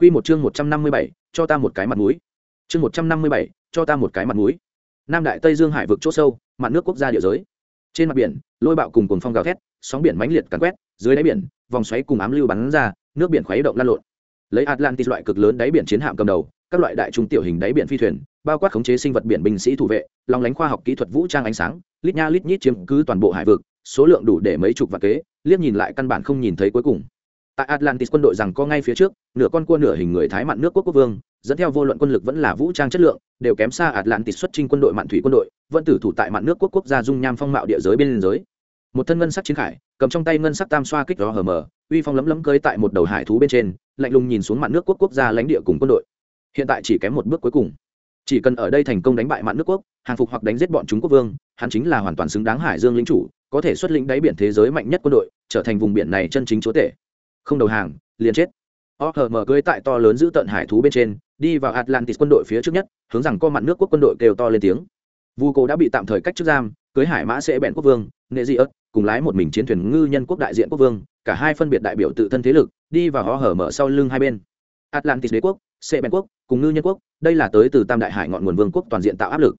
Quy một chương 157, cho ta một cái mặt mũi. Chương 157, cho ta một cái mặt mũi. Nam Đại Tây Dương Hải vực chỗ sâu, mặt nước quốc gia địa giới. Trên mặt biển, lôi bạo cùng cuồng phong gào thét, sóng biển mãnh liệt càn quét, dưới đáy biển, vòng xoáy cùng ám lưu bắn ra, nước biển khuấy động lan lộn. Lấy Atlantis loại cực lớn đáy biển chiến hạm cầm đầu, các loại đại trung tiểu hình đáy biển phi thuyền, bao quát khống chế sinh vật biển binh sĩ thủ vệ, long lánh khoa học kỹ thuật vũ trang ánh sáng, lít nha lít nhít chiếm cứ toàn bộ hải vực, số lượng đủ để mấy chục vạn kế, liếc nhìn lại căn bản không nhìn thấy cuối cùng tại atlantis quân đội rằng có ngay phía trước, nửa con cua nửa hình người thái mặn nước quốc quốc vương, dẫn theo vô luận quân lực vẫn là vũ trang chất lượng, đều kém xa atlantis xuất trinh quân đội Mạn thủy quân đội, vẫn tử thủ tại Mạn nước quốc quốc gia dung nham phong mạo địa giới bên giới. Một thân ngân sắc chiến khải, cầm trong tay ngân sắc tam xoa kích đó hở mờ, uy phong lấm lấm cơi tại một đầu hải thú bên trên, lạnh lùng nhìn xuống Mạn nước quốc quốc gia lãnh địa cùng quân đội. Hiện tại chỉ kém một bước cuối cùng. Chỉ cần ở đây thành công đánh bại mạn nước quốc, hàng phục hoặc đánh giết bọn chúng quốc vương, hắn chính là hoàn toàn xứng đáng hải dương lính chủ, có thể xuất lĩnh đáy biển thế giới mạnh nhất quân đội, trở thành vùng biển này chân chính chúa tể không đầu hàng, liền chết. Ohm cưới tại to lớn giữ tận hải thú bên trên, đi vào atlantis quân đội phía trước nhất, hướng rằng co mặt nước quốc quân đội kêu to lên tiếng. Vu cố đã bị tạm thời cách chức giam cưới hải mã sẽ bẹn quốc vương nghệ dị ớt cùng lái một mình chiến thuyền ngư nhân quốc đại diện quốc vương, cả hai phân biệt đại biểu tự thân thế lực, đi vào ho mở sau lưng hai bên. Atlantis đế quốc, sẽ bẹn quốc, cùng ngư nhân quốc, đây là tới từ tam đại hải ngọn nguồn vương quốc toàn diện tạo áp lực.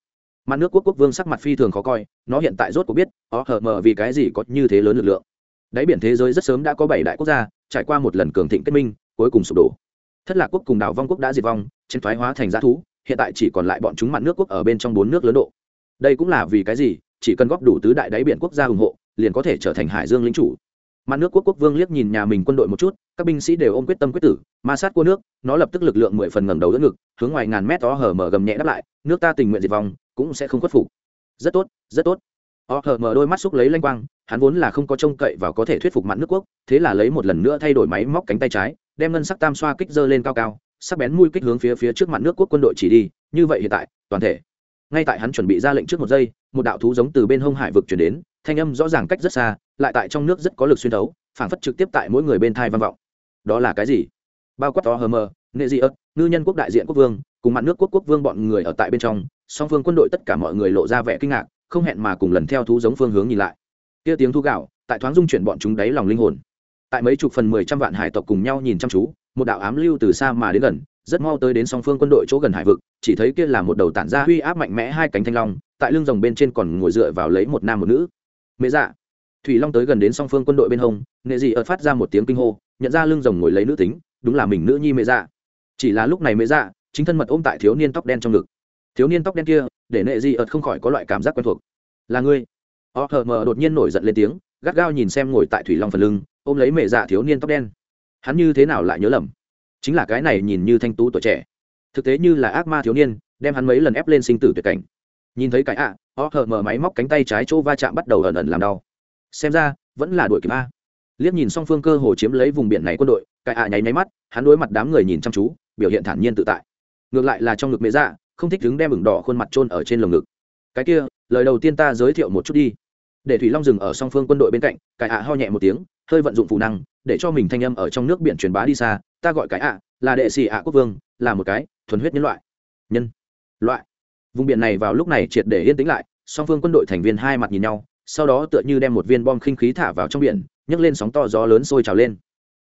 Mặt nước quốc quốc vương sắc mặt phi thường khó coi, nó hiện tại rốt cuộc biết ho mở vì cái gì có như thế lớn lực lượng. Đáy biển thế giới rất sớm đã có bảy đại quốc gia trải qua một lần cường thịnh kết minh, cuối cùng sụp đổ. Thất lạc quốc cùng đảo vong quốc đã diệt vong trên thoái hóa thành g thú, hiện tại chỉ còn lại bọn chúng mặn nước quốc ở bên trong bốn nước lớn độ. Đây cũng là vì cái gì? Chỉ cần góp đủ tứ đại đáy biển quốc gia ủng hộ, liền có thể trở thành hải dương lính chủ. Mặn nước quốc quốc vương liếc nhìn nhà mình quân đội một chút, các binh sĩ đều ôm quyết tâm quyết tử, ma sát cua nước, nó lập tức lực lượng mười phần ngẩng đầu đỡ ngực, hướng ngoài ngàn mét đó hở mở gầm nhẹ đáp lại, nước ta tình nguyện diệt vong, cũng sẽ không khuất phục. Rất tốt rất tốt. O hở mở đôi mắt xúc lấy lanh quang hắn vốn là không có trông cậy và có thể thuyết phục mặn nước quốc, thế là lấy một lần nữa thay đổi máy móc cánh tay trái, đem ngân sắc tam xoa kích dơ lên cao cao, sắc bén mũi kích hướng phía phía trước mặt nước quốc quân đội chỉ đi, như vậy hiện tại, toàn thể. Ngay tại hắn chuẩn bị ra lệnh trước một giây, một đạo thú giống từ bên hông hải vực chuyển đến, thanh âm rõ ràng cách rất xa, lại tại trong nước rất có lực xuyên thấu, phảng phất trực tiếp tại mỗi người bên thai văn vọng. Đó là cái gì? Bao quát to hờ mờ, nệ dị ớt, ngư nhân quốc đại diện quốc vương, cùng mặt nước quốc quốc vương bọn người ở tại bên trong, song phương quân đội tất cả mọi người lộ ra vẻ kinh ngạc, không hẹn mà cùng lần theo thú giống phương hướng nhìn lại kia tiếng thu gạo, tại thoáng dung chuyển bọn chúng đáy lòng linh hồn. Tại mấy chục phần mười trăm vạn hải tộc cùng nhau nhìn chăm chú, một đạo ám lưu từ xa mà đến gần, rất mau tới đến song phương quân đội chỗ gần hải vực, chỉ thấy kia là một đầu tản ra uy áp mạnh mẽ hai cánh thanh long, tại lưng rồng bên trên còn ngồi dựa vào lấy một nam một nữ. Mễ dạ. Thủy long tới gần đến song phương quân đội bên hông, nệ dị ợt phát ra một tiếng kinh hô, nhận ra lưng rồng ngồi lấy nữ tính, đúng là mình nữ nhi Mễ dạ. Chỉ là lúc này Mễ dạ chính thân mật ôm tại thiếu niên tóc đen trong ngực. Thiếu niên tóc đen kia, để nệ dị ợt không khỏi có loại cảm giác quen thuộc. Là ngươi o hờ mờ đột nhiên nổi giận lên tiếng, gắt gao nhìn xem ngồi tại thủy long phần lưng, ôm lấy mẹ dạ thiếu niên tóc đen. Hắn như thế nào lại nhớ lầm? Chính là cái này nhìn như thanh tú tuổi trẻ. Thực tế như là ác ma thiếu niên, đem hắn mấy lần ép lên sinh tử tuyệt cảnh. Nhìn thấy cái ạ o hờ mờ máy móc cánh tay trái chỗ va chạm bắt đầu ẩn ẩn làm đau. Xem ra, vẫn là đuổi kịp a. Liếc nhìn song phương cơ hồ chiếm lấy vùng biển này quân đội, cái ạ nháy máy mắt, hắn đối mặt đám người nhìn chăm chú, biểu hiện thản nhiên tự tại. Ngược lại là trong ngực mẹ dạ không thích đứng đem ửng đỏ khuôn mặt trôn ở trên lồng ngực. Cái kia lời đầu tiên ta giới thiệu một chút đi. Để thủy long dừng ở song phương quân đội bên cạnh, cái ạ ho nhẹ một tiếng, hơi vận dụng phù năng, để cho mình thanh âm ở trong nước biển truyền bá đi xa. Ta gọi cái ạ, là đệ sĩ ạ quốc vương, là một cái thuần huyết nhân loại. Nhân loại. Vùng biển này vào lúc này triệt để yên tĩnh lại, song phương quân đội thành viên hai mặt nhìn nhau, sau đó tựa như đem một viên bom khinh khí thả vào trong biển, nhấc lên sóng to gió lớn sôi trào lên.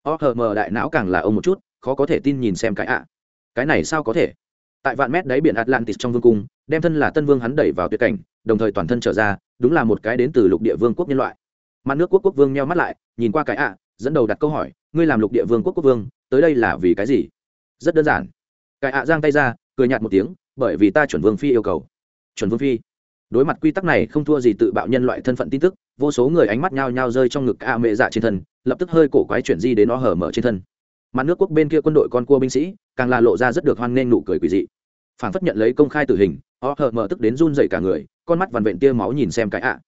O hờ mờ đại não càng là ông một chút, khó có thể tin nhìn xem cái ạ. Cái này sao có thể? Tại vạn mét đáy biển atlantis trong vương cung, đem thân là tân vương hắn đẩy vào tuyệt cảnh đồng thời toàn thân trở ra, đúng là một cái đến từ lục địa vương quốc nhân loại. Mặt nước quốc quốc vương nheo mắt lại, nhìn qua cái ạ, dẫn đầu đặt câu hỏi, ngươi làm lục địa vương quốc quốc vương, tới đây là vì cái gì? Rất đơn giản. Cái ạ giang tay ra, cười nhạt một tiếng, bởi vì ta chuẩn vương phi yêu cầu. Chuẩn vương phi. Đối mặt quy tắc này không thua gì tự bạo nhân loại thân phận tin tức, vô số người ánh mắt nhao nhao rơi trong ngực a mệ dạ trên thân, lập tức hơi cổ quái chuyển di đến nó hở mở trên thân. Mặt nước quốc bên kia quân đội con cua binh sĩ, càng là lộ ra rất được hoan nghênh nụ cười quỷ dị. Phản phất nhận lấy công khai tử hình họ hở mở tức đến run dậy cả người con mắt vằn vện tia máu nhìn xem cái ạ.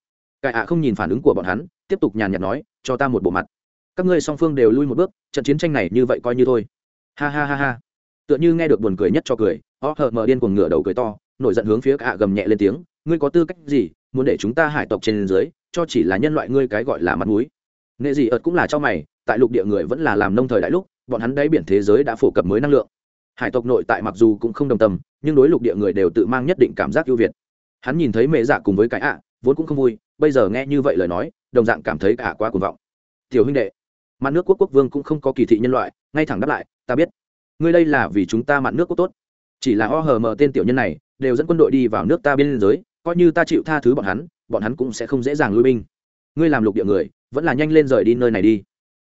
Cái ạ không nhìn phản ứng của bọn hắn, tiếp tục nhàn nhạt nói, cho ta một bộ mặt. Các ngươi song phương đều lui một bước, trận chiến tranh này như vậy coi như thôi. Ha ha ha ha. Tựa như nghe được buồn cười nhất cho cười họ hờ mờ điên cuồng ngửa đầu cười to, nổi giận hướng phía cả gầm nhẹ lên tiếng, ngươi có tư cách gì muốn để chúng ta hải tộc trên dưới, cho chỉ là nhân loại ngươi cái gọi là mặt mũi? Nghệ gì ợt cũng là cho mày, tại lục địa người vẫn là làm nông thời đại lúc, bọn hắn đáy biển thế giới đã phổ cập mới năng lượng. Hải tộc nội tại mặc dù cũng không đồng tâm, nhưng đối lục địa người đều tự mang nhất định cảm giác ưu việt hắn nhìn thấy mẹ dạ cùng với cái ạ, vốn cũng không vui, bây giờ nghe như vậy lời nói, đồng dạng cảm thấy cả quá cuồng vọng. Tiểu huynh đệ mặt nước quốc quốc vương cũng không có kỳ thị nhân loại, ngay thẳng đáp lại, ta biết. Ngươi đây là vì chúng ta mặt nước quốc tốt. Chỉ là o hờ mờ tên tiểu nhân này, đều dẫn quân đội đi vào nước ta biên giới, coi như ta chịu tha thứ bọn hắn bọn hắn cũng sẽ không dễ dàng lui binh. Ngươi làm lục địa người, vẫn là nhanh lên rời đi nơi này đi.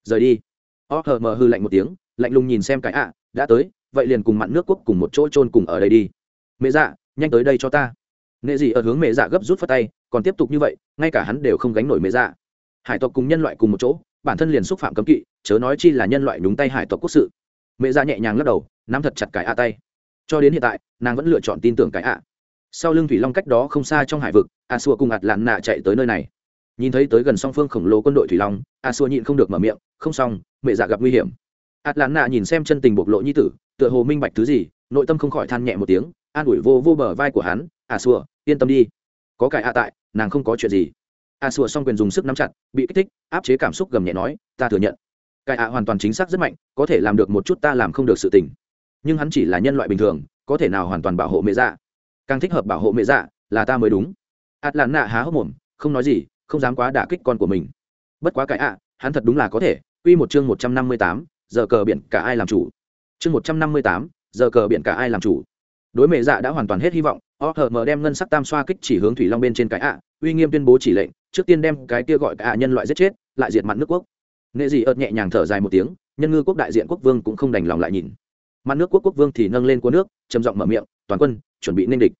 Rời đi? O hờ mờ hư lạnh một tiếng, lạnh lùng nhìn xem cái ạ, đã tới, vậy liền cùng mặn nước quốc cùng một chỗ trôn cùng ở đây đi. Mẹ dạ nhanh tới đây cho ta nệ gì ở hướng mẹ dạ gấp rút phát tay, còn tiếp tục như vậy, ngay cả hắn đều không gánh nổi mẹ dạ. Hải tộc cùng nhân loại cùng một chỗ, bản thân liền xúc phạm cấm kỵ, chớ nói chi là nhân loại đúng tay hải tộc quốc sự. Mẹ dạ nhẹ nhàng lắc đầu, nắm thật chặt cái ạ tay. Cho đến hiện tại, nàng vẫn lựa chọn tin tưởng cái ạ sau lưng thủy long cách đó không xa trong hải vực, a xua cùng ạt lạn nạ chạy tới nơi này. Nhìn thấy tới gần song phương khổng lồ quân đội thủy long, a xua nhịn không được mở miệng, không xong mẹ dạ gặp nguy hiểm. Ạt lạn nạ nhìn xem chân tình bộc lộ nhi tử, tựa hồ minh bạch thứ gì, nội tâm không khỏi than nhẹ một tiếng an ủi vô vô bờ vai của hắn à a xua yên tâm đi. Có cải a tại, nàng không có chuyện gì. À a xua xong quyền dùng sức nắm chặt, bị kích thích, áp chế cảm xúc gầm nhẹ nói, ta thừa nhận. Cải a hoàn toàn chính xác rất mạnh, có thể làm được một chút ta làm không được sự tình. Nhưng hắn chỉ là nhân loại bình thường, có thể nào hoàn toàn bảo hộ mẹ dạ? Càng thích hợp bảo hộ mẹ dạ là ta mới đúng. Ạt làn nạ há hốc mồm, không nói gì, không dám quá đả kích con của mình. Bất quá cái ạ, hắn thật đúng là có thể. Quy một chương một trăm năm mươi tám, giờ cờ biển cả ai làm chủ? Chương một trăm năm mươi tám, giờ cờ biển cả ai làm chủ? Đối mẹ dạ đã hoàn toàn hết hy vọng o hờ mờ đem ngân sắc tam xoa kích chỉ hướng thủy long bên trên cái ạ uy nghiêm tuyên bố chỉ lệnh trước tiên đem cái kia gọi cả nhân loại giết chết lại diệt mặt nước quốc. Nghệ dị ợt nhẹ nhàng thở dài một tiếng nhân ngư quốc đại diện quốc vương cũng không đành lòng lại nhìn. Mặt nước quốc quốc vương thì nâng lên cua nước trầm giọng mở miệng toàn quân chuẩn bị nên địch.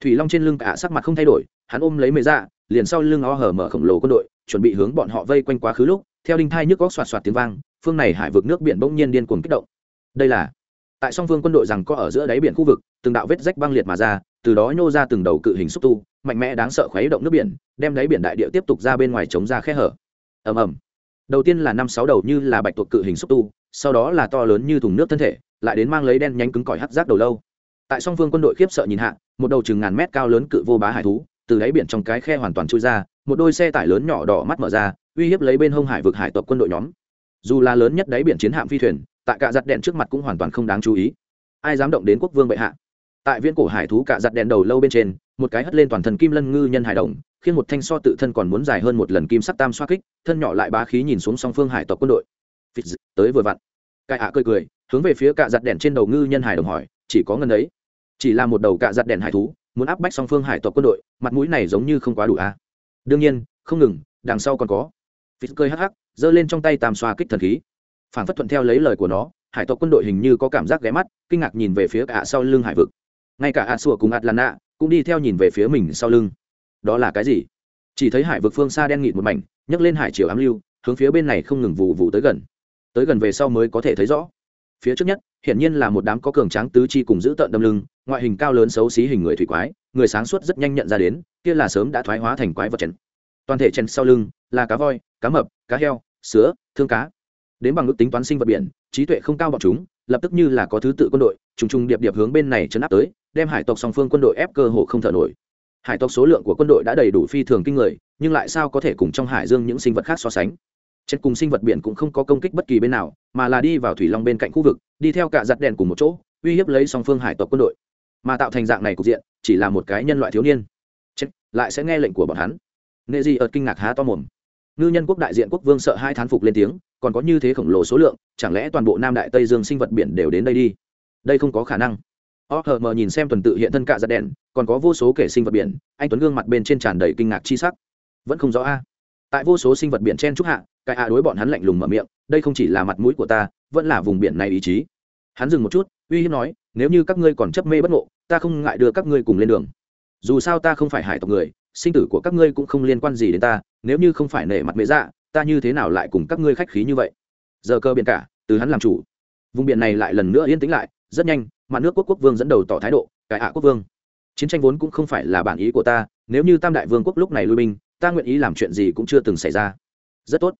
Thủy long trên lưng cả sắc mặt không thay đổi hắn ôm lấy mề Dạ, liền sau lưng o hở mở khổng lồ quân đội chuẩn bị hướng bọn họ vây quanh quá khứ lúc theo đinh thai nhức góc xoạt xoạt tiếng vang phương này hải vực nước biển bỗng nhiên điên cuồng kích động. Đây là tại song phương quân đội rằng có ở giữa đáy biển khu vực, từng đạo vết rách băng liệt mà ra, từ đó nhô ra từng đầu cự hình xúc tu, mạnh mẽ đáng sợ khuấy động nước biển, đem đáy biển đại địa tiếp tục ra bên ngoài chống ra khe hở. Ầm ầm. Đầu tiên là năm sáu đầu như là bạch tuộc cự hình xúc tu, sau đó là to lớn như thùng nước thân thể, lại đến mang lấy đen nhánh cứng cỏi hắt rác đầu lâu. Tại song phương quân đội khiếp sợ nhìn hạ, một đầu chừng ngàn mét cao lớn cự vô bá hải thú, từ đáy biển trong cái khe hoàn toàn trôi ra, một đôi xe tải lớn nhỏ đỏ mắt mở ra, uy hiếp lấy bên hông hải vực hải tộc quân đội nhóm. Dù là lớn nhất đáy biển chiến hạm phi thuyền tại cạ giặt đèn trước mặt cũng hoàn toàn không đáng chú ý. Ai dám động đến quốc vương bệ hạ? Tại viên cổ hải thú cạ giặt đèn đầu lâu bên trên, một cái hất lên toàn thân kim lân ngư nhân hải đồng, khiến một thanh so tự thân còn muốn dài hơn một lần kim sắc tam xoa kích, thân nhỏ lại bá khí nhìn xuống song phương hải tộc quân đội. Phịch tới vừa vặn. Cai ạ cười cười, hướng về phía cạ giặt đèn trên đầu ngư nhân hải đồng hỏi, chỉ có ngân ấy. Chỉ là một đầu cạ giặt đèn hải thú, muốn áp bách song phương hải tộc quân đội, mặt mũi này giống như không quá đủ a. À? đương nhiên, không ngừng, đằng sau còn có. Phịt cười hắc hắc, giơ lên trong tay tam xoa kích thần khí phản phất thuận theo lấy lời của nó, hải tộc quân đội hình như có cảm giác ghé mắt, kinh ngạc nhìn về phía cả sau lưng hải vực. Ngay cả a sùa cùng atlanta cũng đi theo nhìn về phía mình sau lưng. Đó là cái gì? Chỉ thấy hải vực phương xa đen nghịt một mảnh, nhấc lên hải chiều ám lưu, hướng phía bên này không ngừng vụ vụ tới gần. Tới gần về sau mới có thể thấy rõ. Phía trước nhất, hiển nhiên là một đám có cường tráng tứ chi cùng giữ tợn đâm lưng, ngoại hình cao lớn xấu xí hình người thủy quái, người sáng suốt rất nhanh nhận ra đến, kia là sớm đã thoái hóa thành quái vật chèn toàn thể chèn sau lưng là cá voi, cá mập, cá heo, sứa, thương cá đến bằng ước tính toán sinh vật biển, trí tuệ không cao bọn chúng, lập tức như là có thứ tự quân đội, trùng trùng điệp điệp hướng bên này chấn áp tới, đem hải tộc song phương quân đội ép cơ hồ không thở nổi. Hải tộc số lượng của quân đội đã đầy đủ phi thường kinh người, nhưng lại sao có thể cùng trong hải dương những sinh vật khác so sánh? Trên cùng sinh vật biển cũng không có công kích bất kỳ bên nào, mà là đi vào thủy long bên cạnh khu vực, đi theo cả giặt đèn cùng một chỗ, uy hiếp lấy song phương hải tộc quân đội. Mà tạo thành dạng này cục diện, chỉ là một cái nhân loại thiếu niên. Chết, lại sẽ nghe lệnh của bọn hắn. Nghệ gì ợt kinh ngạc há to mồm ngư nhân quốc đại diện quốc vương sợ hai thán phục lên tiếng, còn có như thế khổng lồ số lượng, chẳng lẽ toàn bộ nam đại tây dương sinh vật biển đều đến đây đi? Đây không có khả năng. O hờ mờ nhìn xem tuần tự hiện thân cạ giật đèn, còn có vô số kể sinh vật biển, anh tuấn gương mặt bên trên tràn đầy kinh ngạc chi sắc. Vẫn không rõ a. Tại vô số sinh vật biển chen trúc hạ, cái a đối bọn hắn lạnh lùng mở miệng, đây không chỉ là mặt mũi của ta, vẫn là vùng biển này ý chí. Hắn dừng một chút, uy hiếp nói, nếu như các ngươi còn chấp mê bất ngộ, ta không ngại đưa các ngươi cùng lên đường. Dù sao ta không phải hải tộc người, sinh tử của các ngươi cũng không liên quan gì đến ta nếu như không phải nể mặt mễ dạ ta như thế nào lại cùng các ngươi khách khí như vậy? Giờ cơ biển cả, từ hắn làm chủ. Vùng biển này lại lần nữa yên tĩnh lại, rất nhanh mặt nước quốc quốc vương dẫn đầu tỏ thái độ cải hạ quốc vương, chiến tranh vốn cũng không phải là bản ý của ta, nếu như tam đại vương quốc lúc này lui binh, ta nguyện ý làm chuyện gì cũng chưa từng xảy ra. Rất tốt.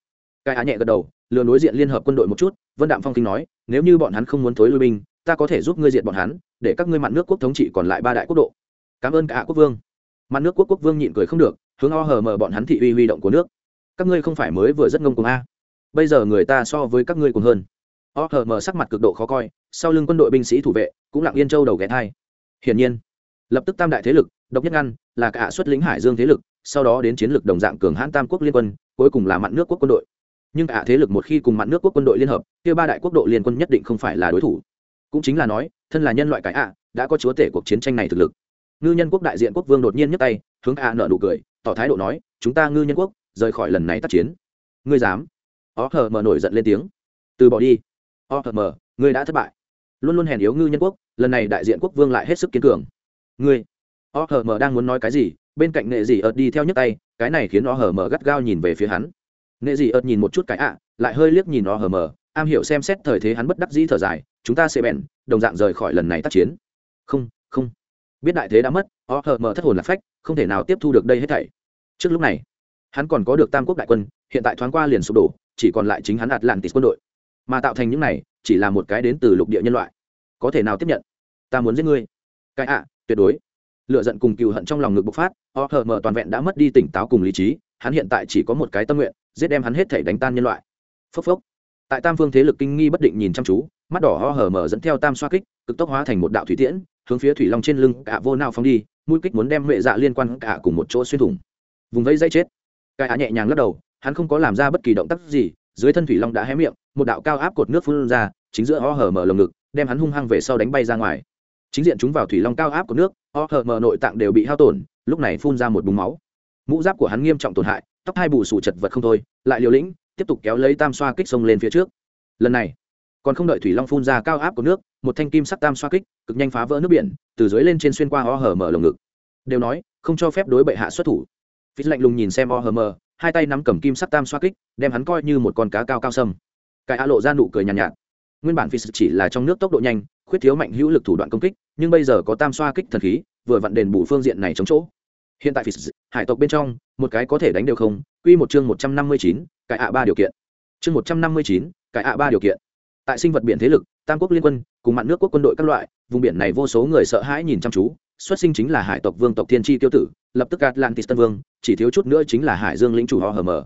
Cải hạ nhẹ gật đầu, lừa đối diện liên hợp quân đội một chút, vân đạm phong kinh nói, nếu như bọn hắn không muốn thối lui binh, ta có thể giúp ngươi diệt bọn hắn, để các ngươi mặn nước quốc thống trị còn lại ba đại quốc độ. Cảm ơn cả quốc vương. Mặn nước quốc quốc vương nhịn cười không được hướng o hờ mờ bọn hắn thị uy huy động của nước. Các ngươi không phải mới vừa rất ngông cùng a? Bây giờ người ta so với các ngươi cùng hơn. O hờ mờ sắc mặt cực độ khó coi, sau lưng quân đội binh sĩ thủ vệ, cũng lặng yên châu đầu ghé thai. Hiển nhiên, lập tức tam đại thế lực, độc nhất ngăn, là cả xuất lính hải dương thế lực, sau đó đến chiến lược đồng dạng cường hãn tam quốc liên quân, cuối cùng là mặn nước quốc quân đội. Nhưng cả thế lực một khi cùng mặn nước quốc quân đội liên hợp, kia ba đại quốc độ liên quân nhất định không phải là đối thủ. Cũng chính là nói, thân là nhân loại cái ạ, đã có chúa tể cuộc chiến tranh này thực lực. Ngư nhân quốc đại diện quốc vương đột nhiên nhấc tay, hướng ạ nợ nụ cười tỏ thái độ nói, chúng ta ngư nhân quốc, rời khỏi lần này tác chiến. Ngươi dám? O hờ mờ nổi giận lên tiếng. Từ bỏ đi. O hờ mờ ngươi đã thất bại. Luôn luôn hèn yếu ngư nhân quốc, lần này đại diện quốc vương lại hết sức kiên cường. Ngươi o hờ mờ đang muốn nói cái gì? Bên cạnh nệ dị ợt đi theo nhấc tay, cái này khiến o hờ mờ gắt gao nhìn về phía hắn. Nệ dị ợt nhìn một chút cái ạ, lại hơi liếc nhìn o hờ mờ am hiểu xem xét thời thế hắn bất đắc dĩ thở dài, chúng ta sẽ bèn, đồng dạng rời khỏi lần này tác chiến. Không không. Biết đại thế đã mất o hờ mờ thất hồn lạc phách không thể nào tiếp thu được đây hết thảy. Trước lúc này, hắn còn có được tam quốc đại quân, hiện tại thoáng qua liền sụp đổ, chỉ còn lại chính hắn atlantis quân đội. Mà tạo thành những này, chỉ là một cái đến từ lục địa nhân loại. Có thể nào tiếp nhận? Ta muốn giết ngươi. Cái ạ, tuyệt đối. Lựa giận cùng cừu hận trong lòng ngực bộc phát, o hờ mờ toàn vẹn đã mất đi tỉnh táo cùng lý trí, hắn hiện tại chỉ có một cái tâm nguyện, giết đem hắn hết thể đánh tan nhân loại. Phốc phốc. Tại tam phương thế lực kinh nghi bất định nhìn chăm chú, mắt đỏ ho hở mở dẫn theo tam xoa kích, cực tốc hóa thành một đạo thủy tiễn, hướng phía thủy long trên lưng cả vô nào phóng đi mũi kích muốn đem mẹ dạ liên quan cả cùng một chỗ xuyên thủng. Vùng vây dây chết. Cái á nhẹ nhàng lắc đầu, hắn không có làm ra bất kỳ động tác gì, dưới thân thủy long đã hé miệng, một đạo cao áp cột nước phun ra, chính giữa ho hở mở lồng ngực, đem hắn hung hăng về sau đánh bay ra ngoài. Chính diện chúng vào thủy long cao áp của nước ho hở mở nội tạng đều bị hao tổn, lúc này phun ra một búng máu. Mũ giáp của hắn nghiêm trọng tổn hại, tóc hai bù sù chật vật không thôi, lại liều lĩnh, tiếp tục kéo lấy tam xoa kích sông lên phía trước. Lần này, còn không đợi thủy long phun ra cao áp của nước một thanh kim sắc tam xoa kích cực nhanh phá vỡ nước biển từ dưới lên trên xuyên qua o hở mở lồng ngực. Đều nói không cho phép đối bệ hạ xuất thủ. Phít lạnh lùng nhìn xem o hờ mờ hai tay nắm cầm kim sắc tam xoa kích đem hắn coi như một con cá cao cao sâm. Cái a lộ ra nụ cười nhàn nhạt, nhạt. Nguyên bản phít chỉ là trong nước tốc độ nhanh khuyết thiếu mạnh hữu lực thủ đoạn công kích nhưng bây giờ có tam xoa kích thần khí vừa vặn đền bù phương diện này chống chỗ. Hiện tại phí hải tộc bên trong một cái có thể đánh đều không quy một chương một trăm năm mươi chín cái ạ ba điều kiện. Chương một trăm năm mươi chín cái ạ ba điều kiện. Tại sinh vật biển thế lực tam quốc liên quân cùng mặn nước quốc quân đội các loại, vùng biển này vô số người sợ hãi nhìn chăm chú, xuất sinh chính là hải tộc vương tộc thiên tri tiêu tử, lập tức atlantis tân vương, chỉ thiếu chút nữa chính là hải dương lĩnh chủ họ hờ mờ.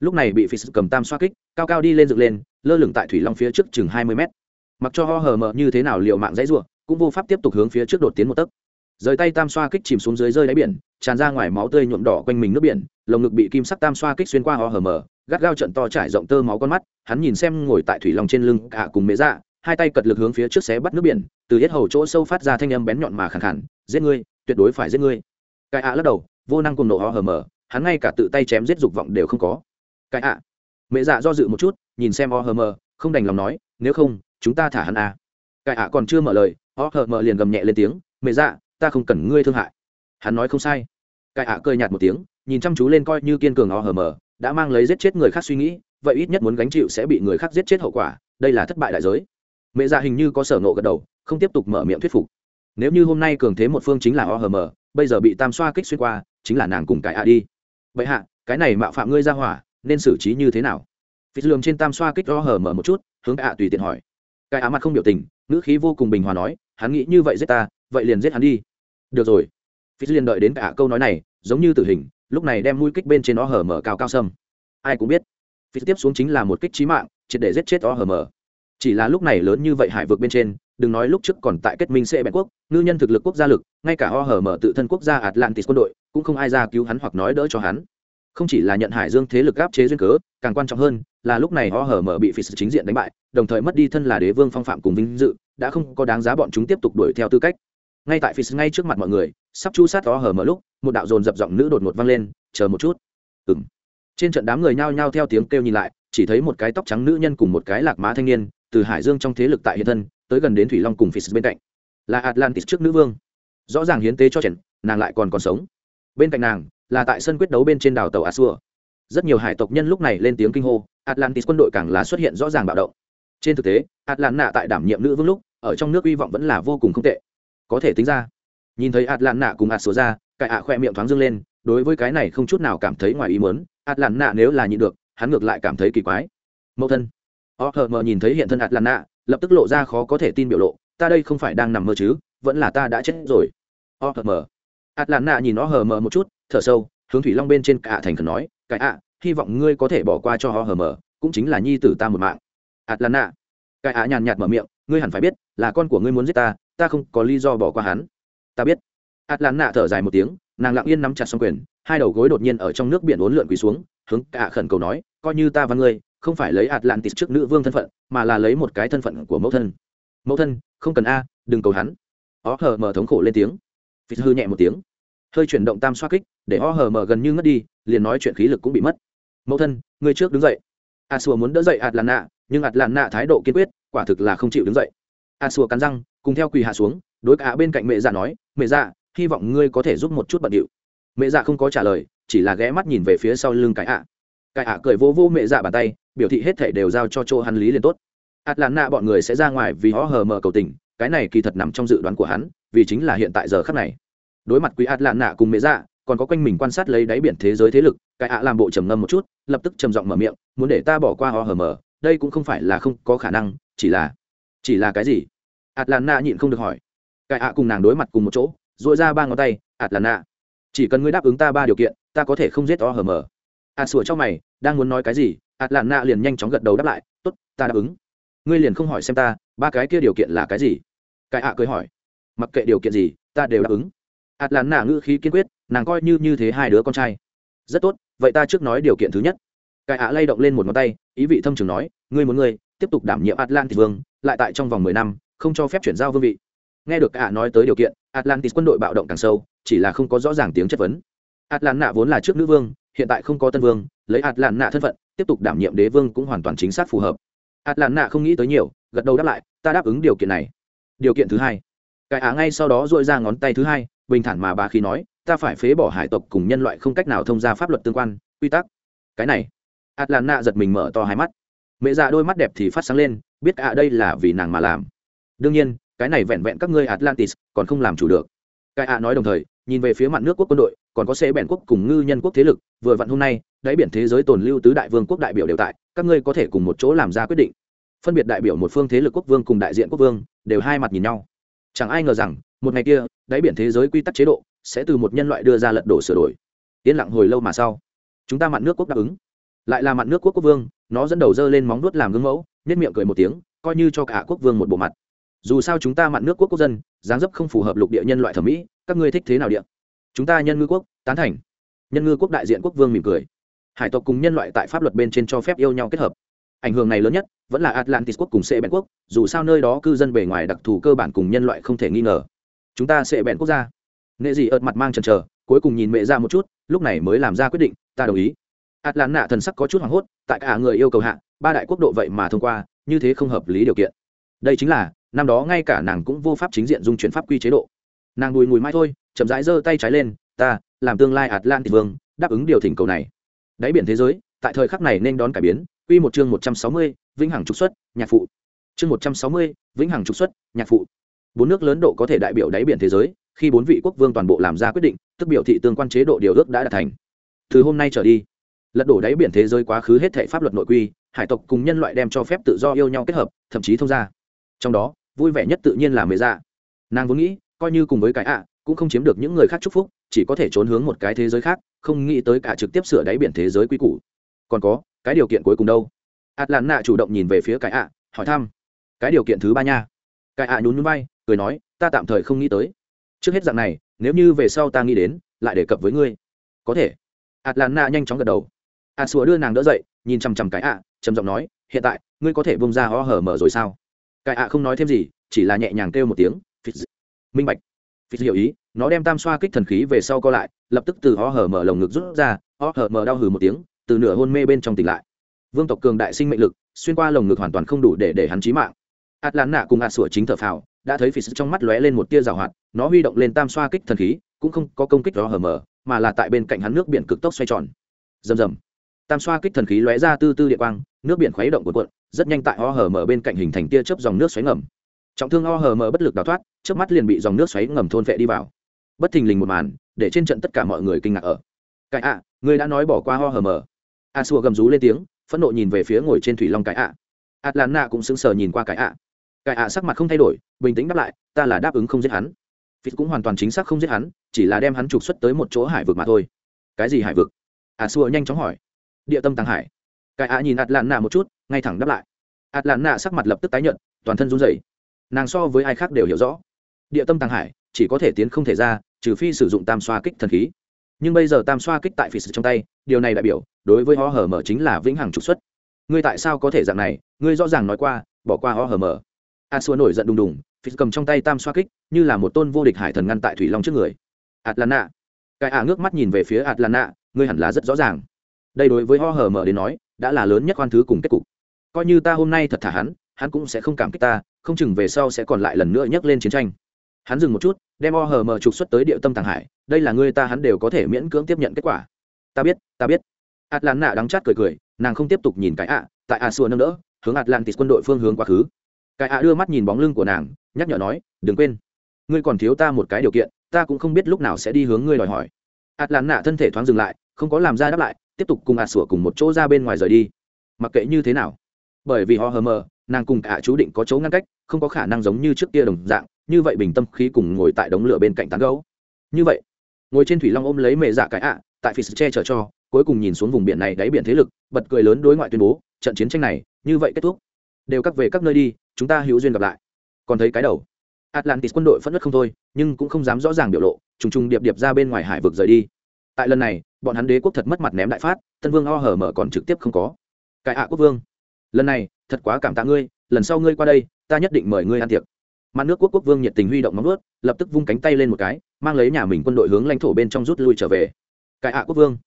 Lúc này bị phi cầm tam xoa kích, cao cao đi lên dựng lên, lơ lửng tại thủy long phía trước chừng hai mươi mét. Mặc cho ho hờ mờ như thế nào liệu mạng dãy ruộng cũng vô pháp tiếp tục hướng phía trước đột tiến một tấc. Rời tay tam xoa kích chìm xuống dưới rơi đáy biển, tràn ra ngoài máu tươi nhuộm đỏ quanh mình nước biển, lồng ngực bị kim sắc tam xoa kích xuyên qua ho hờ mờ, gắt gao trận to trải rộng tơ máu con mắt, hắn nhìn xem ngồi tại thủy long trên lưng cả cùng mễ dạ hai tay cật lực hướng phía trước xé bắt nước biển, từ hết hầu chỗ sâu phát ra thanh âm bén nhọn mà khẳng khẳng giết ngươi, tuyệt đối phải giết ngươi. Cái ạ lắc đầu, vô năng cùng nộ ho hờ mờ, hắn ngay cả tự tay chém giết dục vọng đều không có. Cái ạ. Mẹ dạ do dự một chút, nhìn xem ho hờ mờ, không đành lòng nói, nếu không, chúng ta thả hắn à. cái ạ còn chưa mở lời, ho hờ mờ liền gầm nhẹ lên tiếng, mẹ dạ ta không cần ngươi thương hại. Hắn nói không sai. Cái ạ cười nhạt một tiếng, nhìn chăm chú lên coi như kiên cường ho hờ mờ, đã mang lấy giết chết người khác suy nghĩ, vậy ít nhất muốn gánh chịu sẽ bị người khác giết chết hậu quả, đây là thất bại đại giới mẹ dạ hình như có sở nộ gật đầu, không tiếp tục mở miệng thuyết phục. Nếu như hôm nay cường thế một phương chính là ohm bây giờ bị tam xoa kích xuyên qua, chính là nàng cùng cái a đi. Vậy hạ, cái này mạo phạm ngươi ra hỏa, nên xử trí như thế nào? Phi lường trên tam xoa kích ohm một chút, hướng ạ tùy tiện hỏi. Cái á mặt không biểu tình, ngữ khí vô cùng bình hòa nói, hắn nghĩ như vậy giết ta, vậy liền giết hắn đi. Được rồi. Phi liền đợi đến cả câu nói này, giống như tử hình, lúc này đem mũi kích bên trên ohm cao cao sâm. Ai cũng biết. Phi tiếp xuống chính là một kích trí mạng, triệt để giết chết ohm chỉ là lúc này lớn như vậy hải vực bên trên, đừng nói lúc trước còn tại kết minh sẽ bẹn quốc, ngư nhân thực lực quốc gia lực, ngay cả ho hở mở tự thân quốc gia atlantis quân đội, cũng không ai ra cứu hắn hoặc nói đỡ cho hắn. Không chỉ là nhận hải dương thế lực áp chế duyên cớ, càng quan trọng hơn là lúc này ho hở mở bị phi sự chính diện đánh bại, đồng thời mất đi thân là đế vương phong phạm cùng vinh dự, đã không có đáng giá bọn chúng tiếp tục đuổi theo tư cách. Ngay tại phi ngay trước mặt mọi người, sắp chu sát ho hở mở lúc, một đạo dồn dập giọng nữ đột ngột vang lên, chờ một chút. Ừng trên trận đám người nhao nhao theo tiếng kêu nhìn lại, chỉ thấy một cái tóc trắng nữ nhân cùng một cái lạc má thanh niên từ hải dương trong thế lực tại hiện thân, tới gần đến thủy long cùng phis bên cạnh. Là atlantis trước nữ vương. Rõ ràng hiến tế cho trần, nàng lại còn còn sống. Bên cạnh nàng, là tại sân quyết đấu bên trên đảo tàu a xua rất nhiều hải tộc nhân lúc này lên tiếng kinh hô, atlantis quân đội càng là xuất hiện rõ ràng bạo động. Trên thực tế, atlanta tại đảm nhiệm nữ vương lúc, ở trong nước hy vọng vẫn là vô cùng không tệ. Có thể tính ra, nhìn thấy atlanta cùng a xua ra cải ạ khoe miệng thoáng dâng lên, đối với cái này không chút nào cảm thấy ngoài ý muốn, atlanta nếu là nhịn được, hắn ngược lại cảm thấy kỳ quái. Mẫu thân o hờ mờ nhìn thấy hiện thân atlanta, lập tức lộ ra khó có thể tin biểu lộ, ta đây không phải đang nằm mơ chứ, vẫn là ta đã chết rồi. O hờ mờ. Nạ nhìn o hờ mờ một chút, thở sâu, hướng thủy long bên trên cả thành khẩn nói, cái ạ, hy vọng ngươi có thể bỏ qua cho o hờ mờ, cũng chính là nhi tử ta một mạng. Atlanta. Cái ạ nhàn nhạt mở miệng, ngươi hẳn phải biết, là con của ngươi muốn giết ta ta không có lý do bỏ qua hắn. Ta biết. Atlanta thở dài một tiếng, nàng lặng yên nắm chặt xong quyền, hai đầu gối đột nhiên ở trong nước biển uốn lượn quỳ xuống, hướng cả khẩn cầu nói, coi như ta và ngươi không phải lấy atlantis trước nữ vương thân phận mà là lấy một cái thân phận của mẫu thân. Mẫu thân không cần a đừng cầu hắn. Ó hờ mờ thống khổ lên tiếng. Phít hư nhẹ một tiếng. Hơi chuyển động tam xoa kích để ó hờ mờ gần như ngất đi liền nói chuyện khí lực cũng bị mất. Mẫu thân người trước đứng dậy. A xua muốn đỡ dậy ạt làn nạ nhưng ạt làn nạ thái độ kiên quyết quả thực là không chịu đứng dậy. A xua cắn răng cùng theo quỳ hạ xuống đối cả bên cạnh mẹ già nói mẹ già, hy vọng ngươi có thể giúp một chút bận điệu. Mẹ già không có trả lời chỉ là ghé mắt nhìn về phía sau lưng cái ạ. Cái ạ cười vô vô mẹ già bàn tay biểu thị hết thể đều giao cho chỗ hắn lý liền tốt. Atlanta bọn người sẽ ra ngoài vì họ hờ mờ cầu tình, cái này kỳ thật nằm trong dự đoán của hắn, vì chính là hiện tại giờ khắc này. Đối mặt quý atlanta cùng mễ dạ còn có quanh mình quan sát lấy đáy biển thế giới thế lực, cái ạ làm bộ trầm ngâm một chút, lập tức trầm giọng mở miệng, muốn để ta bỏ qua họ hờ mờ, đây cũng không phải là không có khả năng, chỉ là chỉ là cái gì? Atlanta nhịn không được hỏi. Cái ạ cùng nàng đối mặt cùng một chỗ dội ra ba ngón tay, atlanta, chỉ cần ngươi đáp ứng ta ba điều kiện, ta có thể không giết họ hờ mờ. A sủa cho mày, đang muốn nói cái gì? Ạt Lạn nạ liền nhanh chóng gật đầu đáp lại, tốt, ta đáp ứng. Ngươi liền không hỏi xem ta, ba cái kia điều kiện là cái gì? Cái ạ cười hỏi. Mặc kệ điều kiện gì, ta đều đáp ứng. Ạt Lạn nạ ngữ khí kiên quyết, nàng coi như như thế hai đứa con trai. Rất tốt, vậy ta trước nói điều kiện thứ nhất. Cái ạ lay động lên một ngón tay, ý vị thâm trường nói, ngươi muốn ngươi, tiếp tục đảm nhiệm atlantis vương, lại tại trong vòng mười năm, không cho phép chuyển giao vương vị. Nghe được ạ nói tới điều kiện, atlantis quân đội bạo động càng sâu, chỉ là không có rõ ràng tiếng chất vấn. Atlantis vốn là trước nữ vương, hiện tại không có tân vương, lấy atlantis thân phận tiếp tục đảm nhiệm đế vương cũng hoàn toàn chính xác phù hợp. Atlantis không nghĩ tới nhiều, gật đầu đáp lại, ta đáp ứng điều kiện này. Điều kiện thứ hai. Cái á ngay sau đó dội ra ngón tay thứ hai, bình thản mà bà khi nói, ta phải phế bỏ hải tộc cùng nhân loại không cách nào thông ra pháp luật tương quan, quy tắc. Cái này atlantis giật mình mở to hai mắt. Mẹ già đôi mắt đẹp thì phát sáng lên, biết ạ đây là vì nàng mà làm. Đương nhiên, cái này vẹn vẹn các ngươi atlantis còn không làm chủ được. Cái ạ nói đồng thời, nhìn về phía mặt nước quốc quân đội còn có xế bèn quốc cùng ngư nhân quốc thế lực, vừa vặn hôm nay, đáy biển thế giới tồn lưu tứ đại vương quốc đại biểu đều tại, các ngươi có thể cùng một chỗ làm ra quyết định. Phân biệt đại biểu một phương thế lực quốc vương cùng đại diện quốc vương, đều hai mặt nhìn nhau. Chẳng ai ngờ rằng, một ngày kia, đáy biển thế giới quy tắc chế độ sẽ từ một nhân loại đưa ra lật đổ sửa đổi. Yên lặng hồi lâu mà sau, chúng ta mặn nước quốc đáp ứng. Lại là mặn nước quốc quốc vương, nó dẫn đầu dơ lên móng nuốt làm gương mẫu nhất miệng cười một tiếng, coi như cho cả quốc vương một bộ mặt. Dù sao chúng ta mặn nước quốc quốc dân, dáng dấp không phù hợp lục địa nhân loại thẩm mỹ, các ngươi thích thế nào địa? Chúng ta nhân ngư quốc, tán thành. Nhân ngư quốc đại diện quốc vương mỉm cười. Hải tộc cùng nhân loại tại pháp luật bên trên cho phép yêu nhau kết hợp. Ảnh hưởng này lớn nhất, vẫn là atlantis quốc cùng sệ bèn quốc, dù sao nơi đó cư dân bề ngoài đặc thù cơ bản cùng nhân loại không thể nghi ngờ. Chúng ta sệ bèn quốc gia. Nghệ gì ợt mặt mang trần chờ, cuối cùng nhìn mẹ ra một chút, lúc này mới làm ra quyết định, ta đồng ý. Atlan nạ thần sắc có chút hoảng hốt, tại cả người yêu cầu hạ, ba đại quốc độ vậy mà thông qua, như thế không hợp lý điều kiện. Đây chính là, năm đó ngay cả nàng cũng vô pháp chính diện dung chuyển pháp quy chế độ nàng đùi mùi mai thôi, chậm rãi giơ tay trái lên, ta, làm tương lai atlantis vương, đáp ứng điều thỉnh cầu này. Đáy biển thế giới, tại thời khắc này nên đón cải biến, quy một chương một trăm sáu mươi, vĩnh hằng trục xuất, nhạc phụ. Chương một trăm sáu mươi, vĩnh hằng trục xuất, nhạc phụ. Bốn nước lớn độ có thể đại biểu đáy biển thế giới, khi bốn vị quốc vương toàn bộ làm ra quyết định, tức biểu thị tương quan chế độ điều ước đã đạt thành. Từ hôm nay trở đi, lật đổ đáy biển thế giới quá khứ hết thể pháp luật nội quy, hải tộc cùng nhân loại đem cho phép tự do yêu nhau kết hợp, thậm chí thông ra trong đó, vui vẻ nhất tự nhiên là mê dạ. Nàng vốn nghĩ coi như cùng với cái ạ, cũng không chiếm được những người khác chúc phúc, chỉ có thể trốn hướng một cái thế giới khác, không nghĩ tới cả trực tiếp sửa đáy biển thế giới quy củ. Còn có, cái điều kiện cuối cùng đâu? Ạt nạ chủ động nhìn về phía cái ạ, hỏi thăm. Cái điều kiện thứ ba nha. Cái ạ nhún nhún bay cười nói, ta tạm thời không nghĩ tới. Trước hết dạng này, nếu như về sau ta nghĩ đến, lại đề cập với ngươi. Có thể. Ạt nạ nhanh chóng gật đầu. A sùa đưa nàng đỡ dậy, nhìn chằm chằm cái ạ, trầm giọng nói, hiện tại, ngươi có thể bông ra ho hở mở rồi sao? Cái ạ không nói thêm gì, chỉ là nhẹ nhàng kêu một tiếng minh bạch. Phí hiểu ý, nó đem tam xoa kích thần khí về sau co lại, lập tức từ ho hở mở lồng ngực rút ra ho hở mở đau hừ một tiếng, từ nửa hôn mê bên trong tỉnh lại. Vương tộc cường đại sinh mệnh lực, xuyên qua lồng ngực hoàn toàn không đủ để để hắn chí mạng. Ạt lán nạ cùng ạt sủa chính thở phào, đã thấy phí trong mắt lóe lên một tia rào hoạt, nó huy động lên tam xoa kích thần khí, cũng không có công kích ho hở mở, mà là tại bên cạnh hắn nước biển cực tốc xoay tròn. Rầm rầm. Tam xoa kích thần khí lóe ra tư tư địa quang, nước biển khuấy động cuộn cuộn, rất nhanh tại ho hở mở bên cạnh hình thành tia chớp dòng nước xoáy ngầm trọng thương o hờ mờ bất lực đào thoát trước mắt liền bị dòng nước xoáy ngầm thôn vệ đi vào. Bất thình lình một màn, để trên trận tất cả mọi người kinh ngạc ở. Cái ạ, người đã nói bỏ qua ho hờ mờ. A xua gầm rú lên tiếng, phẫn nộ nhìn về phía ngồi trên thủy long cái ạ. Atlanta cũng sững sờ nhìn qua cái ạ. Cái ạ sắc mặt không thay đổi, bình tĩnh đáp lại, ta là đáp ứng không giết hắn. Phít cũng hoàn toàn chính xác không giết hắn, chỉ là đem hắn trục xuất tới một chỗ hải vực mà thôi. Cái gì hải vực? A xua nhanh chóng hỏi. Địa tâm tăng hải. Cái ạ nhìn atlanta một chút, ngay thẳng đáp lại. Atlanta sắc mặt lập tức tái nhận toàn thân run rẩy nàng so với ai khác đều hiểu rõ. Địa tâm tăng hải, chỉ có thể tiến không thể ra, trừ phi sử dụng tam xoa kích thần khí. Nhưng bây giờ tam xoa kích tại phỉ trong tay, điều này đại biểu, đối với ho hở mở chính là vĩnh hằng trục xuất. Ngươi tại sao có thể dạng này? Ngươi rõ ràng nói qua, bỏ qua ho hở mở. A xua nổi giận đùng đùng phi cầm trong tay tam xoa kích, như là một tôn vô địch hải thần ngăn tại thủy long trước người. Atlanta. Cái ả ngước mắt nhìn về phía atlanta, ngươi hẳn là rất rõ ràng. Đây đối với ho hở mở đến nói, đã là lớn nhất quan thứ cùng kết cục. Coi như ta hôm nay thật thả hắn hắn cũng sẽ không cảm kích ta không chừng về sau sẽ còn lại lần nữa nhắc lên chiến tranh. Hắn dừng một chút, đem o hờ mờ trục xuất tới địa tâm tàng hải, đây là người ta hắn đều có thể miễn cưỡng tiếp nhận kết quả. Ta biết ta biết. Atlanta đắng chát cười cười, nàng không tiếp tục nhìn cái ạ, tại a xua nâng đỡ, hướng atlantis quân đội phương hướng quá khứ. Cái ạ đưa mắt nhìn bóng lưng của nàng, nhắc nhở nói, đừng quên, ngươi còn thiếu ta một cái điều kiện, ta cũng không biết lúc nào sẽ đi hướng ngươi đòi hỏi. Atlanta thân thể thoáng dừng lại, không có làm ra đáp lại, tiếp tục cùng a sủa cùng một chỗ ra bên ngoài rời đi. Mặc kệ như thế nào, bởi vì họ hờ mờ nàng cùng cả chú định có chỗ ngăn cách, không có khả năng giống như trước kia đồng dạng, như vậy bình tâm khí cùng ngồi tại đống lửa bên cạnh tán gấu như vậy, ngồi trên thủy long ôm lấy mẹ dạ cái ạ, tại phi che chở cho, cuối cùng nhìn xuống vùng biển này đáy biển thế lực, bật cười lớn đối ngoại tuyên bố, trận chiến tranh này, như vậy kết thúc. Đều cắt về các nơi đi, chúng ta hữu duyên gặp lại. Còn thấy cái đầu. Atlantis quân đội phẫn nứt không thôi, nhưng cũng không dám rõ ràng biểu lộ, trùng trùng điệp điệp ra bên ngoài hải vực rời đi. Tại lần này, bọn hắn đế quốc thật mất mặt ném đại phát, tân vương o hở mở còn trực tiếp không có. Cái ạ quốc vương lần này, thật quá cảm tạ ngươi, lần sau ngươi qua đây, ta nhất định mời ngươi ăn tiệc. Mặt nước quốc quốc vương nhiệt tình huy động móng ướt lập tức vung cánh tay lên một cái, mang lấy nhà mình quân đội hướng lãnh thổ bên trong rút lui trở về. Cải ạ quốc vương.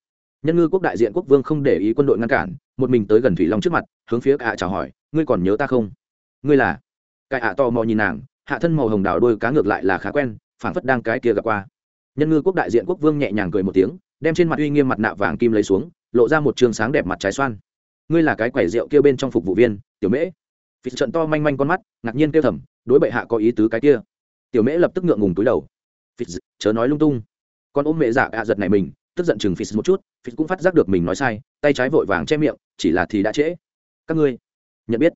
Nhân ngư quốc đại diện quốc vương không để ý quân đội ngăn cản, một mình tới gần thủy long trước mặt, hướng phía cải chào hỏi, ngươi còn nhớ ta không? Ngươi là? Cải ạ to mò nhìn nàng, hạ thân màu hồng đào đôi cá ngược lại là khá quen, phảng phất đang cái kia gặp qua. Nhân ngư quốc đại diện quốc vương nhẹ nhàng cười một tiếng, đem trên mặt uy nghiêm mặt nạ vàng kim lấy xuống, lộ ra một trường sáng đẹp mặt trái xoan ngươi là cái quẻ rượu kia bên trong phục vụ viên, tiểu mễ. Phịt trận to manh manh con mắt, ngạc nhiên kêu thầm, đối bệ hạ có ý tứ cái kia. Tiểu mễ lập tức ngượng ngùng túi đầu. Phịt chớ nói lung tung. Con ôm mẹ dạ ạ giật này mình, tức giận chừng phịt một chút phịt cũng phát giác được mình nói sai, tay trái vội vàng che miệng, chỉ là thì đã trễ. Các ngươi, nhận biết.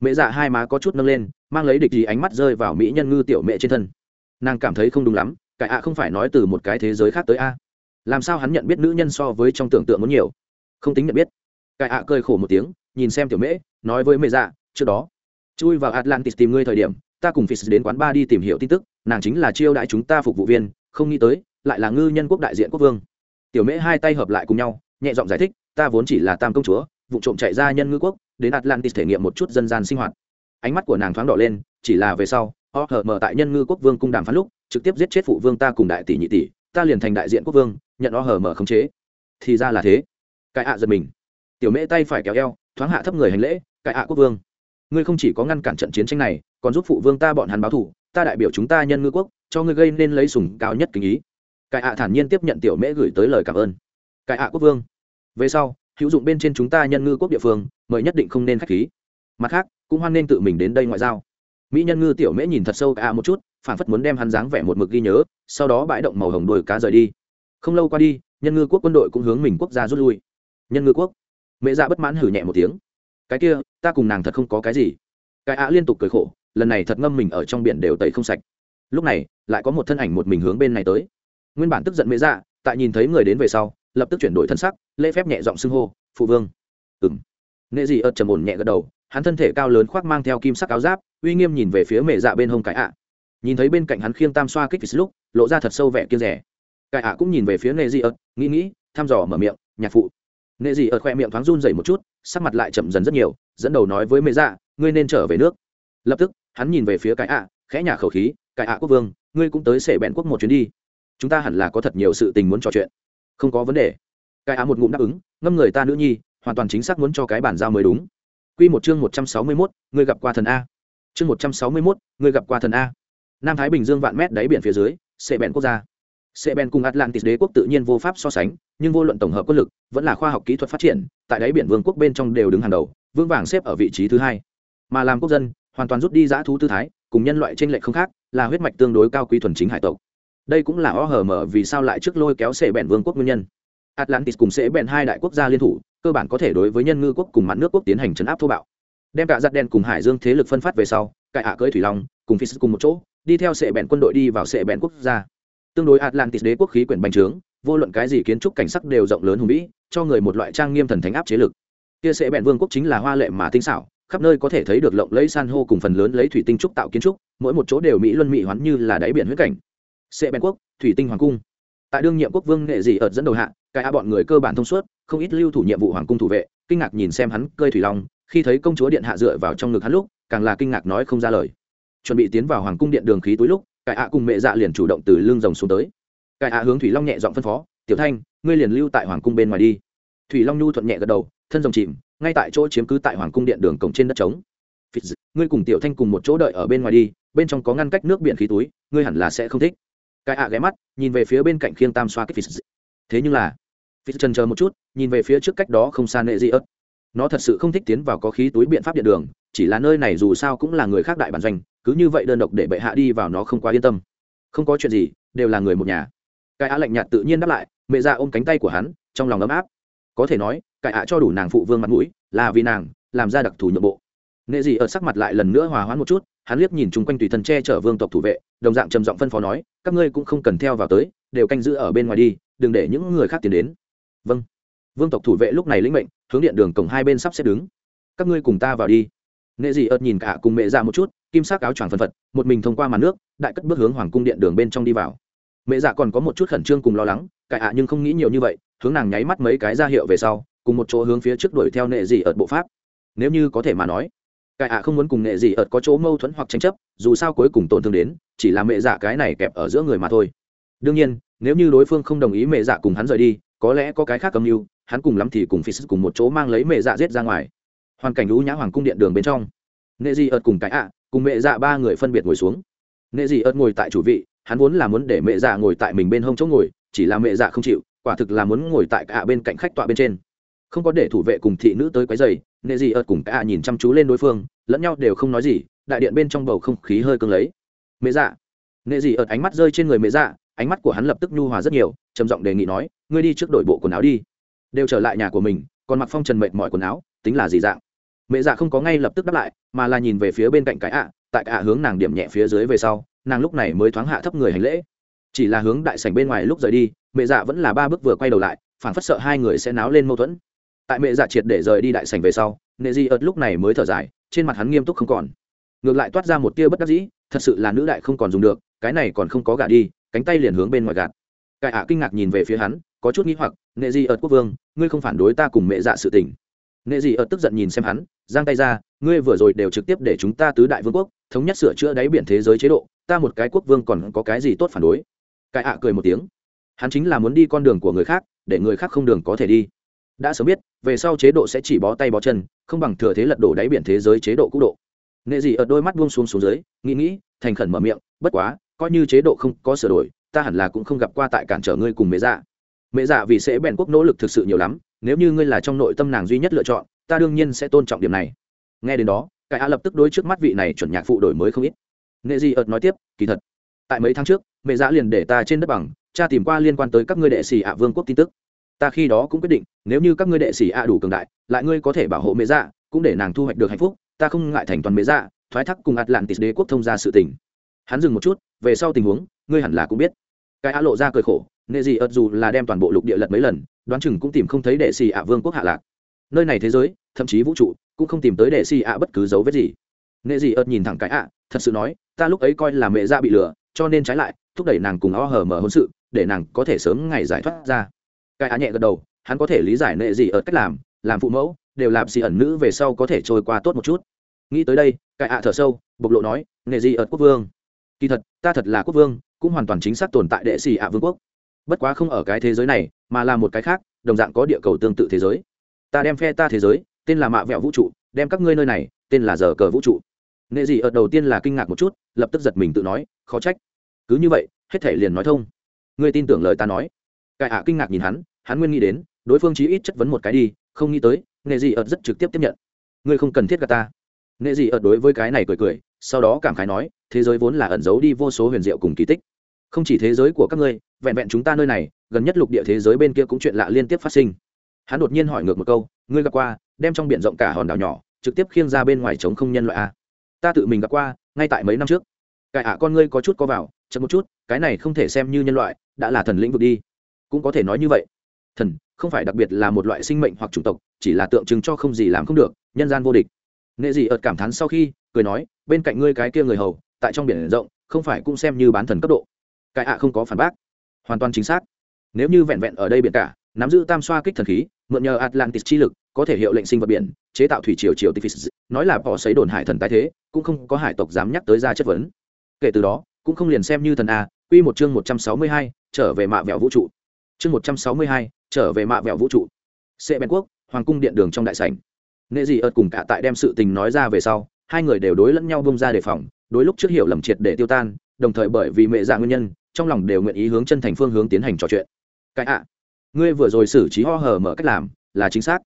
Mẹ dạ hai má có chút nâng lên, mang lấy địch gì ánh mắt rơi vào mỹ nhân ngư tiểu mẹ trên thân. Nàng cảm thấy không đúng lắm, cái ạ không phải nói từ một cái thế giới khác tới a. Làm sao hắn nhận biết nữ nhân so với trong tưởng tượng muốn nhiều? Không tính nhận biết. Cai ạ cười khổ một tiếng nhìn xem tiểu mễ nói với mẹ dạ trước đó chui vào atlantis tìm ngươi thời điểm ta cùng phis đến quán ba đi tìm hiểu tin tức, nàng chính là chiêu đãi chúng ta phục vụ viên, không nghĩ tới, lại là ngư nhân quốc đại diện quốc vương. Tiểu Mễ hai tay hợp lại cùng nhau, nhẹ giọng giải thích, ta vốn chỉ là tam công chúa, vụ trộm chạy ra nhân ngư quốc, đến Atlantis thể nghiệm một chút dân gian sinh hoạt. Ánh mắt của nàng thoáng đỏ lên, chỉ là về sau, họ hở mở tại nhân ngư quốc vương cung đàm phán lúc, trực tiếp giết chết phụ vương ta cùng đại tỷ nhị tỷ, ta liền thành đại diện quốc vương, nhận họ hở mở khống chế. Thì ra là thế. Cái ạ giật mình. Tiểu Mễ tay phải kéo eo, thoáng hạ thấp người hành lễ, cái ạ quốc vương ngươi không chỉ có ngăn cản trận chiến tranh này còn giúp phụ vương ta bọn hắn báo thủ ta đại biểu chúng ta nhân ngư quốc cho ngươi gây nên lấy sùng cao nhất kính ý. Cải ạ thản nhiên tiếp nhận tiểu mễ gửi tới lời cảm ơn. Cải ạ quốc vương về sau hữu dụng bên trên chúng ta nhân ngư quốc địa phương mời nhất định không nên khách khí. Mặt khác cũng hoan nên tự mình đến đây ngoại giao. Mỹ nhân ngư tiểu mễ nhìn thật sâu cả một chút phản phất muốn đem hắn dáng vẻ một mực ghi nhớ sau đó bãi động màu hồng đồi cá rời đi. Không lâu qua đi nhân ngư quốc quân đội cũng hướng mình quốc gia rút lui. Nhân ngư quốc mẹ dạ bất mãn hử nhẹ một tiếng. Cái kia, ta cùng nàng thật không có cái gì. Cái ạ liên tục cười khổ, lần này thật ngâm mình ở trong biển đều tẩy không sạch. Lúc này, lại có một thân ảnh một mình hướng bên này tới. Nguyên bản tức giận mẹ dạ tại nhìn thấy người đến về sau, lập tức chuyển đổi thân sắc, lễ phép nhẹ giọng xưng hô, phụ vương. Ừng nghệ Dị ợt trầm ổn nhẹ gật đầu, hắn thân thể cao lớn khoác mang theo kim sắc áo giáp, uy nghiêm nhìn về phía mẹ dạ bên hông cái ạ. Nhìn thấy bên cạnh hắn khiêng tam xoa kích lúc, lộ ra thật sâu vẻ kia rẻ. Cái ạ cũng nhìn về phía nghệ dị ợt, nghĩ nghĩ, thăm dò mở miệng, nhạc phụ nghệ dị ở khoe miệng thoáng run dày một chút sắc mặt lại chậm dần rất nhiều dẫn đầu nói với mẹ dạ ngươi nên trở về nước lập tức hắn nhìn về phía cái ạ khẽ nhả khẩu khí cái ạ quốc vương ngươi cũng tới sể bẹn quốc một chuyến đi chúng ta hẳn là có thật nhiều sự tình muốn trò chuyện không có vấn đề cái ạ một ngụm đáp ứng ngâm người ta nữ nhi hoàn toàn chính xác muốn cho cái bản giao mới đúng Quy một chương một trăm sáu mươi 161, ngươi gặp qua thần a. Chương một trăm sáu mươi 161, ngươi gặp qua thần a. Nam Thái Bình Dương vạn mét đáy biển phía dưới, sệ bẹn quốc gia. Sệ bèn cùng Atlantis đế quốc tự nhiên vô pháp so sánh, nhưng vô luận tổng hợp quân lực, vẫn là khoa học kỹ thuật phát triển, tại đáy biển vương quốc bên trong đều đứng hàng đầu, vương vàng xếp ở vị trí thứ hai. Mà làm quốc dân hoàn toàn rút đi giã thú tư thái cùng nhân loại trên lệch không khác là huyết mạch tương đối cao quý thuần chính hải tộc. Đây cũng là o hở mở vì sao lại trước lôi kéo sệ bèn vương quốc nguyên nhân. Atlantis cùng sệ bèn hai đại quốc gia liên thủ cơ bản có thể đối với nhân ngư quốc cùng mặt nước quốc tiến hành chấn áp thô bạo. Đem cả giặt đen cùng hải dương thế lực phân phát về sau cải hạ cưỡi thủy long cùng phi cùng một chỗ đi theo sệ bèn quân đội đi vào sệ bèn quốc gia tương đối atlantis đế quốc khí quyển bành trướng, vô luận cái gì kiến trúc cảnh sắc đều rộng lớn hùng vĩ, cho người một loại trang nghiêm thần thánh áp chế lực. Kia sẽ bẹn vương quốc chính là hoa lệ mà tinh xảo, khắp nơi có thể thấy được lộng lấy san hô cùng phần lớn lấy thủy tinh trúc tạo kiến trúc, mỗi một chỗ đều mỹ luân mỹ hoán như là đáy biển huyết cảnh. Sẽ bẹn quốc, thủy tinh hoàng cung. Tại đương nhiệm quốc vương nghệ dị ợt dẫn đầu hạ, cái a bọn người cơ bản thông suốt, không ít lưu thủ nhiệm vụ hoàng cung thủ vệ, kinh ngạc nhìn xem hắn cơi thủy long, khi thấy công chúa điện hạ dựa vào trong ngực hắn lúc, càng là kinh ngạc nói không ra lời. Chuẩn bị tiến vào hoàng cung điện đường khí túi lúc cải ạ cùng mẹ dạ liền chủ động từ lưng rồng xuống tới. Cải ạ hướng thủy long nhẹ giọng phân phó, tiểu thanh, ngươi liền lưu tại hoàng cung bên ngoài đi. Thủy long nhu thuận nhẹ gật đầu, thân rồng chìm, ngay tại chỗ chiếm cứ tại hoàng cung điện đường cổng trên đất trống. Ngươi cùng tiểu thanh cùng một chỗ đợi ở bên ngoài đi, bên trong có ngăn cách nước biển khí túi, ngươi hẳn là sẽ không thích. Cải ạ ghé mắt, nhìn về phía bên cạnh khiêng tam xoa kích thế nhưng là phí trần chờ một chút, nhìn về phía trước cách đó không xa nệ gì ớt. Nó thật sự không thích tiến vào có khí túi biện pháp điện đường, chỉ là nơi này dù sao cũng là người khác đại bản doanh cứ như vậy đơn độc để bệ hạ đi vào nó không quá yên tâm. Không có chuyện gì, đều là người một nhà. Cái á lạnh nhạt tự nhiên đáp lại, mẹ ra ôm cánh tay của hắn, trong lòng ấm áp. Có thể nói, cái á cho đủ nàng phụ vương mặt mũi, là vì nàng, làm ra đặc thù nhượng bộ. Nghệ gì ở sắc mặt lại lần nữa hòa hoãn một chút, hắn liếc nhìn chung quanh tùy thân che chở vương tộc thủ vệ, đồng dạng trầm giọng phân phó nói, các ngươi cũng không cần theo vào tới, đều canh giữ ở bên ngoài đi, đừng để những người khác tiến đến. Vâng. Vương tộc thủ vệ lúc này lĩnh mệnh, hướng điện đường cổng hai bên sắp xếp đứng. Các ngươi cùng ta vào đi. Nghệ dị ợt nhìn cả cùng mẹ ra một chút kim sắc áo choàng phân phật, một mình thông qua màn nước, đại cất bước hướng hoàng cung điện đường bên trong đi vào. Mẹ dạ còn có một chút khẩn trương cùng lo lắng, cải ạ nhưng không nghĩ nhiều như vậy, hướng nàng nháy mắt mấy cái ra hiệu về sau, cùng một chỗ hướng phía trước đuổi theo nệ dị ợt bộ pháp. Nếu như có thể mà nói, cải ạ không muốn cùng nệ dị ợt có chỗ mâu thuẫn hoặc tranh chấp, dù sao cuối cùng tổn thương đến, chỉ là mẹ dạ cái này kẹp ở giữa người mà thôi. Đương nhiên, nếu như đối phương không đồng ý mẹ dạ cùng hắn rời đi, có lẽ có cái khác cầm mưu, hắn cùng lắm thì cùng phi sức cùng một chỗ mang lấy mẹ dạ giết ra ngoài. Hoàn cảnh lũ nhã hoàng cung điện đường bên trong, nệ dị ợt cùng cái ạ cùng mẹ dạ ba người phân biệt ngồi xuống. Nệ dị ớt ngồi tại chủ vị, hắn vốn là muốn để mẹ dạ ngồi tại mình bên hông chỗ ngồi, chỉ là mẹ dạ không chịu, quả thực là muốn ngồi tại cả bên cạnh khách tọa bên trên. Không có để thủ vệ cùng thị nữ tới quấy giày nệ dị ớt cùng cả nhìn chăm chú lên đối phương, lẫn nhau đều không nói gì, đại điện bên trong bầu không khí hơi cưng lấy. Mẹ dạ. Nệ dị ớt ánh mắt rơi trên người mẹ dạ ánh mắt của hắn lập tức nhu hòa rất nhiều, trầm giọng đề nghị nói, ngươi đi trước đổi bộ quần áo đi. Đều trở lại nhà của mình, còn mặc phong trần mệt mỏi quần áo, tính là gì dạng? Mẹ dạ không có ngay lập tức đáp lại, mà là nhìn về phía bên cạnh cái ạ, tại ạ hướng nàng điểm nhẹ phía dưới về sau, nàng lúc này mới thoáng hạ thấp người hành lễ. Chỉ là hướng đại sảnh bên ngoài lúc rời đi, mẹ dạ vẫn là ba bước vừa quay đầu lại phản phất sợ hai người sẽ náo lên mâu thuẫn. Tại mẹ dạ triệt để rời đi đại sảnh về sau, nệ di ợt lúc này mới thở dài, trên mặt hắn nghiêm túc không còn. Ngược lại toát ra một tia bất đắc dĩ, thật sự là nữ đại không còn dùng được, cái này còn không có gạt đi, cánh tay liền hướng bên ngoài gạt. Cải ạ kinh ngạc nhìn về phía hắn, có chút nghĩ hoặc, nệ di ợt quốc vương, ngươi không phản đối ta cùng mẹ dạ sự tình? Nệ dị ợt tức giận nhìn xem hắn, giang tay ra, ngươi vừa rồi đều trực tiếp để chúng ta tứ đại vương quốc thống nhất sửa chữa đáy biển thế giới chế độ, ta một cái quốc vương còn có cái gì tốt phản đối? Cái ạ cười một tiếng, hắn chính là muốn đi con đường của người khác, để người khác không đường có thể đi. Đã sớm biết, về sau chế độ sẽ chỉ bó tay bó chân, không bằng thừa thế lật đổ đáy biển thế giới chế độ cũ độ. Nệ gì ở đôi mắt buông xuống xuống dưới, nghĩ nghĩ, thành khẩn mở miệng, bất quá, coi như chế độ không có sửa đổi, ta hẳn là cũng không gặp qua tại cản trở ngươi cùng mẹ dạ. Mẹ dạ vì sẽ bèn quốc nỗ lực thực sự nhiều lắm nếu như ngươi là trong nội tâm nàng duy nhất lựa chọn, ta đương nhiên sẽ tôn trọng điểm này. Nghe đến đó, cái a lập tức đối trước mắt vị này chuẩn nhạc phụ đổi mới không ít. Nghệ di ợt nói tiếp, kỳ thật, tại mấy tháng trước, mẹ dạ liền để ta trên đất bằng, cha tìm qua liên quan tới các ngươi đệ sĩ ạ vương quốc tin tức. Ta khi đó cũng quyết định, nếu như các ngươi đệ sĩ ạ đủ cường đại, lại ngươi có thể bảo hộ mẹ dạ cũng để nàng thu hoạch được hạnh phúc, ta không ngại thành toàn mẹ dạ thoái thác cùng atlantis đế quốc thông ra sự tình. Hắn dừng một chút, về sau tình huống, ngươi hẳn là cũng biết. Cái a lộ ra cười khổ, nghệ gì ợt dù là đem toàn bộ lục địa lật mấy lần đoán chừng cũng tìm không thấy đệ xì ạ vương quốc hạ lạc. Nơi này thế giới, thậm chí vũ trụ, cũng không tìm tới đệ xì ạ bất cứ dấu vết gì. Nệ Dị ợt nhìn thẳng cái ạ, thật sự nói, ta lúc ấy coi là mẹ ra bị lừa, cho nên trái lại, thúc đẩy nàng cùng o hờ mở hôn sự, để nàng có thể sớm ngày giải thoát ra. Cái ạ nhẹ gật đầu, hắn có thể lý giải nệ Dị ợt cách làm làm phụ mẫu, đều làm xì ẩn nữ về sau có thể trôi qua tốt một chút. Nghĩ tới đây, cái ạ thở sâu, bộc lộ nói, nệ Dị ợt quốc vương, kỳ thật, ta thật là quốc vương, cũng hoàn toàn chính xác tồn tại đệ xì ạ vương quốc. Bất quá không ở cái thế giới này mà là một cái khác, đồng dạng có địa cầu tương tự thế giới. Ta đem phe ta thế giới, tên là mạ vẹo vũ trụ, đem các ngươi nơi này, tên là giờ cờ vũ trụ. Nghệ gì ở đầu tiên là kinh ngạc một chút, lập tức giật mình tự nói, khó trách. Cứ như vậy, hết thể liền nói thông. Ngươi tin tưởng lời ta nói. Cải ạ kinh ngạc nhìn hắn hắn nguyên nghĩ đến, đối phương chí ít chất vấn một cái đi, không nghĩ tới nghệ gì ở rất trực tiếp tiếp nhận. Ngươi không cần thiết gà ta. Nghệ gì ở đối với cái này cười cười, sau đó cảm khái nói, thế giới vốn là ẩn giấu đi vô số huyền diệu cùng kỳ tích không chỉ thế giới của các ngươi, vẹn vẹn chúng ta nơi này, gần nhất lục địa thế giới bên kia cũng chuyện lạ liên tiếp phát sinh. Hắn đột nhiên hỏi ngược một câu, ngươi gặp qua, đem trong biển rộng cả hòn đảo nhỏ, trực tiếp khiêng ra bên ngoài trống không nhân loại a ta tự mình gặp qua, ngay tại mấy năm trước. Cải ạ, con ngươi có chút có vào, chậm một chút, cái này không thể xem như nhân loại, đã là thần lĩnh vực đi. Cũng có thể nói như vậy. Thần, không phải đặc biệt là một loại sinh mệnh hoặc chủng tộc, chỉ là tượng trưng cho không gì làm không được, nhân gian vô địch. Nghệ Dị ợt cảm thán sau khi, cười nói, bên cạnh ngươi cái kia người hầu, tại trong biển rộng, không phải cũng xem như bán thần cấp độ cái ạ không có phản bác. Hoàn toàn chính xác. Nếu như vẹn vẹn ở đây biển cả, nắm giữ tam xoa kích thần khí, mượn nhờ atlantis chi lực, có thể hiệu lệnh sinh vật biển, chế tạo thủy triều triều tifis. Nói là bỏ xấy đồn hải thần tái thế, cũng không có hải tộc dám nhắc tới ra chất vấn. Kể từ đó, cũng không liền xem như thần a, quy một chương một trăm sáu mươi hai, trở về mạ vẹo vũ trụ. Chương một trăm sáu mươi hai, trở về mạ vẹo vũ trụ. Sệ bèn quốc, hoàng cung điện đường trong đại sảnh. Nghệ dị ợt cùng cả tại đem sự tình nói ra về sau, hai người đều đối lẫn nhau bông ra đề phòng, đối lúc trước hiểu lầm triệt để tiêu tan đồng thời bởi vì mẹ dạ nguyên nhân, trong lòng đều nguyện ý hướng chân thành phương hướng tiến hành trò chuyện. Cái ạ, ngươi vừa rồi xử trí ho hờ mở cách làm, là chính xác.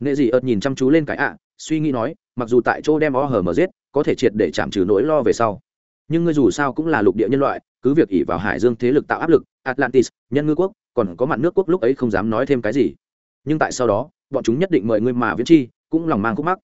Nệ dị ợt nhìn chăm chú lên cái ạ, suy nghĩ nói, mặc dù tại chỗ đem ho hờ mở giết, có thể triệt để chạm trừ nỗi lo về sau. Nhưng ngươi dù sao cũng là lục địa nhân loại, cứ việc ỉ vào hải dương thế lực tạo áp lực, atlantis, nhân ngư quốc, còn có mặt nước quốc lúc ấy không dám nói thêm cái gì. Nhưng tại sau đó, bọn chúng nhất định mời ngươi mà viễn chi, cũng lòng mang khúc mắc.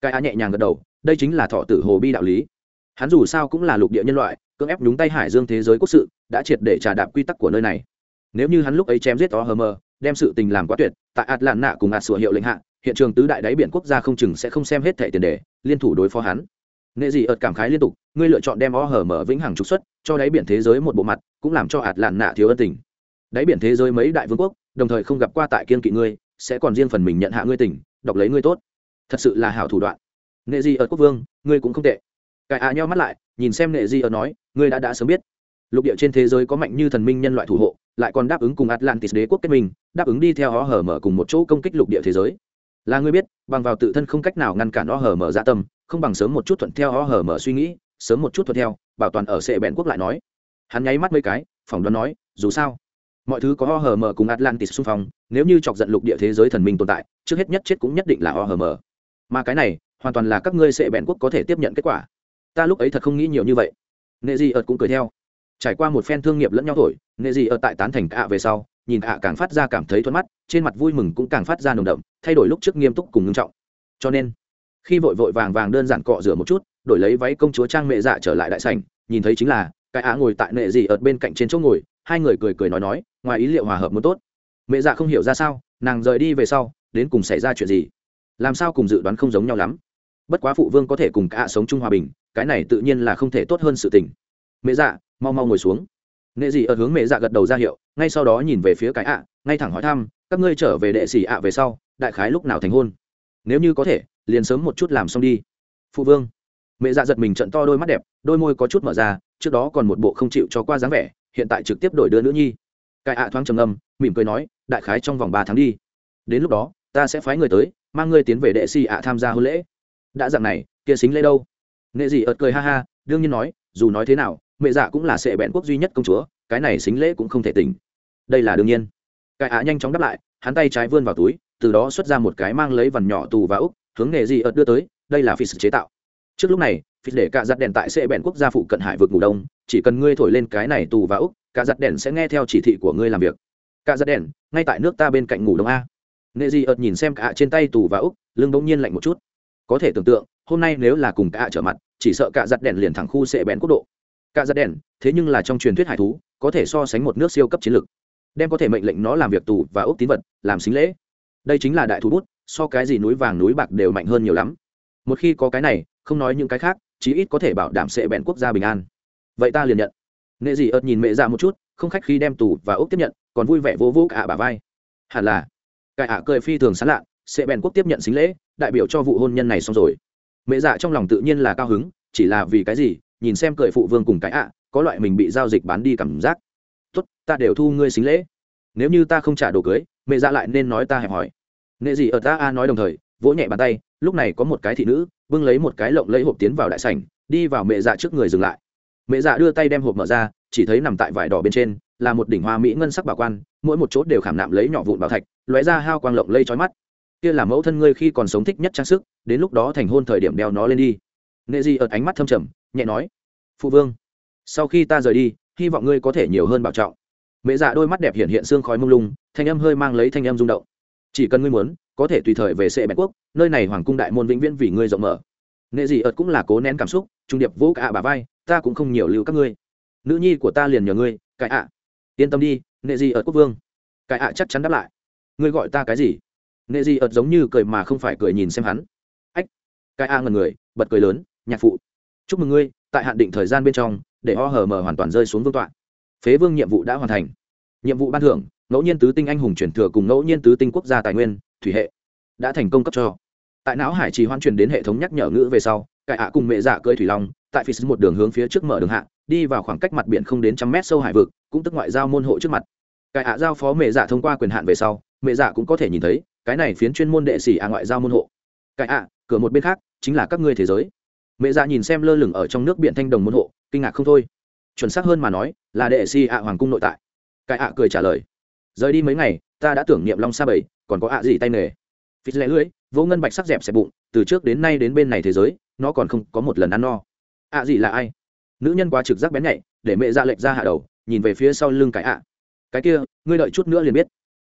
Cái á nhẹ nhàng gật đầu, đây chính là thọ tử hồ bi đạo lý. Hắn dù sao cũng là lục địa nhân loại cưỡng ép nhúng tay hải dương thế giới quốc sự, đã triệt để trà đạp quy tắc của nơi này. Nếu như hắn lúc ấy chém giết o hờ mờ đem sự tình làm quá tuyệt, tại atlan nạ cùng ạt sửa hiệu lệnh hạ, hiện trường tứ đại đáy biển quốc gia không chừng sẽ không xem hết thẻ tiền đề, liên thủ đối phó hắn. Nghệ gì ợt cảm khái liên tục, ngươi lựa chọn đem o hờ mở vĩnh hằng trục xuất, cho đáy biển thế giới một bộ mặt, cũng làm cho ạt lạn nạ thiếu ân tình. Đáy biển thế giới mấy đại vương quốc, đồng thời không gặp qua tại kiên kỵ ngươi, sẽ còn riêng phần mình nhận hạ ngươi tỉnh đọc lấy ngươi tốt. Thật sự là hảo thủ đoạn. Nghệ gì ợt quốc vương, ngươi cũng không tệ cải ạ à nhau mắt lại, nhìn xem nghệ di ở nói, ngươi đã đã sớm biết. Lục địa trên thế giới có mạnh như thần minh nhân loại thủ hộ, lại còn đáp ứng cùng atlantis đế quốc kết minh, đáp ứng đi theo họ hở mở cùng một chỗ công kích lục địa thế giới. Là ngươi biết, bằng vào tự thân không cách nào ngăn cản họ hở mở dạ tâm, không bằng sớm một chút thuận theo họ hở mở suy nghĩ, sớm một chút thuận theo, bảo toàn ở sệ bẹn quốc lại nói. Hắn nháy mắt mấy cái, phỏng đoán nói, dù sao, mọi thứ có ho hở mở cùng atlantis xung phong, nếu như chọc giận lục địa thế giới thần minh tồn tại, trước hết nhất chết cũng nhất định là ho hở mở. Mà cái này, hoàn toàn là các ngươi sệ bẹn quốc có thể tiếp nhận kết quả ta lúc ấy thật không nghĩ nhiều như vậy. Nệ Dị ợt cũng cười theo. Trải qua một phen thương nghiệp lẫn nhau thổi, nệ dị ợt tại tán thành ạ về sau, nhìn ạ càng phát ra cảm thấy thuận mắt, trên mặt vui mừng cũng càng phát ra nồng đậm, thay đổi lúc trước nghiêm túc cùng ngưng trọng. Cho nên, khi vội vội vàng vàng đơn giản cọ rửa một chút, đổi lấy váy công chúa trang mẹ dạ trở lại đại sảnh, nhìn thấy chính là, cái á ngồi tại nệ dị ợt bên cạnh trên chỗ ngồi, hai người cười cười nói nói, ngoài ý liệu hòa hợp muốn tốt. Mẹ dạ không hiểu ra sao, nàng rời đi về sau, đến cùng xảy ra chuyện gì? Làm sao cùng dự đoán không giống nhau lắm? Bất quá phụ vương có thể cùng cả sống chung hòa bình, cái này tự nhiên là không thể tốt hơn sự tình. Mẹ dạ mau mau ngồi xuống. Nệ dị ở hướng mẹ dạ gật đầu ra hiệu, ngay sau đó nhìn về phía cái ạ, ngay thẳng hỏi thăm, các ngươi trở về đệ sĩ ạ về sau, đại khái lúc nào thành hôn? Nếu như có thể, liền sớm một chút làm xong đi. Phụ vương. Mẹ dạ giật mình trận to đôi mắt đẹp, đôi môi có chút mở ra, trước đó còn một bộ không chịu cho qua dáng vẻ, hiện tại trực tiếp đổi đưa nữ nhi. Cái ạ thoáng trầm âm mỉm cười nói, đại khái trong vòng ba tháng đi. Đến lúc đó, ta sẽ phái người tới, mang ngươi tiến về đệ sĩ ạ tham gia hôn lễ đã dạng này, kia xính lễ đâu? Nghệ dị ợt cười ha ha, đương nhiên nói, dù nói thế nào, mẹ dạ cũng là sệ bẹn quốc duy nhất công chúa, cái này xính lễ cũng không thể tỉnh. Đây là đương nhiên. Cái ạ nhanh chóng đáp lại, hắn tay trái vươn vào túi, từ đó xuất ra một cái mang lấy vằn nhỏ tù và úc, hướng nghề gì ợt đưa tới, đây là phi sự chế tạo. Trước lúc này phi để cả giặt đèn tại sệ bẹn quốc gia phụ cận hải vực ngủ đông, chỉ cần ngươi thổi lên cái này tù và úc, cả giặt đèn sẽ nghe theo chỉ thị của ngươi làm việc. Cả giặt đèn, ngay tại nước ta bên cạnh ngủ đông a. Nghề gì ợt nhìn xem cả trên tay tù và úc, lưng bỗng nhiên lạnh một chút có thể tưởng tượng, hôm nay nếu là cùng cả trở mặt, chỉ sợ cả giặt đèn liền thẳng khu sệ bén quốc độ. Cả giặt đèn, thế nhưng là trong truyền thuyết hải thú, có thể so sánh một nước siêu cấp chiến lược, đem có thể mệnh lệnh nó làm việc tù và ốc tín vật, làm xính lễ. Đây chính là đại thú bút, so cái gì núi vàng núi bạc đều mạnh hơn nhiều lắm. Một khi có cái này, không nói những cái khác, chí ít có thể bảo đảm sẽ bén quốc gia bình an. Vậy ta liền nhận. Nghệ dị ợt nhìn mẹ ra một chút, không khách khi đem tù và ốc tiếp nhận, còn vui vẻ vô vô cả bà vai. Hẳn là cải ạ cười phi thường sán lạ sẽ bèn quốc tiếp nhận xính lễ, đại biểu cho vụ hôn nhân này xong rồi. Mẹ dạ trong lòng tự nhiên là cao hứng, chỉ là vì cái gì, nhìn xem cười phụ vương cùng cái ạ, có loại mình bị giao dịch bán đi cảm giác. Tốt, ta đều thu ngươi xính lễ. Nếu như ta không trả đồ cưới, mẹ dạ lại nên nói ta hẹp hỏi nghệ gì ở ta a nói đồng thời, vỗ nhẹ bàn tay, lúc này có một cái thị nữ, bưng lấy một cái lộng lấy hộp tiến vào đại sảnh, đi vào mẹ dạ trước người dừng lại. Mẹ dạ đưa tay đem hộp mở ra, chỉ thấy nằm tại vải đỏ bên trên, là một đỉnh hoa mỹ ngân sắc bảo quan, mỗi một chốt đều khảm nạm lấy nhỏ vụn bảo thạch, lóe ra hao quang lộng lây trói mắt kia là mẫu thân ngươi khi còn sống thích nhất trang sức, đến lúc đó thành hôn thời điểm đeo nó lên đi. Nghệ di ợt ánh mắt thâm trầm, nhẹ nói, phụ vương, sau khi ta rời đi, hy vọng ngươi có thể nhiều hơn bảo trọng. Mẹ dạ đôi mắt đẹp hiện hiện xương khói mông lung, thanh âm hơi mang lấy thanh âm rung động. Chỉ cần ngươi muốn, có thể tùy thời về sệ bạch quốc, nơi này hoàng cung đại môn vĩnh viễn vì ngươi rộng mở. Nghệ dị ợt cũng là cố nén cảm xúc, trung điệp vỗ cả bà vai, ta cũng không nhiều lưu các ngươi. Nữ nhi của ta liền nhờ ngươi, cãi ạ. Yên tâm đi, nghệ dị ợt quốc vương. Cãi ạ chắc chắn đáp lại. Ngươi gọi ta cái gì? Nghệ dị ợt giống như cười mà không phải cười nhìn xem hắn. Ách, cái a ngần người, bật cười lớn, nhạc phụ, chúc mừng ngươi, tại hạn định thời gian bên trong, để o hờ mờ hoàn toàn rơi xuống vương tọa. Phế vương nhiệm vụ đã hoàn thành. Nhiệm vụ ban thưởng, ngẫu nhiên tứ tinh anh hùng chuyển thừa cùng ngẫu nhiên tứ tinh quốc gia tài nguyên, thủy hệ, đã thành công cấp cho. Tại não hải trì hoan truyền đến hệ thống nhắc nhở ngữ về sau cải ạ cùng mẹ dạ cơi thủy long, tại phía một đường hướng phía trước mở đường hạ, đi vào khoảng cách mặt biển không đến trăm mét sâu hải vực, cũng tức ngoại giao môn hộ trước mặt. Cải ạ giao phó mẹ dạ thông qua quyền hạn về sau, mẹ dạ cũng có thể nhìn thấy cái này phiến chuyên môn đệ sĩ à ngoại giao môn hộ. Cái ạ cửa một bên khác, chính là các ngươi thế giới. Mẹ dạ nhìn xem lơ lửng ở trong nước biển thanh đồng môn hộ, kinh ngạc không thôi. Chuẩn xác hơn mà nói, là đệ sĩ ạ hoàng cung nội tại. Cái ạ cười trả lời. Rời đi mấy ngày, ta đã tưởng niệm long sa bảy, còn có ạ gì tay nghề. Phí lẽ lưỡi vô ngân bạch sắc dẹp xẹp bụng, từ trước đến nay đến bên này thế giới, nó còn không có một lần ăn no. Ạ gì là ai? Nữ nhân quá trực giác bén nhạy, để mẹ ra lệch ra hạ đầu, nhìn về phía sau lưng cái ạ cái kia, ngươi đợi chút nữa liền biết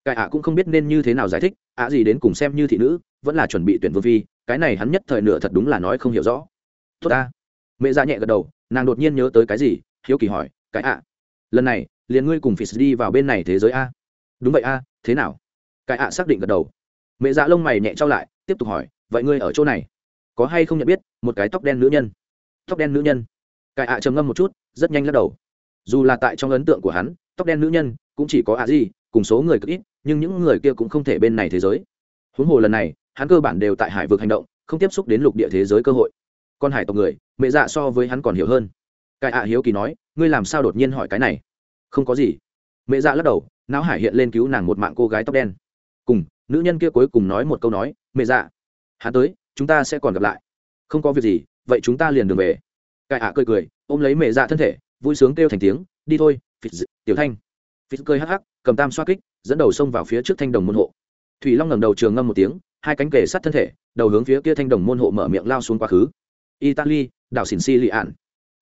cái ạ cũng không biết nên như thế nào giải thích, ạ gì đến cùng xem như thị nữ, vẫn là chuẩn bị tuyển vương phi, cái này hắn nhất thời nửa thật đúng là nói không hiểu rõ. Tốt ta. Mẹ ra nhẹ gật đầu, nàng đột nhiên nhớ tới cái gì, hiếu kỳ hỏi, cái ạ, lần này, liền ngươi cùng phì đi vào bên này thế giới a. Đúng vậy a, thế nào? Cái ạ xác định gật đầu. Mẹ dạ lông mày nhẹ trao lại, tiếp tục hỏi, vậy ngươi ở chỗ này, có hay không nhận biết một cái tóc đen nữ nhân? Tóc đen nữ nhân? Cái ạ trầm ngâm một chút, rất nhanh lắc đầu. Dù là tại trong ấn tượng của hắn, tóc đen nữ nhân cũng chỉ có ạ gì cùng số người cực ít, nhưng những người kia cũng không thể bên này thế giới. Huống hồ lần này, hắn cơ bản đều tại hải vực hành động, không tiếp xúc đến lục địa thế giới cơ hội. Con hải tộc người, mẹ dạ so với hắn còn hiểu hơn. Cái ạ hiếu kỳ nói, ngươi làm sao đột nhiên hỏi cái này? Không có gì. Mẹ dạ lắc đầu, não hải hiện lên cứu nàng một mạng cô gái tóc đen. Cùng, nữ nhân kia cuối cùng nói một câu nói, mẹ dạ hắn tới, chúng ta sẽ còn gặp lại. Không có việc gì, vậy chúng ta liền đường về. Cải ạ cười cười, ôm lấy mẹ dạ thân thể, vui sướng kêu thành tiếng, đi thôi, phịt tiểu thanh phí cười hắc hắc, cầm tam xoa kích, dẫn đầu xông vào phía trước thanh đồng môn hộ. Thủy long ngẩng đầu trường ngâm một tiếng, hai cánh kề sát thân thể, đầu hướng phía kia thanh đồng môn hộ mở miệng lao xuống quá khứ. Italy, đảo xỉn si lị ạn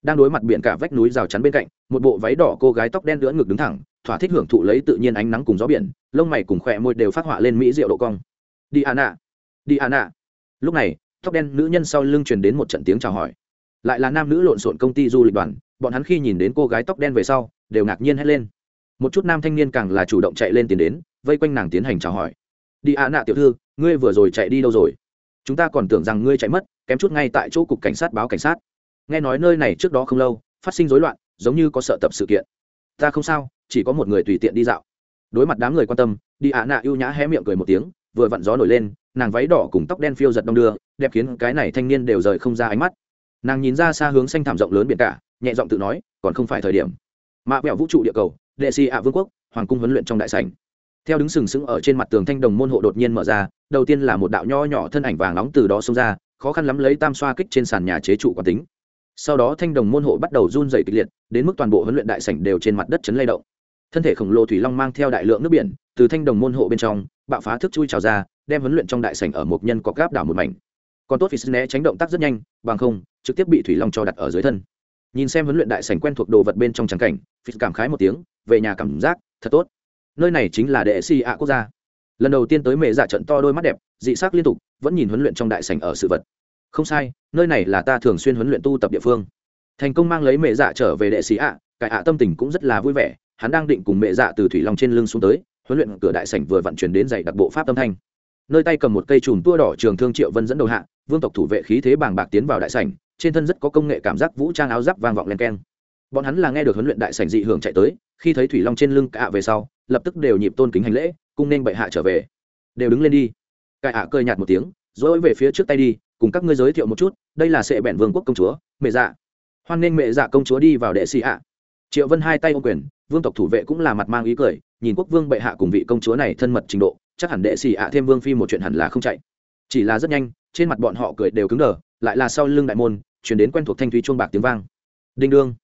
đang đối mặt biển cả vách núi rào chắn bên cạnh, một bộ váy đỏ cô gái tóc đen lưỡn ngực đứng thẳng, thỏa thích hưởng thụ lấy tự nhiên ánh nắng cùng gió biển, lông mày cùng khỏe môi đều phát họa lên mỹ rượu độ cong. Đi à nạ đi à nạ lúc này, tóc đen nữ nhân sau lưng truyền đến một trận tiếng chào hỏi. Lại là nam nữ lộn xộn công ty du lịch đoàn, bọn hắn khi nhìn đến cô gái tóc đen về sau, đều ngạc nhiên hét lên một chút nam thanh niên càng là chủ động chạy lên tiến đến, vây quanh nàng tiến hành chào hỏi. Đi à nạ tiểu thư, ngươi vừa rồi chạy đi đâu rồi? Chúng ta còn tưởng rằng ngươi chạy mất, kém chút ngay tại chỗ cục cảnh sát báo cảnh sát. Nghe nói nơi này trước đó không lâu, phát sinh rối loạn, giống như có sợ tập sự kiện. Ta không sao, chỉ có một người tùy tiện đi dạo. Đối mặt đám người quan tâm, đi ạ nạ ưu nhã hé miệng cười một tiếng, vừa vặn gió nổi lên, nàng váy đỏ cùng tóc đen phiêu giật đông đưa, đẹp khiến cái này thanh niên đều rời không ra ánh mắt. Nàng nhìn ra xa hướng xanh thảm rộng lớn biển cả, nhẹ giọng tự nói, còn không phải thời điểm. Mạ mẹo vũ trụ địa cầu đệ sĩ ạ vương quốc, hoàng cung huấn luyện trong đại sảnh. Theo đứng sừng sững ở trên mặt tường thanh đồng môn hộ đột nhiên mở ra, đầu tiên là một đạo nho nhỏ thân ảnh vàng nóng từ đó xông ra, khó khăn lắm lấy tam xoa kích trên sàn nhà chế trụ quán tính. Sau đó thanh đồng môn hộ bắt đầu run dày kịch liệt, đến mức toàn bộ huấn luyện đại sảnh đều trên mặt đất chấn lay động. Thân thể khổng lồ thủy long mang theo đại lượng nước biển, từ thanh đồng môn hộ bên trong, bạo phá thức chui trào ra, đem huấn luyện trong đại sảnh ở một nhân có gáp đảo một mảnh. Còn tốt vì sức né tránh động tác rất nhanh, bằng không, trực tiếp bị thủy long cho đặt ở dưới thân. Nhìn xem huấn luyện đại sảnh quen thuộc đồ vật bên trong trắng cảnh phí cảm khái một tiếng về nhà cảm giác thật tốt. Nơi này chính là đệ si ạ quốc gia. Lần đầu tiên tới mẹ dạ trận to đôi mắt đẹp, dị sắc liên tục, vẫn nhìn huấn luyện trong đại sảnh ở sự vật. Không sai, nơi này là ta thường xuyên huấn luyện tu tập địa phương. Thành công mang lấy mẹ dạ trở về đệ sĩ ạ, cải ạ tâm tình cũng rất là vui vẻ, hắn đang định cùng mẹ dạ từ thủy long trên lưng xuống tới, huấn luyện cửa đại sảnh vừa vận chuyển đến dạy đặc bộ pháp tâm thanh. Nơi tay cầm một cây chùm tua đỏ trường thương triệu vân dẫn đầu hạ, vương tộc thủ vệ khí thế bàng bạc tiến vào đại sảnh, trên thân rất có công nghệ cảm giác vũ trang áo giáp vang vọng len keng bọn hắn là nghe được huấn luyện đại sảnh dị hưởng chạy tới, khi thấy thủy long trên lưng cạ về sau, lập tức đều nhịp tôn kính hành lễ, cung nên bệ hạ trở về. Đều đứng lên đi. Cạ ạ cười nhạt một tiếng dối về phía trước tay đi, cùng các ngươi giới thiệu một chút, đây là sệ bẹn vương quốc công chúa, mẹ dạ. Hoan nghênh mẹ dạ công chúa đi vào đệ sĩ ạ. Triệu vân hai tay ô quyền, vương tộc thủ vệ cũng là mặt mang ý cười, nhìn quốc vương bệ hạ cùng vị công chúa này thân mật trình độ, chắc hẳn đệ sĩ ạ thêm vương phi một chuyện hẳn là không chạy. Chỉ là rất nhanh, trên mặt bọn họ cười đều cứng đờ, lại là sau lưng đại môn, chuyển đến quen thuộc thanh thúy chuông bạc tiếng vang. Đinh đương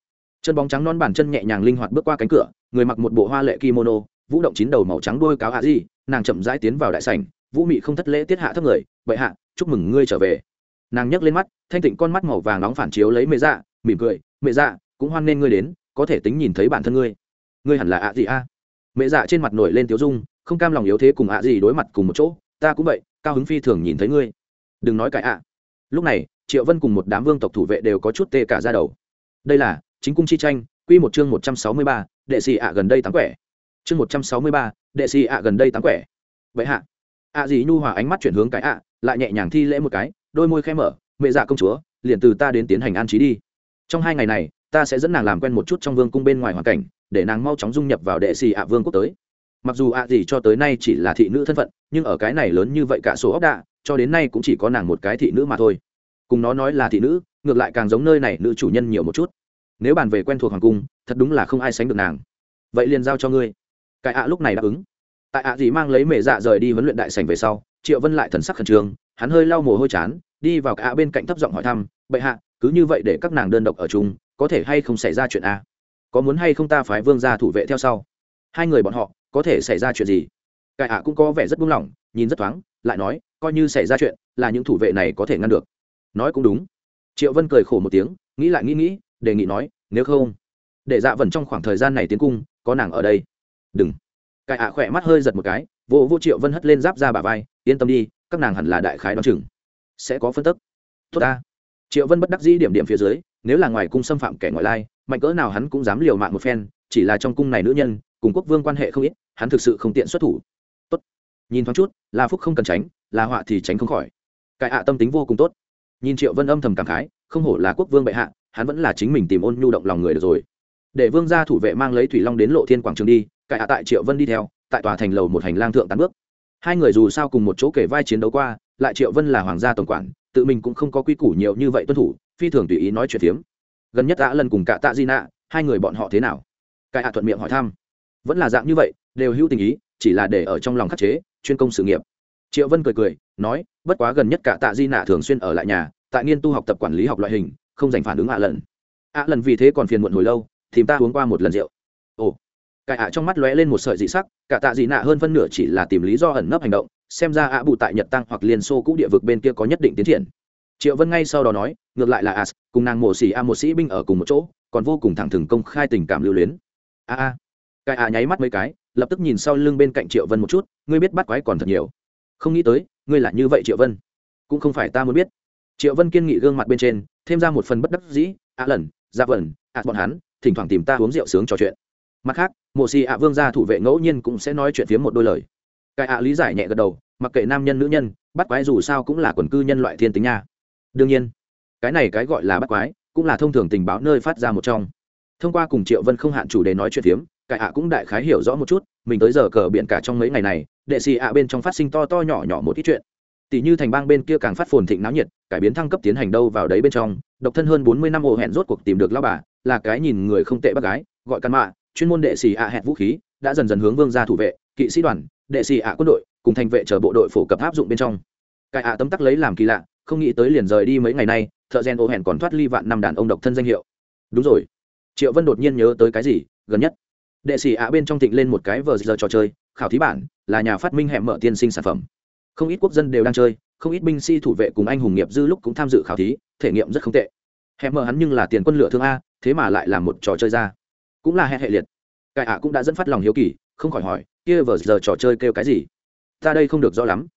chân bóng trắng non bàn chân nhẹ nhàng linh hoạt bước qua cánh cửa, người mặc một bộ hoa lệ kimono, vũ động chín đầu màu trắng đôi cáo hạ di, nàng chậm rãi tiến vào đại sảnh, vũ mị không thất lễ tiết hạ thấp người, bệ hạ, chúc mừng ngươi trở về. Nàng nhấc lên mắt, thanh tịnh con mắt màu vàng nóng phản chiếu lấy mẹ dạ mỉm cười, mẹ dạ cũng hoan nên ngươi đến, có thể tính nhìn thấy bản thân ngươi. Ngươi hẳn là ạ gì a? Mẹ dạ trên mặt nổi lên tiếu dung, không cam lòng yếu thế cùng ạ gì đối mặt cùng một chỗ, ta cũng vậy, cao hứng phi thường nhìn thấy ngươi. Đừng nói cái ạ. Lúc này, triệu vân cùng một đám vương tộc thủ vệ đều có chút tê cả ra đầu. Đây là chính cung chi tranh, quy một chương một trăm sáu mươi ba, đệ sĩ ạ gần đây tám quẻ. Chương một trăm sáu mươi ba, đệ sĩ ạ gần đây tám quẻ. Vậy hạ. Ạ gì nhu hòa ánh mắt chuyển hướng cái ạ, lại nhẹ nhàng thi lễ một cái, đôi môi khẽ mở, mẹ dạ công chúa, liền từ ta đến tiến hành an trí đi. Trong hai ngày này, ta sẽ dẫn nàng làm quen một chút trong vương cung bên ngoài hoàn cảnh, để nàng mau chóng dung nhập vào đệ sĩ ạ vương quốc tới. Mặc dù ạ gì cho tới nay chỉ là thị nữ thân phận, nhưng ở cái này lớn như vậy cả số ốc đạ, cho đến nay cũng chỉ có nàng một cái thị nữ mà thôi. Cùng nó nói là thị nữ, ngược lại càng giống nơi này nữ chủ nhân nhiều một chút nếu bàn về quen thuộc hoàng cung, thật đúng là không ai sánh được nàng. Vậy liền giao cho ngươi. Cái ạ lúc này đáp ứng. Tại ạ gì mang lấy mẹ dạ rời đi huấn luyện đại sành về sau, triệu vân lại thần sắc khẩn trương, hắn hơi lau mồ hôi chán, đi vào cả bên cạnh thấp giọng hỏi thăm, bệ hạ, cứ như vậy để các nàng đơn độc ở chung, có thể hay không xảy ra chuyện a? Có muốn hay không ta phái vương ra thủ vệ theo sau? Hai người bọn họ, có thể xảy ra chuyện gì? Cải ạ cũng có vẻ rất buông lỏng, nhìn rất thoáng, lại nói, coi như xảy ra chuyện, là những thủ vệ này có thể ngăn được. Nói cũng đúng. Triệu vân cười khổ một tiếng, nghĩ lại nghĩ nghĩ đề nghị nói, nếu không, để dạ vần trong khoảng thời gian này tiến cung, có nàng ở đây. Đừng. Cải ạ khỏe mắt hơi giật một cái, vô vô triệu vân hất lên giáp ra bà vai, yên tâm đi, các nàng hẳn là đại khái đ o chừng, sẽ có phân tức. Tốt ta. Triệu vân bất đắc dĩ điểm điểm phía dưới, nếu là ngoài cung xâm phạm kẻ ngoại lai, mạnh cỡ nào hắn cũng dám liều mạng một phen, chỉ là trong cung này nữ nhân, cùng quốc vương quan hệ không ít, hắn thực sự không tiện xuất thủ. Tốt. Nhìn thoáng chút là phúc không cần tránh là họa thì tránh không khỏi. Cải ạ tâm tính vô cùng tốt. Nhìn triệu vân âm thầm cảm khái, không hổ là quốc vương bệ hạ hắn vẫn là chính mình tìm ôn nhu động lòng người được rồi. Để vương gia thủ vệ mang lấy thủy long đến lộ thiên quảng trường đi, cải ạ tại triệu vân đi theo, tại tòa thành lầu một hành lang thượng tán bước. Hai người dù sao cùng một chỗ kể vai chiến đấu qua, lại triệu vân là hoàng gia tổng quản, tự mình cũng không có quy củ nhiều như vậy tuân thủ, phi thường tùy ý nói chuyện phiếm. Gần nhất đã lần cùng cả tạ di nạ hai người bọn họ thế nào? Cải ạ thuận miệng hỏi thăm. Vẫn là dạng như vậy, đều hữu tình ý, chỉ là để ở trong lòng khắc chế, chuyên công sự nghiệp. Triệu vân cười cười, nói, bất quá gần nhất cả tạ di nạ thường xuyên ở lại nhà, tại nghiên tu học tập quản lý học loại hình không dành phản ứng ạ lần. Ạ lần vì thế còn phiền muộn hồi lâu, tìm ta uống qua một lần rượu. Ồ cải ạ trong mắt lóe lên một sợi dị sắc, cả tạ dị nạ hơn phân nửa chỉ là tìm lý do ẩn nấp hành động, xem ra ạ bù tại nhật tăng hoặc liên xô cũ địa vực bên kia có nhất định tiến triển. Triệu vân ngay sau đó nói, ngược lại là as cùng nàng mổ xỉ a một sĩ binh ở cùng một chỗ, còn vô cùng thẳng thừng công khai tình cảm lưu luyến. A a, cái a nháy mắt mấy cái, lập tức nhìn sau lưng bên cạnh triệu vân một chút, ngươi biết bắt quái còn thật nhiều. Không nghĩ tới, ngươi là như vậy triệu vân. Cũng không phải ta muốn biết triệu vân kiên nghị gương mặt bên trên, thêm ra một phần bất đắc dĩ, a lần ra vần a bọn hắn, thỉnh thoảng tìm ta uống rượu sướng trò chuyện. Mặt khác, mộ xì ạ vương gia thủ vệ ngẫu nhiên cũng sẽ nói chuyện phiếm một đôi lời. Cái ạ lý giải nhẹ gật đầu, mặc kệ nam nhân nữ nhân, bắt quái dù sao cũng là quần cư nhân loại thiên tính nha. Đương nhiên, cái này cái gọi là bắt quái, cũng là thông thường tình báo nơi phát ra một trong. Thông qua cùng triệu vân không hạn chủ đề nói chuyện phiếm, cái ạ cũng đại khái hiểu rõ một chút, mình tới giờ cờ biển cả trong mấy ngày này, đệ xì ạ bên trong phát sinh to to nhỏ nhỏ một ít chuyện tỷ như thành bang bên kia càng phát phồn thịnh náo nhiệt, cải biến thăng cấp tiến hành đâu vào đấy bên trong, độc thân hơn bốn mươi năm ồ hẹn rốt cuộc tìm được lao bà, là cái nhìn người không tệ bác gái, gọi căn mạ, chuyên môn đệ sĩ ạ hẹn vũ khí, đã dần dần hướng vương ra thủ vệ, kỵ sĩ đoàn, đệ sĩ ạ quân đội, cùng thành vệ chờ bộ đội phổ cập áp dụng bên trong. Cải ạ tấm tắc lấy làm kỳ lạ, không nghĩ tới liền rời đi mấy ngày nay, thợ gen ô hẹn còn thoát ly vạn năm đàn ông độc thân danh hiệu. Đúng rồi. Triệu vân đột nhiên nhớ tới cái gì, gần nhất. Đệ sĩ ạ bên trong thịnh lên một cái vờ giờ trò chơi, khảo thí bản, là nhà phát minh hẹn mở tiên sinh sản phẩm không ít quốc dân đều đang chơi, không ít binh sĩ thủ vệ cùng anh hùng nghiệp dư lúc cũng tham dự khảo thí, thể nghiệm rất không tệ. Hẹn mở hắn nhưng là tiền quân lửa thương a, thế mà lại là một trò chơi ra. Cũng là hẹn hệ liệt. Cải ạ cũng đã dẫn phát lòng hiếu kỳ, không khỏi hỏi, kia vờ giờ trò chơi kêu cái gì? Ta đây không được rõ lắm.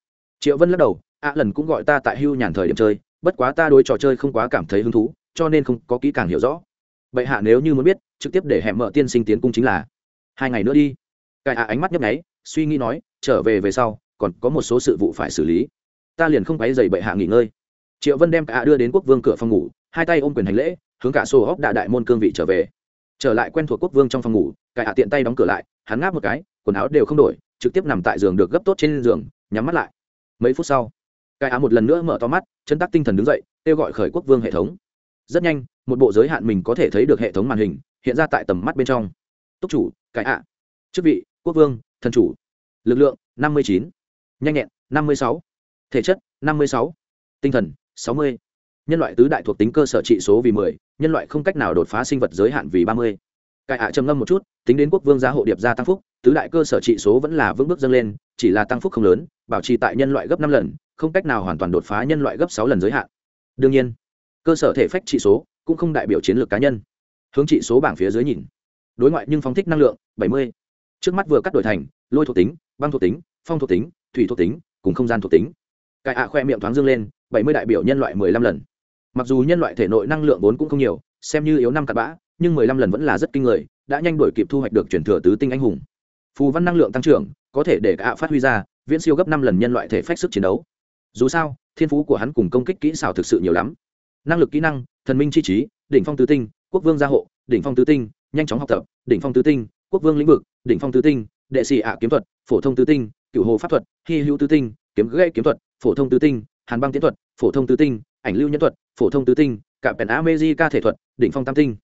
Triệu vân lắc đầu, ạ lần cũng gọi ta tại hưu nhàn thời điểm chơi, bất quá ta đối trò chơi không quá cảm thấy hứng thú, cho nên không có kỹ càng hiểu rõ. Bệ hạ nếu như muốn biết, trực tiếp để hẹn mở tiên sinh tiến cung chính là, hai ngày nữa đi. Cải ạ ánh mắt nhấp nháy, suy nghĩ nói, trở về về sau còn có một số sự vụ phải xử lý. Ta liền không quấy dày bệ hạ nghỉ ngơi. Triệu vân đem cả đưa đến quốc vương cửa phòng ngủ, hai tay ôm quyền hành lễ, hướng cả sổ hóc đạ đại môn cương vị trở về. Trở lại quen thuộc quốc vương trong phòng ngủ, cả hạ tiện tay đóng cửa lại, hắn ngáp một cái, quần áo đều không đổi, trực tiếp nằm tại giường được gấp tốt trên giường, nhắm mắt lại. Mấy phút sau cải á một lần nữa mở to mắt, chân tắc tinh thần đứng dậy, kêu gọi khởi quốc vương hệ thống. Rất nhanh, một bộ giới hạn mình có thể thấy được hệ thống màn hình, hiện ra tại tầm mắt bên trong. Túc chủ cải ạ chức vị, quốc vương, thần chủ. Lực lượng, năm mươi chín nhanh nhẹn, năm mươi sáu. Thể chất, năm mươi sáu. Tinh thần, sáu mươi. Nhân loại tứ đại thuộc tính cơ sở trị số vì mười, nhân loại không cách nào đột phá sinh vật giới hạn vì ba mươi. Cải ạ trầm ngâm một chút, tính đến quốc vương gia hộ điệp gia tăng phúc, tứ đại cơ sở trị số vẫn là vững bước dâng lên, chỉ là tăng phúc không lớn, bảo trì tại nhân loại gấp năm lần, không cách nào hoàn toàn đột phá nhân loại gấp sáu lần giới hạn. Đương nhiên, cơ sở thể phách trị số cũng không đại biểu chiến lược cá nhân. Hướng trị số bảng phía dưới nhìn. Đối ngoại nhưng phóng thích năng lượng, bảy mươi. Trước mắt vừa cắt đổi thành, lôi thuộc tính, băng thuộc tính, phong thuộc tính thủy thuộc tính, cùng không gian thuộc tính. Cải ạ khoe miệng thoáng dương lên, bảy mươi đại biểu nhân loại mười lăm lần. Mặc dù nhân loại thể nội năng lượng vốn cũng không nhiều, xem như yếu năm cặp bã, nhưng mười lăm lần vẫn là rất kinh người, đã nhanh đổi kịp thu hoạch được chuyển thừa tứ tinh anh hùng. Phù văn năng lượng tăng trưởng, có thể để cả phát huy ra, viễn siêu gấp năm lần nhân loại thể phách sức chiến đấu. Dù sao, thiên phú của hắn cùng công kích kỹ xảo thực sự nhiều lắm. Năng lực kỹ năng, thần minh chi trí, đỉnh phong tứ tinh, quốc vương gia hộ, đỉnh phong tứ tinh, nhanh chóng học tập, đỉnh phong tứ tinh, quốc vương lĩnh vực, đỉnh phong tứ tinh, đệ sĩ ạ kiếm thuật, phổ thông tứ tinh cựu hồ pháp thuật, hy hữu tứ tinh, kiếm Gậy kiếm thuật, phổ thông tứ tinh, hàn băng tiến thuật, phổ thông tứ tinh, ảnh lưu nhân thuật, phổ thông tứ tinh cả pèn amejica thể thuật, đỉnh phong tam tinh.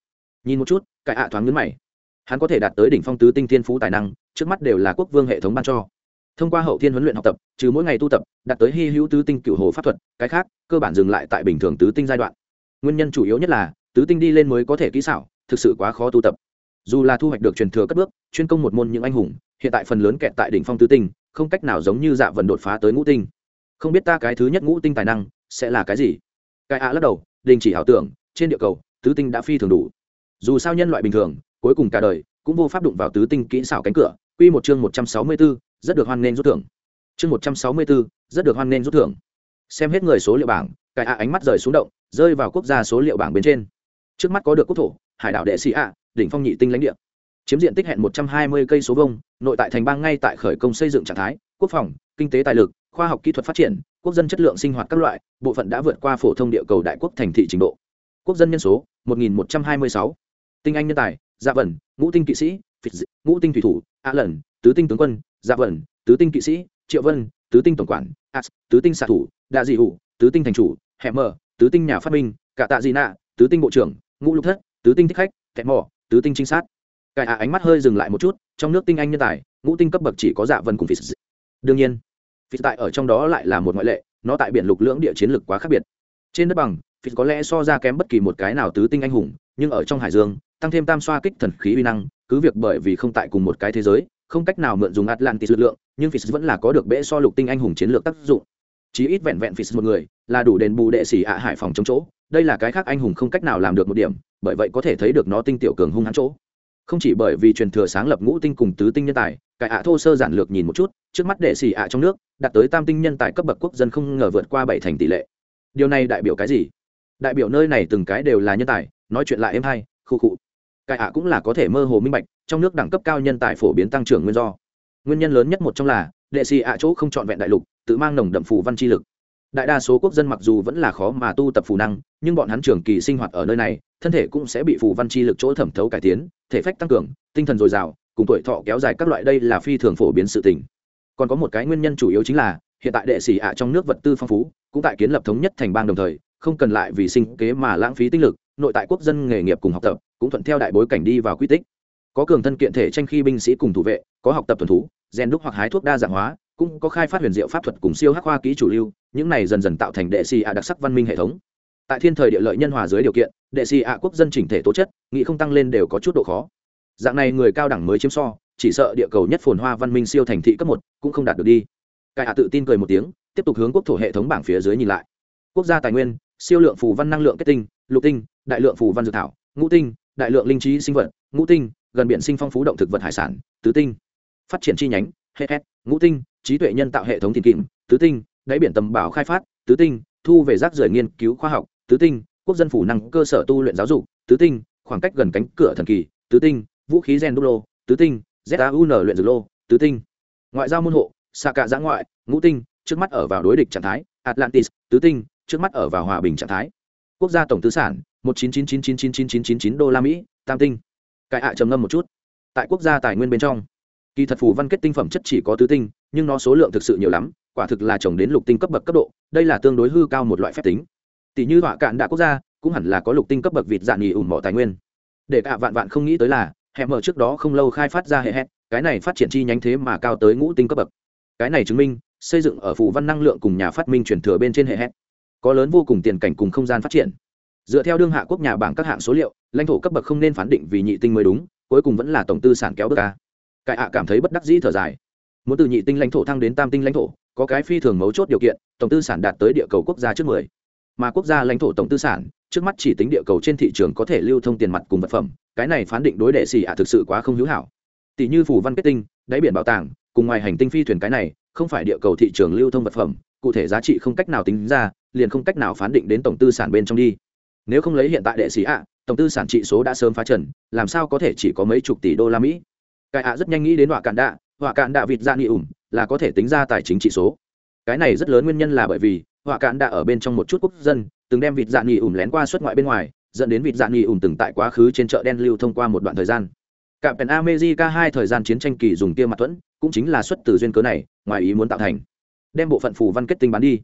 Nhìn một chút cải ạ thoáng nhấn mày. Hắn có thể đạt tới đỉnh phong tứ tinh thiên phú tài năng, trước mắt đều là quốc vương hệ thống ban cho. Thông qua hậu thiên huấn luyện học tập, trừ mỗi ngày tu tập, đạt tới hy hữu tứ tinh cựu hồ pháp thuật, cái khác, cơ bản dừng lại tại bình thường tứ tinh giai đoạn. Nguyên nhân chủ yếu nhất là, tứ tinh đi lên mới có thể kỹ xảo, thực sự quá khó tu tập. Dù là thu hoạch được truyền thừa cất bước, chuyên công một môn những anh hùng, hiện tại phần lớn kẹt tại đỉnh phong tứ tinh không cách nào giống như dạ vần đột phá tới ngũ tinh. Không biết ta cái thứ nhất ngũ tinh tài năng sẽ là cái gì? Cái ạ lắc đầu đình chỉ ảo tưởng trên địa cầu tứ tinh đã phi thường đủ. Dù sao nhân loại bình thường cuối cùng cả đời cũng vô pháp đụng vào tứ tinh kỹ xảo cánh cửa. Quy một chương một trăm sáu mươi 164, rất được hoan nghênh rút thưởng. Chương một trăm sáu mươi 164, rất được hoan nghênh rút thưởng. Xem hết người số liệu bảng cái ạ ánh mắt rời xuống động rơi vào quốc gia số liệu bảng bên trên. Trước mắt có được quốc thổ hải đảo đệ sĩ ạ đỉnh phong nhị tinh lãnh địa chiếm diện tích hẹn một trăm hai mươi cây số vông nội tại thành bang ngay tại khởi công xây dựng trạng thái, quốc phòng, kinh tế tài lực, khoa học kỹ thuật phát triển, quốc dân chất lượng sinh hoạt các loại, bộ phận đã vượt qua phổ thông địa cầu đại quốc thành thị trình độ quốc dân nhân số 1126. tinh anh nhân tài dạ vần ngũ tinh kỵ sĩ ngũ tinh thủy thủ, a lần tứ tinh tướng quân dạ vần tứ tinh kỵ sĩ, triệu vân, tứ tinh tổng quản as tứ tinh xạ thủ đa dị hủ, tứ tinh thành chủ, hẹ mờ, tứ tinh nhà phát minh, cả tạ dị nạ, tứ tinh bộ trưởng, ngũ lục thất, tứ tinh thích khách, kẹt mỏ tứ tinh trinh sát cải ạ, ánh mắt hơi dừng lại một chút, trong nước tinh anh nhân tài, ngũ tinh cấp bậc chỉ có dạ vân cùng phí đương nhiên phí tại ở trong đó lại là một ngoại lệ, nó tại biển lục lưỡng địa chiến lược quá khác biệt. Trên đất bằng phí có lẽ so ra kém bất kỳ một cái nào tứ tinh anh hùng, nhưng ở trong hải dương, tăng thêm tam xoa kích thần khí uy năng, cứ việc bởi vì không tại cùng một cái thế giới, không cách nào mượn dùng atlantis lực lượng, nhưng phí vẫn là có được bẽ so lục tinh anh hùng chiến lược tác dụng. Chí ít vẹn vẹn phí một người, là đủ đền bù đệ sĩ ạ hải phòng chống chỗ, đây là cái khác anh hùng không cách nào làm được một điểm, bởi vậy có thể thấy được nó tinh tiểu cường hung hãn chỗ không chỉ bởi vì truyền thừa sáng lập ngũ tinh cùng tứ tinh nhân tài cải ạ thô sơ giản lược nhìn một chút, trước mắt đệ xì ạ trong nước, đạt tới tam tinh nhân tài cấp bậc quốc dân không ngờ vượt qua bảy thành tỷ lệ. Điều này đại biểu cái gì? Đại biểu nơi này từng cái đều là nhân tài, nói chuyện lại êm hay, khu khụ cải ạ cũng là có thể mơ hồ minh bạch, trong nước đẳng cấp cao nhân tài phổ biến tăng trưởng nguyên do. Nguyên nhân lớn nhất một trong là, đệ xì ạ chỗ không trọn vẹn đại lục, tự mang nồng đậm phù văn chi lực. Đại đa số quốc dân mặc dù vẫn là khó mà tu tập phù năng, nhưng bọn hắn trường kỳ sinh hoạt ở nơi này thân thể cũng sẽ bị phù văn chi lực chỗ thẩm thấu cải tiến, thể phách tăng cường, tinh thần dồi dào, cùng tuổi thọ kéo dài các loại đây là phi thường phổ biến sự tình. Còn có một cái nguyên nhân chủ yếu chính là, hiện tại đệ sĩ ạ trong nước vật tư phong phú, cũng tại kiến lập thống nhất thành bang đồng thời, không cần lại vì sinh kế mà lãng phí tinh lực, nội tại quốc dân nghề nghiệp cùng học tập, cũng thuận theo đại bối cảnh đi vào quy tích. Có cường thân kiện thể tranh khi binh sĩ cùng thủ vệ, có học tập tuần thú rèn đúc hoặc hái thuốc đa dạng hóa, cũng có khai phát huyền diệu pháp thuật cùng siêu hắc khoa kỹ chủ lưu, những này dần dần tạo thành đệ sĩ ạ đặc sắc văn minh hệ thống. Tại thiên thời địa lợi nhân hòa dưới điều kiện đệ xì ạ quốc dân chỉnh thể tố chất nghĩ không tăng lên đều có chút độ khó. Dạng này người cao đẳng mới chiếm so, chỉ sợ địa cầu nhất phồn hoa văn minh siêu thành thị cấp một cũng không đạt được đi. Cải hạ tự tin cười một tiếng, tiếp tục hướng quốc thổ hệ thống bảng phía dưới nhìn lại. Quốc gia tài nguyên, siêu lượng phù văn năng lượng kết tinh, lục tinh, đại lượng phù văn dược thảo, ngũ tinh, đại lượng linh trí sinh vật, ngũ tinh, gần biển sinh phong phú động thực vật hải sản, tứ tinh. Phát triển chi nhánh, hệ s, ngũ tinh, trí tuệ nhân tạo hệ thống thìn kìm tứ tinh, đáy biển tầm bảo khai phát, tứ tinh, thu về rác rưởi nghiên cứu khoa học, tứ tinh quốc dân phủ năng cơ sở tu luyện giáo dục, tứ tinh, khoảng cách gần cánh cửa thần kỳ, tứ tinh, vũ khí gen đúc lô, tứ tinh zaun luyện dược lô, tứ tinh. Ngoại giao môn hộ xa cạ giã ngoại, ngũ tinh, trước mắt ở vào đối địch trạng thái, atlantis, tứ tinh, trước mắt ở vào hòa bình trạng thái. Quốc gia tổng tư sản, một chín chín chín chín chín chín chín chín chín đô la mỹ, tam tinh. Cải hạ trầm ngâm một chút. Tại quốc gia tài nguyên bên trong, kỳ thật phù văn kết tinh phẩm chất chỉ có tứ tinh, nhưng nó số lượng thực sự nhiều lắm, quả thực là trồng đến lục tinh cấp bậc cấp độ, đây là tương đối hư cao một loại phép tính tỷ như họa cạn đã quốc gia, cũng hẳn là có lục tinh cấp bậc vịt dạng nghỉ ủn mỏ tài nguyên. Để cả vạn vạn không nghĩ tới là hẹn mở trước đó không lâu khai phát ra hệ hẹn, cái này phát triển chi nhánh thế mà cao tới ngũ tinh cấp bậc. Cái này chứng minh, xây dựng ở phù văn năng lượng cùng nhà phát minh truyền thừa bên trên hệ hẹn, có lớn vô cùng tiền cảnh cùng không gian phát triển. Dựa theo đương hạ quốc nhà bảng các hạng số liệu, lãnh thổ cấp bậc không nên phán định vì nhị tinh mới đúng, cuối cùng vẫn là tổng tư sản kéo bước ca. Cải ạ cảm thấy bất đắc dĩ thở dài. Muốn từ nhị tinh lãnh thổ thăng đến tam tinh lãnh thổ, có cái phi thường mấu chốt điều kiện, tổng tư sản đạt tới địa cầu quốc gia trước mười mà quốc gia lãnh thổ tổng tư sản, trước mắt chỉ tính địa cầu trên thị trường có thể lưu thông tiền mặt cùng vật phẩm, cái này phán định đối đệ xì ạ thực sự quá không hữu hảo. Tỷ như phủ văn kết tinh, đáy biển bảo tàng, cùng ngoài hành tinh phi thuyền cái này, không phải địa cầu thị trường lưu thông vật phẩm, cụ thể giá trị không cách nào tính ra, liền không cách nào phán định đến tổng tư sản bên trong đi. Nếu không lấy hiện tại đệ sĩ ạ, tổng tư sản trị số đã sớm phá trần, làm sao có thể chỉ có mấy chục tỷ đô la mỹ? Cái ạ rất nhanh nghĩ đến họa cạn đạ, họa cạn đạ vịt dạ ra nghị ủng là có thể tính ra tài chính trị số. Cái này rất lớn nguyên nhân là bởi vì họa cạn đã ở bên trong một chút quốc dân, từng đem vịt dạ nghỉ ủm lén qua xuất ngoại bên ngoài, dẫn đến vịt dạ nghỉ ủm từng tại quá khứ trên chợ đen lưu thông qua một đoạn thời gian. Cả pèn america hai thời gian chiến tranh kỳ dùng tia mặt thuẫn, cũng chính là xuất từ duyên cớ này, ngoài ý muốn tạo thành. Đem bộ phận phù văn kết tinh bán đi.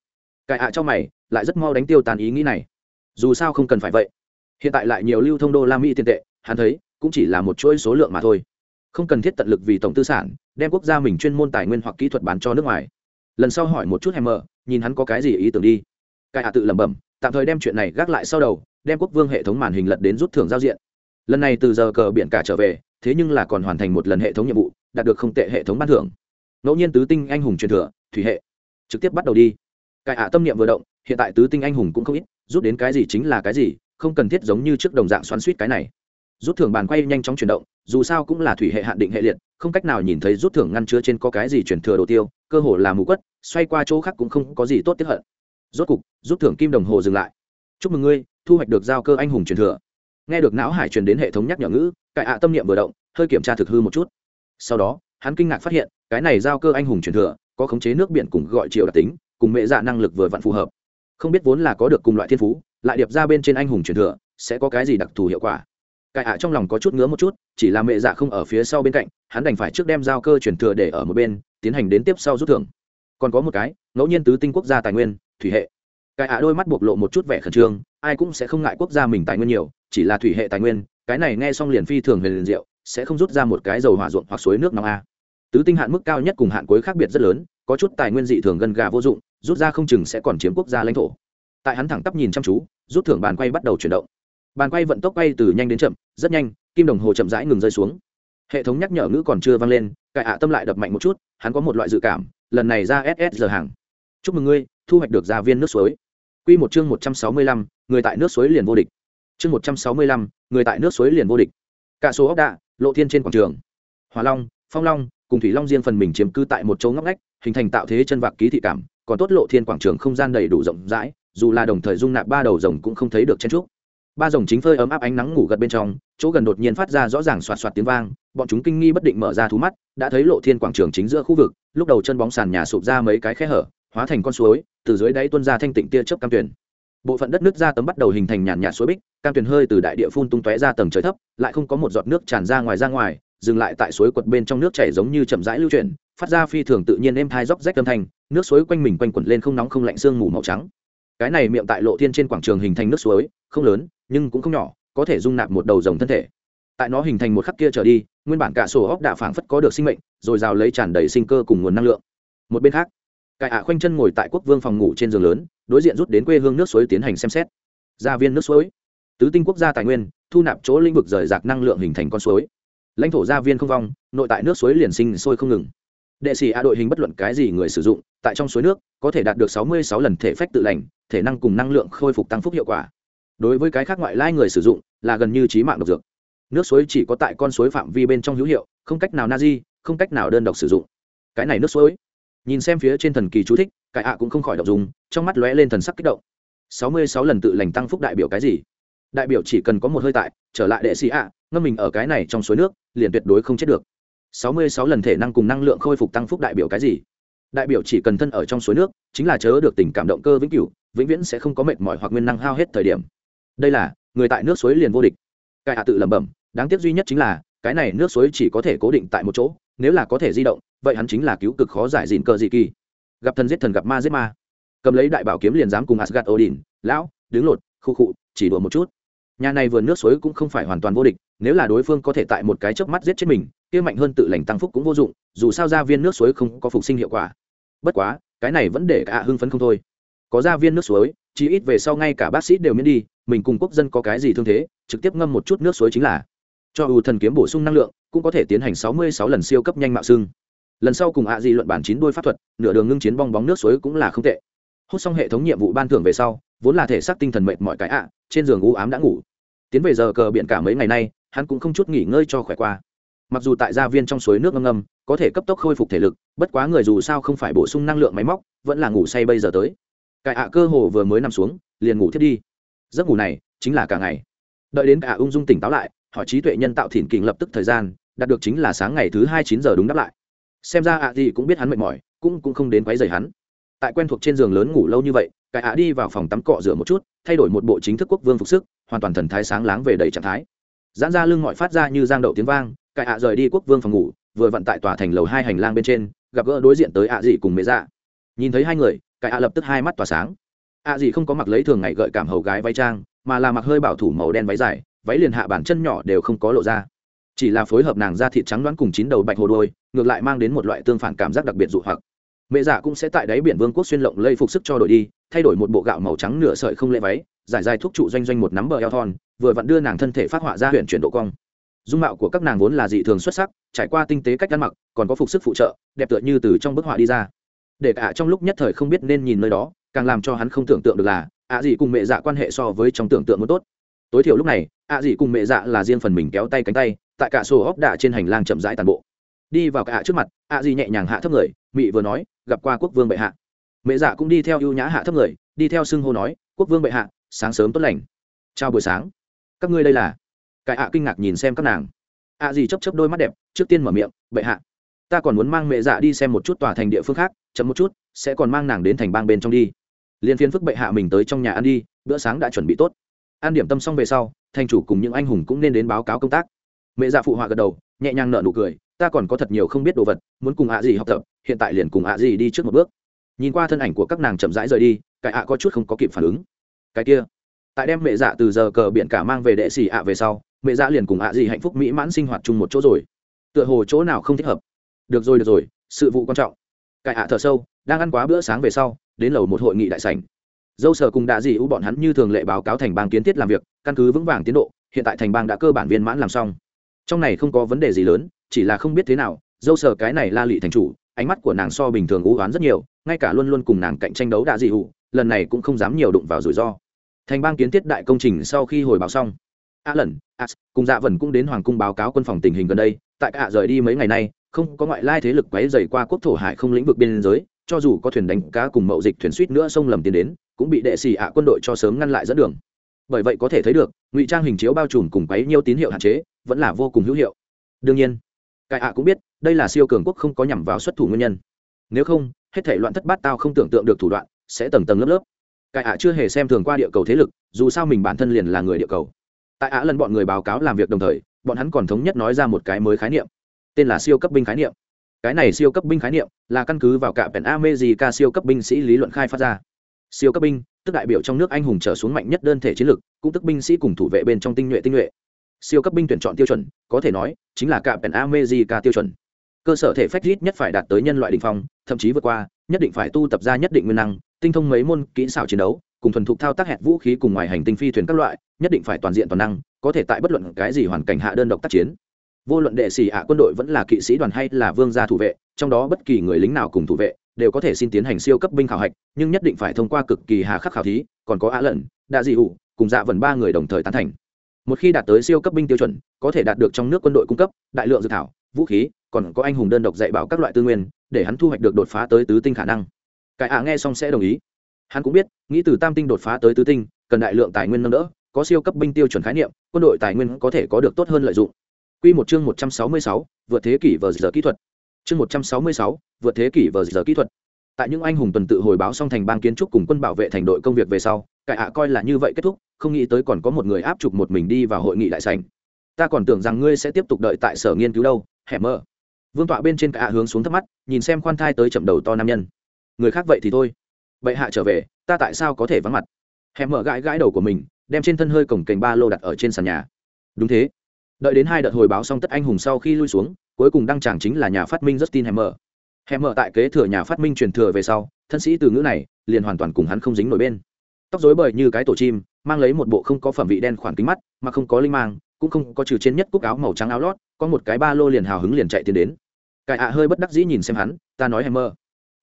Cải ạ cho mày, lại rất mau đánh tiêu tàn ý nghĩ này. Dù sao không cần phải vậy. Hiện tại lại nhiều lưu thông đô la mỹ tiền tệ, hắn thấy, cũng chỉ là một chuỗi số lượng mà thôi. Không cần thiết tận lực vì tổng tư sản, đem quốc gia mình chuyên môn tài nguyên hoặc kỹ thuật bán cho nước ngoài. Lần sau hỏi một chút hèm mờ nhìn hắn có cái gì ý tưởng đi. Cai hạ tự lẩm bẩm, tạm thời đem chuyện này gác lại sau đầu, đem quốc vương hệ thống màn hình lật đến rút thưởng giao diện. Lần này từ giờ cờ biển cả trở về, thế nhưng là còn hoàn thành một lần hệ thống nhiệm vụ, đạt được không tệ hệ thống ban thưởng. Ngẫu nhiên tứ tinh anh hùng truyền thừa, thủy hệ, trực tiếp bắt đầu đi. Cải hạ tâm niệm vừa động, hiện tại tứ tinh anh hùng cũng không ít, rút đến cái gì chính là cái gì, không cần thiết giống như trước đồng dạng xoắn suýt cái này. Rút thưởng bàn quay nhanh chóng chuyển động, dù sao cũng là thủy hệ hạn định hệ liệt, không cách nào nhìn thấy rút thưởng ngăn chứa trên có cái gì chuyển thừa đồ tiêu cơ hồ là mù quất, xoay qua chỗ khác cũng không có gì tốt tiếp hận. Rốt cục, giúp thưởng kim đồng hồ dừng lại. Chúc mừng ngươi, thu hoạch được giao cơ anh hùng truyền thừa. Nghe được não hải truyền đến hệ thống nhắc nhở ngữ, cải ạ tâm niệm vừa động, hơi kiểm tra thực hư một chút. Sau đó, hắn kinh ngạc phát hiện, cái này giao cơ anh hùng truyền thừa, có khống chế nước biển cùng gọi triệu đặc tính, cùng mẹ dạ năng lực vừa vặn phù hợp. Không biết vốn là có được cùng loại thiên phú, lại điệp ra bên trên anh hùng truyền thừa, sẽ có cái gì đặc thù hiệu quả? Cải ạ trong lòng có chút ngứa một chút, chỉ là mẹ dạ không ở phía sau bên cạnh, hắn đành phải trước đem giao cơ truyền thừa để ở một bên tiến hành đến tiếp sau rút thưởng. Còn có một cái, ngẫu nhiên tứ tinh quốc gia tài nguyên, thủy hệ. Cái ạ đôi mắt bộc lộ một chút vẻ khẩn trương, ai cũng sẽ không ngại quốc gia mình tài nguyên nhiều, chỉ là thủy hệ tài nguyên, cái này nghe xong liền phi thường huyền liền diệu, sẽ không rút ra một cái dầu hỏa ruộng hoặc suối nước nóng a. Tứ tinh hạn mức cao nhất cùng hạn cuối khác biệt rất lớn, có chút tài nguyên dị thường gần gà vô dụng, rút ra không chừng sẽ còn chiếm quốc gia lãnh thổ. Tại hắn thẳng tắp nhìn chăm chú, rút thưởng bàn quay bắt đầu chuyển động. Bàn quay vận tốc quay từ nhanh đến chậm, rất nhanh, kim đồng hồ chậm rãi ngừng rơi xuống hệ thống nhắc nhở ngữ còn chưa vang lên, cải ạ tâm lại đập mạnh một chút, hắn có một loại dự cảm, lần này ra ss giờ hàng. Chúc mừng ngươi, thu hoạch được gia viên nước suối. Q một chương một trăm sáu mươi lăm, người tại nước suối liền vô địch. Chương một trăm sáu mươi lăm, người tại nước suối liền vô địch. Cả số ốc đạ, lộ thiên trên quảng trường. Hòa long, phong long, cùng thủy long riêng phần mình chiếm cư tại một chỗ ngóc ngách, hình thành tạo thế chân vạc ký thị cảm, còn tốt lộ thiên quảng trường không gian đầy đủ rộng rãi, dù là đồng thời dung nạp ba đầu rồng cũng không thấy được chen trúc ba dòng chính phơi ấm áp ánh nắng ngủ gật bên trong, chỗ gần đột nhiên phát ra rõ ràng xoạt xoạt tiếng vang, bọn chúng kinh nghi bất định mở ra thú mắt, đã thấy lộ thiên quảng trường chính giữa khu vực, lúc đầu chân bóng sàn nhà sụp ra mấy cái khe hở, hóa thành con suối, từ dưới đáy tuôn ra thanh tịnh tia chớp cam tuyển bộ phận đất nước ra tấm bắt đầu hình thành nhàn nhạt suối bích, cam tuyển hơi từ đại địa phun tung tóe ra tầng trời thấp, lại không có một giọt nước tràn ra ngoài ra ngoài, dừng lại tại suối quật bên trong nước chảy giống như chậm rãi lưu chuyển, phát ra phi thường tự nhiên êm thai róc rách âm thanh, nước suối quanh mình quanh quẩn lên không nóng không lạnh sương mù màu trắng. Cái này miệng tại lộ thiên trên quảng trường hình thành nước suối, không lớn nhưng cũng không nhỏ, có thể dung nạp một đầu rồng thân thể. Tại nó hình thành một khắc kia trở đi, nguyên bản cả sổ hóc đạ phảng phất có được sinh mệnh, rồi rào lấy tràn đầy sinh cơ cùng nguồn năng lượng. Một bên khác cải ạ khoanh chân ngồi tại quốc vương phòng ngủ trên giường lớn, đối diện rút đến quê hương nước suối tiến hành xem xét. Gia viên nước suối. Tứ tinh quốc gia tài nguyên, thu nạp chỗ lĩnh vực rời rạc năng lượng hình thành con suối. Lãnh thổ gia viên không vong, nội tại nước suối liền sinh sôi không ngừng. Đệ sĩ a đội hình bất luận cái gì người sử dụng, tại trong suối nước, có thể đạt được sáu mươi sáu lần thể phách tự lành, thể năng cùng năng lượng khôi phục tăng phúc hiệu quả đối với cái khác ngoại lai người sử dụng là gần như trí mạng độc dược. Nước suối chỉ có tại con suối phạm vi bên trong hữu hiệu, không cách nào na di không cách nào đơn độc sử dụng. Cái này nước suối, nhìn xem phía trên thần kỳ chú thích cải ạ cũng không khỏi đọc dùng trong mắt lóe lên thần sắc kích động. Sáu mươi sáu lần tự lành tăng phúc đại biểu cái gì? Đại biểu chỉ cần có một hơi tại, trở lại đệ sĩ ạ, ngâm mình ở cái này trong suối nước, liền tuyệt đối không chết được. Sáu mươi sáu lần thể năng cùng năng lượng khôi phục tăng phúc đại biểu cái gì? Đại biểu chỉ cần thân ở trong suối nước, chính là chớ được tình cảm động cơ vĩnh cửu, vĩnh viễn sẽ không có mệt mỏi hoặc nguyên năng hao hết thời điểm đây là, người tại nước suối liền vô địch. Cải hạ tự lẩm bẩm, đáng tiếc duy nhất chính là, cái này nước suối chỉ có thể cố định tại một chỗ, nếu là có thể di động, vậy hắn chính là cứu cực khó giải dìn cơ dị kỳ. Gặp thần giết thần gặp ma giết ma. Cầm lấy đại bảo kiếm liền dám cùng asgad odin, lão, đứng lột, khu khụ chỉ đùa một chút. Nhà này vườn nước suối cũng không phải hoàn toàn vô địch, nếu là đối phương có thể tại một cái chớp mắt giết chết mình, kia mạnh hơn tự lành tăng phúc cũng vô dụng, dù sao gia viên nước suối không có phục sinh hiệu quả. Bất quá, cái này vẫn để cả hưng phấn không thôi. Có gia viên nước suối chỉ ít về sau ngay cả bác sĩ đều miễn đi mình cùng quốc dân có cái gì thương thế, trực tiếp ngâm một chút nước suối chính là. Cho ưu thần kiếm bổ sung năng lượng, cũng có thể tiến hành sáu mươi sáu lần siêu cấp nhanh mạo xưng. Lần sau cùng ạ à di luận bản chín đôi pháp thuật, nửa đường ngưng chiến bong bóng nước suối cũng là không tệ. Hút xong hệ thống nhiệm vụ ban thưởng về sau, vốn là thể xác tinh thần mệt mọi cái ạ, trên giường u ám đã ngủ. Tiến về giờ cờ biển cả mấy ngày nay, hắn cũng không chút nghỉ ngơi cho khỏe qua. Mặc dù tại gia viên trong suối nước ngâm ngâm, có thể cấp tốc khôi phục thể lực, bất quá người dù sao không phải bổ sung năng lượng máy móc, vẫn là ngủ say bây giờ tới. Cải ạ cơ hồ vừa mới nằm xuống, liền ngủ thiết đi giấc ngủ này chính là cả ngày. Đợi đến cả ung dung tỉnh táo lại, hỏi trí tuệ nhân tạo thỉn kình lập tức thời gian, đạt được chính là sáng ngày thứ hai chín giờ đúng đáp lại. Xem ra ạ gì cũng biết hắn mệt mỏi, cũng cũng không đến quấy rầy hắn. Tại quen thuộc trên giường lớn ngủ lâu như vậy cải ạ đi vào phòng tắm cọ rửa một chút, thay đổi một bộ chính thức quốc vương phục sức, hoàn toàn thần thái sáng láng về đầy trạng thái. Giãn ra lưng mọi phát ra như giang đậu tiếng vang cải ạ rời đi quốc vương phòng ngủ, vừa vận tại tòa thành lầu hai hành lang bên trên, gặp gỡ đối diện tới ạ gì cùng mẹ dạ. Nhìn thấy hai người cải ạ lập tức hai mắt tỏa sáng ạ gì không có mặc lấy thường ngày gợi cảm hầu gái váy trang, mà là mặc hơi bảo thủ màu đen váy dài, váy liền hạ bản chân nhỏ đều không có lộ ra. Chỉ là phối hợp nàng da thịt trắng đoán cùng chín đầu bạch hồ đôi ngược lại mang đến một loại tương phản cảm giác đặc biệt dụ hoặc. Mẹ giả cũng sẽ tại đáy biển vương quốc xuyên lộng lây phục sức cho đội đi, thay đổi một bộ gạo màu trắng nửa sợi không lệ váy, giải dài thuốc trụ doanh doanh một nắm bờ eo thon, vừa vặn đưa nàng thân thể phát họa ra huyện chuyển độ cong. Dung mạo của các nàng vốn là dị thường xuất sắc, trải qua tinh tế cách ăn mặc, còn có phục sức phụ trợ, đẹp tựa như từ trong bức họa đi ra. Để cả trong lúc nhất thời không biết nên nhìn nơi đó càng làm cho hắn không tưởng tượng được là, ạ dị cùng mẹ dạ quan hệ so với trong tưởng tượng muốn tốt. Tối thiểu lúc này, ạ dị cùng mẹ dạ là riêng phần mình kéo tay cánh tay, tại cả sổ óc đạ trên hành lang chậm rãi tàn bộ. Đi vào cả trước mặt, ạ dị nhẹ nhàng hạ thấp người, mị vừa nói, gặp qua quốc vương bệ hạ. Mẹ dạ cũng đi theo ưu nhã hạ thấp người, đi theo xưng hô nói, quốc vương bệ hạ, sáng sớm tốt lành. Chào buổi sáng. Các ngươi đây là? Cải ạ kinh ngạc nhìn xem các nàng. Ạ gì chấp chấp đôi mắt đẹp, trước tiên mở miệng, bệ hạ. Ta còn muốn mang mẹ dạ đi xem một chút tòa thành địa phương khác, chậm một chút, sẽ còn mang nàng đến thành bang bên trong đi liên phiên phức bệ hạ mình tới trong nhà ăn đi, bữa sáng đã chuẩn bị tốt. Ăn điểm tâm xong về sau, thành chủ cùng những anh hùng cũng nên đến báo cáo công tác. Mẹ dạ phụ họa gật đầu, nhẹ nhàng nợ nụ cười, ta còn có thật nhiều không biết đồ vật, muốn cùng ạ gì học tập, hiện tại liền cùng ạ gì đi trước một bước. Nhìn qua thân ảnh của các nàng chậm rãi rời đi, cái ạ có chút không có kịp phản ứng. Cái kia, tại đem mẹ dạ từ giờ cờ biển cả mang về đệ xì ạ về sau, mẹ dạ liền cùng ạ gì hạnh phúc mỹ mãn sinh hoạt chung một chỗ rồi. Tựa hồ chỗ nào không thích hợp. Được rồi được rồi, sự vụ quan trọng. Cái ạ thở sâu đang ăn quá bữa sáng về sau, đến lầu một hội nghị đại sảnh. Dâu sở cùng đạ dị ưu bọn hắn như thường lệ báo cáo thành bang kiến thiết làm việc, căn cứ vững vàng tiến độ, hiện tại thành bang đã cơ bản viên mãn làm xong. Trong này không có vấn đề gì lớn, chỉ là không biết thế nào, dâu sở cái này la lị thành chủ, ánh mắt của nàng so bình thường ưu oán rất nhiều, ngay cả luôn luôn cùng nàng cạnh tranh đấu đạ dị ưu lần này cũng không dám nhiều đụng vào rủi ro. Thành bang kiến thiết đại công trình sau khi hồi báo xong a lần a cùng dạ vần cũng đến hoàng cung báo cáo quân phòng tình hình gần đây, tại cả rời đi mấy ngày nay, không có ngoại lai thế lực quấy dày qua quốc thổ hải không lĩnh vực biên giới cho dù có thuyền đánh cá cùng mậu dịch thuyền suýt nữa sông lầm tiến đến, cũng bị đệ xì ạ quân đội cho sớm ngăn lại dẫn đường. Bởi vậy có thể thấy được, ngụy trang hình chiếu bao trùm cùng bấy nhiêu tín hiệu hạn chế, vẫn là vô cùng hữu hiệu. Đương nhiên cải ạ cũng biết, đây là siêu cường quốc không có nhằm vào xuất thủ nguyên nhân. Nếu không, hết thể loạn thất bát tao không tưởng tượng được thủ đoạn, sẽ tầng tầng lớp lớp. Cải ạ chưa hề xem thường qua địa cầu thế lực, dù sao mình bản thân liền là người địa cầu. Tại ạ lần bọn người báo cáo làm việc đồng thời, bọn hắn còn thống nhất nói ra một cái mới khái niệm, tên là siêu cấp binh khái niệm cái này siêu cấp binh khái niệm là căn cứ vào cả pèn amejica siêu cấp binh sĩ lý luận khai phát ra. Siêu cấp binh, tức đại biểu trong nước anh hùng trở xuống mạnh nhất đơn thể chiến lược cũng tức binh sĩ cùng thủ vệ bên trong tinh nhuệ tinh nhuệ. Siêu cấp binh tuyển chọn tiêu chuẩn, có thể nói, chính là cả pèn amejica tiêu chuẩn. Cơ sở thể phách ít nhất phải đạt tới nhân loại đ ỉ n h phong, thậm chí vượt qua, nhất định phải tu tập ra nhất định nguyên năng, tinh thông mấy môn kỹ xảo chiến đấu, cùng thuần thục thao tác hẹn vũ khí cùng ngoài hành tinh phi thuyền các loại, nhất định phải toàn diện toàn năng, có thể tại bất luận cái gì hoàn cảnh hạ đơn độc tác chiến vô luận đệ sĩ ạ quân đội vẫn là kỵ sĩ đoàn hay là vương gia thủ vệ, trong đó bất kỳ người lính nào cùng thủ vệ, đều có thể xin tiến hành siêu cấp binh khảo hạch, nhưng nhất định phải thông qua cực kỳ hà khắc khảo thí, còn có á lận đạ dị hủ, cùng dạ vần ba người đồng thời tán thành. Một khi đạt tới siêu cấp binh tiêu chuẩn, có thể đạt được trong nước quân đội cung cấp, đại lượng dự thảo, vũ khí, còn có anh hùng đơn độc dạy bảo các loại tư nguyên, để hắn thu hoạch được đột phá tới tứ tinh khả năng. Cái ạ nghe xong sẽ đồng ý. Hắn cũng biết, nghĩ từ tam tinh đột phá tới tứ tinh, cần đại lượng tài nguyên nâng đỡ, có siêu cấp binh tiêu chuẩn khái niệm, quân đội tài nguyên có thể có được tốt hơn lợi dụng. Quy một chương 166, vượt thế kỷ vở giờ kỹ thuật. Chương 166, vượt thế kỷ vở giờ kỹ thuật. Tại những anh hùng tuần tự hồi báo xong thành bang kiến trúc cùng quân bảo vệ thành đội công việc về sau, cải ạ coi là như vậy kết thúc, không nghĩ tới còn có một người áp trục một mình đi vào hội nghị đại sảnh. Ta còn tưởng rằng ngươi sẽ tiếp tục đợi tại sở nghiên cứu đâu, hẻm mơ. Vương tọa bên trên cải ạ hướng xuống thấp mắt, nhìn xem khoan thai tới chậm đầu to nam nhân. Người khác vậy thì thôi. Bệ hạ trở về, ta tại sao có thể vắng mặt? Hẻm mở gãi gãi đầu của mình, đem trên thân hơi cổng kềnh ba lô đặt ở trên sàn nhà. Đúng thế, đợi đến hai đợt hồi báo xong tất anh hùng sau khi lui xuống, cuối cùng đăng tràng chính là nhà phát minh justin hemmer hemmer tại kế thừa nhà phát minh truyền thừa về sau, thân sĩ từ ngữ này liền hoàn toàn cùng hắn không dính nổi bên. Tóc dối bời như cái tổ chim, mang lấy một bộ không có phẩm vị đen khoản kính mắt, mà không có linh mang, cũng không có trừ trên nhất cúc áo màu trắng áo lót, có một cái ba lô liền hào hứng liền chạy tiến đến. Cải ạ hơi bất đắc dĩ nhìn xem hắn, ta nói hemmer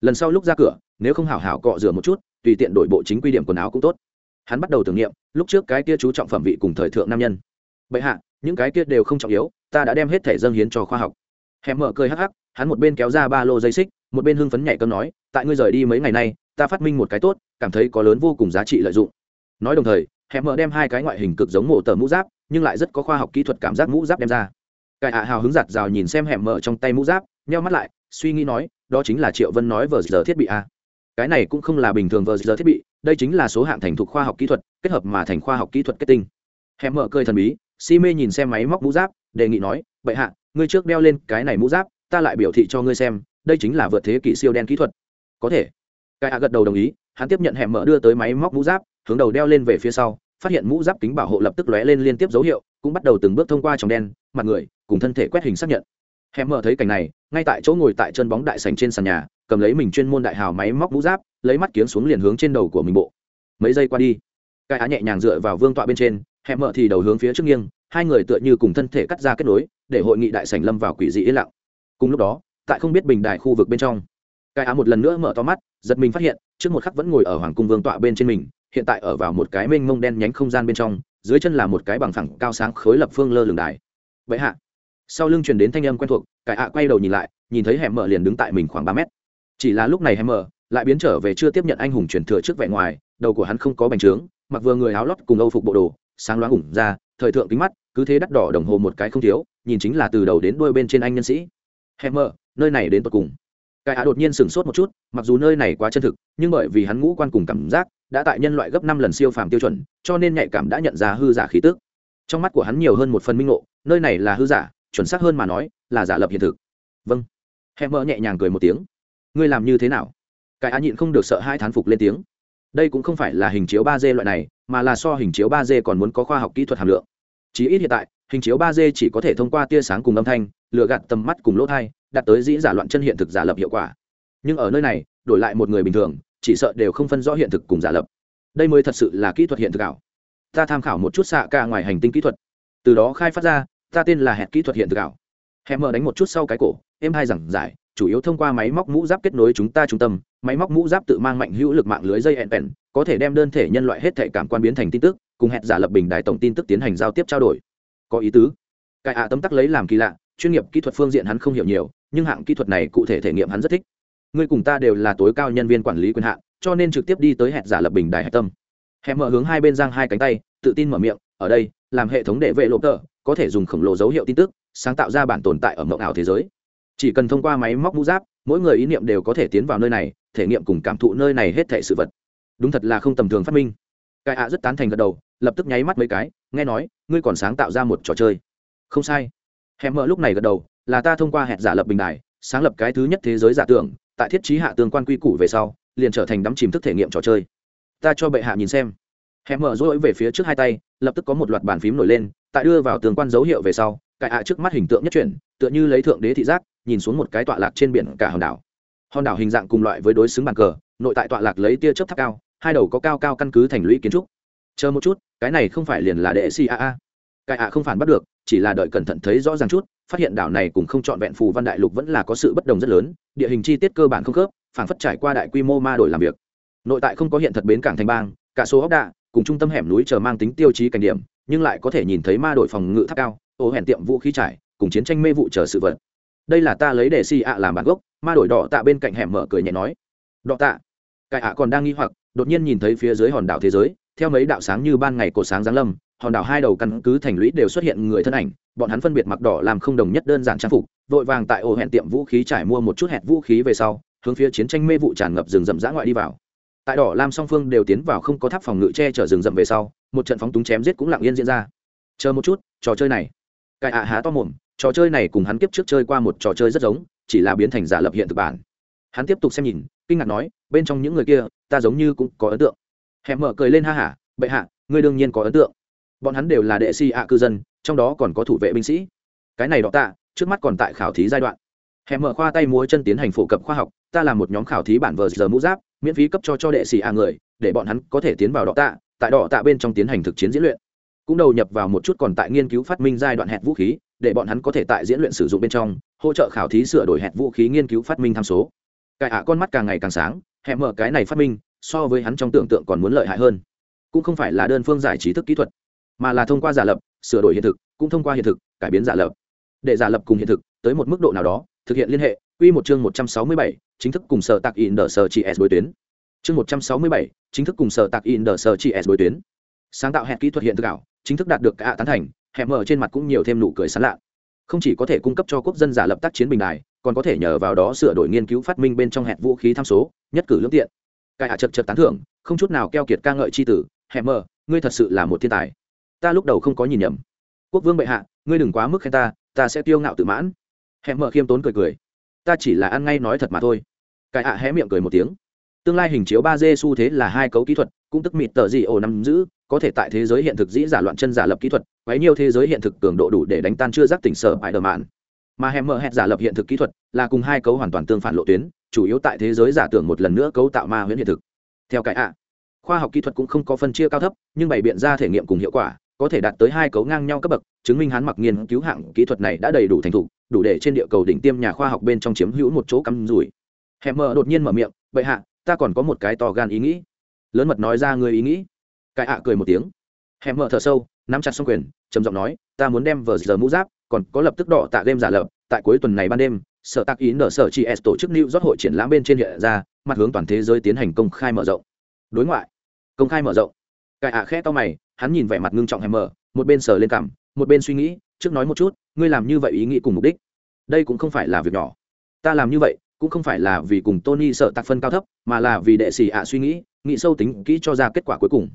lần sau lúc ra cửa, nếu không hảo hảo cọ rửa một chút, tùy tiện đổi bộ chính quy điểm quần áo cũng tốt. Hắn bắt đầu tưởng niệm, lúc trước cái kia chú trọng phẩm vị cùng thời thượng nam nhân. Bệ hạ những cái kia đều không trọng yếu, ta đã đem hết thẻ dâng hiến cho khoa học. Hẻm mở cười hắc hắc, hắn một bên kéo ra ba lô dây xích, một bên hưng phấn nhảy cơm nói, tại ngươi rời đi mấy ngày nay, ta phát minh một cái tốt, cảm thấy có lớn vô cùng giá trị lợi dụng. Nói đồng thời hẻm mở đem hai cái ngoại hình cực giống mộ tờ mũ giáp, nhưng lại rất có khoa học kỹ thuật cảm giác mũ giáp đem ra. Cải hạ hào hứng giặt rào nhìn xem hẻm mở trong tay mũ giáp, nheo mắt lại, suy nghĩ nói, đó chính là triệu vân nói vờ giờ thiết bị a cái này cũng không là bình thường vờ giờ thiết bị, đây chính là số hạng thành thục khoa học kỹ thuật, kết hợp mà thành khoa học kỹ thuật kết tinh. Hẻm mở cười thần bí si mê nhìn xem máy móc mũ giáp, đề nghị nói, Bệ hạ, ngươi trước đeo lên cái này mũ giáp, ta lại biểu thị cho ngươi xem, đây chính là vượt thế kỷ siêu đen kỹ thuật. Có thể. Cái hạ gật đầu đồng ý, hắn tiếp nhận hẻm mở đưa tới máy móc mũ giáp, hướng đầu đeo lên về phía sau, phát hiện mũ giáp kính bảo hộ lập tức lóe lên liên tiếp dấu hiệu, cũng bắt đầu từng bước thông qua trong đen, mặt người, cùng thân thể quét hình xác nhận. Hẻm mở thấy cảnh này, ngay tại chỗ ngồi tại chân bóng đại sành trên sàn nhà, cầm lấy mình chuyên môn đại hào máy móc mũ giáp, lấy mắt kiếm xuống liền hướng trên đầu của mình bộ. Mấy giây qua đi. Cái á nhẹ nhàng dựa vào vương tọa bên trên hẻm mở thì đầu hướng phía trước nghiêng, hai người tựa như cùng thân thể cắt ra kết nối, để hội nghị đại sảnh lâm vào quỷ dị yên lặng. Cùng lúc đó, tại không biết bình đại khu vực bên trong, cái á một lần nữa mở to mắt, giật mình phát hiện, trước một khắc vẫn ngồi ở hoàng cung vương tọa bên trên mình, hiện tại ở vào một cái mênh mông đen nhánh không gian bên trong, dưới chân là một cái bằng phẳng cao sáng khối lập phương lơ lường đài. Vậy hạ, sau lưng truyền đến thanh âm quen thuộc cai ạ quay đầu nhìn lại, nhìn thấy hẻm mở liền đứng tại mình khoảng ba mét. Chỉ là lúc này hẻm mở, lại biến trở về chưa tiếp nhận anh hùng truyền thừa trước vẻ ngoài, đầu của hắn không có bành trướng, mặc vừa người áo lót cùng âu phục bộ đồ sáng loáng ủng ra, thời thượng kính mắt, cứ thế đắt đỏ đồng hồ một cái không thiếu, nhìn chính là từ đầu đến đuôi bên trên anh nhân sĩ. Hẻm mở nơi này đến tận cùng. Cái á đột nhiên sửng sốt một chút, mặc dù nơi này quá chân thực, nhưng bởi vì hắn ngũ quan cùng cảm giác, đã tại nhân loại gấp năm lần siêu phàm tiêu chuẩn, cho nên nhạy cảm đã nhận ra hư giả khí tức. Trong mắt của hắn nhiều hơn một phần minh ngộ, nơi này là hư giả, chuẩn xác hơn mà nói, là giả lập hiện thực. Vâng. Hẹn mơ nhẹ nhàng cười một tiếng. Ngươi làm như thế nào? Cái á nhịn không được sợ hai thán phục lên tiếng đây cũng không phải là hình chiếu ba d loại này, mà là so hình chiếu ba d còn muốn có khoa học kỹ thuật hàm lượng. Chí ít hiện tại, hình chiếu ba d chỉ có thể thông qua tia sáng cùng âm thanh lựa gạt tầm mắt cùng lỗ thai, đạt tới dĩ giả loạn chân hiện thực giả lập hiệu quả. Nhưng ở nơi này, đổi lại một người bình thường, chỉ sợ đều không phân rõ hiện thực cùng giả lập. Đây mới thật sự là kỹ thuật hiện thực ảo. Ta tham khảo một chút xạ ca ngoài hành tinh kỹ thuật. Từ đó khai phát ra, ta tên là hẹn kỹ thuật hiện thực ảo. Hẹn mở đánh một chút sau cái cổ em hai giảng giải chủ yếu thông qua máy móc mũ giáp kết nối chúng ta trung tâm. Máy móc mũ giáp tự mang mạnh hữu lực mạng lưới dây hẹn vẹn có thể đem đơn thể nhân loại hết thể cảm quan biến thành tin tức, cùng hẹn giả lập bình đài tổng tin tức tiến hành giao tiếp trao đổi. Có ý tứ. Cải ạ tấm tắc lấy làm kỳ lạ, chuyên nghiệp kỹ thuật phương diện hắn không hiểu nhiều, nhưng hạng kỹ thuật này cụ thể thể nghiệm hắn rất thích. Ngươi cùng ta đều là tối cao nhân viên quản lý quyền hạn, cho nên trực tiếp đi tới hẹn giả lập bình đài hạch tâm. Hẹn mở hướng hai bên giang hai cánh tay, tự tin mở miệng, ở đây, làm hệ thống để vệ lộ tờ, có thể dùng khổng lồ dấu hiệu tin tức, sáng tạo ra bản tồn tại ở mộng ảo thế giới chỉ cần thông qua máy móc mũ giáp, mỗi người ý niệm đều có thể tiến vào nơi này, thể nghiệm cùng cảm thụ nơi này hết thể sự vật. Đúng thật là không tầm thường phát minh. Cái ạ rất tán thành gật đầu, lập tức nháy mắt mấy cái, nghe nói, ngươi còn sáng tạo ra một trò chơi. Không sai. Hẹn mở lúc này gật đầu, là ta thông qua hẹn giả lập bình đài, sáng lập cái thứ nhất thế giới giả tưởng, tại thiết trí hạ tương quan quy củ về sau, liền trở thành đắm chìm thức thể nghiệm trò chơi. Ta cho bệ hạ nhìn xem. Hẹn mở rối về phía trước hai tay, lập tức có một loạt bàn phím nổi lên, tại đưa vào tương quan dấu hiệu về sau cải hạ trước mắt hình tượng nhất chuyển, tựa như lấy thượng đế thị giác nhìn xuống một cái tọa lạc trên biển cả hòn đảo. Hòn đảo hình dạng cùng loại với đối xứng bàn cờ, nội tại tọa lạc lấy tia chớp tháp cao, hai đầu có cao cao căn cứ thành lũy kiến trúc. Chờ một chút, cái này không phải liền là đệ si a a. Cải hạ không phản bắt được, chỉ là đợi cẩn thận thấy rõ ràng chút, phát hiện đảo này cùng không trọn vẹn phù văn đại lục vẫn là có sự bất đồng rất lớn, địa hình chi tiết cơ bản không khớp phản phất trải qua đại quy mô ma đổi làm việc. Nội tại không có hiện thật bến cảng thành bang, cả số ốc đạ, cùng trung tâm hẻm núi chờ mang tính tiêu chí cảnh điểm, nhưng lại có thể nhìn thấy ma đội phòng ngự tháp cao, ô hẹn tiệm vũ khí trải, cùng chiến tranh mê vụ chờ sự vật đây là ta lấy để si ạ làm bản gốc, ma đổi đỏ tạ bên cạnh hẻm mở cười nhẹ nói. Đỏ tạ. Cải ạ còn đang nghi hoặc, đột nhiên nhìn thấy phía dưới hòn đảo thế giới, theo mấy đạo sáng như ban ngày cổ sáng giáng lâm, hòn đảo hai đầu căn cứ thành lũy đều xuất hiện người thân ảnh, bọn hắn phân biệt mặc đỏ làm không đồng nhất đơn giản trang phục, vội vàng tại ổ hẹn tiệm vũ khí trải mua một chút hẹn vũ khí về sau, hướng phía chiến tranh mê vụ tràn ngập rừng rậm rã ngoại đi vào. Tại đỏ lam song phương đều tiến vào không có tháp phòng ngự che chở rừng rậm về sau, một trận phóng túng chém giết cũng lặng yên diễn ra. Chờ một chút, trò chơi này. Cải ạ há to mồm trò chơi này cùng hắn kiếp trước chơi qua một trò chơi rất giống, chỉ là biến thành giả lập hiện thực bản. Hắn tiếp tục xem nhìn, kinh ngạc nói, bên trong những người kia, ta giống như cũng có ấn tượng. Hẹn mở cười lên ha hả, bệ hạ, ngươi đương nhiên có ấn tượng. Bọn hắn đều là đệ si ạ cư dân, trong đó còn có thủ vệ binh sĩ. Cái này đỏ tạ, trước mắt còn tại khảo thí giai đoạn. Hẹn mở khoa tay múa chân tiến hành phổ cập khoa học, ta là một nhóm khảo thí bản vờ giờ mũ giáp, miễn phí cấp cho cho đệ sĩ a người, để bọn hắn có thể tiến vào đỏ tạ, tại đỏ tạ bên trong tiến hành thực chiến diễn luyện. Cũng đầu nhập vào một chút còn tại nghiên cứu phát minh giai đoạn hẹn vũ khí để bọn hắn có thể tại diễn luyện sử dụng bên trong, hỗ trợ khảo thí sửa đổi hẹn vũ khí nghiên cứu phát minh tham số. Cải ạ con mắt càng ngày càng sáng, hẹn mở cái này phát minh, so với hắn trong tưởng tượng còn muốn lợi hại hơn. Cũng không phải là đơn phương giải trí thức kỹ thuật, mà là thông qua giả lập, sửa đổi hiện thực, cũng thông qua hiện thực, cải biến giả lập. Để giả lập cùng hiện thực tới một mức độ nào đó, thực hiện liên hệ, quy một chương một trăm sáu mươi bảy, chính thức cùng sở tạc in đờ sở chị s đối tuyến. Chương một trăm sáu mươi bảy, chính thức cùng sở tạc in đờ sở chị s đối tuyến. Sáng tạo hẹn kỹ thuật hiện thực ảo, chính thức đạt được cả tán thành hẹn mở trên mặt cũng nhiều thêm nụ cười sán lạ. Không chỉ có thể cung cấp cho quốc dân giả lập tác chiến bình đài, còn có thể nhờ vào đó sửa đổi nghiên cứu phát minh bên trong hẹn vũ khí tham số, nhất cử lương tiện. Cải hạ chật chật tán thưởng, không chút nào keo kiệt ca ngợi c h i tử hẹn mở, ngươi thật sự là một thiên tài. Ta lúc đầu không có nhìn nhầm. Quốc vương bệ hạ, ngươi đừng quá mức khen ta ta sẽ tiêu ngạo tự mãn. Hẹn mở khiêm tốn cười cười. Ta chỉ là ăn ngay nói thật mà thôi. Cải hạ hé miệng cười một tiếng. Tương lai hình chiếu ba d xu thế là hai cấu kỹ thuật, cũng tức mịt tờ gì ồ nắm giữ, có thể tại thế giới hiện thực dĩ giả loạn chân giả lập kỹ thuật quấy nhiều thế giới hiện thực cường độ đủ để đánh tan chưa giác tỉnh sở bại đờ mạn mà hẹn mở hẹn giả lập hiện thực kỹ thuật là cùng hai cấu hoàn toàn tương phản lộ tuyến, chủ yếu tại thế giới giả tưởng một lần nữa cấu tạo ma huyễn hiện thực. Theo cái ạ, khoa học kỹ thuật cũng không có phân chia cao thấp, nhưng bày biện ra thể nghiệm cùng hiệu quả, có thể đạt tới hai cấu ngang nhau cấp bậc, chứng minh hắn mặc nghiên cứu hạng kỹ thuật này đã đầy đủ thành thục, đủ để trên địa cầu đỉnh tiêm nhà khoa học bên trong chiếm hữu một chỗ cắm rủi. Hẹn mở đột nhiên mở miệng, bệ hạ, ta còn có một cái to gan ý nghĩ. Lớn mật nói ra người ý nghĩ. Cái ạ cười một tiếng hẹn mở thở sâu, nắm chặt xong quyền, trầm giọng nói, ta muốn đem vờ giờ mũ giáp, còn có lập tức đỏ tạ game giả lập, tại cuối tuần này ban đêm, sở tác ý nở sở chị s tổ chức new rót hội triển lãm bên trên hiện ra, mặt hướng toàn thế giới tiến hành công khai mở rộng. Đối ngoại, công khai mở rộng. Cải ạ à khẽ to mày, hắn nhìn vẻ mặt ngưng trọng hèm mở, một bên sờ lên cảm, một bên suy nghĩ, trước nói một chút, ngươi làm như vậy ý nghĩ cùng mục đích. Đây cũng không phải là việc nhỏ. Ta làm như vậy, cũng không phải là vì cùng tony sợ tạc phân cao thấp, mà là vì đệ sĩ ạ suy nghĩ nghĩ sâu tính kỹ cho ra kết quả cuối cùng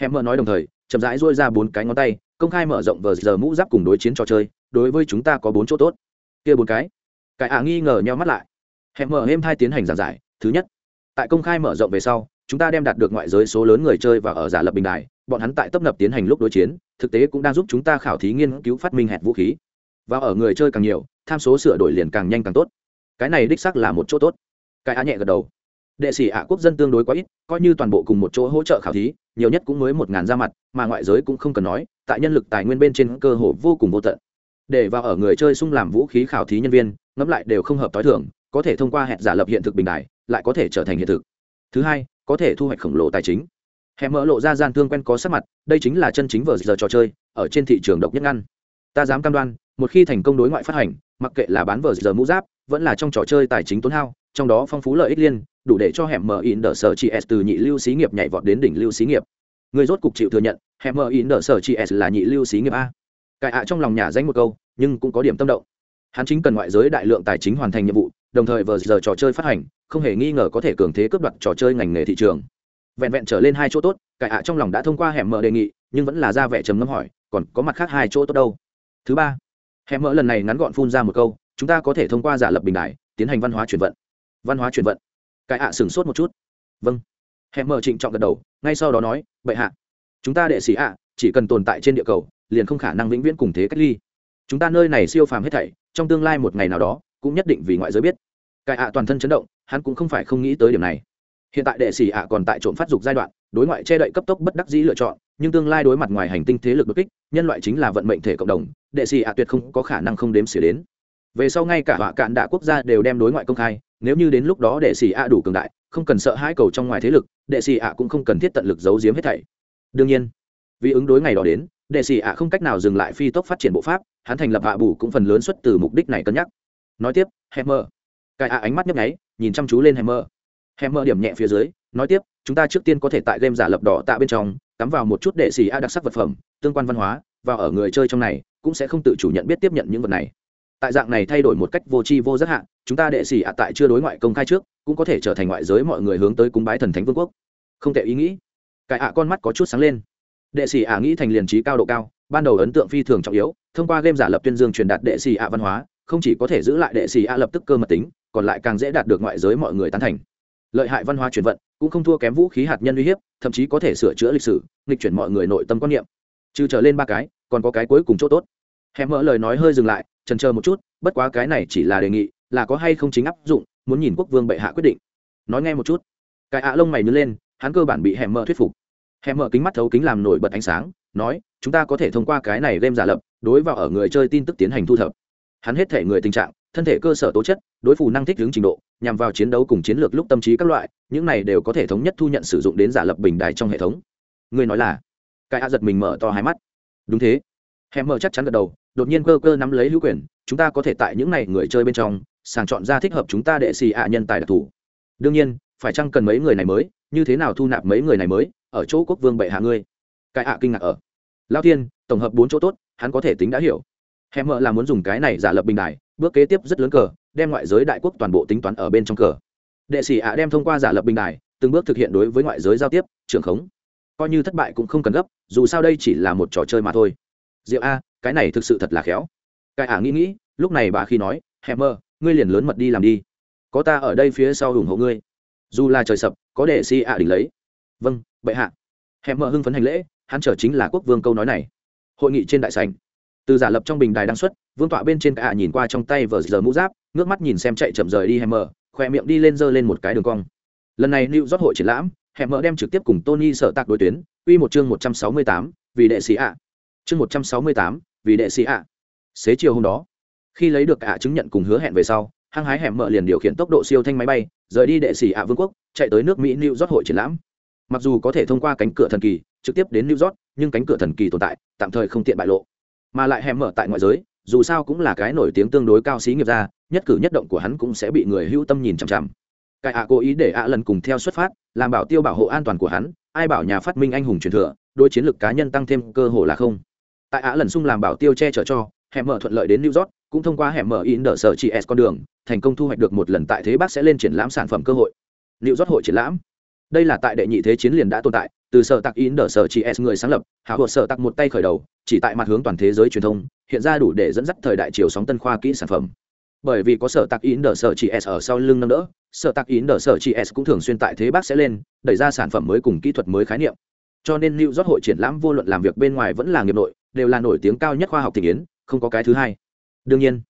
hèm mở nói đồng thời, chậm rãi dôi ra bốn cái ngón tay, công khai mở rộng vờ giờ mũ giáp cùng đối chiến trò chơi, đối với chúng ta có bốn chỗ tốt. Kia bốn cái. Cái ạ nghi ngờ nhau mắt lại. Hẹn mở êm thai tiến hành giảng giải. Thứ nhất, tại công khai mở rộng về sau, chúng ta đem đạt được ngoại giới số lớn người chơi và ở giả lập bình đài, bọn hắn tại tấp nập tiến hành lúc đối chiến, thực tế cũng đang giúp chúng ta khảo thí nghiên cứu phát minh hẹn vũ khí. Và ở người chơi càng nhiều, tham số sửa đổi liền càng nhanh càng tốt. Cái này đích xác là một chỗ tốt. Cái á nhẹ gật đầu đệ sĩ ạ quốc dân tương đối quá ít, coi như toàn bộ cùng một chỗ hỗ trợ khảo thí, nhiều nhất cũng mới một ngàn ra mặt, mà ngoại giới cũng không cần nói, tại nhân lực tài nguyên bên trên cơ hồ vô cùng vô tận. Để vào ở người chơi xung làm vũ khí khảo thí nhân viên, ngẫm lại đều không hợp t h i thường, có thể thông qua hẹn giả lập hiện thực bình đại lại có thể trở thành hiện thực. Thứ hai, có thể thu hoạch khổng lồ tài chính. Hẹn mở lộ ra gian thương quen có sắc mặt, đây chính là chân chính vờ giờ trò chơi, ở trên thị trường độc nhất ngăn. Ta dám cam đoan, một khi thành công đối ngoại phát hành, mặc kệ là bán vờ giờ mũ giáp, vẫn là trong trò chơi tài chính tốn hao, trong đó phong phú lợi ích liên đủ để cho hẻm mở in đỡ sở chị s từ nhị lưu xí nghiệp nhảy vọt đến đỉnh lưu xí nghiệp. Người rốt cục chịu thừa nhận, hẻm mở in đỡ sở chị s là nhị lưu xí nghiệp a. Cải ạ trong lòng nhà danh một câu, nhưng cũng có điểm tâm động. Hắn chính cần ngoại giới đại lượng tài chính hoàn thành nhiệm vụ, đồng thời vờ giờ trò chơi phát hành, không hề nghi ngờ có thể cường thế cướp đoạt trò chơi ngành nghề thị trường. Vẹn vẹn trở lên hai chỗ tốt cải ạ trong lòng đã thông qua hẻm mở đề nghị, nhưng vẫn là ra vẻ trầm ngâm hỏi, còn có mặt khác hai chỗ tốt đâu? Thứ ba, hẻm mở lần này ngắn gọn phun ra một câu, chúng ta có thể thông qua giả lập bình đại tiến hành văn hóa chuyển vận. Văn hóa chuyển vận. Cái ạ sửng sốt một chút. Vâng. Hẹn mở trịnh trọng gật đầu, ngay sau đó nói, bệ hạ, chúng ta đệ sĩ ạ, chỉ cần tồn tại trên địa cầu, liền không khả năng vĩnh viễn cùng thế cách ly. Chúng ta nơi này siêu phàm hết thảy, trong tương lai một ngày nào đó, cũng nhất định vì ngoại giới biết. Cải ạ toàn thân chấn động, hắn cũng không phải không nghĩ tới điểm này. Hiện tại đệ sĩ ạ còn tại trộm phát dục giai đoạn, đối ngoại che đậy cấp tốc bất đắc dĩ lựa chọn, nhưng tương lai đối mặt ngoài hành tinh thế lực bất kích, nhân loại chính là vận mệnh thể cộng đồng, đệ sĩ ạ tuyệt không có khả năng không đếm xỉa đến. Về sau ngay cả họa cạn đạ quốc gia đều đem đối ngoại công khai nếu như đến lúc đó đệ sĩ ạ đủ cường đại, không cần sợ hai cầu trong ngoài thế lực, đệ sĩ ạ cũng không cần thiết tận lực giấu giếm hết thảy. Đương nhiên, vì ứng đối ngày đó đến, đệ sĩ ạ không cách nào dừng lại phi tốc phát triển bộ pháp, hắn thành lập hạ bù cũng phần lớn xuất từ mục đích này cân nhắc. Nói tiếp, hammer. Cài ạ ánh mắt nhấp nháy, nhìn chăm chú lên hammer. Hammer điểm nhẹ phía dưới, nói tiếp, chúng ta trước tiên có thể tại game giả lập đỏ tạ bên trong, cắm vào một chút đệ sĩ a đặc sắc vật phẩm, tương quan văn hóa, và ở người chơi trong này, cũng sẽ không tự chủ nhận biết tiếp nhận những vật này tại dạng này thay đổi một cách vô tri vô giác hạn chúng ta đệ sĩ ạ tại chưa đối ngoại công khai trước, cũng có thể trở thành ngoại giới mọi người hướng tới cúng bái thần thánh vương quốc. Không tệ ý nghĩ. Cải ạ con mắt có chút sáng lên. Đệ sĩ ạ nghĩ thành liền trí cao độ cao, ban đầu ấn tượng phi thường trọng yếu, thông qua game giả lập tuyên dương truyền đạt đệ sĩ ạ văn hóa, không chỉ có thể giữ lại đệ sĩ ạ lập tức cơ mật tính, còn lại càng dễ đạt được ngoại giới mọi người tán thành. Lợi hại văn hóa truyền vận, cũng không thua kém vũ khí hạt nhân uy hiếp, thậm chí có thể sửa chữa lịch sử, nghịch chuyển mọi người nội tâm quan niệm. Trừ trở lên ba cái, còn có cái cuối cùng chỗ tốt. Hẹn mỡ lời nói hơi dừng lại trần chờ một chút, bất quá cái này chỉ là đề nghị, là có hay không chính áp dụng, muốn nhìn quốc vương bệ hạ quyết định. Nói nghe một chút. Cái ạ lông mày nhớ lên, hắn cơ bản bị hẹn mỡ thuyết phục. Hẹn mỡ kính mắt thấu kính làm nổi bật ánh sáng, nói, chúng ta có thể thông qua cái này game giả lập, đối vào ở người chơi tin tức tiến hành thu thập. Hắn hết thể người tình trạng, thân thể cơ sở tố chất, đối phủ năng thích hướng trình độ, nhằm vào chiến đấu cùng chiến lược lúc tâm trí các loại, những này đều có thể thống nhất thu nhận sử dụng đến giả lập bình đài trong hệ thống. Người nói là, cái a giật mình mở to hai mắt. Đúng thế. Hèm mở chắc chắn gật đầu đột nhiên cơ cơ nắm lấy hữu quyền, chúng ta có thể tại những này người chơi bên trong, sàng chọn ra thích hợp chúng ta đệ xì ạ nhân tài đặc thù. Đương nhiên, phải chăng cần mấy người này mới, như thế nào thu nạp mấy người này mới, ở chỗ quốc vương bệ hạ ngươi? Cái ạ kinh ngạc ở. Lao tiên tổng hợp bốn chỗ tốt, hắn có thể tính đã hiểu. Hèm mợ là muốn dùng cái này giả lập bình đài, bước kế tiếp rất lớn cờ, đem ngoại giới đại quốc toàn bộ tính toán ở bên trong cờ. Đệ sĩ ạ đem thông qua giả lập bình đài, từng bước thực hiện đối với ngoại giới giao tiếp, trưởng khống. Coi như thất bại cũng không cần gấp, dù sao đây chỉ là một trò chơi mà thôi diệu a, cái này thực sự thật là khéo. Cái ả nghĩ nghĩ, lúc này bà khi nói hẹ mơ ngươi liền lớn mật đi làm đi. Có ta ở đây phía sau ủng hộ ngươi. Dù là trời sập, có đệ si ạ đỉnh lấy. Vâng bệ hạ. Hẹ mơ hưng phấn hành lễ, hắn trở chính là quốc vương câu nói này. Hội nghị trên đại sành từ giả lập trong bình đài đăng xuất, vương tọa bên trên cả nhìn qua trong tay vờ giờ mũ giáp, ngước mắt nhìn xem chạy chậm rời đi hẹ mơ khoe miệng đi lên giơ lên một cái đường cong. Lần này lưu rót hội triển lãm hẹ mơ đem trực tiếp cùng tony sở tạc đối tuyến uy một chương một trăm sáu mươi tám, vì đệ sĩ ạ chương một trăm sáu mươi tám, vì đệ sĩ ạ. Xế chiều hôm đó, khi lấy được ạ chứng nhận cùng hứa hẹn về sau, hăng hái hẻm mợ liền điều khiển tốc độ siêu thanh máy bay, rời đi đệ sĩ ạ vương quốc, chạy tới nước mỹ new york hội triển lãm. Mặc dù có thể thông qua cánh cửa thần kỳ, trực tiếp đến new york, nhưng cánh cửa thần kỳ tồn tại, tạm thời không tiện bại lộ. Mà lại hẻm mở tại ngoại giới, dù sao cũng là cái nổi tiếng tương đối cao xí nghiệp ra nhất cử nhất động của hắn cũng sẽ bị người hữu tâm nhìn chằm chằm. Cái ạ cố ý để ạ lần cùng theo xuất phát, làm bảo tiêu bảo hộ an toàn của hắn, ai bảo nhà phát minh anh hùng truyền thừa đôi chiến lược cá nhân tăng thêm cơ hồ là không tại á lần sung làm bảo tiêu che chở cho hẻm mở thuận lợi đến new york cũng thông qua hẻm mở in đỡ sở chị s con đường thành công thu hoạch được một lần tại thế bắc sẽ lên triển lãm sản phẩm cơ hội. New york hội triển lãm. Đây là tại đệ nhị thế chiến liền đã tồn tại từ sở tạc in đỡ sở chị s người sáng lập hảo hộ sở tạc một tay khởi đầu chỉ tại mặt hướng toàn thế giới truyền thông hiện ra đủ để dẫn dắt thời đại chiều sóng tân khoa kỹ sản phẩm. Bởi vì có sở tạc in đỡ sở chị s ở sau lưng nâng đỡ sở tạc in đỡ sở chị s cũng thường xuyên tại thế bắc sẽ lên đẩy ra sản phẩm mới cùng kỹ thuật mới khái niệm. Cho nên New York hội triển lãm vô luận làm việc bên ngoài vẫn là nghiệp nội, đều là nổi tiếng cao nhất khoa học thị yến, không có cái thứ hai. Đương nhiên,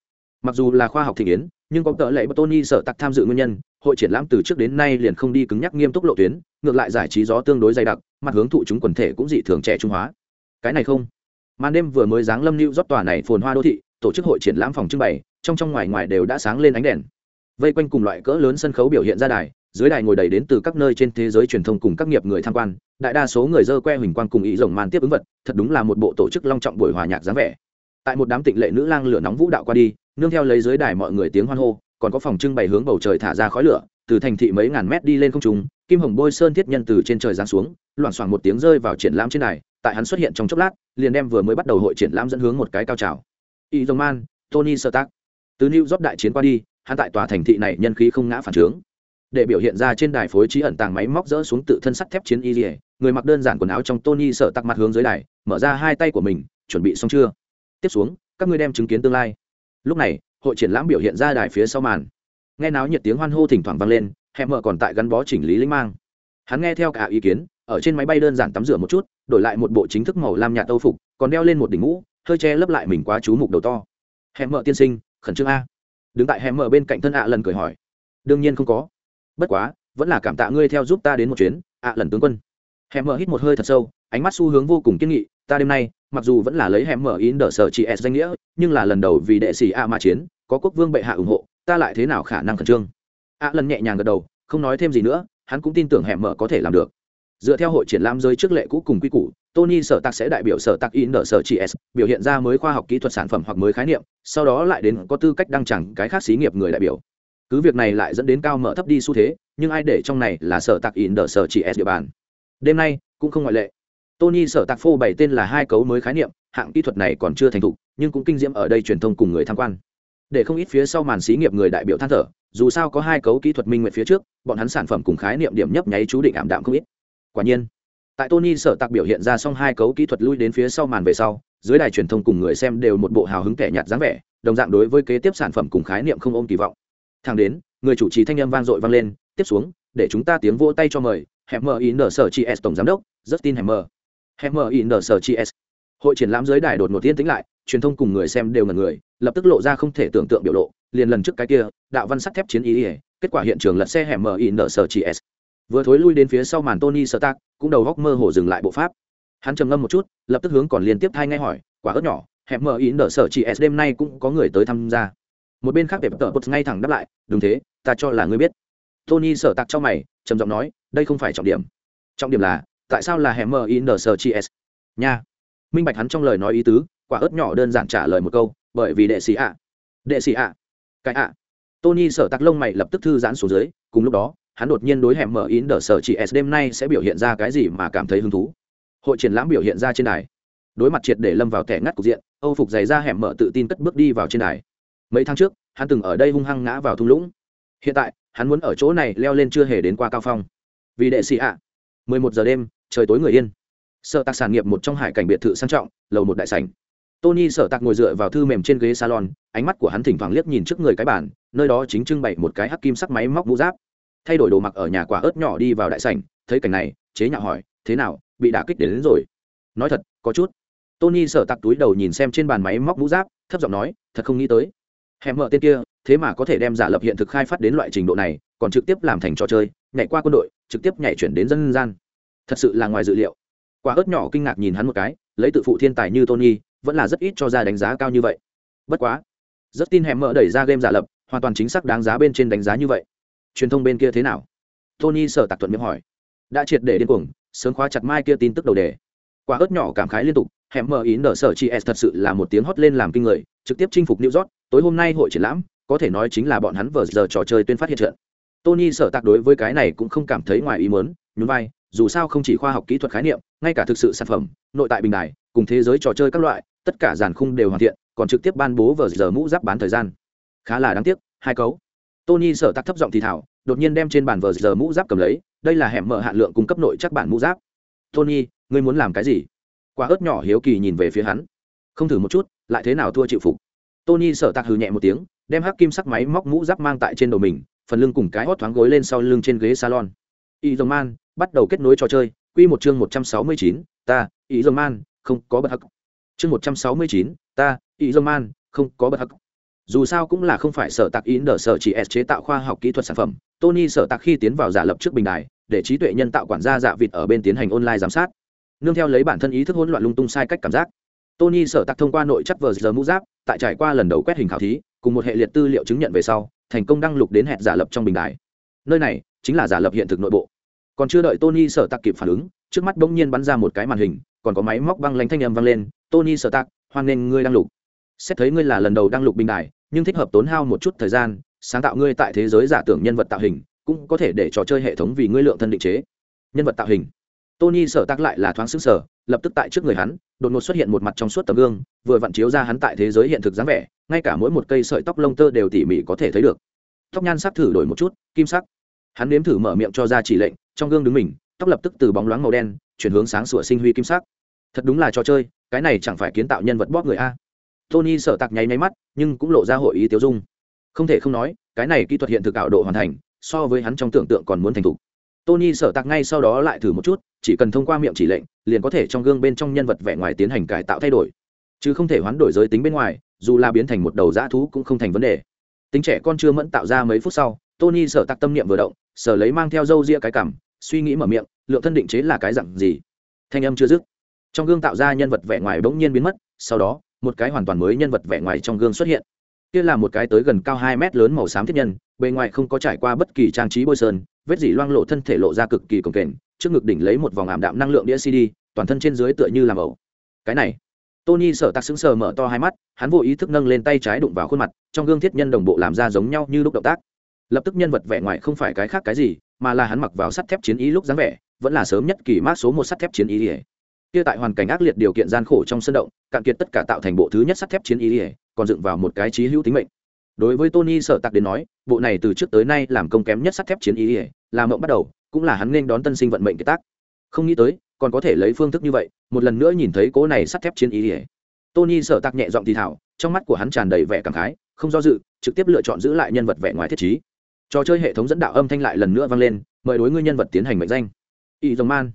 mặc dù là khoa học thị yến, nhưng có tợ lệ Tony sở tặc tham dự nguyên nhân, hội triển lãm từ trước đến nay liền không đi cứng nhắc nghiêm túc lộ tuyến, ngược lại giải trí gió tương đối dày đặc, mặt hướng thụ chúng quần thể cũng dị thường trẻ trung hóa. Cái này không. Màn đêm vừa mới giáng lâm lưu rót tòa này phồn hoa đô thị, tổ chức hội triển lãm phòng trưng bày, trong trong ngoài ngoài đều đã sáng lên ánh đèn. Vây quanh cùng loại cỡ lớn sân khấu biểu hiện ra đài, dưới đài ngồi đầy đến từ các nơi trên thế giới truyền thông cùng các nghiệp người tham quan, đại đa số người dơ que huỳnh quang cùng ý rồng màn tiếp ứng vật, thật đúng là một bộ tổ chức long trọng buổi hòa nhạc dáng vẻ. Tại một đám tịnh lệ nữ lang lửa nóng vũ đạo qua đi, nương theo lấy dưới đài mọi người tiếng hoan hô, còn có phòng trưng bày hướng bầu trời thả ra khói lửa, từ thành thị mấy ngàn mét đi lên không trung, kim hồng bôi sơn thiết nhân từ trên trời giáng xuống, loảng xoảng một tiếng rơi vào triển lãm trên đài, tại hắn xuất hiện trong chốc lát, liền đem vừa mới bắt đầu hội triển lãm dẫn hướng một cái cao trào. Y dòng man, tony sơ tác từ new york đại chiến qua đi, hắn tại tòa thành thị này nhân khí không ngã phản trướng để biểu hiện ra trên đài phối trí ẩn tàng máy móc rỡ xuống tự thân sắt thép chiến y dỉa người mặc đơn giản quần áo trong tony sợ tặc mặt hướng dưới đài, mở ra hai tay của mình, chuẩn bị xong chưa? Tiếp xuống, các ngươi đem chứng kiến tương lai. Lúc này, hội triển lãm biểu hiện ra đài phía sau màn. Nghe náo nhiệt tiếng hoan hô thỉnh thoảng vang lên, hẹn mở còn tại gắn bó chỉnh lý linh mang. Hắn nghe theo cả ý kiến, ở trên máy bay đơn giản tắm rửa một chút, đổi lại một bộ chính thức màu lam nhạt âu phục, còn đeo lên một đỉnh mũ, hơi che lấp lại mình quá chú mục đầu to. Hẹn mở tiên sinh, khẩn trương a. Đứng tại hẹn mở bên cạnh thân ạ lần cười hỏi. Đương nhiên không có bất quá, vẫn là cảm tạ ngươi theo giúp ta đến một chuyến, ạ, lần tướng quân. Hẻm mở hít một hơi thật sâu, ánh mắt xu hướng vô cùng kiên nghị, ta đêm nay, mặc dù vẫn là lấy hẻm mở in đỡ sở chị s danh nghĩa, nhưng là lần đầu vì đệ sĩ a mà chiến, có quốc vương bệ hạ ủng hộ, ta lại thế nào khả năng khẩn trương? Ạ lần nhẹ nhàng gật đầu, không nói thêm gì nữa, hắn cũng tin tưởng hẻm mở có thể làm được. Dựa theo hội triển lãm giới trước lệ cũ cùng quy củ, tony sở tạc sẽ đại biểu sở tạc in nở sở chị s biểu hiện ra mới khoa học kỹ thuật sản phẩm hoặc mới khái niệm, sau đó lại đến có tư cách đăng chẳng cái khác xí nghiệp người đại biểu cứ việc này lại dẫn đến cao mở thấp đi xu thế, nhưng ai để trong này là sở tạc in đờ sở chỉ s địa bàn. Đêm nay, cũng không ngoại lệ. Tony sở tạc phô bày tên là hai cấu mới khái niệm, hạng kỹ thuật này còn chưa thành thục, nhưng cũng kinh diễm ở đây truyền thông cùng người tham quan. Để không ít phía sau màn xí nghiệp người đại biểu than thở, dù sao có hai cấu kỹ thuật minh nguyện phía trước, bọn hắn sản phẩm cùng khái niệm điểm nhấp nháy chú định ảm đạm không ít. Quả nhiên, tại tony sở tạc biểu hiện ra xong hai cấu kỹ thuật lui đến phía sau màn về sau, dưới đài truyền thông cùng người xem đều một bộ hào hứng kẻ nhạt dáng vẻ, đồng dạng đối với kế tiếp sản phẩm cùng khái niệm không ôm kỳ vọng thang đến, người chủ trì thanh âm vang dội vang lên, tiếp xuống, để chúng ta tiếng vỗ tay cho mời hemmer in sở chị s tổng giám đốc, justin hemmer hemmer in sở chị s. Hội triển lãm dưới đài đột ngột tiên tính lại, truyền thông cùng người xem đều ngần người, lập tức lộ ra không thể tưởng tượng biểu lộ, liền lần trước cái kia, đạo văn sắt thép chiến ý ỉa kết quả hiện trường lật xe hẻm mở in sở chị s. Vừa thối lui đến phía sau màn tony sơ tác cũng đầu góc mơ hồ dừng lại bộ pháp. Hắn trầm ngâm một chút, lập tức hướng còn liên tiếp thay ngay hỏi, quả ớt nhỏ hẻm mở in sở chị s đêm nay cũng có người tới tham gia một bên khác đẹp tờ bột ngay thẳng đáp lại, đúng thế, ta cho là ngươi biết. Tony sở tạc cho mày, trầm giọng nói, đây không phải trọng điểm. Trọng điểm là, tại sao là hẻm mờ sở chi s? Nha. Minh bạch hắn trong lời nói ý tứ, quả ớt nhỏ đơn giản trả lời một câu, bởi vì đệ sĩ ạ. Đệ sĩ ạ. Cái ạ. Tony sở tạc lông mày lập tức thư giãn xuống dưới, cùng lúc đó, hắn đột nhiên đối hẻm mở in đờ sở chỉ s đêm nay sẽ biểu hiện ra cái gì mà cảm thấy hứng thú. Hội triển lãm biểu hiện ra trên đài. Đối mặt triệt để lâm vào thẻ ngắt cục diện, âu phục giày ra hẻm mở tự tin cất bước đi vào trên đài mấy tháng trước hắn từng ở đây hung hăng ngã vào thung lũng. Hiện tại hắn muốn ở chỗ này leo lên chưa hề đến qua cao phong. Vì đệ sĩ ạ mười một giờ đêm trời tối người yên. Sợ tạc sản nghiệp một trong hải cảnh biệt thự sang trọng lầu một đại sảnh. Tony sở tạc ngồi dựa vào thư mềm trên ghế salon ánh mắt của hắn thỉnh thoảng liếc nhìn trước người cái bàn nơi đó chính trưng bày một cái hắc kim sắc máy móc mũ giáp. Thay đổi đồ mặc ở nhà quả ớt nhỏ đi vào đại sảnh thấy cảnh này chế nhạo hỏi thế nào bị đả kích đến, đến rồi? Nói thật có chút. Tony sở Tạc túi đầu nhìn xem trên bàn máy móc mũ giáp thấp giọng nói thật không nghĩ tới hẻm mở tên kia, thế mà có thể đem giả lập hiện thực khai phát đến loại trình độ này, còn trực tiếp làm thành trò chơi, nhảy qua quân đội, trực tiếp nhảy chuyển đến dân gian. Thật sự là ngoài dự liệu. Quả ớt nhỏ kinh ngạc nhìn hắn một cái, lấy tự phụ thiên tài như tony, vẫn là rất ít cho ra đánh giá cao như vậy. Bất quá, rất tin hẻm mở đẩy ra game giả lập, hoàn toàn chính xác đáng giá bên trên đánh giá như vậy. Truyền thông bên kia thế nào? Tony sở tạc thuận miệng hỏi. Đã triệt để điên cuồng, sớm khóa chặt mai kia tin tức đầu đề. Quả ớt nhỏ cảm khái liên tục hẻm mở ý nở sở chị s thật sự là một tiếng hót lên làm kinh người, trực tiếp chinh phục new york tối hôm nay hội triển lãm, có thể nói chính là bọn hắn vừa giờ trò chơi tuyên phát hiện trận. Tony sở tạc đối với cái này cũng không cảm thấy ngoài ý mớn nhún vai, dù sao không chỉ khoa học kỹ thuật khái niệm, ngay cả thực sự sản phẩm, nội tại bình đài, cùng thế giới trò chơi các loại, tất cả giàn khung đều hoàn thiện, còn trực tiếp ban bố vờ giờ mũ giáp bán thời gian. Khá là đáng tiếc, hai cấu. Tony sở tạc thấp giọng thì thảo, đột nhiên đem trên bàn vờ giờ mũ giáp cầm lấy, đây là hẻm mở hạn lượng cung cấp nội chắc bản mũ giáp. Tony, ngươi muốn làm cái gì? Quả ớt nhỏ hiếu kỳ nhìn về phía hắn. Không thử một chút, lại thế nào thua chịu phục? Tony sợ tạc hừ nhẹ một tiếng, đem hắc kim sắc máy móc mũ giáp mang tại trên đầu mình, phần lưng cùng cái hót thoáng gối lên sau lưng trên ghế salon. Y dòng man, bắt đầu kết nối trò chơi, quy một chương một trăm sáu mươi chín, ta y dòng man, không có bật hắc. Chương một trăm sáu mươi chín, ta y dòng man, không có bật hắc. Dù sao cũng là không phải sở tạc ý nở sở chỉ s chế tạo khoa học kỹ thuật sản phẩm, tony sở tạc khi tiến vào giả lập trước bình đài, để trí tuệ nhân tạo quản gia dạ vịt ở bên tiến hành online giám sát. Nương theo lấy bản thân ý thức hỗn loạn lung tung sai cách cảm giác tony sở tạc thông qua nội chắc vờ giờ mũ giáp, tại trải qua lần đầu quét hình khảo thí, cùng một hệ liệt tư liệu chứng nhận về sau, thành công đăng lục đến hẹn giả lập trong bình đài. Nơi này chính là giả lập hiện thực nội bộ. Còn chưa đợi tony sở tạc kịp phản ứng, trước mắt bỗng nhiên bắn ra một cái màn hình, còn có máy móc băng lanh thanh âm vang lên, tony sở tạc, hoan nghênh ngươi đăng lục. Xét thấy ngươi là lần đầu đăng lục bình đài, nhưng thích hợp tốn hao một chút thời gian, sáng tạo ngươi tại thế giới giả tưởng nhân vật tạo hình, cũng có thể để trò chơi hệ thống vì ngươi lượng thân định chế. Nhân vật tạo hình tony sở tác lại là thoáng xứng sở lập tức tại trước người hắn, đột ngột xuất hiện một mặt trong suốt tấm gương, vừa vặn chiếu ra hắn tại thế giới hiện thực dáng vẻ, ngay cả mỗi một cây sợi tóc lông tơ đều tỉ mỉ có thể thấy được. Tóc nhan sắc thử đổi một chút, kim sắc. Hắn nếm thử mở miệng cho ra chỉ lệnh, trong gương đứng mình, tóc lập tức từ bóng loáng màu đen, chuyển hướng sáng sủa sinh huy kim sắc. Thật đúng là trò chơi, cái này chẳng phải kiến tạo nhân vật bóp người a. Tony sở tạc nháy nháy mắt, nhưng cũng lộ ra hội ý tiêu dung. Không thể không nói, cái này kỹ thuật hiện thực ảo độ hoàn thành, so với hắn trong tưởng tượng còn muốn thành thục tony sợ tặc ngay sau đó lại thử một chút, chỉ cần thông qua miệng chỉ lệnh, liền có thể trong gương bên trong nhân vật vẻ ngoài tiến hành cải tạo thay đổi. Chứ không thể hoán đổi giới tính bên ngoài, dù là biến thành một đầu dã thú cũng không thành vấn đề. Tính trẻ con chưa mẫn tạo ra mấy phút sau, tony sợ tặc tâm niệm vừa động sở lấy mang theo dâu ria cái cảm, suy nghĩ mở miệng, lượng thân định chế là cái dặn gì? Thanh âm chưa dứt. Trong gương tạo ra nhân vật vẻ ngoài bỗng nhiên biến mất, sau đó, một cái hoàn toàn mới nhân vật vẻ ngoài trong gương xuất hiện. Kia là một cái tới gần cao hai mét lớn màu xám thiết nhân, bề ngoài không có trải qua bất kỳ trang trí bôi sơn vết dỉ loang lộ thân thể lộ ra cực kỳ cồng kềnh, trước ngực đỉnh lấy một vòng ảm đạm năng lượng đĩa cd, toàn thân trên dưới tựa như làm ẩu. Cái này, tony sợ tạc sững sờ mở to hai mắt, hắn vô ý thức nâng lên tay trái đụng vào khuôn mặt, trong gương thiết nhân đồng bộ làm ra giống nhau như lúc động tác. Lập tức nhân vật vẻ ngoài không phải cái khác cái gì, mà là hắn mặc vào sắt thép chiến ý lúc dáng vẻ, vẫn là sớm nhất kỳ mát số một sắt thép chiến ý ỉa kia tại hoàn cảnh ác liệt điều kiện gian khổ trong sân động, cạn kiệt tất cả tạo thành bộ thứ nhất sắt thép chiến ý ỉa còn dựng vào một cái trí hữu tính mệnh đối với tony sợ tặc đến nói, bộ này từ trước tới nay làm công kém nhất sắt thép chiến ý ỉa làm mộng bắt đầu, cũng là hắn nên đón tân sinh vận mệnh kế tác. Không nghĩ tới, còn có thể lấy phương thức như vậy, một lần nữa nhìn thấy cố này sắt thép chiến ý ỉa tony sợ tặc nhẹ giọng thì thảo, trong mắt của hắn tràn đầy vẻ cảm khái, không do dự, trực tiếp lựa chọn giữ lại nhân vật vẻ ngoài thiết trí. Trò chơi hệ thống dẫn đạo âm thanh lại lần nữa vang lên, mời đối ngươi nhân vật tiến hành mệnh danh. Y dòng man.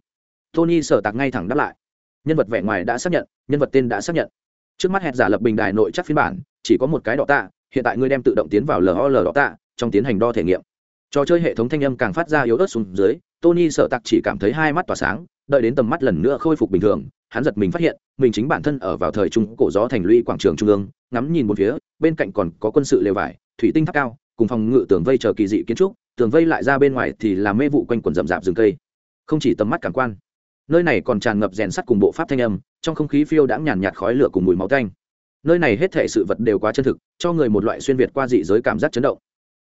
Tony sở tạc ngay thẳng đáp lại. Nhân vật vẻ ngoài đã xác nhận, nhân vật tên đã xác nhận. Trước mắt hẹn giả lập bình đài nội chắc phiên bản, chỉ có một cái đọ tạ hiện tại ngươi đem tự động tiến vào lol đó tạ, trong tiến hành đo thể nghiệm. Trò chơi hệ thống thanh âm càng phát ra yếu ớt xuống dưới, tony sợ tặc chỉ cảm thấy hai mắt tỏa sáng, đợi đến tầm mắt lần nữa khôi phục bình thường, hắn giật mình phát hiện, mình chính bản thân ở vào thời trung cổ gió thành lũy quảng trường trung ương, ngắm nhìn một phía, bên cạnh còn có quân sự lều vải, thủy tinh tháp cao, cùng phòng ngự tường vây chờ kỳ dị kiến trúc, tường vây lại ra bên ngoài thì là mê vụ quanh quần rậm rạp rừng cây. Không chỉ tầm mắt cảm quan, nơi này còn tràn ngập rèn sắt cùng bộ pháp thanh âm, trong không khí phiêu đãng nhàn nhạt khói lửa cùng mùi máu tanh nơi này hết thể sự vật đều quá chân thực, cho người một loại xuyên việt qua dị giới cảm giác chấn động.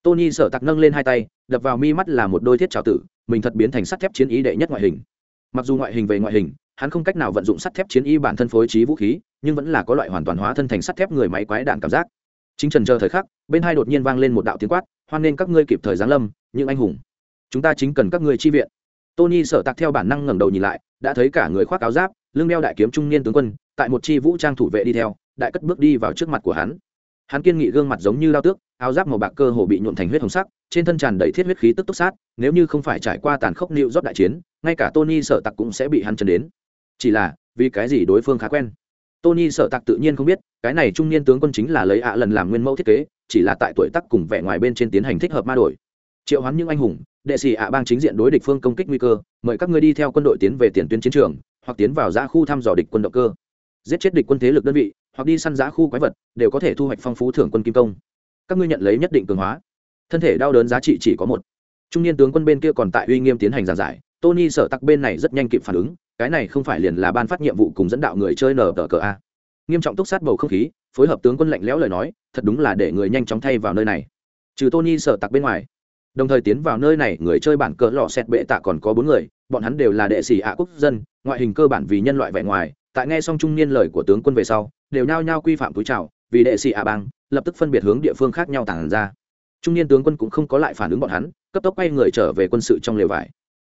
Tony sở tặc nâng lên hai tay, đập vào mi mắt là một đôi thiết trào tử, mình thật biến thành sắt thép chiến ý đệ nhất ngoại hình. Mặc dù ngoại hình về ngoại hình, hắn không cách nào vận dụng sắt thép chiến y bản thân phối trí vũ khí, nhưng vẫn là có loại hoàn toàn hóa thân thành sắt thép người máy quái đạn cảm giác. Chính trần chờ thời khắc, bên hai đột nhiên vang lên một đạo tiếng quát, hoan nên các ngươi kịp thời giáng lâm, những anh hùng. Chúng ta chính cần các ngươi chi viện. Tony sở tạc theo bản năng ngẩng đầu nhìn lại, đã thấy cả người khoác áo giáp, lưng đeo đại kiếm trung niên tướng quân, tại một chi vũ trang thủ vệ đi theo đại cất bước đi vào trước mặt của hắn. Hắn kiên nghị gương mặt giống như lao tước, áo giáp màu bạc cơ hồ bị nhuộn thành huyết hồng sắc, trên thân tràn đầy thiết huyết khí tức túc sát, nếu như không phải trải qua tàn khốc nịu rót đại chiến, ngay cả tony sợ tặc cũng sẽ bị hắn chấn đến. Chỉ là, vì cái gì đối phương khá quen? Tony sợ tặc tự nhiên không biết, cái này trung niên tướng quân chính là lấy ạ lần làm nguyên mẫu thiết kế, chỉ là tại tuổi tắc cùng vẻ ngoài bên trên tiến hành thích hợp ma đổi. Triệu hoán những anh hùng, đệ sĩ ạ bang chính diện đối địch phương công kích nguy cơ, mời các ngươi đi theo quân đội tiến về tiền tuyến chiến trường, hoặc tiến vào ra khu thăm dò địch quân động cơ giết chết địch quân thế lực đơn vị, hoặc đi săn giã khu quái vật, đều có thể thu hoạch phong phú thưởng quân kim công. Các ngươi nhận lấy nhất định cường hóa. Thân thể đau đớn giá trị chỉ có một. Trung niên tướng quân bên kia còn tại uy nghiêm tiến hành giảng giải. Tony sở tặc bên này rất nhanh kịp phản ứng, cái này không phải liền là ban phát nhiệm vụ cùng dẫn đạo người chơi nở tờ cờ a. Nghiêm trọng túc sát bầu không khí, phối hợp tướng quân lạnh lẽo lời nói, thật đúng là để người nhanh chóng thay vào nơi này. Trừ tony sở tặc bên ngoài, đồng thời tiến vào nơi này, người chơi bản cờ lò xét bệ tạ còn có bốn người, bọn hắn đều là đệ sĩ ạ quốc dân, ngoại hình cơ bản vì nhân loại vẻ ngoài tại nghe xong trung niên lời của tướng quân về sau, đều nhao nhao quy phạm túi trào vì đệ sĩ a bang, lập tức phân biệt hướng địa phương khác nhau tản ra. Trung niên tướng quân cũng không có lại phản ứng bọn hắn, cấp tốc quay người trở về quân sự trong lều vải.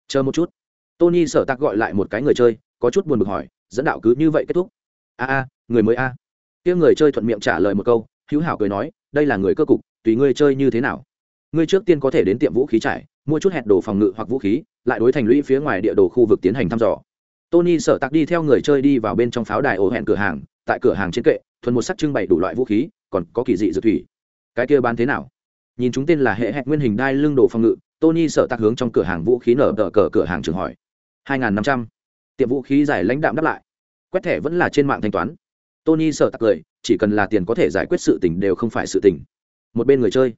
Chờ một chút. Tony sợ tạc gọi lại một cái người chơi, có chút buồn bực hỏi, dẫn đạo cứ như vậy kết thúc? A a, người mới a. Tiếng người chơi thuận miệng trả lời một câu, hữu hảo cười nói, đây là người cơ cục, tùy ngươi chơi như thế nào. Ngươi trước tiên có thể đến tiệm vũ khí trải mua chút hẹn đồ phòng ngự hoặc vũ khí, lại đối thành lũy phía ngoài địa đồ khu vực tiến hành thăm dò tony sở tạc đi theo người chơi đi vào bên trong pháo đài ổ hẹn cửa hàng, tại cửa hàng trên kệ, thuần một sắc trưng bày đủ loại vũ khí, còn có kỳ dị dược thủy. Cái kia bán thế nào? Nhìn chúng tên là hệ hẹn nguyên hình đai lưng đồ phòng ngự, tony sợ tạc hướng trong cửa hàng vũ khí nở tờ cờ cửa hàng trường hỏi. Hai n g h n năm trăm. Tiệm vũ khí giải lãnh đạm đáp lại. Quét thẻ vẫn là trên mạng thanh toán. Tony sợ tạc cười, chỉ cần là tiền có thể giải quyết sự tình đều không phải sự tình. Một bên người chơi,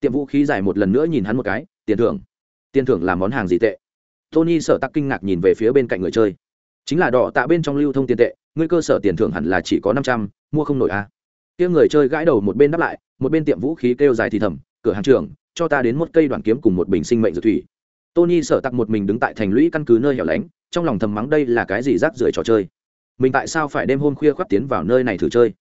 tiệm vũ khí giải một lần nữa nhìn hắn một cái, tiền thưởng. Tiền thưởng là món hàng gì tệ? Tony sợ tắc kinh ngạc nhìn về phía bên cạnh người chơi chính là đỏ tạ bên trong lưu thông tiền tệ, ngươi cơ sở tiền thưởng hẳn là chỉ có năm trăm, mua không nổi a à. kia người chơi gãi đầu một bên đáp lại, một bên tiệm vũ khí kêu dài thì thầm, cửa hàng trưởng, cho ta đến một cây đoàn kiếm cùng một bình sinh mệnh dược thủy. Tony sợ tặc một mình đứng tại thành lũy căn cứ nơi hẻo lánh, trong lòng thầm mắng đây là cái gì rác rưởi trò chơi. Mình tại sao phải đêm hôm khuya khoác tiến vào nơi này thử chơi?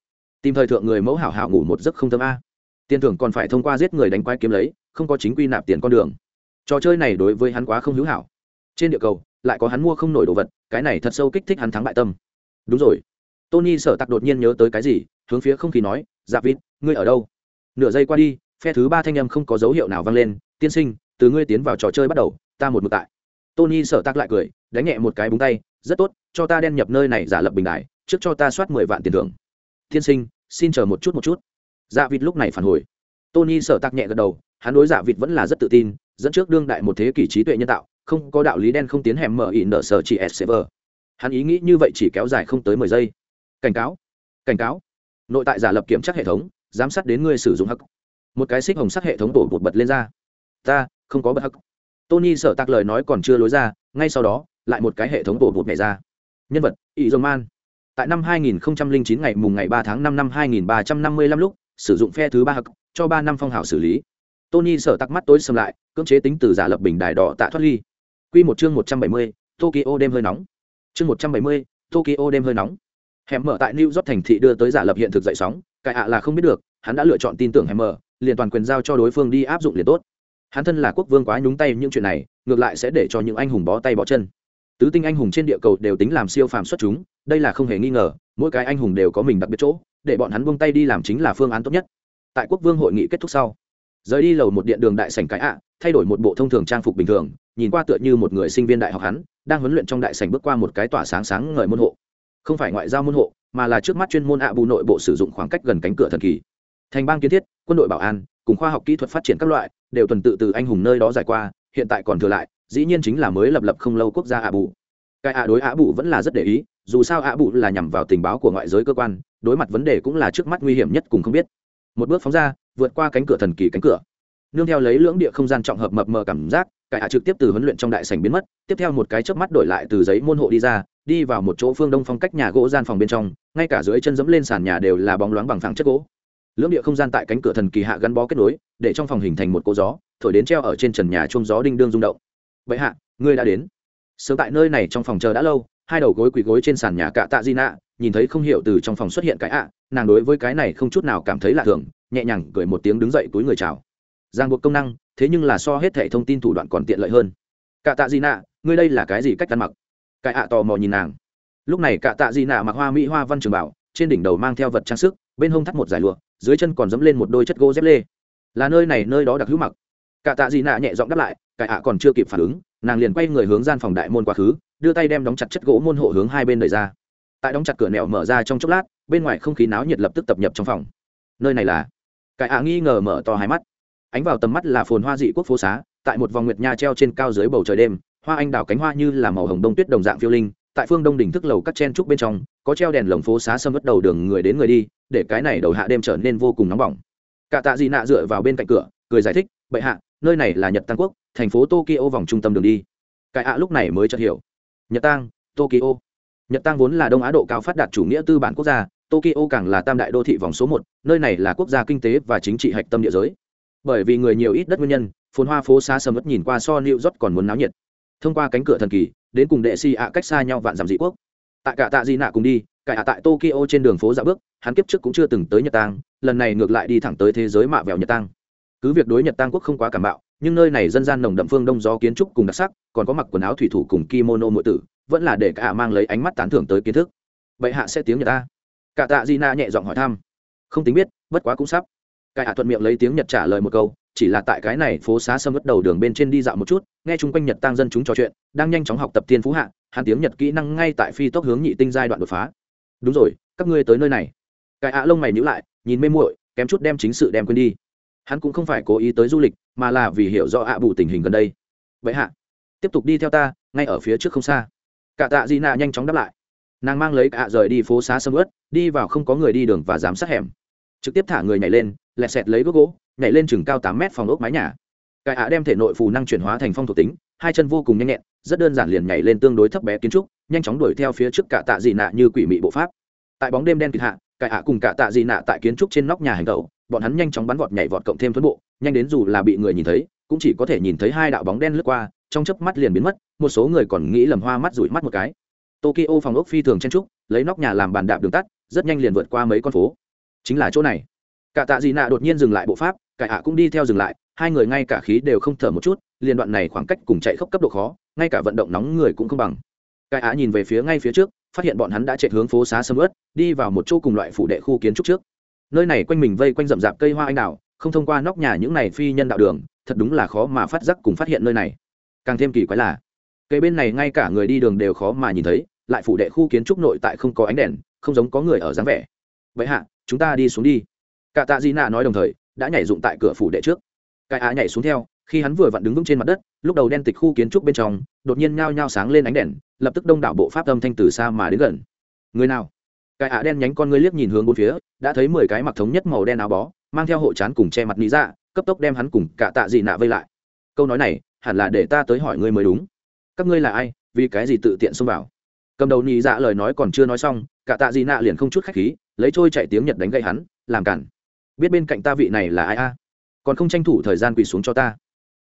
Tìm thời thượng người mẫu hảo hảo ngủ một giấc không thơm a. Tiền thưởng còn phải thông qua giết người đánh quái kiếm lấy, không có chính quy nạp tiền con đường. Trò chơi này đối với hắn quá không hữu hảo. Trên địa cầu lại có hắn mua không nổi đồ vật, cái này thật sâu kích thích hắn thắng bại tâm. Đúng rồi. Tony sở tặc đột nhiên nhớ tới cái gì, hướng phía không khí nói dạ vịt ngươi ở đâu? Nửa giây qua đi, phe thứ ba thanh âm không có dấu hiệu nào vang lên, tiên sinh, từ ngươi tiến vào trò chơi bắt đầu, ta một mực tại. Tony sở tặc lại cười, đánh nhẹ một cái búng tay, rất tốt, cho ta đen nhập nơi này giả lập bình đại trước cho ta soát mười vạn tiền thưởng. Tiên sinh, xin chờ một chút một chút. Dạ vịt lúc này phản hồi. Tony sở tặc nhẹ gật đầu, hắn đối dạ vịt vẫn là rất tự tin, dẫn trước đương đại một thế kỷ trí tuệ nhân tạo không có đạo lý đen không tiến hẻm mở ỉ nở sở chỉ s server hắn ý nghĩ như vậy chỉ kéo dài không tới mười giây. Cảnh cáo cảnh cáo. Nội tại giả lập kiểm tra hệ thống, giám sát đến người sử dụng hắc. Một cái xích hồng sắc hệ thống bổ bột bật lên ra. Ta, không có bật hắc. Tony sợ tạc lời nói còn chưa lối ra, ngay sau đó, lại một cái hệ thống bổ bột nhảy ra. Nhân vật ỷ dông man tại năm 2009 ngày mùng ngày 3 tháng 5 năm 2355 lúc, sử dụng phe thứ ba hắc, cho ba năm phong hảo xử lý. Tony sợ tắc mắt tối xâm lại, cưỡng chế tính từ giả lập bình đài đỏ tạ thoát ly. Quy một chương 170, Tokyo đêm hơi nóng. Chương 170, Tokyo đêm hơi nóng. Hẻm mở tại New York thành thị đưa tới giả lập hiện thực dậy sóng, cái ạ là không biết được, hắn đã lựa chọn tin tưởng Hẻm mở, liền toàn quyền giao cho đối phương đi áp dụng liền tốt. Hắn thân là quốc vương quá nhúng tay những chuyện này, ngược lại sẽ để cho những anh hùng bó tay bó chân. Tứ tinh anh hùng trên địa cầu đều tính làm siêu phàm xuất chúng, đây là không hề nghi ngờ, mỗi cái anh hùng đều có mình đặc biệt chỗ, để bọn hắn buông tay đi làm chính là phương án tốt nhất. Tại quốc vương hội nghị kết thúc sau, rời đi lầu một điện đường đại sảnh cái ạ, thay đổi một bộ thông thường trang phục bình thường, nhìn qua tựa như một người sinh viên đại học hắn đang huấn luyện trong đại sảnh bước qua một cái tỏa sáng sáng ngời môn hộ. Không phải ngoại giao môn hộ mà là trước mắt chuyên môn ạ bù nội bộ sử dụng khoảng cách gần cánh cửa thần kỳ. Thành bang kiến thiết quân đội bảo an cùng khoa học kỹ thuật phát triển các loại đều tuần tự từ anh hùng nơi đó giải qua hiện tại còn thừa lại dĩ nhiên chính là mới lập lập không lâu quốc gia ạ bù. Cái ạ đối ạ bù vẫn là rất để ý dù sao ạ bù là nhằm vào tình báo của ngoại giới cơ quan đối mặt vấn đề cũng là trước mắt nguy hiểm nhất cùng không biết. Một bước phóng ra vượt qua cánh cửa thần kỳ cánh cửa. Nương theo lấy lưỡng địa không gian trọng hợp mập mờ cảm giác, cải hạ trực tiếp từ huấn luyện trong đại sảnh biến mất, tiếp theo một cái chớp mắt đổi lại từ giấy môn hộ đi ra, đi vào một chỗ phương đông phong cách nhà gỗ gian phòng bên trong, ngay cả dưới chân dẫm lên sàn nhà đều là bóng loáng bằng phẳng chất gỗ. Lưỡng địa không gian tại cánh cửa thần kỳ hạ gắn bó kết nối, để trong phòng hình thành một cô gió, thổi đến treo ở trên trần nhà chung gió đinh đương rung động. Vậy hạ, ngươi đã đến. Sớm tại nơi này trong phòng chờ đã lâu, hai đầu gối quỳ gối trên sàn nhà cạ tạ di nạ nhìn thấy không hiểu từ trong phòng xuất hiện cái ạ, nàng đối với cái này không chút nào cảm thấy lạ thường, nhẹ nhàng cười một tiếng đứng dậy túi người chào. Giang buộc công năng, thế nhưng là so hết thẻ thông tin thủ đoạn còn tiện lợi hơn. Cả tạ gì nạ ngươi đây là cái gì cách ăn mặc? Cái ạ tò mò nhìn nàng. Lúc này cả tạ gì nạ mặc hoa mỹ hoa văn trường bảo, trên đỉnh đầu mang theo vật trang sức, bên hông thắt một giải lụa, dưới chân còn dẫm lên một đôi chất gỗ dép lê. Là nơi này nơi đó đặc hữu mặc. Cả tạ Di nạ nhẹ giọng đáp lại, cái ạ còn chưa kịp phản ứng, nàng liền quay người hướng gian phòng đại môn quá khứ, đưa tay đem đóng chặt chất gỗ môn hộ hướng hai bên đời ra tại đóng chặt cửa nẹo mở ra trong chốc lát, bên ngoài không khí náo nhiệt lập tức tập nhập trong phòng. Nơi này là? Cải ạ nghi ngờ mở to hai mắt. Ánh vào tầm mắt là phồn hoa dị quốc phố xá, tại một vòng nguyệt nha treo trên cao dưới bầu trời đêm, hoa anh đào cánh hoa như là màu hồng đông tuyết đồng dạng phiêu linh, tại phương đông đỉnh thức lầu các chen trúc bên trong, có treo đèn lồng phố xá sâm bắt đầu đường người đến người đi, để cái này đầu hạ đêm trở nên vô cùng nóng bỏng. Cả tạ dị nạ dựa vào bên cạnh cửa, cười giải thích, bệ hạ, nơi này là nhật tăng quốc, thành phố tokyo vòng trung tâm đường đi. Cái ạ lúc này mới chợt hiểu. Nhật tăng tokyo nhật tăng vốn là đông á độ cao phát đạt chủ nghĩa tư bản quốc gia, tokyo càng là tam đại đô thị vòng số một, nơi này là quốc gia kinh tế và chính trị hạch tâm địa giới. Bởi vì người nhiều ít đất nguyên nhân, phồn hoa phố xá sầm mất nhìn qua so new york còn muốn náo nhiệt. Thông qua cánh cửa thần kỳ, đến cùng đệ si ạ cách xa nhau vạn dặm dị quốc. Tại cả tạ di nạ cùng đi, cả ạ tại tokyo trên đường phố dạo bước, hắn kiếp trước cũng chưa từng tới nhật tăng lần này ngược lại đi thẳng tới thế giới mạ vẹo nhật tăng cứ việc đối nhật tăng quốc không quá cảm bạo, nhưng nơi này dân gian nồng đậm phương đông gió kiến trúc cùng đặc sắc, còn có mặc quần áo thủy thủ cùng kimono nội tử vẫn là để cả mang lấy ánh mắt tán thưởng tới kiến thức. Bệ hạ sẽ tiếng nhật ta. Cả tạ di na nhẹ giọng hỏi thăm. Không tính biết, bất quá cũng sắp. Cả hạ thuận miệng lấy tiếng nhật trả lời một câu, chỉ là tại cái này phố xá sâm mất đầu đường bên trên đi dạo một chút, nghe chung quanh nhật tăng dân chúng trò chuyện, đang nhanh chóng học tập tiên phú hạ hàn tiếng nhật kỹ năng ngay tại phi tốc hướng nhị tinh giai đoạn đột phá. Đúng rồi, các ngươi tới nơi này. Cái ạ lông mày nhữ lại, nhìn mê muội, kém chút đem chính sự đem quên đi. Hắn cũng không phải cố ý tới du lịch, mà là vì hiểu rõ ạ bù tình hình gần đây. Vậy hạ, tiếp tục đi theo ta, ngay ở phía trước không xa cả tạ di nạ nhanh chóng đáp lại. Nàng mang lấy cả rời đi phố xá sâm ướt đi vào không có người đi đường và giám sát hẻm. Trực tiếp thả người nhảy lên, lẹt xẹt lấy gốc gỗ, nhảy lên chừng cao tám mét phòng ốc mái nhà. Cái ạ đem thể nội phù năng chuyển hóa thành phong thuộc tính, hai chân vô cùng nhanh nhẹn, rất đơn giản liền nhảy lên tương đối thấp bé kiến trúc, nhanh chóng đuổi theo phía trước cả tạ dị nạ như quỷ mị bộ pháp. Tại bóng đêm đen kịt hạ cải ạ cùng cả tạ dị nạ tại kiến trúc trên nóc nhà hành tẩu, bọn hắn nhanh chóng bắn vọt nhảy vọt cộng thêm thuẫn bộ, nhanh đến dù là bị người nhìn thấy, cũng chỉ có thể nhìn thấy hai đạo bóng đen lướt qua trong chớp mắt liền biến mất, một số người còn nghĩ lầm hoa mắt rủi mắt một cái. Tokyo phòng ốc phi thường chen trúc lấy nóc nhà làm bàn đạp đường tắt, rất nhanh liền vượt qua mấy con phố. Chính là chỗ này. Cả tạ dị nạ đột nhiên dừng lại bộ pháp cải ạ cũng đi theo dừng lại, hai người ngay cả khí đều không thở một chút liên đoạn này khoảng cách cùng chạy khốc cấp độ khó, ngay cả vận động nóng người cũng không bằng. Cải á nhìn về phía ngay phía trước, phát hiện bọn hắn đã chạy hướng phố xá sầm ớt đi vào một chỗ cùng loại phủ đệ khu kiến trúc trước. Nơi này quanh mình vây quanh rậm rạp cây hoa anh đào, không thông qua nóc nhà những này phi nhân đạo đường, thật đúng là khó mà phát giác cùng phát hiện nơi này càng thêm kỳ quái là cây bên này ngay cả người đi đường đều khó mà nhìn thấy, lại phủ đệ khu kiến trúc nội tại không có ánh đèn, không giống có người ở dáng vẻ. Vậy hạ, chúng ta đi xuống đi. Cả tạ di nạ nói đồng thời, đã nhảy dụng tại cửa phủ đệ trước. Cái á nhảy xuống theo, khi hắn vừa vặn đứng vững trên mặt đất, lúc đầu đen tịch khu kiến trúc bên trong, đột nhiên nhao nhao sáng lên ánh đèn, lập tức đông đảo bộ pháp âm thanh từ xa mà đến gần. Người nào? Cái á đen nhánh con ngươi liếc nhìn hướng bốn phía, đã thấy mười cái mặc thống nhất màu đen áo bó, mang theo hộ chán cùng che mặt lý dạ cấp tốc đem hắn cùng cả tạ dị nạ vây lại. Câu nói này hẳn là để ta tới hỏi ngươi mới đúng. Các ngươi là ai, vì cái gì tự tiện xông vào? Cầm đầu nhị dạ lời nói còn chưa nói xong, cả tạ dị nạ liền không chút khách khí, lấy trôi chạy tiếng nhật đánh gậy hắn, làm cản. Biết bên cạnh ta vị này là ai a? Còn không tranh thủ thời gian quỳ xuống cho ta.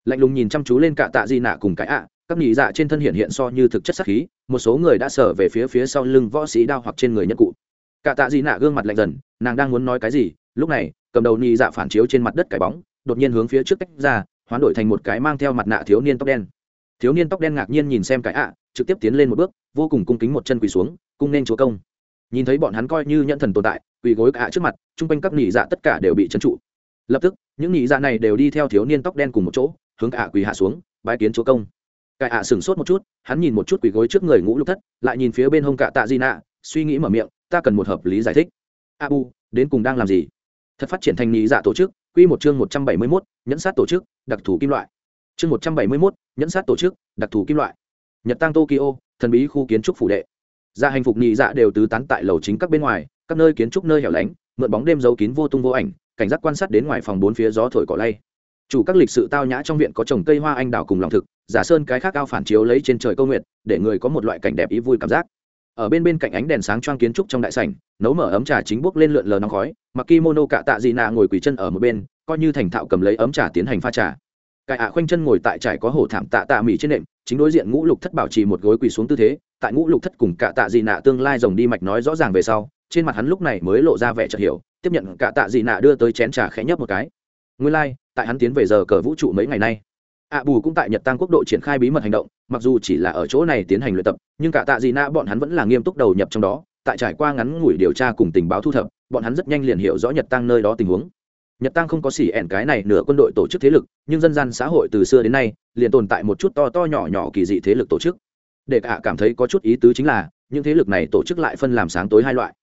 Lạnh lùng nhìn chăm chú lên cả tạ dị nạ cùng cái ạ, các nhị dạ trên thân hiện hiện so như thực chất sắc khí, một số người đã sở về phía phía sau lưng võ sĩ đao hoặc trên người nhân cụ. Cả tạ dị nạ gương mặt lạnh dần, nàng đang muốn nói cái gì, lúc này, cầm đầu nhị dạ phản chiếu trên mặt đất cái bóng, đột nhiên hướng phía trước tách ra hoán đổi thành một cái mang theo mặt nạ thiếu niên tóc đen. Thiếu niên tóc đen ngạc nhiên nhìn xem cái ạ, trực tiếp tiến lên một bước, vô cùng cung kính một chân quỳ xuống, cung nên chúa công. Nhìn thấy bọn hắn coi như nhận thần tồn tại, quỳ gối cả trước mặt, chung quanh các nỉ dạ tất cả đều bị trấn trụ. Lập tức, những nỉ dạ này đều đi theo thiếu niên tóc đen cùng một chỗ, hướng cả quỳ hạ xuống, bái kiến chúa công. Cải ạ sửng sốt một chút, hắn nhìn một chút quỳ gối trước người ngũ lục thất, lại nhìn phía bên hông cạ tạ di nạ, suy nghĩ mở miệng, ta cần một hợp lý giải thích. A bu, đến cùng đang làm gì? Thật phát triển thành nhị dạ tổ chức quy một chương một trăm bảy mươi 171, nhẫn sát tổ chức đặc thù kim loại. Chương một trăm bảy mươi 171, nhẫn sát tổ chức đặc thù kim loại. Nhật tăng tokyo thần bí khu kiến trúc phủ đệ. Gia hành phục nhị dạ đều tứ tán tại lầu chính các bên ngoài các nơi kiến trúc nơi hẻo lánh mượn bóng đêm giấu kín vô tung vô ảnh cảnh giác quan sát đến ngoài phòng bốn phía gió thổi cỏ lay. Chủ các lịch sự tao nhã trong viện có trồng cây hoa anh đào cùng lòng thực giả sơn cái khác ao phản chiếu lấy trên trời câu nguyện để người có một loại cảnh đẹp ý vui cảm giác. Ở bên bên cạnh ánh đèn sáng choang kiến trúc trong đại sảnh nấu mở ấm trà chính bước lên lượn lờ nóng khói mặc kimono cạ tạ dị nạ ngồi quỳ chân ở một bên, coi như thành thạo cầm lấy ấm trà tiến hành pha trà. Cải ạ khoanh chân ngồi tại trải có hổ thảm tạ tạ mỹ trên nệm, chính đối diện ngũ lục thất bảo trì một gối quỳ xuống tư thế, tại ngũ lục thất cùng cạ tạ dị nạ tương lai rồng đi mạch nói rõ ràng về sau, trên mặt hắn lúc này mới lộ ra vẻ chợt hiểu, tiếp nhận cạ tạ dị nạ đưa tới chén trà khẽ nhấp một cái. Nguyên lai, tại hắn tiến về giờ cờ vũ trụ mấy ngày nay, ạ bù cũng tại nhật tăng quốc độ triển khai bí mật hành động, mặc dù chỉ là ở chỗ này tiến hành luyện tập, nhưng cả tạ dị nạ bọn hắn vẫn là nghiêm túc đầu nhập trong đó, tại trải qua ngắn ngủi điều tra cùng tình báo thu thập bọn hắn rất nhanh liền hiểu rõ nhật tăng nơi đó tình huống. Nhật tăng không có xỉ ẻn cái này nửa quân đội tổ chức thế lực, nhưng dân gian xã hội từ xưa đến nay liền tồn tại một chút to to nhỏ nhỏ kỳ dị thế lực tổ chức. Để cả cảm thấy có chút ý tứ chính là, những thế lực này tổ chức lại phân làm sáng tối hai loại.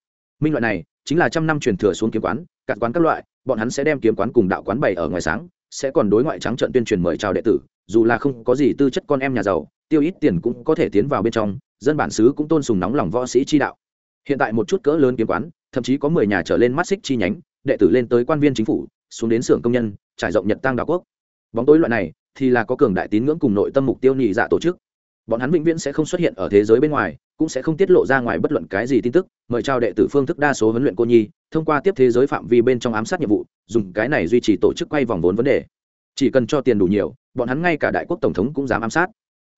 Minh loại này chính là trăm năm truyền thừa xuống kiếm quán, cạn quán các loại, bọn hắn sẽ đem kiếm quán cùng đạo quán bày ở ngoài sáng, sẽ còn đối ngoại trắng trận tuyên truyền mời chào đệ tử, dù là không có gì tư chất con em nhà giàu, tiêu ít tiền cũng có thể tiến vào bên trong, dân bản xứ cũng tôn sùng nóng lòng võ sĩ chi đạo. Hiện tại một chút cỡ lớn kiếm quán thậm chí có mười nhà trở lên mắt xích chi nhánh, đệ tử lên tới quan viên chính phủ, xuống đến xưởng công nhân, trải rộng nhật tăng đảo quốc. Bóng tối loại này thì là có cường đại tín ngưỡng cùng nội tâm mục tiêu nhị dạ tổ chức. Bọn hắn vĩnh viễn sẽ không xuất hiện ở thế giới bên ngoài, cũng sẽ không tiết lộ ra ngoài bất luận cái gì tin tức, mời trao đệ tử phương thức đa số huấn luyện cô nhi, thông qua tiếp thế giới phạm vi bên trong ám sát nhiệm vụ, dùng cái này duy trì tổ chức quay vòng vốn vấn đề. Chỉ cần cho tiền đủ nhiều, bọn hắn ngay cả đại quốc tổng thống cũng dám ám sát.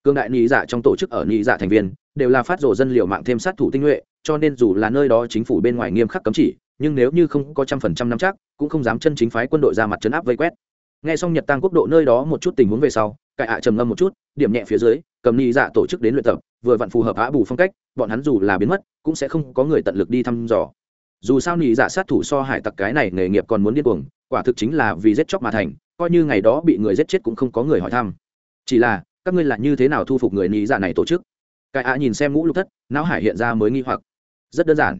Cương đại nhị dạ trong tổ chức ở nhị dạ thành viên, đều là phát rộ dân liệu mạng thêm sát thủ tinh nhuệ cho nên dù là nơi đó chính phủ bên ngoài nghiêm khắc cấm chỉ, nhưng nếu như không có trăm phần trăm nắm chắc, cũng không dám chân chính phái quân đội ra mặt chấn áp vây quét. Nghe xong nhật tăng quốc độ nơi đó một chút tình huống về sau, cải hạ trầm ngâm một chút, điểm nhẹ phía dưới, cầm ni dạ tổ chức đến luyện tập, vừa vặn phù hợp á bù phong cách, bọn hắn dù là biến mất, cũng sẽ không có người tận lực đi thăm dò. Dù sao ni dạ sát thủ so hải tặc cái này nghề nghiệp còn muốn điên cuồng, quả thực chính là vì giết chóc mà thành, coi như ngày đó bị người giết chết cũng không có người hỏi thăm. Chỉ là, các ngươi là như thế nào thu phục người ni dạ này tổ chức? Cải hạ nhìn xem ngũ lục thất, não hải hiện ra mới nghi hoặc rất đơn giản.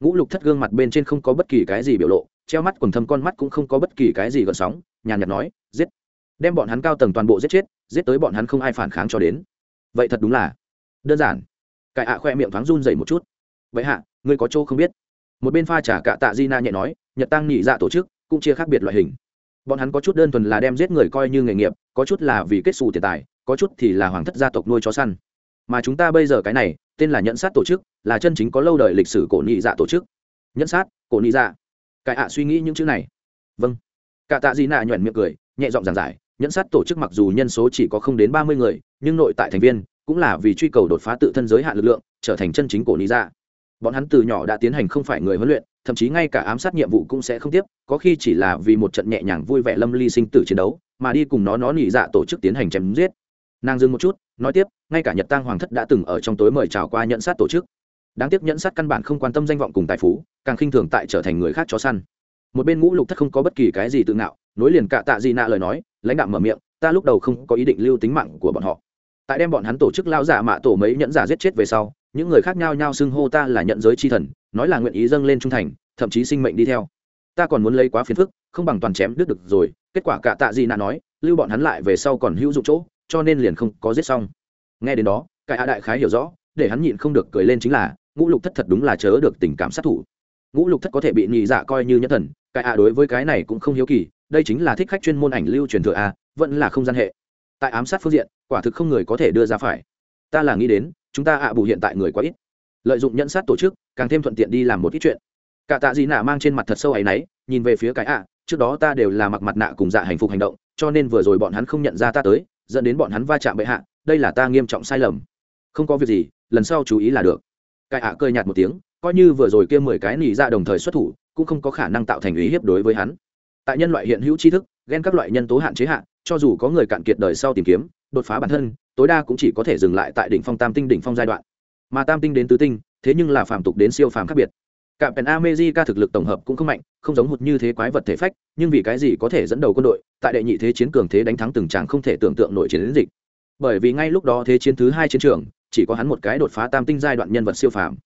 Ngũ lục thất gương mặt bên trên không có bất kỳ cái gì biểu lộ, treo mắt quần thâm con mắt cũng không có bất kỳ cái gì gợn sóng, nhàn nhạt nói, giết! Đem bọn hắn cao tầng toàn bộ giết chết, giết tới bọn hắn không ai phản kháng cho đến. Vậy thật đúng là đơn giản. Cải ạ khoe miệng thoáng run dày một chút. Vậy hạ, ngươi có chỗ không biết? Một bên pha trả cạ tạ di na nhẹ nói, nhật tăng nhị dạ tổ chức, cũng chia khác biệt loại hình. Bọn hắn có chút đơn thuần là đem giết người coi như nghề nghiệp, có chút là vì kết xù tiền tài, có chút thì là hoàng thất gia tộc nuôi chó săn mà chúng ta bây giờ cái này, tên là nhận sát tổ chức, là chân chính có lâu đời lịch sử cổ nhị dạ tổ chức. Nhận sát, cổ nhị dạ. Cải ạ suy nghĩ những chữ này. Vâng. Cả tạ di nạ nhoẻn miệng cười, nhẹ giọng giảng giải nhận sát tổ chức mặc dù nhân số chỉ có không đến ba mươi người, nhưng nội tại thành viên, cũng là vì truy cầu đột phá tự thân giới hạn lực lượng, trở thành chân chính cổ lý ra dạ. bọn hắn từ nhỏ đã tiến hành không phải người huấn luyện, thậm chí ngay cả ám sát nhiệm vụ cũng sẽ không tiếp, có khi chỉ là vì một trận nhẹ nhàng vui vẻ lâm ly sinh tử chiến đấu, mà đi cùng nó nó nỉ dạ tổ chức tiến hành chém giết. Nàng dừng một chút nói tiếp, ngay cả nhật tăng hoàng thất đã từng ở trong tối mời chào qua nhận sát tổ chức. Đáng tiếc nhận sát căn bản không quan tâm danh vọng cùng tài phú, càng khinh thường tại trở thành người khác chó săn. Một bên ngũ lục thất không có bất kỳ cái gì tự ngạo, nối liền cạ tạ gì nạ lời nói, lãnh đạo mở miệng, ta lúc đầu không có ý định lưu tính mạng của bọn họ. Tại đem bọn hắn tổ chức lao giả mạ tổ mấy nhẫn giả giết chết về sau, những người khác nhau nhau xưng hô ta là nhận giới chi thần, nói là nguyện ý dâng lên trung thành, thậm chí sinh mệnh đi theo. Ta còn muốn lấy quá phiền phức, không bằng toàn chém đứt được rồi. Kết quả cạ tạ gì nạ nói, lưu bọn hắn lại về sau còn hữu dụng chỗ cho nên liền không có giết xong. Nghe đến đó, cái hạ đại khái hiểu rõ, để hắn nhịn không được cười lên chính là, ngũ lục thất thật đúng là chớ được tình cảm sát thủ. Ngũ lục thất có thể bị nhị dạ coi như nhân thần, cái a đối với cái này cũng không hiếu kỳ, đây chính là thích khách chuyên môn ảnh lưu truyền thừa a, vẫn là không gian hệ. Tại ám sát phương diện, quả thực không người có thể đưa ra phải. Ta là nghĩ đến, chúng ta ạ bù hiện tại người quá ít. Lợi dụng nhận sát tổ chức, càng thêm thuận tiện đi làm một ít chuyện. Cả tạ gì nạ mang trên mặt thật sâu ấ y náy, nhìn về phía cái ạ trước đó ta đều là mặc mặt nạ cùng dạ hành phục hành động, cho nên vừa rồi bọn hắn không nhận ra ta tới dẫn đến bọn hắn va chạm bệ hạ, đây là ta nghiêm trọng sai lầm. Không có việc gì, lần sau chú ý là được. Cai ạ cơi nhạt một tiếng, coi như vừa rồi kia mười cái nỉ ra đồng thời xuất thủ, cũng không có khả năng tạo thành ý hiếp đối với hắn. Tại nhân loại hiện hữu tri thức ghen các loại nhân tố hạn chế hạn cho dù có người cạn kiệt đời sau tìm kiếm, đột phá bản thân, tối đa cũng chỉ có thể dừng lại tại đỉnh phong tam tinh đỉnh phong giai đoạn. Mà tam tinh đến tứ tinh, thế nhưng là phàm tục đến siêu phàm khác biệt. Cạm pèn amejica thực lực tổng hợp cũng không mạnh, không giống một như thế quái vật thể phách, nhưng vì cái gì có thể dẫn đầu quân đội, tại đệ nhị thế chiến cường thế đánh thắng từng tràng không thể tưởng tượng nội chiến dịch. Bởi vì ngay lúc đó thế chiến thứ hai chiến trường, chỉ có hắn một cái đột phá tam tinh giai đoạn nhân vật siêu phàm.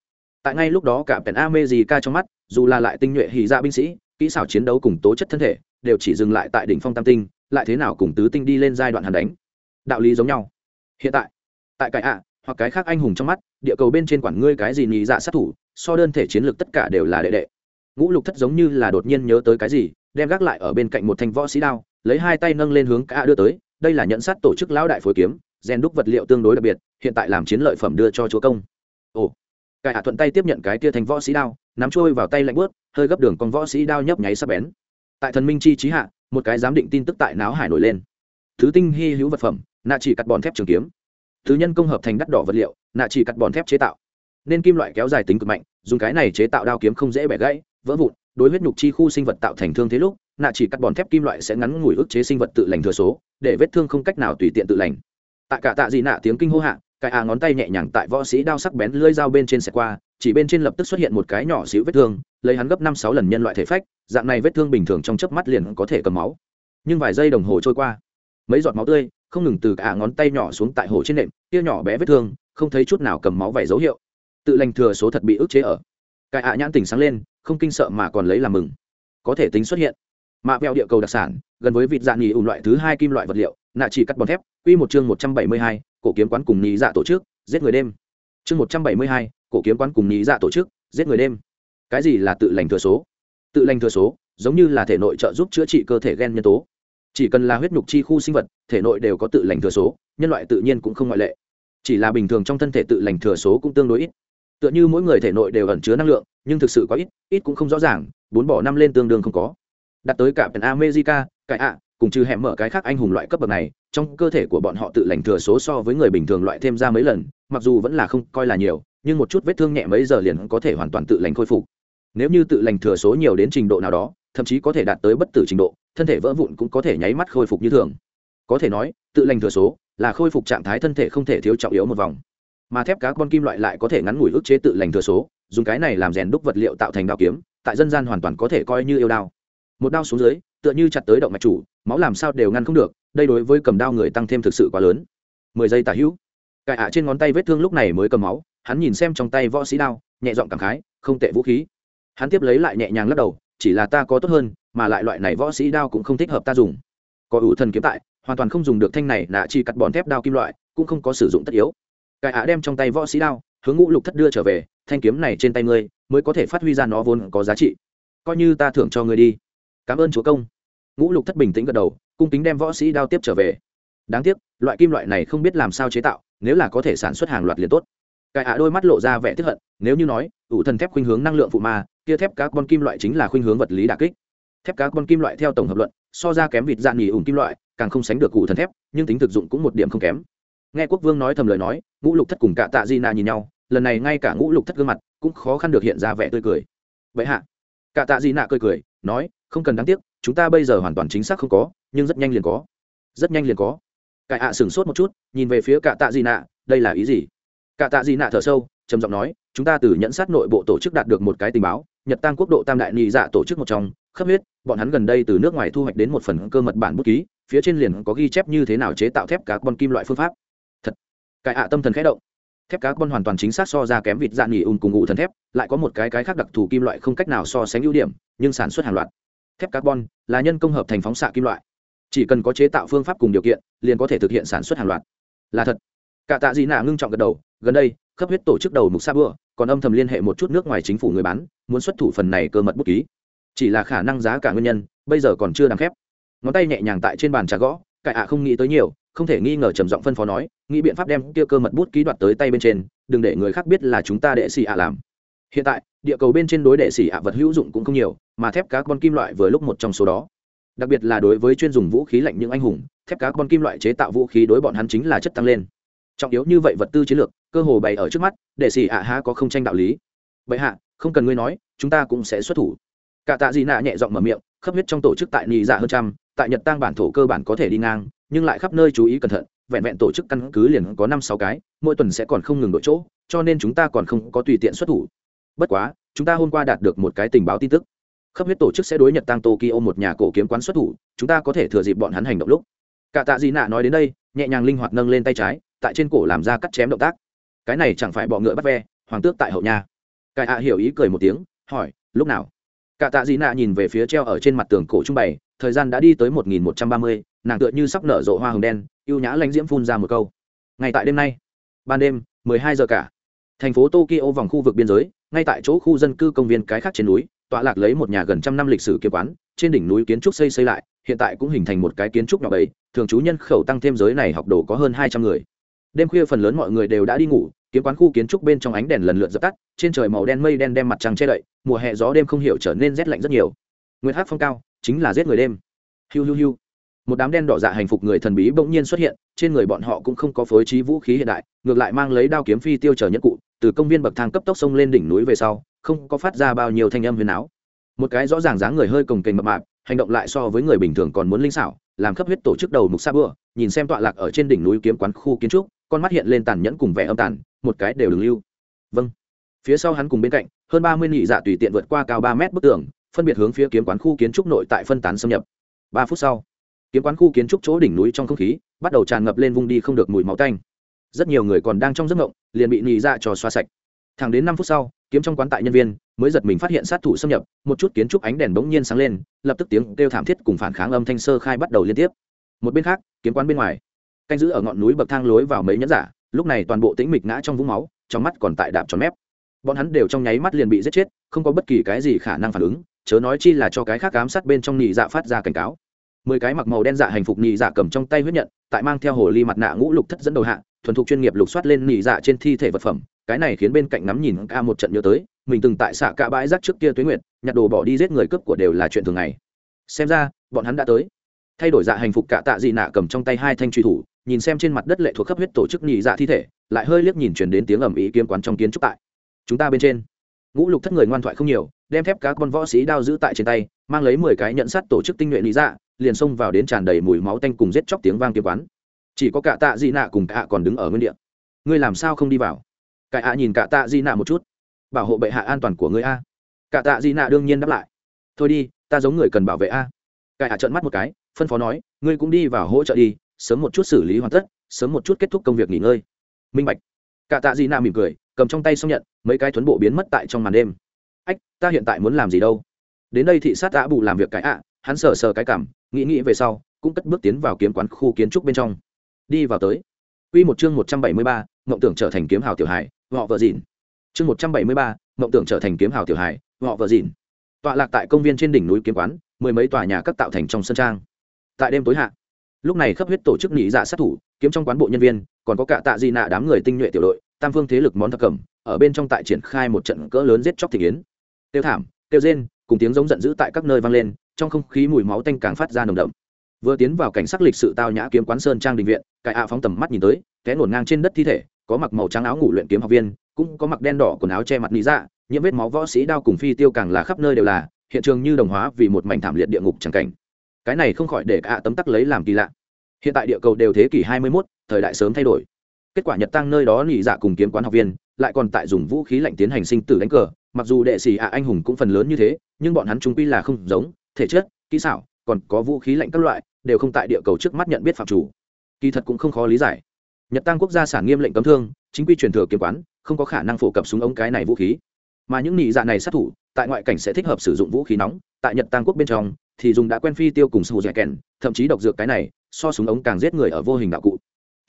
Tại ngay lúc đó cả pèn amejica trong mắt, dù là lại tinh nhuệ hì dạ binh sĩ, kỹ xảo chiến đấu cùng tố chất thân thể, đều chỉ dừng lại tại đỉnh phong tam tinh, lại thế nào cùng tứ tinh đi lên giai đoạn hàn đánh. Đạo lý giống nhau. Hiện tại tại cái ạ, hoặc cái khác anh hùng trong mắt, địa cầu bên trên quản ngươi cái gì nhị dạ sát thủ so đơn thể chiến lược tất cả đều là đệ đệ. Ngũ lục thất giống như là đột nhiên nhớ tới cái gì, đem gác lại ở bên cạnh một thanh võ sĩ đao, lấy hai tay nâng lên hướng cả đưa tới, đây là nhận sát tổ chức lão đại phối kiếm rèn đúc vật liệu tương đối đặc biệt, hiện tại làm chiến lợi phẩm đưa cho chúa công. Ồ cả hạ thuận tay tiếp nhận cái tia thành võ sĩ đao, nắm trôi vào tay lạnh bớt hơi gấp đường con võ sĩ đao nhấp nháy sắp bén. Tại thần minh chi trí hạ, một cái giám định tin tức tại náo hải nổi lên. Thứ tinh hy hữu vật phẩm, nạ chỉ cắt bòn thép trường kiếm. Thứ nhân công hợp thành đắt đỏ vật liệu, nạ chỉ cắt bòn thép chế tạo. Nên kim loại kéo dài tính cực mạnh dùng cái này chế tạo đao kiếm không dễ bẻ gãy, vỡ vụn, đối huyết nhục chi khu sinh vật tạo thành thương thế lúc, nạ chỉ cắt bòn thép kim loại sẽ ngắn ngủi ức chế sinh vật tự lành thừa số, để vết thương không cách nào tùy tiện tự lành. Tại cả tạ gì nạ tiếng kinh hô hạ, cái à ngón tay nhẹ nhàng tại võ sĩ đao sắc bén lưỡi dao bên trên xẹt qua, chỉ bên trên lập tức xuất hiện một cái nhỏ xíu vết thương, lấy hắn gấp năm sáu lần nhân loại thể phách, dạng này vết thương bình thường trong chớp mắt liền có thể cầm máu. Nhưng vài giây đồng hồ trôi qua, mấy giọt máu tươi, không ngừng từ cả ngón tay nhỏ xuống tại hồ trên nệm kia nhỏ bé vết thương, không thấy chút nào cầm máu vảy dấu hiệu tự lành thừa số thật bị ức chế ở. Cái ạ nhãn tỉnh sáng lên, không kinh sợ mà còn lấy làm mừng. Có thể tính xuất hiện. Mạ vẹo địa cầu đặc sản, gần với vịt dạng nghỉ ủng loại thứ hai kim loại vật liệu, nạ chỉ cắt bòn thép, quy một chương một trăm bảy mươi hai, cổ kiếm quán cùng nhị dạ tổ chức, giết người đêm. Chương một trăm bảy mươi hai, cổ kiếm quán cùng nhị dạ tổ chức, giết người đêm. Cái gì là tự lành thừa số? Tự lành thừa số, giống như là thể nội trợ giúp chữa trị cơ thể gen nhân tố. Chỉ cần là huyết nhục chi khu sinh vật, thể nội đều có tự lành thừa số, nhân loại tự nhiên cũng không ngoại lệ. Chỉ là bình thường trong thân thể tự lành thừa số cũng tương đối ít tựa như mỗi người thể nội đều ẩn chứa năng lượng, nhưng thực sự có ít ít cũng không rõ ràng, bốn bỏ năm lên tương đương không có. Đặt tới cả pεν america cải ạ, cùng trừ hẻm mở cái khác anh hùng loại cấp bậc này, trong cơ thể của bọn họ tự lành thừa số so với người bình thường loại thêm ra mấy lần, mặc dù vẫn là không coi là nhiều, nhưng một chút vết thương nhẹ mấy giờ liền có thể hoàn toàn tự lành khôi phục. Nếu như tự lành thừa số nhiều đến trình độ nào đó, thậm chí có thể đạt tới bất tử trình độ, thân thể vỡ vụn cũng có thể nháy mắt khôi phục như thường. Có thể nói, tự lành thừa số là khôi phục trạng thái thân thể không thể thiếu trọng yếu một vòng mà thép cá con kim loại lại có thể ngắn ngủi ức chế tự lành thừa số, dùng cái này làm rèn đúc vật liệu tạo thành đao kiếm, tại dân gian hoàn toàn có thể coi như yêu đao. Một đao xuống dưới, tựa như chặt tới động mạch chủ, máu làm sao đều ngăn không được, đây đối với cầm đao người tăng thêm thực sự quá lớn. Mười giây tả hữu. Cài ạ trên ngón tay vết thương lúc này mới cầm máu, hắn nhìn xem trong tay võ sĩ đao, nhẹ giọng cảm khái, không tệ vũ khí. Hắn tiếp lấy lại nhẹ nhàng lắc đầu, chỉ là ta có tốt hơn, mà lại loại này võ sĩ đao cũng không thích hợp ta dùng. Có ủ thần kiếm tại, hoàn toàn không dùng được thanh này, nạ chỉ cắt bòn thép đao kim loại, cũng không có sử dụng tất yếu. Cai ạ đem trong tay võ sĩ đao, hướng ngũ lục thất đưa trở về, thanh kiếm này trên tay ngươi, mới có thể phát huy ra nó vốn có giá trị. Coi như ta thưởng cho ngươi đi. Cảm ơn chúa công. Ngũ lục thất bình tĩnh gật đầu, cung kính đem võ sĩ đao tiếp trở về. Đáng tiếc, loại kim loại này không biết làm sao chế tạo, nếu là có thể sản xuất hàng loạt liền tốt. Cai ạ đôi mắt lộ ra vẻ tiếp hận, nếu như nói, ủ thần thép khuynh hướng năng lượng phụ ma, kia thép các con kim loại chính là khuynh hướng vật lý đà kích. Thép các con kim loại theo tổng hợp luận, so ra kém vịt dạng nghỉ ủng kim loại, càng không sánh được cụ thần thép, nhưng tính thực dụng cũng một điểm không kém. Nghe quốc vương nói thầm lời nói ngũ lục thất cùng cả tạ di Na nhìn nhau, lần này ngay cả ngũ lục thất gương mặt cũng khó khăn được hiện ra vẻ tươi cười. Vậy hạ, cả tạ di Na cười cười, nói, không cần đáng tiếc, chúng ta bây giờ hoàn toàn chính xác không có, nhưng rất nhanh liền có. Rất nhanh liền có. Cải ạ sửng sốt một chút, nhìn về phía cả tạ di nạ đây là ý gì? Cả tạ di nạ thở sâu, trầm giọng nói, chúng ta từ nhận sát nội bộ tổ chức đạt được một cái tình báo, nhật tăng quốc độ tam đại nhị dạ tổ chức một trong, khắp huyết, bọn hắn gần đây từ nước ngoài thu hoạch đến một phần cơ mật bản bút ký, phía trên liền có ghi chép như thế nào chế tạo thép cá con kim loại phương pháp. Cái ạ tâm thần khẽ động. Thép cá con hoàn toàn chính xác so ra kém vịt dạng nghỉ ùn cùng ngụ thần thép, lại có một cái cái khác đặc thù kim loại không cách nào so sánh ưu điểm, nhưng sản xuất hàng loạt. Thép carbon là nhân công hợp thành phóng xạ kim loại. Chỉ cần có chế tạo phương pháp cùng điều kiện, liền có thể thực hiện sản xuất hàng loạt. Là thật. Cả tạ dị nạ ngưng trọng gật đầu, gần đây khắp huyết tổ chức đầu mục sa bữa còn âm thầm liên hệ một chút nước ngoài chính phủ người bán, muốn xuất thủ phần này cơ mật bút ký. Chỉ là khả năng giá cả nguyên nhân, bây giờ còn chưa đáng khép. Ngón tay nhẹ nhàng tại trên bàn trà gõ cải ạ không nghĩ tới nhiều không thể nghi ngờ trầm giọng phân phó nói, nghĩ biện pháp đem kia cơ mật bút ký đoạt tới tay bên trên, đừng để người khác biết là chúng ta đệ xì ạ làm. Hiện tại, địa cầu bên trên đối đệ xì ạ vật hữu dụng cũng không nhiều, mà thép cá con kim loại vừa lúc một trong số đó. Đặc biệt là đối với chuyên dùng vũ khí lạnh những anh hùng, thép cá con kim loại chế tạo vũ khí đối bọn hắn chính là chất tăng lên. Trọng yếu như vậy vật tư chiến lược, cơ hồ bày ở trước mắt để xì ạ há có không tranh đạo lý. Vậy hạ, không cần ngươi nói, chúng ta cũng sẽ xuất thủ. Cả tạ dị nạ nhẹ giọng mở miệng khắp huyết trong tổ chức tại nị dạ hơn trăm, tại nhật tăng bản thổ cơ bản có thể đi ngang nhưng lại khắp nơi chú ý cẩn thận, vẹn vẹn tổ chức căn cứ liền có năm sáu cái, mỗi tuần sẽ còn không ngừng đổi chỗ, cho nên chúng ta còn không có tùy tiện xuất thủ. Bất quá, chúng ta hôm qua đạt được một cái tình báo tin tức. Khắp huyết tổ chức sẽ đối nhật tăng tokyo một nhà cổ kiếm quán xuất thủ, chúng ta có thể thừa dịp bọn hắn hành động lúc. Cả tạ dị nạ nói đến đây, nhẹ nhàng linh hoạt nâng lên tay trái, tại trên cổ làm ra cắt chém động tác. Cái này chẳng phải bọ ngựa bắt ve, hoàng tước tại hậu nhà cái ạ hiểu ý cười một tiếng, hỏi, lúc nào? Cả tạ dị nạ nhìn về phía treo ở trên mặt tường cổ trung bày thời gian đã đi tới một nghìn một trăm ba mươi, nàng tựa như sắp nở rộ hoa hồng đen, ưu nhã lãnh diễm phun ra một câu. Ngay tại đêm nay, ban đêm, mười hai giờ cả, thành phố tokyo vòng khu vực biên giới, ngay tại chỗ khu dân cư công viên cái khác trên núi, tọa lạc lấy một nhà gần trăm năm lịch sử kiếm quán, trên đỉnh núi kiến trúc xây xây lại, hiện tại cũng hình thành một cái kiến trúc nhỏ bầy, thường trú nhân khẩu tăng thêm giới này học đồ có hơn hai trăm người. Đêm khuya phần lớn mọi người đều đã đi ngủ, kiếm quán khu kiến trúc bên trong ánh đèn lần lượt dập tắt, trên trời màu đen mây đen đem mặt trăng che đậy, mùa hè gió đêm không hiểu trở nên rét lạnh rất nhiều. Nguyên hát phong cao chính là giết người đêm. Hiu hiu hiu. Một đám đen đỏ dạ hành phục người thần bí bỗng nhiên xuất hiện, trên người bọn họ cũng không có phối trí vũ khí hiện đại, ngược lại mang lấy đao kiếm phi tiêu chờ nhất cụ, từ công viên bậc thang cấp tốc sông lên đỉnh núi về sau, không có phát ra bao nhiêu thanh âm huyền áo. Một cái rõ ràng dáng người hơi cồng kềnh mập mạp, hành động lại so với người bình thường còn muốn linh xảo, làm cấp huyết tổ chức đầu mục sa bữa nhìn xem tọa lạc ở trên đỉnh núi kiếm quán khu kiến trúc, con mắt hiện lên tàn nhẫn cùng vẻ âm tàn, một cái đều đừng lưu. Vâng. Phía sau hắn cùng bên cạnh, hơn ba mươi nhị dạ tùy tiện vượt qua cao ba mét bức tường phân biệt hướng phía kiếm quán khu kiến trúc nội tại phân tán xâm nhập. Ba phút sau, kiếm quán khu kiến trúc chỗ đỉnh núi trong không khí bắt đầu tràn ngập lên vung đi không được mùi máu tanh. Rất nhiều người còn đang trong giấc ngộng, liền bị nhị dạ trò xoa sạch. Thẳng đến năm phút sau, kiếm trong quán tại nhân viên mới giật mình phát hiện sát thủ xâm nhập, một chút kiến trúc ánh đèn bỗng nhiên sáng lên, lập tức tiếng kêu thảm thiết cùng phản kháng âm thanh sơ khai bắt đầu liên tiếp. Một bên khác, kiếm quán bên ngoài, canh giữ ở ngọn núi bậc thang lối vào mấy nhẫn giả, lúc này toàn bộ tĩnh mịch ngã trong vũng máu, trong mắt còn tại đạp tròn mép. Bọn hắn đều trong nháy mắt liền bị giết chết, không có bất kỳ cái gì khả năng phản ứng chớ nói chi là cho cái khác ám sát bên trong nhị dạ phát ra cảnh cáo. Mười cái mặc màu đen dạ hành phục nhị dạ cầm trong tay huyết nhận, tại mang theo hồ ly mặt nạ ngũ lục thất dẫn đầu hạ, thuần thục chuyên nghiệp lục soát lên nhị dạ trên thi thể vật phẩm. Cái này khiến bên cạnh ngắm nhìn ca một trận nhớ tới, mình từng tại xạ cả bãi rác trước kia tuế nguyệt, nhặt đồ bỏ đi giết người cướp của đều là chuyện thường ngày. Xem ra, bọn hắn đã tới. Thay đổi dạ hành phục cả tạ dị nạ cầm trong tay hai thanh truy thủ, nhìn xem trên mặt đất lệ thuộc khắp huyết tổ chức nhị dạ thi thể, lại hơi liếc nhìn chuyển đến tiếng ầm ĩ kiếm quán trong kiến trúc tại. Chúng ta bên trên ngũ lục thất người ngoan thoại không nhiều, đem thép các con võ sĩ đao giữ tại trên tay, mang lấy mười cái nhận sắt tổ chức tinh nhuệ lý dạ liền xông vào đến tràn đầy mùi máu tanh cùng giết chóc tiếng vang kiếm quán. Chỉ có cả tạ dị nạ cùng cả còn đứng ở nguyên địa. Ngươi làm sao không đi vào? Cả ạ nhìn cả tạ dị nạ một chút. Bảo hộ bệ hạ an toàn của ngươi a. Cả tạ dị nạ đương nhiên đáp lại. Thôi đi, ta giống người cần bảo vệ a. Cả ạ trợn mắt một cái, phân phó nói, ngươi cũng đi vào hỗ trợ đi, sớm một chút xử lý hoàn tất, sớm một chút kết thúc công việc nghỉ ngơi. Minh bạch. Cả tạ dị nạ mỉm cười cầm trong tay xong nhận mấy cái tuấn bộ biến mất tại trong màn đêm ách ta hiện tại muốn làm gì đâu đến đây thị sát đã bù làm việc cái ạ hắn sờ sờ cái cảm nghĩ nghĩ về sau cũng cất bước tiến vào kiếm quán khu kiến trúc bên trong đi vào tới Quy một chương một trăm bảy mươi ba, mộng tưởng trở thành kiếm hào tiểu hải, họ vợ dịn. Chương một trăm bảy mươi ba, mộng tưởng trở thành kiếm hào tiểu hải, họ vợ dịn. Tọa lạc tại công viên trên đỉnh núi kiếm quán, mười mấy tòa nhà các tạo thành trong sân trang. Tại đêm tối hạ, lúc này khắp huyết tổ chức nghỉ dạ sát thủ, kiếm trong quán bộ nhân viên, còn có cả tạ di nạ đám người tinh nhuệ tiểu đội, tam phương thế lực món thập cẩm, ở bên trong tại triển khai một trận cỡ lớn giết chóc thị yến. Tiêu thảm, tiêu rên, cùng tiếng giống giận dữ tại các nơi vang lên, trong không khí mùi máu tanh càng phát ra nồng đậm. Vừa tiến vào cảnh sắc lịch sự tao nhã kiếm quán sơn trang đình viện cải ạ phóng tầm mắt nhìn tới té ngổn ngang trên đất thi thể có mặc màu trắng áo ngủ luyện kiếm học viên cũng có mặc đen đỏ quần áo che mặt lý dạ những vết máu võ sĩ đao cùng phi tiêu càng là khắp nơi đều là hiện trường như đồng hóa vì một mảnh thảm liệt địa ngục chẳng cảnh. Cái này không khỏi để ạ tấm tắc lấy làm kỳ lạ. Hiện tại địa cầu đều thế kỷ 21, thời đại sớm thay đổi kết quả nhật tăng nơi đó nhị dạ cùng kiếm quán học viên lại còn tại dùng vũ khí lạnh tiến hành sinh tử đánh cờ mặc dù đệ sĩ ạ anh hùng cũng phần lớn như thế nhưng bọn hắn trung quy là không giống thể chất kỹ xảo còn có vũ khí lạnh các loại đều không tại địa cầu trước mắt nhận biết phạm chủ kỳ thật cũng không khó lý giải nhật tăng quốc gia sản nghiêm lệnh cấm thương chính quy truyền thừa kiếm quán không có khả năng phổ cập súng ống cái này vũ khí mà những nị dạ này sát thủ tại ngoại cảnh sẽ thích hợp sử dụng vũ khí nóng tại nhật tăng quốc bên trong thì dùng đã quen phi tiêu cùng sù dẻ kèn thậm chí độc dược cái này so súng ống càng giết người ở vô hình đạo cụ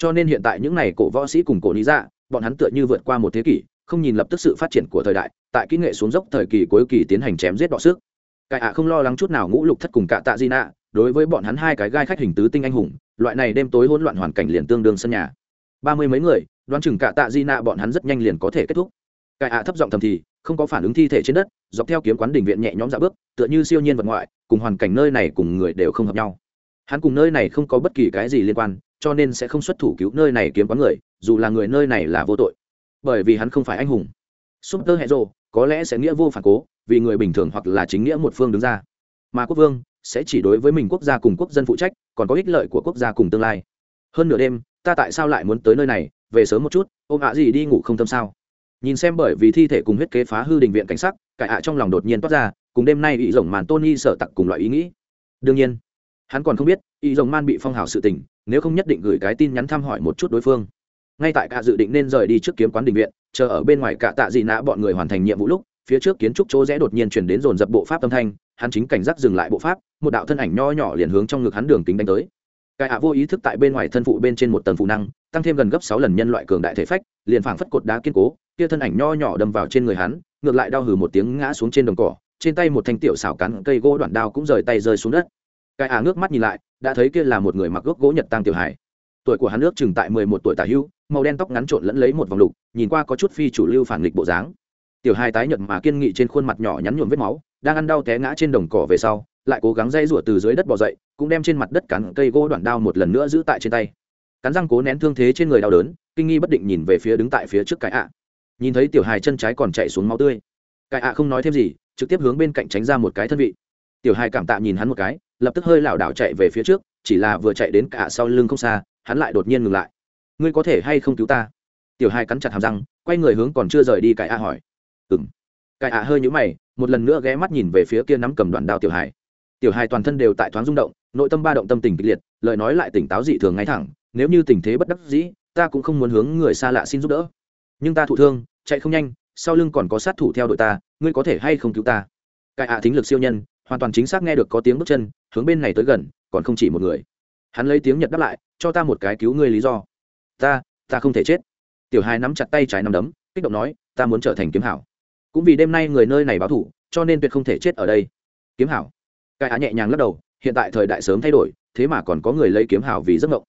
cho nên hiện tại những này cổ võ sĩ cùng cổ lý dạ bọn hắn tựa như vượt qua một thế kỷ, không nhìn lập tức sự phát triển của thời đại, tại kỹ nghệ xuống dốc thời kỳ cuối kỳ tiến hành chém giết đọ sức cải ạ không lo lắng chút nào ngũ lục thất cùng cạ tạ di nạ, đối với bọn hắn hai cái gai khách hình tứ tinh anh hùng, loại này đêm tối hỗn loạn hoàn cảnh liền tương đương sân nhà. Ba mươi mấy người, đoán chừng cạ tạ di nạ bọn hắn rất nhanh liền có thể kết thúc. Cải ạ thấp giọng thầm thì, không có phản ứng thi thể trên đất, dọc theo kiếm quán đình viện nhẹ nhõm dạ bước, tựa như siêu nhiên vật ngoại, cùng hoàn cảnh nơi này cùng người đều không hợp nhau. Hắn cùng nơi này không có bất kỳ cái gì liên quan cho nên sẽ không xuất thủ cứu nơi này kiếm quán người, dù là người nơi này là vô tội. Bởi vì hắn không phải anh hùng. Súp tơ hệ rộ có lẽ sẽ nghĩa vô phản cố, vì người bình thường hoặc là chính nghĩa một phương đứng ra. Mà quốc vương sẽ chỉ đối với mình quốc gia cùng quốc dân phụ trách, còn có ích lợi của quốc gia cùng tương lai. Hơn nửa đêm, ta tại sao lại muốn tới nơi này? Về sớm một chút ôm ạ gì đi ngủ không tâm sao? Nhìn xem bởi vì thi thể cùng huyết kế phá hư đình viện cảnh sắc, cải ạ trong lòng đột nhiên toát ra, cùng đêm nay ý rồng màn tony sợ tặc cùng loại ý nghĩ. Đương nhiên, hắn còn không biết ý rồng man bị phong hào sự tình nếu không nhất định gửi cái tin nhắn thăm hỏi một chút đối phương. Ngay tại cả dự định nên rời đi trước kiếm quán đình viện, chờ ở bên ngoài cả tạ dị nã bọn người hoàn thành nhiệm vụ lúc, phía trước kiến trúc chỗ rẽ đột nhiên chuyển đến dồn dập bộ pháp âm thanh, hắn chính cảnh giác dừng lại bộ pháp, một đạo thân ảnh nho nhỏ liền hướng trong ngực hắn đường kính đánh tới. Cải ạ vô ý thức tại bên ngoài thân phụ bên trên một tầng phụ năng, tăng thêm gần gấp sáu lần nhân loại cường đại thể phách, liền phảng phất cột đá kiên cố, kia thân ảnh nho nhỏ đâm vào trên người hắn, ngược lại đau hừ một tiếng ngã xuống trên đồng cỏ, trên tay một thanh tiểu xảo cắn cây gỗ đoạn đao cũng rời tay rơi xuống đất. Cải ạ ngước mắt nhìn lại đã thấy kia là một người mặc gốc gỗ nhật tăng tiểu hải tuổi của hắn ước chừng tại mười một tuổi tả hưu, màu đen tóc ngắn trộn lẫn lấy một vòng lục, nhìn qua có chút phi chủ lưu phản nghịch bộ dáng. Tiểu hai tái nhợt mà kiên nghị trên khuôn mặt nhỏ nhắn nhuộm vết máu, đang ăn đau té ngã trên đồng cỏ về sau, lại cố gắng dây rủa từ dưới đất bò dậy, cũng đem trên mặt đất cắn cây gỗ đoạn đao một lần nữa giữ tại trên tay. Cắn răng cố nén thương thế trên người đau đớn, kinh nghi bất định nhìn về phía đứng tại phía trước cái ạ. Nhìn thấy tiểu hài chân trái còn chạy xuống máu tươi. Cái ạ không nói thêm gì, trực tiếp hướng bên cạnh tránh ra một cái thân vị tiểu hai cảm tạ nhìn hắn một cái, lập tức hơi lảo đảo chạy về phía trước, chỉ là vừa chạy đến cả sau lưng không xa, hắn lại đột nhiên ngừng lại. Ngươi có thể hay không cứu ta? Tiểu hai cắn chặt hàm răng, quay người hướng còn chưa rời đi cải a hỏi. Ừng cải a hơi nhũ mày, một lần nữa ghé mắt nhìn về phía kia nắm cầm đoạn đao tiểu Hải. tiểu Hải toàn thân đều tại thoáng rung động, nội tâm ba động tâm tình kịch liệt, lời nói lại tỉnh táo dị thường ngay thẳng, nếu như tình thế bất đắc dĩ, ta cũng không muốn hướng người xa lạ xin giúp đỡ. Nhưng ta thụ thương, chạy không nhanh, sau lưng còn có sát thủ theo đội ta, ngươi có thể hay không cứu ta? Cái a thính lực siêu nhân hoàn toàn chính xác nghe được có tiếng bước chân, hướng bên này tới gần, còn không chỉ một người. Hắn lấy tiếng nhật đáp lại, cho ta một cái cứu ngươi lý do. Ta ta không thể chết. Tiểu hai nắm chặt tay trái nắm đấm, kích động nói, ta muốn trở thành kiếm hảo. Cũng vì đêm nay người nơi này báo thủ, cho nên tuyệt không thể chết ở đây. Kiếm hảo. Cái á nhẹ nhàng lắc đầu, hiện tại thời đại sớm thay đổi, thế mà còn có người lấy kiếm hảo vì giấc mộng.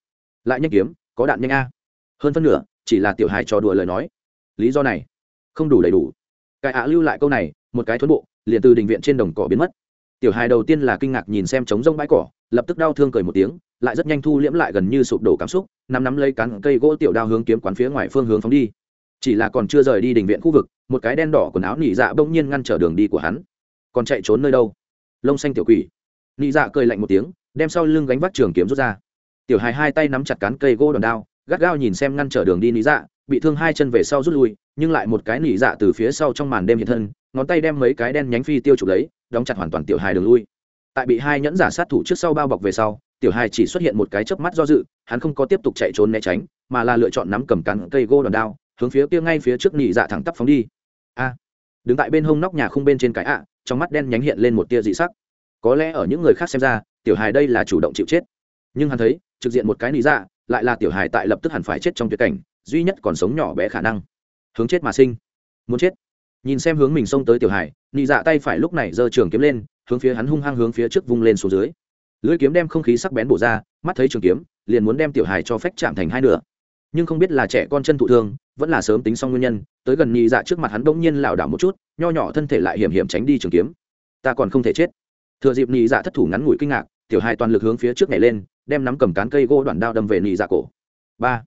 Lại nhanh kiếm, có đạn nhanh a. Hơn phân nửa, chỉ là tiểu hài trò đùa lời nói. Lý do này, không đủ đầy đủ. Cái á lưu lại câu này, một cái thuẫn bộ, liền từ đình viện trên đồng cỏ biến mất tiểu hài đầu tiên là kinh ngạc nhìn xem trống rông bãi cỏ, lập tức đau thương cười một tiếng, lại rất nhanh thu liễm lại gần như sụp đổ cảm xúc, nắm nắm lấy cắn cây gỗ tiểu đao hướng kiếm quán phía ngoài phương hướng phóng đi. Chỉ là còn chưa rời đi đình viện khu vực, một cái đen đỏ quần áo nỉ dạ bỗng nhiên ngăn trở đường đi của hắn. Còn chạy trốn nơi đâu? Lông xanh tiểu quỷ. Nỉ dạ cười lạnh một tiếng, đem sau lưng gánh vác trường kiếm rút ra. Tiểu hài hai tay nắm chặt cán cây gỗ đòn đao, gắt gao nhìn xem ngăn trở đường đi nỉ dạ bị thương hai chân về sau rút lui, nhưng lại một cái nỉ dạ từ phía sau trong màn đêm hiện thân, ngón tay đem mấy cái đen nhánh phi tiêu chụp lấy đóng chặt hoàn toàn tiểu hài đường lui. Tại bị hai nhẫn giả sát thủ trước sau bao bọc về sau, tiểu hài chỉ xuất hiện một cái chớp mắt do dự, hắn không có tiếp tục chạy trốn né tránh, mà là lựa chọn nắm cầm cắn cây gỗ đòn đao, hướng phía kia ngay phía trước nỉ dạ thẳng tắp phóng đi. A! Đứng tại bên hông nóc nhà khung bên trên cái ạ, trong mắt đen nhánh hiện lên một tia dị sắc. Có lẽ ở những người khác xem ra, tiểu hài đây là chủ động chịu chết. Nhưng hắn thấy, trực diện một cái nỉ dạ lại là tiểu hài tại lập tức hẳn phải chết trong tuyệt cảnh, duy nhất còn sống nhỏ bé khả năng. Hướng chết mà sinh. Muốn chết nhìn xem hướng mình xông tới tiểu hải, nị dạ tay phải lúc này giơ trường kiếm lên, hướng phía hắn hung hăng hướng phía trước vung lên xuống dưới. Lưỡi kiếm đem không khí sắc bén bổ ra, mắt thấy trường kiếm, liền muốn đem tiểu hải cho phách chạm thành hai nửa. Nhưng không biết là trẻ con chân thụ thương, vẫn là sớm tính xong nguyên nhân, tới gần nhị dạ trước mặt hắn bỗng nhiên lảo đảo một chút, nho nhỏ thân thể lại hiểm hiểm tránh đi trường kiếm. Ta còn không thể chết. Thừa dịp nhị dạ thất thủ ngắn ngủi kinh ngạc, tiểu hải toàn lực hướng phía trước này lên, đem nắm cầm cán cây gỗ đoạn đao đâm về nhị dạ cổ. Ba.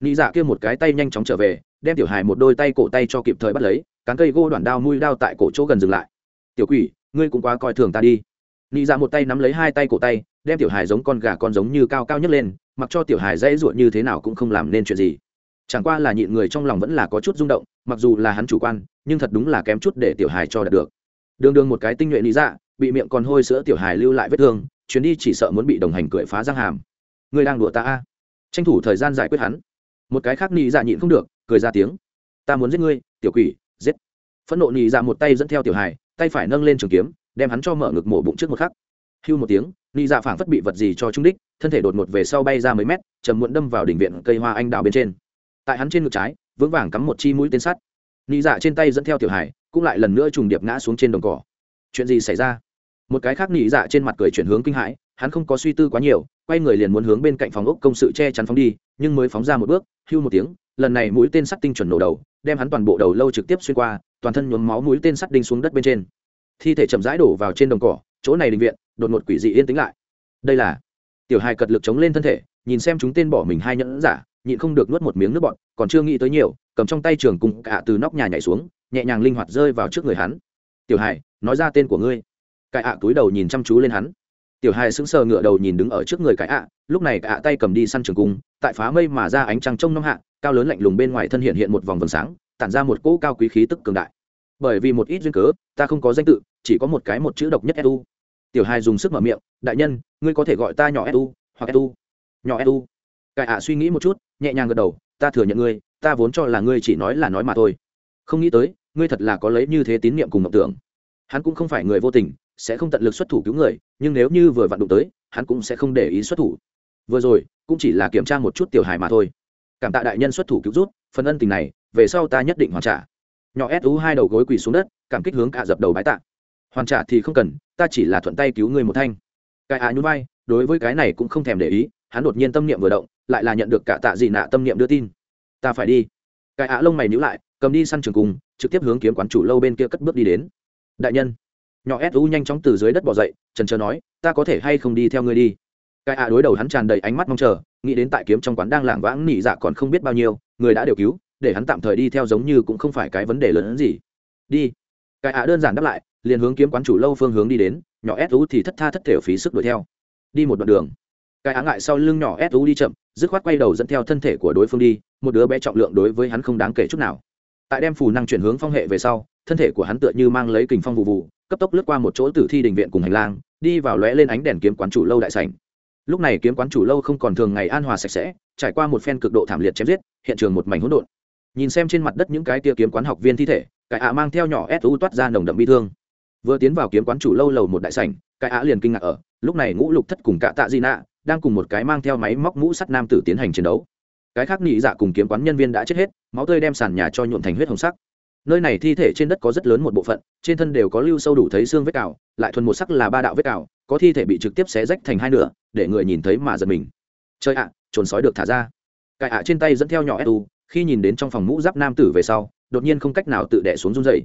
Nhị dạ kia một cái tay nhanh chóng trở về, đem tiểu hải một đôi tay cổ tay cho kịp thời bắt lấy cán cây gỗ đoạn đao mui đao tại cổ chỗ gần dừng lại. Tiểu quỷ, ngươi cũng quá coi thường ta đi. Nị dạ một tay nắm lấy hai tay cổ tay, đem tiểu hải giống con gà con giống như cao cao nhấc lên, mặc cho tiểu hải dãy ruột như thế nào cũng không làm nên chuyện gì. Chẳng qua là nhịn người trong lòng vẫn là có chút rung động, mặc dù là hắn chủ quan, nhưng thật đúng là kém chút để tiểu hải cho đạt được. Đường đường một cái tinh nhuệ lý dạ bị miệng còn hôi sữa tiểu hải lưu lại vết thương, chuyến đi chỉ sợ muốn bị đồng hành cười phá răng hàm. Ngươi đang đùa ta a? Tranh thủ thời gian giải quyết hắn. Một cái khác nị dạ nhịn không được, cười ra tiếng. Ta muốn giết ngươi, tiểu quỷ giết. Phẫn nộ nhị dạ một tay dẫn theo tiểu hải tay phải nâng lên trường kiếm, đem hắn cho mở ngực mổ bụng trước một khắc. Hưu một tiếng nhị dạ phảng phất bị vật gì cho trung đích, thân thể đột ngột về sau bay ra mấy mét chầm muộn đâm vào đỉnh viện cây hoa anh đào bên trên. Tại hắn trên ngực trái, vững vàng cắm một chi mũi tên sắt. Nhị dạ trên tay dẫn theo tiểu hải cũng lại lần nữa trùng điệp ngã xuống trên đồng cỏ. Chuyện gì xảy ra? Một cái khác nhị dạ trên mặt cười chuyển hướng kinh hãi, hắn không có suy tư quá nhiều, quay người liền muốn hướng bên cạnh phòng ốc công sự che chắn phóng đi, nhưng mới phóng ra một bước, hưu một tiếng lần này mũi tên sắt tinh chuẩn nổ đầu, đem hắn toàn bộ đầu lâu trực tiếp xuyên qua, toàn thân nhuốm máu mũi tên sắt đinh xuống đất bên trên. Thi thể chậm rãi đổ vào trên đồng cỏ, chỗ này định viện, đột ngột quỷ dị yên tĩnh lại. Đây là tiểu hài cật lực chống lên thân thể, nhìn xem chúng tên bỏ mình hai nhẫn giả, nhịn không được nuốt một miếng nước bọn còn chưa nghĩ tới nhiều, cầm trong tay trường cùng cả từ nóc nhà nhảy xuống, nhẹ nhàng linh hoạt rơi vào trước người hắn. Tiểu hài nói ra tên của ngươi. Cải ạ túi đầu nhìn chăm chú lên hắn. Tiểu hài sững sờ ngựa đầu nhìn đứng ở trước người cái ạ lúc này cả tay cầm đi săn trường cung, tại phá mây mà ra ánh trăng trông năm hạ, cao lớn lạnh lùng bên ngoài thân hiện hiện một vòng vầng sáng, tản ra một cỗ cao quý khí tức cường đại. Bởi vì một ít duyên cớ, ta không có danh tự, chỉ có một cái một chữ độc nhất su tiểu hai dùng sức mở miệng, đại nhân, ngươi có thể gọi ta nhỏ su hoặc su nhỏ su cải ạ suy nghĩ một chút, nhẹ nhàng gật đầu, ta thừa nhận ngươi, ta vốn cho là ngươi chỉ nói là nói mà thôi. Không nghĩ tới, ngươi thật là có lấy như thế tín nhiệm cùng mộng tưởng. Hắn cũng không phải người vô tình, sẽ không tận lực xuất thủ cứu người, nhưng nếu như vừa vặn đụng tới, hắn cũng sẽ không để ý xuất thủ vừa rồi, cũng chỉ là kiểm tra một chút tiểu hài mà thôi. Cảm tạ đại nhân xuất thủ cứu rút phần ân tình này, về sau ta nhất định hoàn trả. Nhỏ ép ú hai đầu gối quỳ xuống đất, cảm kích hướng cả dập đầu bái tạ. Hoàn trả thì không cần, ta chỉ là thuận tay cứu người một thanh. Cái ạ nhún vai, đối với cái này cũng không thèm để ý, hắn đột nhiên tâm niệm vừa động, lại là nhận được cả tạ dị nạ tâm niệm đưa tin. Ta phải đi. Cái ạ lông mày nhíu lại, cầm đi săn trường cùng, trực tiếp hướng kiếm quán chủ lâu bên kia cất bước đi đến. Đại nhân. Nhỏ su nhanh chóng từ dưới đất bỏ dậy, trần trờ nói, ta có thể hay không đi theo ngươi đi? Cái ạ đối đầu hắn tràn đầy ánh mắt mong chờ, nghĩ đến tại kiếm trong quán đang lảng vãng nỉ dạ còn không biết bao nhiêu, người đã đều cứu, để hắn tạm thời đi theo giống như cũng không phải cái vấn đề lớn hơn gì. Đi. Cái ạ đơn giản đáp lại, liền hướng kiếm quán chủ lâu phương hướng đi đến, nhỏ su thì thất tha thất thể phí sức đuổi theo. Đi một đoạn đường. Cái á ngại sau lưng nhỏ su đi chậm, dứt khoát quay đầu dẫn theo thân thể của đối phương đi, một đứa bé trọng lượng đối với hắn không đáng kể chút nào. Tại đem phù năng chuyển hướng phong hệ về sau, thân thể của hắn tựa như mang lấy kình phong vụ vụ, cấp tốc lướt qua một chỗ tử thi đình viện cùng hành lang, đi vào lóe lên ánh đèn kiếm quán chủ lâu đại sảnh lúc này kiếm quán chủ lâu không còn thường ngày an hòa sạch sẽ, trải qua một phen cực độ thảm liệt chém giết, hiện trường một mảnh hỗn độn. Nhìn xem trên mặt đất những cái tia kiếm quán học viên thi thể, cải ạ mang theo nhỏ su toát ra nồng đậm bi thương. Vừa tiến vào kiếm quán chủ lâu lầu một đại sảnh, cải ạ liền kinh ngạc ở, lúc này ngũ lục thất cùng cạ tạ di nạ đang cùng một cái mang theo máy móc mũ sắt nam tử tiến hành chiến đấu. Cái khác nhị dạ cùng kiếm quán nhân viên đã chết hết, máu tươi đem sàn nhà cho nhuộm thành huyết hồng sắc. Nơi này thi thể trên đất có rất lớn một bộ phận, trên thân đều có lưu sâu đủ thấy xương vết cào, lại thuần một sắc là ba đạo vết cào có thi thể bị trực tiếp xé rách thành hai nửa, để người nhìn thấy mà giật mình. Chơi ạ, trồn sói được thả ra. Cải ạ trên tay dẫn theo nhỏ su khi nhìn đến trong phòng mũ giáp nam tử về sau, đột nhiên không cách nào tự đẻ xuống run dày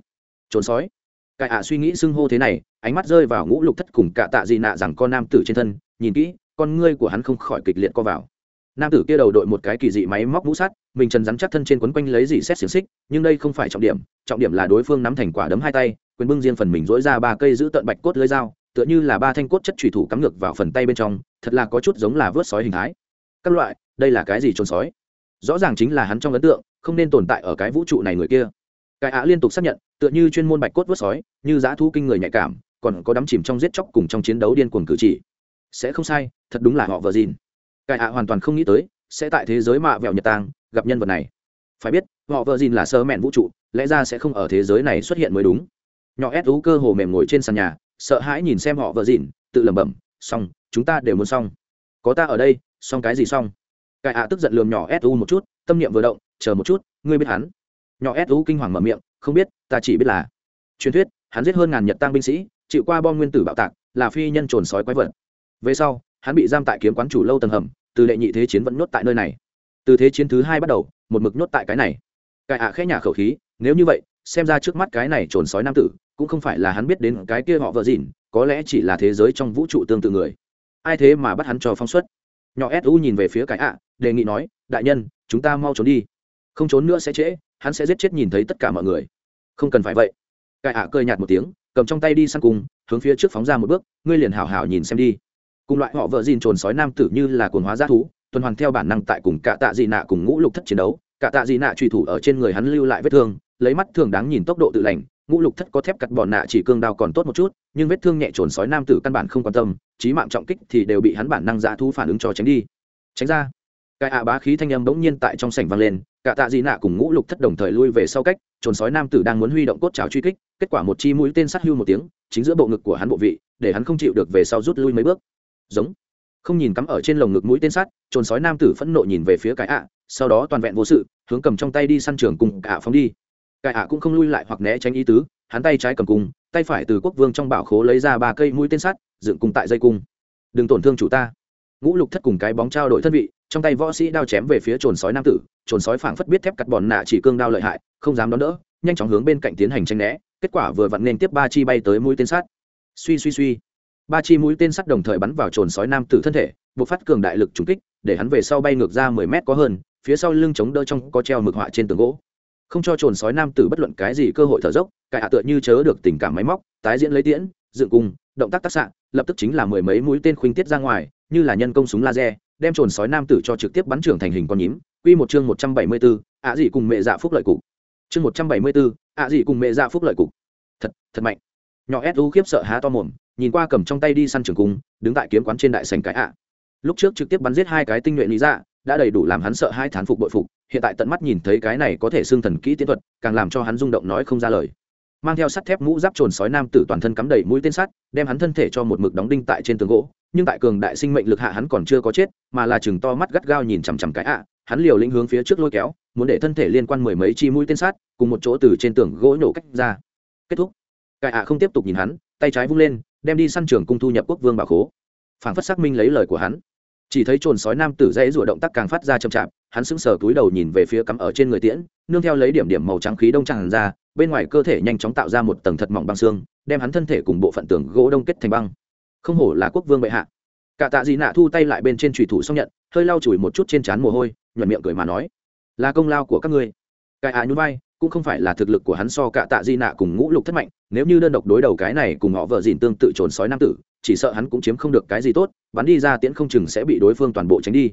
trốn sói. Cải ạ suy nghĩ xưng hô thế này, ánh mắt rơi vào ngũ lục thất cùng cạ tạ dị nạ rằng con nam tử trên thân, nhìn kỹ, con ngươi của hắn không khỏi kịch liệt co vào. Nam tử kia đầu đội một cái kỳ dị máy móc mũ sắt, mình trần rắn chắc thân trên quấn quanh lấy dị xét xiềng xích, nhưng đây không phải trọng điểm trọng điểm là đối phương nắm thành quả đấm hai tay, quyền bưng riêng phần mình dỗi ra ba cây giữ tận bạch cốt lưới dao tựa như là ba thanh cốt chất thủy thủ cắm ngược vào phần tay bên trong, thật là có chút giống là vớt sói hình thái. Các loại, đây là cái gì trốn sói? Rõ ràng chính là hắn trong ấn tượng, không nên tồn tại ở cái vũ trụ này người kia. Cái ạ liên tục xác nhận, tựa như chuyên môn bạch cốt vớt sói, như giá thu kinh người nhạy cảm, còn có đắm chìm trong giết chóc cùng trong chiến đấu điên cuồng cử chỉ. Sẽ không sai, thật đúng là họ vợ dìn. Cái ạ hoàn toàn không nghĩ tới, sẽ tại thế giới mạ vẹo nhật tàng, gặp nhân vật này. Phải biết, họ vợ dìn là sơ mẹn vũ trụ, lẽ ra sẽ không ở thế giới này xuất hiện mới đúng. Nhỏ ép ú cơ hồ mềm ngồi trên sàn nhà sợ hãi nhìn xem họ vợ dịn tự lẩm bẩm, xong, chúng ta đều muốn xong. Có ta ở đây, xong cái gì xong? Cái ạ tức giận lườm nhỏ su một chút, tâm niệm vừa động, chờ một chút, ngươi biết hắn. Nhỏ su kinh hoàng mở miệng, không biết, ta chỉ biết là truyền thuyết, hắn giết hơn ngàn nhật tăng binh sĩ, chịu qua bom nguyên tử bạo tạc, là phi nhân trồn sói quái vật. Về sau, hắn bị giam tại kiếm quán chủ lâu tầng hầm, từ đệ nhị thế chiến vẫn nhốt tại nơi này. Từ thế chiến thứ hai bắt đầu, một mực nhốt tại cái này. Cái ạ khẽ nhả khẩu khí, nếu như vậy, xem ra trước mắt cái này trồn sói nam tử cũng không phải là hắn biết đến cái kia họ vợ dìn, có lẽ chỉ là thế giới trong vũ trụ tương tự người. Ai thế mà bắt hắn cho phong suất nhỏ su nhìn về phía cái ạ, đề nghị nói, đại nhân, chúng ta mau trốn đi. Không trốn nữa sẽ trễ, hắn sẽ giết chết nhìn thấy tất cả mọi người. Không cần phải vậy. Cái ạ cười nhạt một tiếng, cầm trong tay đi săn cùng, hướng phía trước phóng ra một bước, ngươi liền hảo hảo nhìn xem đi. Cùng loại họ vợ dìn trồn sói nam tử như là cồn hóa g thú, tuần hoàn theo bản năng tại cùng cả tạ dị nạ cùng ngũ lục thất chiến đấu, cả tạ dị nạ truy thủ ở trên người hắn lưu lại vết thương, lấy mắt thường đáng nhìn tốc độ tự lành ngũ lục thất có thép cắt bọn nạ chỉ cương đao còn tốt một chút, nhưng vết thương nhẹ trồn sói nam tử căn bản không quan tâm trí mạng trọng kích thì đều bị hắn bản năng dã thu phản ứng cho tránh đi. Tránh ra. Cái ạ bá khí thanh âm bỗng nhiên tại trong sảnh vang lên, cả tạ dị nạ cùng ngũ lục thất đồng thời lui về sau cách, trồn sói nam tử đang muốn huy động cốt trào truy kích, kết quả một chi mũi tên sát hưu một tiếng, chính giữa bộ ngực của hắn bộ vị, để hắn không chịu được về sau rút lui mấy bước. Giống. Không nhìn cắm ở trên lồng ngực mũi tên sắt trồn sói nam tử phẫn nộ nhìn về phía cái ạ, sau đó toàn vẹn vô sự, hướng cầm trong tay đi săn trường cùng cả phóng đi cải ạ cũng không lui lại hoặc né tránh ý tứ, hắn tay trái cầm cung, tay phải từ quốc vương trong bảo khố lấy ra ba cây mũi tên sắt, dựng cung tại dây cung. Đừng tổn thương chủ ta. Ngũ lục thất cùng cái bóng trao đổi thân vị, trong tay võ sĩ đao chém về phía trồn sói nam tử, trồn sói phảng phất biết thép cắt bòn nạ chỉ cương đao lợi hại, không dám đón đỡ, nhanh chóng hướng bên cạnh tiến hành tranh né, kết quả vừa vặn nên tiếp ba chi bay tới mũi tên sắt. Suy suy suy. Ba chi mũi tên sắt đồng thời bắn vào trồn sói nam tử thân thể, buộc phát cường đại lực trúng kích, để hắn về sau bay ngược ra mười mét có hơn, phía sau lưng chống đỡ trong có treo mực họa trên tường gỗ không cho trồn sói nam tử bất luận cái gì cơ hội thở dốc cải hạ tựa như chớ được tình cảm máy móc, tái diễn lấy tiễn, dựng cung động tác tác xạ, lập tức chính là mười mấy mũi tên khuynh tiết ra ngoài, như là nhân công súng laser, đem trồn sói nam tử cho trực tiếp bắn trưởng thành hình con nhím. Quy một chương một trăm bảy mươi bốn, ạ dị cùng mẹ dạ phúc lợi cục. Chương một trăm bảy mươi bốn, ạ dị cùng mẹ dạ phúc lợi cục. Thật thật mạnh. Nhỏ su khiếp sợ há to mồm, nhìn qua cầm trong tay đi săn trường cung, đứng tại kiếm quán trên đại sành cái ạ. Lúc trước trực tiếp bắn giết hai cái tinh nhuệ lý dạ đã đầy đủ làm hắn sợ hai thán phục bội phục, hiện tại tận mắt nhìn thấy cái này có thể xương thần kỹ tiến thuật, càng làm cho hắn rung động nói không ra lời. Mang theo sắt thép mũ giáp trồn sói nam tử toàn thân cắm đầy mũi tên sắt, đem hắn thân thể cho một mực đóng đinh tại trên tường gỗ, nhưng tại cường đại sinh mệnh lực hạ hắn còn chưa có chết, mà là chừng to mắt gắt gao nhìn chằm chằm cái ạ, hắn liều lĩnh hướng phía trước lôi kéo, muốn để thân thể liên quan mười mấy chi mũi tên sắt, cùng một chỗ từ trên tường gỗ nổ cách ra. Kết thúc. Cái ạ không tiếp tục nhìn hắn, tay trái vung lên, đem đi săn trường cung thu nhập quốc vương bảo khố. Phảng phất xác minh lấy lời của hắn chỉ thấy trồn sói nam tử dãy rủa động tác càng phát ra chậm chạp, hắn sững sờ túi đầu nhìn về phía cắm ở trên người tiễn, nương theo lấy điểm điểm màu trắng khí đông tràn ra, bên ngoài cơ thể nhanh chóng tạo ra một tầng thật mỏng băng xương, đem hắn thân thể cùng bộ phận tường gỗ đông kết thành băng. Không hổ là quốc vương bệ hạ. Cả tạ dị nạ thu tay lại bên trên trùy thủ xong nhận, hơi lau chùi một chút trên trán mồ hôi, nhuận miệng cười mà nói, là công lao của các ngươi. Cái ạ nhún vai, cũng không phải là thực lực của hắn so cả tạ di nạ cùng ngũ lục thất mạnh, nếu như đơn độc đối đầu cái này cùng họ vợ dìn tương tự trồn sói nam tử chỉ sợ hắn cũng chiếm không được cái gì tốt, bắn đi ra tiễn không chừng sẽ bị đối phương toàn bộ tránh đi.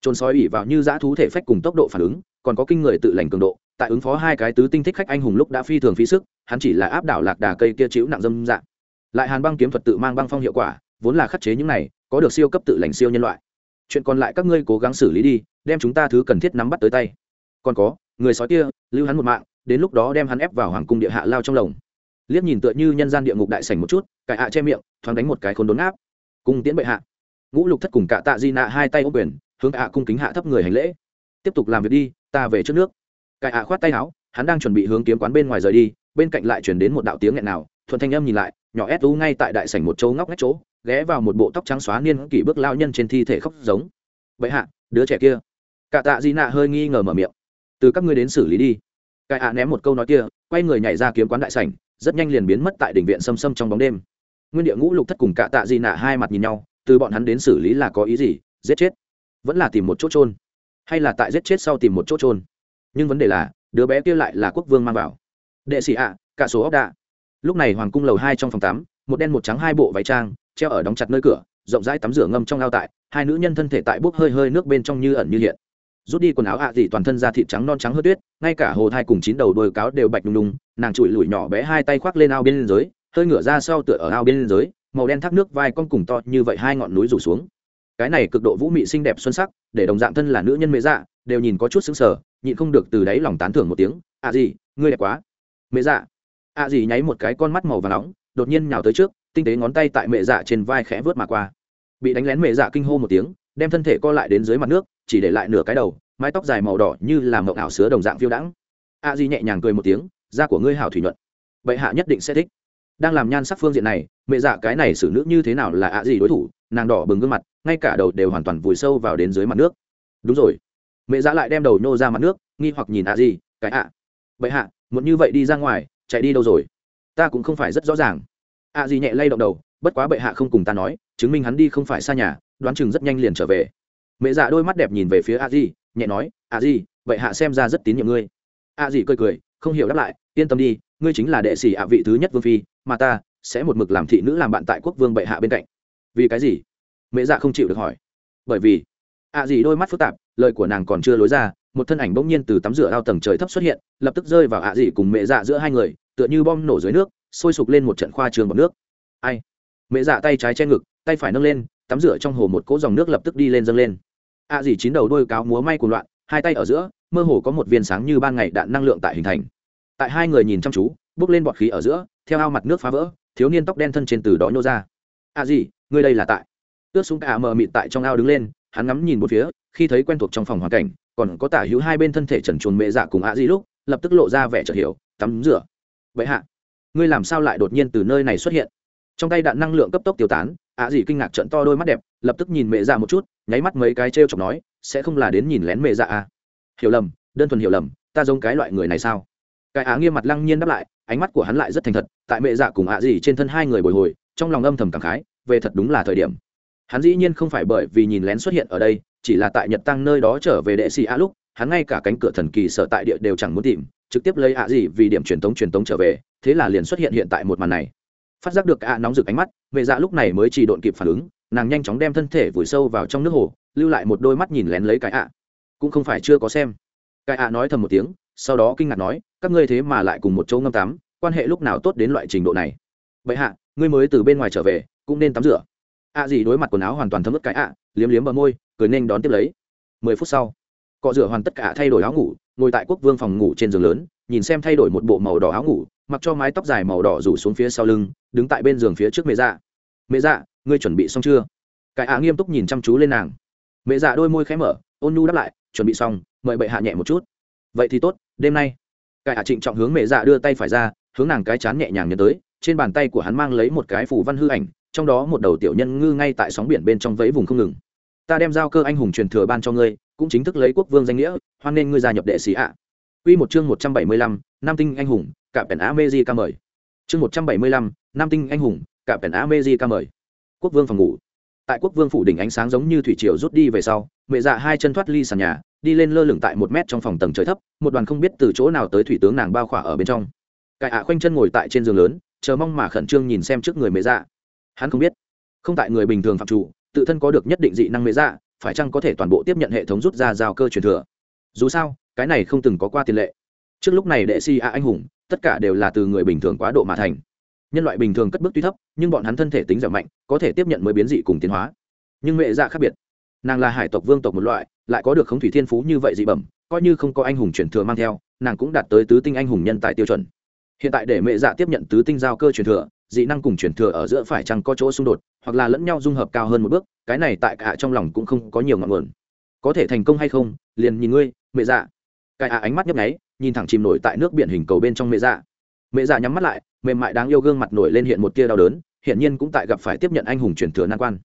Trôn sói ỉ vào như dã thú thể phách cùng tốc độ phản ứng, còn có kinh người tự lành cường độ, tại ứng phó hai cái tứ tinh thích khách anh hùng lúc đã phi thường phí sức, hắn chỉ là áp đảo lạc đà cây kia chịu nặng dâm dạng lại hàn băng kiếm thuật tự mang băng phong hiệu quả, vốn là khắc chế những này, có được siêu cấp tự lành siêu nhân loại. Chuyện còn lại các ngươi cố gắng xử lý đi, đem chúng ta thứ cần thiết nắm bắt tới tay. Còn có, người sói kia, lưu hắn một mạng, đến lúc đó đem hắn ép vào hoàng cung địa hạ lao trong lồng liếc nhìn tựa như nhân gian địa ngục đại sảnh một chút, cải hạ che miệng, thoáng đánh một cái khốn đốn áp cung tiễn bệ hạ. Ngũ lục thất cùng cả tạ di nạ hai tay ô quyền, hướng hạ cung kính hạ thấp người hành lễ. Tiếp tục làm việc đi, ta về trước nước. Cải hạ khoát tay áo, hắn đang chuẩn bị hướng kiếm quán bên ngoài rời đi, bên cạnh lại chuyển đến một đạo tiếng nghẹn nào, thuận thanh âm nhìn lại, nhỏ ép u ngay tại đại sảnh một chỗ ngóc ngách chỗ, ghé vào một bộ tóc trắng xóa niên kỷ bước lao nhân trên thi thể khóc giống. Vậy hạ, đứa trẻ kia. Cả tạ di nạ hơi nghi ngờ mở miệng. Từ các ngươi đến xử lý đi. Cải hạ ném một câu nói kia, quay người nhảy ra kiếm quán đại sảnh rất nhanh liền biến mất tại đỉnh viện xâm xâm trong bóng đêm. Nguyên địa ngũ lục thất cùng cả tạ di nạ hai mặt nhìn nhau, từ bọn hắn đến xử lý là có ý gì, giết chết. Vẫn là tìm một chỗ trôn hay là tại giết chết sau tìm một chỗ trôn nhưng vấn đề là, đứa bé kia lại là quốc vương mang vào. Đệ sĩ ạ, cả số ốc đạ. Lúc này hoàng cung lầu hai trong phòng tắm, một đen một trắng hai bộ váy trang, treo ở đóng chặt nơi cửa, rộng rãi tắm rửa ngâm trong ao tại, hai nữ nhân thân thể tại bốc hơi hơi nước bên trong như ẩn như hiện rút đi quần áo ạ à dị toàn thân da thịt trắng non trắng hớt tuyết, ngay cả hồ thai cùng chín đầu đôi cáo đều bạch đùng đùng nàng trụi lủi nhỏ bé hai tay khoác lên ao bên dưới hơi ngửa ra sau tựa ở ao bên dưới màu đen thác nước vai con cùng to như vậy hai ngọn núi rủ xuống. Cái này cực độ vũ mị xinh đẹp xuân sắc, để đồng dạng thân là nữ nhân mẹ dạ đều nhìn có chút xứng sở nhịn không được từ đáy lòng tán thưởng một tiếng, ạ à gì, ngươi đẹp quá. Mẹ dạ. Ạ à gì nháy một cái con mắt màu và nóng, đột nhiên nhào tới trước, tinh tế ngón tay tại mẹ dạ trên vai khẽ vớt mà qua. Bị đánh lén mẹ dạ kinh hô một tiếng, đem thân thể co lại đến dưới mặt nước chỉ để lại nửa cái đầu, mái tóc dài màu đỏ như là mộng ảo sứa đồng dạng phiêu đãng. A di nhẹ nhàng cười một tiếng, da của ngươi hảo thủy nhuận, bệ hạ nhất định sẽ thích. Đang làm nhan sắc phương diện này, mẹ dạ cái này xử nữ như thế nào là ạ gì đối thủ, nàng đỏ bừng gương mặt, ngay cả đầu đều hoàn toàn vùi sâu vào đến dưới mặt nước. Đúng rồi. Mẹ dạ lại đem đầu nhô ra mặt nước, nghi hoặc nhìn ạ gì cái ạ, bệ hạ, muốn như vậy đi ra ngoài, chạy đi đâu rồi? Ta cũng không phải rất rõ ràng. Ạ gì nhẹ lay động đầu, bất quá bệ hạ không cùng ta nói, chứng minh hắn đi không phải xa nhà, đoán chừng rất nhanh liền trở về mẹ dạ đôi mắt đẹp nhìn về phía a di, nhẹ nói, a di, vậy hạ xem ra rất tín nhiệm ngươi. a di cười cười, không hiểu đáp lại, yên tâm đi, ngươi chính là đệ sĩ ạ vị thứ nhất vương phi, mà ta sẽ một mực làm thị nữ làm bạn tại quốc vương bệ hạ bên cạnh. vì cái gì? mẹ dạ không chịu được hỏi. bởi vì a di đôi mắt phức tạp, lời của nàng còn chưa lối ra, một thân ảnh bỗng nhiên từ tắm rửa ao tầng trời thấp xuất hiện, lập tức rơi vào ạ dị cùng mẹ dạ giữa hai người, tựa như bom nổ dưới nước, sôi sục lên một trận khoa trường bọc nước. ai? mẹ dạ tay trái che ngực, tay phải nâng lên, tắm rửa trong hồ một cỗ dòng nước lập tức đi lên dâng lên ạ dì chín đầu đôi cáo múa may cuồng loạn hai tay ở giữa mơ hồ có một viên sáng như ban ngày đạn năng lượng tại hình thành. Tại hai người nhìn chăm chú bước lên bọt khí ở giữa theo ao mặt nước phá vỡ thiếu niên tóc đen thân trên từ đó nhô ra. A dì, ngươi đây là tại? Ướt súng cả mờ mịt tại trong ao đứng lên hắn ngắm nhìn một phía khi thấy quen thuộc trong phòng hoàn cảnh còn có tả hữu hai bên thân thể trần chuồn mẹ dạ cùng a dì lúc lập tức lộ ra vẻ chợt hiểu tắm rửa. Vậy hạ ngươi làm sao lại đột nhiên từ nơi này xuất hiện? Trong tay đạn năng lượng cấp tốc tiêu tán ạ dì kinh ngạc trận to đôi mắt đẹp, lập tức nhìn mẹ dạ một chút, nháy mắt mấy cái t chọc nói, sẽ không là đến nhìn lén mẹ dạ à? Hiểu lầm, đơn thuần hiểu lầm, ta giống cái loại người này sao? Cái á nghiêm mặt lăng nhiên đáp lại, ánh mắt của hắn lại rất thành thật, tại mẹ dạ cùng ạ dì trên thân hai người bồi hồi, trong lòng âm thầm cảm khái, về thật đúng là thời điểm. Hắn dĩ nhiên không phải bởi vì nhìn lén xuất hiện ở đây, chỉ là tại nhật tăng nơi đó trở về đệ sĩ a lúc, hắn ngay cả cánh cửa thần kỳ sở tại địa đều chẳng muốn tìm, trực tiếp lấy ạ gì vì điểm truyền tống truyền tống trở về, thế là liền xuất hiện hiện tại một màn này phát giác được ạ à nóng rực ánh mắt, mẹ dạ lúc này mới chỉ độn kịp phản ứng, nàng nhanh chóng đem thân thể vùi sâu vào trong nước hồ, lưu lại một đôi mắt nhìn lén lấy cái ạ. Cũng không phải chưa có xem. Cái ạ nói thầm một tiếng, sau đó kinh ngạc nói, các ngươi thế mà lại cùng một chỗ ngâm tắm, quan hệ lúc nào tốt đến loại trình độ này? Vậy hạ, ngươi mới từ bên ngoài trở về, cũng nên tắm rửa. Ạ gì đối mặt quần áo hoàn toàn thấm ướt cái ạ, liếm liếm bờ môi, cười nên đón tiếp lấy. Mười phút sau, cọ rửa hoàn tất cả thay đổi áo ngủ, ngồi tại quốc vương phòng ngủ trên giường lớn, nhìn xem thay đổi một bộ màu đỏ áo ngủ mặc cho mái tóc dài màu đỏ rủ xuống phía sau lưng đứng tại bên giường phía trước mẹ dạ. Mẹ dạ ngươi chuẩn bị xong chưa? Cải ạ nghiêm túc nhìn chăm chú lên nàng. Mẹ dạ đôi môi khẽ mở ôn nhu đáp lại chuẩn bị xong mời bệ hạ nhẹ một chút. Vậy thì tốt đêm nay. Cải ạ à trịnh trọng hướng mẹ dạ đưa tay phải ra hướng nàng cái chán nhẹ nhàng nhớ tới trên bàn tay của hắn mang lấy một cái phủ văn hư ảnh trong đó một đầu tiểu nhân ngư ngay tại sóng biển bên trong vẫy vùng không ngừng. Ta đem giao cơ anh hùng truyền thừa ban cho ngươi cũng chính thức lấy quốc vương danh nghĩa hoan nên ngươi gia nhập đệ sĩ ạ. À. Quy một chương 175, Nam tinh anh hùng, cả Pèn a mê di ca mời. Chương một trăm bảy mươi lăm, Nam tinh anh hùng, cả Pèn a mê di ca mời. Quốc vương phòng ngủ. Tại quốc vương phủ đỉnh ánh sáng giống như thủy triều rút đi về sau mẹ dạ hai chân thoát ly sàn nhà đi lên lơ lửng tại một mét trong phòng tầng trời thấp một đoàn không biết từ chỗ nào tới thủy tướng nàng bao khỏa ở bên trong. Cải ạ khoanh chân ngồi tại trên giường lớn chờ mong mà khẩn trương nhìn xem trước người mẹ dạ. Hắn không biết không tại người bình thường phạm chủ tự thân có được nhất định dị năng mẹ dạ phải chăng có thể toàn bộ tiếp nhận hệ thống rút ra giao cơ truyền thừa. Dù sao cái này không từng có qua tiền lệ trước lúc này đệ si a anh hùng, tất cả đều là từ người bình thường quá độ mà thành. Nhân loại bình thường cất bước tuy thấp, nhưng bọn hắn thân thể tính dẻo mạnh, có thể tiếp nhận mới biến dị cùng tiến hóa. Nhưng mẹ dạ khác biệt. Nàng là hải tộc vương tộc một loại, lại có được khống thủy thiên phú như vậy dị bẩm, coi như không có anh hùng truyền thừa mang theo, nàng cũng đạt tới tứ tinh anh hùng nhân tài tiêu chuẩn. Hiện tại để mẹ dạ tiếp nhận tứ tinh giao cơ truyền thừa, dị năng cùng truyền thừa ở giữa phải chăng có chỗ xung đột, hoặc là lẫn nhau dung hợp cao hơn một bước, cái này tại cả trong lòng cũng không có nhiều ngọn nguồn. Có thể thành công hay không, liền nhìn ngươi, mẹ dạ cái ạ ánh mắt nhấp nháy, nhìn thẳng chìm nổi tại nước biển hình cầu bên trong mẹ dạ. Mẹ dạ nhắm mắt lại, mềm mại đáng yêu gương mặt nổi lên hiện một tia đau đớn hiện nhiên cũng tại gặp phải tiếp nhận anh hùng truyền thừa nan quan.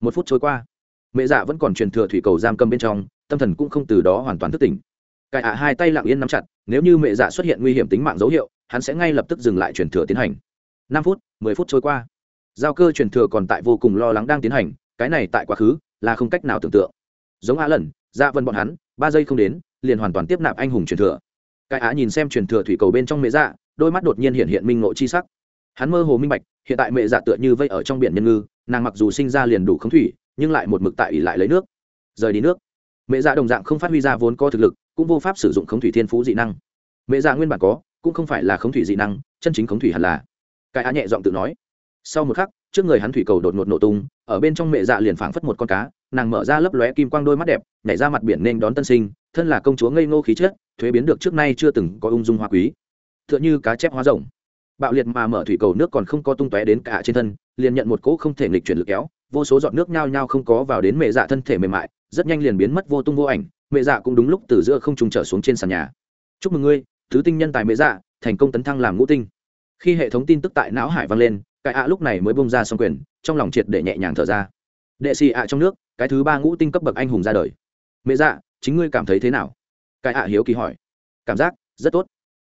Một phút trôi qua, mẹ dạ vẫn còn truyền thừa thủy cầu giam cầm bên trong, tâm thần cũng không từ đó hoàn toàn thức tỉnh. Cái ạ hai tay lặng yên nắm chặt, nếu như mẹ dạ xuất hiện nguy hiểm tính mạng dấu hiệu, hắn sẽ ngay lập tức dừng lại truyền thừa tiến hành. Năm phút, mười phút trôi qua, giao cơ truyền thừa còn tại vô cùng lo lắng đang tiến hành, cái này tại quá khứ, là không cách nào tưởng tượng. Giống á lần dạ vân bọn hắn ba giây không đến, liền hoàn toàn tiếp nạp anh hùng truyền thừa. Cái á nhìn xem truyền thừa thủy cầu bên trong mẹ dạ đôi mắt đột nhiên hiện hiện minh ngộ chi sắc. Hắn mơ hồ minh bạch, hiện tại mẹ dạ tựa như vây ở trong biển nhân ngư, nàng mặc dù sinh ra liền đủ khống thủy, nhưng lại một mực tại ỉ lại lấy nước. Rời đi nước. Mẹ dạ đồng dạng không phát huy ra vốn có thực lực, cũng vô pháp sử dụng khống thủy thiên phú dị năng. Mẹ dạ nguyên bản có, cũng không phải là khống thủy dị năng, chân chính khống thủy hẳn là. Cái á nhẹ giọng tự nói. Sau một khắc, trước người hắn thủy cầu đột ngột nổ tung, ở bên trong mẹ dạ liền phảng phất một con cá nàng mở ra lấp lóe kim quang đôi mắt đẹp, nhảy ra mặt biển nên đón tân sinh, thân là công chúa ngây ngô khí chất, thuế biến được trước nay chưa từng có ung dung hoa quý. T h ư ợ n h ư cá chép hóa rồng. Bạo liệt mà mở thủy cầu nước còn không có tung tóe đến cả trên thân, liền nhận một cỗ không thể nghịch chuyển lực kéo, vô số giọt nước nhao nhao không có vào đến mẹ dạ thân thể mềm mại, rất nhanh liền biến mất vô tung vô ảnh, mẹ dạ cũng đúng lúc từ giữa không trùng trở xuống trên sàn nhà. Chúc mừng ngươi, thứ tinh nhân tài mẹ dạ thành công tấn thăng làm ngũ tinh. Khi hệ thống tin tức tại não hải vang lên, cái ạ lúc này mới bông ra xong quyền, trong lòng triệt để nhẹ nhàng thở ra. Đệ xì ạ trong nước cái thứ ba ngũ tinh cấp bậc anh hùng ra đời. Mẹ dạ chính ngươi cảm thấy thế nào? Cái ạ hiếu kỳ hỏi. Cảm giác, rất tốt.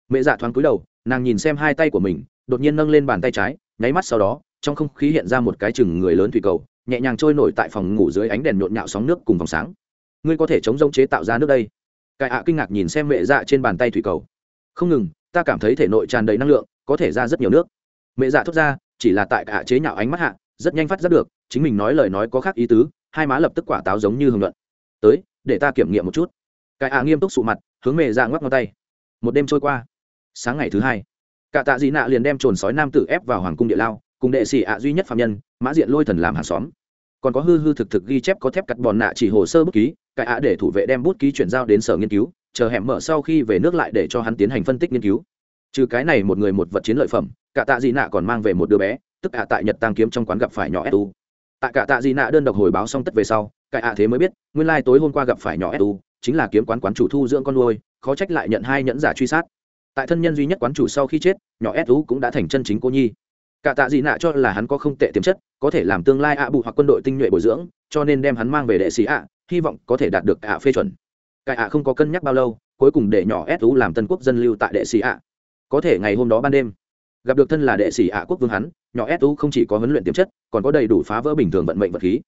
Mẹ dạ thoáng cúi đầu, nàng nhìn xem hai tay của mình, đột nhiên nâng lên bàn tay trái, nháy mắt sau đó, trong không khí hiện ra một cái chừng người lớn thủy cầu, nhẹ nhàng trôi nổi tại phòng ngủ dưới ánh đèn nhộn nhạo sóng nước cùng vòng sáng. Ngươi có thể chống rông chế tạo ra nước đây. Cái ạ kinh ngạc nhìn xem mẹ dạ trên bàn tay thủy cầu. Không ngừng, ta cảm thấy thể nội tràn đầy năng lượng, có thể ra rất nhiều nước. Mẹ dạ thốt ra, chỉ là tại cả chế nhạo ánh mắt hạ, rất nhanh phát giác được, chính mình nói lời nói có khác ý tứ hai má lập tức quả táo giống như hưởng luận. Tới, để ta kiểm nghiệm một chút. Cái ạ nghiêm túc sụ mặt, hướng mẹ ra ngoắc ngón tay. Một đêm trôi qua. Sáng ngày thứ hai, cả tạ dị nạ liền đem trồn sói nam tử ép vào hoàng cung địa lao, cùng đệ sĩ ạ duy nhất phạm nhân, mã diện lôi thần làm hàng xóm. Còn có hư hư thực thực ghi chép có thép cắt bòn nạ chỉ hồ sơ bút ký, cái ạ để thủ vệ đem bút ký chuyển giao đến sở nghiên cứu, chờ hẻm mở sau khi về nước lại để cho hắn tiến hành phân tích nghiên cứu. Trừ cái này một người một vật chiến lợi phẩm, cả tạ dị nạ còn mang về một đứa bé, tức ạ tại nhật tăng kiếm trong quán gặp phải nhỏ su tại cả tạ dị nạ đơn độc hồi báo xong tất về sau, cái ạ thế mới biết, nguyên lai tối hôm qua gặp phải nhỏ su chính là kiếm quán quán chủ thu dưỡng con nuôi, khó trách lại nhận hai nhẫn giả truy sát. Tại thân nhân duy nhất quán chủ sau khi chết, nhỏ su cũng đã thành chân chính cô nhi. Cả tạ dị nạ cho là hắn có không tệ tiềm chất, có thể làm tương lai ạ Bụ hoặc quân đội tinh nhuệ bồi dưỡng, cho nên đem hắn mang về đệ sĩ ạ, hy vọng có thể đạt được ạ phê chuẩn. Cái ạ không có cân nhắc bao lâu, cuối cùng để nhỏ su làm tân quốc dân lưu tại đệ sĩ ạ. Có thể ngày hôm đó ban đêm, gặp được thân là đệ sĩ ạ quốc vương hắn nhỏ su không chỉ có huấn luyện tiềm chất, còn có đầy đủ phá vỡ bình thường vận mệnh vật khí.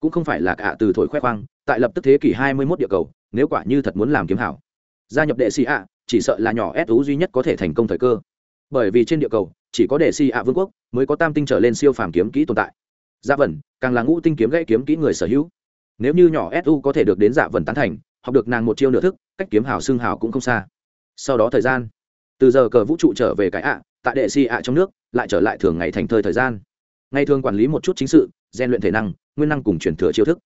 Cũng không phải là cả từ thổi khoe khoang, tại lập tức thế kỷ hai mươi 21 địa cầu, nếu quả như thật muốn làm kiếm hảo. Gia nhập đệ sĩ ạ, chỉ sợ là nhỏ su duy nhất có thể thành công thời cơ. Bởi vì trên địa cầu, chỉ có đệ sĩ ạ vương quốc mới có tam tinh trở lên siêu phàm kiếm kỹ tồn tại. Dạ vần càng là ngũ tinh kiếm gãy kiếm kỹ người sở hữu. Nếu như nhỏ su có thể được đến dạ vần tán thành, học được nàng một chiêu nửa thức, cách kiếm hảo xương hảo cũng không xa. Sau đó thời gian, từ giờ cờ vũ trụ trở về cái ạ, tại đệ si ạ trong nước lại trở lại thường ngày thành thơi thời gian. Ngày thường quản lý một chút chính sự gian luyện thể năng, nguyên năng cùng truyền thừa chiêu thức.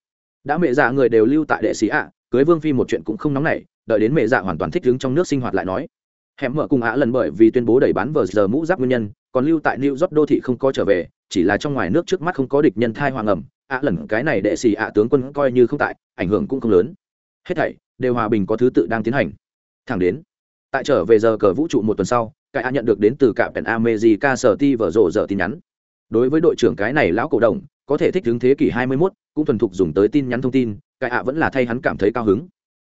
Đã mẹ dạ người đều lưu tại đệ sĩ ạ, cưới vương phi một chuyện cũng không nóng nảy, đợi đến mẹ dạ hoàn toàn thích ứng trong nước sinh hoạt lại nói. Hẻm mở cùng ạ lần bởi vì tuyên bố đẩy bán vờ giờ mũ giáp nguyên nhân, còn lưu tại new york đô thị không có trở về, chỉ là trong ngoài nước trước mắt không có địch nhân thai hoàng ẩm, ạ lần cái này đệ sĩ ạ tướng quân coi như không tại, ảnh hưởng cũng không lớn. Hết thảy đều hòa bình có thứ tự đang tiến hành. Thẳng đến, tại trở về giờ cờ vũ trụ một tuần sau cái a nhận được đến từ cả pèn amejica sở ti vở rộ dở tin nhắn. Đối với đội trưởng cái này lão cổ đồng có thể thích ứng thế kỷ 21, cũng thuần thục dùng tới tin nhắn thông tin cái ạ vẫn là thay hắn cảm thấy cao hứng.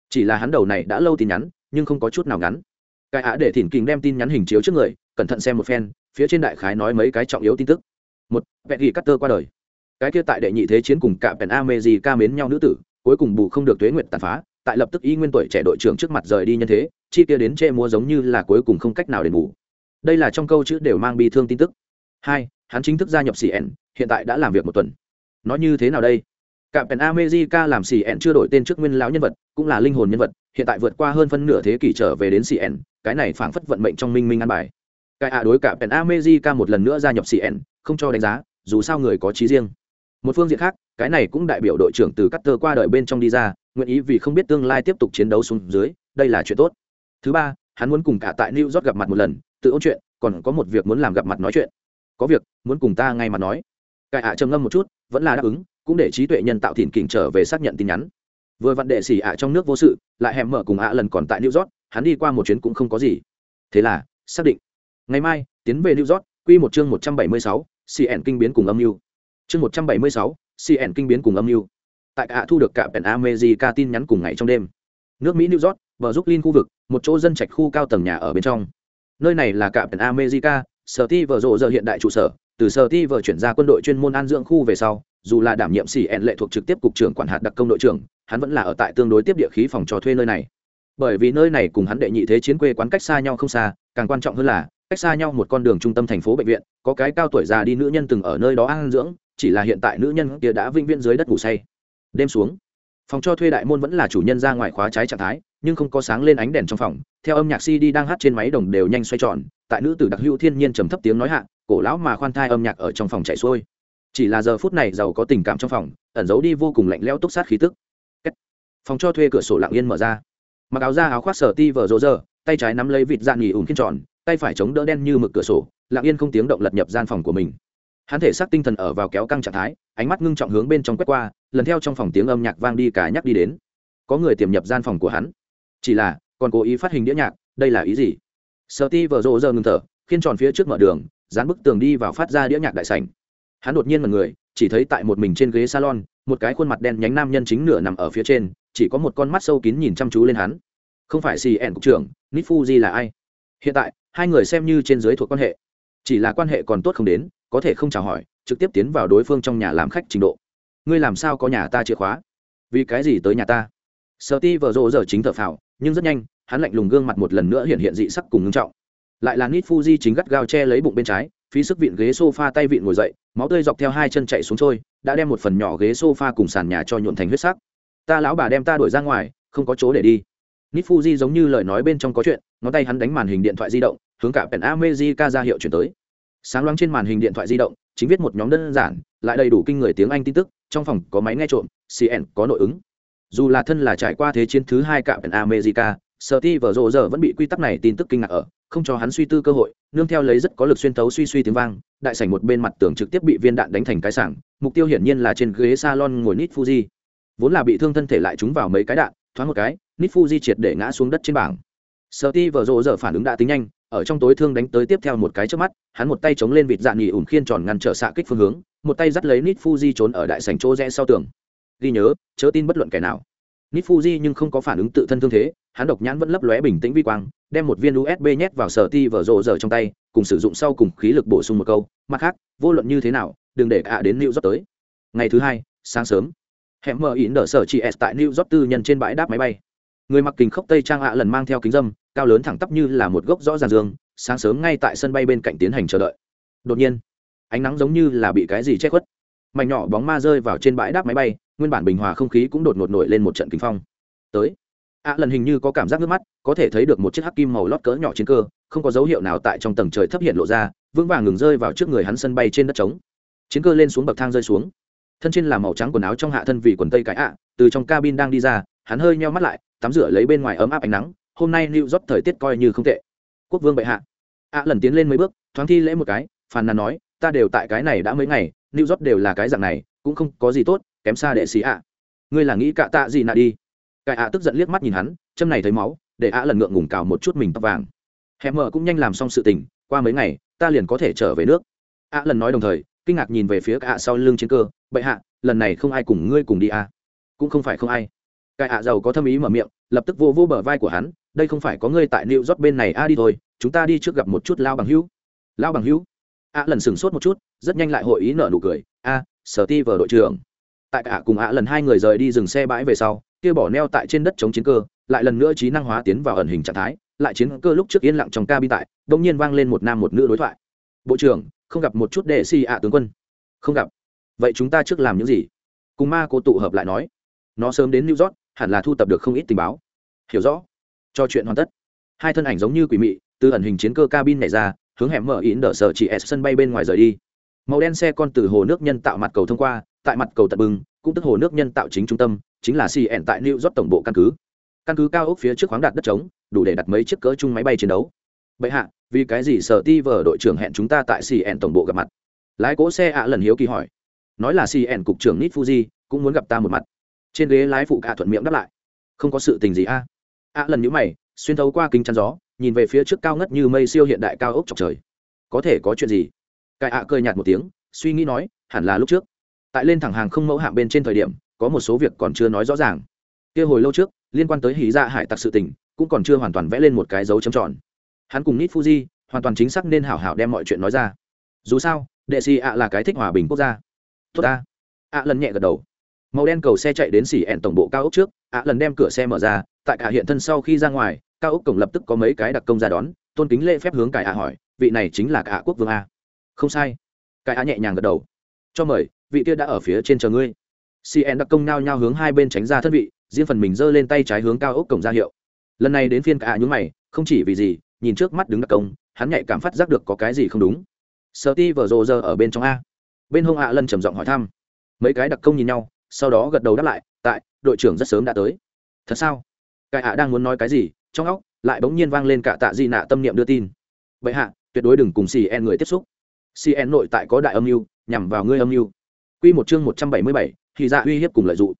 Chỉ là hắn đầu này đã lâu tin nhắn nhưng không có chút nào ngắn. Cái ạ để thỉnh kình đem tin nhắn hình chiếu trước người cẩn thận xem một phen phía trên đại khái nói mấy cái trọng yếu tin tức. Một vẹn ghi cắt tơ qua đời. Cái kia tại đệ nhị thế chiến cùng cả pèn amejica mến nhau nữ tử cuối cùng bù không được tuế nguyện tàn phá tại lập tức y nguyên tuổi trẻ đội trưởng trước mặt rời đi nhân thế chi kia đến chê mua giống như là cuối cùng không cách nào đền bù. Đây là trong câu chữ đều mang bi thương tin tức. Hai, hắn chính thức gia nhập cn hiện tại đã làm việc một tuần. Nó như thế nào đây? Cả pèn america làm cn chưa đổi tên trước nguyên lão nhân vật, cũng là linh hồn nhân vật, hiện tại vượt qua hơn phân nửa thế kỷ trở về đến cn cái này phảng phất vận mệnh trong minh minh ăn bài. Cái ạ đối cả pèn america một lần nữa gia nhập cn không cho đánh giá, dù sao người có trí riêng. Một phương diện khác, cái này cũng đại biểu đội trưởng từ cắt tơ qua đời bên trong đi ra, nguyện ý vì không biết tương lai tiếp tục chiến đấu xuống dưới, đây là chuyện tốt thứ ba, hắn muốn cùng cả tại new york gặp mặt một lần, tự ôn chuyện, còn có một việc muốn làm gặp mặt nói chuyện. Có việc, muốn cùng ta ngay mặt nói. Cái ạ trầm ngâm một chút, vẫn là đáp ứng, cũng để trí tuệ nhân tạo thìn kình trở về xác nhận tin nhắn. Vừa vặn đệ xỉ ạ trong nước vô sự, lại hẹm mở cùng ạ lần còn tại new york, hắn đi qua một chuyến cũng không có gì. Thế là, xác định. Ngày mai, tiến về new york, quy một chương một trăm bảy mươi sáu cn kinh biến cùng âm mưu. Chương một trăm bảy mươi sáu cn kinh biến cùng âm mưu. Tại ạ thu được cả pèn america tin nhắn cùng ngày trong đêm. Nước mỹ new york, bờ giúp linh khu vực một chỗ dân trạch khu cao tầng nhà ở bên trong. Nơi này là cả pèn america sở ti vợ rộ giờ hiện đại trụ sở. Từ sở ti vợ chuyển ra quân đội chuyên môn an dưỡng khu về sau, dù là đảm nhiệm cn lệ thuộc trực tiếp cục trưởng quản hạt đặc công đội trưởng, hắn vẫn là ở tại tương đối tiếp địa khí phòng cho thuê nơi này. Bởi vì nơi này cùng hắn đệ nhị thế chiến quê quán cách xa nhau không xa, càng quan trọng hơn là, cách xa nhau một con đường trung tâm thành phố bệnh viện, có cái cao tuổi già đi nữ nhân từng ở nơi đó an dưỡng, chỉ là hiện tại nữ nhân kia đã vĩnh viễn dưới đất ngủ say. Đêm xuống, phòng cho thuê đại môn vẫn là chủ nhân ra ngoài khóa trái trạng thái nhưng không có sáng lên ánh đèn trong phòng, theo âm nhạc cd đang hát trên máy đồng đều nhanh xoay tròn, tại nữ tử đặc hữu thiên nhiên trầm thấp tiếng nói hạ, cổ lão mà khoan thai âm nhạc ở trong phòng chạy xuôi. Chỉ là giờ phút này giàu có tình cảm trong phòng, ẩn giấu đi vô cùng lạnh lẽo túc sát khí tức. Phòng cho thuê cửa sổ lặng yên mở ra. Mặc áo da áo khoác sở ti vờ rô rơ tay trái nắm lấy vịt dạn nghỉ ùn kiên tròn, tay phải chống đỡ đen như mực cửa sổ, lặng yên không tiếng động lật nhập gian phòng của mình. Hắn thể xác tinh thần ở vào kéo căng trạng thái, ánh mắt ngưng trọng hướng bên trong quét qua, lần theo trong phòng tiếng âm nhạc vang đi cả nhắc đi đến. Có người tiềm nhập gian phòng của hắn chỉ là, còn cố ý phát hình đĩa nhạc, đây là ý gì? Sợ ti vợ rộ giờ ngừng thở, khiên tròn phía trước mở đường, dán bức tường đi vào phát ra đĩa nhạc đại sảnh. Hắn đột nhiên mật người, chỉ thấy tại một mình trên ghế salon, một cái khuôn mặt đen nhánh nam nhân chính nửa nằm ở phía trên, chỉ có một con mắt sâu kín nhìn chăm chú lên hắn. Không phải xì ẻn cục trưởng nít fuji là ai? Hiện tại, hai người xem như trên dưới thuộc quan hệ. Chỉ là quan hệ còn tốt không đến, có thể không chào hỏi, trực tiếp tiến vào đối phương trong nhà làm khách trình độ. Ngươi làm sao có nhà ta chìa khóa? Vì cái gì tới nhà ta? Sợ ti vợ rộ giờ chính thợ phào nhưng rất nhanh, hắn lạnh lùng gương mặt một lần nữa hiện hiện dị sắc cùng ngưng trọng. Lại là nít fuji chính gắt gao che lấy bụng bên trái, phí sức vịn ghế sofa tay vịn ngồi dậy, máu tươi dọc theo hai chân chạy xuống trôi, đã đem một phần nhỏ ghế sofa cùng sàn nhà cho nhuộn thành huyết sắc. Ta lão bà đem ta đuổi ra ngoài, không có chỗ để đi. Nít fuji giống như lời nói bên trong có chuyện, ngón tay hắn đánh màn hình điện thoại di động, hướng cả pèn amejica ra hiệu chuyển tới. Sáng loáng trên màn hình điện thoại di động, chính viết một nhóm đơn giản, lại đầy đủ kinh người tiếng anh tin tức, trong phòng có máy nghe trộm cn có nội ứng dù là thân là trải qua thế chiến thứ hai cạm america sở ti vở rộ giờ vẫn bị quy tắc này tin tức kinh ngạc ở, không cho hắn suy tư cơ hội, nương theo lấy rất có lực xuyên thấu suy suy tiếng vang, đại sảnh một bên mặt tường trực tiếp bị viên đạn đánh thành cái sảng, mục tiêu hiển nhiên là trên ghế salon ngồi nít fuji vốn là bị thương thân thể lại trúng vào mấy cái đạn, thoáng một cái nít fuji triệt để ngã xuống đất trên bảng. Sở ti vở rộ giờ phản ứng đã tính nhanh, ở trong tối thương đánh tới tiếp theo một cái trước mắt, hắn một tay chống lên vịt dạng nghỉ ủn khiên tròn ngăn trở xạ kích phương hướng, một tay dắt lấy nít fuji trốn ở đại sảnh chỗ rẽ sau tường ghi nhớ, chớ tin bất luận kẻ nào. Nít fuji nhưng không có phản ứng tự thân thương thế, hắn độc nhãn vẫn lấp lóe bình tĩnh vi quang, đem một viên usb nhét vào sở ti vở rộ rờ trong tay, cùng sử dụng sau cùng khí lực bổ sung một câu, mặt khác, vô luận như thế nào, đừng để cả đến new york tới. Ngày thứ hai, sáng sớm hẹn mở ỉn nở sở chị s tại new york tư nhân trên bãi đáp máy bay. Người mặc kính khốc tây trang ạ lần mang theo kính dâm, cao lớn thẳng tắp như là một gốc rõ ràng dương, sáng sớm ngay tại sân bay bên cạnh tiến hành chờ đợi. Đột nhiên, ánh nắng giống như là bị cái gì che khuất. Mảnh nhỏ bóng ma rơi vào trên bãi đáp máy bay nguyên bản bình hòa không khí cũng đột ngột nổi lên một trận kinh phong tới ạ lần hình như có cảm giác nước mắt có thể thấy được một chiếc hắc kim màu lót cỡ nhỏ trên cơ không có dấu hiệu nào tại trong tầng trời thấp hiện lộ ra vững vàng ngừng rơi vào trước người hắn sân bay trên đất trống chiến cơ lên xuống bậc thang rơi xuống thân trên là màu trắng quần áo trong hạ thân vì quần tây cái ạ từ trong cabin đang đi ra hắn hơi nheo mắt lại tắm rửa lấy bên ngoài ấm áp ánh nắng hôm nay New York thời tiết coi như không tệ. Quốc vương bệ hạ. ạ lần tiến lên mấy bước, thoáng thi lễ một cái, phàn nàn nói, ta đều tại cái này đã mấy ngày, New York đều là cái dạng này, cũng không có gì tốt, kém xa đệ sĩ ạ. Ngươi là nghĩ cạ tạ gì nạ đi? Cái ạ tức giận liếc mắt nhìn hắn, châm này thấy máu, để ạ lần ngượng ngùng cào một chút mình tóc vàng. Hẻm mở cũng nhanh làm xong sự tình, qua mấy ngày, ta liền có thể trở về nước. ạ lần nói đồng thời, kinh ngạc nhìn về phía cạ sau lưng chiến cơ, bệ hạ, lần này không ai cùng ngươi cùng đi à? Cũng không phải không ai. Cái ạ giàu có thâm ý mở miệng, lập tức vô vô bờ vai của hắn, đây không phải có ngươi tại New rót bên này a đi thôi, chúng ta đi trước gặp một chút lao bằng hữu. Lao bằng hữu? A lần sừng sốt một chút, rất nhanh lại hội ý nở nụ cười, a, Sở Ti vờ đội trưởng. Tại cả cùng A lần hai người rời đi dừng xe bãi về sau, kia bỏ neo tại trên đất chống chiến cơ, lại lần nữa trí năng hóa tiến vào ẩn hình trạng thái, lại chiến cơ lúc trước yên lặng trong cabin tại, đông nhiên vang lên một nam một nữ đối thoại. Bộ trưởng, không gặp một chút đệ si ạ tướng quân. Không gặp. Vậy chúng ta trước làm những gì? cùng ma cô tụ hợp lại nói nó sớm đến new york hẳn là thu tập được không ít tình báo hiểu rõ cho chuyện hoàn tất hai thân ảnh giống như quỷ mị từ ẩn hình chiến cơ cabin này ra hướng hẻm mở ý đỡ sở chỉ s sân bay bên ngoài rời đi màu đen xe con từ hồ nước nhân tạo mặt cầu thông qua tại mặt cầu tận bừng, cũng tức hồ nước nhân tạo chính trung tâm, chính là cn tại new york tổng bộ căn cứ. Căn cứ cao ốc phía trước khoáng đạt đất trống, đủ để đặt mấy chiếc cỡ chung máy bay chiến đấu. Bệ hạ, vì cái gì sở ti vờ đội trưởng hẹn chúng ta tại cn tổng bộ gặp mặt? Lái cỗ xe ạ lần hiếu kỳ hỏi. Nói là cn cục trưởng nít fuji cũng muốn gặp ta một mặt. Trên ghế lái phụ cả thuận miệng đáp lại. Không có sự tình gì a. Ạ lần nhữ mày, xuyên thấu qua kính chắn gió, nhìn về phía trước cao ngất như mây siêu hiện đại cao ốc chọc trời. Có thể có chuyện gì? Cài ạ cười nhạt một tiếng, suy nghĩ nói, hẳn là lúc trước tại lên thẳng hàng không mẫu hạng bên trên thời điểm, có một số việc còn chưa nói rõ ràng. Kia hồi lâu trước, liên quan tới hí dạ hải tặc sự tình, cũng còn chưa hoàn toàn vẽ lên một cái dấu chấm tròn. Hắn cùng nít fuji hoàn toàn chính xác nên hảo hảo đem mọi chuyện nói ra. Dù sao, đệ sĩ ạ là cái thích hòa bình quốc gia. Tốt ta. Ạ lần nhẹ gật đầu. Màu đen cầu xe chạy đến xỉ ẹn tổng bộ cao ốc trước, ạ lần đem cửa xe mở ra, tại cả hiện thân sau khi ra ngoài, cao ốc cổng lập tức có mấy cái đặc công ra đón, tôn kính lễ phép hướng cải ạ hỏi, vị này chính là cả quốc vương a. Không sai. Cải ạ nhẹ nhàng gật đầu cho mời, vị kia đã ở phía trên chờ ngươi. Cn đặc công nao nhao hướng hai bên tránh ra thân vị, riêng phần mình giơ lên tay trái hướng cao ốc cổng ra hiệu. Lần này đến phiên cả nhúng mày, không chỉ vì gì, nhìn trước mắt đứng đặc công, hắn nhạy cảm phát giác được có cái gì không đúng. Sợ ti vở rồ giờ ở bên trong a. Bên hông ạ lân trầm giọng hỏi thăm. Mấy cái đặc công nhìn nhau, sau đó gật đầu đáp lại, tại, đội trưởng rất sớm đã tới. Thật sao? Cái ạ đang muốn nói cái gì? Trong óc, lại bỗng nhiên vang lên cả tạ di nạ tâm niệm đưa tin. Vậy hạ, tuyệt đối đừng cùng cn người tiếp xúc. Cn nội tại có đại âm mưu nhằm vào ngươi âm mưu. Q một chương một trăm bảy mươi bảy, thì ra uy hiếp cùng lợi dụng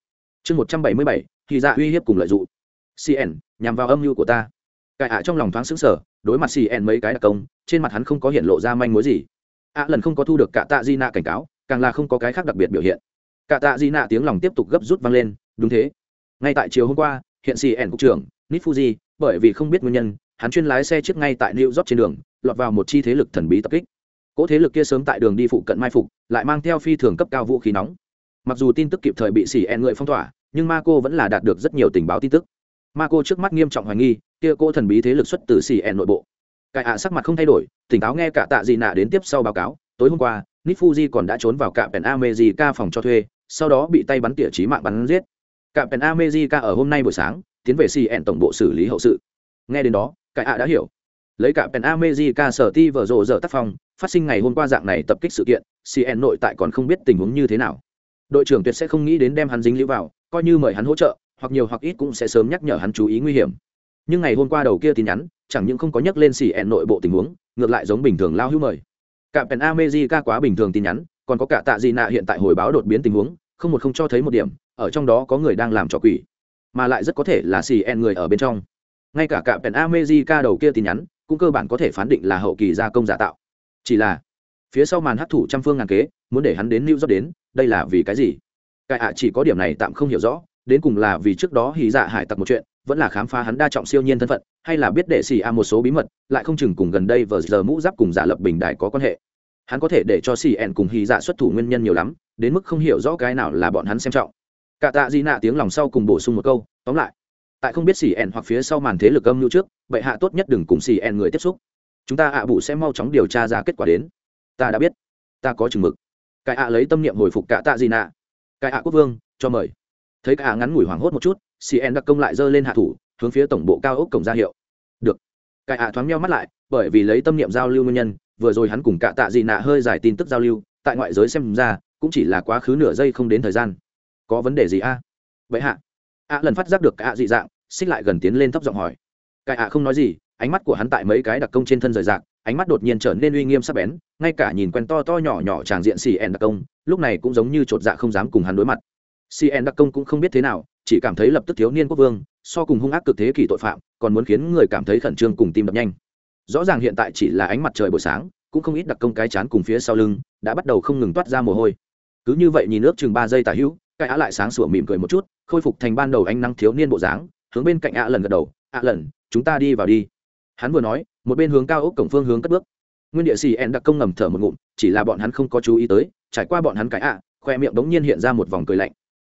chương một trăm bảy mươi bảy, thì ra uy hiếp cùng lợi dụng cn nhằm vào âm mưu của ta. Cải ạ trong lòng thoáng xứng sở đối mặt cn mấy cái đặc công, trên mặt hắn không có hiện lộ ra manh mối gì. Ạ lần không có thu được cả tạ di nạ cảnh cáo, càng là không có cái khác đặc biệt biểu hiện. Cả tạ di nạ tiếng lòng tiếp tục gấp rút vang lên, đúng thế. Ngay tại chiều hôm qua, hiện cn cục trưởng nít fuji bởi vì không biết nguyên nhân, hắn chuyên lái xe trước ngay tại new york trên đường, lọt vào một chi thế lực thần bí tập kích cỗ thế lực kia sớm tại đường đi phụ cận mai phục, lại mang theo phi thường cấp cao vũ khí nóng. Mặc dù tin tức kịp thời bị xỉ ẹn người phong tỏa, nhưng ma cô vẫn là đạt được rất nhiều tình báo tin tức. Ma cô trước mắt nghiêm trọng hoài nghi, kia cô thần bí thế lực xuất từ xỉ ẹn nội bộ. Cải ạ sắc mặt không thay đổi, tỉnh táo nghe cả tạ gì nạ đến tiếp sau báo cáo, tối hôm qua nít fuji còn đã trốn vào cạm pèn amejica phòng cho thuê, sau đó bị tay bắn tỉa trí mạng bắn giết. Cạm pèn amejica ở hôm nay buổi sáng, tiến về cn tổng bộ xử lý hậu sự. Nghe đến đó cải ạ đã hiểu. Lấy cạm pèn amejica sở ti vở rộ dở tác phong phát sinh ngày hôm qua dạng này tập kích sự kiện cn nội tại còn không biết tình huống như thế nào. Đội trưởng tuyệt sẽ không nghĩ đến đem hắn dính lưu vào, coi như mời hắn hỗ trợ, hoặc nhiều hoặc ít cũng sẽ sớm nhắc nhở hắn chú ý nguy hiểm. Nhưng ngày hôm qua đầu kia tin nhắn, chẳng những không có nhắc lên cn nội bộ tình huống, ngược lại giống bình thường lao hữu mời. Cả pèn amejica quá bình thường tin nhắn, còn có cả tạ Di nạ hiện tại hồi báo đột biến tình huống, không một không cho thấy một điểm, ở trong đó có người đang làm trò quỷ, mà lại rất có thể là cn người ở bên trong. Ngay cả cả pèn amejica đầu kia tin nhắn, cũng cơ bản có thể phán định là hậu kỳ gia công giả tạo chỉ là, phía sau màn hấp thủ trăm phương ngàn kế, muốn để hắn đến new york đến, đây là vì cái gì? Cái ạ chỉ có điểm này tạm không hiểu rõ, đến cùng là vì trước đó hì dạ hải tặc một chuyện, vẫn là khám phá hắn đa trọng siêu nhiên thân phận, hay là biết để xì a một số bí mật, lại không chừng cùng gần đây vờ giờ mũ giáp cùng giả lập bình đại có quan hệ. Hắn có thể để cho xì ẹn cùng hì dạ xuất thủ nguyên nhân nhiều lắm, đến mức không hiểu rõ cái nào là bọn hắn xem trọng. Cả tạ di nạ tiếng lòng sau cùng bổ sung một câu, tóm lại, tại không biết xì ẹn hoặc phía sau màn thế lực âm mưu trước, bệ hạ tốt nhất đừng cùng xì ẹn người tiếp xúc chúng ta ạ à bụ sẽ mau chóng điều tra ra kết quả đến. Ta đã biết. Ta có chừng mực. Cái ạ lấy tâm niệm hồi phục cả tạ gì nạ. Cái ạ quốc vương, cho mời. Thấy cả ngắn ngủi hoảng hốt một chút cn đặc công lại giơ lên hạ thủ, hướng phía tổng bộ cao ốc cổng ra hiệu. Được. Cái ạ thoáng meo mắt lại, bởi vì lấy tâm niệm giao lưu nguyên nhân, vừa rồi hắn cùng cả tạ gì nạ hơi giải tin tức giao lưu, tại ngoại giới xem ra, cũng chỉ là quá khứ nửa giây không đến thời gian. Có vấn đề gì a? Vậy hạ. Ạ lần phát giác được cả dị dạng, xích lại gần tiến lên thấp giọng hỏi. Cái ạ không nói gì ánh mắt của hắn tại mấy cái đặc công trên thân rời rạc, ánh mắt đột nhiên trở nên uy nghiêm sắc bén, ngay cả nhìn quen to to nhỏ nhỏ tràng diện cn đặc công, lúc này cũng giống như chột dạ không dám cùng hắn đối mặt. Cn đặc công cũng không biết thế nào, chỉ cảm thấy lập tức thiếu niên quốc vương, so cùng hung ác cực thế kỷ tội phạm, còn muốn khiến người cảm thấy khẩn trương cùng tim đập nhanh. Rõ ràng hiện tại chỉ là ánh mặt trời buổi sáng, cũng không ít đặc công cái chán cùng phía sau lưng, đã bắt đầu không ngừng toát ra mồ hôi. Cứ như vậy nhìn nước chừng ba giây tả hữu, cái á lại sáng sủa mỉm cười một chút, khôi phục thành ban đầu ánh nắng thiếu niên bộ dáng, hướng bên cạnh ạ lần gật đầu, ạ lần, chúng ta đi vào đi hắn vừa nói, một bên hướng cao ốc cổng phương hướng cất bước. Nguyên địa xì ẹn đặc công ngầm thở một ngụm, chỉ là bọn hắn không có chú ý tới, trải qua bọn hắn cái ạ, khoe miệng đống nhiên hiện ra một vòng cười lạnh.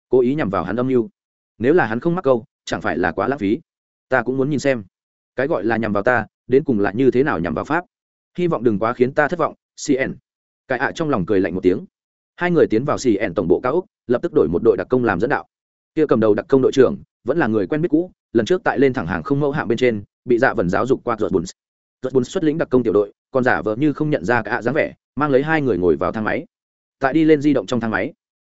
Cố ý nhằm vào hắn âm mưu. Nếu là hắn không mắc câu, chẳng phải là quá lãng phí. Ta cũng muốn nhìn xem. Cái gọi là nhằm vào ta, đến cùng là như thế nào nhằm vào pháp? Hy vọng đừng quá khiến ta thất vọng cn cái ạ trong lòng cười lạnh một tiếng. Hai người tiến vào cn ẻn tổng bộ cao úc, lập tức đổi một đội đặc công làm dẫn đạo kia cầm đầu đặc công đội trưởng, vẫn là người quen biết cũ, lần trước tại lên thẳng hàng không mẫu hạng bên trên, bị dạ vần giáo dục qua ruột bùn ruột bùn xuất lĩnh đặc công tiểu đội còn giả vờ như không nhận ra cả dáng vẻ, mang lấy hai người ngồi vào thang máy. Tại đi lên di động trong thang máy,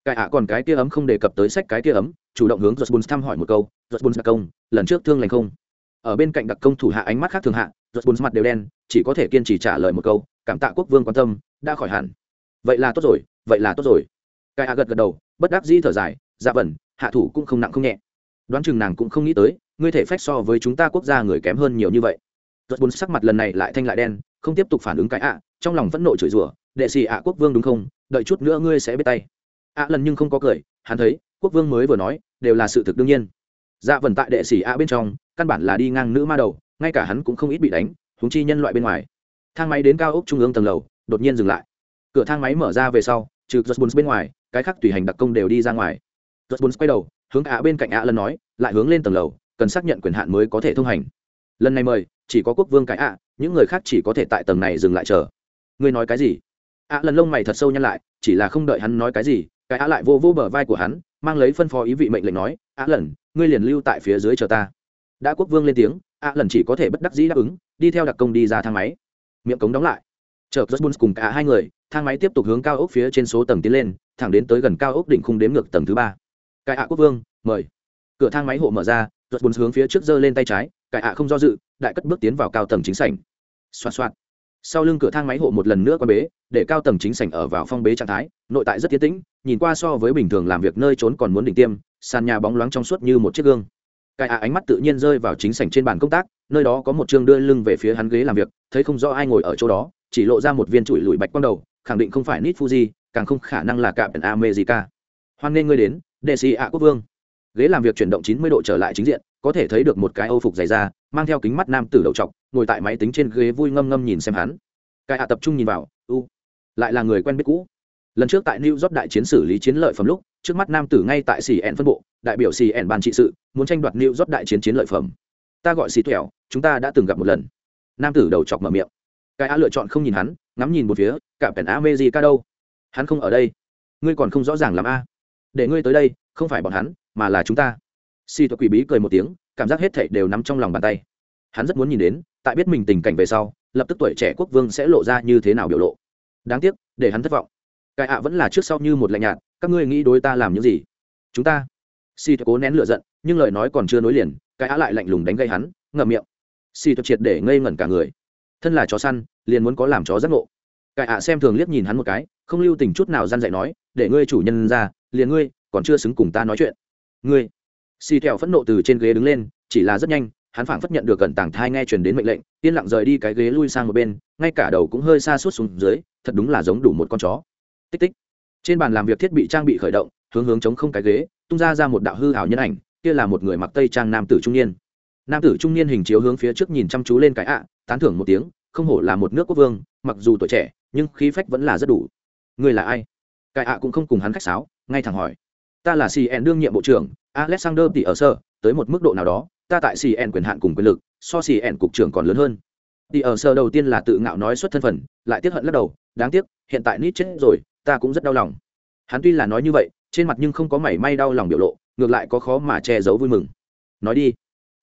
cái ạ còn cái kia ấm không đề cập tới sách cái kia ấm, chủ động hướng ruột bùn thăm hỏi một câu ruột bùn đặc công, lần trước thương lành không? Ở bên cạnh đặc công thủ hạ ánh mắt khác thường hạ ruột bùn mặt đều đen, chỉ có thể kiên trì trả lời một câu, cảm tạ quốc vương quan tâm, đã khỏi hẳn. Vậy là tốt rồi, vậy là tốt rồi. Cái ạ gật gật đầu, bất đắc dĩ thở dài dạ vần hạ thủ cũng không nặng không nhẹ. Đoán chừng nàng cũng không nghĩ tới, ngươi thể phách so với chúng ta quốc gia người kém hơn nhiều như vậy. Rất bốn sắc mặt lần này lại thanh lại đen, không tiếp tục phản ứng cái ạ, trong lòng vẫn nộ chửi rủa, đệ sĩ ạ, quốc vương đúng không? Đợi chút nữa ngươi sẽ biết tay. Ạ lần nhưng không có cười, hắn thấy, quốc vương mới vừa nói, đều là sự thực đương nhiên. Dạ vần tại đệ sĩ ạ bên trong, căn bản là đi ngang nữ ma đầu, ngay cả hắn cũng không ít bị đánh húng chi nhân loại bên ngoài. Thang máy đến cao ốc trung ương tầng lầu, đột nhiên dừng lại. Cửa thang máy mở ra về sau, trừ giật bốn bên ngoài, cái khác tùy hành đặc công đều đi ra ngoài rốt bốn quay đầu, hướng ạ bên cạnh ạ lần nói, lại hướng lên tầng lầu, cần xác nhận quyền hạn mới có thể thông hành. Lần này mời, chỉ có quốc vương cái ạ những người khác chỉ có thể tại tầng này dừng lại chờ. Ngươi nói cái gì? Ạ lần lông mày thật sâu nhăn lại, chỉ là không đợi hắn nói cái gì, cái ạ lại vô vô bờ vai của hắn, mang lấy phân phó ý vị mệnh lệnh nói ạ lần ngươi liền lưu tại phía dưới chờ ta. Đã quốc vương lên tiếng ạ lần chỉ có thể bất đắc dĩ đáp ứng, đi theo đặc công đi ra thang máy. Miệng cống đóng lại. Chợt rất cùng cả hai người, thang máy tiếp tục hướng cao ốc phía trên số tầng tiến lên, thẳng đến tới gần cao ốc đỉnh khung đếm ngược tầng thứ ba cái ạ quốc vương, mời. Cửa thang máy hộ mở ra ruột bùn hướng phía trước giơ lên tay trái cái ạ không do dự, đại cất bước tiến vào cao tầng chính sảnh. Xoạt xoạt. Sau lưng cửa thang máy hộ một lần nữa qua bế, để cao tầng chính sảnh ở vào phong bế trạng thái, nội tại rất tiến tĩnh, nhìn qua so với bình thường làm việc nơi trốn còn muốn đỉnh tiêm, sàn nhà bóng loáng trong suốt như một chiếc gương. Cái ạ ánh mắt tự nhiên rơi vào chính sảnh trên bàn công tác, nơi đó có một chương đưa lưng về phía hắn ghế làm việc, thấy không rõ ai ngồi ở chỗ đó, chỉ lộ ra một viên chuỗi lùi bạch quang đầu, khẳng định không phải nít fuji càng không khả năng là cạm america. Hoan nghênh ngươi đến đệ sĩ ạ quốc vương. Ghế làm việc chuyển động chín mươi độ trở lại chính diện, có thể thấy được một cái âu phục dày da, mang theo kính mắt nam tử đầu t ngồi tại máy tính trên ghế vui ngâm ngâm nhìn xem hắn. Cái ạ tập trung nhìn vào, u, lại là người quen biết cũ. Lần trước tại new york đại chiến xử lý chiến lợi phẩm lúc, trước mắt nam tử ngay tại cn phân bộ, đại biểu cn ban trị sự, muốn tranh đoạt new york đại chiến chiến lợi phẩm. Ta gọi xì thẹo chúng ta đã từng gặp một lần. Nam tử đầu chọc mở miệng. Cái a lựa chọn không nhìn hắn, ngắm nhìn một phía, cả pèn a mê gì ca đâu hắn không ở đây. Ngươi còn không rõ ràng làm a để ngươi tới đây, không phải bọn hắn, mà là chúng ta. Si thuật quỷ bí cười một tiếng, cảm giác hết thảy đều nắm trong lòng bàn tay. Hắn rất muốn nhìn đến, tại biết mình tình cảnh về sau, lập tức tuổi trẻ quốc vương sẽ lộ ra như thế nào biểu lộ. Đáng tiếc, để hắn thất vọng. Cái ạ vẫn là trước sau như một lạnh nhạt, các ngươi nghĩ đối ta làm những gì? Chúng ta? Si thuật cố nén lựa giận, nhưng lời nói còn chưa nối liền, cái ạ lại lạnh lùng đánh gây hắn, ngậm miệng. Si thuật triệt để ngây ngẩn cả người. Thân là chó săn, liền muốn có làm chó giác ngộ. Cái ạ xem thường liếc nhìn hắn một cái, không lưu tình chút nào gian dạy nói, để ngươi chủ nhân ra liền ngươi, còn chưa xứng cùng ta nói chuyện. Ngươi. Xì thẹo phẫn nộ từ trên ghế đứng lên, chỉ là rất nhanh, hắn phảng phất nhận được cẩn tảng thai nghe truyền đến mệnh lệnh, yên lặng rời đi cái ghế lui sang một bên, ngay cả đầu cũng hơi xa suốt xuống dưới, thật đúng là giống đủ một con chó. Tích tích. Trên bàn làm việc thiết bị trang bị khởi động, hướng hướng chống không cái ghế, tung ra ra một đạo hư hảo nhân ảnh, kia là một người mặc tây trang nam tử trung niên. Nam tử trung niên hình chiếu hướng phía trước nhìn chăm chú lên cái ạ, tán thưởng một tiếng, không hổ là một nước quốc vương, mặc dù tuổi trẻ, nhưng khí phách vẫn là rất đủ. Người là ai? Cái ạ cũng không cùng hắn khách sáo ngay thẳng hỏi. Ta là cn đương nhiệm bộ trưởng, alexander tỷ ở sơ tới một mức độ nào đó, ta tại cn quyền hạn cùng quyền lực, so cn cục trưởng còn lớn hơn. Tỷ ở sơ đầu tiên là tự ngạo nói xuất thân phận, lại tiếc hận lắc đầu, đáng tiếc, hiện tại nít chết rồi, ta cũng rất đau lòng. Hắn tuy là nói như vậy, trên mặt nhưng không có mảy may đau lòng biểu lộ, ngược lại có khó mà che giấu vui mừng. Nói đi.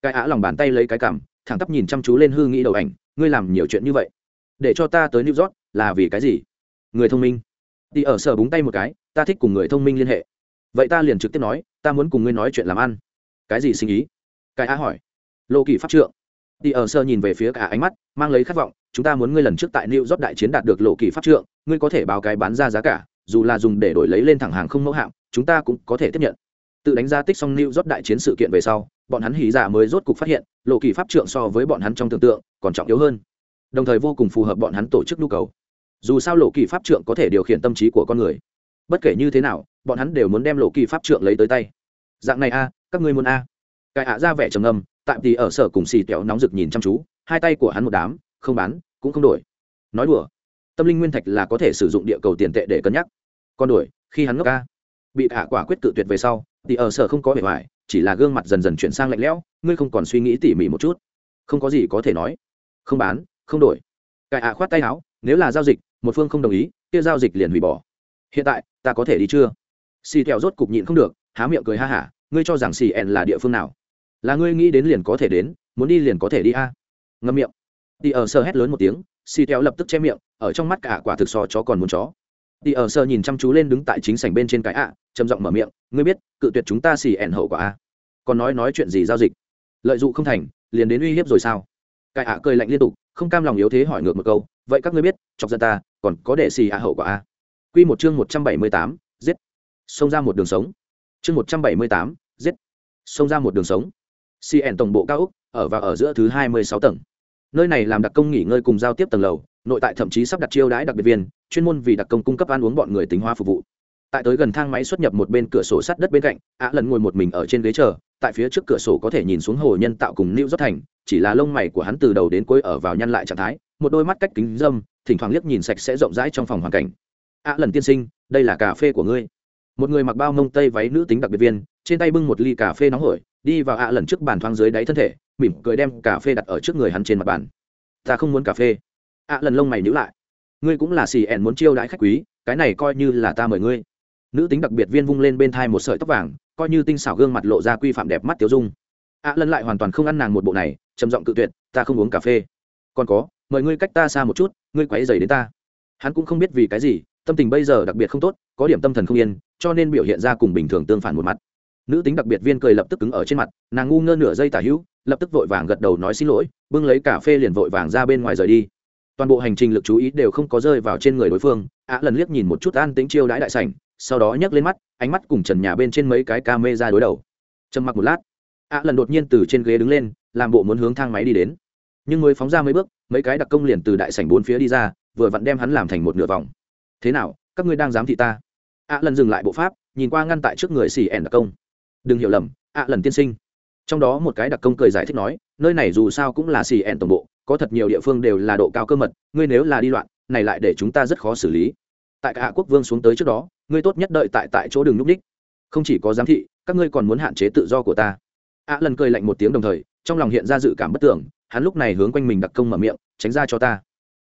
Cái á lòng bàn tay lấy cái cảm thẳng tắp nhìn chăm chú lên hư nghĩ đầu ảnh, ngươi làm nhiều chuyện như vậy, để cho ta tới new york, là vì cái gì? Người thông minh đi ở sở búng tay một cái, ta thích cùng người thông minh liên hệ. Vậy ta liền trực tiếp nói, ta muốn cùng ngươi nói chuyện làm ăn. Cái gì sinh ý? Cái á hỏi. Lộ kỳ pháp trượng. Đi ở sơ nhìn về phía cả ánh mắt, mang lấy khát vọng, chúng ta muốn ngươi lần trước tại new york đại chiến đạt được lộ kỳ pháp trượng, ngươi có thể báo cái bán ra giá cả, dù là dùng để đổi lấy lên thẳng hàng không mẫu hạng chúng ta cũng có thể tiếp nhận. Tự đánh giá tích xong new york đại chiến sự kiện về sau, bọn hắn hỉ giả dạ mới rốt cục phát hiện lộ kỳ pháp trượng so với bọn hắn trong tưởng tượng, còn trọng yếu hơn. Đồng thời vô cùng phù hợp bọn hắn tổ chức nhu cầu dù sao lộ kỳ pháp trượng có thể điều khiển tâm trí của con người. Bất kể như thế nào, bọn hắn đều muốn đem lộ kỳ pháp trượng lấy tới tay. Dạng này a, các ngươi muốn a. Cài ạ ra vẻ trầm âm tạm thì ở sở cùng xì kéo nóng rực nhìn chăm chú, hai tay của hắn một đám, không bán, cũng không đổi. Nói đùa, tâm linh nguyên thạch là có thể sử dụng địa cầu tiền tệ để cân nhắc. Con đổi khi hắn ngốc ca bị hạ quả quyết tự tuyệt về sau, thì ở sở không có vẻ vải chỉ là gương mặt dần dần chuyển sang lạnh lẽo, ngươi không còn suy nghĩ tỉ mỉ một chút. Không có gì có thể nói. Không bán, không đổi. Cài ạ khoát tay áo nếu là giao dịch, một phương không đồng ý, kia giao dịch liền hủy bỏ. Hiện tại, ta có thể đi chưa? Xì kẹo rốt cục nhịn không được, há miệng cười ha hả, ngươi cho rằng xì ẻn là địa phương nào? Là ngươi nghĩ đến liền có thể đến, muốn đi liền có thể đi a. Ngâm miệng. Đi ở sơ hét lớn một tiếng, xì kẹo lập tức che miệng, ở trong mắt cả quả thực so chó còn muốn chó. Đi ở sơ nhìn chăm chú lên đứng tại chính sảnh bên trên cái ạ, trầm giọng mở miệng, ngươi biết, cự tuyệt chúng ta xì ẻn hậu quả a? Còn nói nói chuyện gì giao dịch? Lợi dụng không thành, liền đến uy hiếp rồi sao? Cai ạ cười lạnh liên tục, không cam lòng yếu thế hỏi ngược một câu, vậy các ngươi biết, chọc dân ta, còn có để xì ạ hậu quả a Quy một chương một trăm bảy mươi tám, giết. Xông ra một đường sống. Chương một trăm bảy mươi tám, giết. Xông ra một đường sống. Cn tổng bộ cao úc ở và ở giữa thứ hai mươi sáu tầng. Nơi này làm đặc công nghỉ ngơi cùng giao tiếp tầng lầu, nội tại thậm chí sắp đặt chiêu đãi đặc biệt viên, chuyên môn vì đặc công cung cấp ăn uống bọn người tính hoa phục vụ. Tại tới gần thang máy xuất nhập một bên cửa sổ sắt đất bên cạnh, ạ lần ngồi một mình ở trên ghế chờ tại phía trước cửa sổ có thể nhìn xuống hồ nhân tạo cùng lưu rót thành, chỉ là lông mày của hắn từ đầu đến cuối ở vào nhăn lại trạng thái, một đôi mắt cách kính dâm, thỉnh thoảng liếc nhìn sạch sẽ rộng rãi trong phòng hoàn cảnh. Ạ lần tiên sinh, đây là cà phê của ngươi. Một người mặc bao mông tây váy nữ tính đặc biệt viên, trên tay bưng một ly cà phê nóng hổi, đi vào ạ lần trước bàn thoáng dưới đáy thân thể, mỉm cười đem cà phê đặt ở trước người hắn trên mặt bàn. Ta không muốn cà phê. Ạ lần lông mày nhữ lại. Ngươi cũng là xì ẻn muốn chiêu đãi khách quý, cái này coi như là ta mời ngươi. Nữ tính đặc biệt viên vung lên bên thai một sợi tóc vàng coi như tinh xảo gương mặt lộ ra quy phạm đẹp mắt tiêu dung. Ạ lần lại hoàn toàn không ăn nàng một bộ này, trầm giọng cự tuyệt, ta không uống cà phê. Còn có, mời ngươi cách ta xa một chút, ngươi quáy dày đến ta. Hắn cũng không biết vì cái gì, tâm tình bây giờ đặc biệt không tốt, có điểm tâm thần không yên, cho nên biểu hiện ra cùng bình thường tương phản một mặt. Nữ tính đặc biệt viên cười lập tức cứng ở trên mặt, nàng ngu ngơ nửa giây tả hữu, lập tức vội vàng gật đầu nói xin lỗi, bưng lấy cà phê liền vội vàng ra bên ngoài rời đi. Toàn bộ hành trình lực chú ý đều không có rơi vào trên người đối phương ạ lần liếc nhìn một chút an tính chiêu đãi đại sảnh, sau đó nhấc lên mắt ánh mắt cùng trần nhà bên trên mấy cái ca mê ra đối đầu. Trầm mặc một lát ạ lần đột nhiên từ trên ghế đứng lên, làm bộ muốn hướng thang máy đi đến. Nhưng mới phóng ra mấy bước, mấy cái đặc công liền từ đại sảnh bốn phía đi ra, vừa vặn đem hắn làm thành một nửa vòng. Thế nào, các ngươi đang dám thị ta? Ạ lần dừng lại bộ pháp, nhìn qua ngăn tại trước người xì ẻn đặc công. Đừng hiểu lầm ạ lần tiên sinh. Trong đó một cái đặc công cười giải thích nói, nơi này dù sao cũng là xì ẻn tổng bộ, có thật nhiều địa phương đều là độ cao cơ mật, ngươi nếu là đi loạn, này lại để chúng ta rất khó xử lý tại cả quốc vương xuống tới trước đó, ngươi tốt nhất đợi tại tại chỗ đường núp đích. Không chỉ có giám thị, các ngươi còn muốn hạn chế tự do của ta. Ạ lần cười lạnh một tiếng đồng thời, trong lòng hiện ra dự cảm bất tưởng, hắn lúc này hướng quanh mình đặc công mở miệng, tránh ra cho ta.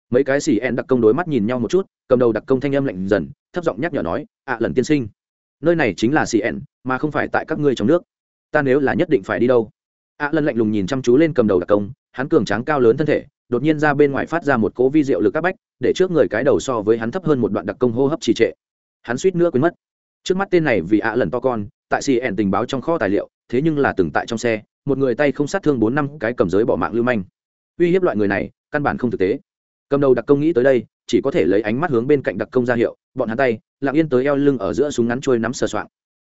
Mấy cái xì ẹn đặc công đối mắt nhìn nhau một chút, cầm đầu đặc công thanh âm lạnh dần, thấp giọng nhắc nhở nói ạ lần tiên sinh, nơi này chính là xì ẹn, mà không phải tại các ngươi trong nước. Ta nếu là nhất định phải đi đâu? Ạ lần lạnh lùng nhìn chăm chú lên cầm đầu đặc công, hắn cường tráng cao lớn thân thể, đột nhiên ra bên ngoài phát ra một cỗ vi diệu lực các bách để trước người cái đầu so với hắn thấp hơn một đoạn đặc công hô hấp trì trệ. Hắn suýt nữa quên mất. Trước mắt tên này vì ạ lần to con, tại cn tình báo trong kho tài liệu, thế nhưng là từng tại trong xe, một người tay không sát thương bốn năm cái cầm giới bỏ mạng lưu manh. Uy hiếp loại người này, căn bản không thực tế. Cầm đầu đặc công nghĩ tới đây, chỉ có thể lấy ánh mắt hướng bên cạnh đặc công ra hiệu, bọn hắn tay, lặng yên tới eo lưng ở giữa súng ngắn trôi nắm sờ soạng.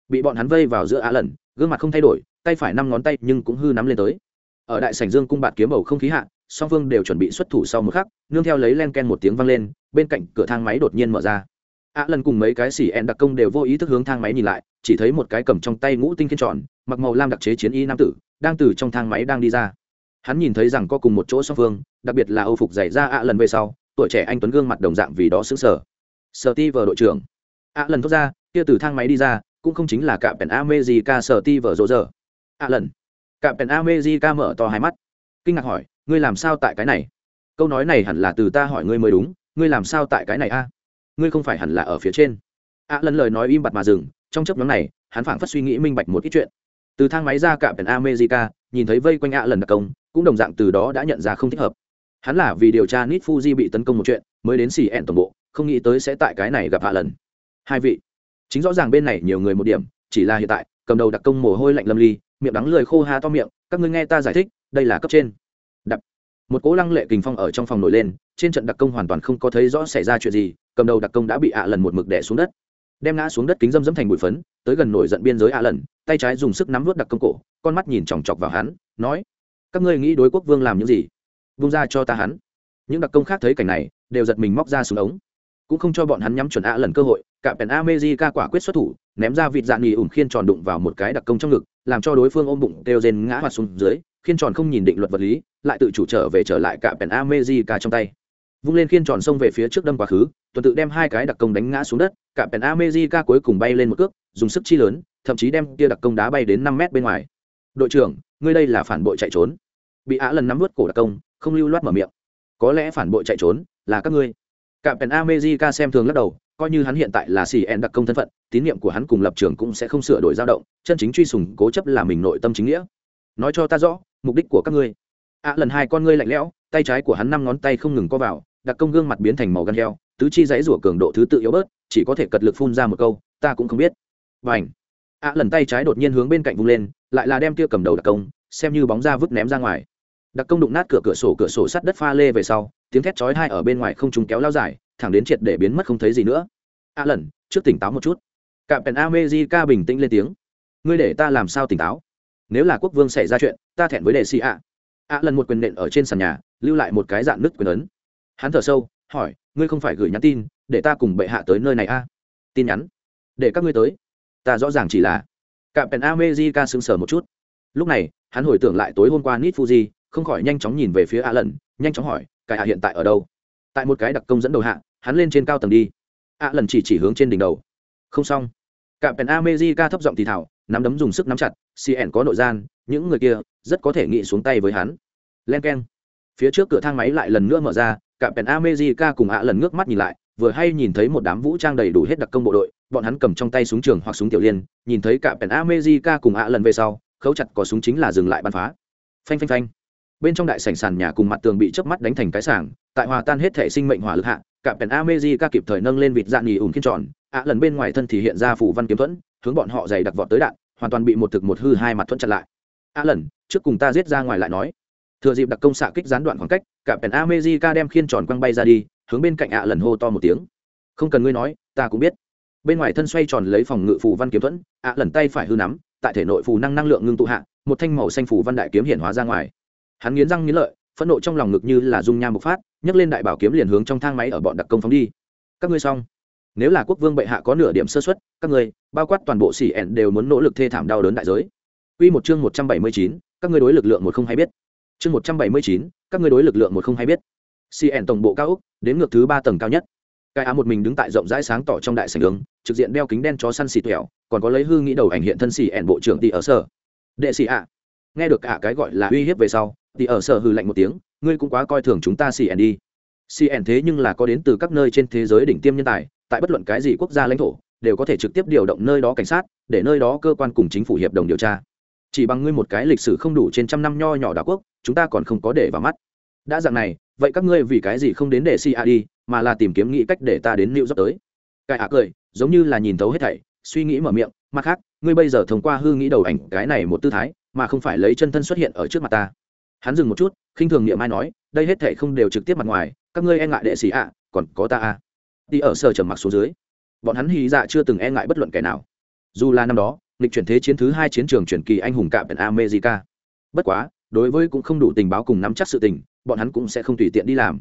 Bị bọn hắn vây vào giữa ạ lần, gương mặt không thay đổi, tay phải năm ngón tay nhưng cũng hư nắm lên tới. Ở đại sảnh dương cung bạt kiếm bầu không khí hạ song phương đều chuẩn bị xuất thủ sau một khắc, nương theo lấy len ken một tiếng vang lên, bên cạnh cửa thang máy đột nhiên mở ra. Ạ lần cùng mấy cái xỉ ẹn đặc công đều vô ý thức hướng thang máy nhìn lại, chỉ thấy một cái cầm trong tay ngũ tinh kiên tròn, mặc màu lam đặc chế chiến y nam tử, đang từ trong thang máy đang đi ra. Hắn nhìn thấy rằng có cùng một chỗ song phương, đặc biệt là âu phục dày ra ạ lần về sau, tuổi trẻ anh tuấn gương mặt đồng dạng vì đó xứng sở sở ti vờ đội trưởng. Ạ lần thốt ra, kia từ thang máy đi ra, cũng không chính là cả pèn amejica sở ti vờ rộ rờ ạ lần. Cả pèn amejica mở to hai mắt. Kinh ngạc hỏi ngươi làm sao tại cái này? Câu nói này hẳn là từ ta hỏi ngươi mới đúng, ngươi làm sao tại cái này a? Ngươi không phải hẳn là ở phía trên. Ạ lần lời nói im bặt mà dừng, trong chấp nhóm này, hắn phảng phất suy nghĩ minh bạch một ít chuyện. Từ thang máy ra cả pèn america, nhìn thấy vây quanh ạ lần đặc công, cũng đồng dạng từ đó đã nhận ra không thích hợp. Hắn là vì điều tra nít fuji bị tấn công một chuyện, mới đến xì ẹn tổng bộ, không nghĩ tới sẽ tại cái này gặp a lần hai vị. Chính rõ ràng bên này nhiều người một điểm, chỉ là hiện tại, cầm đầu đặc công mồ hôi lạnh lâm ly, miệng đắng lười khô ha to miệng, các ngươi nghe ta giải thích, đây là cấp trên một cố lăng lệ kình phong ở trong phòng nổi lên, trên trận đặc công hoàn toàn không có thấy rõ xảy ra chuyện gì, cầm đầu đặc công đã bị ạ lần một mực đẻ xuống đất. Đem ngã xuống đất kính dâm dẫm thành bụi phấn, tới gần nổi giận biên giới ạ lần, tay trái dùng sức nắm vớt đặc công cổ, con mắt nhìn chòng chọc vào hắn, nói, các ngươi nghĩ đối quốc vương làm những gì? Vung ra cho ta hắn. Những đặc công khác thấy cảnh này, đều giật mình móc ra xuống ống. Cũng không cho bọn hắn nhắm chuẩn ạ lần cơ hội, cả pèn amejica quả quyết xuất thủ, ném ra vịt dạng nghỉ ủng khiên tròn đụng vào một cái đặc công trong ngực, làm cho đối phương ôm bụng đều rên ngã hoạt xuống dưới khiên tròn không nhìn định luật vật lý, lại tự chủ trở về trở lại cả pèn amejica trong tay. Vung lên khiên tròn xông về phía trước đâm quá khứ, tuần tự đem hai cái đặc công đánh ngã xuống đất, cả pèn amejica cuối cùng bay lên một cước, dùng sức chi lớn, thậm chí đem kia đặc công đá bay đến năm mét bên ngoài. Đội trưởng, ngươi đây là phản bội chạy trốn. Bị á lần nắm vớt cổ đặc công, không lưu loát mở miệng. Có lẽ phản bội chạy trốn là các ngươi. Cả pèn amejica xem thường lắc đầu, coi như hắn hiện tại là cn đặc công thân phận, tín nhiệm của hắn cùng lập trường cũng sẽ không sửa đổi dao động, chân chính truy sùng cố chấp là mình nội tâm chính nghĩa. Nói cho ta rõ mục đích của các ngươi. Ạ lần hai con ngươi lạnh lẽo, tay trái của hắn năm ngón tay không ngừng co vào, đặc công gương mặt biến thành màu gan heo, tứ chi dãy rủa cường độ thứ tự yếu bớt, chỉ có thể cật lực phun ra một câu, ta cũng không biết. Và ảnh ạ lần tay trái đột nhiên hướng bên cạnh vung lên, lại là đem kia cầm đầu đặc công, xem như bóng ra vứt ném ra ngoài. Đặc công đụng nát cửa cửa sổ cửa sổ sắt đất pha lê về sau, tiếng thét chói hai ở bên ngoài không trùng kéo lao dài, thẳng đến triệt để biến mất không thấy gì nữa. Ạ lần, trước tỉnh táo một chút. Cạm pèn amejica bình tĩnh lên tiếng. Ngươi để ta làm sao tỉnh táo? Nếu là quốc vương xảy ra chuyện, ta thẹn với đệ sĩ ạ. Ạ lần một quyền nện ở trên sàn nhà, lưu lại một cái dạng nứt quyền ấn. Hắn thở sâu, hỏi, ngươi không phải gửi nhắn tin, để ta cùng bệ hạ tới nơi này a? À? tin nhắn. Để các ngươi tới. Ta rõ ràng chỉ là. Cạm pèn amejica sững sờ một chút. Lúc này, hắn hồi tưởng lại tối hôm qua nít fuji, không khỏi nhanh chóng nhìn về phía ạ lần, nhanh chóng hỏi, cái hạ hiện tại ở đâu? Tại một cái đặc công dẫn đầu hạ, hắn lên trên cao tầng đi. Ạ lần chỉ chỉ hướng trên đỉnh đầu. Không xong. Cạm pèn amejica thấp giọng thì thảo nắm đấm dùng sức nắm chặt cn có nội gian, những người kia rất có thể nghĩ xuống tay với hắn. Len k e n phía trước cửa thang máy lại lần nữa mở ra cả pèn amejica cùng ạ lần ngước mắt nhìn lại, vừa hay nhìn thấy một đám vũ trang đầy đủ hết đặc công bộ đội, bọn hắn cầm trong tay súng trường hoặc súng tiểu liên, nhìn thấy cả pèn amejica cùng ạ lần về sau, khấu chặt có súng chính là dừng lại bắn phá. Phanh phanh phanh. Bên trong đại sảnh sàn nhà cùng mặt tường bị chớp mắt đánh thành cái sảng, tại hòa tan hết thể sinh mệnh hỏa lực hạ cả pèn amejica kịp thời nâng lên vịt dạng nghỉ ủng kiên tròn ạ, lần bên ngoài thân thì hiện ra phủ văn kiếm thuẫn, hướng bọn họ dày đặc vọt tới đạn, hoàn toàn bị một thực một hư hai mặt thuẫn chặn lại. Ạ, lần, trước cùng ta giết ra ngoài lại nói. Thừa dịp đặc công xạ kích gián đoạn khoảng cách, cả pèn amejica đem khiên tròn quăng bay ra đi, hướng bên cạnh ạ, lần hô to một tiếng. Không cần ngươi nói, ta cũng biết. Bên ngoài thân xoay tròn lấy phòng ngự phù văn kiếm thuẫn, ạ, lần tay phải hư nắm, tại thể nội phù năng năng lượng ngưng tụ hạ, một thanh màu xanh phù văn đại kiếm hiển hóa ra ngoài. Hắn nghiến răng nghiến lợi, phẫn nộ trong lòng ngực như là dung nham bộc phát, nhấc lên đại bảo kiếm liền hướng trong thang máy ở bọn đặc công phóng đi. Các ngươi xong nếu là quốc vương bệ hạ có nửa điểm sơ xuất các ngươi bao quát toàn bộ xỉ ẻn đều muốn nỗ lực thê thảm đau đớn đại giới. Quy một chương một trăm bảy mươi chín, các ngươi đối lực lượng một không hay biết. Chương một trăm bảy mươi chín các ngươi đối lực lượng một không hay biết. Cn tổng bộ cao úc đến ngược thứ ba tầng cao nhất. Cái á một mình đứng tại rộng rãi sáng tỏ trong đại sảnh đường trực diện đeo kính đen chó săn xì tuẹo còn có lấy hư nghĩ đầu ảnh hiện thân xì ẻn bộ trưởng tỷ ở sở. Đệ xì ạ. Nghe được cả cái gọi là uy hiếp về sau tỷ ở sở hư lạnh một tiếng ngươi cũng quá coi thường chúng ta xì ẻn đi. Xì ẻn thế nhưng là có đến từ các nơi trên thế giới đỉnh tiêm nhân tài tại bất luận cái gì quốc gia lãnh thổ, đều có thể trực tiếp điều động nơi đó cảnh sát, để nơi đó cơ quan cùng chính phủ hiệp đồng điều tra. Chỉ bằng ngươi một cái lịch sử không đủ trên trăm năm nho nhỏ đảo quốc, chúng ta còn không có để vào mắt. Đã dạng này, vậy các ngươi vì cái gì không đến để si a đi, mà là tìm kiếm nghĩ cách để ta đến lưu dốc tới? Cái ạ cười, giống như là nhìn thấu hết thảy, suy nghĩ mở miệng, mặt khác, ngươi bây giờ thông qua hư nghĩ đầu ảnh cái này một tư thái, mà không phải lấy chân thân xuất hiện ở trước mặt ta. Hắn dừng một chút, khinh thường niệm ai nói, đây hết thảy không đều trực tiếp mặt ngoài, các ngươi e ngại đệ sĩ ạ, còn có ta a đi ở sở trầm mặc xuống dưới. Bọn hắn hí dạ chưa từng e ngại bất luận kẻ nào. Dù là năm đó lịch chuyển thế chiến thứ hai chiến trường chuyển kỳ anh hùng cạm america. Bất quá, đối với cũng không đủ tình báo cùng nắm chắc sự tình, bọn hắn cũng sẽ không tùy tiện đi làm.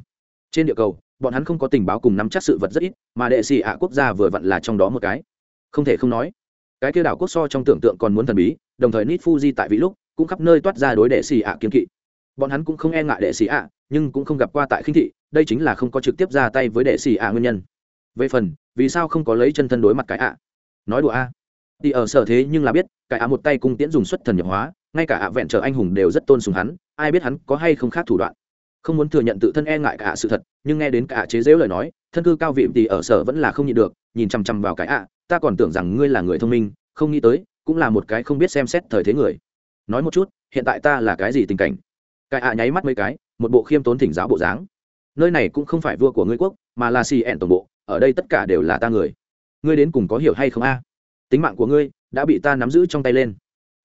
Trên địa cầu, bọn hắn không có tình báo cùng nắm chắc sự vật rất ít, mà đệ sĩ ạ quốc gia vừa vặn là trong đó một cái. Không thể không nói, cái kia đảo quốc so trong tưởng tượng còn muốn thần bí, đồng thời nít fuji tại vị lúc, cũng khắp nơi toát ra đối đệ sĩ ạ kiên kỵ. Bọn hắn cũng không e ngại đệ sĩ ạ, nhưng cũng không gặp qua tại khinh thị, đây chính là không có trực tiếp ra tay với đệ sĩ ạ nguyên nhân về phần, vì sao không có lấy chân thân đối mặt cái ạ? Nói đùa a. Thì ở sở thế nhưng là biết, cái ạ một tay cung tiễn dùng xuất thần nhập hóa, ngay cả ạ vẹn trở anh hùng đều rất tôn sùng hắn, ai biết hắn có hay không khác thủ đoạn. Không muốn thừa nhận tự thân e ngại cả sự thật, nhưng nghe đến cả chế dễu lời nói, thân cư cao vị thì ở sở vẫn là không nhịn được, nhìn chằm chằm vào cái ạ, ta còn tưởng rằng ngươi là người thông minh, không nghĩ tới, cũng là một cái không biết xem xét thời thế người. Nói một chút, hiện tại ta là cái gì tình cảnh? Cái ạ nháy mắt mấy cái, một bộ khiêm tốn thỉnh giáo bộ dáng. Nơi này cũng không phải vua của ngươi quốc, mà là xì ẹn tổng bộ ở đây tất cả đều là ta người. Ngươi đến cùng có hiểu hay không a? Tính mạng của ngươi đã bị ta nắm giữ trong tay lên.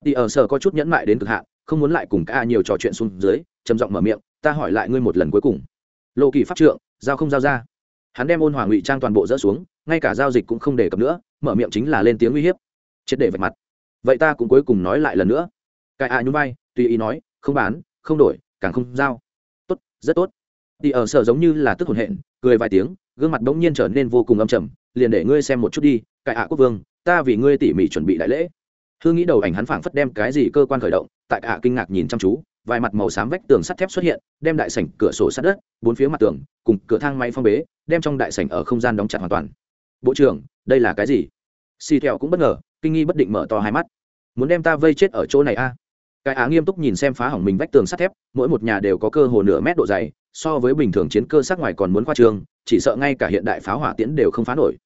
Thì ở sở có chút nhẫn mại đến cực hạn, không muốn lại cùng ca nhiều trò chuyện xuống dưới, trầm giọng mở miệng, ta hỏi lại ngươi một lần cuối cùng. Lộ kỳ pháp trượng, giao không giao ra. Hắn đem ôn hòa ngụy trang toàn bộ dỡ xuống, ngay cả giao dịch cũng không đề cập nữa, mở miệng chính là lên tiếng uy hiếp. Triệt để vạch mặt. Vậy ta cũng cuối cùng nói lại lần nữa. Cái a nhún vai, tùy ý nói, không bán, không đổi, càng không giao. Tốt, rất tốt. Thì ở sở giống như là tức hồn hện, cười vài tiếng gương mặt bỗng nhiên trở nên vô cùng âm trầm, liền để ngươi xem một chút đi cái ạ quốc vương, ta vì ngươi tỉ mỉ chuẩn bị đại lễ. Hương nghĩ đầu ảnh hắn phảng phất đem cái gì cơ quan khởi động, tại hạ kinh ngạc nhìn chăm chú, vài mặt màu xám vách tường sắt thép xuất hiện, đem đại sảnh cửa sổ sát đất, bốn phía mặt tường, cùng cửa thang máy phong bế, đem trong đại sảnh ở không gian đóng chặt hoàn toàn. Bộ trưởng, đây là cái gì? Xì thẹo cũng bất ngờ, kinh nghi bất định mở to hai mắt. Muốn đem ta vây chết ở chỗ này a? À? cái á nghiêm túc nhìn xem phá hỏng mình vách tường sắt thép, mỗi một nhà đều có cơ hồ nửa mét độ dày so với bình thường chiến cơ sắc ngoài còn muốn khoa trương, chỉ sợ ngay cả hiện đại pháo hỏa tiễn đều không phá nổi.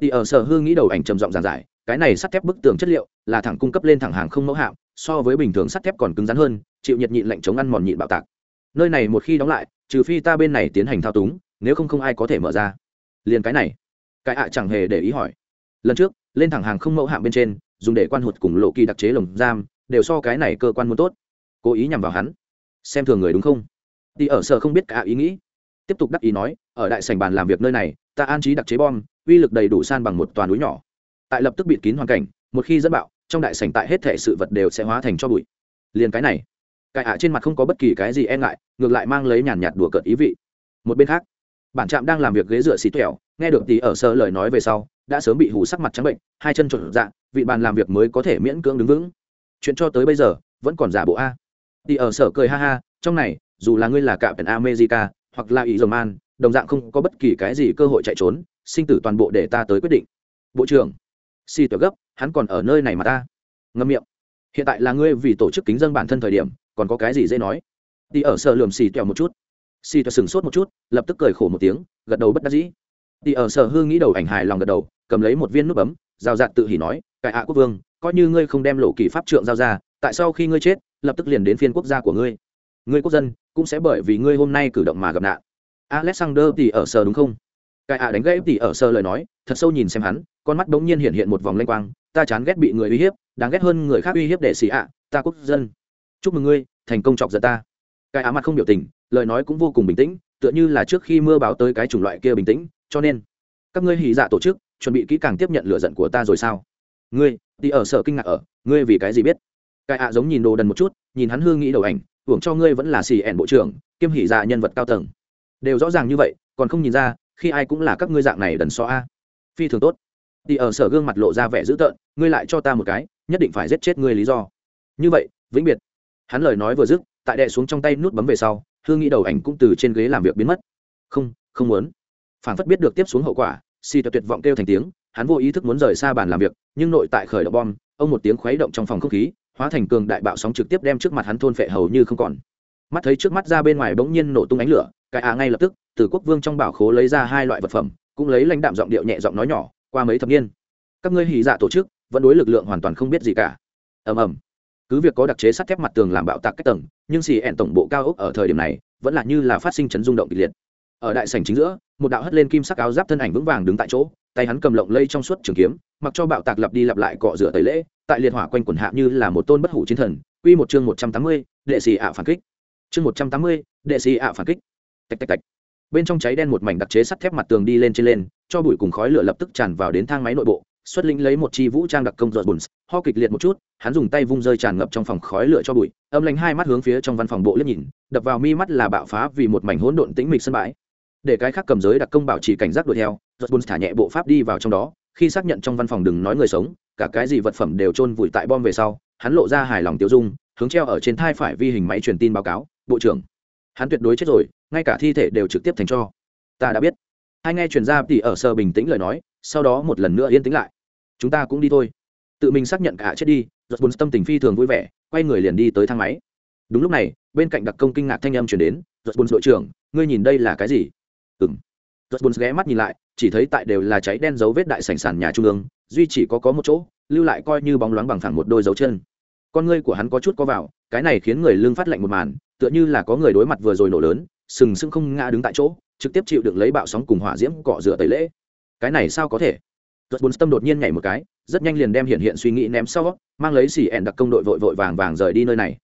Thì ở sở hư nghĩ đầu ảnh trầm giọng giản giải, cái này sắt thép bức tường chất liệu là thẳng cung cấp lên thẳng hàng không mẫu hạm, so với bình thường sắt thép còn cứng rắn hơn, chịu nhiệt nhịn lạnh chống ăn mòn nhịn bạo tạc. Nơi này một khi đóng lại, trừ phi ta bên này tiến hành thao túng, nếu không không ai có thể mở ra. Liền cái này. Cái ạ chẳng hề để ý hỏi. Lần trước, lên thẳng hàng không mẫu hạm bên trên, dùng để quan hụt cùng lộ kỳ đặc chế lồng giam, đều so cái này cơ quan muốn tốt. Cố ý nhằm vào hắn. Xem thường người đúng không? Thì ở sở không biết cả ý nghĩ. Tiếp tục đắc ý nói ở đại sảnh bàn làm việc nơi này ta an trí đặc chế bom uy lực đầy đủ san bằng một toàn núi nhỏ. Tại lập tức bịt kín hoàn cảnh một khi dẫn bạo trong đại sảnh tại hết thể sự vật đều sẽ hóa thành cho bụi. Liền cái này cái ạ trên mặt không có bất kỳ cái gì e ngại ngược lại mang lấy nhàn nhạt đùa cợt ý vị. Một bên khác bản trạm đang làm việc ghế dựa xí tèo, nghe được tí ở sơ lời nói về sau đã sớm bị hủ sắc mặt trắng bệnh hai chân trộn dạng vị bàn làm việc mới có thể miễn cưỡng đứng vững. Chuyện cho tới bây giờ vẫn còn giả bộ a. Tí ở sở cười ha ha trong này dù là ngươi là cạm pèn america hoặc là ý dầu man đồng dạng không có bất kỳ cái gì cơ hội chạy trốn, sinh tử toàn bộ để ta tới quyết định. Bộ trưởng, si tuổi gấp, hắn còn ở nơi này mà ta. Ngâm miệng. Hiện tại là ngươi vì tổ chức kính dân bản thân thời điểm, còn có cái gì dễ nói? Đi ở sở lườm xì tẹo một chút. Xì tẹo sừng sốt một chút, lập tức cười khổ một tiếng, gật đầu bất đắc dĩ. Đi ở sở hư nghĩ đầu ảnh hài lòng gật đầu, cầm lấy một viên nút bấm giao dạt tự hỉ nói, cải ạ quốc vương, coi như ngươi không đem lộ kỳ pháp trượng giao ra, tại sao khi ngươi chết, lập tức liền đến phiên quốc gia của ngươi ngươi quốc dân cũng sẽ bởi vì ngươi hôm nay cử động mà gặp nạn. Alexander thì ở sờ đúng không? Cái ạ đánh gãy thì ở sờ lời nói, thật sâu nhìn xem hắn, con mắt bỗng nhiên hiện hiện một vòng lanh quang, ta chán ghét bị người uy hiếp, đáng ghét hơn người khác uy hiếp để xì ạ, ta quốc dân. Chúc mừng ngươi, thành công chọc giận ta. Cái á mặt không biểu tình, lời nói cũng vô cùng bình tĩnh, tựa như là trước khi mưa báo tới cái chủng loại kia bình tĩnh, cho nên, các ngươi hỉ dạ tổ chức, chuẩn bị kỹ càng tiếp nhận lựa giận của ta rồi sao? Ngươi đi ở sở kinh ngạc ở, ngươi vì cái gì biết? Cái ạ giống nhìn đồ đần một chút, nhìn hắn hương nghĩ đầu ảnh, hưởng cho ngươi vẫn là xì ẻn bộ trưởng, kiêm hỉ dạ nhân vật cao tầng. Đều rõ ràng như vậy, còn không nhìn ra, khi ai cũng là các ngươi dạng này đần so a. Phi thường tốt. Thì ở sở gương mặt lộ ra vẻ dữ tợn, ngươi lại cho ta một cái, nhất định phải giết chết ngươi lý do. Như vậy, vĩnh biệt. Hắn lời nói vừa dứt, tại đệ xuống trong tay nút bấm về sau hương nghĩ đầu ảnh cũng từ trên ghế làm việc biến mất. Không không muốn. Phản phất biết được tiếp xuống hậu quả si tuyệt vọng kêu thành tiếng, hắn vô ý thức muốn rời xa bàn làm việc, nhưng nội tại khởi động bom, ông một tiếng khuấy động trong phòng không khí hóa thành cường đại bạo sóng trực tiếp đem trước mặt hắn thôn phệ hầu như không còn. Mắt thấy trước mắt ra bên ngoài bỗng nhiên nổ tung ánh lửa, cái à ngay lập tức, từ quốc vương trong bảo khố lấy ra hai loại vật phẩm, cũng lấy lãnh đạm giọng điệu nhẹ giọng nói nhỏ, qua mấy thập niên, các ngươi hỉ dạ tổ chức, vẫn đối lực lượng hoàn toàn không biết gì cả. Ầm ầm. Cứ việc có đặc chế sắt thép mặt tường làm bạo tạc các tầng, nhưng xì ẹn tổng bộ cao ốc ở thời điểm này, vẫn là như là phát sinh chấn rung động kịch liệt. Ở đại sảnh chính giữa, một đạo hất lên kim sắc áo giáp thân ảnh vững vàng đứng tại chỗ, tay hắn cầm lộng lây trong suốt trường kiếm, mặc cho bạo tạc lặp đi lặp lại cọ rửa tẩy lễ tại liệt hỏa quanh quần hạ như là một tôn bất hủ chiến thần quy một chương một trăm tám mươi, đệ sĩ ạ phản kích. Chương một trăm tám mươi, đệ sĩ ạ phản kích. Tạch tạch tạch. Bên trong cháy đen một mảnh đặc chế sắt thép mặt tường đi lên trên lên cho bụi cùng khói lửa lập tức tràn vào đến thang máy nội bộ xuất lĩnh lấy một chi vũ trang đặc công giọt bùn ho kịch liệt một chút hắn dùng tay vung rơi tràn ngập trong phòng khói lửa cho bụi âm lánh hai mắt hướng phía trong văn phòng bộ liếc nhìn đập vào mi mắt là bạo phá vì một mảnh hỗn độn tĩnh mịch sân bãi. Để cái khác cầm giới đặc công bảo trì cảnh giác đuổi theo giọt bùn thả nhẹ bộ pháp đi vào trong đó khi xác nhận trong văn phòng đừng nói người sống, cả cái gì vật phẩm đều chôn vùi tại bom về sau, hắn lộ ra hài lòng tiêu dung, hướng treo ở trên thai phải vi hình máy truyền tin báo cáo, bộ trưởng, hắn tuyệt đối chết rồi, ngay cả thi thể đều trực tiếp thành cho. Ta đã biết. Hai nghe truyền ra thì ở sơ bình tĩnh lời nói, sau đó một lần nữa yên tĩnh lại. Chúng ta cũng đi thôi. Tự mình xác nhận cả chết đi giật bùn tâm tình phi thường vui vẻ, quay người liền đi tới thang máy. Đúng lúc này, bên cạnh đặc công kinh ngạc thanh âm chuyển đến giật bùn đội trưởng, ngươi nhìn đây là cái gì? Ừng giật buồn ghé mắt nhìn lại chỉ thấy tại đều là cháy đen dấu vết đại sảnh sàn nhà trung ương duy chỉ có có một chỗ lưu lại coi như bóng loáng bằng phẳng một đôi dấu chân con ngươi của hắn có chút có vào cái này khiến người lưng phát lạnh một màn tựa như là có người đối mặt vừa rồi nổ lớn sừng sững không ngã đứng tại chỗ trực tiếp chịu đựng lấy bạo sóng cùng hỏa diễm cọ rửa tẩy lễ cái này sao có thể Rốt buồn tâm đột nhiên nhảy một cái, rất nhanh liền đem hiện hiện suy nghĩ ném sau, mang lấy xỉ ẻn đặc công đội vội vội vàng vàng rời đi nơi này.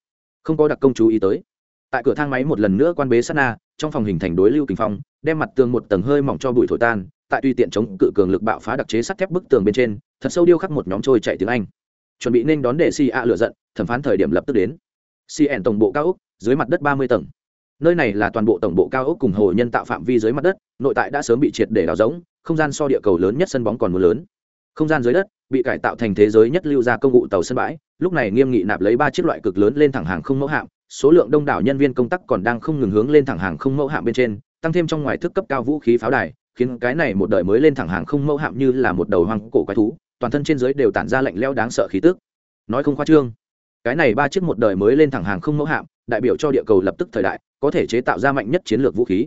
Không có đặc công chú ý tới. Tại cửa thang máy một lần nữa quan bế sát na, trong phòng hình thành đối lưu kinh phong, đem mặt tường một tầng hơi mỏng cho bụi thổi tan, tại tùy tiện chống cự cường lực bạo phá đặc chế sắt thép bức tường bên trên, thật sâu điêu khắc một nhóm trôi chạy tiếng Anh. Chuẩn bị nên đón để Si A lửa giận, thẩm phán thời điểm lập tức đến. Si ẻn tổng bộ cao ốc, dưới mặt đất ba mươi tầng. Nơi này là toàn bộ tổng bộ cao ốc cùng hồ nhân tạo phạm vi dưới mặt đất, nội tại đã sớm bị triệt để đào rỗng, không gian so địa cầu lớn nhất sân bóng còn muốn lớn không gian dưới đất bị cải tạo thành thế giới nhất lưu ra công cụ tàu sân bãi lúc này nghiêm nghị nạp lấy ba chiếc loại cực lớn lên thẳng hàng không mẫu hạm số lượng đông đảo nhân viên công tác còn đang không ngừng hướng lên thẳng hàng không mẫu hạm bên trên tăng thêm trong ngoài thức cấp cao vũ khí pháo đài khiến cái này một đời mới lên thẳng hàng không mẫu hạm như là một đầu hoang cổ quái thú toàn thân trên dưới đều tản ra lạnh leo đáng sợ khí tức. Nói không khoa trương cái này ba chiếc một đời mới lên thẳng hàng không mẫu hạm đại biểu cho địa cầu lập tức thời đại có thể chế tạo ra mạnh nhất chiến lược vũ khí.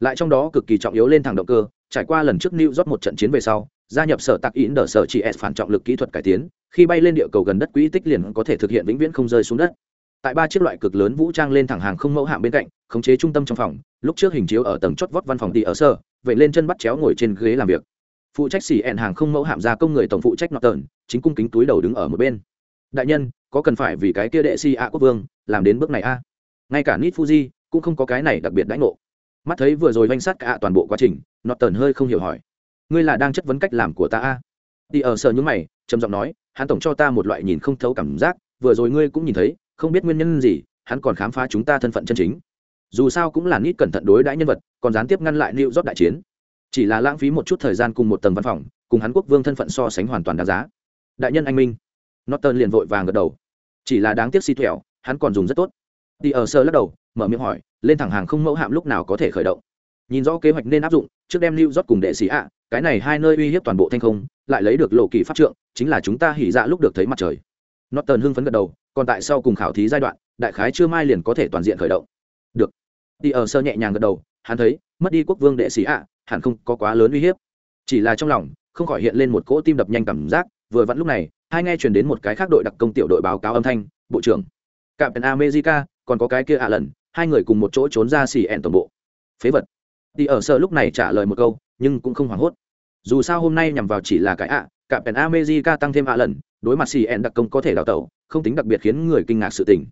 Lại trong đó cực kỳ trọng yếu lên thẳng động cơ trải qua lần trước New York một trận chiến về sau, gia nhập sở tạc in đờ sở chỉ s phản trọng lực kỹ thuật cải tiến khi bay lên địa cầu gần đất quỹ tích liền có thể thực hiện vĩnh viễn không rơi xuống đất tại ba chiếc loại cực lớn vũ trang lên thẳng hàng không mẫu hạm bên cạnh, khống chế trung tâm trong phòng, lúc trước hình chiếu ở tầng chót vót văn phòng đi ở sơ, vậy lên chân bắt chéo ngồi trên ghế làm việc. Phụ trách xỉ ẹn hàng không mẫu hạm gia công người tổng phụ trách nọ tờn chính cung kính túi đầu đứng ở một bên. Đại nhân, có cần phải vì cái kia đệ si a quốc vương, làm đến bước này a? Ngay cả nít fuji cũng không có cái này đặc biệt đãi ngộ. Mắt thấy vừa rồi vanh sát cả toàn bộ quá trình nọ tờn hơi không hiểu hỏi. Ngươi là đang chất vấn cách làm của ta a? Đi ở sở những mày, trầm giọng nói, hắn tổng cho ta một loại nhìn không thấu cảm giác, vừa rồi ngươi cũng nhìn thấy không biết nguyên nhân gì, hắn còn khám phá chúng ta thân phận chân chính. Dù sao cũng là nít cẩn thận đối đãi nhân vật, còn gián tiếp ngăn lại lưu rót đại chiến. Chỉ là lãng phí một chút thời gian cùng một tầng văn phòng, cùng hắn quốc vương thân phận so sánh hoàn toàn đáng giá. Đại nhân anh minh. Norton liền vội vàng gật đầu. Chỉ là đáng tiếc si thẹo, hắn còn dùng rất tốt. Đi ở sơ lắc đầu, mở miệng hỏi, lên thẳng hàng không mẫu hạm lúc nào có thể khởi động? Nhìn rõ kế hoạch nên áp dụng, trước đem lưu rót cùng đệ sĩ ạ, cái này hai nơi uy hiếp toàn bộ thanh không, lại lấy được lộ kỳ pháp trượng, chính là chúng ta hỉ dạ lúc được thấy mặt trời. Norton hưng phấn gật đầu còn tại sau cùng khảo thí giai đoạn, đại khái chưa mai liền có thể toàn diện khởi động. Được. Đi ở sơ nhẹ nhàng gật đầu, hắn thấy, mất đi quốc vương đệ sĩ ạ, hẳn không có quá lớn uy hiếp. Chỉ là trong lòng, không khỏi hiện lên một cỗ tim đập nhanh cảm giác, vừa vặn lúc này, hai nghe truyền đến một cái khác đội đặc công tiểu đội báo cáo âm thanh, bộ trưởng cạm pèn america, còn có cái kia ạ lần, hai người cùng một chỗ trốn ra xì ẹn toàn bộ. Phế vật. Đi ở sơ lúc này trả lời một câu, nhưng cũng không hoảng hốt. Dù sao hôm nay nhằm vào chỉ là cái ạ cạm pèn america tăng thêm ạ lần đối mặt xì ẹn đặc công có thể đào tẩu, không tính đặc biệt khiến người kinh ngạc sự tình.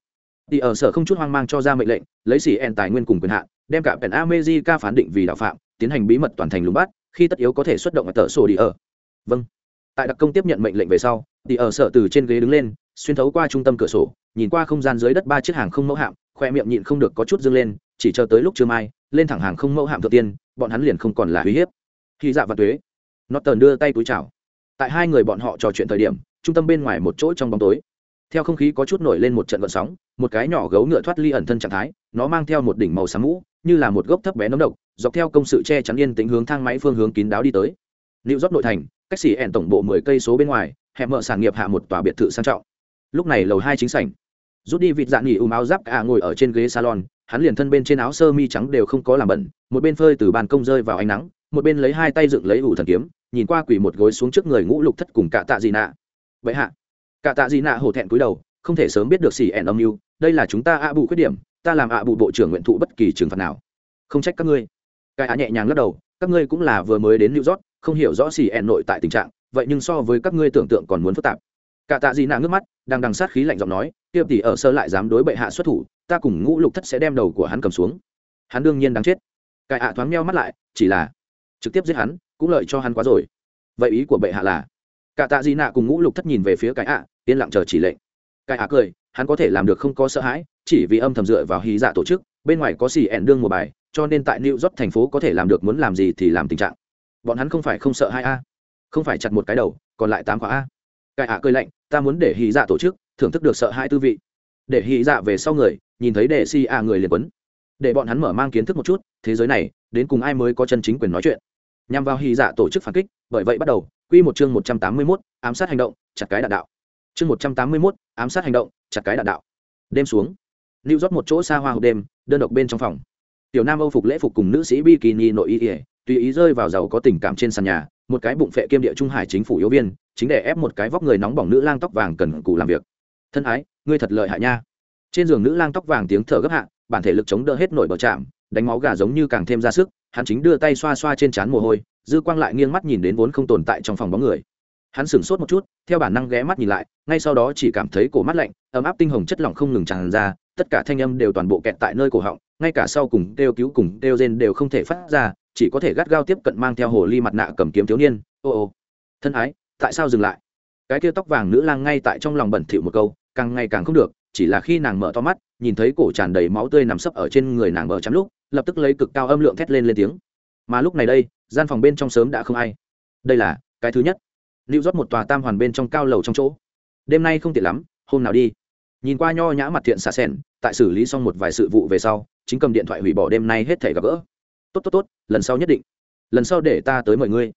Đi ở sở không chút hoang mang cho ra mệnh lệnh, lấy xì ẹn tài nguyên cùng quyền hạn, đem cả pèn america phán định vì đạo phạm, tiến hành bí mật toàn thành lùng bắt, khi tất yếu có thể xuất động ở tờ sổ đi ở. Vâng. Tại đặc công tiếp nhận mệnh lệnh về sau đi ở sở từ trên ghế đứng lên, xuyên thấu qua trung tâm cửa sổ, nhìn qua không gian dưới đất ba chiếc hàng không mẫu hạm, khoe miệng nhịn không được có chút dâng lên, chỉ chờ tới lúc trưa mai, lên thẳng hàng không mẫu hạm thượng tiên, bọn hắn liền không còn là uy hiếp. Khi dạ và tuế. Nó tờn đưa tay túi chào. Tại hai người bọn họ trò chuyện thời điểm trung tâm bên ngoài một chỗ trong bóng tối. Theo không khí có chút nổi lên một trận vận sóng, một cái nhỏ gấu ngựa thoát ly ẩn thân trạng thái, nó mang theo một đỉnh màu xám mũ, như là một gốc thấp bé nấm độc, dọc theo công sự che chắn yên tĩnh hướng thang máy phương hướng kín đáo đi tới. Liệu rót nội thành, cách xỉ ẹn tổng bộ mười cây số bên ngoài, hẹp mở sản nghiệp hạ một tòa biệt thự sang trọng. Lúc này lầu hai chính sảnh. Rút đi vịt dạng nghỉ ùm áo giáp à ngồi ở trên ghế salon, hắn liền thân bên trên áo sơ mi trắng đều không có làm bẩn, một bên phơi từ bàn công rơi vào ánh nắng, một bên lấy hai tay dựng lấy ủ thần kiếm, nhìn qua quỷ một gối xuống trước người ngũ lục thất cùng cả tạ gì nạ vậy hạ. Cả tạ gì nạ hổ thẹn cúi đầu, không thể sớm biết được xỉ ẻn âm mưu, đây là chúng ta ạ bù khuyết điểm, ta làm ạ bù bộ trưởng nguyện thụ bất kỳ trừng phạt nào. Không trách các ngươi. Cái ạ nhẹ nhàng lắc đầu, các ngươi cũng là vừa mới đến new york, không hiểu rõ xỉ ẻn nội tại tình trạng, vậy nhưng so với các ngươi tưởng tượng còn muốn phức tạp. Cả tạ gì nạ ngước mắt, đang đằng sát khí lạnh giọng nói tiệp tỷ ở sơ lại dám đối bệ hạ xuất thủ, ta cùng ngũ lục thất sẽ đem đầu của hắn cầm xuống. Hắn đương nhiên đáng chết. Cái ạ thoáng meo mắt lại, chỉ là trực tiếp giết hắn, cũng lợi cho hắn quá rồi. Vậy ý của bệ hạ là cả tạ gì nạ cùng ngũ lục thất nhìn về phía cái ạ, yên lặng chờ chỉ lệnh. Cái ạ cười, hắn có thể làm được không có sợ hãi, chỉ vì âm thầm dựa vào hí dạ tổ chức, bên ngoài có xì ẻn đương mùa bài, cho nên tại new york thành phố có thể làm được muốn làm gì thì làm tình trạng. Bọn hắn không phải không sợ hai a, không phải chặt một cái đầu, còn lại tám khóa a. Cái ạ cười lạnh, ta muốn để hí dạ tổ chức, thưởng thức được sợ hai tư vị. Để hí dạ về sau người, nhìn thấy để si a người liền quấn. Để bọn hắn mở mang kiến thức một chút, thế giới này, đến cùng ai mới có chân chính quyền nói chuyện? Nhằm vào hy dạ tổ chức phản kích bởi vậy bắt đầu quy một chương một trăm tám mươi 181, ám sát hành động chặt cái đạn đạo. Chương một trăm tám mươi 181, ám sát hành động chặt cái đạn đạo. Đêm xuống lưu rót một chỗ xa hoa hộp đêm đơn độc bên trong phòng. Tiểu nam âu phục lễ phục cùng nữ sĩ bikini nội y ỉa tùy ý rơi vào giàu có tình cảm trên sàn nhà một cái bụng phệ kiêm địa trung hải chính phủ yếu viên chính để ép một cái vóc người nóng bỏng nữ lang tóc vàng cần cù làm việc. Thân ái ngươi thật lợi hại nha. Trên giường nữ lang tóc vàng tiếng thở gấp hạ bản thể lực chống đỡ hết nổi bờ chạm đánh máu gà giống như càng thêm ra sức hắn chính đưa tay xoa xoa trên trán mồ hôi, dư quang lại nghiêng mắt nhìn đến vốn không tồn tại trong phòng bóng người. Hắn sửng sốt một chút, theo bản năng ghé mắt nhìn lại, ngay sau đó chỉ cảm thấy cổ mắt lạnh, ấm áp tinh hồng chất lỏng không ngừng tràn ra, tất cả thanh âm đều toàn bộ kẹt tại nơi cổ họng, ngay cả sau cùng kêu cứu cùng kêu rên đều không thể phát ra, chỉ có thể gắt gao tiếp cận mang theo hồ ly mặt nạ cầm kiếm thiếu niên. Ô ô, thân ái, tại sao dừng lại? Cái kia tóc vàng nữ lang ngay tại trong lòng bẩn thỉu một câu, càng ngày càng không được, chỉ là khi nàng mở to mắt, nhìn thấy cổ tràn đầy máu tươi nằm sấp ở trên người nàng mở chắm lúc lập tức lấy cực cao âm lượng thét lên lên tiếng. Mà lúc này đây, gian phòng bên trong sớm đã không ai. Đây là cái thứ nhất. Lưu rót một tòa tam hoàn bên trong cao lầu trong chỗ. Đêm nay không tiện lắm, hôm nào đi. Nhìn qua nho nhã mặt thiện xà sen tại xử lý xong một vài sự vụ về sau, chính cầm điện thoại hủy bỏ đêm nay hết thể gặp gỡ. Tốt tốt tốt, lần sau nhất định. Lần sau để ta tới mời ngươi.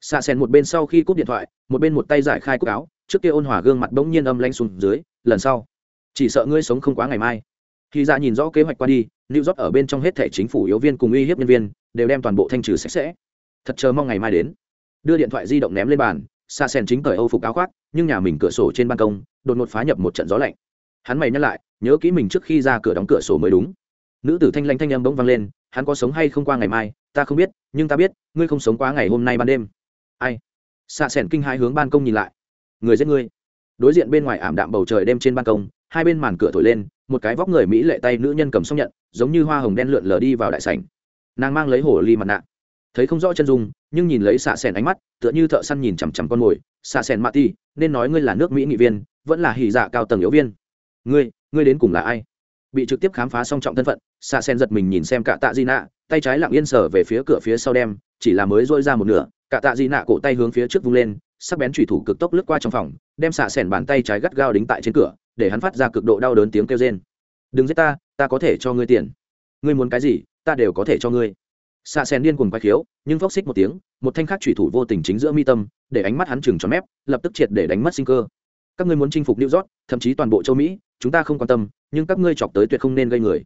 Xà sen một bên sau khi cúp điện thoại, một bên một tay giải khai cúc áo, trước kia ôn hòa gương mặt bỗng nhiên âm lanh xuống dưới, lần sau, chỉ sợ ngươi sống không quá ngày mai. Khi ra nhìn rõ kế hoạch qua đi New York ở bên trong hết thể chính phủ yếu viên cùng uy hiếp nhân viên, đều đem toàn bộ thanh trừ sạch sẽ. Thật chờ mong ngày mai đến. đưa điện thoại di động ném lên bàn xa sen chính cởi âu phục áo khoác, nhưng nhà mình cửa sổ trên ban công, đột ngột phá nhập một trận gió lạnh. Hắn mày nhắc lại, nhớ kỹ mình trước khi ra cửa đóng cửa sổ mới đúng. Nữ tử thanh lanh thanh âm bỗng vang lên, hắn có sống hay không qua ngày mai, ta không biết, nhưng ta biết, ngươi không sống quá ngày hôm nay ban đêm. Ai? Sa sẻn kinh hai hướng ban công nhìn lại. Người giết ngươi. Đối diện bên ngoài ảm đạm bầu trời đêm trên ban công hai bên màn cửa thổi lên, một cái vóc người mỹ lệ tay nữ nhân cầm xong nhận, giống như hoa hồng đen lượn lờ đi vào đại sảnh. Nàng mang lấy hồ ly mặt nạ. Thấy không rõ chân dung, nhưng nhìn lấy xạ sẻn ánh mắt, tựa như thợ săn nhìn chằm chằm con mồi. Xạ sẻn mạ ti nên nói ngươi là nước mỹ nghị viên, vẫn là hỉ dạ cao tầng yếu viên. Ngươi ngươi đến cùng là ai? Bị trực tiếp khám phá song trọng thân phận, xạ sen giật mình nhìn xem cả tạ di nạ, tay trái lặng yên sở về phía cửa phía sau đem, chỉ là mới dôi ra một nửa, cả tạ di nạ cổ tay hướng phía trước vung lên, sắc bén thủy thủ cực tốc lướt qua trong phòng, đem xạ sẻn bàn tay trái gắt gao đính tại trên cửa để hắn phát ra cực độ đau đớn tiếng kêu rên. Đừng giết ta ta có thể cho ngươi tiền. Ngươi muốn cái gì, ta đều có thể cho ngươi. Xạ sen điên cuồng quay khiếu, nhưng phốc xích một tiếng, một thanh khắc thủy thủ vô tình chính giữa mi tâm, để ánh mắt hắn chừng tròn mép, lập tức triệt để đánh mất sinh cơ. Các ngươi muốn chinh phục new york, thậm chí toàn bộ châu mỹ, chúng ta không quan tâm, nhưng các ngươi chọc tới tuyệt không nên gây người.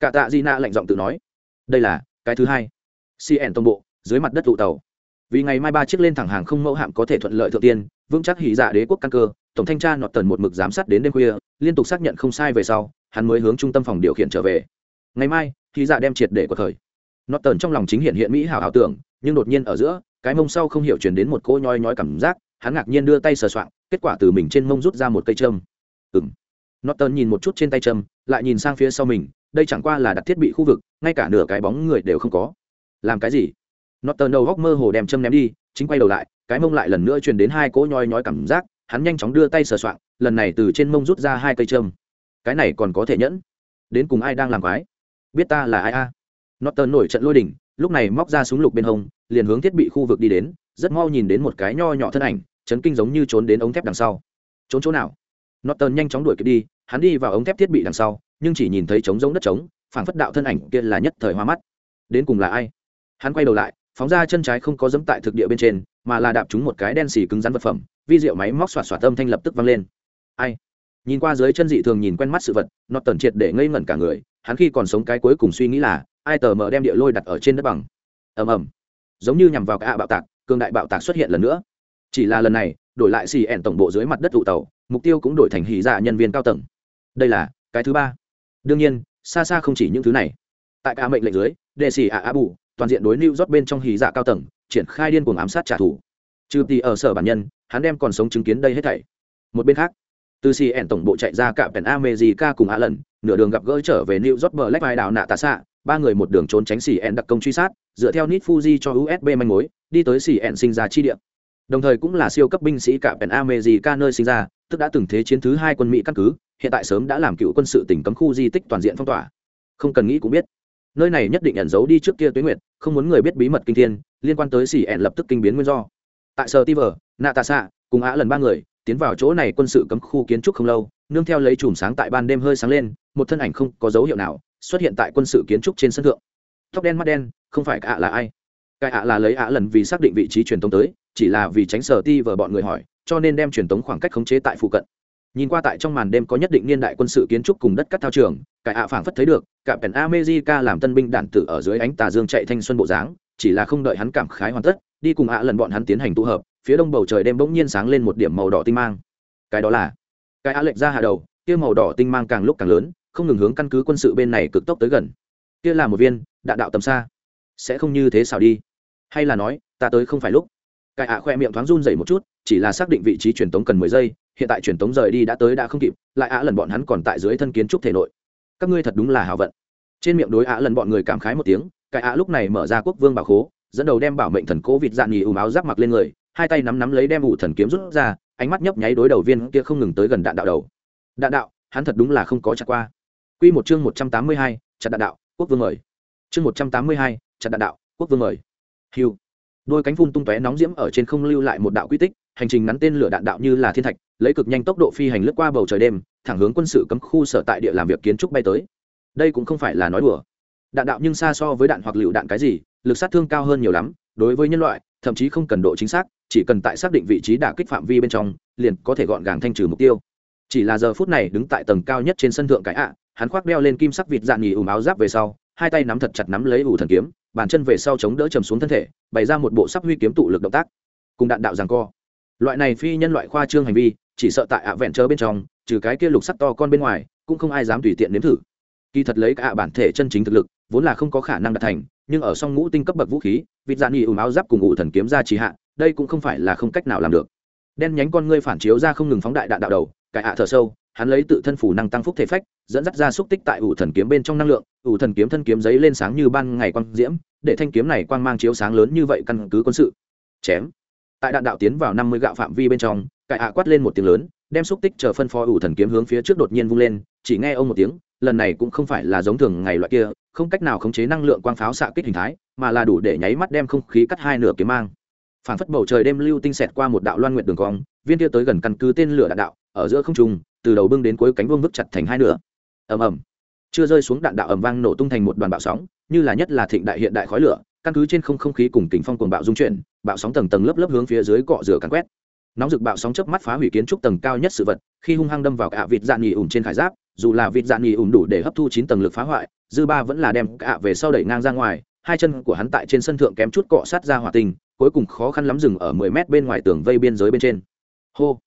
Cả tạ di nạ lạnh giọng tự nói. Đây là cái thứ hai. Cn tổng bộ, dưới mặt đất tụ tàu. Vì ngày mai ba chiếc lên thẳng hàng không mẫu hạm có thể thuận lợi thượng tiên, vững chắc hỉ dạ đế quốc căn cơ tổng thanh tra nọt tần một mực giám sát đến đêm khuya liên tục xác nhận không sai về sau hắn mới hướng trung tâm phòng điều khiển trở về ngày mai khi dạ đem triệt để của thời nọt tần trong lòng chính hiện hiện mỹ hảo ảo tưởng nhưng đột nhiên ở giữa cái mông sau không hiểu chuyển đến một cô nhoi nhói cảm giác hắn ngạc nhiên đưa tay sờ soạng kết quả từ mình trên mông rút ra một cây trâm ừng Norton nhìn một chút trên tay trâm, lại nhìn sang phía sau mình, đây chẳng qua là đặt thiết bị khu vực, ngay cả nửa cái bóng người đều không có. Làm cái gì? Norton đầu góc mơ hồ đem châm ném đi, chính quay đầu lại, cái mông lại lần nữa truyền đến hai cỗ nhoi nhói cảm giác, hắn nhanh chóng đưa tay sờ soạng, lần này từ trên mông rút ra hai cây trơm Cái này còn có thể nhẫn. Đến cùng ai đang làm quái? Biết ta là ai a? À? tờ nổi trận lôi đỉnh, lúc này móc ra súng lục bên hông, liền hướng thiết bị khu vực đi đến, rất mau nhìn đến một cái nho nhỏ thân ảnh, chấn kinh giống như trốn đến ống thép đằng sau. Trốn chỗ nào? Norton nhanh chóng đuổi kịp đi, hắn đi vào ống thép thiết bị đằng sau nhưng chỉ nhìn thấy trống giống đất trống phảng phất đạo thân ảnh kia là nhất thời hoa mắt đến cùng là ai hắn quay đầu lại phóng ra chân trái không có dẫm tại thực địa bên trên mà là đạp chúng một cái đen xì cứng rắn vật phẩm, vi rượu máy móc xoạt xoạt âm thanh lập tức vang lên. Ai? Nhìn qua dưới chân dị thường nhìn quen mắt sự vật, nó tần triệt để ngây ngẩn cả người, hắn khi còn sống cái cuối cùng suy nghĩ là, ai tờ mờ đem địa lôi đặt ở trên đất bằng. Ầm ầm. Giống như nhằm vào cả bạo tạc cương đại bạo tạc xuất hiện lần nữa. Chỉ là lần này, đổi lại xì ẻn tổng bộ dưới mặt đất tụ tàu, mục tiêu cũng đổi thành hỉ dạ nhân viên cao tầng. Đây là cái thứ ba. Đương nhiên, xa xa không chỉ những thứ này. Tại cả mệnh lệnh dưới, đệ xì ạ á bù, toàn diện đối lưu rót bên trong hỉ dạ cao tầng triển khai điên cuồng ám sát trả thù. Trừ thì ở sở bản nhân, hắn đem còn sống chứng kiến đây hết thảy. Một bên khác, từ cn tổng bộ chạy ra cả pèn amejica cùng a lần nửa đường gặp gỡ trở về new york bờ lách vai đảo nạ tạ xạ ba người một đường trốn tránh cn đặc công truy sát, dựa theo nit fuji cho usb manh mối, đi tới cn sinh ra chi địa. Đồng thời cũng là siêu cấp binh sĩ cả pèn amejica nơi sinh ra, tức đã từng thế chiến thứ hai quân mỹ căn cứ, hiện tại sớm đã làm cựu quân sự tỉnh cấm khu di tích toàn diện phong tỏa. Không cần nghĩ cũng biết nơi này nhất định ẩn giấu đi trước kia tuế nguyệt, không muốn người biết bí mật kinh thiên, liên quan tới xỉ ẹn lập tức kinh biến nguyên do. Tại sở tiver natasa cùng á lần ba người, tiến vào chỗ này quân sự cấm khu kiến trúc không lâu, nương theo lấy chùm sáng tại ban đêm hơi sáng lên, một thân ảnh không có dấu hiệu nào xuất hiện tại quân sự kiến trúc trên sân thượng. Tóc đen mắt đen, không phải cả là ai? Cái ạ là lấy ạ lần vì xác định vị trí truyền tống tới, chỉ là vì tránh sở ti vờ bọn người hỏi, cho nên đem truyền tống khoảng cách khống chế tại phụ cận nhìn qua tại trong màn đêm có nhất định niên đại quân sự kiến trúc cùng đất cắt thao trường, cải ạ phảng phất thấy được cả pèn america làm tân binh đản tử ở dưới ánh tà dương chạy thanh xuân bộ dáng, chỉ là không đợi hắn cảm khái hoàn tất, đi cùng ạ lần bọn hắn tiến hành tụ hợp, phía đông bầu trời đêm bỗng nhiên sáng lên một điểm màu đỏ tinh mang. Cái đó là, cái ạ lệch ra hạ đầu, kia màu đỏ tinh mang càng lúc càng lớn, không ngừng hướng căn cứ quân sự bên này cực tốc tới gần. Kia là một viên đạn đạo tầm xa. Sẽ không như thế sao đi. Hay là nói, ta tới không phải lúc. Cái ạ khoe miệng thoáng run dậy một chút, chỉ là xác định vị trí truyền tống cần mười giây hiện tại truyền tống rời đi đã tới đã không kịp lại ạ lần bọn hắn còn tại dưới thân kiến trúc thể nội các ngươi thật đúng là hào vận trên miệng đối ạ lần bọn người cảm khái một tiếng cái ạ lúc này mở ra quốc vương bảo khố dẫn đầu đem bảo mệnh thần cố vịt dạn nhì ùm áo giáp mặc lên người hai tay nắm nắm lấy đem ủ thần kiếm rút ra ánh mắt nhấp nháy đối đầu viên kia không ngừng tới gần đạn đạo đầu đạn đạo hắn thật đúng là không có chặt qua Quy một chương một trăm tám mươi hai, chặt đạn đạo, quốc vương mời. Chương một trăm tám mươi hai, chặt đạn đạo, quốc vương mời. Hưu. Đôi cánh phun tung tóe nóng diễm ở trên không lưu lại một đạo quy tích, hành trình ngắn tên lửa đạn đạo như là thiên thạch lấy cực nhanh tốc độ phi hành lướt qua bầu trời đêm thẳng hướng quân sự cấm khu sở tại địa làm việc kiến trúc bay tới. Đây cũng không phải là nói đùa. Đạn đạo nhưng xa so với đạn hoặc lựu đạn cái gì lực sát thương cao hơn nhiều lắm đối với nhân loại thậm chí không cần độ chính xác chỉ cần tại xác định vị trí đả kích phạm vi bên trong liền có thể gọn gàng thanh trừ mục tiêu. Chỉ là giờ phút này đứng tại tầng cao nhất trên sân thượng cái ạ hắn khoác đeo lên kim sắc vịt dạn nghỉ ùm áo giáp về sau hai tay nắm thật chặt nắm lấy ủ thần kiếm bàn chân về sau chống đỡ trầm xuống thân thể, bày ra một bộ sắp huy kiếm tụ lực động tác. Cùng đạn đạo rằng co. Loại này phi nhân loại khoa trương hành vi, chỉ sợ tại ạ vẹn chớ bên trong, trừ cái kia lục sắc to con bên ngoài, cũng không ai dám tùy tiện nếm thử. Kỳ thật lấy cả bản thể chân chính thực lực, vốn là không có khả năng đạt thành, nhưng ở song ngũ tinh cấp bậc vũ khí, vịt dạn nghỉ ùm áo giáp cùng ngụ thần kiếm ra trì hạ, đây cũng không phải là không cách nào làm được. Đen nhánh con ngươi phản chiếu ra không ngừng phóng đại đạn đạo đầu cải hạ thở sâu, hắn lấy tự thân phủ năng tăng phúc thể phách dẫn dắt ra xúc tích tại ủ thần kiếm bên trong năng lượng, ủ thần kiếm thân kiếm giấy lên sáng như ban ngày quang diễm, để thanh kiếm này quang mang chiếu sáng lớn như vậy căn cứ quân sự. Chém. Tại đạn đạo tiến vào năm mươi gạo phạm vi bên trong, cải hạ quát lên một tiếng lớn, đem xúc tích chờ phân phó ủ thần kiếm hướng phía trước đột nhiên vung lên, chỉ nghe ông một tiếng, lần này cũng không phải là giống thường ngày loại kia, không cách nào khống chế năng lượng quang pháo xạ kích hình thái, mà là đủ để nháy mắt đem không khí cắt hai nửa kiếm mang. Phản phất bầu trời đêm lưu tinh xẹt qua một đạo loan nguyện đường cong, viên kia tới gần căn cứ tên lửa đạn đạo, ở giữa không trung, từ đầu bưng đến cuối cánh vương vức chặt thành hai nửa ầm ầm. Chưa rơi xuống đạn đạo ầm vang nổ tung thành một đoàn bạo sóng, như là nhất là thịnh đại hiện đại khói lửa, căn cứ trên không không khí cùng kính phong cuồng bạo dung chuyển, bạo sóng tầng tầng lớp lớp hướng phía dưới cọ rửa cắn quét. Nóng rực bạo sóng chớp mắt phá hủy kiến trúc tầng cao nhất sự vật, khi hung hăng đâm vào cả vịt dạn nhì ủn trên khải giáp, dù là vịt dạn nhì ủn đủ để hấp thu chín tầng lực phá hoại, dư ba vẫn là đem cả về sau đẩy ngang ra ngoài, hai chân của hắn tại trên sân thượng kém chút cọ sát ra hỏa tình, cuối cùng khó khăn lắm dừng ở mười mét bên ngoài tường vây biên giới bên trên. Hô!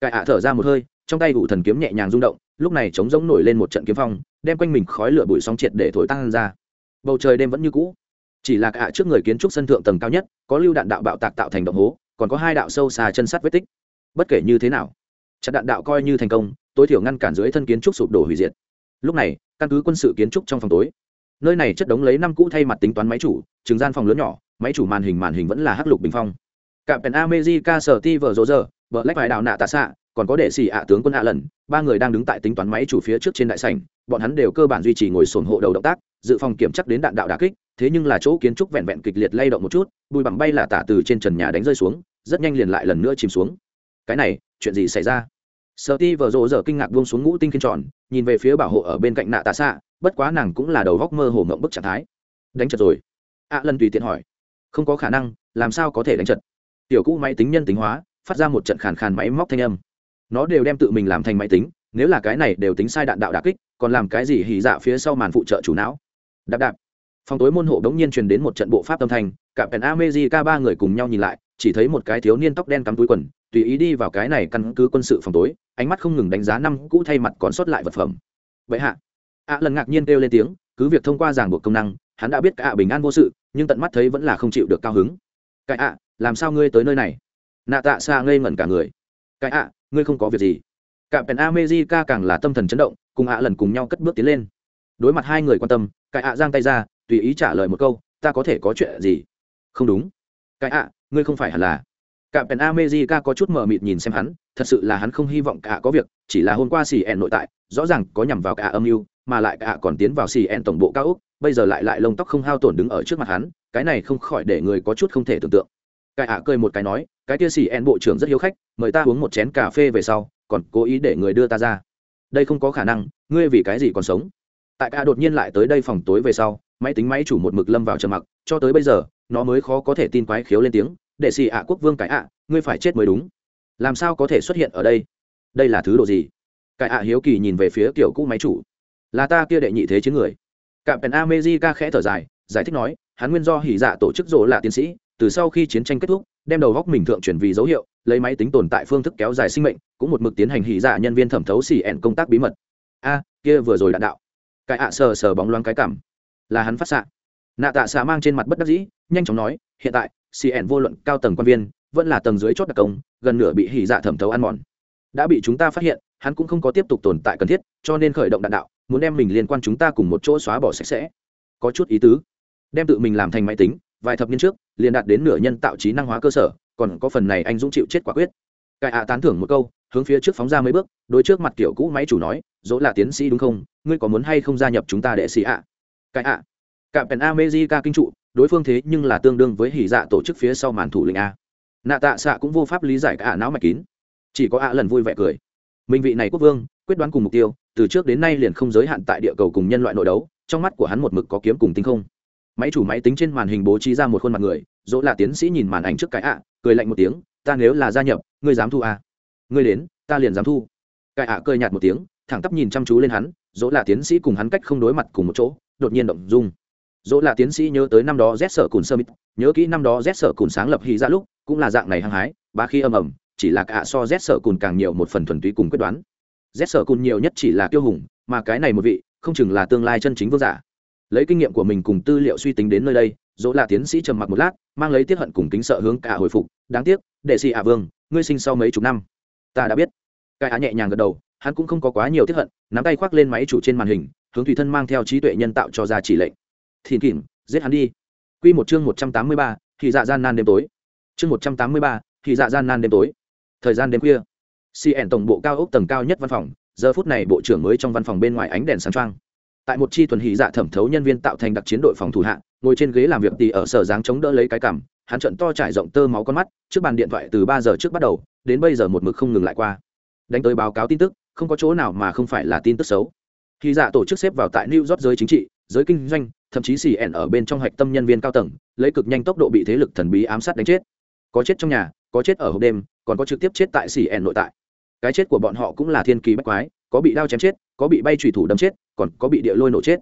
Cải ạ thở ra một hơi, trong tay ủ thần kiếm nhẹ nhàng rung động lúc này chống rỗng nổi lên một trận kiếm phong, đem quanh mình khói lửa bụi sóng triệt để thổi tăng ra. Bầu trời đêm vẫn như cũ. Chỉ là cả trước người kiến trúc sân thượng tầng cao nhất, có lưu đạn đạo bạo tạc tạo thành động hố, còn có hai đạo sâu xa chân sắt vết tích. Bất kể như thế nào, chặt đạn đạo coi như thành công, tối thiểu ngăn cản dưới thân kiến trúc sụp đổ hủy diệt. Lúc này, căn cứ quân sự kiến trúc trong phòng tối, nơi này chất đống lấy năm cũ thay mặt tính toán máy chủ trường gian phòng lớn nhỏ, máy chủ màn hình màn hình vẫn là hắc lục bình phong cả pèn amejica sở ti vờ rộ rơ vợ lách vài đào nạ tạ xạ, còn có đệ sĩ ạ tướng quân hạ lần, ba người đang đứng tại tính toán máy chủ phía trước trên đại sảnh, bọn hắn đều cơ bản duy trì ngồi sồn hộ đầu động tác, dự phòng kiểm chắc đến đạn đạo đà kích, thế nhưng là chỗ kiến trúc vẹn vẹn kịch liệt lay động một chút bùi bằng bay là tả từ trên trần nhà đánh rơi xuống, rất nhanh liền lại lần nữa chìm xuống. Cái này, chuyện gì xảy ra? Sợ ti vợ rộ giờ kinh ngạc buông xuống ngũ tinh kiên tròn, nhìn về phía bảo hộ ở bên cạnh nạ tạ xạ, bất quá nàng cũng là đầu góc mơ hồ ngậm bức trạng thái. Đánh chật rồi. Ạ lần tùy tiện hỏi. Không có khả năng, làm sao có thể đánh chật tiểu cũ máy tính nhân tính hóa, phát ra một trận khàn khàn máy móc thanh âm. Nó đều đem tự mình làm thành máy tính, nếu là cái này đều tính sai đạn đạo đà kích, còn làm cái gì hỉ dạ phía sau màn phụ trợ chủ não? Đạp đạp. Phòng tối môn hộ đống nhiên truyền đến một trận bộ pháp tâm thành cả pèn amejica ba người cùng nhau nhìn lại, chỉ thấy một cái thiếu niên tóc đen cắm túi quần, tùy ý đi vào cái này căn cứ quân sự phòng tối, ánh mắt không ngừng đánh giá năm cũ thay mặt còn sót lại vật phẩm. Vậy hạ. Ạ lần ngạc nhiên kêu lên tiếng, cứ việc thông qua ràng buộc công năng, hắn đã biết cả bình an vô sự, nhưng tận mắt thấy vẫn là không chịu được cao hứng. Cái ạ làm sao ngươi tới nơi này? Nạ tạ xa ngây ngẩn cả người. Cái ạ, ngươi không có việc gì. Cạm pèn amejica càng là tâm thần chấn động, cùng ạ lần cùng nhau cất bước tiến lên. Đối mặt hai người quan tâm, cái ạ giang tay ra, tùy ý trả lời một câu, ta có thể có chuyện gì? Không đúng. Cái ạ, ngươi không phải hẳn là. Cạm pèn amejica có chút mờ mịt nhìn xem hắn, thật sự là hắn không hy vọng cả có việc, chỉ là hôm qua xì ẹn nội tại, rõ ràng có nhằm vào cả âm mưu, mà lại cả còn tiến vào xì ẹn tổng bộ cao úc bây giờ lại lại lông tóc không hao tổn đứng ở trước mặt hắn, cái này không khỏi để người có chút không thể tưởng tượng cái ạ cười một cái nói, cái kia xì en bộ trưởng rất hiếu khách, mời ta uống một chén cà phê về sau, còn cố ý để người đưa ta ra. Đây không có khả năng, ngươi vì cái gì còn sống? Tại cả đột nhiên lại tới đây phòng tối về sau, máy tính máy chủ một mực lâm vào trầm mặc, cho tới bây giờ, nó mới khó có thể tin quái khiếu lên tiếng đệ xì ạ quốc vương cái ạ, ngươi phải chết mới đúng. Làm sao có thể xuất hiện ở đây? Đây là thứ đồ gì? Cái ạ hiếu kỳ nhìn về phía kiểu cũ máy chủ. Là ta kia đệ nhị thế chiến người. Cạm pèn amejica khẽ thở dài, giải thích nói, hắn nguyên do hỉ dạ tổ chức rộ là tiến sĩ từ sau khi chiến tranh kết thúc, đem đầu góc mình thượng chuyển vì dấu hiệu, lấy máy tính tồn tại phương thức kéo dài sinh mệnh, cũng một mực tiến hành hỉ dạ nhân viên thẩm thấu xì ẹn công tác bí mật. A, kia vừa rồi đạn đạo. Cái ạ sờ sờ bóng loáng cái cảm. Là hắn phát xạ. Nạ tạ xạ mang trên mặt bất đắc dĩ, nhanh chóng nói, hiện tại cn vô luận cao tầng quan viên, vẫn là tầng dưới chót đặc công, gần nửa bị hỉ dạ thẩm thấu ăn mòn. Đã bị chúng ta phát hiện, hắn cũng không có tiếp tục tồn tại cần thiết, cho nên khởi động đạn đạo, muốn đem mình liên quan chúng ta cùng một chỗ xóa bỏ sạch sẽ. Có chút ý tứ. Đem tự mình làm thành máy tính vài thập niên trước, liền đạt đến nửa nhân tạo trí năng hóa cơ sở, còn có phần này anh dũng chịu chết quả quyết. Cải ạ tán thưởng một câu, hướng phía trước phóng ra mấy bước, đối trước mặt kiểu cũ máy chủ nói, dỗ là tiến sĩ đúng không? Ngươi có muốn hay không gia nhập chúng ta đệ sĩ ạ? Cải ạ. Cạm pèn amejica kinh trụ, đối phương thế nhưng là tương đương với hỉ dạ tổ chức phía sau màn thủ lĩnh a. Nạ tạ xạ cũng vô pháp lý giải cả não mạch kín. Chỉ có ạ lần vui vẻ cười. Minh vị này quốc vương, quyết đoán cùng mục tiêu, từ trước đến nay liền không giới hạn tại địa cầu cùng nhân loại nội đấu, trong mắt của hắn một mực có kiếm cùng tinh không máy chủ máy tính trên màn hình bố trí ra một khuôn mặt người, dỗ là tiến sĩ nhìn màn ảnh trước cái ạ, cười lạnh một tiếng, ta nếu là gia nhập, ngươi dám thu à? ngươi đến, ta liền dám thu. Cái ạ cười nhạt một tiếng, thẳng tắp nhìn chăm chú lên hắn, dỗ là tiến sĩ cùng hắn cách không đối mặt cùng một chỗ, đột nhiên động dung. Dỗ là tiến sĩ nhớ tới năm đó rét sở cùn sơ mít nhớ kỹ năm đó rét sở cùn sáng lập hy ra lúc, cũng là dạng này hăng hái, ba khi âm ầm, chỉ là cả so rét sở cùn càng nhiều một phần thuần túy cùng quyết đoán. Rét sở cùn nhiều nhất chỉ là tiêu hùng, mà cái này một vị, không chừng là tương lai chân chính vương giả lấy kinh nghiệm của mình cùng tư liệu suy tính đến nơi đây, dỗ là tiến sĩ trầm mặc một lát, mang lấy tiết hận cùng kính sợ hướng cả hồi phục. Đáng tiếc, đệ sĩ ạ vương, ngươi sinh sau mấy chục năm? Ta đã biết. Cái á nhẹ nhàng gật đầu, hắn cũng không có quá nhiều tiết hận, nắm tay khoác lên máy chủ trên màn hình, hướng thủy thân mang theo trí tuệ nhân tạo cho ra chỉ lệnh. Thìn kỉm, giết hắn đi. Q một chương một trăm tám mươi ba, thì dạ gian nan đêm tối. Chương một trăm tám mươi ba, thì dạ gian nan đêm tối. Thời gian đêm khuya. Cn tổng bộ cao ốc tầng cao nhất văn phòng, giờ phút này bộ trưởng mới trong văn phòng bên ngoài ánh đèn sáng trăng tại một chi tuần hỉ dạ thẩm thấu nhân viên tạo thành đặc chiến đội phòng thủ hạ, ngồi trên ghế làm việc thì ở sở dáng chống đỡ lấy cái cằm hắn trận to trải rộng tơ máu con mắt, trước bàn điện thoại từ ba giờ trước bắt đầu, đến bây giờ một mực không ngừng lại qua. Đánh tới báo cáo tin tức, không có chỗ nào mà không phải là tin tức xấu. Khi dạ tổ chức xếp vào tại new york giới chính trị, giới kinh doanh, thậm chí xì ẻn ở bên trong hạch tâm nhân viên cao tầng, lấy cực nhanh tốc độ bị thế lực thần bí ám sát đánh chết. Có chết trong nhà, có chết ở hộp đêm, còn có trực tiếp chết tại xì ẻn nội tại. Cái chết của bọn họ cũng là thiên kỳ bách quái, có bị đao chém chết, có bị bay trùy thủ đâm chết còn có bị địa lôi nổ chết.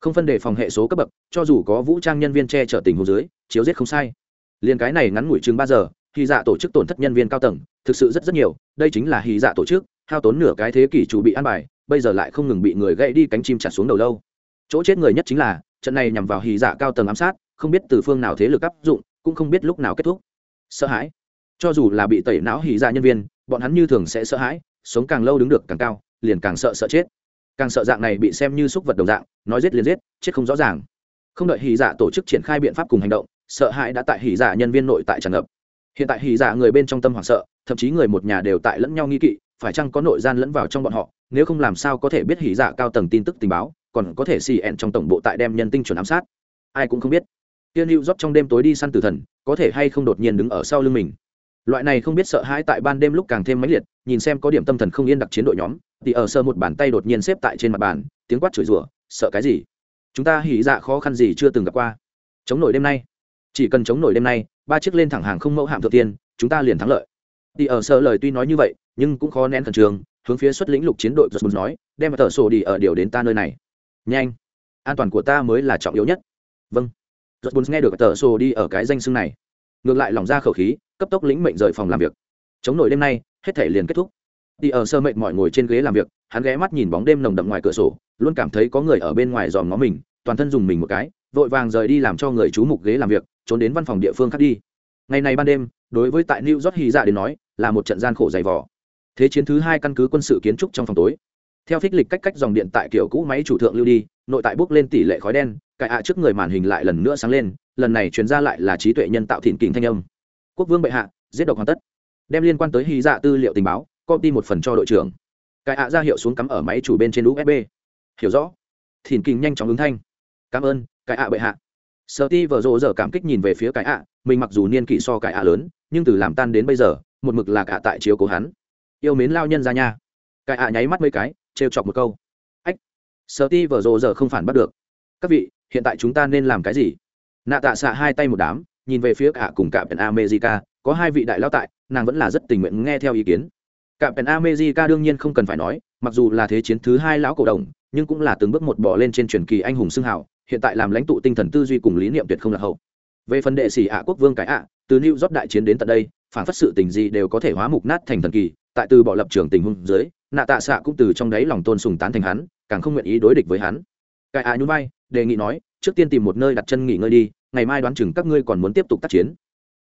Không phân đề phòng hệ số cấp bậc, cho dù có vũ trang nhân viên che chở tình hồ dưới, chiếu giết không sai. Liền cái này ngắn ngủi chừng ba giờ hy dạ tổ chức tổn thất nhân viên cao tầng, thực sự rất rất nhiều, đây chính là hy dạ tổ chức, hao tốn nửa cái thế kỷ chủ bị an bài, bây giờ lại không ngừng bị người gãy đi cánh chim chặt xuống đầu lâu. Chỗ chết người nhất chính là, trận này nhằm vào hy dạ cao tầng ám sát, không biết từ phương nào thế lực áp dụng, cũng không biết lúc nào kết thúc. Sợ hãi. Cho dù là bị tẩy não hy dạ nhân viên, bọn hắn như thường sẽ sợ hãi, sống càng lâu đứng được càng cao, liền càng sợ sợ chết càng sợ dạng này bị xem như xúc vật đồng dạng, nói giết liền giết, chết không rõ ràng. Không đợi hỉ dạ tổ chức triển khai biện pháp cùng hành động, sợ hãi đã tại hỉ dạ nhân viên nội tại tràn ngập. Hiện tại hỉ dạ người bên trong tâm hoảng sợ, thậm chí người một nhà đều tại lẫn nhau nghi kỵ, phải chăng có nội gian lẫn vào trong bọn họ, nếu không làm sao có thể biết hỉ dạ cao tầng tin tức tình báo, còn có thể xì ẹn trong tổng bộ tại đem nhân tinh chuẩn ám sát. Ai cũng không biết. Tiên hữu rót trong đêm tối đi săn tử thần, có thể hay không đột nhiên đứng ở sau lưng mình. Loại này không biết sợ hãi tại ban đêm lúc càng thêm mãnh liệt, nhìn xem có điểm tâm thần không yên đặc chiến đội nhóm thì ở sơ một bàn tay đột nhiên xếp tại trên mặt bàn, tiếng quát chửi rủa, sợ cái gì? Chúng ta hỉ dạ khó khăn gì chưa từng gặp qua. Chống nổi đêm nay. Chỉ cần chống nổi đêm nay, ba chiếc lên thẳng hàng không mẫu hạm thượng tiên, chúng ta liền thắng lợi. Thì ở sơ lời tuy nói như vậy, nhưng cũng khó nén khẩn trương, hướng phía xuất lĩnh lục chiến đội giật nói, đem tờ sổ đi ở điều đến ta nơi này. Nhanh. An toàn của ta mới là trọng yếu nhất. Vâng. Giật nghe được tờ sổ đi ở cái danh xưng này, ngược lại lòng ra khẩu khí, cấp tốc lĩnh mệnh rời phòng làm việc. Chống nổi đêm nay, hết thể liền kết thúc đi ở sơ mệnh mọi ngồi trên ghế làm việc, hắn ghé mắt nhìn bóng đêm nồng đậm ngoài cửa sổ, luôn cảm thấy có người ở bên ngoài dòm ngó mình, toàn thân dùng mình một cái, vội vàng rời đi làm cho người chú mục ghế làm việc, trốn đến văn phòng địa phương khác đi. Ngày này ban đêm, đối với tại new york hy dạ đến nói, là một trận gian khổ dày vò. Thế chiến thứ hai căn cứ quân sự kiến trúc trong phòng tối. Theo phích lịch cách cách dòng điện tại kiểu cũ máy chủ thượng lưu đi, nội tại bốc lên tỷ lệ khói đen, cải ạ trước người màn hình lại lần nữa sáng lên, lần này chuyển ra lại là trí tuệ nhân tạo thịnh kình thanh âm. Quốc vương bệ hạ, giết độc hoàn tất. Đem liên quan tới hy dạ tư liệu tình báo copy một phần cho đội trưởng. Cái ạ ra hiệu xuống cắm ở máy chủ bên trên usb hiểu rõ. Thìn kinh nhanh chóng ứng thanh. Cảm ơn, cái ạ bệ hạ. Sợ ti vợ rộ giờ cảm kích nhìn về phía cái ạ. Mình mặc dù niên kỷ so cái ạ lớn, nhưng từ làm tan đến bây giờ, một mực là cả tại chiếu cố hắn. Yêu mến lao nhân ra nha. Cái ạ nháy mắt mấy cái, trêu chọc một câu. Ách. Sợ ti vợ rộ giờ không phản bắt được. Các vị, hiện tại chúng ta nên làm cái gì? Nạ tạ xạ hai tay một đám, nhìn về phía cả cùng cả pèn america có hai vị đại lao tại, nàng vẫn là rất tình nguyện nghe theo ý kiến cả pèn america đương nhiên không cần phải nói, mặc dù là thế chiến thứ hai lão cổ đồng, nhưng cũng là từng bước một bỏ lên trên truyền kỳ anh hùng xưng hào, hiện tại làm lãnh tụ tinh thần tư duy cùng lý niệm tuyệt không là hậu. Về phần đệ sĩ ạ quốc vương cái ạ, từ new york đại chiến đến tận đây, phản phất sự tình gì đều có thể hóa mục nát thành thần kỳ, tại từ bỏ lập trường tình huống dưới, nạ tạ xạ cũng từ trong đáy lòng tôn sùng tán thành hắn, càng không nguyện ý đối địch với hắn. Cái ạ nhún vai, đề nghị nói, trước tiên tìm một nơi đặt chân nghỉ ngơi đi, ngày mai đoán chừng các ngươi còn muốn tiếp tục tác chiến.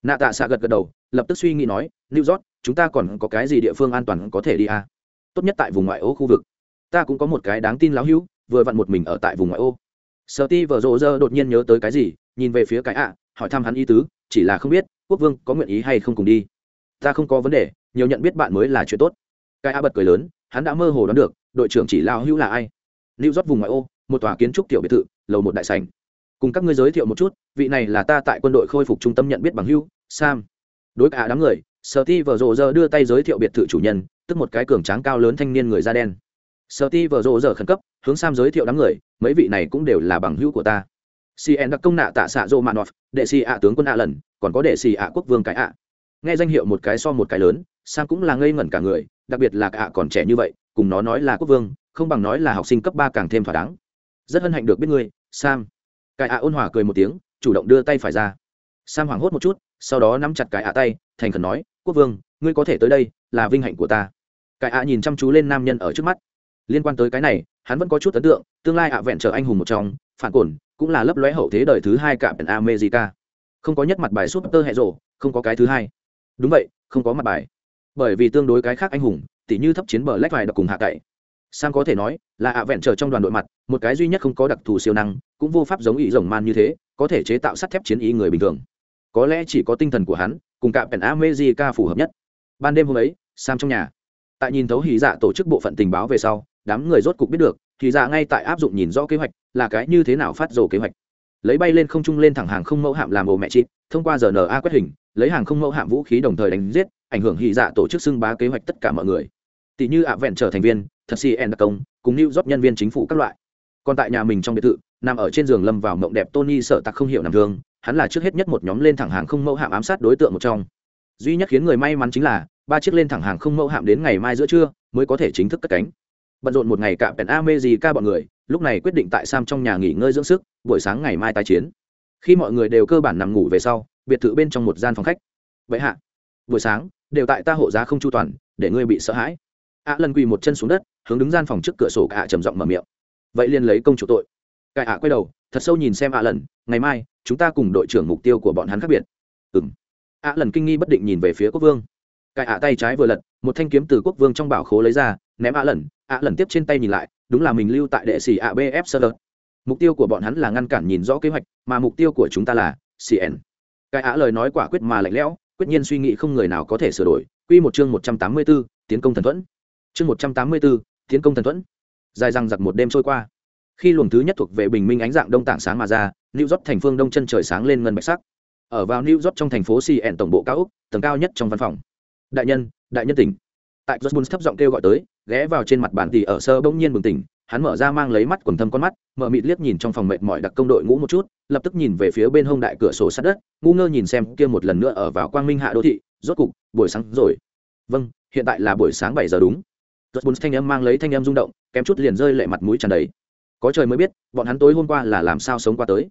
Nạ tạ xạ gật gật đầu, lập tức suy nghĩ nói, new york chúng ta còn có cái gì địa phương an toàn có thể đi à? tốt nhất tại vùng ngoại ô khu vực. Ta cũng có một cái đáng tin láo hữu, vừa vặn một mình ở tại vùng ngoại ô. Sợ ti vợ rộ rơ đột nhiên nhớ tới cái gì, nhìn về phía cái ạ, hỏi thăm hắn ý tứ, chỉ là không biết, quốc vương có nguyện ý hay không cùng đi. Ta không có vấn đề, nhiều nhận biết bạn mới là chuyện tốt. Cái ạ bật cười lớn, hắn đã mơ hồ đoán được, đội trưởng chỉ lao hữu là ai. Lưu rót vùng ngoại ô, một tòa kiến trúc tiểu biệt thự, lầu một đại sành cùng các ngươi giới thiệu một chút, vị này là ta tại quân đội khôi phục trung tâm nhận biết bằng hữu, sam. Đối cả đám người sở ti vợ rộ giờ đưa tay giới thiệu biệt thự chủ nhân, tức một cái cường tráng cao lớn thanh niên người da đen. Sở ti vợ rộ giờ khẩn cấp, hướng sam giới thiệu đám người, mấy vị này cũng đều là bằng hữu của ta. Cn đặc công nạ tạ xạ rộ manov đệ xì ạ tướng quân ạ lần, còn có đệ xì ạ quốc vương cái ạ. Nghe danh hiệu một cái so một cái lớn, sam cũng là ngây ngẩn cả người, đặc biệt là ạ còn trẻ như vậy, cùng nó nói là quốc vương, không bằng nói là học sinh cấp ba càng thêm thỏa đáng. Rất hân hạnh được biết ngươi, sam. Cái ạ ôn hòa cười một tiếng, chủ động đưa tay phải ra. Sam hoảng hốt một chút sau đó nắm chặt cái ạ tay, thành khẩn nói, quốc vương, ngươi có thể tới đây, là vinh hạnh của ta. Cái ạ nhìn chăm chú lên nam nhân ở trước mắt. Liên quan tới cái này, hắn vẫn có chút ấn tượng, tương lai ạ vẹn trở anh hùng một trong, phản cổn, cũng là lấp lóe hậu thế đời thứ hai cả pèn america. Không có nhất mặt bài súp tơ hệ rộ không có cái thứ hai. Đúng vậy, không có mặt bài. Bởi vì tương đối cái khác anh hùng, tỉ như thấp chiến bờ lách vài đặc cùng hạ cậy. Sam có thể nói, là ạ vẹn trở trong đoàn đội mặt, một cái duy nhất không có đặc thù siêu năng, cũng vô pháp giống ý rồng man như thế, có thể chế tạo sắt thép chiến ý người bình thường có lẽ chỉ có tinh thần của hắn, cùng cả pèn america phù hợp nhất. Ban đêm hôm ấy, sam trong nhà. Tại nhìn thấu hì dạ tổ chức bộ phận tình báo về sau, đám người rốt cục biết được thì dạ ngay tại áp dụng nhìn rõ kế hoạch, là cái như thế nào phát rồ kế hoạch. Lấy bay lên không trung lên thẳng hàng không mẫu hạm làm ồ mẹ chip thông qua rna quét hình, lấy hàng không mẫu hạm vũ khí đồng thời đánh giết, ảnh hưởng hì dạ tổ chức xưng bá kế hoạch tất cả mọi người. Tỷ như ạ vẹn trở thành viên, thật si en đặc công, cùng lưu job nhân viên chính phủ các loại. Còn tại nhà mình trong biệt thự, nằm ở trên giường lâm vào mộng đẹp tony sợ tặc không hiểu nằm thương hắn là trước hết nhất một nhóm lên thẳng hàng không mẫu hạm ám sát đối tượng một trong. Duy nhất khiến người may mắn chính là, ba chiếc lên thẳng hàng không mẫu hạm đến ngày mai giữa trưa, mới có thể chính thức cất cánh. Bận rộn một ngày cạm pèn a mê gì ca bọn người, lúc này quyết định tại sam trong nhà nghỉ ngơi dưỡng sức, buổi sáng ngày mai tái chiến. Khi mọi người đều cơ bản nằm ngủ về sau, biệt thự bên trong một gian phòng khách. Vậy hạ, buổi sáng, đều tại ta hộ giá không chu toàn, để ngươi bị sợ hãi. Ạ lần quỳ một chân xuống đất, hướng đứng gian phòng trước cửa sổ cả trầm giọng mở miệng. Vậy liền lấy công chủ tội. Cải ạ quay đầu, thật sâu nhìn xem ạ lần ngày mai chúng ta cùng đội trưởng mục tiêu của bọn hắn khác biệt. Ừng ạ lần kinh nghi bất định nhìn về phía quốc vương. Cài ạ tay trái vừa lật một thanh kiếm từ quốc vương trong bảo khố lấy ra ném ạ lần ạ lần tiếp trên tay nhìn lại đúng là mình lưu tại đệ sĩ abf sơ mục tiêu của bọn hắn là ngăn cản nhìn rõ kế hoạch mà mục tiêu của chúng ta là cn cài ạ lời nói quả quyết mà lạnh lẽo quyết nhiên suy nghĩ không người nào có thể sửa đổi. Quy một chương một trăm tám mươi 184, tiến công thần thuẫn. Chương một trăm tám mươi 184, tiến công thần thuẫn. Dài răng giặc một đêm trôi qua. Khi luồng thứ nhất thuộc về bình minh ánh dạng đông tảng sáng mà ra new york thành phương đông chân trời sáng lên ngân bạch sắc ở vào new york trong thành phố cn tổng bộ cao ốc, tầng cao nhất trong văn phòng đại nhân đại nhân tỉnh tại Jones thấp giọng kêu gọi tới, ghé vào trên mặt bàn thì ở sơ bỗng nhiên bừng tỉnh, hắn mở ra mang lấy mắt quần thâm con mắt, mở mịt liếc nhìn trong phòng mệt mỏi đặc công đội ngũ một chút, lập tức nhìn về phía bên hông đại cửa sổ sát đất, ngu ngơ nhìn xem kia một lần nữa ở vào quang minh hạ đô thị, rốt cục, buổi sáng rồi. Vâng, hiện tại là buổi sáng bảy giờ đúng. Jones thanh âm mang lấy thanh âm rung động, kém chút liền rơi lệ mặt mũi tràn đầy. Có trời mới biết, bọn hắn tối hôm qua là làm sao sống qua tới.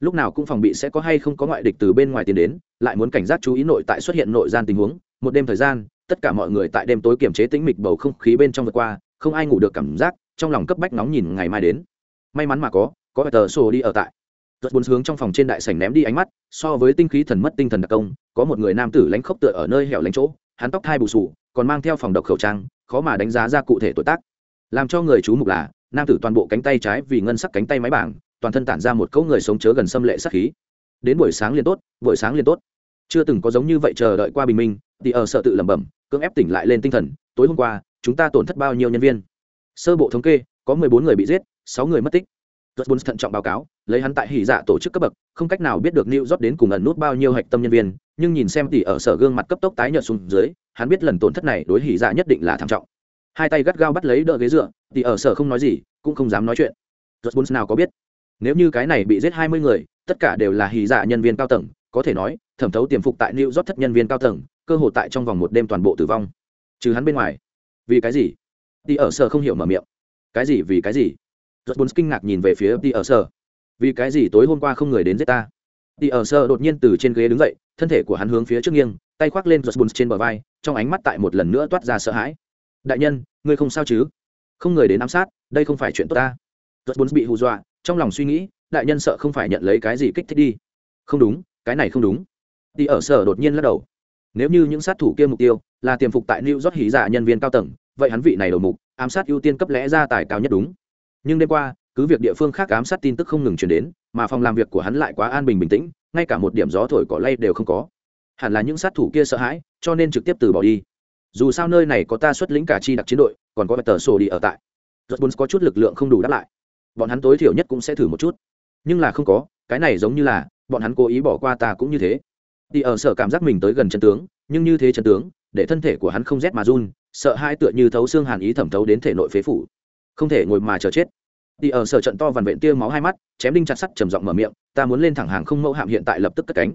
Lúc nào cũng phòng bị sẽ có hay không có ngoại địch từ bên ngoài tiến đến, lại muốn cảnh giác chú ý nội tại xuất hiện nội gian tình huống, một đêm thời gian, tất cả mọi người tại đêm tối kiềm chế tĩnh mịch bầu không khí bên trong vượt qua không ai ngủ được cảm giác trong lòng cấp bách nóng nhìn ngày mai đến. May mắn mà có có tờ sổ đi ở tại. Rất bốn hướng trong phòng trên đại sảnh ném đi ánh mắt so với tinh khí thần mất tinh thần đặc công có một người nam tử lánh khốc tựa ở nơi hẻo lánh chỗ hắn tóc thai bù sù còn mang theo phòng độc khẩu trang khó mà đánh giá ra cụ thể tuổi tác. Làm cho người chú mục là nam tử toàn bộ cánh tay trái vì ngân sắc cánh tay máy bảng toàn thân tản ra một cỗ người sống chớ gần xâm lệ sát khí đến buổi sáng liền tốt buổi sáng liền tốt chưa từng có giống như vậy chờ đợi qua bình minh thì ở sợ tự lẩm bẩm cưỡng ép tỉnh lại lên tinh thần tối hôm qua chúng ta tổn thất bao nhiêu nhân viên sơ bộ thống kê có mười bốn người bị giết sáu người mất tích Rốt Bones thận trọng báo cáo, lấy hắn tại hỉ dạ tổ chức cấp bậc, không cách nào biết được New York đến cùng ẩn nút bao nhiêu hạch tâm nhân viên, nhưng nhìn xem tỷ ở sở gương mặt cấp tốc tái nhợt xuống dưới, hắn biết lần tổn thất này đối hỉ dạ nhất định là thảm trọng. Hai tay gắt gao bắt lấy đỡ ghế dựa, tỷ ở sở không nói gì, cũng không dám nói chuyện. Rốt Bones nào có biết, nếu như cái này bị giết hai mươi người, tất cả đều là hì dạ nhân viên cao tầng, có thể nói, thẩm thấu tiềm phục tại New York thất nhân viên cao tầng, cơ hội tại trong vòng một đêm toàn bộ tử vong. Trừ hắn bên ngoài. Vì cái gì? Đi ở sở không hiểu mở miệng. Cái gì? Vì cái gì? Rất bốn kinh ngạc nhìn về phía đi ở sở. Vì cái gì tối hôm qua không người đến giết ta? Đi ở sở đột nhiên từ trên ghế đứng dậy thân thể của hắn hướng phía trước nghiêng tay khoác lên giật bốn trên bờ vai trong ánh mắt tại một lần nữa toát ra sợ hãi. Đại nhân ngươi không sao chứ? Không người đến ám sát đây không phải chuyện tốt ta. Giật bốn bị hù dọa trong lòng suy nghĩ, đại nhân sợ không phải nhận lấy cái gì kích thích đi. Không đúng, cái này không đúng. Đi ở sở đột nhiên lắc đầu. Nếu như những sát thủ kia mục tiêu là tiềm phục tại new york hí giả dạ nhân viên cao tầng, vậy hắn vị này đầu mục, ám sát ưu tiên cấp lẽ ra tài cao nhất đúng. Nhưng đêm qua, cứ việc địa phương khác ám sát tin tức không ngừng chuyển đến, mà phòng làm việc của hắn lại quá an bình bình tĩnh, ngay cả một điểm gió thổi cỏ lay đều không có. Hẳn là những sát thủ kia sợ hãi, cho nên trực tiếp từ bỏ đi. Dù sao nơi này có ta xuất lĩnh cả chi đặc chiến đội, còn có tờ sổ đi ở tại. Rất muốn có chút lực lượng không đủ đáp lại bọn hắn tối thiểu nhất cũng sẽ thử một chút. Nhưng là không có, cái này giống như là, bọn hắn cố ý bỏ qua ta cũng như thế. Đi ở sở cảm giác mình tới gần chân tướng, nhưng như thế chân tướng, để thân thể của hắn không rét mà run, sợ hai tựa như thấu xương hàn ý thẩm thấu đến thể nội phế phủ. Không thể ngồi mà chờ chết. Đi ở sở trận to vằn vện tia máu hai mắt, chém đinh chặt sắt trầm giọng mở miệng, ta muốn lên thẳng hàng không mẫu hạm hiện tại lập tức cất cánh.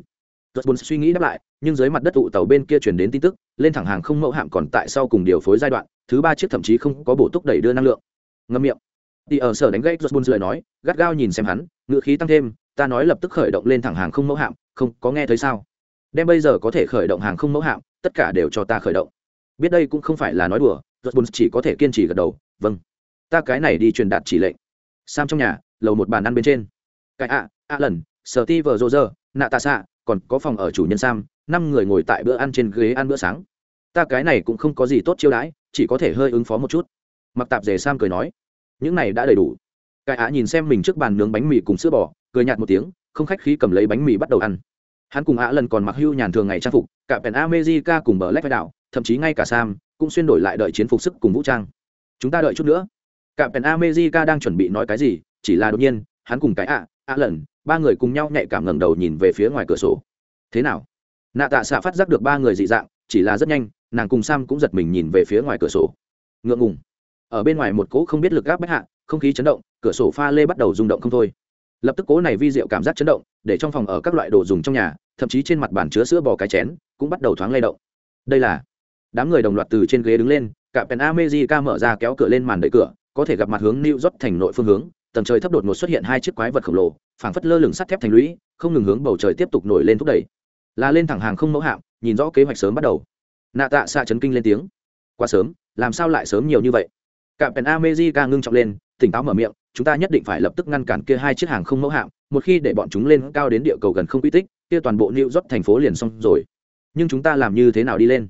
Rất buồn suy nghĩ đáp lại, nhưng dưới mặt đất tụ tàu bên kia chuyển đến tin tức, lên thẳng hàng không mẫu hạm còn tại sau cùng điều phối giai đoạn, thứ ba chiếc thậm chí không có bổ túc đẩy đưa năng lượng. Ngâm miệng đi ở sở đánh gãy Rốt buồn lời nói, gắt gao nhìn xem hắn ngựa khí tăng thêm, ta nói lập tức khởi động lên thẳng hàng không mẫu hạm, không, có nghe thấy sao? Đem bây giờ có thể khởi động hàng không mẫu hạm, tất cả đều cho ta khởi động. Biết đây cũng không phải là nói đùa Rốt bùn chỉ có thể kiên trì gật đầu vâng. Ta cái này đi truyền đạt chỉ lệnh. Sam trong nhà, lầu một bàn ăn bên trên. Cái ạ ạ lần, sở ti vờ rô rơ, nạ tạ xạ, còn có phòng ở chủ nhân sam, năm người ngồi tại bữa ăn trên ghế ăn bữa sáng. Ta cái này cũng không có gì tốt chiêu đãi, chỉ có thể hơi ứng phó một chút. Mặc tạp dề sam cười nói những này đã đầy đủ. Cái ạ nhìn xem mình trước bàn nướng bánh mì cùng sữa bò, cười nhạt một tiếng, không khách khí cầm lấy bánh mì bắt đầu ăn. Hắn cùng ạ lần còn mặc hưu nhàn thường ngày trang phục, cả pèn amejica cùng bờ lách vai đạo thậm chí ngay cả sam, cũng xuyên đổi lại đợi chiến phục sức cùng vũ trang. Chúng ta đợi chút nữa. Cả pèn amejica đang chuẩn bị nói cái gì, chỉ là đột nhiên, hắn cùng cái ạ ạ lần, ba người cùng nhau nhạy cảm ngẩng đầu nhìn về phía ngoài cửa sổ. Thế nào? Nạ tạ xạ phát giác được ba người dị dạng, chỉ là rất nhanh, nàng cùng sam cũng giật mình nhìn về phía ngoài cửa sổ. Ngượng ngùng ở bên ngoài một cỗ không biết lực gáp bách hạ, không khí chấn động, cửa sổ pha lê bắt đầu rung động không thôi. Lập tức cố này vi diệu cảm giác chấn động, để trong phòng ở các loại đồ dùng trong nhà, thậm chí trên mặt bàn chứa sữa bò cái chén, cũng bắt đầu thoáng lay động. Đây là đám người đồng loạt từ trên ghế đứng lên, cả pèn amejica mở ra kéo cửa lên màn đợi cửa, có thể gặp mặt hướng new york thành nội phương hướng, tầng trời thấp đột ngột xuất hiện hai chiếc quái vật khổng lồ, phảng phất lơ lửng sắt thép thành lũy, không ngừng hướng bầu trời tiếp tục nổi lên thúc đẩy. Là lên thẳng hàng không mẫu hạm, nhìn rõ kế hoạch sớm bắt đầu. Nạ tạ xạ chấn kinh lên tiếng. Quá sớm, làm sao lại sớm nhiều như vậy? Cả pèn amejica ngưng trọng lên, tỉnh táo mở miệng, chúng ta nhất định phải lập tức ngăn cản kia hai chiếc hàng không mẫu hạm, một khi để bọn chúng lên cao đến địa cầu gần không quy tích, kia toàn bộ new york thành phố liền xong rồi. Nhưng chúng ta làm như thế nào đi lên?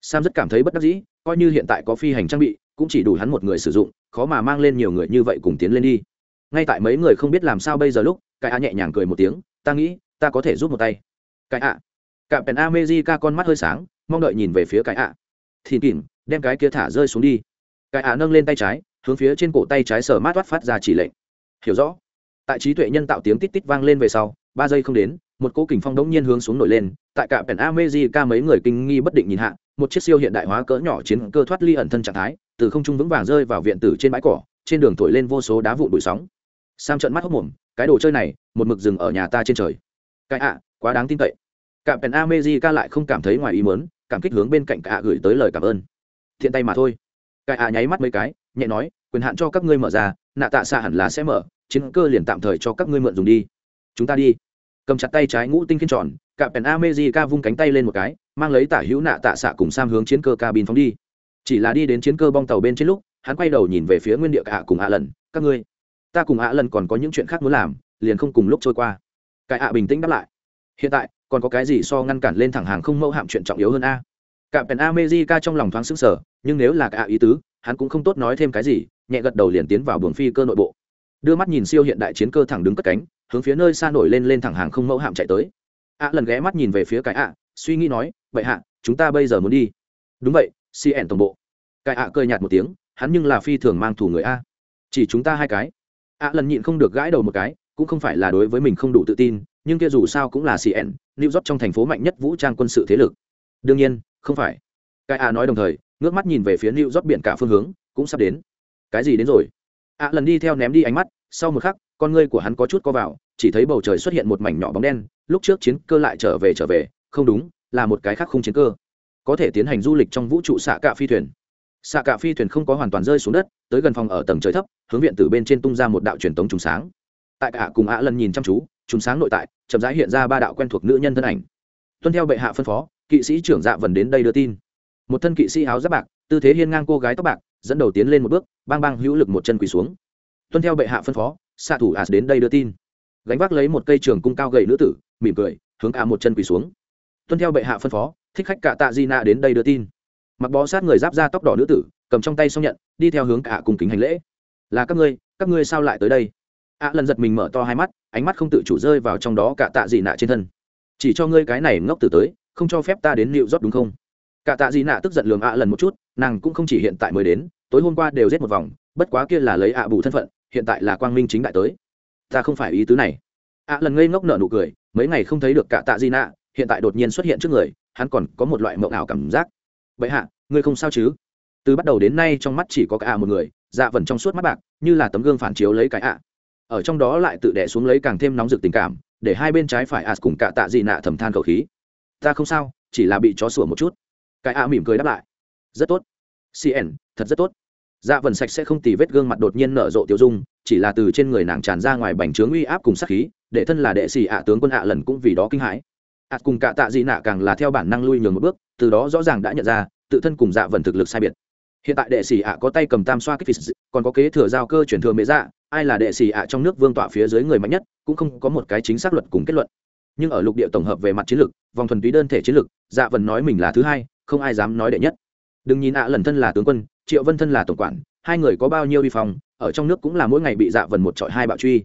Sam rất cảm thấy bất đắc dĩ, coi như hiện tại có phi hành trang bị, cũng chỉ đủ hắn một người sử dụng, khó mà mang lên nhiều người như vậy cùng tiến lên đi. Ngay tại mấy người không biết làm sao bây giờ lúc cái a nhẹ nhàng cười một tiếng, ta nghĩ, ta có thể giúp một tay. Cái a? Cả pèn amejica con mắt hơi sáng, mong đợi nhìn về phía cái a. Thì kìm, đem cái kia thả rơi xuống đi cái ạ nâng lên tay trái, hướng phía trên cổ tay trái sờ mát toát phát ra chỉ lệnh. Hiểu rõ. Tại trí tuệ nhân tạo tiếng tít tít vang lên về sau, ba giây không đến, một cỗ kình phong đống nhiên hướng xuống nổi lên, tại cả pèn amejica mấy người kinh nghi bất định nhìn hạ, một chiếc siêu hiện đại hóa cỡ nhỏ chiến cơ thoát ly ẩn thân trạng thái, từ không trung vững vàng rơi vào viện tử trên bãi cỏ, trên đường thổi lên vô số đá vụn bụi sóng. Sam trận mắt hốc mồm, cái đồ chơi này, một mực dừng ở nhà ta trên trời. Cái ạ quá đáng tin cậy. Cả pèn amejica lại không cảm thấy ngoài ý mớn cảm kích hướng bên cạnh cả gửi tới lời cảm ơn. Thiện tay mà thôi cái ạ nháy mắt mấy cái, nhẹ nói, quyền hạn cho các ngươi mở ra, nạ tạ xạ hẳn là sẽ mở, chiến cơ liền tạm thời cho các ngươi mượn dùng đi. Chúng ta đi. Cầm chặt tay trái ngũ tinh khiên tròn, cả pèn amejica vung cánh tay lên một cái, mang lấy tả hữu nạ tạ xạ cùng sam hướng chiến cơ cabin phóng đi. Chỉ là đi đến chiến cơ bong tàu bên trên lúc, hắn quay đầu nhìn về phía nguyên địa cả cùng ạ lần, các ngươi, ta cùng ạ lần còn có những chuyện khác muốn làm, liền không cùng lúc trôi qua. Cái ạ bình tĩnh đáp lại, hiện tại, còn có cái gì so ngăn cản lên thẳng hàng không mẫu hạm chuyện trọng yếu hơn a? Cả pèn amejica trong lòng thoáng sững sờ, nhưng nếu là cả ý tứ, hắn cũng không tốt nói thêm cái gì, nhẹ gật đầu liền tiến vào buồng phi cơ nội bộ. Đưa mắt nhìn siêu hiện đại chiến cơ thẳng đứng cất cánh, hướng phía nơi xa nổi lên lên thẳng hàng không mẫu hạm chạy tới. Ạ lần ghé mắt nhìn về phía cái ạ suy nghĩ nói, vậy hạ, chúng ta bây giờ muốn đi. Đúng vậy, cn tổng bộ. Cái ạ cười nhạt một tiếng, hắn nhưng là phi thường mang thủ người a. Chỉ chúng ta hai cái. Ạ lần nhịn không được gãi đầu một cái, cũng không phải là đối với mình không đủ tự tin, nhưng kia dù sao cũng là cn, new york trong thành phố mạnh nhất vũ trang quân sự thế lực. Đương nhiên không phải. Cái a nói đồng thời, ngước mắt nhìn về phía new york biển cả phương hướng, cũng sắp đến. Cái gì đến rồi? A lần đi theo ném đi ánh mắt, sau một khắc, con ngươi của hắn có chút co vào, chỉ thấy bầu trời xuất hiện một mảnh nhỏ bóng đen, lúc trước chiến cơ lại trở về trở về, không đúng, là một cái khác không chiến cơ. Có thể tiến hành du lịch trong vũ trụ xạ cạ phi thuyền. Xạ cạ phi thuyền không có hoàn toàn rơi xuống đất, tới gần phòng ở tầng trời thấp, hướng viện từ bên trên tung ra một đạo truyền tống trùng sáng. Tại cả cùng ạ lần nhìn chăm chú, trùng sáng nội tại, chậm rãi hiện ra ba đạo quen thuộc nữ nhân thân ảnh. Tuân theo bệ hạ phân phó kỵ sĩ trưởng dạ vần đến đây đưa tin. Một thân kỵ sĩ áo giáp bạc, tư thế hiên ngang cô gái tóc bạc, dẫn đầu tiến lên một bước, bang bang hữu lực một chân quỳ xuống. Tuân theo bệ hạ phân phó, xạ thủ as đến đây đưa tin. Gánh vác lấy một cây trường cung cao gậy nữ tử, mỉm cười, hướng cả một chân quỳ xuống. Tuân theo bệ hạ phân phó, thích khách cả tạ di na đến đây đưa tin. Mặc bó sát người giáp ra tóc đỏ nữ tử, cầm trong tay xong nhận, đi theo hướng cả cùng kính hành lễ. Là các ngươi các ngươi sao lại tới đây? Ạ lần giật mình mở to hai mắt, ánh mắt không tự chủ rơi vào trong đó cả tạ dị nạ trên thân. Chỉ cho ngươi cái này ngốc tử tới không cho phép ta đến liệu rót đúng không? Cả tạ dị nạ tức giận lường ạ lần một chút, nàng cũng không chỉ hiện tại mới đến, tối hôm qua đều rét một vòng, bất quá kia là lấy ạ bù thân phận, hiện tại là quang minh chính đại tới. Ta không phải ý tứ này. Ạ lần ngây ngốc nở nụ cười, mấy ngày không thấy được cả tạ dị nạ, hiện tại đột nhiên xuất hiện trước người, hắn còn có một loại mộng ảo cảm giác. Vậy hạ, ngươi không sao chứ? Từ bắt đầu đến nay trong mắt chỉ có cả một người dạ vần trong suốt mắt bạc, như là tấm gương phản chiếu lấy cái ạ. Ở trong đó lại tự đẻ xuống lấy càng thêm nóng rực tình cảm, để hai bên trái phải ạt cùng cả tạ dị nạ thầm than khẩu khí ta không sao, chỉ là bị chó sủa một chút. Cái a mỉm cười đáp lại. Rất tốt. Cn thật rất tốt. Dạ vần sạch sẽ không tì vết gương mặt đột nhiên nở rộ tiêu dung, chỉ là từ trên người nàng tràn ra ngoài bành trướng uy áp cùng sát khí, để thân là đệ sĩ ạ tướng quân ạ lần cũng vì đó kinh hãi. Ạt cùng cả tạ dị nạ càng là theo bản năng lui nhường một bước, từ đó rõ ràng đã nhận ra, tự thân cùng dạ vần thực lực sai biệt. Hiện tại đệ sĩ ạ có tay cầm tam xoa kích phì còn có kế thừa giao cơ chuyển thừa mễ dạ ai là đệ sĩ ạ trong nước vương tọa phía dưới người mạnh nhất, cũng không có một cái chính xác luật cùng kết luận nhưng ở lục địa tổng hợp về mặt chiến lược, vòng thuần túy đơn thể chiến lược dạ vần nói mình là thứ hai, không ai dám nói đệ nhất. Đừng nhìn ạ lần thân là tướng quân, triệu vân thân là tổng quản, hai người có bao nhiêu vi phong, ở trong nước cũng là mỗi ngày bị dạ vần một trọi hai bạo truy.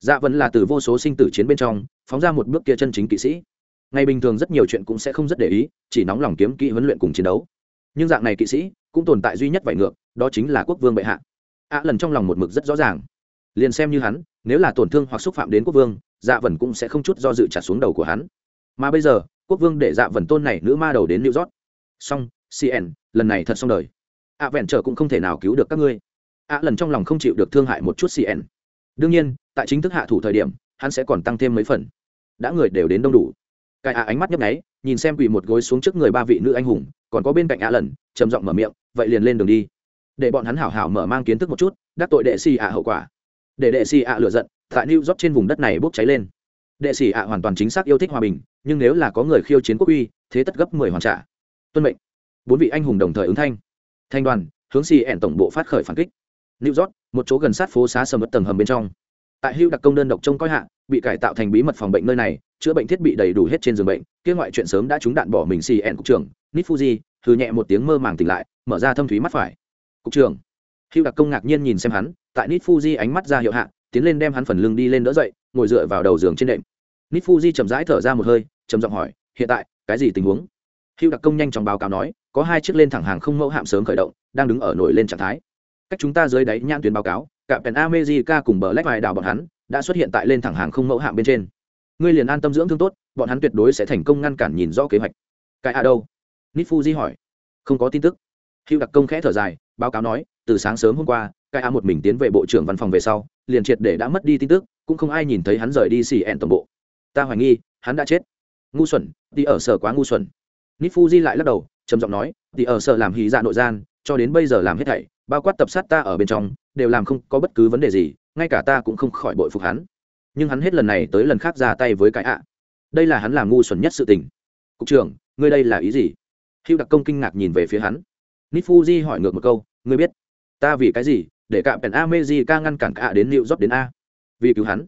Dạ vần là từ vô số sinh tử chiến bên trong, phóng ra một bước kia chân chính kỵ sĩ. Ngày bình thường rất nhiều chuyện cũng sẽ không rất để ý, chỉ nóng lòng kiếm kỹ huấn luyện cùng chiến đấu. Nhưng dạng này kỵ sĩ, cũng tồn tại duy nhất vải ngược, đó chính là quốc vương bệ hạ. Ạ lần trong lòng một mực rất rõ ràng. Liền xem như hắn nếu là tổn thương hoặc xúc phạm đến quốc vương dạ vần cũng sẽ không chút do dự trả xuống đầu của hắn. Mà bây giờ, quốc vương để dạ vần tôn này nữ ma đầu đến new york. Song cn lần này thật xong đời. Ạ vẹn trở cũng không thể nào cứu được các ngươi. Ạ lần trong lòng không chịu được thương hại một chút cn đương nhiên, tại chính thức hạ thủ thời điểm, hắn sẽ còn tăng thêm mấy phần. Đã người đều đến đông đủ. Cài ạ ánh mắt nhấp nháy, nhìn xem quỳ một gối xuống trước người ba vị nữ anh hùng, còn có bên cạnh ạ lần, trầm giọng mở miệng, vậy liền lên đường đi. Để bọn hắn hảo hảo mở mang kiến thức một chút, đắc tội đệ xì ạ hậu quả để đệ xì ạ lựa giận, tại new york trên vùng đất này bốc cháy lên. Đệ sĩ ạ hoàn toàn chính xác yêu thích hòa bình, nhưng nếu là có người khiêu chiến quốc uy, thế tất gấp mười hoàn trả. Tuân mệnh. Bốn vị anh hùng đồng thời ứng thanh. Thanh đoàn, hướng xì ẻn tổng bộ phát khởi phản kích. New york, một chỗ gần sát phố xá sầm mất tầng hầm bên trong. Tại hưu đặc công đơn độc trông coi hạ, bị cải tạo thành bí mật phòng bệnh nơi này, chữa bệnh thiết bị đầy đủ hết trên giường bệnh, kia ngoại chuyện sớm đã trúng đạn bỏ mình xì ẻn cục trưởng nít fuji thư nhẹ một tiếng mơ màng tỉnh lại, mở ra thâm thúy mắt phải. Cục trưởng hưu đặc công ngạc nhiên nhìn xem hắn, tại nít fuji ánh mắt ra hiệu hạ, tiến lên đem hắn phần lưng đi lên đỡ dậy, ngồi dựa vào đầu giường trên đệm. Nít fuji chậm rãi thở ra một hơi, trầm giọng hỏi, hiện tại, cái gì tình huống? Hữu đặc công nhanh chóng báo cáo nói, có hai chiếc lên thẳng hàng không mẫu hạm sớm khởi động, đang đứng ở nổi lên trạng thái. Cách chúng ta dưới đáy nhãn tuyến báo cáo, cả pèn america cùng bờ lách vài đảo bọn hắn đã xuất hiện tại lên thẳng hàng không mẫu hạm bên trên. Ngươi liền an tâm dưỡng thương tốt, bọn hắn tuyệt đối sẽ thành công ngăn cản nhìn rõ kế hoạch. Cái à đâu? Nít fuji hỏi. Không có tin tức. Hữu đặc công khẽ thở dài báo cáo nói, từ sáng sớm hôm qua, cái a một mình tiến về bộ trưởng văn phòng về sau, liền triệt để đã mất đi tin tức, cũng không ai nhìn thấy hắn rời đi xì ẹn tổng bộ. Ta hoài nghi, hắn đã chết. Ngu xuẩn, đi ở sở quá ngu xuẩn. Nít fuji lại lắc đầu, trầm giọng nói, đi ở sở làm hí dạ nội gian, cho đến bây giờ làm hết thảy, bao quát tập sát ta ở bên trong, đều làm không có bất cứ vấn đề gì, ngay cả ta cũng không khỏi bội phục hắn. Nhưng hắn hết lần này tới lần khác ra tay với cái ạ đây là hắn làm ngu xuẩn nhất sự tình. Cục trưởng, ngươi đây là ý gì? Hữu đặc công kinh ngạc nhìn về phía hắn. Nít fuji hỏi ngược một câu ngươi biết, ta vì cái gì để cạm pèn amejica ngăn cản cả đến liệu dót đến a? Vì cứu hắn.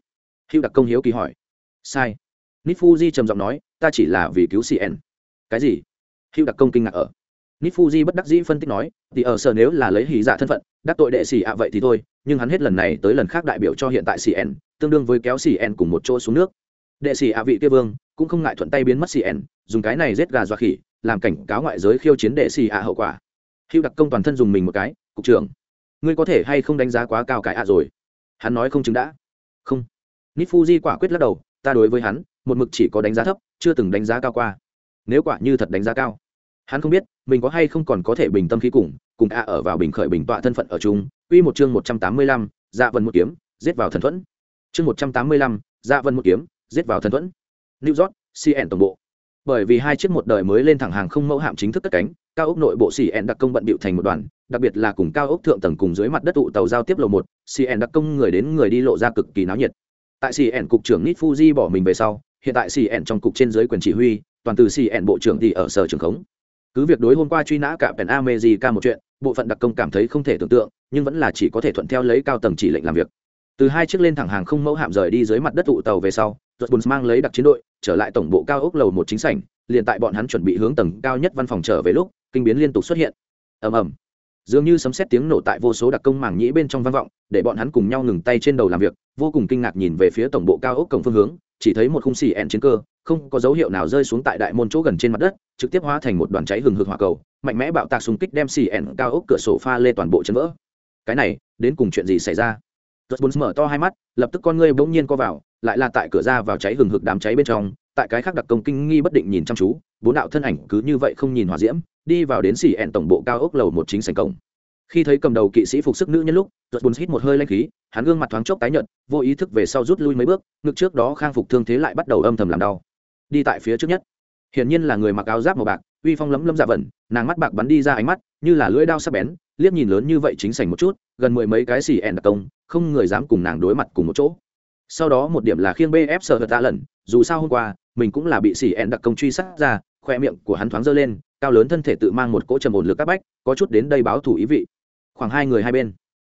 Hữu đặc công hiếu kỳ hỏi. Sai. Nít trầm giọng nói, ta chỉ là vì cứu cn cái gì? Hữu đặc công kinh ngạc ở. Nít bất đắc dĩ phân tích nói, thì ở sở nếu là lấy hí giả dạ thân phận, đắc tội đệ xì ạ vậy thì thôi, nhưng hắn hết lần này tới lần khác đại biểu cho hiện tại cn tương đương với kéo cn cùng một chỗ xuống nước. Đệ xì ạ vị kia vương, cũng không ngại thuận tay biến mất cn dùng cái này giết gà dọa khỉ, làm cảnh cáo ngoại giới khiêu chiến đệ xì ạ hậu quả hữu đặc công toàn thân dùng mình một cái cục trưởng ngươi có thể hay không đánh giá quá cao cái ạ rồi hắn nói không chứng đã không nít fuji quả quyết lắc đầu ta đối với hắn một mực chỉ có đánh giá thấp chưa từng đánh giá cao qua nếu quả như thật đánh giá cao hắn không biết mình có hay không còn có thể bình tâm khí cùng cùng a ở vào bình khởi bình tọa thân phận ở chung Quy một chương một trăm tám mươi lăm, Dạ Vân một kiếm, giết vào thần thuẫn. Chương một trăm tám mươi lăm, Dạ Vân một kiếm, giết vào thần thuẫn. New York, CN tổng bộ. Bởi vì hai chiếc một đời mới lên thẳng hàng không mẫu hạm chính thức cất cánh, cao ốc nội bộ CN đặc công bận bịu thành một đoàn, đặc biệt là cùng cao ốc thượng tầng cùng dưới mặt đất tụ tàu giao tiếp lầu một, CN đặc công người đến người đi lộ ra cực kỳ náo nhiệt. Tại CN cục trưởng Nit Fuji bỏ mình về sau, hiện tại CN trong cục trên dưới quyền chỉ huy, toàn từ CN bộ trưởng thì ở sở trưởng khống. Cứ việc đối hôm qua truy nã cả Pen America một chuyện, bộ phận đặc công cảm thấy không thể tưởng tượng, nhưng vẫn là chỉ có thể thuận theo lấy cao tầng chỉ lệnh làm việc. Từ hai chiếc lên thẳng hàng không mẫu hạm rời đi dưới mặt đất tụ tàu về sau, Rutbuns mang lấy đặc chiến đội, trở lại tổng bộ cao ốc lầu một chính sảnh, liền tại bọn hắn chuẩn bị hướng tầng cao nhất văn phòng trở về lúc, kinh biến liên tục xuất hiện. Ầm ầm. Dường như sấm sét tiếng nổ tại vô số đặc công mảng nhĩ bên trong vang vọng, để bọn hắn cùng nhau ngừng tay trên đầu làm việc, vô cùng kinh ngạc nhìn về phía tổng bộ cao ốc cổng phương hướng, chỉ thấy một khung xì ẹn chiến cơ không có dấu hiệu nào rơi xuống tại đại môn chỗ gần trên mặt đất trực tiếp hóa thành một đoàn cháy hừng hực hỏa cầu mạnh mẽ bạo tạc xung kích đem xì ẹn cao ốc cửa sổ pha lê toàn bộ chân vỡ cái này đến cùng chuyện gì xảy ra Rốt bốn mở to hai mắt, lập tức con ngươi bỗng nhiên co vào, lại là tại cửa ra vào cháy hừng hực đám cháy bên trong, tại cái khác đặc công kinh nghi bất định nhìn chăm chú, bốn đạo thân ảnh cứ như vậy không nhìn hòa diễm, đi vào đến xỉ ẹn tổng bộ cao ốc lầu một chính sảnh cổng. Khi thấy cầm đầu kỵ sĩ phục sức nữ nhân lúc giật bùn hít một hơi lanh khí hắn gương mặt thoáng chốc tái nhợt vô ý thức về sau rút lui mấy bước ngực trước đó khang phục thương thế lại bắt đầu âm thầm làm đau. Đi tại phía trước nhất. Hiển nhiên là người mặc áo giáp màu bạc uy phong lấm lấm dạ vẩn nàng mắt bạc bắn đi ra ánh mắt như là lưỡi đao sắc bén liếc nhìn lớn như vậy chính sảnh một chút gần mười mấy cái xì ẹn đặc công không người dám cùng nàng đối mặt cùng một chỗ. Sau đó một điểm là khiêng bf sợ ta lần dù sao hôm qua mình cũng là bị xì ẹn đặc công truy sát ra, khoe miệng của hắn thoáng dơ lên, cao lớn thân thể tự mang một cỗ trầm ổn lực các bách, có chút đến đây báo thủ ý vị. Khoảng hai người hai bên.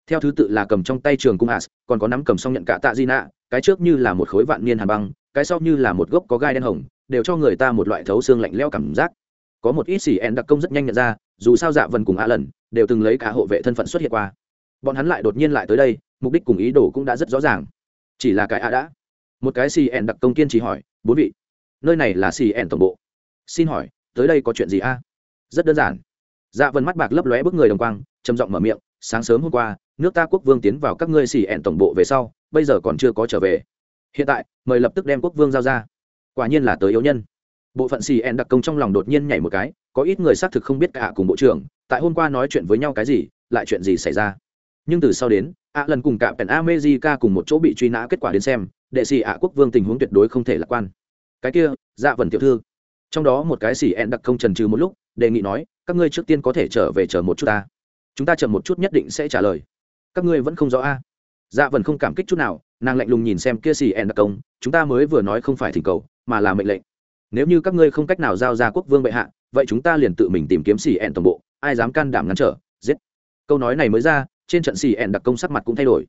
Theo thứ tự là cầm trong tay trường cung as còn có nắm cầm xong nhận cả tạ di nạ, cái trước như là một khối vạn niên hàn băng, cái sau như là một gốc có gai đen hồng, đều cho người ta một loại thấu xương lạnh leo cảm giác. Có một ít xì ẹn đặc công rất nhanh nhận ra, dù sao dạ vần cùng a lần đều từng lấy cả hộ vệ thân phận xuất hiện qua. Bọn hắn lại đột nhiên lại tới đây, mục đích cùng ý đồ cũng đã rất rõ ràng. Chỉ là cái a đã. Một cái xì ẹn đặc công kiên trì hỏi, bốn vị nơi này là xì ẻn tổng bộ. Xin hỏi, tới đây có chuyện gì a? Rất đơn giản. Dạ vần mắt bạc lấp lóe bức người đồng quang, trầm giọng mở miệng, sáng sớm hôm qua, nước ta quốc vương tiến vào các ngươi xì ẻn tổng bộ về sau, bây giờ còn chưa có trở về. Hiện tại, mời lập tức đem quốc vương giao ra. Quả nhiên là tới yếu nhân. Bộ phận xì ẻn đặc công trong lòng đột nhiên nhảy một cái, có ít người xác thực không biết cả cùng bộ trưởng, tại hôm qua nói chuyện với nhau cái gì, lại chuyện gì xảy ra. Nhưng từ sau đến, ạ lần cùng cả pèn amejica cùng một chỗ bị truy nã kết quả đến xem, đệ sĩ ạ quốc vương tình huống tuyệt đối không thể lạc quan cái kia dạ vần tiểu thư. Trong đó một cái xỉ ẹn đặc công trần trừ một lúc, đề nghị nói, các ngươi trước tiên có thể trở về chờ một chút ta. Chúng ta chờ một chút nhất định sẽ trả lời. Các ngươi vẫn không rõ a. Dạ vần không cảm kích chút nào, nàng lạnh lùng nhìn xem kia xỉ ẹn đặc công, chúng ta mới vừa nói không phải thỉnh cầu, mà là mệnh lệnh. Nếu như các ngươi không cách nào giao ra quốc vương bệ hạ, vậy chúng ta liền tự mình tìm kiếm xỉ ẹn tổng bộ, ai dám can đảm ngăn trở, giết. Câu nói này mới ra, trên trận xỉ ẹn đặc công sắc mặt cũng thay đổi.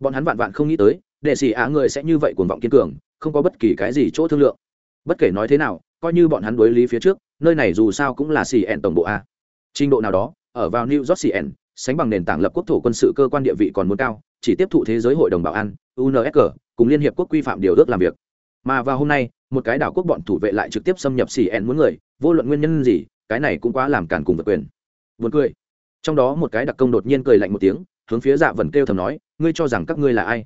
Bọn hắn vạn vạn không nghĩ tới, để xỉ á người sẽ như vậy cuồng vọng kiên cường, không có bất kỳ cái gì chỗ thương lượng bất kể nói thế nào, coi như bọn hắn đối lý phía trước, nơi này dù sao cũng là xỉ ẹn tổng bộ a. Trình độ nào đó, ở vào new york cn sánh bằng nền tảng lập quốc thổ quân sự cơ quan địa vị còn muốn cao, chỉ tiếp thụ thế giới hội đồng bảo an unsg cùng liên hiệp quốc quy phạm điều ước làm việc. Mà vào hôm nay, một cái đảo quốc bọn thủ vệ lại trực tiếp xâm nhập cn muốn người, vô luận nguyên nhân gì, cái này cũng quá làm cản cùng vật quyền. Vượt cười. Trong đó một cái đặc công đột nhiên cười lạnh một tiếng, hướng phía dạ vần kêu thầm nói, ngươi cho rằng các ngươi là ai?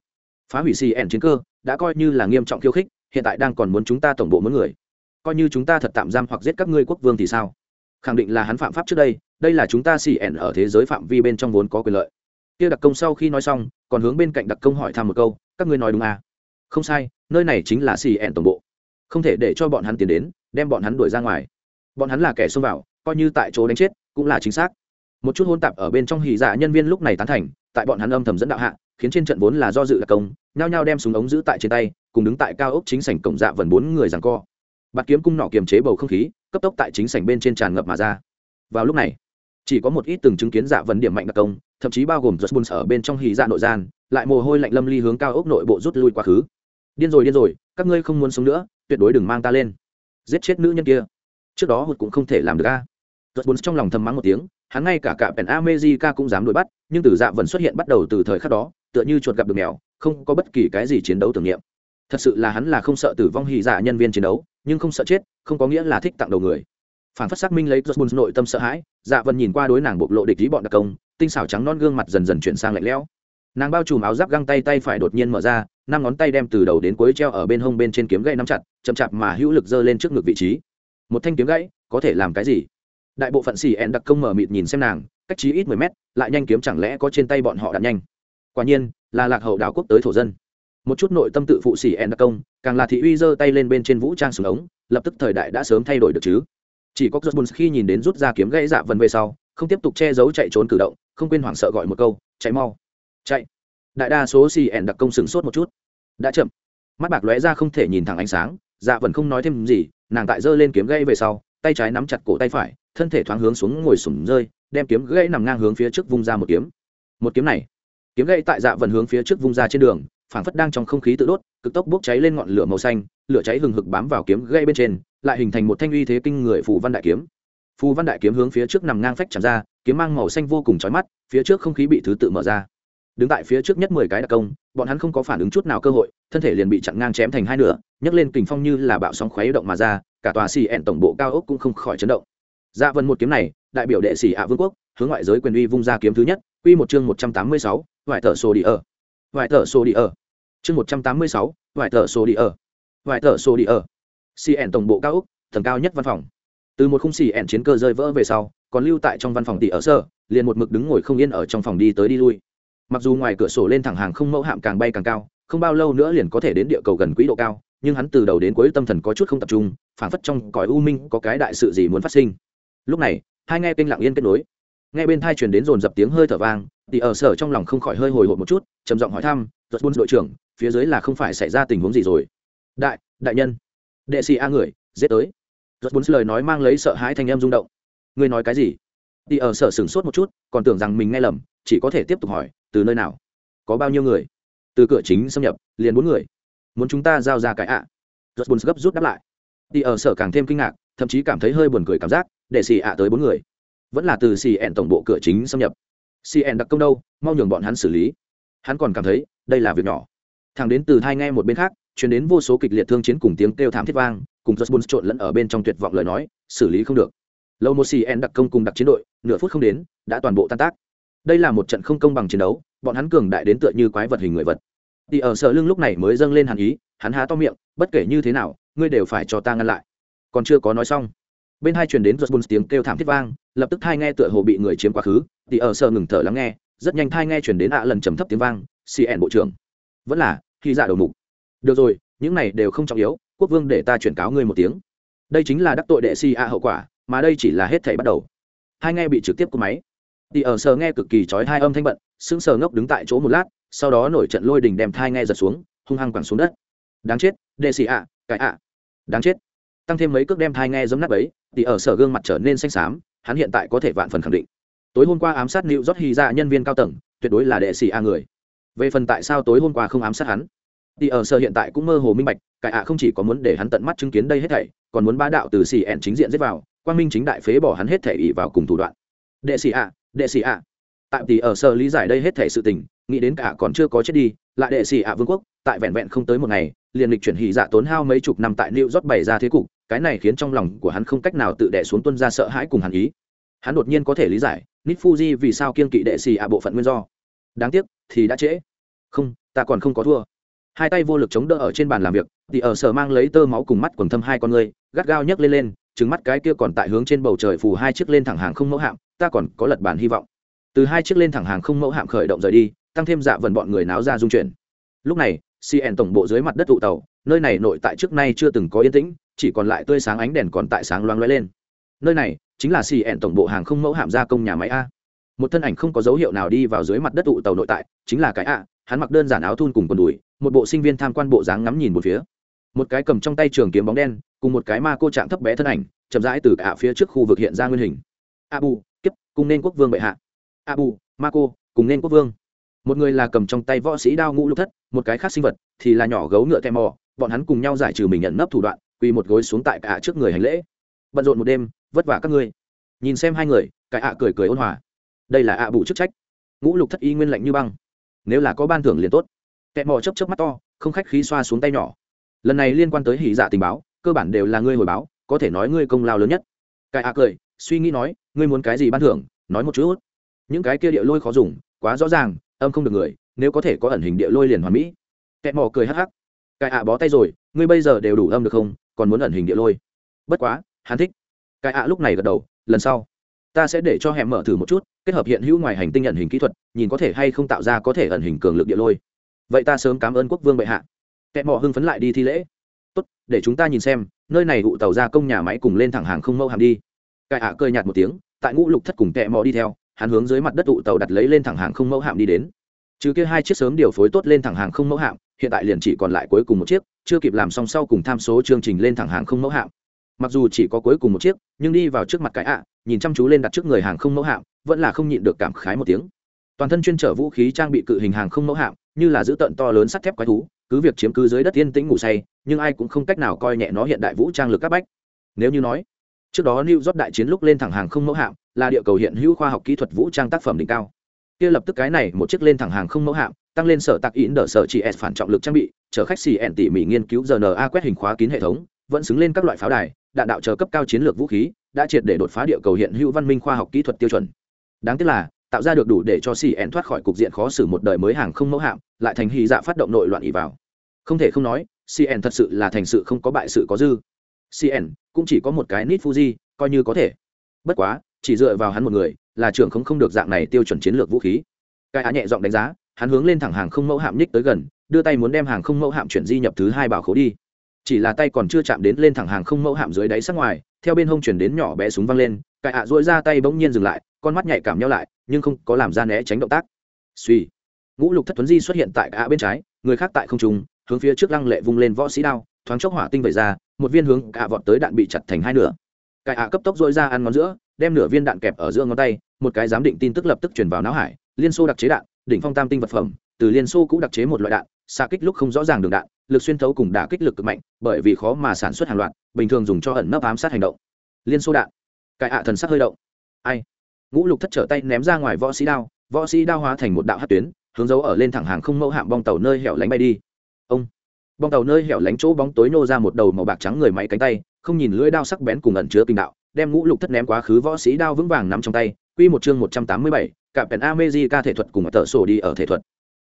Phá hủy cn chiến cơ, đã coi như là nghiêm trọng khiêu khích hiện tại đang còn muốn chúng ta tổng bộ muốn người. Coi như chúng ta thật tạm giam hoặc giết các ngươi quốc vương thì sao? Khẳng định là hắn phạm pháp trước đây đây là chúng ta xì ẻn ở thế giới phạm vi bên trong vốn có quyền lợi. Kia đặc công sau khi nói xong, còn hướng bên cạnh đặc công hỏi thăm một câu, các ngươi nói đúng à? không sai, nơi này chính là xì ẻn tổng bộ. Không thể để cho bọn hắn tiến đến, đem bọn hắn đuổi ra ngoài. Bọn hắn là kẻ xông vào, coi như tại chỗ đánh chết, cũng là chính xác. Một chút hôn tạp ở bên trong hì dạ nhân viên lúc này tán thành, tại bọn hắn âm thầm dẫn đạo hạ, khiến trên trận vốn là do dự đặc công, nhao nhao đem súng ống giữ tại trên tay cùng đứng tại cao ốc chính sảnh cổng dạ vần bốn người rằng co. Bạt kiếm cung nọ kiềm chế bầu không khí, cấp tốc tại chính sảnh bên trên tràn ngập mà ra. Vào lúc này, chỉ có một ít từng chứng kiến dạ vần điểm mạnh đặc công, thậm chí bao gồm giật bùn ở bên trong hì dạ nội gian, lại mồ hôi lạnh lâm ly hướng cao ốc nội bộ rút lui quá khứ. Điên rồi điên rồi, các ngươi không muốn sống nữa, tuyệt đối đừng mang ta lên. Giết chết nữ nhân kia. Trước đó hụt cũng không thể làm được a. Giật bùn trong lòng thầm mắng một tiếng, hắn ngay cả cả pèn amejica cũng dám đuổi bắt, nhưng từ dạ vần xuất hiện bắt đầu từ thời khắc đó, tựa như chuột gặp được mèo, không có bất kỳ cái gì chiến đấu tưởng niệm thật sự là hắn là không sợ tử vong hì dạ nhân viên chiến đấu, nhưng không sợ chết, không có nghĩa là thích tặng đầu người. Phản phát xác minh lấy Jones nội tâm sợ hãi dạ vân nhìn qua đối nàng bộc lộ địch ý bọn đặc công, tinh xảo trắng non gương mặt dần dần chuyển sang lạnh lẽo. Nàng bao trùm áo giáp găng tay tay phải đột nhiên mở ra, năm ngón tay đem từ đầu đến cuối treo ở bên hông bên trên kiếm gãy nắm chặt, chậm chạp mà hữu lực giơ lên trước ngực vị trí. Một thanh kiếm gãy có thể làm cái gì? Đại bộ phận xì ẹn đặc công mở mịt nhìn xem nàng, cách chí ít mười mét, lại nhanh kiếm chẳng lẽ có trên tay bọn họ đạn nhanh? Quả nhiên, là lạc hậu đảo quốc tới thổ dân một chút nội tâm tự phụ xỉ ẹn đặc công, càng là thị uy giơ tay lên bên trên vũ trang súng ống, lập tức thời đại đã sớm thay đổi được chứ. Chỉ có Jones khi nhìn đến rút ra kiếm gãy dạ vần về sau, không tiếp tục che giấu chạy trốn cử động, không quên hoảng sợ gọi một câu, chạy mau, chạy. Đại đa số xì ẻn đặc công sửng sốt một chút. Đã chậm. Mắt bạc lóe ra không thể nhìn thẳng ánh sáng dạ vần không nói thêm gì, nàng tại giơ lên kiếm gãy về sau, tay trái nắm chặt cổ tay phải, thân thể thoáng hướng xuống ngồi sủng rơi, đem kiếm gãy nằm ngang hướng phía trước vung ra một kiếm. Một kiếm này, kiếm gãy tại dạ vần hướng phía trước vung ra trên đường phảng phất đang trong không khí tự đốt, cực tốc bốc cháy lên ngọn lửa màu xanh, lửa cháy hừng hực bám vào kiếm gây bên trên, lại hình thành một thanh uy thế kinh người phù văn đại kiếm. Phù văn đại kiếm hướng phía trước nằm ngang phách chạm ra, kiếm mang màu xanh vô cùng chói mắt, phía trước không khí bị thứ tự mở ra. Đứng tại phía trước nhất mười cái đặc công, bọn hắn không có phản ứng chút nào cơ hội, thân thể liền bị chặn ngang chém thành hai nửa, nhấc lên kình phong như là bạo sóng khuấy động mà ra, cả tòa xì ẹn tổng bộ cao ốc cũng không khỏi chấn động. Dạ vân một kiếm này, đại biểu đệ sĩ ạ vương quốc, hướng ngoại giới quyền uy vung ra kiếm thứ nhất, quy một chương một trăm tám mươi sáu, vải thở sổ đi ở. Vải thở sô đi ở chương một trăm tám mươi sáu vải thở sổ đi ở. Vải thở sổ đi ở. Cn tổng bộ cao úc, tầng cao nhất văn phòng. Từ một khung cn chiến cơ rơi vỡ về sau, còn lưu tại trong văn phòng tỷ ở sở, liền một mực đứng ngồi không yên ở trong phòng đi tới đi lui. Mặc dù ngoài cửa sổ lên thẳng hàng không mẫu hạm càng bay càng cao, không bao lâu nữa liền có thể đến địa cầu gần quỹ độ cao, nhưng hắn từ đầu đến cuối tâm thần có chút không tập trung phản phất trong cõi u minh có cái đại sự gì muốn phát sinh. Lúc này, hai nghe kênh lặng yên kết nối. Nghe bên thai truyền đến dồn dập tiếng hơi thở vang thì ở sở trong lòng không khỏi hơi hồi hộp một chút, trầm giọng hỏi thăm rốt buôn đội trưởng, phía dưới là không phải xảy ra tình huống gì rồi. Đại đại nhân. Đệ sĩ a người giết tới. Rốt bốn lời nói mang lấy sợ hãi thanh em rung động. Ngươi nói cái gì? Đi ở sở sửng sốt một chút, còn tưởng rằng mình nghe lầm, chỉ có thể tiếp tục hỏi, từ nơi nào? Có bao nhiêu người? Từ cửa chính xâm nhập, liền bốn người. Muốn chúng ta giao ra cái ạ? À. rất bốn gấp rút đáp lại. Đi ở sở càng thêm kinh ngạc, thậm chí cảm thấy hơi buồn cười cảm giác để xì ạ tới bốn người. Vẫn là từ xì ẹn tổng bộ cửa chính xâm nhập. Xì ẹn đặc công đâu? Mau nhường bọn hắn xử lý. Hắn còn cảm thấy đây là việc nhỏ. Thằng đến từ thai nghe một bên khác chuyển đến vô số kịch liệt thương chiến cùng tiếng kêu thảm thiết vang, cùng just buns trộn lẫn ở bên trong tuyệt vọng lời nói, xử lý không được. Lâu một cn đặc công cùng đặc chiến đội, nửa phút không đến, đã toàn bộ tan tác. Đây là một trận không công bằng chiến đấu, bọn hắn cường đại đến tựa như quái vật hình người vật. Thì ở sợ lưng lúc này mới dâng lên hàn ý, hắn há to miệng, bất kể như thế nào, ngươi đều phải cho ta ngăn lại. Còn chưa có nói xong, bên hai truyền đến giật bùn tiếng kêu thảm thiết vang, lập tức thai nghe tựa hồ bị người chiếm quá khứ. Thì ở sợ ngừng thở lắng nghe, rất nhanh thai nghe truyền đến ạ lần trầm thấp tiếng vang cn bộ trưởng. Vẫn là, khi dạ đầu mục. Được rồi, những này đều không trọng yếu, quốc vương để ta chuyển cáo ngươi một tiếng. Đây chính là đắc tội đệ si a hậu quả, mà đây chỉ là hết thảy bắt đầu. Hai nghe bị trực tiếp của máy. Thì ở sờ nghe cực kỳ chói hai âm thanh bận, sững sờ ngốc đứng tại chỗ một lát, sau đó nổi trận lôi đình đem thai nghe giật xuống, hung hăng quẳng xuống đất. Đáng chết, đệ xì ạ, cái ạ. Đáng chết. Tăng thêm mấy cước đem thai nghe giấm nát ấy thì ở sở gương mặt trở nên xanh xám, hắn hiện tại có thể vạn phần khẳng định. Tối hôm qua ám sát liệu rót hy ra nhân viên cao tầng, tuyệt đối là đệ xì a người về phần tại sao tối hôm qua không ám sát hắn thì ở sở hiện tại cũng mơ hồ minh bạch cải ạ không chỉ có muốn để hắn tận mắt chứng kiến đây hết thảy còn muốn bá đạo từ xì ẹn chính diện giết vào quang minh chính đại phế bỏ hắn hết thể ỉ vào cùng thủ đoạn đệ sĩ ạ đệ sĩ ạ tại thì ở sở lý giải đây hết thể sự tình nghĩ đến cả còn chưa có chết đi lại đệ sĩ ạ vương quốc tại vẹn vẹn không tới một ngày liền lịch chuyển hỉ dạ tốn hao mấy chục năm tại New York bày ra thế cục, cái này khiến trong lòng của hắn không cách nào tự đè xuống tuân ra sợ hãi cùng hắn ý. Hắn đột nhiên có thể lý giải, Nick Fuji vì sao kiên kỵ đệ sĩ ạ bộ phận nguyên do. Đáng tiếc, thì đã trễ. Không, ta còn không có thua. Hai tay vô lực chống đỡ ở trên bàn làm việc, thì ở sở mang lấy tơ máu cùng mắt quần thâm hai con người, gắt gao nhấc lên lên, trứng mắt cái kia còn tại hướng trên bầu trời phủ hai chiếc lên thẳng hàng không mẫu hạm ta còn có lật bản hy vọng từ hai chiếc lên thẳng hàng không mẫu hạm khởi động rời đi tăng thêm dạ vần bọn người náo ra dung chuyển lúc này cn tổng bộ dưới mặt đất tụ tàu nơi này nội tại trước nay chưa từng có yên tĩnh chỉ còn lại tươi sáng ánh đèn còn tại sáng loáng loay lên nơi này chính là cn tổng bộ hàng không mẫu hạm gia công nhà máy a một thân ảnh không có dấu hiệu nào đi vào dưới mặt đất tụ tàu nội tại, chính là cái ạ. hắn mặc đơn giản áo thun cùng quần đùi, một bộ sinh viên tham quan bộ dáng ngắm nhìn một phía. Một cái cầm trong tay trường kiếm bóng đen, cùng một cái ma cô trạng thấp bé thân ảnh, chậm rãi từ cả phía trước khu vực hiện ra nguyên hình. Abu, kiếp, cùng nên quốc vương bệ hạ. Abu, ma cô, cùng nên quốc vương. Một người là cầm trong tay võ sĩ đao ngũ lục thất, một cái khác sinh vật, thì là nhỏ gấu ngựa tem mò, bọn hắn cùng nhau giải trừ mình nhận nấp thủ đoạn, quỳ một gối xuống tại cả trước người hành lễ. Bận rộn một đêm, vất vả các ngươi. Nhìn xem hai người cái ạ cười cười ôn hòa đây là ạ bù chức trách. Ngũ lục thất y nguyên lạnh như băng. Nếu là có ban thưởng liền tốt. Kẹt mò chấp chấp mắt to, không khách khí xoa xuống tay nhỏ. Lần này liên quan tới hỉ dạ tình báo, cơ bản đều là ngươi hồi báo, có thể nói ngươi công lao lớn nhất. Cái ạ cười, suy nghĩ nói, ngươi muốn cái gì ban thưởng, nói một chút những cái kia địa lôi khó dùng, quá rõ ràng, âm không được người, nếu có thể có ẩn hình địa lôi liền hoàn mỹ. Kẹt mò cười hắc hắc. Cài ạ bó tay rồi, ngươi bây giờ đều đủ âm được không, còn muốn ẩn hình địa lôi. Bất quá, hắn thích. Cài ạ lúc này gật đầu, lần sau ta sẽ để cho hẻm mở thử một chút, kết hợp hiện hữu ngoài hành tinh ẩn hình kỹ thuật, nhìn có thể hay không tạo ra có thể ẩn hình cường lực địa lôi. Vậy ta sớm cảm ơn quốc vương bệ hạ. Kẻ mò hưng phấn lại đi thi lễ. Tốt, để chúng ta nhìn xem, nơi này vụ tàu ra công nhà máy cùng lên thẳng hàng không mâu hàm đi. Cải ạ à cơi nhạt một tiếng, tại ngũ lục thất cùng kẻ mò đi theo, hắn hướng dưới mặt đất ụ tàu đặt lấy lên thẳng hàng không mẫu hạm đi đến. Trừ kia hai chiếc sớm điều phối tốt lên thẳng hàng không mẫu hạm, hiện tại liền chỉ còn lại cuối cùng một chiếc, chưa kịp làm xong sau cùng tham số chương trình lên thẳng hàng không mẫu hạm mặc dù chỉ có cuối cùng một chiếc, nhưng đi vào trước mặt cái ạ, nhìn chăm chú lên đặt trước người hàng không mẫu hạm, vẫn là không nhịn được cảm khái một tiếng. Toàn thân chuyên trở vũ khí trang bị cự hình hàng không mẫu hạm, như là giữ tận to lớn sắt thép quái thú, cứ việc chiếm cứ dưới đất yên tĩnh ngủ say, nhưng ai cũng không cách nào coi nhẹ nó hiện đại vũ trang lực các bách. Nếu như nói, trước đó new york đại chiến lúc lên thẳng hàng không mẫu hạm, là địa cầu hiện hữu khoa học kỹ thuật vũ trang tác phẩm đỉnh cao. Kia lập tức cái này, một chiếc lên thẳng hàng không mẫu hạm, tăng lên sở tạc in đỡ sở chỉ s phản trọng lực trang bị, chở khách xì ẹn tỉ mỉ nghiên cứu rna quét hình khóa kín hệ thống, vẫn xứng lên các loại pháo đài đạn đạo chờ cấp cao chiến lược vũ khí, đã triệt để đột phá địa cầu hiện hữu văn minh khoa học kỹ thuật tiêu chuẩn. Đáng tiếc là, tạo ra được đủ để cho xì ẹn thoát khỏi cục diện khó xử một đời mới hàng không mẫu hạm, lại thành hy dạ phát động nội loạn ỉ vào. Không thể không nói cn thật sự là thành sự không có bại sự có dư. Cn cũng chỉ có một cái nít fuji, coi như có thể. Bất quá, chỉ dựa vào hắn một người, là trưởng không không được dạng này tiêu chuẩn chiến lược vũ khí. Cái á nhẹ giọng đánh giá, hắn hướng lên thẳng hàng không mẫu hạm nhích tới gần, đưa tay muốn đem hàng không mẫu hạm chuyển di nhập thứ hai bảo khố đi chỉ là tay còn chưa chạm đến lên thẳng hàng không mẫu hạm dưới đáy sắc ngoài, theo bên hông chuyển đến nhỏ bé súng văng lên, cái ạ dỗi ra tay bỗng nhiên dừng lại, con mắt nhạy cảm nhau lại, nhưng không có làm ra né tránh động tác. Suy ngũ lục thất tuấn di xuất hiện tại ạ bên trái, người khác tại không trung, hướng phía trước lăng lệ vung lên võ sĩ đao, thoáng chốc hỏa tinh vẩy ra, một viên hướng cả vọt tới đạn bị chặt thành hai nửa. Cải ạ cấp tốc dỗi ra ăn ngón giữa, đem nửa viên đạn kẹp ở giữa ngón tay, một cái giám định tin tức lập tức chuyển vào não hải, liên xô đặc chế đạn, đỉnh phong tam tinh vật phẩm, từ liên xô cũ đặc chế một loại đạn xạ kích lúc không rõ ràng đường đạn lực xuyên thấu cùng đả kích lực cực mạnh bởi vì khó mà sản xuất hàng loạt bình thường dùng cho ẩn nấp ám sát hành động. Liên xô đạn. Cải hạ thần sắc hơi động. Ai? Ngũ lục thất trở tay ném ra ngoài võ sĩ đao võ sĩ đao hóa thành một đạo hát tuyến hướng dấu ở lên thẳng hàng không mẫu hạm bong tàu nơi hẻo lánh bay đi. Ông. Bong tàu nơi hẻo lánh chỗ bóng tối nô ra một đầu màu bạc trắng người máy cánh tay không nhìn lưỡi đao sắc bén cùng ẩn chứa kinh đạo đem ngũ lục thất ném quá khứ võ sĩ đao vững vàng nắm trong tay. Quy một chương một trăm tám mươi bảy, cả pèn America thể thuật cùng ở tờ sổ đi ở thể thuật.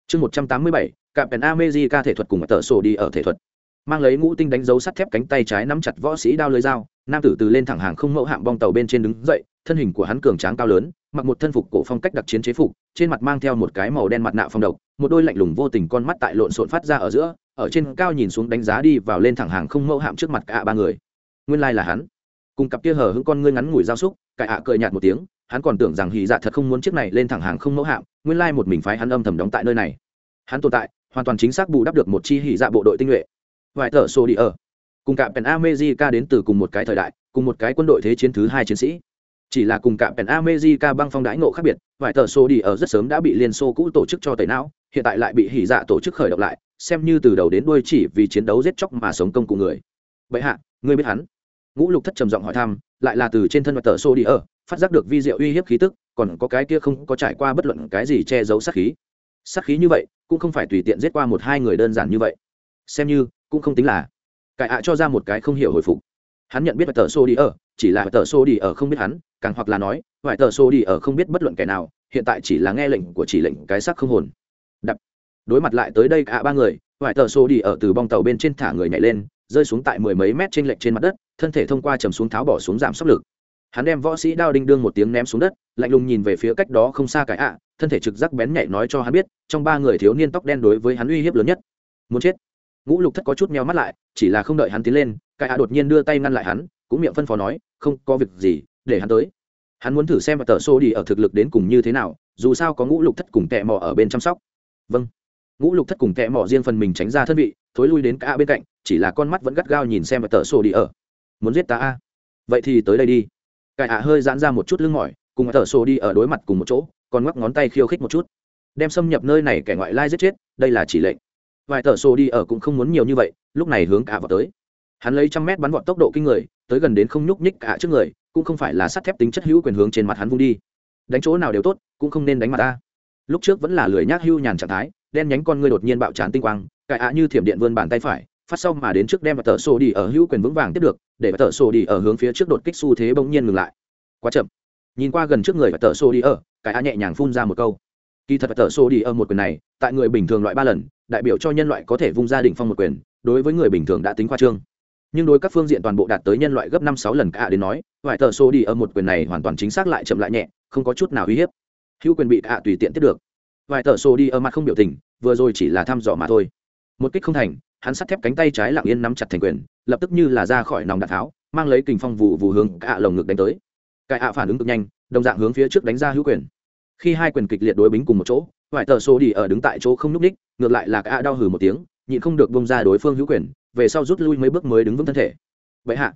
Chương một trăm tám mươi bảy, cạm pèn amejica thể thuật cùng tờ sổ đi ở thể thuật. Mang lấy ngũ tinh đánh dấu sắt thép cánh tay trái nắm chặt võ sĩ đao lưới dao, nam tử từ lên thẳng hàng không mẫu hạm bong tàu bên trên đứng dậy, thân hình của hắn cường tráng cao lớn, mặc một thân phục cổ phong cách đặc chiến chế phục, trên mặt mang theo một cái màu đen mặt nạ phong độc, một đôi lạnh lùng vô tình con mắt tại lộn xộn phát ra ở giữa, ở trên cao nhìn xuống đánh giá đi vào lên thẳng hàng không mẫu hạm trước mặt cả ba người. Nguyên lai là hắn. Cùng cặp kia hở hững con ngươi ngắn ngủi giao xúc cải ạ cười nhạt một tiếng, hắn còn tưởng rằng hì dạ thật không muốn chiếc này lên thẳng hàng không mẫu hạm nguyên lai một mình phái hắn âm thầm đóng tại nơi này. Hắn tồn tại hoàn toàn chính xác bù đắp được một chi hỉ dạ bộ đội tinh nhuệ. Vài tờ sổ đi ở. Cùng cả pèn amejica đến từ cùng một cái thời đại, cùng một cái quân đội thế chiến thứ hai chiến sĩ. Chỉ là cùng cả pèn amejica băng phong đãi ngộ khác biệt, vài tờ sổ đi ở rất sớm đã bị liên xô cũ tổ chức cho tẩy não, hiện tại lại bị hỉ dạ tổ chức khởi động lại, xem như từ đầu đến đuôi chỉ vì chiến đấu giết chóc mà sống công cụ người. Bệ hạ, ngươi biết hắn? Ngũ lục thất trầm giọng hỏi thăm, lại là từ trên thân và tờ xô đi ở, phát giác được vi diệu uy hiếp khí tức, còn có cái kia không có trải qua bất luận cái gì che giấu sát khí sát khí như vậy, cũng không phải tùy tiện giết qua một hai người đơn giản như vậy. Xem như, cũng không tính là. Cải ạ cho ra một cái không hiểu hồi phục. Hắn nhận biết vài tờ xô đi ở chỉ là vài tờ xô đi ở không biết hắn, càng hoặc là nói vài tờ xô đi ở không biết bất luận kẻ nào, hiện tại chỉ là nghe lệnh của chỉ lệnh cái sắc không hồn. Đập. Đối mặt lại tới đây cả ba người vài tờ xô đi ở từ bong tàu bên trên thả người nhảy lên, rơi xuống tại mười mấy mét trên lệch trên mặt đất, thân thể thông qua chầm xuống tháo bỏ xuống giảm sốc lực. Hắn đem võ sĩ đao đinh đương một tiếng ném xuống đất, lạnh lùng nhìn về phía cách đó không xa cái ạ thân thể trực giác bén nhạy nói cho hắn biết, trong ba người thiếu niên tóc đen đối với hắn uy hiếp lớn nhất. Muốn chết. Ngũ lục thất có chút meo mắt lại, chỉ là không đợi hắn tiến lên cái ạ đột nhiên đưa tay ngăn lại hắn, cũng miệng phân phó nói, không có việc gì, để hắn tới. Hắn muốn thử xem và tờ xô đi ở thực lực đến cùng như thế nào, dù sao có ngũ lục thất cùng tẹ mò ở bên chăm sóc. Vâng. Ngũ lục thất cùng tẹ mò riêng phần mình tránh ra thân vị, thối lui đến cả bên cạnh, chỉ là con mắt vẫn gắt gao nhìn xem và tờ xô đi ở. Muốn giết ta a? Vậy thì tới đây đi. Cải ạ hơi giãn ra một chút lưng mỏi, cùng tờ xô đi ở đối mặt cùng một chỗ còn ngoắc ngón tay khiêu khích một chút. Đem xâm nhập nơi này kẻ ngoại lai giết chết, đây là chỉ lệnh. Vài thợ xô đi ở cũng không muốn nhiều như vậy, lúc này hướng cả vào tới. Hắn lấy trăm mét bắn vọt tốc độ kinh người, tới gần đến không nhúc nhích cả trước người, cũng không phải là sắt thép tính chất hữu quyền hướng trên mặt hắn vung đi. Đánh chỗ nào đều tốt, cũng không nên đánh mặt ta. Lúc trước vẫn là lười nhác hưu nhàn trạng thái, đen nhánh con ngươi đột nhiên bạo trán tinh quang cải ạ như thiểm điện vươn bàn tay phải, phát xong mà đến trước đem và tờ sổ đi ở hữu quyền vững vàng tiếp được, để và tờ sổ đi ở hướng phía trước đột kích xu thế bỗng nhiên ngừng lại. Quá chậm. Nhìn qua gần trước người và tờ sổ đi ở cái a nhẹ nhàng phun ra một câu. Kỳ thật tờ số đi ở một quyền này, tại người bình thường loại ba lần, đại biểu cho nhân loại có thể vung ra đỉnh phong một quyền, đối với người bình thường đã tính khoa trương. Nhưng đối các phương diện toàn bộ đạt tới nhân loại gấp năm sáu lần cả đến nói, vài tờ số đi ở một quyền này hoàn toàn chính xác lại chậm lại nhẹ, không có chút nào uy hiếp. Hữu quyền bị cả tùy tiện tiếp được. Vài tờ số đi ở mặt không biểu tình, vừa rồi chỉ là thăm dò mà thôi. Một kích không thành, hắn sắt thép cánh tay trái lặng yên nắm chặt thành quyền, lập tức như là ra khỏi nòng đạn tháo, mang lấy kình phong vụ vụ hướng cả lồng ngực đánh tới. Cái ạ phản ứng cực nhanh đồng dạng hướng phía trước đánh ra hữu quyền. Khi hai quyền kịch liệt đối bính cùng một chỗ vải tờ số đi ở đứng tại chỗ không nhúc ních, ngược lại là cả đau hừ một tiếng, nhịn không được bông ra đối phương hữu quyền, về sau rút lui mấy bước mới đứng vững thân thể. Vậy hạ,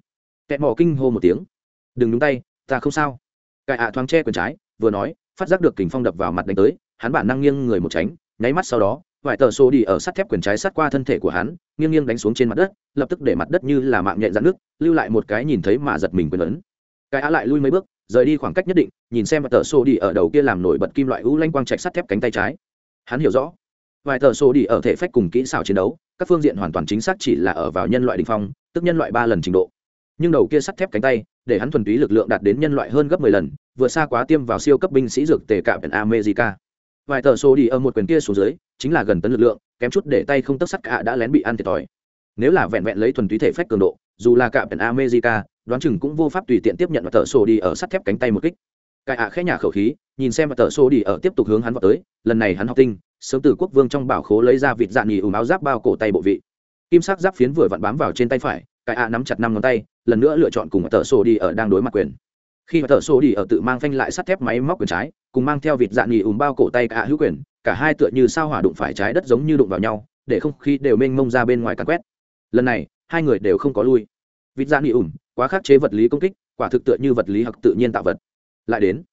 kẹt mỏ kinh hô một tiếng. Đừng đúng tay, ta không sao. Cải ạ thoáng che quyền trái, vừa nói, phát giác được kình phong đập vào mặt đánh tới, hắn bản năng nghiêng người một tránh, nháy mắt sau đó vải tờ xô đi ở sắt thép quyền trái sát qua thân thể của hắn, nghiêng nghiêng đánh xuống trên mặt đất, lập tức để mặt đất như là mạng nhện dạn nước lưu lại một cái nhìn thấy mà giật mình quyền ấn. Cái á lại lui mấy bước rời đi khoảng cách nhất định, nhìn xem tờ xô đi ở đầu kia làm nổi bật kim loại u lanh quang trạch sắt thép cánh tay trái. Hắn hiểu rõ vài tờ xô đi ở thể phách cùng kỹ xảo chiến đấu, các phương diện hoàn toàn chính xác chỉ là ở vào nhân loại đình phong, tức nhân loại ba lần trình độ. Nhưng đầu kia sắt thép cánh tay, để hắn thuần túy lực lượng đạt đến nhân loại hơn gấp mười lần, vừa xa quá tiêm vào siêu cấp binh sĩ dược tề cạm ở america. Vài tờ số đi ở một quyền kia xuống dưới, chính là gần tấn lực lượng, kém chút để tay không tấc sắt cả đã lén bị ăn thiệt thòi. Nếu là vẹn vẹn lấy thuần túy thể phách cường độ, dù là cạm ở america đoán chừng cũng vô pháp tùy tiện tiếp nhận và tờ sổ đi ở sắt thép cánh tay một kích. Cải ạ khẽ nhà khẩu khí, nhìn xem và tờ sổ đi ở tiếp tục hướng hắn vào tới, lần này hắn học tinh, sớm từ quốc vương trong bảo khố lấy ra vịt dạn nhì ùm áo giáp bao cổ tay bộ vị. Kim sắc giáp phiến vừa vặn bám vào trên tay phải cải ạ nắm chặt năm ngón tay, lần nữa lựa chọn cùng tờ sổ đi ở đang đối mặt quyền. Khi tờ sổ đi ở tự mang phanh lại sắt thép máy móc quyền trái, cùng mang theo vịt dạn nhì ùm bao cổ tay cả hữu quyền, cả hai tựa như sao hỏa đụng phải trái đất giống như đụng vào nhau, để không khí đều mênh mông ra bên ngoài càn quét. Lần này, hai người đều không có lui. Vịt dạn nghỉ ủng quá khắc chế vật lý công kích, quả thực tựa như vật lý học tự nhiên tạo vật. Lại đến,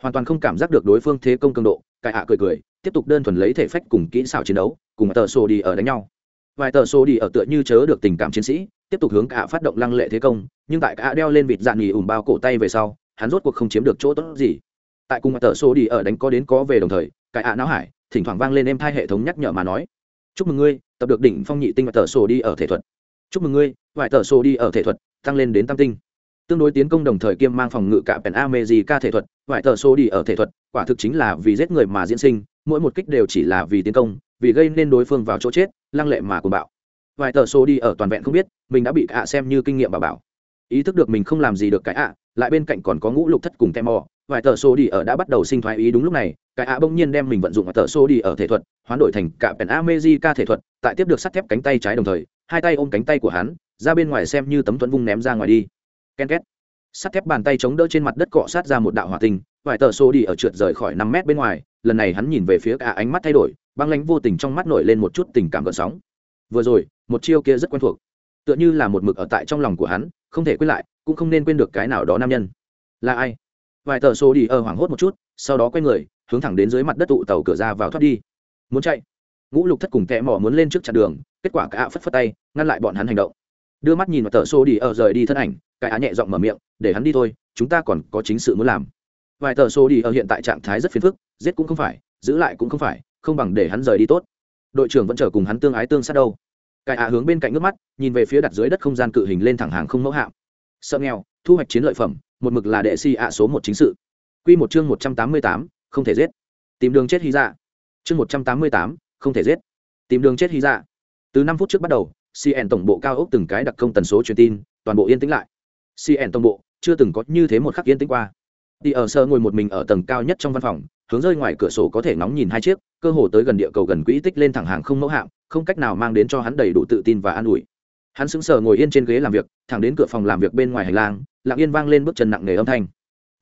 hoàn toàn không cảm giác được đối phương thế công cường độ, cải ạ cười cười, tiếp tục đơn thuần lấy thể phách cùng kỹ xảo chiến đấu, cùng tờ sổ đi ở đánh nhau. Vài tờ sổ đi ở tựa như chớ được tình cảm chiến sĩ, tiếp tục hướng cả phát động lăng lệ thế công, nhưng tại cả đeo lên vịt dạn nghỉ ủm bao cổ tay về sau, hắn rốt cuộc không chiếm được chỗ tốt gì. Tại cùng tờ sổ đi ở đánh có đến có về đồng thời, cải ạ não hải, thỉnh thoảng vang lên em thai hệ thống nhắc nhở mà nói, chúc mừng ngươi, tập được đỉnh phong nhị tinh và tờ sổ đi ở thể thuật. Chúc mừng ngươi, vài tờ sổ đi ở thể thuật tăng lên đến tam tinh. Tương đối tiến công đồng thời kiêm mang phòng ngự cả pèn amejica thể thuật, vài tờ số đi ở thể thuật, quả thực chính là vì giết người mà diễn sinh, mỗi một kích đều chỉ là vì tiến công, vì gây nên đối phương vào chỗ chết, lăng lệ mà cùng bạo. Vài tờ số đi ở toàn vẹn không biết, mình đã bị ạ xem như kinh nghiệm bảo bảo. Ý thức được mình không làm gì được cái ạ, lại bên cạnh còn có ngũ lục thất cùng tem mò vài tờ số đi ở đã bắt đầu sinh thoái ý đúng lúc này, cái ạ bỗng nhiên đem mình vận dụng ở tờ số đi ở thể thuật, hoán đổi thành cả pèn amejica thể thuật, tại tiếp được sắt thép cánh tay trái đồng thời, hai tay ôm cánh tay của hắn ra bên ngoài xem như tấm thuẫn vung ném ra ngoài đi. Ken két. Sắt thép bàn tay chống đỡ trên mặt đất cọ sát ra một đạo hỏa tinh, vài tờ xô đi ở trượt rời khỏi năm mét bên ngoài, lần này hắn nhìn về phía cả ánh mắt thay đổi, băng lánh vô tình trong mắt nổi lên một chút tình cảm gợn sóng. Vừa rồi, một chiêu kia rất quen thuộc. Tựa như là một mực ở tại trong lòng của hắn, không thể quên lại, cũng không nên quên được cái nào đó nam nhân. Là ai? Vài tờ xô đi ở hoảng hốt một chút, sau đó quay người, hướng thẳng đến dưới mặt đất tụ tàu cửa ra vào thoát đi. Muốn chạy. Ngũ lục thất cùng kẽ mỏ muốn lên trước chặn đường, kết quả cả phất phất tay, ngăn lại bọn hắn hành động đưa mắt nhìn vào tờ sổ đi ở rời đi thân ảnh, cái á nhẹ giọng mở miệng, để hắn đi thôi, chúng ta còn có chính sự muốn làm. Vài tờ sổ đi ở hiện tại trạng thái rất phiền phức, giết cũng không phải, giữ lại cũng không phải, không bằng để hắn rời đi tốt. Đội trưởng vẫn chờ cùng hắn tương ái tương sát đâu. Cái á hướng bên cạnh nước mắt, nhìn về phía đặt dưới đất không gian cự hình lên thẳng hàng không mẫu hạm. Sợ nghèo, thu hoạch chiến lợi phẩm, một mực là đệ si ạ số một chính sự. Quy một chương một trăm tám mươi tám, không thể giết. Tìm đường chết hy dạ. Chương một trăm tám mươi tám, không thể giết. Tìm đường chết hy dạ. Từ năm phút trước bắt đầu cn tổng bộ cao ốc từng cái đặc công tần số truyền tin, toàn bộ yên tĩnh lại. Cn tổng bộ, chưa từng có như thế một khắc yên tĩnh qua. Đi ở sơ ngồi một mình ở tầng cao nhất trong văn phòng, hướng rơi ngoài cửa sổ có thể ngóng nhìn hai chiếc, cơ hồ tới gần địa cầu gần quỹ tích lên thẳng hàng không mẫu hạm, không cách nào mang đến cho hắn đầy đủ tự tin và an ủi. Hắn sững sờ ngồi yên trên ghế làm việc, thẳng đến cửa phòng làm việc bên ngoài hành lang, lặng yên vang lên bước chân nặng nề âm thanh.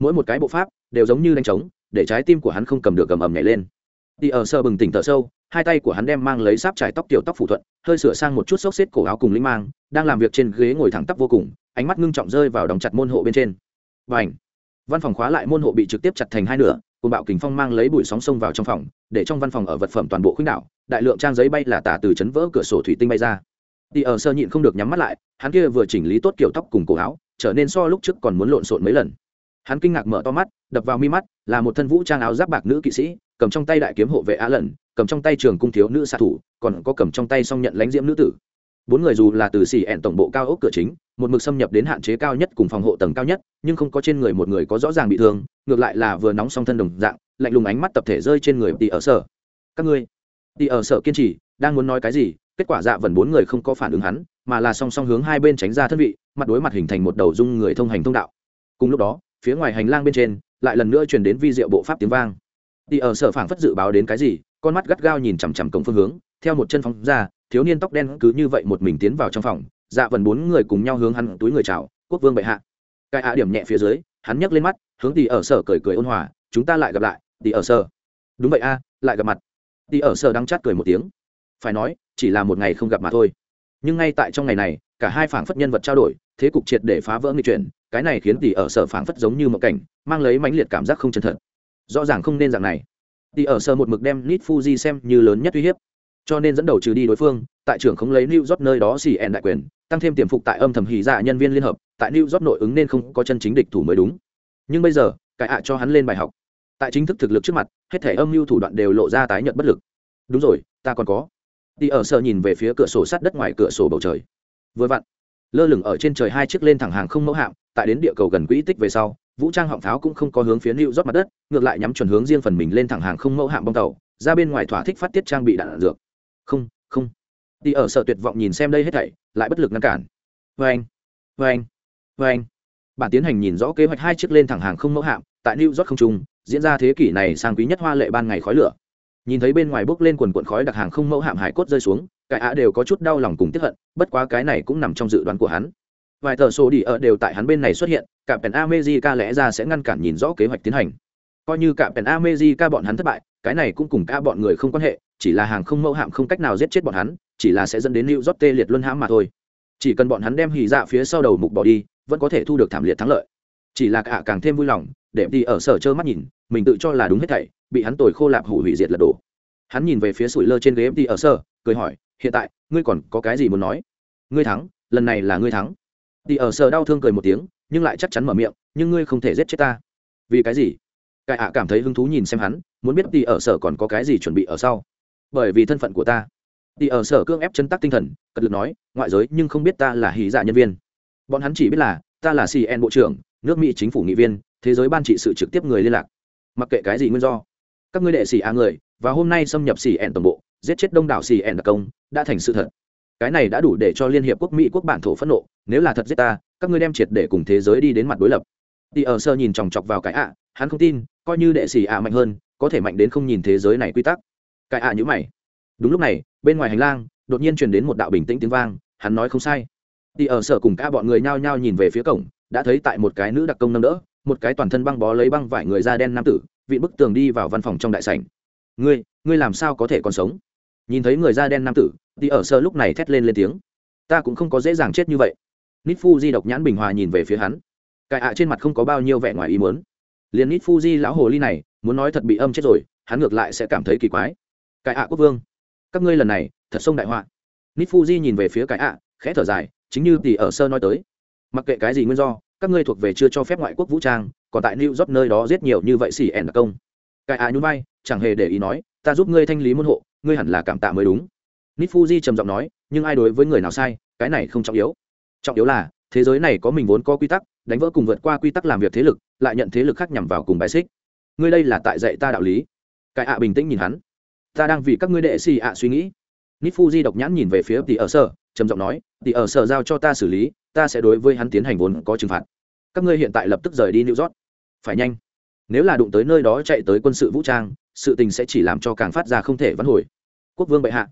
Mỗi một cái bộ pháp, đều giống như đánh trống, để trái tim của hắn không cầm được cầm ầm nhảy lên. Đi ở sơ bừng tỉnh thở sâu hai tay của hắn đem mang lấy sáp trải tóc tiểu tóc phủ thuận, hơi sửa sang một chút xốc xếp cổ áo cùng linh mang, đang làm việc trên ghế ngồi thẳng tắp vô cùng, ánh mắt ngưng trọng rơi vào đóng chặt môn hộ bên trên. Và ảnh văn phòng khóa lại môn hộ bị trực tiếp chặt thành hai nửa, cùng bạo kình phong mang lấy bụi sóng sông vào trong phòng, để trong văn phòng ở vật phẩm toàn bộ khuynh đảo, đại lượng trang giấy bay là tả từ chấn vỡ cửa sổ thủy tinh bay ra. Đi ở sơ nhịn không được nhắm mắt lại, hắn kia vừa chỉnh lý tốt kiểu tóc cùng cổ áo, trở nên so lúc trước còn muốn lộn xộn mấy lần. Hắn kinh ngạc mở to mắt, đập vào mi mắt, là một thân vũ trang áo giáp bạc nữ kỵ sĩ, cầm trong tay đại kiếm hộ vệ á lần cầm trong tay trường cung thiếu nữ xạ thủ, còn có cầm trong tay song nhận lãnh diễm nữ tử. Bốn người dù là từ xỉ ẹn tổng bộ cao ốc cửa chính, một mực xâm nhập đến hạn chế cao nhất cùng phòng hộ tầng cao nhất, nhưng không có trên người một người có rõ ràng bị thương, ngược lại là vừa nóng song thân đồng dạng, lạnh lùng ánh mắt tập thể rơi trên người đi ở sở. Các ngươi đi ở sở kiên trì, đang muốn nói cái gì? Kết quả dạ vần bốn người không có phản ứng hắn, mà là song song hướng hai bên tránh ra thân vị, mặt đối mặt hình thành một đầu dung người thông hành thông đạo. Cùng lúc đó, phía ngoài hành lang bên trên, lại lần nữa truyền đến vi diệu bộ pháp tiếng vang. Đi ở sở phảng phất dự báo đến cái gì con mắt gắt gao nhìn chằm chằm cổng phương hướng, theo một chân phóng ra, thiếu niên tóc đen cứ như vậy một mình tiến vào trong phòng dạ vần bốn người cùng nhau hướng hắn túi người chào, quốc vương bệ hạ. Cái ạ điểm nhẹ phía dưới, hắn nhấc lên mắt, hướng tỷ ở sở cười cười ôn hòa, chúng ta lại gặp lại, tỷ ở sở. Đúng vậy a, lại gặp mặt. Tỷ ở sở đang chát cười một tiếng. Phải nói, chỉ là một ngày không gặp mà thôi. Nhưng ngay tại trong ngày này, cả hai phảng phất nhân vật trao đổi, thế cục triệt để phá vỡ nghị chuyện cái này khiến tỷ ở sở phảng phất giống như một cảnh, mang lấy mãnh liệt cảm giác không chân thật. Rõ ràng không nên dạng này thì ở sơ một mực đem nít fuji xem như lớn nhất uy hiếp. Cho nên dẫn đầu trừ đi đối phương, tại trưởng không lấy new york nơi đó xì ẹn đại quyền, tăng thêm tiềm phục tại âm thầm hì dạ nhân viên liên hợp, tại new york nội ứng nên không có chân chính địch thủ mới đúng. Nhưng bây giờ cải ạ cho hắn lên bài học. Tại chính thức thực lực trước mặt, hết thể âm mưu thủ đoạn đều lộ ra tái nhận bất lực. Đúng rồi, ta còn có. Đi ở sợ nhìn về phía cửa sổ sát đất ngoài cửa sổ bầu trời. Vừa vặn, lơ lửng ở trên trời hai chiếc lên thẳng hàng không mẫu hạm, tại đến địa cầu gần quỹ tích về sau vũ trang họng pháo cũng không có hướng phía lưu rót mặt đất, ngược lại nhắm chuẩn hướng riêng phần mình lên thẳng hàng không mẫu hạm bong tàu, ra bên ngoài thỏa thích phát tiết trang bị đạn dược. Không không. Đi ở sợ tuyệt vọng nhìn xem đây hết thảy, lại bất lực ngăn cản. Vê anh vê anh vê anh. Bản tiến hành nhìn rõ kế hoạch hai chiếc lên thẳng hàng không mẫu hạm, tại new york không trung, diễn ra thế kỷ này sang quý nhất hoa lệ ban ngày khói lửa. Nhìn thấy bên ngoài bốc lên quần quận khói đặc hàng không mẫu hạm hải cốt rơi xuống cái á đều có chút đau lòng cùng tiếp hận, bất quá cái này cũng nằm trong dự đoán của hắn vài tờ sổ đi ở đều tại hắn bên này xuất hiện cả pèn amejica lẽ ra sẽ ngăn cản nhìn rõ kế hoạch tiến hành. Coi như cả pèn amejica bọn hắn thất bại, cái này cũng cùng cả bọn người không quan hệ, chỉ là hàng không mẫu hạm không cách nào giết chết bọn hắn, chỉ là sẽ dẫn đến lưu rót tê liệt luân hãm mà thôi. Chỉ cần bọn hắn đem hì dạ phía sau đầu mục bỏ đi, vẫn có thể thu được thảm liệt thắng lợi. Chỉ là cả càng thêm vui lòng, để đi ở sở trơ mắt nhìn, mình tự cho là đúng hết thảy, bị hắn tồi khô lạp hủ hủy diệt lật đổ. Hắn nhìn về phía sủi lơ trên ghế đi ở sở, cười hỏi, hiện tại, ngươi còn có cái gì muốn nói? Ngươi thắng, lần này là ngươi thắng đi ở sở đau thương cười một tiếng, nhưng lại chắc chắn mở miệng, nhưng ngươi không thể giết chết ta. Vì cái gì? Cải ạ cảm thấy hứng thú nhìn xem hắn, muốn biết đi ở sở còn có cái gì chuẩn bị ở sau. Bởi vì thân phận của ta. Đi ở sở cương ép chân tắc tinh thần, cật lực nói, ngoại giới nhưng không biết ta là hí dạ nhân viên. Bọn hắn chỉ biết là, ta là cn bộ trưởng, nước mỹ chính phủ nghị viên, thế giới ban trị sự trực tiếp người liên lạc. Mặc kệ cái gì nguyên do, các ngươi đệ sĩ a người, và hôm nay xâm nhập cn tổng bộ, giết chết đông đảo cn đặc công, đã thành sự thật cái này đã đủ để cho liên hiệp quốc mỹ quốc bản thổ phẫn nộ nếu là thật giết ta các ngươi đem triệt để cùng thế giới đi đến mặt đối lập đi ở sơ nhìn chòng chọc vào cái ạ, hắn không tin, coi như đệ sĩ ạ mạnh hơn, có thể mạnh đến không nhìn thế giới này quy tắc. Cái ạ à nhữ mày. Đúng lúc này, bên ngoài hành lang, đột nhiên truyền đến một đạo bình tĩnh tiếng vang, hắn nói không sai. Đi ở sở cùng cả bọn người nhao nhao nhìn về phía cổng, đã thấy tại một cái nữ đặc công nâng đỡ, một cái toàn thân băng bó lấy băng vải người da đen nam tử vị bức tường đi vào văn phòng trong đại sảnh. Ngươi ngươi làm sao có thể còn sống? Nhìn thấy người da đen nam tử, thì ở sơ lúc này thét lên lên tiếng. Ta cũng không có dễ dàng chết như vậy. Nít phu di độc nhãn bình hòa nhìn về phía hắn. Cài ạ trên mặt không có bao nhiêu vẻ ngoài ý muốn. Liền nít phu di lão hồ ly này, muốn nói thật bị âm chết rồi, hắn ngược lại sẽ cảm thấy kỳ quái. Cài ạ quốc vương, các ngươi lần này, thật sông đại họa. Nít fuji nhìn về phía cài ạ, khẽ thở dài, chính như tỷ ở sơ nói tới. Mặc kệ cái gì nguyên do, các ngươi thuộc về chưa cho phép ngoại quốc vũ trang, còn tại new york nơi đó giết nhiều như vậy xỉ ẻn công. Cài ạ nhún vai, chẳng hề để ý nói, ta giúp ngươi thanh lý môn hộ ngươi hẳn là cảm tạ mới đúng. Nít fuji trầm giọng nói, nhưng ai đối với người nào sai, cái này không trọng yếu. Trọng yếu là, thế giới này có mình vốn có quy tắc, đánh vỡ cùng vượt qua quy tắc làm việc thế lực, lại nhận thế lực khác nhằm vào cùng bài xích. Ngươi đây là tại dạy ta đạo lý. Cái ạ bình tĩnh nhìn hắn. Ta đang vì các ngươi đệ xì ạ suy nghĩ. Nít fuji độc nhãn nhìn về phía tỷ ở sở, trầm giọng nói tỷ ở sở giao cho ta xử lý, ta sẽ đối với hắn tiến hành vốn có trừng phạt. Các ngươi hiện tại lập tức rời đi new york. Phải nhanh. Nếu là đụng tới nơi đó chạy tới quân sự vũ trang sự tình sẽ chỉ làm cho càng phát ra không thể vãn hồi. Quốc vương bệ hạ.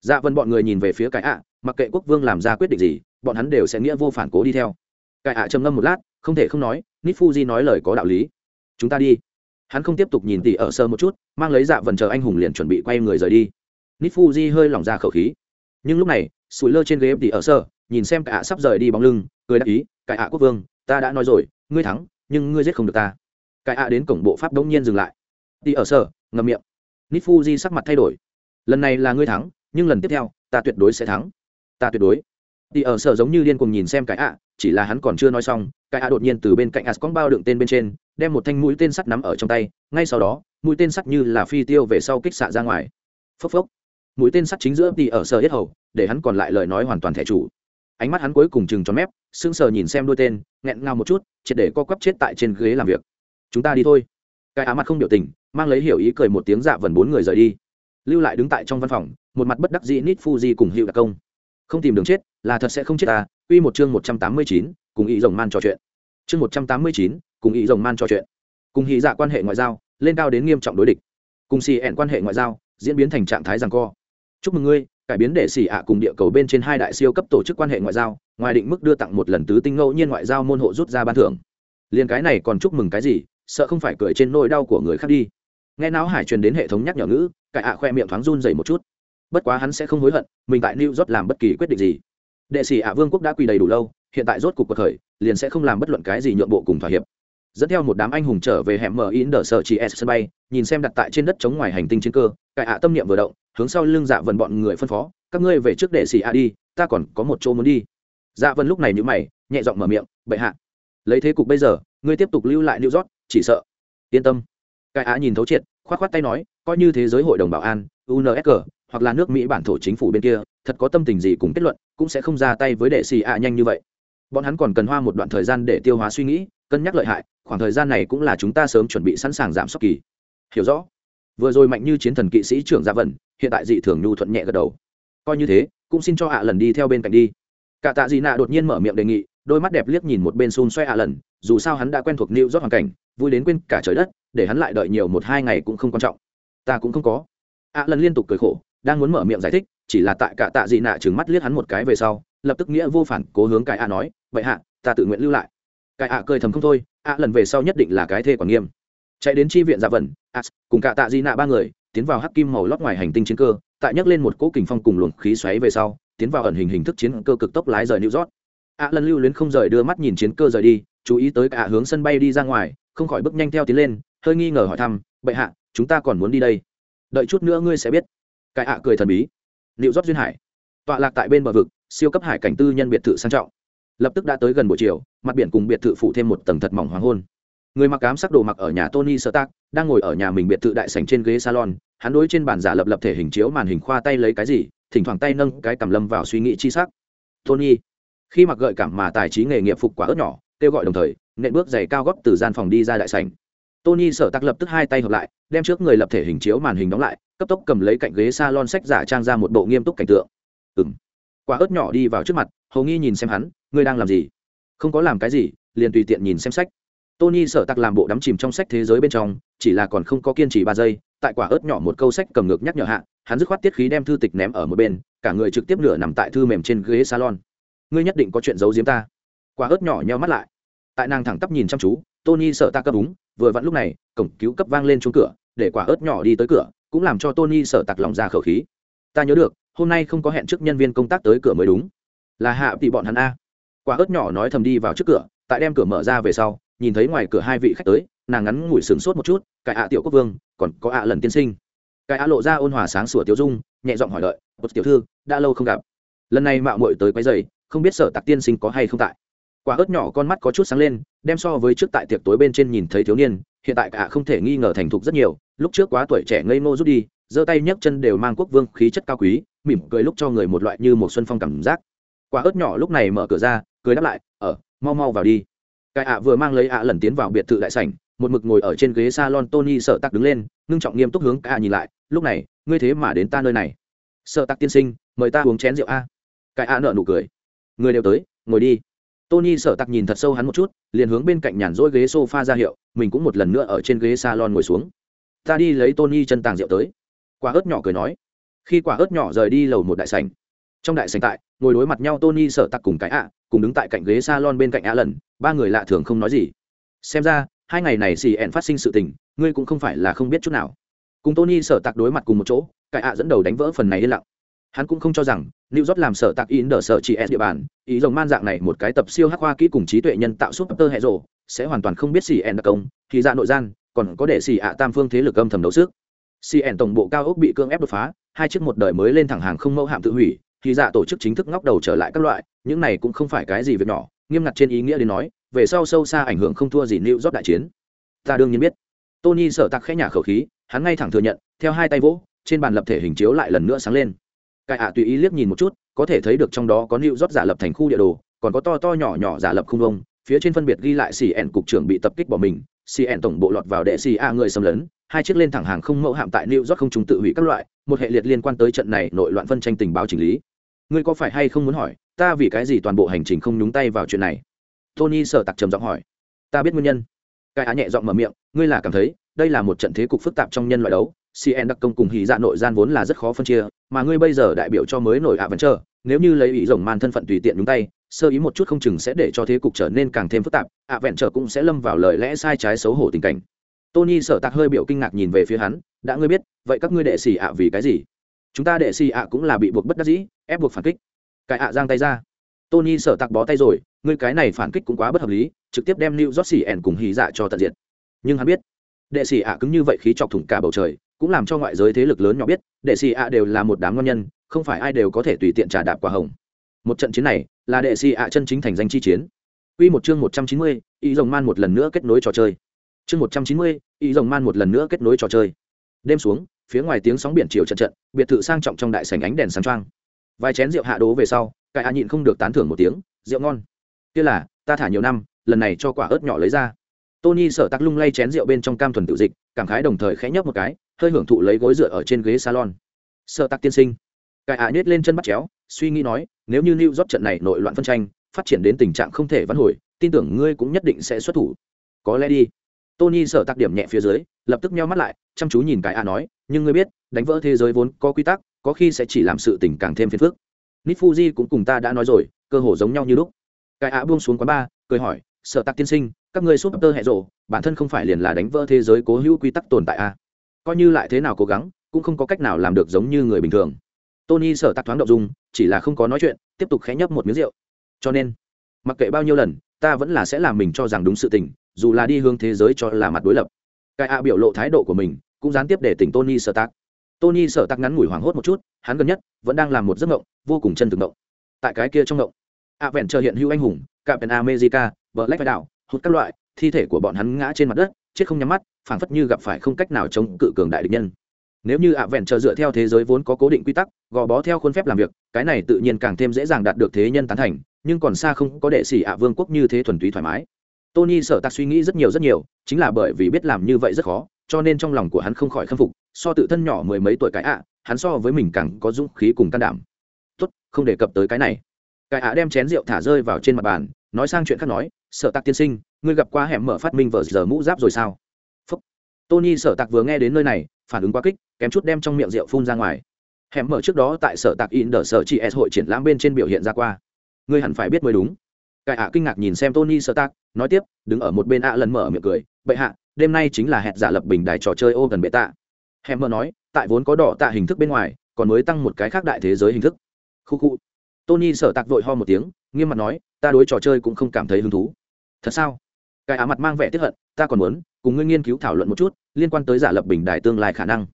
Dạ vân bọn người nhìn về phía cái ạ, mặc kệ quốc vương làm ra quyết định gì, bọn hắn đều sẽ nghĩa vô phản cố đi theo. Cái ạ trầm ngâm một lát, không thể không nói nít fuji nói lời có đạo lý. Chúng ta đi. Hắn không tiếp tục nhìn tỷ ở sơ một chút, mang lấy dạ vần chờ anh hùng liền chuẩn bị quay người rời đi. Nít fuji hơi lỏng ra khẩu khí. Nhưng lúc này, sủi lơ trên ghế tỷ ở sơ, nhìn xem cả sắp rời đi bóng lưng, cười đáp ý cái ạ quốc vương, ta đã nói rồi, ngươi thắng, nhưng ngươi giết không được ta. Cái ạ đến cổng bộ pháp đống nhiên dừng lại đi ở sở ngậm miệng. Nít fuji sắc mặt thay đổi. Lần này là ngươi thắng, nhưng lần tiếp theo, ta tuyệt đối sẽ thắng. Ta tuyệt đối. Đi ở sở giống như điên cuồng nhìn xem cái ạ, chỉ là hắn còn chưa nói xong, cái ạ đột nhiên từ bên cạnh ascon bao đựng tên bên trên, đem một thanh mũi tên sắt nắm ở trong tay, ngay sau đó, mũi tên sắt như là phi tiêu về sau kích xạ ra ngoài. Phốc phốc. Mũi tên sắt chính giữa đi ở sở hết hầu, để hắn còn lại lời nói hoàn toàn thẻ chủ. Ánh mắt hắn cuối cùng chừng cho mép, sững sờ nhìn xem đôi tên, nghẹn ngào một chút, triệt để co quắp chết tại trên ghế làm việc. Chúng ta đi thôi cái á mặt không biểu tình, mang lấy hiểu ý cười một tiếng dạ vần bốn người rời đi. Lưu lại đứng tại trong văn phòng, một mặt bất đắc dĩ nít fuji cùng hiệu đặc công. Không tìm đường chết, là thật sẽ không chết ta, Quy một chương một trăm tám mươi chín, cùng ý rồng man trò chuyện. Chương một trăm tám mươi chín, cùng ý rồng man trò chuyện. Cùng hy dạ quan hệ ngoại giao, lên cao đến nghiêm trọng đối địch. Cùng xì ẹn quan hệ ngoại giao, diễn biến thành trạng thái rằng co. Chúc mừng ngươi, cải biến để xì ạ cùng địa cầu bên trên hai đại siêu cấp tổ chức quan hệ ngoại giao, ngoài định mức đưa tặng một lần tứ tinh ngẫu nhiên ngoại giao môn hộ rút ra ban thưởng. Liền cái này còn chúc mừng cái gì sợ không phải cười trên nỗi đau của người khác đi. Nghe não hải truyền đến hệ thống nhắc nhở ngữ cải ạ khoe miệng thoáng run dày một chút. Bất quá hắn sẽ không hối hận, mình tại new york làm bất kỳ quyết định gì. Đệ sĩ ạ vương quốc đã quỳ đầy đủ lâu, hiện tại rốt cục cuộc khởi, liền sẽ không làm bất luận cái gì nhượng bộ cùng thỏa hiệp. Dẫn theo một đám anh hùng trở về hẻm mở in đờ sở chỉ s sân bay, nhìn xem đặt tại trên đất chống ngoài hành tinh trên cơ cải ạ tâm niệm vừa động, hướng sau lưng dạ vần bọn người phân phó, các ngươi về trước đệ sĩ ạ đi, ta còn có một chỗ muốn đi. Dạ vần lúc này nhữ mày, nhẹ giọng mở miệng, bệ hạ. Lấy thế cục bây giờ, ngươi tiếp tục lưu lại new york chỉ sợ. Yên tâm. Cai á nhìn thấu triệt, khoát khoát tay nói, coi như thế giới hội đồng bảo an unsg hoặc là nước mỹ bản thổ chính phủ bên kia, thật có tâm tình gì cùng kết luận, cũng sẽ không ra tay với đệ xì ạ nhanh như vậy. Bọn hắn còn cần hoa một đoạn thời gian để tiêu hóa suy nghĩ, cân nhắc lợi hại, khoảng thời gian này cũng là chúng ta sớm chuẩn bị sẵn sàng giảm sốc kỳ. Hiểu rõ. Vừa rồi mạnh như chiến thần kỵ sĩ trưởng dạ gia vần hiện tại dị thường nhu thuận nhẹ gật đầu. Coi như thế, cũng xin cho ạ lần đi theo bên cạnh đi. Cả tạ dị nạ đột nhiên mở miệng đề nghị, đôi mắt đẹp liếc nhìn một bên xun xoay ạ lần, dù sao hắn đã quen thuộc nịu rót hoàn cảnh vui đến quên cả trời đất, để hắn lại đợi nhiều một hai ngày cũng không quan trọng. Ta cũng không có. Ạ lần liên tục cười khổ, đang muốn mở miệng giải thích, chỉ là tại cả tạ dị nạ trừng mắt liếc hắn một cái về sau, lập tức nghĩa vô phản cố hướng cái ạ nói, vậy hạ, ta tự nguyện lưu lại. Cái ạ cười thầm không thôi ạ lần về sau nhất định là cái thê quản nghiêm. Chạy đến chi viện dạ vần ạ cùng cả tạ dị nạ ba người, tiến vào hắc kim màu lót ngoài hành tinh chiến cơ, tại nhấc lên một cỗ kình phong cùng luồng khí xoáy về sau, tiến vào ẩn hình hình thức chiến cơ cực tốc lái rời new york. Ạ lần lưu luyến không rời đưa mắt nhìn chiến cơ rời đi, chú ý tới cả hướng sân bay đi ra ngoài không khỏi bước nhanh theo tiến lên, hơi nghi ngờ hỏi thăm, bệ hạ, chúng ta còn muốn đi đây? Đợi chút nữa ngươi sẽ biết. Cái ạ cười thần bí. Liệu rót duyên hải. Tọa lạc tại bên bờ vực, siêu cấp hải cảnh tư nhân biệt thự sang trọng. Lập tức đã tới gần buổi chiều, mặt biển cùng biệt thự phụ thêm một tầng thật mỏng hoàng hôn. Người mặc cám sắc đồ mặc ở nhà tony stark, đang ngồi ở nhà mình biệt thự đại sành trên ghế salon, hắn đối trên bàn giả lập lập thể hình chiếu màn hình khoa tay lấy cái gì, thỉnh thoảng tay nâng cái cầm lâm vào suy nghĩ chi sắc. Tony. Khi mặc gợi cảm mà tài trí nghề nghiệp phục quả ớt nhỏ, kêu gọi đồng thời nện bước giày cao gót từ gian phòng đi ra đại sảnh. tony sở tặc lập tức hai tay hợp lại, đem trước người lập thể hình chiếu màn hình đóng lại, cấp tốc cầm lấy cạnh ghế s a lon sách giả trang ra một bộ nghiêm túc cảnh tượng. Ừng quả ớt nhỏ đi vào trước mặt hầu nghi nhìn xem hắn, ngươi đang làm gì? Không có làm cái gì, liền tùy tiện nhìn xem sách. Tony sở tặc làm bộ đắm chìm trong sách thế giới bên trong, chỉ là còn không có kiên trì ba giây, tại quả ớt nhỏ một câu sách cầm ngược nhắc nhở hạ, hắn dứt khoát tiết khí đem thư tịch ném ở một bên, cả người trực tiếp nửa nằm tại thư mềm trên ghế salon. Ngươi nhất định có chuyện giấu giếm ta. Quả ớt nhỏ nheo mắt lại tại nàng thẳng tắp nhìn chăm chú, tony sợ ta cấp đúng vừa vặn lúc này, cổng cứu cấp vang lên chung cửa, để quả ớt nhỏ đi tới cửa, cũng làm cho tony sợ tặc lòng ra khẩu khí. Ta nhớ được, hôm nay không có hẹn trước nhân viên công tác tới cửa mới đúng. Là hạ tỷ bọn hắn a. Quả ớt nhỏ nói thầm đi vào trước cửa, tại đem cửa mở ra về sau, nhìn thấy ngoài cửa hai vị khách tới, nàng ngắn ngủi sửng sốt một chút, cái ạ tiểu quốc vương, còn có ạ lần tiên sinh. Cái ạ lộ ra ôn hòa sáng sủa tiêu dung, nhẹ giọng hỏi đợi một tiểu thư, đã lâu không gặp. Lần này mạo muội tới quấy giày không biết sở tặc tiên sinh có hay không tại quả ớt nhỏ con mắt có chút sáng lên, đem so với trước tại tiệc tối bên trên nhìn thấy thiếu niên, hiện tại cả không thể nghi ngờ thành thục rất nhiều, lúc trước quá tuổi trẻ ngây ngô rút đi, giơ tay nhấc chân đều mang quốc vương khí chất cao quý, mỉm cười lúc cho người một loại như một xuân phong cảm giác. Quả ớt nhỏ lúc này mở cửa ra, cười đáp lại ở mau mau vào đi. Cái ạ vừa mang lấy ạ lần tiến vào biệt thự đại sảnh, một mực ngồi ở trên ghế salon tony sợ tắc đứng lên, ngưng trọng nghiêm túc hướng cả nhìn lại, lúc này, ngươi thế mà đến ta nơi này. Sợ tắc tiên sinh, mời ta uống chén rượu a. Cái ạ nợ nụ cười. Người đều tới, ngồi đi tony sợ tặc nhìn thật sâu hắn một chút, liền hướng bên cạnh nhàn rỗi ghế sofa ra hiệu, mình cũng một lần nữa ở trên ghế salon ngồi xuống. Ta đi lấy tony chân tàng rượu tới. Quả ớt nhỏ cười nói. Khi quả ớt nhỏ rời đi lầu một đại sảnh. Trong đại sảnh tại, ngồi đối mặt nhau tony sợ tặc cùng cái ạ, cùng đứng tại cạnh ghế salon bên cạnh ạ lần, ba người lạ thường không nói gì. Xem ra, hai ngày này xì ẹn phát sinh sự tình, ngươi cũng không phải là không biết chút nào. Cùng tony sợ tặc đối mặt cùng một chỗ, cái ạ dẫn đầu đánh vỡ phần này yên lặng hắn cũng không cho rằng New York làm sở tạc in đỡ sở chỉ S địa bàn, ý rồng man dạng này một cái tập siêu hắc hoa kỹ cùng trí tuệ nhân tạo suốt tơ hệ rồ, sẽ hoàn toàn không biết xì en đặc công, thì ra nội gian, còn có để xì ạ tam phương thế lực âm thầm đấu sức. CN tổng bộ cao ốc bị cương ép đột phá, hai chiếc một đời mới lên thẳng hàng không mẫu hạm tự hủy, thì dạ tổ chức chính thức ngóc đầu trở lại các loại, những này cũng không phải cái gì việc nhỏ, nghiêm ngặt trên ý nghĩa đến nói, về sau sâu xa ảnh hưởng không thua gì New Rót đại chiến. Ta đương nhiên biết. Tony sở tạc khẽ nhả khẩu khí, hắn ngay thẳng thừa nhận, theo hai tay vỗ, trên bàn lập thể hình chiếu lại lần nữa sáng lên cải ạ tùy ý liếc nhìn một chút, có thể thấy được trong đó có nịu rót giả lập thành khu địa đồ, còn có to to nhỏ nhỏ giả lập không vông, phía trên phân biệt ghi lại xì ẻn cục trưởng bị tập kích bỏ mình xì ẻn tổng bộ lọt vào đệ xì a người xâm lấn, hai chiếc lên thẳng hàng không mẫu hạm tại nịu rót không trùng tự hủy các loại, một hệ liệt liên quan tới trận này nội loạn phân tranh tình báo chỉnh lý. Ngươi có phải hay không muốn hỏi, ta vì cái gì toàn bộ hành trình không nhúng tay vào chuyện này? Tony sở tặc trầm giọng hỏi. Ta biết nguyên nhân. Cái á nhẹ giọng mở miệng, ngươi là cảm thấy, đây là một trận thế cục phức tạp trong nhân loại đấu cn đặc công cùng hy dạ nội gian vốn là rất khó phân chia, mà ngươi bây giờ đại biểu cho mới nổi ạ vẫn chờ nếu như lấy ý rồng man thân phận tùy tiện nhúng tay, sơ ý một chút không chừng sẽ để cho thế cục trở nên càng thêm phức tạp ạ vẹn trở cũng sẽ lâm vào lời lẽ sai trái xấu hổ tình cảnh. Tony sợ tạc hơi biểu kinh ngạc nhìn về phía hắn, đã ngươi biết, vậy các ngươi đệ xì ạ vì cái gì? Chúng ta đệ xì ạ cũng là bị buộc bất đắc dĩ, ép buộc phản kích. Cái ạ giang tay ra. Tony sợ tạc bó tay rồi, ngươi cái này phản kích cũng quá bất hợp lý, trực tiếp đem new josh ẻn cùng hì dạ cho tận diện nhưng hắn biết, đệ xì ạ cứng như vậy khí chọc thủng cả bầu trời cũng làm cho ngoại giới thế lực lớn nhỏ biết đệ sĩ ạ đều là một đám ngon nhân không phải ai đều có thể tùy tiện trả đạp quả hồng một trận chiến này là đệ sĩ ạ chân chính thành danh chi chiến Quy một chương một trăm chín mươi, ý rồng man một lần nữa kết nối trò chơi. Chương một trăm chín mươi, ý rồng man một lần nữa kết nối trò chơi. Đêm xuống, phía ngoài tiếng sóng biển chiều trận trận, biệt thự sang trọng trong đại sảnh ánh đèn sáng choang. Vài chén rượu hạ đố về sau, cái a nhịn không được tán thưởng một tiếng, rượu ngon. Kia là, ta thả nhiều năm, lần này cho quả ớt nhỏ lấy ra tony sợ tắc lung lay chén rượu bên trong cam thuần tự dịch cảm khái đồng thời khẽ nhấp một cái hơi hưởng thụ lấy gối dựa ở trên ghế salon. Sợ tắc tiên sinh. Cải ạ nhét lên chân bắt chéo, suy nghĩ nói, nếu như new rót trận này nội loạn phân tranh, phát triển đến tình trạng không thể vãn hồi, tin tưởng ngươi cũng nhất định sẽ xuất thủ. Có lẽ đi. Tony sợ tắc điểm nhẹ phía dưới, lập tức meo mắt lại, chăm chú nhìn cái ạ nói, nhưng ngươi biết, đánh vỡ thế giới vốn có quy tắc, có khi sẽ chỉ làm sự tình càng thêm phiền phức. Nitfuji cũng cùng ta đã nói rồi, cơ hồ giống nhau như lúc. Cái ạ buông xuống quán ba cười hỏi, sợ tắc tiên sinh, các ngươi súp tơ hệ rộ bản thân không phải liền là đánh vỡ thế giới cố hữu quy tắc tồn tại a à? Coi như lại thế nào cố gắng, cũng không có cách nào làm được giống như người bình thường. Tony sở tạc thoáng động dung, chỉ là không có nói chuyện, tiếp tục khẽ nhấp một miếng rượu. Cho nên, mặc kệ bao nhiêu lần, ta vẫn là sẽ làm mình cho rằng đúng sự tình, dù là đi hướng thế giới cho là mặt đối lập. Cái a biểu lộ thái độ của mình, cũng gián tiếp để tỉnh tony sở tạc. tony sở tạc ngắn ngủi hoảng hốt một chút, hắn gần nhất, vẫn đang làm một giấc mộng, vô cùng chân thực mộng. Tại cái kia trong mộng a vẹn chờ hiện hữu anh hùng capen america, black đạo hút các loại, thi thể của bọn hắn ngã trên mặt đất, chết không nhắm mắt phảng phất như gặp phải không cách nào chống cự cường đại địch nhân. Nếu như ạ vẹn chờ dựa theo thế giới vốn có cố định quy tắc, gò bó theo khuôn phép làm việc, cái này tự nhiên càng thêm dễ dàng đạt được thế nhân tán thành, nhưng còn xa không có đệ sĩ ạ vương quốc như thế thuần túy thoải mái. Tony sợ tạc suy nghĩ rất nhiều rất nhiều, chính là bởi vì biết làm như vậy rất khó, cho nên trong lòng của hắn không khỏi khâm phục, so tự thân nhỏ mười mấy tuổi cái ạ, hắn so với mình càng có dũng khí cùng can đảm. Tốt, không đề cập tới cái này. Cái ạ đem chén rượu thả rơi vào trên mặt bàn, nói sang chuyện khác nói, sợ tạc tiên sinh, ngươi gặp qua hẻm mở phát minh vở giờ mũ giáp rồi sao? Tony sợ tạc vừa nghe đến nơi này, phản ứng quá kích, kém chút đem trong miệng rượu phun ra ngoài. Hẻm mở trước đó tại sở tạc in đờ sở chị s hội triển lãm bên trên biểu hiện ra qua. Ngươi hẳn phải biết mới đúng. Cải ạ kinh ngạc nhìn xem tony sợ tạc, nói tiếp, đứng ở một bên ạ lần mở miệng cười, bệ hạ, đêm nay chính là hẹn giả lập bình đài trò chơi ô gần bệ tạ. Hẻm mở nói, tại vốn có đỏ tạ hình thức bên ngoài, còn mới tăng một cái khác đại thế giới hình thức. Khu khu. Tony sở tạc vội ho một tiếng, nghiêm mặt nói, ta đối trò chơi cũng không cảm thấy hứng thú. Thật sao? Cái á mặt mang vẻ tiếp hận, ta còn muốn cùng ngươi nghiên cứu thảo luận một chút, liên quan tới giả lập bình đài tương lai khả năng.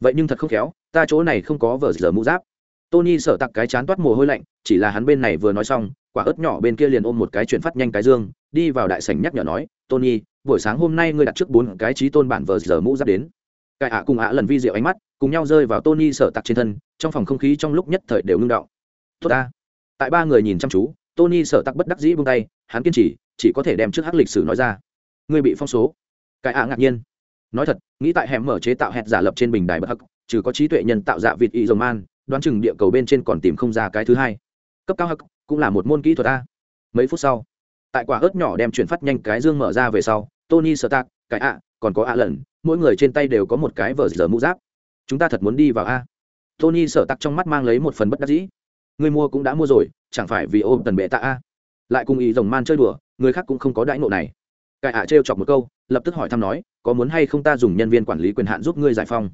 Vậy nhưng thật không khéo, ta chỗ này không có vở giờ mũ giáp. Tony sợ tặc cái chán toát mồ hôi lạnh, chỉ là hắn bên này vừa nói xong, quả ớt nhỏ bên kia liền ôm một cái chuyển phát nhanh cái dương, đi vào đại sảnh nhắc nhở nói, tony, buổi sáng hôm nay ngươi đặt trước bốn cái trí tôn bản vờ giờ mũ giáp đến. Cải ạ cùng ạ lần vi diệu ánh mắt, cùng nhau rơi vào tony sợ tặc trên thân, trong phòng không khí trong lúc nhất thời đều ngưng động. Tốt ta. Tại ba người nhìn chăm chú, tony sợ tặc bất đắc dĩ buông tay, hắn kiên trì, chỉ có thể đem trước hắc lịch sử nói ra. Ngươi bị phong số cái ạ ngạc nhiên. Nói thật, nghĩ tại hẻm mở chế tạo hẹn giả lập trên bình đài bất hắc, trừ có trí tuệ nhân tạo dạ vịt y dầu man, đoán chừng địa cầu bên trên còn tìm không ra cái thứ hai. Cấp cao hắc, cũng là một môn kỹ thuật a. Mấy phút sau, tại quả ớt nhỏ đem chuyển phát nhanh cái dương mở ra về sau, tony sơ tạc cái ạ, còn có ạ lần mỗi người trên tay đều có một cái vờ giờ mũ giáp. Chúng ta thật muốn đi vào a. Tony sở tặc trong mắt mang lấy một phần bất đắc dĩ. Người mua cũng đã mua rồi, chẳng phải vì ôm tần bệ tạ a? Lại cùng ý rồng man chơi đùa, người khác cũng không có đãi nộ này. Cải ạ trêu chọc một câu lập tức hỏi thăm nói, có muốn hay không ta dùng nhân viên quản lý quyền hạn giúp ngươi giải phong?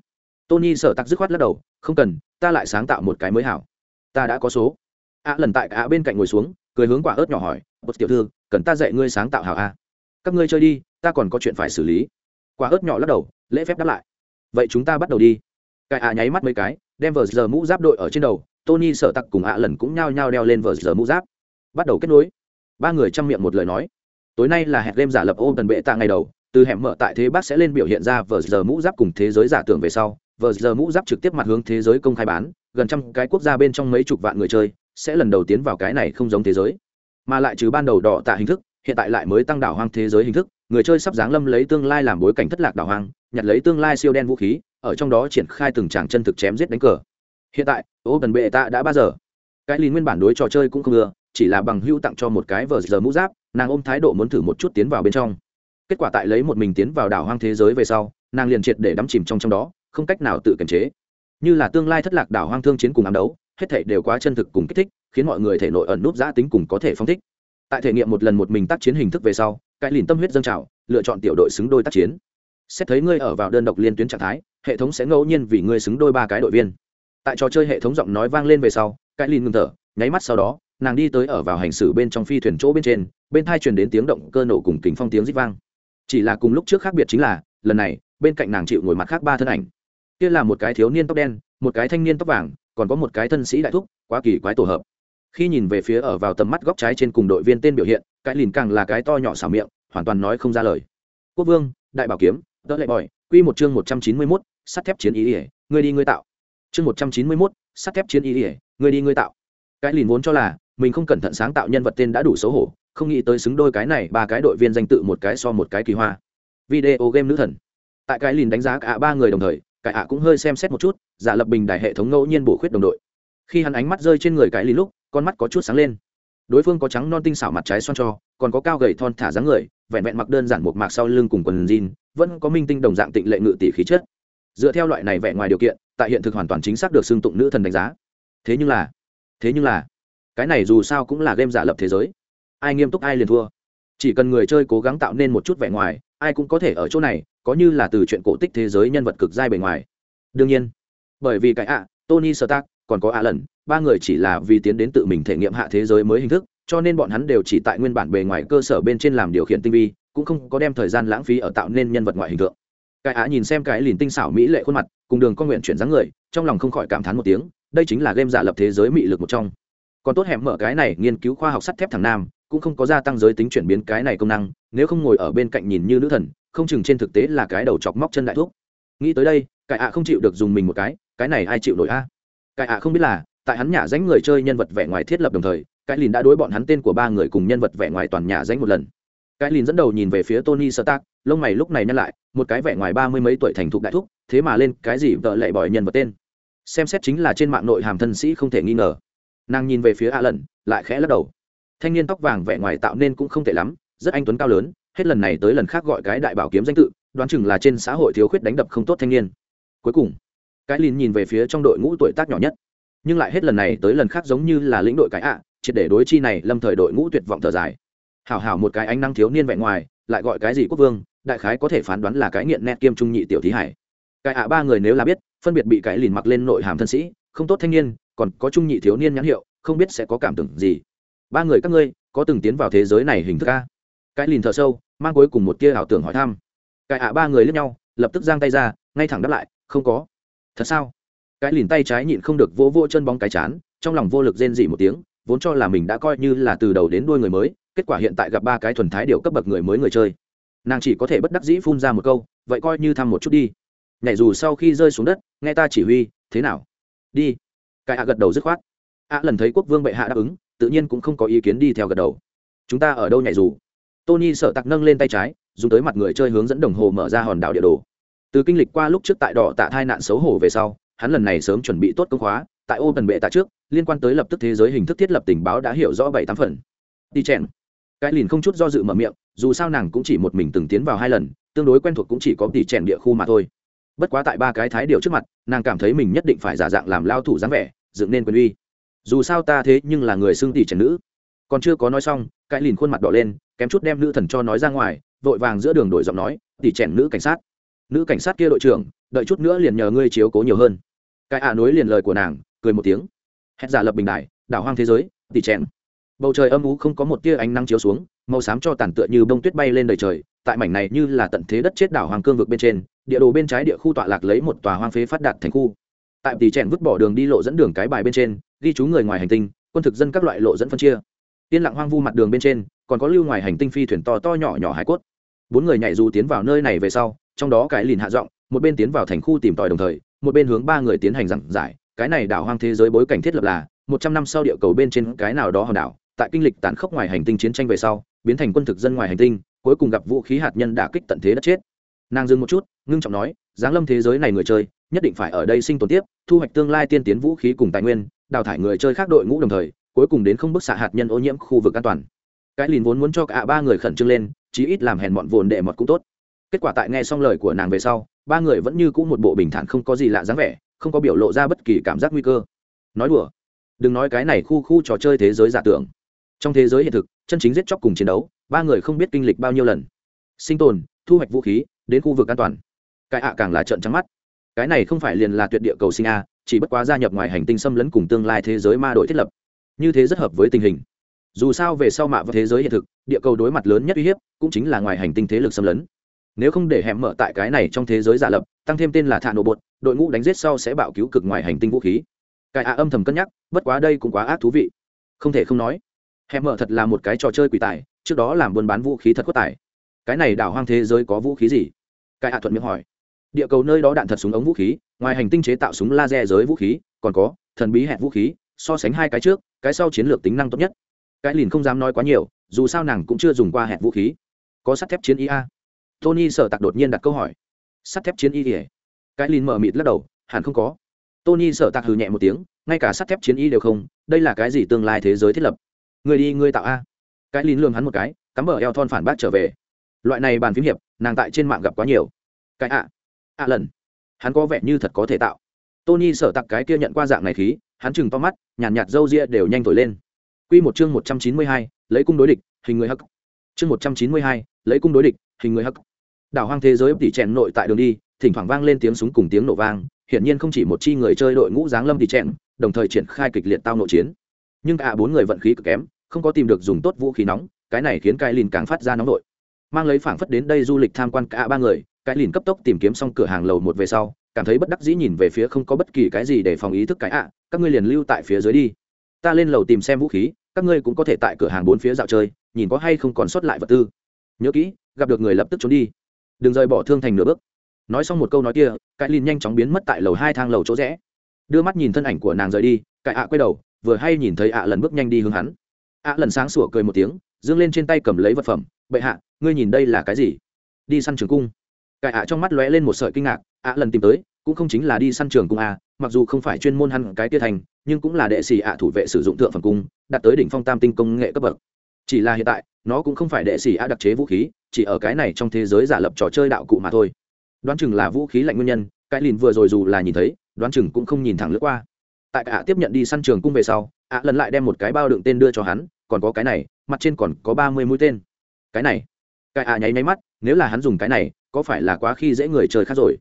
Tony sở tắc dứt khoát lắc đầu, không cần, ta lại sáng tạo một cái mới hảo. Ta đã có số. Ạ lần tại ạ bên cạnh ngồi xuống, cười hướng quả ớt nhỏ hỏi, bột tiểu thư, cần ta dạy ngươi sáng tạo hảo a? Các ngươi chơi đi, ta còn có chuyện phải xử lý. Quả ớt nhỏ lắc đầu, lễ phép đáp lại, vậy chúng ta bắt đầu đi. Cái ạ nháy mắt mấy cái, đem vờ giờ mũ giáp đội ở trên đầu, tony sở tặc cùng ạ lần cũng nhao nhao đeo lên vờ giờ mũ giáp. Bắt đầu kết nối. Ba người chăm miệng một lời nói. Tối nay là hẹn game giả lập ô tần bệ tạ ngày đầu từ hẻm mở tại thế bắc sẽ lên biểu hiện ra vờ giờ mũ giáp cùng thế giới giả tưởng về sau, vờ giờ mũ giáp trực tiếp mặt hướng thế giới công khai bán, gần trăm cái quốc gia bên trong mấy chục vạn người chơi sẽ lần đầu tiến vào cái này không giống thế giới. Mà lại trừ ban đầu đỏ tạ hình thức, hiện tại lại mới tăng đảo hoang thế giới hình thức, người chơi sắp giáng lâm lấy tương lai làm bối cảnh thất lạc đảo hoang, nhặt lấy tương lai siêu đen vũ khí, ở trong đó triển khai từng tràng chân thực chém giết đánh cờ. Hiện tại ô tần bệ tạ đã ba giờ. Cái lý nguyên bản đối trò chơi cũng không ưa, chỉ là bằng hưu tặng cho một cái vờ giờ mũ giáp, nàng ôm thái độ muốn thử một chút tiến vào bên trong kết quả tại lấy một mình tiến vào đảo hoang thế giới về sau, nàng liền triệt để đắm chìm trong trong đó, không cách nào tự kiềm chế. Như là tương lai thất lạc đảo hoang thương chiến cùng ám đấu, hết thể đều quá chân thực cùng kích thích, khiến mọi người thể nội ẩn nút giã tính cùng có thể phong thích. Tại thể nghiệm một lần một mình tác chiến hình thức về sau, cái lìn tâm huyết dâng trào, lựa chọn tiểu đội xứng đôi tác chiến. Xét thấy ngươi ở vào đơn độc liên tuyến trạng thái, hệ thống sẽ ngẫu nhiên vì ngươi xứng đôi ba cái đội viên. Tại trò chơi hệ thống giọng nói vang lên về sau, cái lìn ngừng thở, nháy mắt sau đó, nàng đi tới ở vào hành xử bên trong phi thuyền chỗ bên trên, bên thai truyền đến tiếng động cơ nổ cùng kính phong tiếng rít vang chỉ là cùng lúc trước khác biệt chính là lần này bên cạnh nàng chịu ngồi mặt khác ba thân ảnh. Kia là một cái thiếu niên tóc đen một cái thanh niên tóc vàng còn có một cái thân sĩ đại thúc quá kỳ quái tổ hợp. Khi nhìn về phía ở vào tầm mắt góc trái trên cùng đội viên tên biểu hiện cái lìn càng là cái to nhỏ xảo miệng hoàn toàn nói không ra lời. Quốc vương đại bảo kiếm đỡ lệ bòi quy một chương một trăm chín mươi 191, sắt thép chiến ý ỉa người đi người tạo. Chương một trăm chín mươi 191, sắt thép chiến ý ỉa người đi người tạo. Cái lìn vốn cho là mình không cẩn thận sáng tạo nhân vật tên đã đủ xấu hổ không nghĩ tới xứng đôi cái này, ba cái đội viên danh tự một cái so một cái kỳ hoa. Video game nữ thần. Tại cái lìn đánh giá cả ba người đồng thời cái ạ cũng hơi xem xét một chút, giả lập bình đại hệ thống ngẫu nhiên bổ khuyết đồng đội. Khi hắn ánh mắt rơi trên người cái lìn lúc, con mắt có chút sáng lên. Đối phương có trắng non tinh xảo mặt trái xoan cho, còn có cao gầy thon thả dáng người, vẹn vẹn mặc đơn giản một mạc sau lưng cùng quần jean, vẫn có minh tinh đồng dạng tịnh lệ ngự tỷ khí chất. Dựa theo loại này vẻ ngoài điều kiện, tại hiện thực hoàn toàn chính xác được xưng tụng nữ thần đánh giá. Thế nhưng là, thế nhưng là, cái này dù sao cũng là game giả lập thế giới ai nghiêm túc ai liền thua. Chỉ cần người chơi cố gắng tạo nên một chút vẻ ngoài, ai cũng có thể ở chỗ này, có như là từ chuyện cổ tích thế giới nhân vật cực giai bề ngoài. Đương nhiên, bởi vì cái ạ, tony stark, còn có ạ lần ba người chỉ là vì tiến đến tự mình thể nghiệm hạ thế giới mới hình thức, cho nên bọn hắn đều chỉ tại nguyên bản bề ngoài cơ sở bên trên làm điều khiển tinh vi, cũng không có đem thời gian lãng phí ở tạo nên nhân vật ngoại hình tượng. Cái á nhìn xem cái lìn tinh xảo mỹ lệ khuôn mặt, cùng đường con nguyện chuyển dáng người, trong lòng không khỏi cảm thán một tiếng, đây chính là game giả lập thế giới mị lực một trong. Còn tốt hẻm mở cái này nghiên cứu khoa học sắt thép thằng nam cũng không có gia tăng giới tính chuyển biến cái này công năng, nếu không ngồi ở bên cạnh nhìn như nữ thần, không chừng trên thực tế là cái đầu chọc móc chân đại thuốc nghĩ tới đây, cải ạ không chịu được dùng mình một cái cái này ai chịu nổi a? Cải ạ không biết là, tại hắn nhà dánh người chơi nhân vật vẻ ngoài thiết lập đồng thời cái lìn đã đối bọn hắn tên của ba người cùng nhân vật vẻ ngoài toàn nhà dánh một lần. Cái lìn dẫn đầu nhìn về phía tony stark, lông mày lúc này nhăn lại, một cái vẻ ngoài ba mươi mấy tuổi thành thục đại thúc, thế mà lên cái gì vợ lệ bỏi nhân vật tên. Xem xét chính là trên mạng nội hàm thân sĩ không thể nghi ngờ. Nàng nhìn về phía a lần lại khẽ lắc đầu thanh niên tóc vàng vẻ ngoài tạo nên cũng không tệ lắm, rất anh tuấn cao lớn, hết lần này tới lần khác gọi cái đại bảo kiếm danh tự, đoán chừng là trên xã hội thiếu khuyết đánh đập không tốt thanh niên. Cuối cùng, cái lìn nhìn về phía trong đội ngũ tuổi tác nhỏ nhất. Nhưng lại hết lần này tới lần khác giống như là lĩnh đội cái ạ, triệt để đối chi này lâm thời đội ngũ tuyệt vọng thở dài. Hảo hảo một cái ánh năng thiếu niên vẻ ngoài, lại gọi cái gì quốc vương, đại khái có thể phán đoán là cái nghiện nét kiêm trung nhị tiểu thí hải. Cái ạ ba người nếu là biết, phân biệt bị cái lìn mặc lên nội hàm thân sĩ, không tốt thanh niên, còn có trung nhị thiếu niên nhãn hiệu, không biết sẽ có cảm tưởng gì ba người các ngươi có từng tiến vào thế giới này hình thức a? Cái lìn thở sâu, mang cuối cùng một tia ảo tưởng hỏi thăm. Cái ạ ba người lướt nhau, lập tức giang tay ra, ngay thẳng đáp lại, không có. Thật sao? Cái lìn tay trái nhịn không được vỗ vỗ chân bóng cái chán, trong lòng vô lực rên dị một tiếng, vốn cho là mình đã coi như là từ đầu đến đuôi người mới, kết quả hiện tại gặp ba cái thuần thái điều cấp bậc người mới người chơi. Nàng chỉ có thể bất đắc dĩ phun ra một câu, vậy coi như thăm một chút đi. Nhảy dù sau khi rơi xuống đất, nghe ta chỉ huy, thế nào? Đi. Cái ạ gật đầu dứt khoát. Ạ lần thấy quốc vương bệ hạ đáp ứng tự nhiên cũng không có ý kiến đi theo gật đầu. Chúng ta ở đâu nhảy dù? Tony sợ tặc nâng lên tay trái, dùng tới mặt người chơi hướng dẫn đồng hồ mở ra hòn đảo địa đồ. Từ kinh lịch qua lúc trước tại đỏ tạ thai nạn xấu hổ về sau, hắn lần này sớm chuẩn bị tốt công khóa, tại ô tần bệ tạ trước, liên quan tới lập tức thế giới hình thức thiết lập tình báo đã hiểu rõ bảy tám phần. Đi chèn. Cái lìn không chút do dự mở miệng, dù sao nàng cũng chỉ một mình từng tiến vào hai lần, tương đối quen thuộc cũng chỉ có tỷ chèn địa khu mà thôi. Bất quá tại ba cái thái điều trước mặt, nàng cảm thấy mình nhất định phải giả dạng làm lao thủ dáng vẻ, dựng nên quyền uy dù sao ta thế nhưng là người xưng tỷ trần nữ. Còn chưa có nói xong, cãi lìn khuôn mặt đỏ lên, kém chút đem nữ thần cho nói ra ngoài, vội vàng giữa đường đổi giọng nói, tỷ trẻn nữ cảnh sát. Nữ cảnh sát kia đội trưởng, đợi chút nữa liền nhờ ngươi chiếu cố nhiều hơn. Cái ạ nối liền lời của nàng, cười một tiếng. Hét giả lập bình đại, đảo hoang thế giới, tỷ trẻn bầu trời âm ú không có một tia ánh nắng chiếu xuống, màu xám cho tàn tựa như bông tuyết bay lên đời trời, tại mảnh này như là tận thế đất chết đảo hoàng cương vực bên trên, địa đồ bên trái địa khu tọa lạc lấy một tòa hoang phế phát đạt thành khu. Tại tỷ trẻn vứt bỏ đường đi lộ dẫn đường cái bài bên trên ghi chú người ngoài hành tinh, quân thực dân các loại lộ dẫn phân chia. Yên lặng hoang vu mặt đường bên trên, còn có lưu ngoài hành tinh phi thuyền to to nhỏ nhỏ hải cốt. Bốn người nhảy dù tiến vào nơi này về sau, trong đó cái lìn hạ giọng, một bên tiến vào thành khu tìm tòi đồng thời, một bên hướng ba người tiến hành giảng giải. Cái này đảo hoang thế giới bối cảnh thiết lập là, một trăm năm sau địa cầu bên trên cái nào đó hòn đảo, tại kinh lịch tàn khốc ngoài hành tinh chiến tranh về sau, biến thành quân thực dân ngoài hành tinh, cuối cùng gặp vũ khí hạt nhân đả kích tận thế đất chết. Nàng dừng một chút, ngưng trọng nói, giáng lâm thế giới này người chơi, nhất định phải ở đây sinh tồn tiếp, thu hoạch tương lai tiên tiến vũ khí cùng tài nguyên đào thải người chơi khác đội ngũ đồng thời, cuối cùng đến không bức xạ hạt nhân ô nhiễm khu vực an toàn. Cái lìn vốn muốn cho cả ba người khẩn trương lên, chí ít làm hèn bọn vồn đệ mọt cũng tốt. Kết quả tại nghe xong lời của nàng về sau, ba người vẫn như cũ một bộ bình thản không có gì lạ dáng vẻ, không có biểu lộ ra bất kỳ cảm giác nguy cơ. Nói đùa, đừng nói cái này khu khu trò chơi thế giới giả tưởng. Trong thế giới hiện thực, chân chính giết chóc cùng chiến đấu, ba người không biết kinh lịch bao nhiêu lần. Sinh tồn, thu hoạch vũ khí, đến khu vực an toàn. Cái ạ càng là trận trắng mắt. Cái này không phải liền là tuyệt địa cầu sinh a chỉ bất quá gia nhập ngoài hành tinh xâm lấn cùng tương lai thế giới ma đội thiết lập. Như thế rất hợp với tình hình. Dù sao về sau mạ và thế giới hiện thực, địa cầu đối mặt lớn nhất uy hiếp cũng chính là ngoài hành tinh thế lực xâm lấn. Nếu không để hẻm mở tại cái này trong thế giới giả lập, tăng thêm tên là thạ nổ bột, đội ngũ đánh giết sau sẽ bạo cứu cực ngoài hành tinh vũ khí. Cái ạ âm thầm cân nhắc, bất quá đây cũng quá ác thú vị. Không thể không nói, hẻm mở thật là một cái trò chơi quỷ tài, trước đó làm buôn bán vũ khí thật có tài. Cái này đảo hoang thế giới có vũ khí gì? Cái ạ thuận miệng hỏi. Địa cầu nơi đó đạn thật súng ống vũ khí ngoài hành tinh chế tạo súng laser giới vũ khí, còn có thần bí hẹn vũ khí, so sánh hai cái trước, cái sau chiến lược tính năng tốt nhất. Cái lìn không dám nói quá nhiều, dù sao nàng cũng chưa dùng qua hẹn vũ khí. Có sắt thép chiến ia. Tony sở tặc đột nhiên đặt câu hỏi. Sắt thép chiến y ỉa cái lìn mở mịt lắc đầu, hẳn không có. Tony sở tặc hừ nhẹ một tiếng, ngay cả sắt thép chiến y đều không, đây là cái gì tương lai thế giới thiết lập? Người đi, người tạo a. Cái lìn lường hắn một cái, cắm bờ eo thon phản bác trở về. Loại này bàn phím hiệp, nàng tại trên mạng gặp quá nhiều. Cái ạ. Ạ lần hắn có vẻ như thật có thể tạo tony sở tặc cái kia nhận qua dạng này khí hắn chừng to mắt nhàn nhạt râu ria đều nhanh thổi lên Quy một chương một trăm chín mươi hai, lấy cung đối địch, hình người hắc. Chương một trăm chín mươi hai, lấy cung đối địch, hình người hắc. Đảo hoang thế giới tỉ chèn nội tại đường đi, thỉnh thoảng vang lên tiếng súng cùng tiếng nổ vang, hiển nhiên không chỉ một chi người chơi đội ngũ giáng lâm tỉ chèn, đồng thời triển khai kịch liệt tao nội chiến nhưng cả bốn người vận khí cực kém không có tìm được dùng tốt vũ khí nóng cái này khiến cai lìn càng phát ra nóng nội mang lấy phảng phất đến đây du lịch tham quan cả ba người cái lìn cấp tốc tìm kiếm xong cửa hàng lầu một về sau, cảm thấy bất đắc dĩ nhìn về phía không có bất kỳ cái gì để phòng ý thức cái ạ các ngươi liền lưu tại phía dưới đi. Ta lên lầu tìm xem vũ khí, các ngươi cũng có thể tại cửa hàng bốn phía dạo chơi, nhìn có hay không còn sót lại vật tư. Nhớ kỹ, gặp được người lập tức trốn đi. Đừng rời bỏ thương thành nửa bước. Nói xong một câu nói kia, cái lìn nhanh chóng biến mất tại lầu hai thang lầu chỗ rẽ. Đưa mắt nhìn thân ảnh của nàng rời đi, cái ạ quay đầu, vừa hay nhìn thấy ạ lần bước nhanh đi hướng hắn. Ạ lần sáng sủa cười một tiếng, dương lên trên tay cầm lấy vật phẩm, bệ hạ, ngươi nhìn đây là cái gì? Đi săn trường cung cải ạ trong mắt lóe lên một sợi kinh ngạc, ạ lần tìm tới, cũng không chính là đi săn trường cung a mặc dù không phải chuyên môn hăn cái tia thành, nhưng cũng là đệ sĩ ạ thủ vệ sử dụng thượng phẩm cung, đạt tới đỉnh phong tam tinh công nghệ cấp bậc. Chỉ là hiện tại, nó cũng không phải đệ sĩ ạ đặc chế vũ khí, chỉ ở cái này trong thế giới giả lập trò chơi đạo cụ mà thôi. Đoán chừng là vũ khí lạnh nguyên nhân, cái lìn vừa rồi dù là nhìn thấy, đoán chừng cũng không nhìn thẳng lướt qua. Tại ạ tiếp nhận đi săn trường cung về sau, ạ lần lại đem một cái bao đựng tên đưa cho hắn, còn có cái này, mặt trên còn có ba mươi mũi tên. Cái này. Cái ạ nháy nháy mắt, nếu là hắn dùng cái này có phải là quá khi dễ người chơi khác rồi?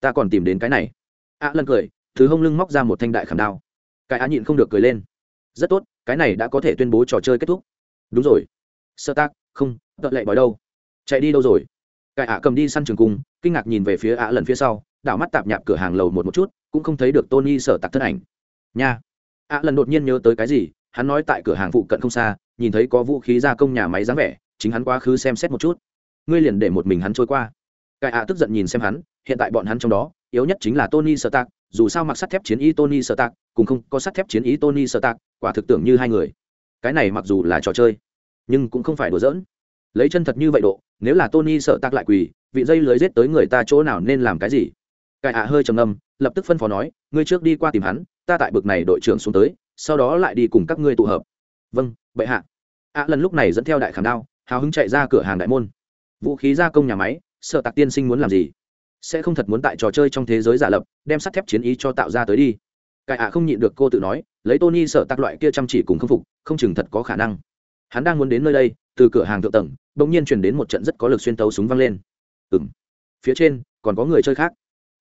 Ta còn tìm đến cái này. Ạ lần cười, thứ hông lưng móc ra một thanh đại khảm đao. Cái á nhịn không được cười lên. Rất tốt, cái này đã có thể tuyên bố trò chơi kết thúc. Đúng rồi. Sơ tác, không, tợ lệ bói đâu. Chạy đi đâu rồi? Cái ạ cầm đi săn trường cung kinh ngạc nhìn về phía ạ lần phía sau, đảo mắt tạp nhạp cửa hàng lầu một một chút, cũng không thấy được tony sở tặc thân ảnh. Nha. Ạ lần đột nhiên nhớ tới cái gì, hắn nói tại cửa hàng phụ cận không xa, nhìn thấy có vũ khí gia công nhà máy dáng vẻ, chính hắn quá khứ xem xét một chút. Ngươi liền để một mình hắn trôi qua. Cai ạ tức giận nhìn xem hắn, hiện tại bọn hắn trong đó, yếu nhất chính là tony sơ tạc dù sao mặc sắt thép chiến y tony sơ tạc cùng không có sắt thép chiến y tony sơ tạc quả thực tưởng như hai người. Cái này mặc dù là trò chơi, nhưng cũng không phải đùa giỡn. Lấy chân thật như vậy độ, nếu là tony sợ tạc lại quỳ, vị dây lưới giết tới người ta chỗ nào nên làm cái gì? Cải ạ hơi trầm ngâm, lập tức phân phó nói, ngươi trước đi qua tìm hắn, ta tại bực này đội trưởng xuống tới, sau đó lại đi cùng các ngươi tụ hợp. Vâng bệ hạ. Ạ lần lúc này dẫn theo đại khảm đao, hào hứng chạy ra cửa hàng đại môn. Vũ khí gia công nhà máy sợ tạc tiên sinh muốn làm gì? Sẽ không thật muốn tại trò chơi trong thế giới giả lập, đem sắt thép chiến ý cho tạo ra tới đi. Cải ạ không nhịn được cô tự nói, lấy tony sợ tạc loại kia chăm chỉ cùng khâm phục, không chừng thật có khả năng. Hắn đang muốn đến nơi đây, từ cửa hàng thượng tầng đ ỗ n g nhiên truyền đến một trận rất có lực xuyên tấu súng văng lên. Ừ m phía trên, còn có người chơi khác.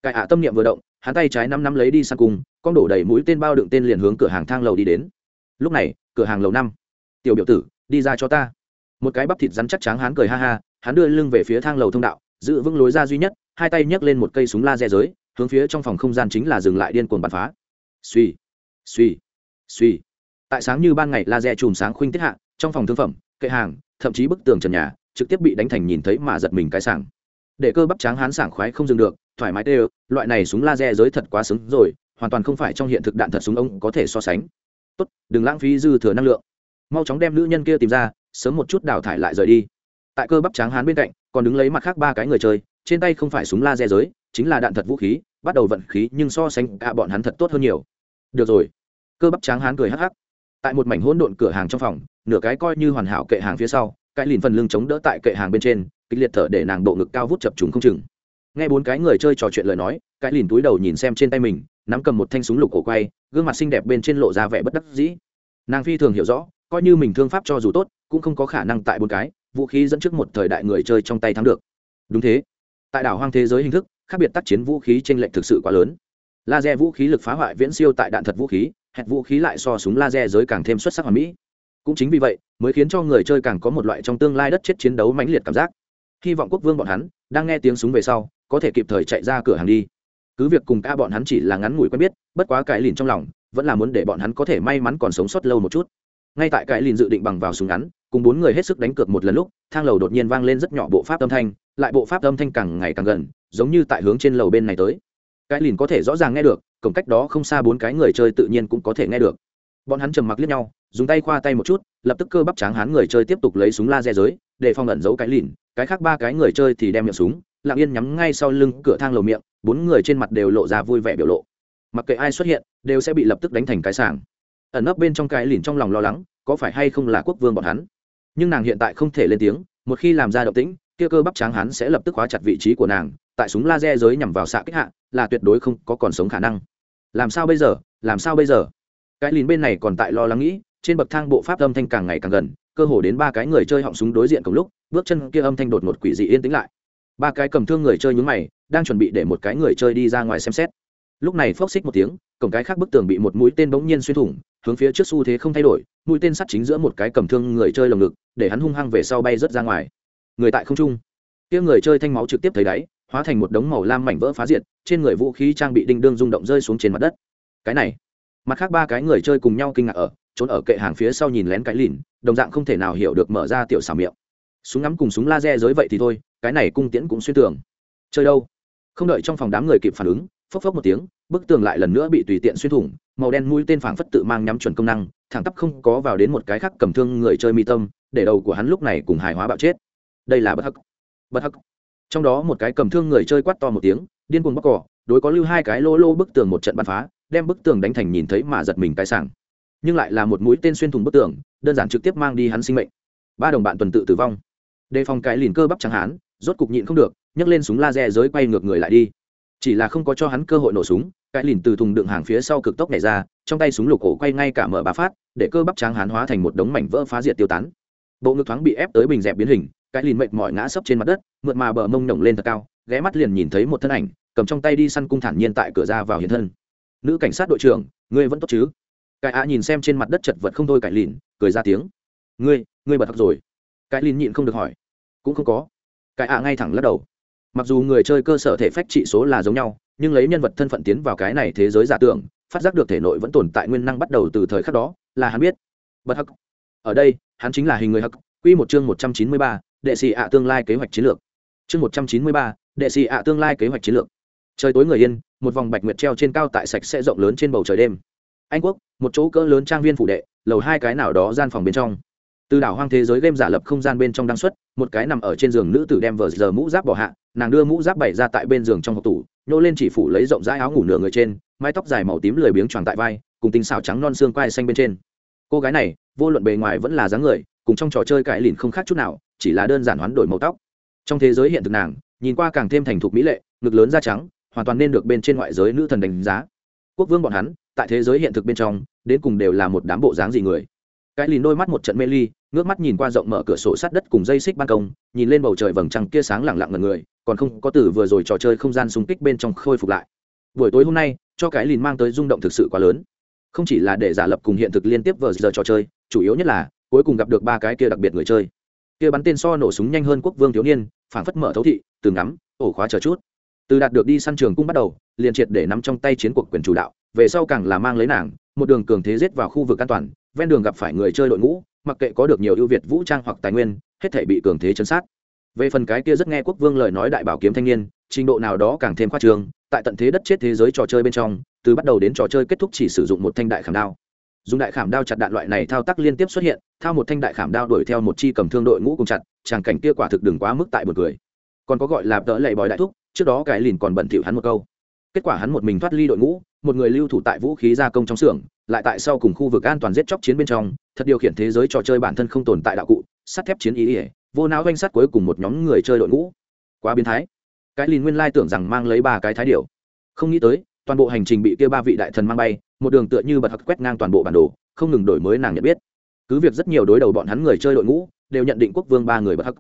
Cải ạ tâm niệm vừa động, hắn tay trái năm năm lấy đi sang cùng, con đổ đầy mũi tên bao đựng tên liền hướng cửa hàng thang lầu đi đến. Lúc này, cửa hàng lầu năm. Tiểu biểu tử, đi ra cho ta. Một cái bắp thịt rắn chắc tráng hắn cười ha ha, hắn đưa lưng về phía thang lầu thông đạo giữ vững lối ra duy nhất, hai tay nhấc lên một cây súng laser giới, hướng phía trong phòng không gian chính là dừng lại điên cuồng bắn phá. Suy suy suy tại sáng như ban ngày, laser chùm sáng khuynh tiết hạ, trong phòng thương phẩm, kệ hàng, thậm chí bức tường trần nhà, trực tiếp bị đánh thành nhìn thấy mà giật mình cái sảng. Để cơ bắp tráng hán sảng khoái không dừng được, thoải mái tê loại này súng laser giới thật quá xứng rồi, hoàn toàn không phải trong hiện thực đạn thật súng ông có thể so sánh. Tốt, đừng lãng phí dư thừa năng lượng. Mau chóng đem nữ nhân kia tìm ra, sớm một chút đào thải lại rời đi. Tại cơ bắp tráng hán bên cạnh còn đứng lấy mặt khác ba cái người chơi, trên tay không phải súng laser giới, chính là đạn thật vũ khí, bắt đầu vận khí nhưng so sánh cả bọn hắn thật tốt hơn nhiều. Được rồi. Cơ bắp tráng hán cười hắc hắc. Tại một mảnh hỗn độn cửa hàng trong phòng, nửa cái coi như hoàn hảo kệ hàng phía sau, cái lìn phần lưng chống đỡ tại kệ hàng bên trên, kịch liệt thở để nàng độ ngực cao vút chập trùng không chừng. Nghe bốn cái người chơi trò chuyện lời nói, cái lìn túi đầu nhìn xem trên tay mình, nắm cầm một thanh súng lục cổ quay, gương mặt xinh đẹp bên trên lộ ra vẻ bất đắc dĩ. Nàng phi thường hiểu rõ, coi như mình thương pháp cho dù tốt, cũng không có khả năng tại bốn cái vũ khí dẫn trước một thời đại người chơi trong tay thắng được. Đúng thế. Tại đảo hoang thế giới hình thức, khác biệt tác chiến vũ khí t r ê n lệch thực sự quá lớn. Laser vũ khí lực phá hoại viễn siêu tại đạn thật vũ khí hẹn vũ khí lại so súng laser giới càng thêm xuất sắc hoàn mỹ. Cũng chính vì vậy, mới khiến cho người chơi càng có một loại trong tương lai đất chết chiến đấu mãnh liệt cảm giác. Hy vọng quốc vương bọn hắn, đang nghe tiếng súng về sau, có thể kịp thời chạy ra cửa hàng đi. Cứ việc cùng ca bọn hắn chỉ là ngắn ngủi quen biết, bất quá cái lìn trong lòng, vẫn là muốn để bọn hắn có thể may mắn còn sống sót lâu một chút ngay tại cái lìn dự định bằng vào súng ngắn, cùng bốn người hết sức đánh cược một lần lúc, thang lầu đột nhiên vang lên rất nhỏ bộ pháp âm thanh, lại bộ pháp âm thanh càng ngày càng gần, giống như tại hướng trên lầu bên này tới. Cái lìn có thể rõ ràng nghe được, cổng cách đó không xa bốn cái người chơi tự nhiên cũng có thể nghe được. Bọn hắn trầm mặc liếc nhau, dùng tay khoa tay một chút, lập tức cơ bắp tráng hán người chơi tiếp tục lấy súng laser giới, để phong ẩn giấu cái lìn, cái khác ba cái người chơi thì đem miệng súng, lặng yên nhắm ngay sau lưng cửa thang lầu miệng, bốn người trên mặt đều lộ ra vui vẻ biểu lộ. Mặc kệ ai xuất hiện, đều sẽ bị lập tức đánh thành cái sàng ẩn nấp bên trong cái lìn trong lòng lo lắng, có phải hay không là quốc vương bọn hắn? Nhưng nàng hiện tại không thể lên tiếng, một khi làm ra động tĩnh, kia cơ bắp tráng hắn sẽ lập tức khóa chặt vị trí của nàng, tại súng laser giới nhằm vào xạ kích hạ, là tuyệt đối không có còn sống khả năng. Làm sao bây giờ? Làm sao bây giờ? Cái lìn bên này còn tại lo lắng nghĩ, trên bậc thang bộ pháp âm thanh càng ngày càng gần, cơ hồ đến ba cái người chơi họng súng đối diện cùng lúc, bước chân kia âm thanh đột ngột quỷ dị yên tĩnh lại. Ba cái cầm thương người chơi nhúng mày, đang chuẩn bị để một cái người chơi đi ra ngoài xem xét. Lúc này phốc xích một tiếng, cổng cái khác bức tường bị một mũi tên bỗng nhiên xuyên thủng hướng phía trước xu thế không thay đổi, mũi tên sắt chính giữa một cái cầm thương người chơi lồng ngực, để hắn hung hăng về sau bay rớt ra ngoài. Người tại không trung. Kia người chơi thanh máu trực tiếp thấy đáy, hóa thành một đống màu lam mảnh vỡ phá diệt, trên người vũ khí trang bị đinh đương rung động rơi xuống trên mặt đất. Cái này. Mặt khác ba cái người chơi cùng nhau kinh ngạc ở, trốn ở kệ hàng phía sau nhìn lén cái lìn, đồng dạng không thể nào hiểu được mở ra tiểu xảo miệng. Súng ngắm cùng súng laser giới vậy thì thôi, cái này cung tiễn cũng xuyên tường chơi đâu? Không đợi trong phòng đám người kịp phản ứng, phốc phốc một tiếng bức tường lại lần nữa bị tùy tiện xuyên thủng, màu đen mũi tên phảng phất tự mang nhắm chuẩn công năng, thẳng tắp không có vào đến một cái khác cầm thương người chơi mi tâm, để đầu của hắn lúc này cùng hài hóa bạo chết. Đây là bất hắc. Bất hắc. Trong đó một cái cầm thương người chơi quát to một tiếng, điên cuồng bóc cỏ đối có lưu hai cái lô lô bức tường một trận bắn phá, đem bức tường đánh thành nhìn thấy mà giật mình cái sảng. Nhưng lại là một mũi tên xuyên thủng bức tường, đơn giản trực tiếp mang đi hắn sinh mệnh. Ba đồng bạn tuần tự tử vong. Đề phòng cái lìn cơ bắp chẳng hán, rốt cục nhịn không được, nhấc lên súng laser giới quay ngược người lại đi. Chỉ là không có cho hắn cơ hội nổ súng cái lìn từ thùng đựng hàng phía sau cực tốc nhảy ra, trong tay súng lục cổ quay ngay cả mở bá phát, để cơ bắp tráng hán hóa thành một đống mảnh vỡ phá diệt tiêu tán. Bộ ngực thoáng bị ép tới bình dẹp biến hình, cái lìn mệt mỏi ngã sấp trên mặt đất mượn mà bờ mông nổng lên thật cao, ghé mắt liền nhìn thấy một thân ảnh, cầm trong tay đi săn cung thản nhiên tại cửa ra vào hiện thân. Nữ cảnh sát đội trưởng, ngươi vẫn tốt chứ? Cái ạ nhìn xem trên mặt đất chật vật không thôi cải lìn, cười ra tiếng. Ngươi ngươi bật thật rồi. Cái lìn nhịn không được hỏi. Cũng không có. Cái ạ ngay thẳng lắc đầu. Mặc dù người chơi cơ sở thể phách trị số là giống nhau nhưng lấy nhân vật thân phận tiến vào cái này thế giới giả tưởng, phát giác được thể nội vẫn tồn tại nguyên năng bắt đầu từ thời khắc đó, là hắn biết. Bật hắc. Ở đây, hắn chính là hình người hắc, quy một chương một trăm chín mươi ba, đệ sĩ ạ tương lai kế hoạch chiến lược. Chương một trăm chín mươi ba, đệ sĩ ạ tương lai kế hoạch chiến lược. Trời tối người yên, một vòng bạch nguyệt treo trên cao tại sạch sẽ rộng lớn trên bầu trời đêm. Anh quốc, một chỗ cỡ lớn trang viên phủ đệ, lầu hai cái nào đó gian phòng bên trong. Từ đảo hoang thế giới game giả lập không gian bên trong đăng xuất, một cái nằm ở trên giường nữ tử đem vờ giờ mũ giáp bỏ hạ, nàng đưa mũ giáp bày ra tại bên giường trong hộp tủ nhô lên chỉ phủ lấy rộng rãi áo ngủ nửa người trên, mái tóc dài màu tím lười biếng tròn tại vai, cùng tinh xào trắng non xương quai xanh bên trên. Cô gái này, vô luận bề ngoài vẫn là dáng người, cùng trong trò chơi cải lìn không khác chút nào, chỉ là đơn giản hoán đổi màu tóc. Trong thế giới hiện thực nàng, nhìn qua càng thêm thành thục mỹ lệ, ngực lớn da trắng, hoàn toàn nên được bên trên ngoại giới nữ thần đánh giá. Quốc vương bọn hắn, tại thế giới hiện thực bên trong, đến cùng đều là một đám bộ dáng gì người. Cái lìn đôi mắt một trận mê ly, ngước mắt nhìn qua rộng mở cửa sổ sát đất cùng dây xích ban công, nhìn lên bầu trời vầng trăng kia sáng lẳng lặng ngần người còn không có từ vừa rồi trò chơi không gian xung kích bên trong khôi phục lại. Buổi tối hôm nay, cho cái lìn mang tới rung động thực sự quá lớn. Không chỉ là để giả lập cùng hiện thực liên tiếp vờ giờ trò chơi, chủ yếu nhất là, cuối cùng gặp được ba cái kia đặc biệt người chơi. Kia bắn tên so nổ súng nhanh hơn quốc vương thiếu niên, phảng phất mở thấu thị, từ ngắm, ổ khóa chờ chút. Từ đạt được đi săn trường cung bắt đầu, liền triệt để nắm trong tay chiến cuộc quyền chủ đạo, về sau càng là mang lấy nàng, một đường cường thế giết vào khu vực an toàn, ven đường gặp phải người chơi đội ngũ, mặc kệ có được nhiều ưu việt vũ trang hoặc tài nguyên, hết thể bị cường thế chấn sát về phần cái kia rất nghe quốc vương lời nói đại bảo kiếm thanh niên, trình độ nào đó càng thêm khoa trường tại tận thế đất chết thế giới trò chơi bên trong, từ bắt đầu đến trò chơi kết thúc chỉ sử dụng một thanh đại khảm đao. Dùng đại khảm đao chặt đạn loại này thao tác liên tiếp xuất hiện, thao một thanh đại khảm đao đuổi theo một chi cầm thương đội ngũ cùng chặt tràng cảnh kia quả thực đừng quá mức tại một người còn có gọi là đỡ lệ bòi đại thúc, trước đó cái lìn còn bẩn thỉu hắn một câu. Kết quả hắn một mình thoát ly đội ngũ, một người lưu thủ tại vũ khí gia công trong xưởng, lại tại sau cùng khu vực an toàn giết chóc chiến bên trong, thật điều khiển thế giới trò chơi bản thân không tồn tại đạo cụ, sắt thép chiến ý ỉa vô não doanh sát cuối cùng một nhóm người chơi đội ngũ. Quá biến thái. Cái lìn nguyên lai tưởng rằng mang lấy ba cái thái điệu không nghĩ tới, toàn bộ hành trình bị kia ba vị đại thần mang bay, một đường tựa như bật hặc quét ngang toàn bộ bản đồ, không ngừng đổi mới nàng nhận biết. Cứ việc rất nhiều đối đầu bọn hắn người chơi đội ngũ, đều nhận định quốc vương ba người bật hặc.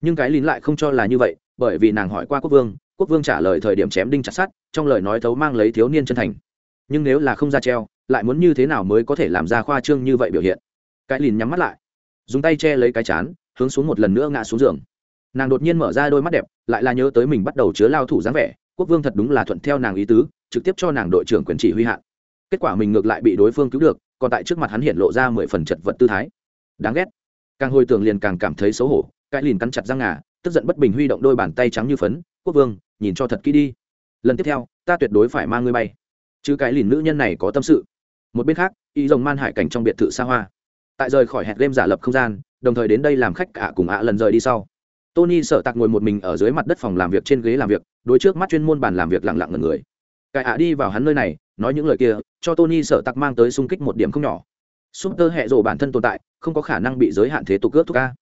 Nhưng cái lín lại không cho là như vậy, bởi vì nàng hỏi qua quốc vương quốc vương trả lời thời điểm chém đinh chặt sắt, trong lời nói thấu mang lấy thiếu niên chân thành. Nhưng nếu là không ra treo, lại muốn như thế nào mới có thể làm ra khoa trương như vậy biểu hiện? Cái lìn nhắm mắt lại, dùng tay che lấy cái chán hướng xuống một lần nữa ngã xuống giường. Nàng đột nhiên mở ra đôi mắt đẹp, lại là nhớ tới mình bắt đầu chứa lao thủ dáng vẻ, quốc vương thật đúng là thuận theo nàng ý tứ, trực tiếp cho nàng đội trưởng quyền chỉ huy hạn kết quả mình ngược lại bị đối phương cứu được, còn tại trước mặt hắn hiện lộ ra mười phần chật vật tư thái. Đáng ghét. Càng hồi tưởng liền càng cảm thấy xấu hổ, cái lìn cắn chặt răng ngà, tức giận bất bình huy động đôi bàn tay trắng như phấn, quốc vương, nhìn cho thật kỹ đi. Lần tiếp theo, ta tuyệt đối phải mang ngươi bay. Chứ cái lìn nữ nhân này có tâm sự. Một bên khác, y rồng man hải cảnh trong biệt thự xa hoa. Tại rời khỏi hẹn game giả lập không gian đồng thời đến đây làm khách cả cùng ạ lần rời đi sau. Tony sợ tạc ngồi một mình ở dưới mặt đất phòng làm việc trên ghế làm việc, đối trước mắt chuyên môn bàn làm việc lặng lặng ngần người. Cải ạ đi vào hắn nơi này, nói những lời kia, cho tony sợ tạc mang tới xung kích một điểm không nhỏ. Súp tơ hệ rộ bản thân tồn tại, không có khả năng bị giới hạn thế tục cướp thuốc ca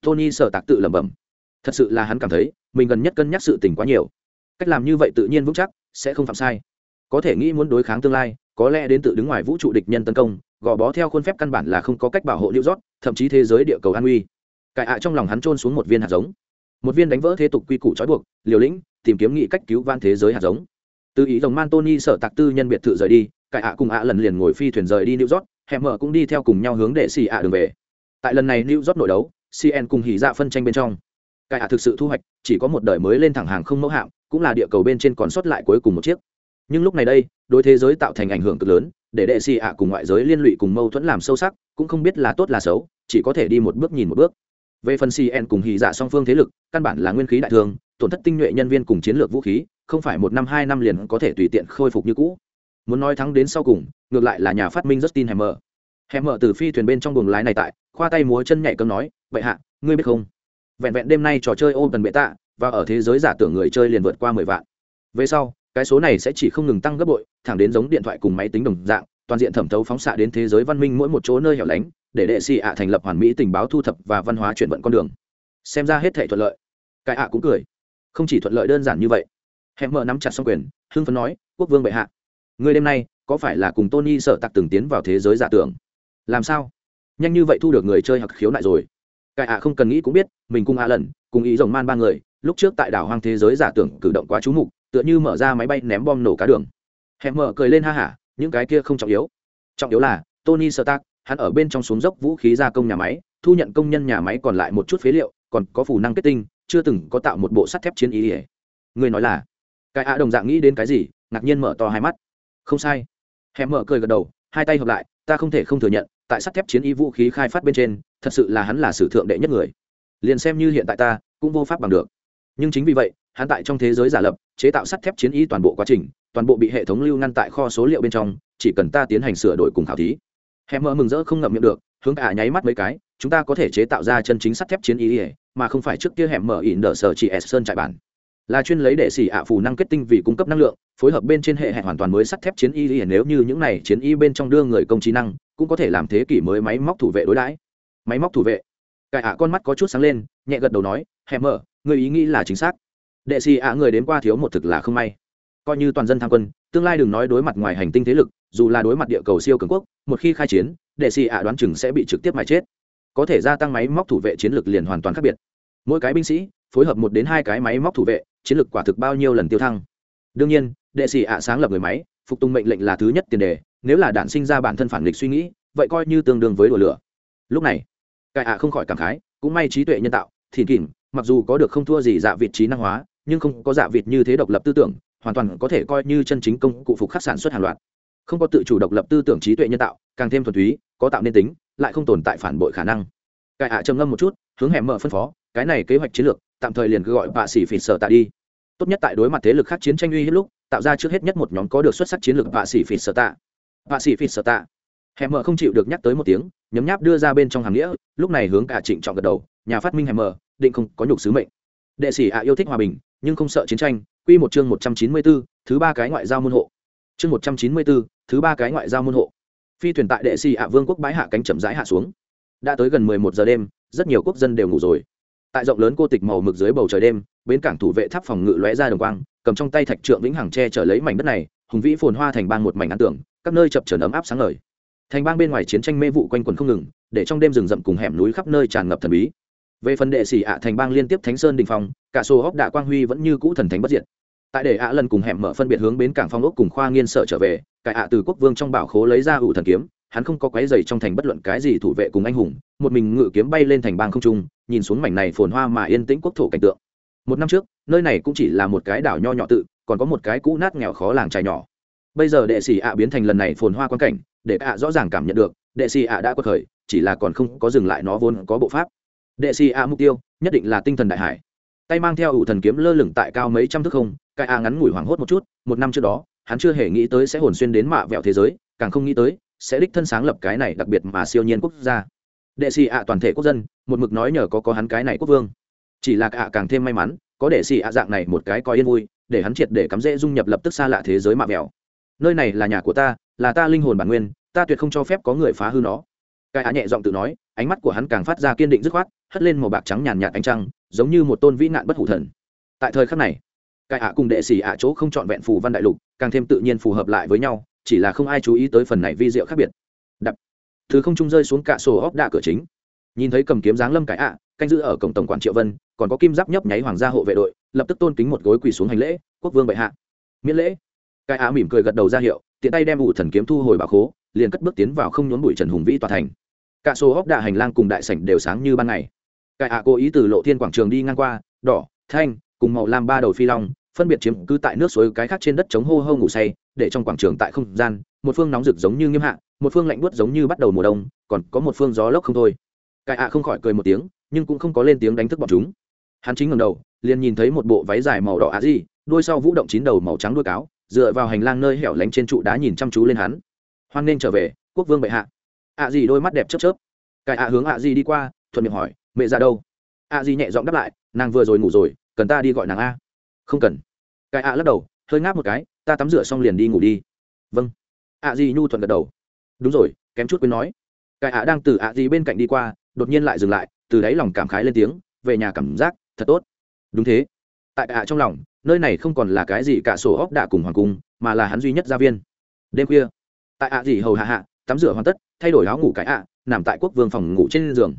tony sợ tạc tự lẩm bẩm. Thật sự là hắn cảm thấy, mình gần nhất cân nhắc sự tình quá nhiều. Cách làm như vậy tự nhiên vững chắc, sẽ không phạm sai. Có thể nghĩ muốn đối kháng tương lai, có lẽ đến tự đứng ngoài vũ trụ địch nhân tấn công, gò bó theo khuôn phép căn bản là không có cách bảo hộ new rót thậm chí thế giới địa cầu an uy cải ạ trong lòng hắn trôn xuống một viên hạt giống. Một viên đánh vỡ thế tục quy củ trói buộc, liều lĩnh, tìm kiếm nghị cách cứu van thế giới hạt giống. Từ ý rồng man tony sở tạc tư nhân biệt thự rời đi, cải ạ cùng ạ lần liền ngồi phi thuyền rời đi new york hẹn mở cũng đi theo cùng nhau hướng đệ xì ạ đường về. Tại lần này new york nội đấu cn cùng hỉ dạ phân tranh bên trong. Cải ạ thực sự thu hoạch, chỉ có một đời mới lên thẳng hàng không mẫu hạm, cũng là địa cầu bên trên còn sót lại cuối cùng một chiếc. Nhưng lúc này đây, đối thế giới tạo thành ảnh hưởng cực lớn, để đệ xì ạ cùng ngoại giới liên lụy cùng mâu thuẫn làm sâu sắc cũng không biết là tốt là xấu, chỉ có thể đi một bước nhìn một bước. Về phần cn cùng hì dạ song phương thế lực, căn bản là nguyên khí đại thương, tổn thất tinh nhuệ nhân viên cùng chiến lược vũ khí, không phải một năm, hai năm liền có thể tùy tiện khôi phục như cũ. Muốn nói thắng đến sau cùng, ngược lại là nhà phát minh justin hammer. Hammer từ phi thuyền bên trong buồng lái này tại, khoa tay múa chân nhảy cấm nói, vậy hạ, ngươi biết không? Vẹn vẹn đêm nay trò chơi ôm tần bệ tạ, và ở thế giới giả tưởng người chơi liền vượt qua mười vạn. Về sau, cái số này sẽ chỉ không ngừng tăng gấp bội, thẳng đến giống điện thoại cùng máy tính đồng dạng toàn diện thẩm thấu phóng xạ đến thế giới văn minh mỗi một chỗ nơi hẻo lánh, để đệ xì ạ thành lập hoàn mỹ tình báo thu thập và văn hóa chuyển vận con đường. Xem ra hết thể thuận lợi. Cái ạ cũng cười. Không chỉ thuận lợi đơn giản như vậy. Hẹn mở nắm chặt xong quyền, hưng phấn nói, quốc vương bệ hạ, người đêm nay có phải là cùng tony sợ tặc từng tiến vào thế giới giả tưởng? Làm sao? Nhanh như vậy thu được người chơi hoặc khiếu nại rồi. Cái ạ không cần nghĩ cũng biết, mình cùng ạ lần, cùng ý rồng man ba người, lúc trước tại đảo hoang thế giới giả tưởng cử động quá trú mục, tựa như mở ra máy bay ném bom nổ cá đường. Hẹn mở cười lên ha hả những cái kia không trọng yếu. Trọng yếu là, tony stark, hắn ở bên trong xuống dốc vũ khí gia công nhà máy, thu nhận công nhân nhà máy còn lại một chút phế liệu, còn có phủ năng kết tinh, chưa từng có tạo một bộ sắt thép chiến ý ỉa người nói là, cái ạ đồng dạng nghĩ đến cái gì, ngạc nhiên mở to hai mắt. Không sai. Hẹn mở cười gật đầu, hai tay hợp lại, ta không thể không thừa nhận, tại sắt thép chiến ý vũ khí khai phát bên trên, thật sự là hắn là sử thượng đệ nhất người. Liền xem như hiện tại ta, cũng vô pháp bằng được. Nhưng chính vì vậy hắn tại trong thế giới giả lập chế tạo sắt thép chiến y toàn bộ quá trình toàn bộ bị hệ thống lưu ngăn tại kho số liệu bên trong chỉ cần ta tiến hành sửa đổi cùng khảo thí. Hẹn mơ mừng rỡ không ngậm miệng được hướng cả nháy mắt mấy cái chúng ta có thể chế tạo ra chân chính sắt thép chiến y, ỉa mà không phải trước kia hẻm mở ỉn đỡ sở chỉ s sơn trại bản. Là chuyên lấy để xỉ ạ phù năng kết tinh vì cung cấp năng lượng phối hợp bên trên hệ hẹn hoàn toàn mới sắt thép chiến y ỉa nếu như những này chiến y bên trong đưa người công trí năng cũng có thể làm thế kỷ mới máy móc thủ vệ đối đãi. Máy móc thủ vệ. Cải ạ con mắt có chút sáng lên nhẹ gật đầu nói hẻm mở người ý nghĩ là chính xác đệ xì ạ người đến qua thiếu một thực là không may. Coi như toàn dân tham quân tương lai đừng nói đối mặt ngoài hành tinh thế lực dù là đối mặt địa cầu siêu cường quốc một khi khai chiến đệ xì ạ đoán chừng sẽ bị trực tiếp mà chết. Có thể gia tăng máy móc thủ vệ chiến lược liền hoàn toàn khác biệt. Mỗi cái binh sĩ phối hợp một đến hai cái máy móc thủ vệ chiến lược quả thực bao nhiêu lần tiêu thăng. Đương nhiên đệ sĩ ạ sáng lập người máy phục tùng mệnh lệnh là thứ nhất tiền đề nếu là đạn sinh ra bản thân phản nghịch suy nghĩ vậy coi như tương đương với đùa lửa. Lúc này cải ạ không khỏi cảm khái cũng may trí tuệ nhân tạo thìn kỉnh, mặc dù có được không thua gì dạ vị trí năng hóa nhưng không có dạ vịt như thế độc lập tư tưởng, hoàn toàn có thể coi như chân chính công cụ phục khắc sản xuất hàng loạt. Không có tự chủ độc lập tư tưởng trí tuệ nhân tạo, càng thêm thuần túy, có tạo nên tính, lại không tồn tại phản bội khả năng. Cải hạ trầm ngâm một chút, hướng hẻm mở phân phó, cái này kế hoạch chiến lược, tạm thời liền cứ gọi bạ sĩ phỉ sở tạ đi. Tốt nhất tại đối mặt thế lực khác chiến tranh uy hiếp lúc, tạo ra trước hết nhất một nhóm có được xuất sắc chiến lược bạ sĩ phỉ sở tạ. Bạ sĩ phỉ sở tạ. Hẻm mở không chịu được nhắc tới một tiếng, nhấm nháp đưa ra bên trong hàng nghĩa, lúc này hướng cả trịnh trọng gật đầu, nhà phát minh hẻm mở, định không có nhục sứ mệnh. Đệ sĩ ạ yêu thích hòa bình nhưng không sợ chiến tranh quy một chương một trăm chín mươi 194, thứ ba cái ngoại giao môn hộ. Chương một trăm chín mươi 194, thứ ba cái ngoại giao môn hộ. Phi thuyền tại đệ sĩ ạ vương quốc bãi hạ cánh chậm rãi hạ xuống. Đã tới gần mười một giờ đêm rất nhiều quốc dân đều ngủ rồi. Tại rộng lớn cô tịch màu mực dưới bầu trời đêm bến cảng thủ vệ tháp phòng ngự lóe ra đồng quang cầm trong tay thạch trượng vĩnh hằng che chở lấy mảnh đất này hùng vĩ phồn hoa thành bang một mảnh ấn tưởng các nơi chập chờn ấm áp sáng ngời. Thành bang bên ngoài chiến tranh mê vụ quanh quần không ngừng để trong đêm rừng rậm cùng hẻm núi khắp nơi tràn ngập thần bí về phần đệ sĩ ạ thành bang liên tiếp thánh sơn đình phong, cả sổ hóc đạ quang huy vẫn như cũ thần thánh bất diệt. Tại để ạ lần cùng hẻm mở phân biệt hướng bến cảng phong ốc cùng khoa nghiên sợ trở về, cải ạ từ quốc vương trong bảo khố lấy ra ủ thần kiếm, hắn không có quái dày trong thành bất luận cái gì thủ vệ cùng anh hùng, một mình ngự kiếm bay lên thành bang không trung, nhìn xuống mảnh này phồn hoa mà yên tĩnh quốc thổ cảnh tượng. Một năm trước, nơi này cũng chỉ là một cái đảo nho nhỏ tự, còn có một cái cũ nát nghèo khó làng trài nhỏ. Bây giờ đệ sĩ ạ biến thành lần này phồn hoa quan cảnh, để ạ rõ ràng cảm nhận được, đệ sĩ ạ đã quật khởi, chỉ là còn không có dừng lại nó vốn có bộ pháp đệ xì a mục tiêu, nhất định là tinh thần đại hải. Tay mang theo ủ thần kiếm lơ lửng tại cao mấy trăm thước không, cái a ngắn ngủi hoảng hốt một chút, một năm trước đó, hắn chưa hề nghĩ tới sẽ hồn xuyên đến mạ vẹo thế giới, càng không nghĩ tới, sẽ đích thân sáng lập cái này đặc biệt mà siêu nhiên quốc gia. Đệ xì ạ toàn thể quốc dân, một mực nói nhờ có có hắn cái này quốc vương. Chỉ là ạ càng thêm may mắn, có đệ xì ạ dạng này một cái coi yên vui, để hắn triệt để cắm dễ dung nhập lập tức xa lạ thế giới mạ vẹo. Nơi này là nhà của ta, là ta linh hồn bản nguyên, ta tuyệt không cho phép có người phá hư nó. Cái ạ nhẹ giọng tự nói, ánh mắt của hắn càng phát ra kiên định dứt khoát hất lên màu bạc trắng nhàn nhạt ánh trăng, giống như một tôn vĩ nạn bất hủ thần. Tại thời khắc này cải ạ cùng đệ sĩ ạ chỗ không chọn vẹn phù văn đại lục, càng thêm tự nhiên phù hợp lại với nhau, chỉ là không ai chú ý tới phần này vi diệu khác biệt. Đập. Thứ không trung rơi xuống cả sổ óc đạ cửa chính. Nhìn thấy cầm kiếm giáng lâm cải ạ, canh giữ ở cổng tổng quản triệu vân, còn có kim giáp nhấp nháy hoàng gia hộ vệ đội, lập tức tôn kính một gối quỳ xuống hành lễ, quốc vương bệ hạ. Miễn lễ. Cải ạ mỉm cười gật đầu ra hiệu, tiện tay đem ủ thần kiếm thu hồi bảo khố, liền cất bước tiến vào không nhốn bụi trần hùng vĩ tòa thành. Cả sổ óc đạ hành lang cùng đại sảnh đều sáng như ban ngày cải ạ cố ý từ lộ thiên quảng trường đi ngang qua, đỏ, thanh, cùng màu lam ba đầu phi long, phân biệt chiếm cứ tại nước suối cái khác trên đất chống hô hô ngủ say, để trong quảng trường tại không gian, một phương nóng rực giống như nghiêm hạ, một phương lạnh buốt giống như bắt đầu mùa đông, còn có một phương gió lốc không thôi. Cải ạ không khỏi cười một tiếng, nhưng cũng không có lên tiếng đánh thức bọn chúng. Hắn chính ngầm đầu, liền nhìn thấy một bộ váy dài màu đỏ á gì đuôi sau vũ động chín đầu màu trắng đuôi cáo, dựa vào hành lang nơi hẻo lánh trên trụ đá nhìn chăm chú lên hắn. Hoan nên trở về, quốc vương bệ hạ. Ạ gì đôi mắt đẹp chớp chớp. Cải ạ hướng ạ gì đi qua, thuận miệng hỏi mẹ ra đâu? A Di nhẹ giọng đáp lại, nàng vừa rồi ngủ rồi, cần ta đi gọi nàng a. Không cần. Cái a lắc đầu, hơi ngáp một cái, ta tắm rửa xong liền đi ngủ đi. Vâng. A Di nhu thuận gật đầu. Đúng rồi, kém chút quên nói. Cái a đang từ A Di bên cạnh đi qua, đột nhiên lại dừng lại, từ đáy lòng cảm khái lên tiếng, về nhà cảm giác, thật tốt. Đúng thế. Tại a trong lòng, nơi này không còn là cái gì cả sổ óc đạ cùng hoàng cung, mà là hắn duy nhất gia viên. Đêm khuya, tại ạ gì hầu hạ hạ, tắm rửa hoàn tất, thay đổi áo ngủ cái ạ nằm tại quốc vương phòng ngủ trên giường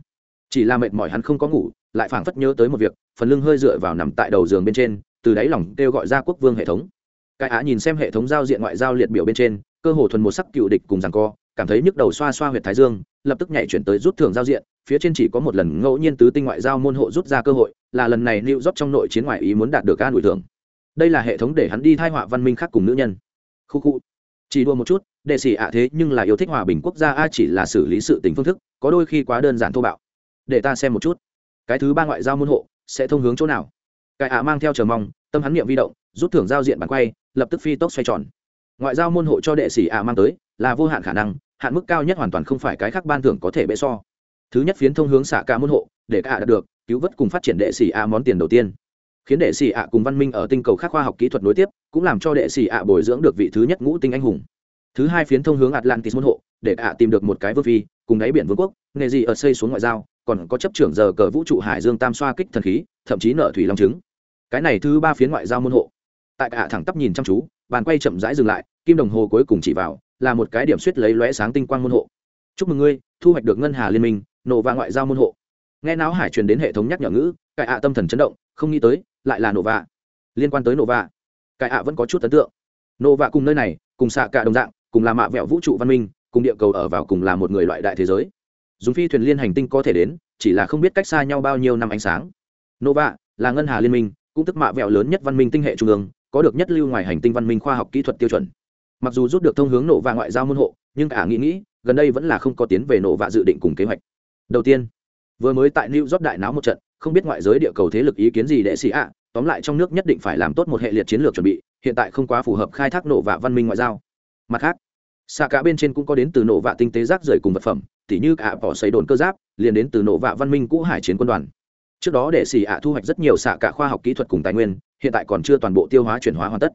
chỉ là mệt mỏi hắn không có ngủ, lại phảng phất nhớ tới một việc, phần lưng hơi dựa vào nằm tại đầu giường bên trên, từ đáy lòng kêu gọi ra quốc vương hệ thống. Cái á nhìn xem hệ thống giao diện ngoại giao liệt biểu bên trên, cơ hồ thuần một sắc cựu địch cùng rằng co, cảm thấy nhức đầu xoa xoa huyệt thái dương, lập tức nhảy chuyển tới rút thưởng giao diện, phía trên chỉ có một lần ngẫu nhiên tứ tinh ngoại giao môn hộ rút ra cơ hội, là lần này lưu rót trong nội chiến ngoại ý muốn đạt được ca nội thưởng. Đây là hệ thống để hắn đi thai họa văn minh khác cùng nữ nhân. Khu khu. Chỉ đua một chút, đệ sĩ ạ thế nhưng là yêu thích hòa bình quốc gia, a chỉ là xử lý sự tình phương thức, có đôi khi quá đơn giản thô bạo để ta xem một chút. Cái thứ ba ngoại giao môn hộ sẽ thông hướng chỗ nào? Cái ạ mang theo chờ mong, tâm hắn niệm vi động, rút thưởng giao diện bản quay, lập tức phi tốc xoay tròn. Ngoại giao môn hộ cho đệ sĩ ạ mang tới là vô hạn khả năng, hạn mức cao nhất hoàn toàn không phải cái khác ban thưởng có thể bệ so. Thứ nhất phiến thông hướng xạ ca môn hộ, để cả đạt được, cứu vớt cùng phát triển đệ sĩ ạ món tiền đầu tiên. Khiến đệ sĩ ạ cùng văn minh ở tinh cầu khác khoa học kỹ thuật nối tiếp, cũng làm cho đệ sĩ ạ bồi dưỡng được vị thứ nhất ngũ tinh anh hùng. Thứ hai phiến thông hướng atlantis môn hộ, để ạ tìm được một cái vương phi, cùng đáy biển vương quốc, nghề gì ở xây xuống ngoại giao còn có chấp trưởng giờ cờ vũ trụ hải dương tam xoa kích thần khí, thậm chí nợ thủy long trứng. Cái này thứ ba phiến ngoại giao môn hộ. Tại cả thẳng tắp nhìn chăm chú, bàn quay chậm rãi dừng lại, kim đồng hồ cuối cùng chỉ vào, là một cái điểm suýt lấy lóe sáng tinh quang môn hộ. Chúc mừng ngươi, thu hoạch được ngân hà liên minh, nổ và ngoại giao môn hộ. Nghe não hải truyền đến hệ thống nhắc nhở ngữ, cải ạ tâm thần chấn động, không nghĩ tới, lại là nổ vạ. Liên quan tới nổ vạ, cải ạ vẫn có chút ấn tượng. Nổ vạ cùng nơi này, cùng xạ cả đồng dạng, cùng là mạ vẹo vũ trụ văn minh, cùng địa cầu ở vào cùng là một người loại đại thế giới dùng phi thuyền liên hành tinh có thể đến, chỉ là không biết cách xa nhau bao nhiêu năm ánh sáng. Nova, là ngân hà liên minh, cũng tức mạ vẹo lớn nhất văn minh tinh hệ trung ương, có được nhất lưu ngoài hành tinh văn minh khoa học kỹ thuật tiêu chuẩn. Mặc dù rút được thông hướng nổ và ngoại giao môn hộ, nhưng cả nghĩ nghĩ, gần đây vẫn là không có tiến về nổ và dự định cùng kế hoạch. Đầu tiên, vừa mới tại new york đại náo một trận, không biết ngoại giới địa cầu thế lực ý kiến gì đệ sĩ ạ, tóm lại trong nước nhất định phải làm tốt một hệ liệt chiến lược chuẩn bị, hiện tại không quá phù hợp khai thác nổ và văn minh ngoại giao. Mặt khác xa cả bên trên cũng có đến từ nổ và tinh tế rác rưởi cùng vật phẩm tỉ như cả bỏ xây đồn cơ giáp liền đến từ nổ vạ văn minh cũ hải chiến quân đoàn. Trước đó để xì ạ thu hoạch rất nhiều xạ cả khoa học kỹ thuật cùng tài nguyên hiện tại còn chưa toàn bộ tiêu hóa chuyển hóa hoàn tất.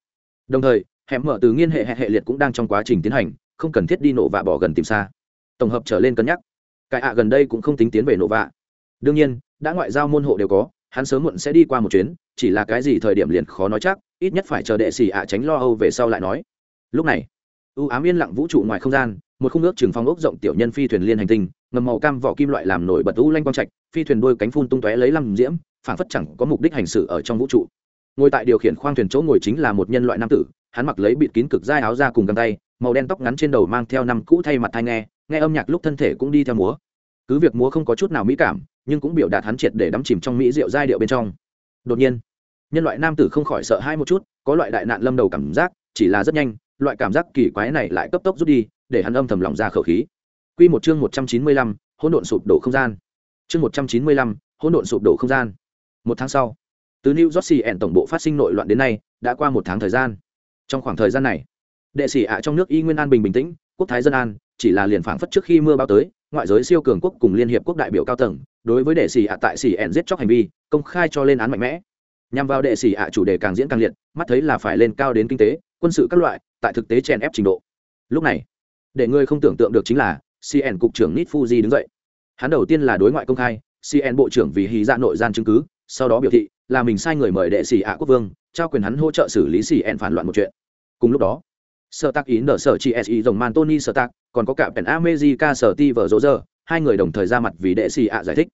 Đồng thời hẻm mở từ nghiên hệ hệ, hệ liệt cũng đang trong quá trình tiến hành không cần thiết đi nổ vạ bỏ gần tìm xa. Tổng hợp trở lên cân nhắc. Cái ạ gần đây cũng không tính tiến về nổ vạ. Đương nhiên đã ngoại giao môn hộ đều có hắn sớm muộn sẽ đi qua một chuyến chỉ là cái gì thời điểm liền khó nói chắc ít nhất phải chờ đệ xì ạ tránh lo âu về sau lại nói. Lúc này u ám yên lặng vũ trụ ngoài không gian một khung ước trường phong ốc rộng tiểu nhân phi thuyền liên hành tinh, ngầm màu cam vỏ kim loại làm nổi bật u lanh quang trạch, phi thuyền đôi cánh phun tung tóe lấy lăm diễm phản phất chẳng có mục đích hành xử ở trong vũ trụ. Ngồi tại điều khiển khoang thuyền chỗ ngồi chính là một nhân loại nam tử, hắn mặc lấy bịt kín cực dai áo ra cùng găng tay, màu đen tóc ngắn trên đầu mang theo năm cũ thay mặt thai nghe nghe âm nhạc lúc thân thể cũng đi theo múa. Cứ việc múa không có chút nào mỹ cảm, nhưng cũng biểu đạt hắn triệt để đắm chìm trong mỹ rượu giai điệu bên trong. Đột nhiên, nhân loại nam tử không khỏi sợ hai một chút, có loại đại nạn lâm đầu cảm giác, chỉ là rất nhanh, loại cảm giác kỳ quái này lại cấp tốc rút đi để hắn âm thầm lòng ra khẩu khí Quy một chương một trăm chín mươi lăm, hỗn độn sụp đổ không gian. Chương một trăm chín mươi lăm, hỗn độn sụp đổ không gian. Một tháng sau, từ New York ẻn tổng bộ phát sinh nội loạn đến nay, đã qua một tháng thời gian. Trong khoảng thời gian này, đệ sĩ ạ trong nước y nguyên an bình bình tĩnh, quốc thái dân an, chỉ là liền phảng phất trước khi mưa bao tới, ngoại giới siêu cường quốc cùng liên hiệp quốc đại biểu cao tầng, đối với đệ sĩ ạ tại CN giết chóc hành vi, công khai cho lên án mạnh mẽ. Nhằm vào đệ sĩ ạ chủ đề càng diễn càng liệt, mắt thấy là phải lên cao đến kinh tế, quân sự các loại, tại thực tế chèn ép trình độ lúc này để ngươi không tưởng tượng được chính là cn cục trưởng nít fuji đứng dậy. Hắn đầu tiên là đối ngoại công khai cn bộ trưởng vì hí dạ nội gian chứng cứ, sau đó biểu thị là mình sai người mời đệ sĩ ạ quốc vương, trao quyền hắn hỗ trợ xử lý cn phản loạn một chuyện. Cùng lúc đó, sở tác ý nở sở chị si dòng man tony sở tác còn có cả pèn amejica sở ti vở dỗ dơ hai người đồng thời ra mặt vì đệ sĩ ạ giải thích.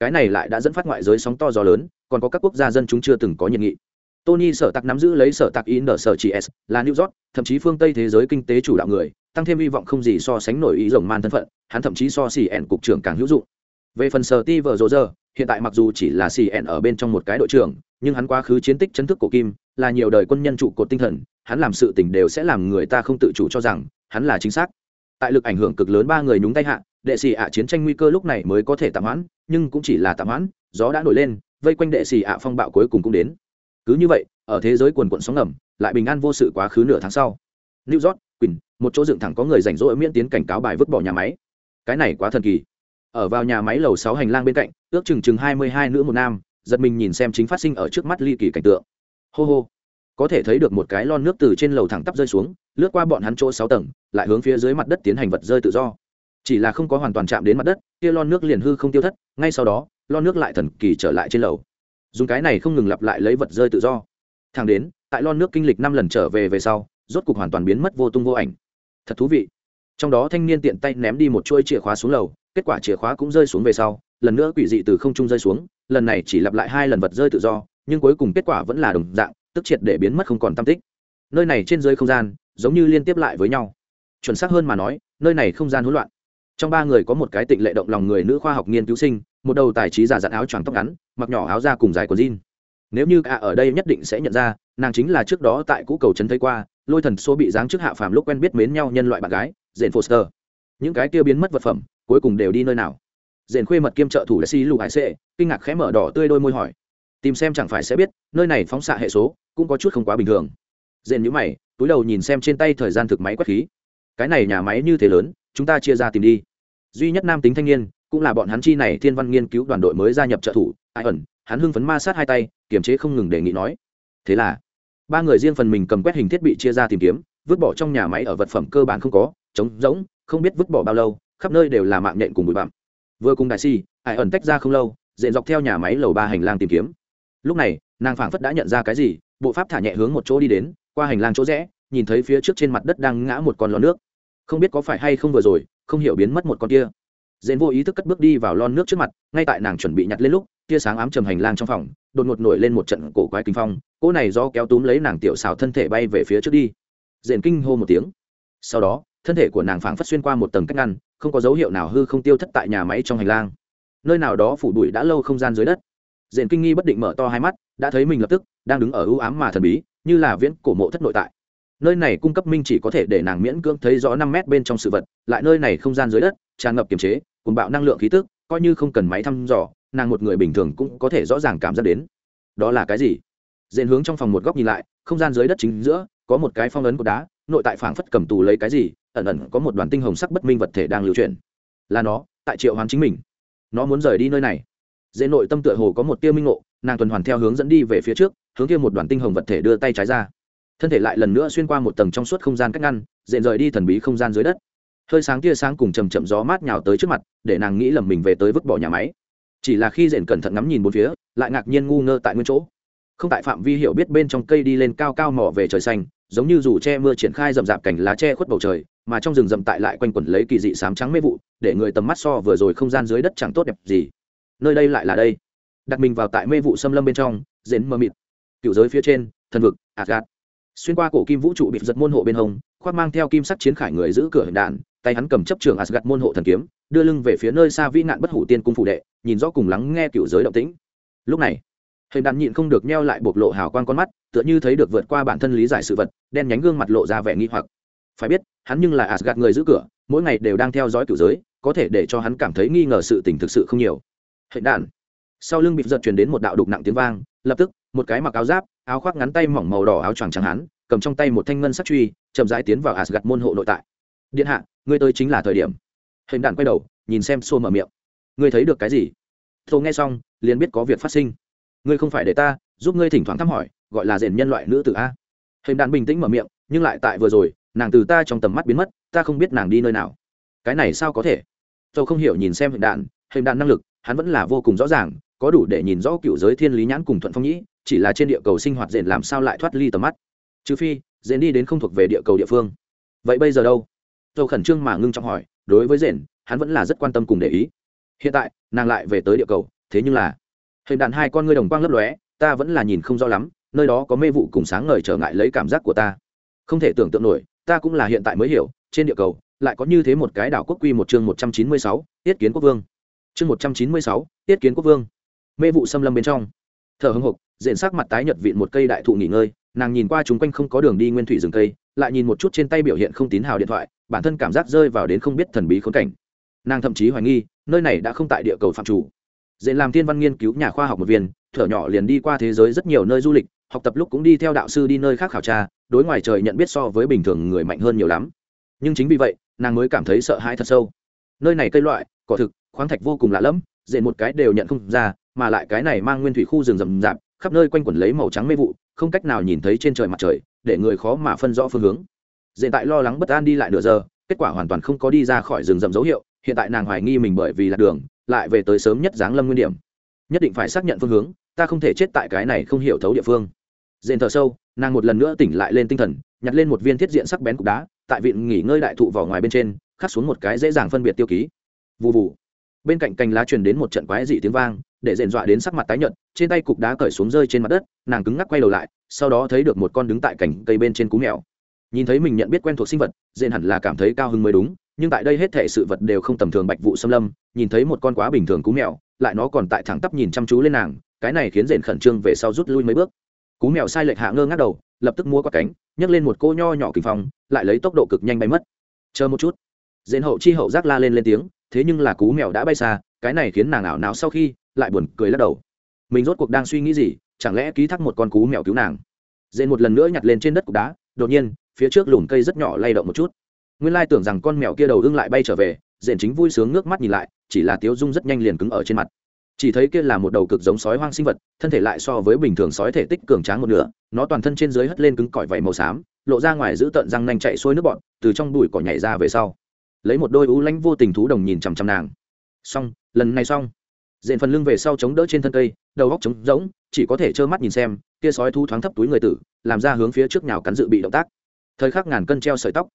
Cái này lại đã dẫn phát ngoại giới sóng to gió lớn, còn có các quốc gia dân chúng chưa từng có nhiệt nghị. Tony sở tạc nắm giữ lấy sở tạc ý nở sở chỉ s là new york, thậm chí phương tây thế giới kinh tế chủ đạo người tăng thêm hy vọng không gì so sánh nổi ý rồng man thân phận, hắn thậm chí so xì ẻn cục trưởng càng hữu dụng. Về phần sờ ti vờ rô giờ hiện tại mặc dù chỉ là xì ẻn ở bên trong một cái đội trưởng, nhưng hắn quá khứ chiến tích chấn thức cổ kim, là nhiều đời quân nhân trụ cột tinh thần, hắn làm sự tình đều sẽ làm người ta không tự chủ cho rằng, hắn là chính xác. Tại lực ảnh hưởng cực lớn ba người nhúng tay hạ, đệ sĩ ạ chiến tranh nguy cơ lúc này mới có thể tạm hoãn, nhưng cũng chỉ là tạm hoãn, gió đã nổi lên, vây quanh đệ sĩ ạ phong bạo cuối cùng cũng đến. Cứ như vậy, ở thế giới quần quận sóng ngầm, lại bình an vô sự quá khứ nửa tháng sau. New york một chỗ dựng thẳng có người rảnh rỗi miễn tiến cảnh cáo bài vứt bỏ nhà máy. Cái này quá thần kỳ. Ở vào nhà máy lầu sáu hành lang bên cạnh, ước chừng chừng hai mươi hai nữ một nam, giật mình nhìn xem chính phát sinh ở trước mắt ly kỳ cảnh tượng. Hô hô. Có thể thấy được một cái lon nước từ trên lầu thẳng tắp rơi xuống, lướt qua bọn hắn chỗ sáu tầng, lại hướng phía dưới mặt đất tiến hành vật rơi tự do. Chỉ là không có hoàn toàn chạm đến mặt đất, kia lon nước liền hư không tiêu thất, ngay sau đó, lon nước lại thần kỳ trở lại trên lầu. Dùng cái này không ngừng lặp lại lấy vật rơi tự do. Thang đến, tại lon nước kinh lịch năm lần trở về về sau, rốt cục hoàn toàn biến mất vô tung vô ảnh thật thú vị. Trong đó thanh niên tiện tay ném đi một chuôi chìa khóa xuống lầu, kết quả chìa khóa cũng rơi xuống về sau, lần nữa quỷ dị từ không trung rơi xuống, lần này chỉ lặp lại hai lần vật rơi tự do, nhưng cuối cùng kết quả vẫn là đồng dạng, tức triệt để biến mất không còn tam tích. Nơi này trên dưới không gian, giống như liên tiếp lại với nhau. Chuẩn xác hơn mà nói, nơi này không gian hỗn loạn. Trong ba người có một cái tịnh lệ động lòng người nữ khoa học nghiên cứu sinh, một đầu tài trí giả dặn áo choàng tóc ngắn, mặc nhỏ áo da cùng dài quần jean. Nếu như cả ở đây nhất định sẽ nhận ra, nàng chính là trước đó tại cũ cầu trấn thấy qua lôi thần số bị giáng trước hạ phàm lúc quen biết mến nhau nhân loại bạn gái dện foster. Những cái kia biến mất vật phẩm, cuối cùng đều đi nơi nào? Dện khuê mật kiêm trợ thủ là si lụ hải sệ, kinh ngạc khẽ mở đỏ tươi đôi môi hỏi. Tìm xem chẳng phải sẽ biết, nơi này phóng xạ hệ số, cũng có chút không quá bình thường. Dện nhữ mày, túi đầu nhìn xem trên tay thời gian thực máy quét khí. Cái này nhà máy như thế lớn, chúng ta chia ra tìm đi. Duy nhất nam tính thanh niên, cũng là bọn hắn chi này thiên văn nghiên cứu đoàn đội mới gia nhập trợ thủ ai ẩn hắn hưng phấn ma sát hai tay, kiềm chế không ngừng đề nghị nói. Thế là ba người riêng phần mình cầm quét hình thiết bị chia ra tìm kiếm, vứt bỏ trong nhà máy ở vật phẩm cơ bản không có, trống rỗng, không biết vứt bỏ bao lâu, khắp nơi đều là mạng nhện cùng bụi bặm. Vừa cùng đại si, ai ẩn tách ra không lâu dện dọc theo nhà máy lầu ba hành lang tìm kiếm. Lúc này, nàng phảng phất đã nhận ra cái gì, bộ pháp thả nhẹ hướng một chỗ đi đến, qua hành lang chỗ rẽ, nhìn thấy phía trước trên mặt đất đang ngã một con lò nước. Không biết có phải hay không vừa rồi, không hiểu biến mất một con kia dền vô ý thức cất bước đi vào lon nước trước mặt, ngay tại nàng chuẩn bị nhặt lên lúc, tia sáng ám trầm hành lang trong phòng, đột ngột nổi lên một trận cổ quái kinh phong, cỗ này do kéo túm lấy nàng tiểu xào thân thể bay về phía trước đi. Dền kinh hô một tiếng. Sau đó, thân thể của nàng phảng phất xuyên qua một tầng cách ngăn, không có dấu hiệu nào hư không tiêu thất tại nhà máy trong hành lang. Nơi nào đó phủ bụi đã lâu không gian dưới đất. Dền kinh nghi bất định mở to hai mắt, đã thấy mình lập tức đang đứng ở ưu ám mà thần bí, như là viễn cổ mộ thất nội tại nơi này cung cấp minh chỉ có thể để nàng miễn cưỡng thấy rõ năm mét bên trong sự vật, lại nơi này không gian dưới đất, tràn ngập kiềm chế cùng bạo năng lượng khí tức, coi như không cần máy thăm dò, nàng một người bình thường cũng có thể rõ ràng cảm giác đến. Đó là cái gì? Diện hướng trong phòng một góc nhìn lại, không gian dưới đất chính giữa, có một cái phong ấn của đá, nội tại phảng phất cầm tù lấy cái gì, ẩn ẩn có một đoàn tinh hồng sắc bất minh vật thể đang lưu chuyển. Là nó, tại triệu hoán chính mình. Nó muốn rời đi nơi này. Dễ nội tâm tựa hồ có một tia minh ngộ, nàng tuần hoàn theo hướng dẫn đi về phía trước, hướng kia một đoàn tinh hồng vật thể đưa tay trái ra thân thể lại lần nữa xuyên qua một tầng trong suốt không gian cách ngăn, dện rời đi thần bí không gian dưới đất. Hơi sáng tia sáng cùng chầm chậm gió mát nhào tới trước mặt, để nàng nghĩ lầm mình về tới vứt bỏ nhà máy. Chỉ là khi dện cẩn thận ngắm nhìn bốn phía, lại ngạc nhiên ngu ngơ tại nguyên chỗ. Không tại phạm vi hiểu biết bên trong cây đi lên cao cao mỏ về trời xanh, giống như dù che mưa triển khai rậm rạp cảnh lá che khuất bầu trời, mà trong rừng rậm tại lại quanh quẩn lấy kỳ dị sám trắng mê vụ, để người tầm mắt so vừa rồi không gian dưới đất chẳng tốt đẹp gì. Nơi đây lại là đây. Đặt mình vào tại mê vụ xâm lâm bên trong dến mơ mịt. Cựu giới phía trên, thần vực adgad xuyên qua cổ kim vũ trụ bịt giật môn hộ bên hông, khoác mang theo kim sắc chiến khải người giữ cửa hình đạn, tay hắn cầm chấp trường asgad môn hộ thần kiếm, đưa lưng về phía nơi xa vĩ nạn bất hủ tiên cung phủ đệ, nhìn rõ cùng lắng nghe cựu giới động tĩnh. Lúc này, hình đạn nhịn không được neo lại bộc lộ hào quang con mắt, tựa như thấy được vượt qua bản thân lý giải sự vật, đen nhánh gương mặt lộ ra vẻ nghi hoặc. Phải biết, hắn nhưng là asgad người giữ cửa, mỗi ngày đều đang theo dõi cựu giới, có thể để cho hắn cảm thấy nghi ngờ sự tình thực sự không nhiều. Hình đạn, sau lưng bị giật truyền đến một đạo đục nặng tiếng vang, lập tức, một cái mặc áo giáp áo khoác ngắn tay mỏng màu đỏ áo choàng trắng hắn cầm trong tay một thanh ngân sắc truy, chậm rãi tiến vào asgad môn hộ nội tại. Điện hạ, ngươi tới chính là thời điểm. Hình đạn quay đầu, nhìn xem xô mở miệng. Ngươi thấy được cái gì? Thô nghe xong, liền biết có việc phát sinh. Ngươi không phải để ta giúp ngươi thỉnh thoảng thăm hỏi, gọi là rèn nhân loại nữ tử a? Hình đạn bình tĩnh mở miệng, nhưng lại tại vừa rồi, nàng từ ta trong tầm mắt biến mất, ta không biết nàng đi nơi nào. Cái này sao có thể? Tôi không hiểu nhìn xem hình đạn hình đạn năng lực, hắn vẫn là vô cùng rõ ràng, có đủ để nhìn rõ cựu giới thiên lý nhãn cùng thuận phong nhĩ chỉ là trên địa cầu sinh hoạt rền làm sao lại thoát ly tầm mắt. Trừ phi, rền đi đến không thuộc về địa cầu địa phương. Vậy bây giờ đâu? Tôi khẩn trương mà ngưng trọng hỏi, đối với rền, hắn vẫn là rất quan tâm cùng để ý. Hiện tại, nàng lại về tới địa cầu, thế nhưng là, hình đạn hai con ngươi đồng quang lấp lóe, ta vẫn là nhìn không rõ lắm, nơi đó có mê vụ cùng sáng ngời trở ngại lấy cảm giác của ta. Không thể tưởng tượng nổi, ta cũng là hiện tại mới hiểu, trên địa cầu, lại có như thế một cái đảo quốc quy một chương một trăm chín mươi sáu, tiết kiến quốc vương. Chương một trăm chín mươi sáu, tiết kiến quốc vương. Mê vụ xâm lâm bên trong thở hưng hục, diện sắc mặt tái nhợt vịn một cây đại thụ nghỉ ngơi, nàng nhìn qua chúng quanh không có đường đi nguyên thủy rừng cây, lại nhìn một chút trên tay biểu hiện không tín hào điện thoại, bản thân cảm giác rơi vào đến không biết thần bí khốn cảnh. Nàng thậm chí hoài nghi, nơi này đã không tại địa cầu phạm chủ. Diện làm thiên văn nghiên cứu nhà khoa học một viên, thở nhỏ liền đi qua thế giới rất nhiều nơi du lịch, học tập lúc cũng đi theo đạo sư đi nơi khác khảo tra, đối ngoài trời nhận biết so với bình thường người mạnh hơn nhiều lắm. Nhưng chính vì vậy, nàng mới cảm thấy sợ hãi thật sâu. Nơi này cây loại, cỏ thực, khoáng thạch vô cùng lạ lẫm dện một cái đều nhận không ra mà lại cái này mang nguyên thủy khu rừng rậm rạp, khắp nơi quanh quẩn lấy màu trắng mê vụ, không cách nào nhìn thấy trên trời mặt trời, để người khó mà phân rõ phương hướng. Diện tại lo lắng bất an đi lại nửa giờ, kết quả hoàn toàn không có đi ra khỏi rừng rậm dấu hiệu, hiện tại nàng hoài nghi mình bởi vì lạc đường, lại về tới sớm nhất giáng lâm nguyên điểm. Nhất định phải xác nhận phương hướng, ta không thể chết tại cái này không hiểu thấu địa phương. Dền thở sâu, nàng một lần nữa tỉnh lại lên tinh thần, nhặt lên một viên thiết diện sắc bén cục đá, tại viện nghỉ ngơi đại thụ vỏ ngoài bên trên, khắc xuống một cái dễ dàng phân biệt tiêu ký. Vụ vụ bên cạnh cành lá truyền đến một trận quái dị tiếng vang để dền dọa đến sắc mặt tái nhợt, trên tay cục đá cởi xuống rơi trên mặt đất, nàng cứng ngắc quay đầu lại, sau đó thấy được một con đứng tại cành cây bên trên cú mèo. Nhìn thấy mình nhận biết quen thuộc sinh vật dền hẳn là cảm thấy cao hứng mới đúng, nhưng tại đây hết thể sự vật đều không tầm thường bạch vụ xâm lâm, nhìn thấy một con quá bình thường cú mèo, lại nó còn tại thẳng tắp nhìn chăm chú lên nàng, cái này khiến dền khẩn trương về sau rút lui mấy bước. Cú mèo sai lệch hạ ngơ ngác đầu, lập tức mua qua cánh, nhấc lên một cô nho nhỏ kinh phong, lại lấy tốc độ cực nhanh bay mất. Chờ một chút. Dền hậu chi hậu giác la lên lên tiếng, thế nhưng là cú mèo đã bay xa, cái này khiến nàng ảo não sau khi lại buồn cười lắc đầu. Mình rốt cuộc đang suy nghĩ gì, chẳng lẽ ký thác một con cú mèo cứu nàng? Dền một lần nữa nhặt lên trên đất cục đá, đột nhiên, phía trước lùm cây rất nhỏ lay động một chút. Nguyên lai tưởng rằng con mèo kia đầu ưng lại bay trở về dện chính vui sướng nước mắt nhìn lại, chỉ là tiếu dung rất nhanh liền cứng ở trên mặt. Chỉ thấy kia là một đầu cực giống sói hoang sinh vật, thân thể lại so với bình thường sói thể tích cường tráng một nửa, nó toàn thân trên dưới hất lên cứng cỏi vảy màu xám, lộ ra ngoài giữ tận răng nanh chạy xuôi nước bọn, từ trong bụi cỏ nhảy ra về sau. Lấy một đôi ú lánh vô tình thú đồng nhìn chằm chằm nàng. Xong, lần này xong dện phần lưng về sau chống đỡ trên thân cây, đầu góc trống rỗng, chỉ có thể trơ mắt nhìn xem kia sói thu thoáng thấp túi người tử, làm ra hướng phía trước nhào cắn dự bị động tác. Thời khắc ngàn cân treo sợi tóc.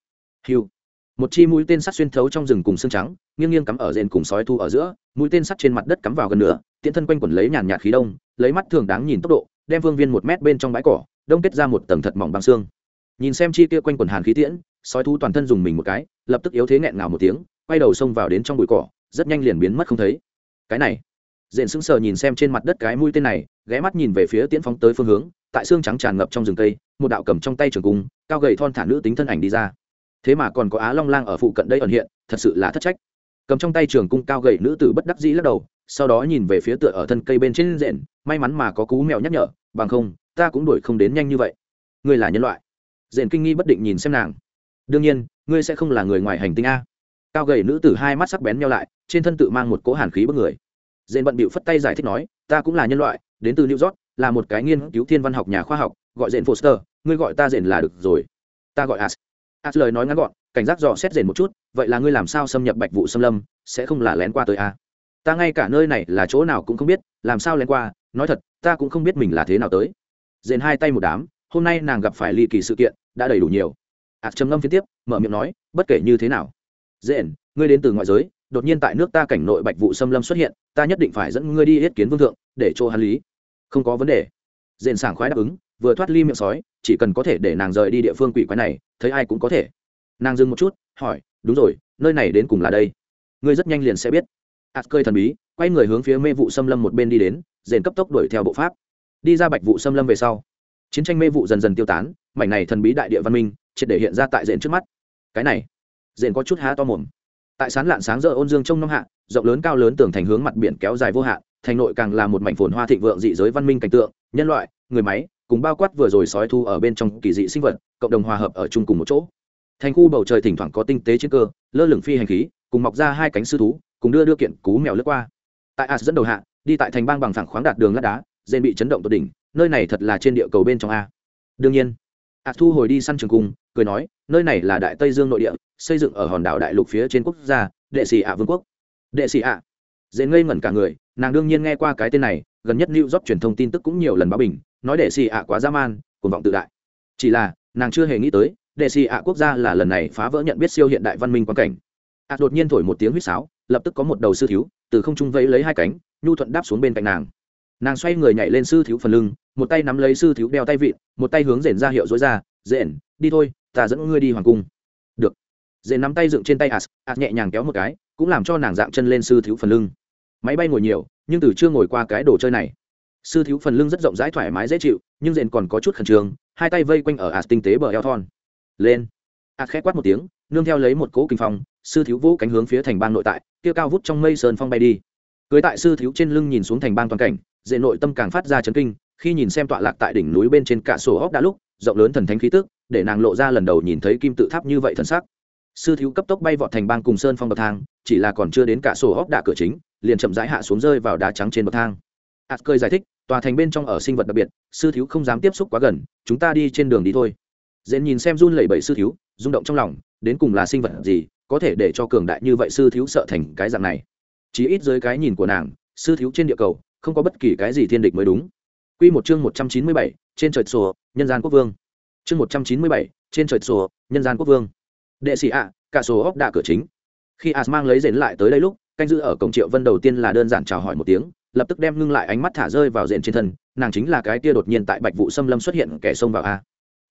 Hiu. Một chi mũi tên sắt xuyên thấu trong rừng cùng xương trắng, nghiêng nghiêng cắm ở rền cùng sói thu ở giữa, mũi tên sắt trên mặt đất cắm vào gần nửa tiện thân quanh quẩn lấy nhàn nhạt khí đông, lấy mắt thường đáng nhìn tốc độ, đem vương viên một mét bên trong bãi cỏ, đông kết ra một tầng thật mỏng băng xương. Nhìn xem chi kia quanh quẩn hàn khí tiễn, sói thu toàn thân dùng mình một cái, lập tức yếu thế nghẹn ngào một tiếng, quay đầu xông vào đến trong bụi cỏ, rất nhanh liền biến mất không thấy. Cái này dện sững sờ nhìn xem trên mặt đất cái mũi tên này, ghé mắt nhìn về phía tiễn phóng tới phương hướng, tại xương trắng tràn ngập trong rừng cây, một đạo cầm trong tay trường cung, cao gầy thon thả nữ tính thân ảnh đi ra. Thế mà còn có á long lang ở phụ cận đây ẩn hiện, thật sự là thất trách. Cầm trong tay trường cung cao gầy nữ tử bất đắc dĩ lắc đầu, sau đó nhìn về phía tựa ở thân cây bên trên rện, may mắn mà có cú mèo nhắc nhở, bằng không, ta cũng đuổi không đến nhanh như vậy. Ngươi là nhân loại. Rện kinh nghi bất định nhìn xem nàng. Đương nhiên, ngươi sẽ không là người ngoài hành tinh a. Cao gầy nữ tử hai mắt sắc bén nhau lại, trên thân tự mang một cỗ hàn khí bức người dền bận bịu phất tay giải thích nói, ta cũng là nhân loại, đến từ new york, là một cái nghiên cứu thiên văn học nhà khoa học, gọi dền foster, ngươi gọi ta dền là được rồi. Ta gọi as. As lời nói ngắn gọn, cảnh giác dò xét dền một chút, vậy là ngươi làm sao xâm nhập bạch vụ xâm lâm, sẽ không là lén qua tới a à? ta ngay cả nơi này là chỗ nào cũng không biết, làm sao lén qua, nói thật, ta cũng không biết mình là thế nào tới. Dền hai tay một đám, hôm nay nàng gặp phải ly kỳ sự kiện, đã đầy đủ nhiều. Ạt trầm ngâm phía tiếp, mở miệng nói, bất kể như thế nào. Dền ngươi đến từ ngoại giới đột nhiên tại nước ta cảnh nội bạch vụ xâm lâm xuất hiện, ta nhất định phải dẫn ngươi đi yết kiến vương thượng, để cho hắn lý. Không có vấn đề. Rền sảng khoái đáp ứng, vừa thoát ly miệng sói, chỉ cần có thể để nàng rời đi địa phương quỷ quái này, thấy ai cũng có thể. Nàng dừng một chút, hỏi, đúng rồi, nơi này đến cùng là đây? Ngươi rất nhanh liền sẽ biết. Ạt cơi thần bí, quay người hướng phía mê vụ xâm lâm một bên đi đến dền cấp tốc đuổi theo bộ pháp. Đi ra bạch vụ xâm lâm về sau, chiến tranh mê vụ dần dần tiêu tán, mảnh này thần bí đại địa văn minh, triệt để hiện ra tại dền trước mắt. Cái này dền có chút há to mồm tại sán lạn sáng rỡ ôn dương trong năm hạ, rộng lớn cao lớn tường thành hướng mặt biển kéo dài vô hạn, thành nội càng là một mảnh phồn hoa thịnh vượng dị giới văn minh cảnh tượng, nhân loại, người máy, cùng bao quát vừa rồi sói thu ở bên trong kỳ dị sinh vật, cộng đồng hòa hợp ở chung cùng một chỗ. Thành khu bầu trời thỉnh thoảng có tinh tế chiến cơ, lơ lửng phi hành khí, cùng mọc ra hai cánh sư thú, cùng đưa đưa kiện cú mèo lướt qua. Tại as dẫn đầu hạ, đi tại thành bang bằng phẳng khoáng đạt đường lát đá dên bị chấn động tột đỉnh, nơi này thật là trên địa cầu bên trong a. Đương nhiên as thu hồi đi săn trường cung, cười nói, nơi này là đại tây dương nội địa, xây dựng ở hòn đảo đại lục phía trên quốc gia, đệ sĩ ạ vương quốc. Đệ sĩ ạ. Dễ ngây ngẩn cả người, nàng đương nhiên nghe qua cái tên này, gần nhất new job truyền thông tin tức cũng nhiều lần báo bình, nói đệ sĩ ạ quá dã man, cuồng vọng tự đại. Chỉ là, nàng chưa hề nghĩ tới, đệ sĩ ạ quốc gia là lần này phá vỡ nhận biết siêu hiện đại văn minh quan cảnh. Ạ đột nhiên thổi một tiếng huýt sáo, lập tức có một đầu sư thiếu, từ không trung vẫy lấy hai cánh, nhu thuận đáp xuống bên cạnh nàng. Nàng xoay người nhảy lên sư thiếu phần lưng một tay nắm lấy sư thiếu đeo tay vịn, một tay hướng rền ra hiệu dối ra, rền, đi thôi, ta dẫn ngươi đi hoàng cung. Được. Rền nắm tay dựng trên tay as as nhẹ nhàng kéo một cái, cũng làm cho nàng dạng chân lên sư thiếu phần lưng. Máy bay ngồi nhiều, nhưng từ chưa ngồi qua cái đồ chơi này. Sư thiếu phần lưng rất rộng rãi thoải mái dễ chịu, nhưng rền còn có chút khẩn trương, hai tay vây quanh ở as tinh tế bờ eo thon. Lên. As khẽ quát một tiếng, nương theo lấy một cỗ kinh phong, sư thiếu vũ cánh hướng phía thành bang nội tại, kia cao vút trong mây sơn phong bay đi. Cưới tại sư thiếu trên lưng nhìn xuống thành bang toàn cảnh dễ nội tâm càng phát ra chấn kinh khi nhìn xem tọa lạc tại đỉnh núi bên trên cả sổ óc đã lúc, rộng lớn thần thánh khí tức, để nàng lộ ra lần đầu nhìn thấy kim tự tháp như vậy thần sắc. Sư thiếu cấp tốc bay vọt thành bang cùng sơn phong bậc thang, chỉ là còn chưa đến cả sổ óc đạ cửa chính, liền chậm rãi hạ xuống rơi vào đá trắng trên bậc thang. Ạt cười giải thích, tòa thành bên trong ở sinh vật đặc biệt, sư thiếu không dám tiếp xúc quá gần, chúng ta đi trên đường đi thôi. Dễ nhìn xem run lẩy bẩy sư thiếu, rung động trong lòng, đến cùng là sinh vật gì, có thể để cho cường đại như vậy sư thiếu sợ thành cái dạng này. Chỉ ít dưới cái nhìn của nàng, sư thiếu trên địa cầu, không có bất kỳ cái gì thiên địch mới đúng. Quy một chương 197, trên trời sổ, nhân gian quốc vương. Chương 197, trên trời sổ, nhân gian quốc vương. Đệ sĩ ạ, cả sổ ốc đạ cửa chính. Khi As mang lấy rền lại tới đây lúc, canh giữ ở cổng Triệu Vân đầu tiên là đơn giản chào hỏi một tiếng, lập tức đem ngưng lại ánh mắt thả rơi vào rền trên thân, nàng chính là cái kia đột nhiên tại Bạch vũ Xâm Lâm xuất hiện kẻ xông vào a.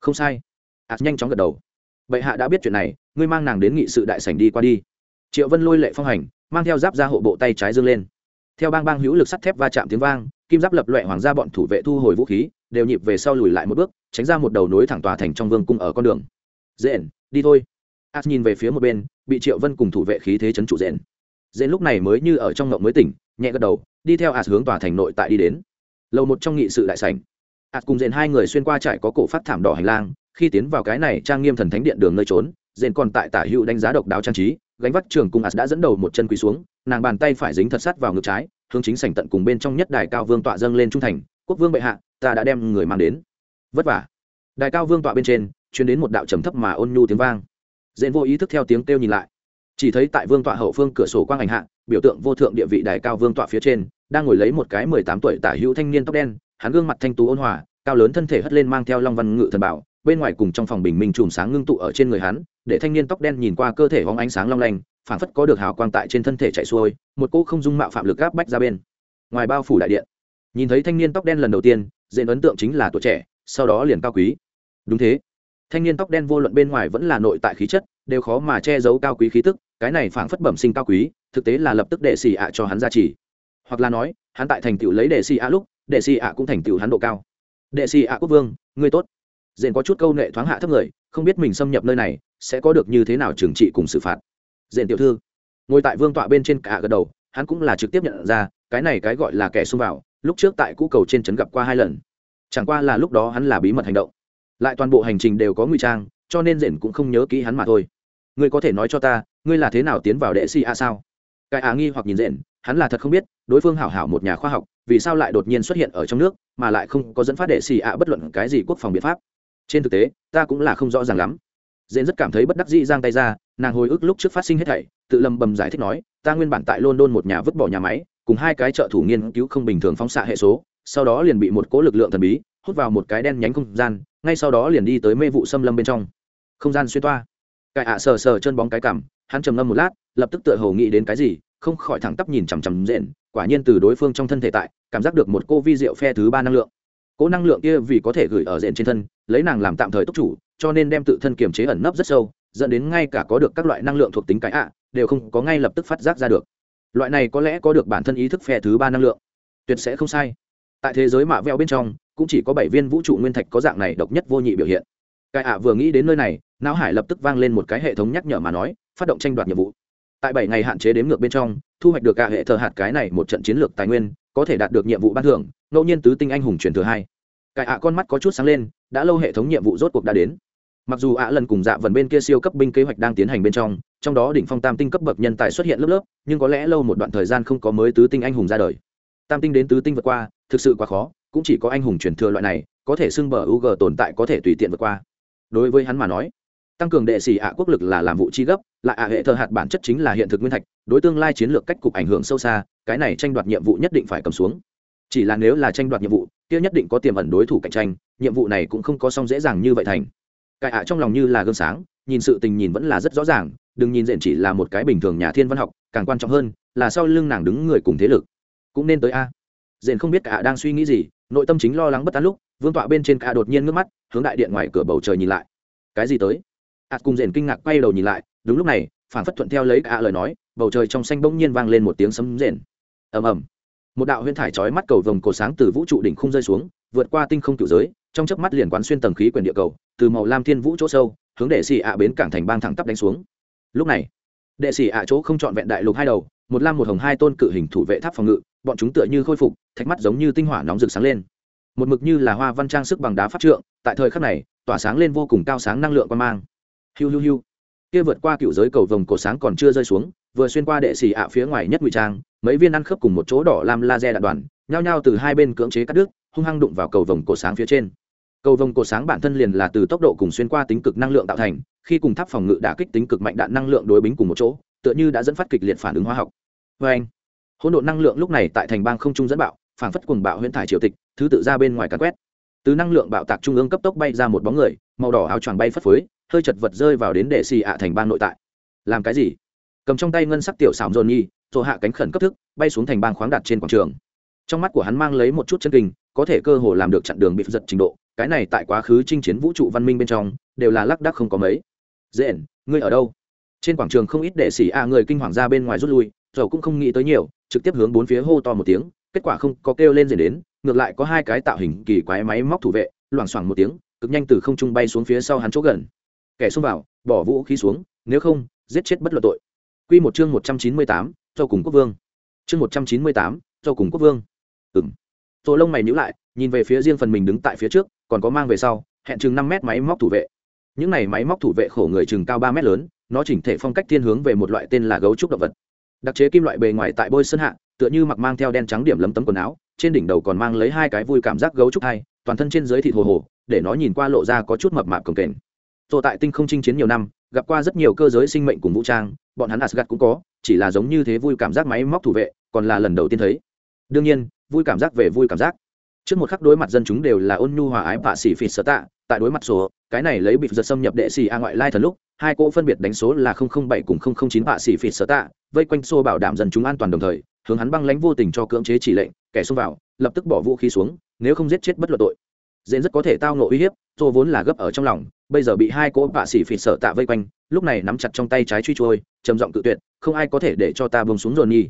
Không sai. As nhanh chóng gật đầu. Bệ hạ đã biết chuyện này, ngươi mang nàng đến nghị sự đại sảnh đi qua đi. Triệu Vân lôi lệ phong hành, mang theo giáp ra hộ bộ tay trái dương lên theo bang bang hữu lực sắt thép va chạm tiếng vang, kim giáp lập loẹ hoàng gia bọn thủ vệ thu hồi vũ khí, đều nhịp về sau lùi lại một bước, tránh ra một đầu nối thẳng tòa thành trong vương cung ở con đường. Dện, đi thôi. As nhìn về phía một bên, bị triệu vân cùng thủ vệ khí thế chấn trụ dện. Dện lúc này mới như ở trong ngộng mới tỉnh, nhẹ gật đầu, đi theo as hướng tòa thành nội tại đi đến. Lầu một trong nghị sự đại sảnh. As cùng dện hai người xuyên qua trải có cổ phát thảm đỏ hành lang, khi tiến vào cái này trang nghiêm thần thánh điện đường nơi trốn, dện còn tại tả hữu đánh giá độc đáo trang trí gánh vác trường cung ạt đã dẫn đầu một chân quỳ xuống, nàng bàn tay phải dính thật sắt vào ngực trái, hướng chính sảnh tận cùng bên trong nhất đài cao vương tọa dâng lên trung thành, quốc vương bệ hạ, ta đã đem người mang đến. Vất vả. Đài cao vương tọa bên trên chuyến đến một đạo trầm thấp mà ôn nhu tiếng vang. Dện vô ý thức theo tiếng kêu nhìn lại. Chỉ thấy tại vương tọa hậu phương cửa sổ quang ảnh hạ, biểu tượng vô thượng địa vị đài cao vương tọa phía trên, đang ngồi lấy một cái mười tám tuổi tả hữu thanh niên tóc đen, hắn gương mặt thanh tú ôn hòa, cao lớn thân thể hất lên mang theo long văn ngự thần bảo, bên ngoài cùng trong phòng bình minh chùm sáng ngưng tụ ở trên người hắn để thanh niên tóc đen nhìn qua cơ thể hóng ánh sáng long lanh, phảng phất có được hào quang tại trên thân thể chạy xuôi, một cô không dung mạo phạm lực gáp bách ra bên. Ngoài bao phủ đại điện, nhìn thấy thanh niên tóc đen lần đầu tiên dễ ấn tượng chính là tuổi trẻ, sau đó liền cao quý. Đúng thế, thanh niên tóc đen vô luận bên ngoài vẫn là nội tại khí chất, đều khó mà che giấu cao quý khí tức, cái này phảng phất bẩm sinh cao quý, thực tế là lập tức đệ xì ạ cho hắn ra chỉ hoặc là nói, hắn tại thành tựu lấy đệ xì ạ lúc, đệ xì ạ cũng thành tựu hắn độ cao. Đệ xì ạ quốc vương, ngươi tốt dền có chút câu nệ thoáng hạ thấp người, không biết mình xâm nhập nơi này, sẽ có được như thế nào trừng trị cùng xử phạt. Dền tiểu thư, ngồi tại vương tọa bên trên cả gật đầu, hắn cũng là trực tiếp nhận ra, cái này cái gọi là kẻ xông vào, lúc trước tại cũ cầu trên trấn gặp qua hai lần. Chẳng qua là lúc đó hắn là bí mật hành động. Lại toàn bộ hành trình đều có nguy trang, cho nên dền cũng không nhớ kỹ hắn mà thôi. Ngươi có thể nói cho ta, ngươi là thế nào tiến vào đệ si a sao? Cái á nghi hoặc nhìn dền, hắn là thật không biết, đối phương hảo hảo một nhà khoa học, vì sao lại đột nhiên xuất hiện ở trong nước, mà lại không có dẫn phát đệ xì ạ bất luận cái gì quốc phòng biện pháp trên thực tế, ta cũng là không rõ ràng lắm. Dễ rất cảm thấy bất đắc dĩ giang tay ra, nàng hồi ức lúc trước phát sinh hết thảy, tự lầm bầm giải thích nói, ta nguyên bản tại london một nhà vứt bỏ nhà máy, cùng hai cái trợ thủ nghiên cứu không bình thường phóng xạ hệ số, sau đó liền bị một cố lực lượng thần bí hút vào một cái đen nhánh không gian, ngay sau đó liền đi tới mê vụ xâm lâm bên trong. Không gian xuyên toa. Cải ạ sờ sờ chân bóng cái cằm hắn trầm ngâm một lát, lập tức tựa hồ nghĩ đến cái gì, không khỏi thẳng tắp nhìn chằm chằm rện quả nhiên từ đối phương trong thân thể tại, cảm giác được một cô vi diệu phe thứ ba năng lượng cỗ năng lượng kia vì có thể gửi ở diện trên thân, lấy nàng làm tạm thời túc chủ, cho nên đem tự thân kiềm chế ẩn nấp rất sâu, dẫn đến ngay cả có được các loại năng lượng thuộc tính cái ạ, đều không có ngay lập tức phát giác ra được. Loại này có lẽ có được bản thân ý thức phe thứ ba năng lượng. Tuyệt sẽ không sai. Tại thế giới mạ veo bên trong, cũng chỉ có bảy viên vũ trụ nguyên thạch có dạng này độc nhất vô nhị biểu hiện. Cái ạ vừa nghĩ đến nơi này, não hải lập tức vang lên một cái hệ thống nhắc nhở mà nói, phát động tranh đoạt nhiệm vụ. Tại bảy ngày hạn chế đếm ngược bên trong, thu hoạch được cả hệ thờ hạt cái này một trận chiến lược tài nguyên có thể đạt được nhiệm vụ ban thưởng, ngẫu nhiên tứ tinh anh hùng truyền thừa hai. Cải ạ con mắt có chút sáng lên, đã lâu hệ thống nhiệm vụ rốt cuộc đã đến. Mặc dù ạ lần cùng dạ vần bên kia siêu cấp binh kế hoạch đang tiến hành bên trong trong đó đỉnh phong tam tinh cấp bậc nhân tài xuất hiện lớp lớp, nhưng có lẽ lâu một đoạn thời gian không có mới tứ tinh anh hùng ra đời. Tam tinh đến tứ tinh vượt qua, thực sự quá khó, cũng chỉ có anh hùng truyền thừa loại này, có thể xưng bờ ug tồn tại có thể tùy tiện vượt qua. Đối với hắn mà nói, tăng cường đệ sĩ ạ quốc lực là làm vụ chi gấp, lại ạ hệ thờ hạt bản chất chính là hiện thực nguyên thạch, đối tương lai chiến lược cách cục ảnh hưởng sâu xa cái này tranh đoạt nhiệm vụ nhất định phải cầm xuống. Chỉ là nếu là tranh đoạt nhiệm vụ, kia nhất định có tiềm ẩn đối thủ cạnh tranh, nhiệm vụ này cũng không có xong dễ dàng như vậy thành. Cải ạ trong lòng như là gương sáng, nhìn sự tình nhìn vẫn là rất rõ ràng, đừng nhìn diện chỉ là một cái bình thường nhà thiên văn học, càng quan trọng hơn là sau lưng nàng đứng người cùng thế lực. Cũng nên tới a. Diện không biết cả đang suy nghĩ gì, nội tâm chính lo lắng bất an lúc, vương tọa bên trên cả đột nhiên ngước mắt, hướng đại điện ngoài cửa bầu trời nhìn lại. Cái gì tới? Ạt cùng diện kinh ngạc quay đầu nhìn lại, đúng lúc này phản phất thuận theo lấy cả lời nói, bầu trời trong xanh bỗng nhiên vang lên một tiếng sấm rền ầm ầm. Một đạo huyễn thải chói mắt cầu vồng cổ sáng từ vũ trụ đỉnh không rơi xuống, vượt qua tinh không cựu giới, trong chớp mắt liền quán xuyên tầng khí quyển địa cầu, từ màu lam thiên vũ chỗ sâu, hướng đệ xì ạ bến cảng thành bang thẳng tắp đánh xuống. Lúc này, đệ xì ạ chỗ không chọn vẹn đại lục hai đầu, một lam một hồng hai tôn cự hình thủ vệ tháp phòng ngự, bọn chúng tựa như khôi phục, thạch mắt giống như tinh hỏa nóng rực sáng lên. Một mực như là hoa văn trang sức bằng đá phát trượng, tại thời khắc này, tỏa sáng lên vô cùng cao sáng năng lượng quan mang. Hiu hiu hiu. Kia vượt qua cựu giới cầu vồng cổ sáng còn chưa rơi xuống vừa xuyên qua đệ xì ạ phía ngoài nhất ngụy trang, mấy viên ăn khớp cùng một chỗ đỏ lam laser đạn đoàn, nhao nhao từ hai bên cưỡng chế cắt đứt, hung hăng đụng vào cầu vồng cổ sáng phía trên. Cầu vồng cổ sáng bản thân liền là từ tốc độ cùng xuyên qua tính cực năng lượng tạo thành, khi cùng tháp phòng ngự đã kích tính cực mạnh đạn năng lượng đối bính cùng một chỗ, tựa như đã dẫn phát kịch liệt phản ứng hóa học. Vê anh, hỗn độn năng lượng lúc này tại thành bang không trung dẫn bạo phản phất cùng bạo huyễn thải triều tịch, thứ tự ra bên ngoài cắn quét. Từ năng lượng bạo tạc trung ương cấp tốc bay ra một bóng người, màu đỏ áo choàng bay phất phới, hơi chật vật rơi vào đến đệ xì ạ thành bang nội tại. Làm cái gì? Cầm trong tay ngân sắc tiểu xảo dồn nhi rồi hạ cánh khẩn cấp thức, bay xuống thành bang khoáng đặt trên quảng trường. Trong mắt của hắn mang lấy một chút chân kinh, có thể cơ hồ làm được chặn đường bị giật trình độ, cái này tại quá khứ chinh chiến vũ trụ văn minh bên trong, đều là lác đác không có mấy. Dễ ngươi ở đâu? Trên quảng trường không ít đệ sĩ a người kinh hoàng ra bên ngoài rút lui, rồi cũng không nghĩ tới nhiều, trực tiếp hướng bốn phía hô to một tiếng, kết quả không có kêu lên gì đến, ngược lại có hai cái tạo hình kỳ quái máy móc thủ vệ, loảng xoảng một tiếng, cực nhanh từ không trung bay xuống phía sau hắn chỗ gần. Kẻ xông vào, bỏ vũ khí xuống, nếu không, giết chết bất luận tội quy một chương một trăm chín mươi tám cùng quốc vương. Chương một trăm chín mươi tám cùng quốc vương. Ừm. Rồi lông mày nhíu lại, nhìn về phía riêng phần mình đứng tại phía trước, còn có mang về sau, hẹn chừng năm mét máy móc thủ vệ. Những này máy móc thủ vệ khổ người chừng cao ba mét lớn, nó chỉnh thể phong cách thiên hướng về một loại tên là gấu trúc động vật. Đặc chế kim loại bề ngoài tại bôi sơn hạ, tựa như mặc mang theo đen trắng điểm lấm tấm quần áo, trên đỉnh đầu còn mang lấy hai cái vui cảm giác gấu trúc hai, toàn thân trên dưới thịt hồ hồ, để nó nhìn qua lộ ra có chút mập mạp cồng kềnh. Tô tại tinh không chinh chiến nhiều năm gặp qua rất nhiều cơ giới sinh mệnh cùng vũ trang, bọn hắn asgad cũng có, chỉ là giống như thế vui cảm giác máy móc thủ vệ, còn là lần đầu tiên thấy. Đương nhiên, vui cảm giác về vui cảm giác. Trước một khắc đối mặt dân chúng đều là ôn nhu hòa ái bạ xỉ phỉ sở tạ, tại đối mặt số, cái này lấy bịt giật xâm nhập đệ sĩ a ngoại lai thần lúc, hai cỗ phân biệt đánh số là bảy cùng chín bạ xỉ phỉ sở tạ, vây quanh xô bảo đảm dân chúng an toàn đồng thời, hướng hắn băng lãnh vô tình cho cưỡng chế chỉ lệnh, kẻ xông vào, lập tức bỏ vũ khí xuống, nếu không giết chết bất luận tội. Dễ rất có thể tao nộ uy hiếp xô vốn là gấp ở trong lòng bây giờ bị hai cỗ bạ xỉ phỉ sợ tạ vây quanh, lúc này nắm chặt trong tay trái truy trôi, trầm giọng tự tuyệt, không ai có thể để cho ta bông xuống rồi nhi.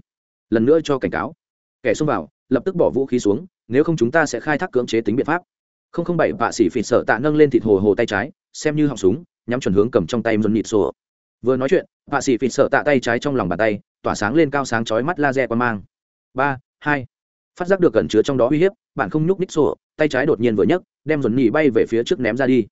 Lần nữa cho cảnh cáo. Kẻ xông vào, lập tức bỏ vũ khí xuống, nếu không chúng ta sẽ khai thác cưỡng chế tính biện pháp. Không không bảy bạ xỉ phỉ sợ tạ nâng lên thịt hồ hồ tay trái, xem như họng súng, nhắm chuẩn hướng cầm trong tay dồn nhịt sổ. Vừa nói chuyện bạ xỉ phỉ sợ tạ tay trái trong lòng bàn tay, tỏa sáng lên cao sáng chói mắt laser qua mang. Ba, hai. Phát giác được cẩn chứa trong đó uy hiếp, bạn không nhúc ních sổ, tay trái đột nhiên vừa nhấc, đem dồn nhị bay về phía trước ném ra đi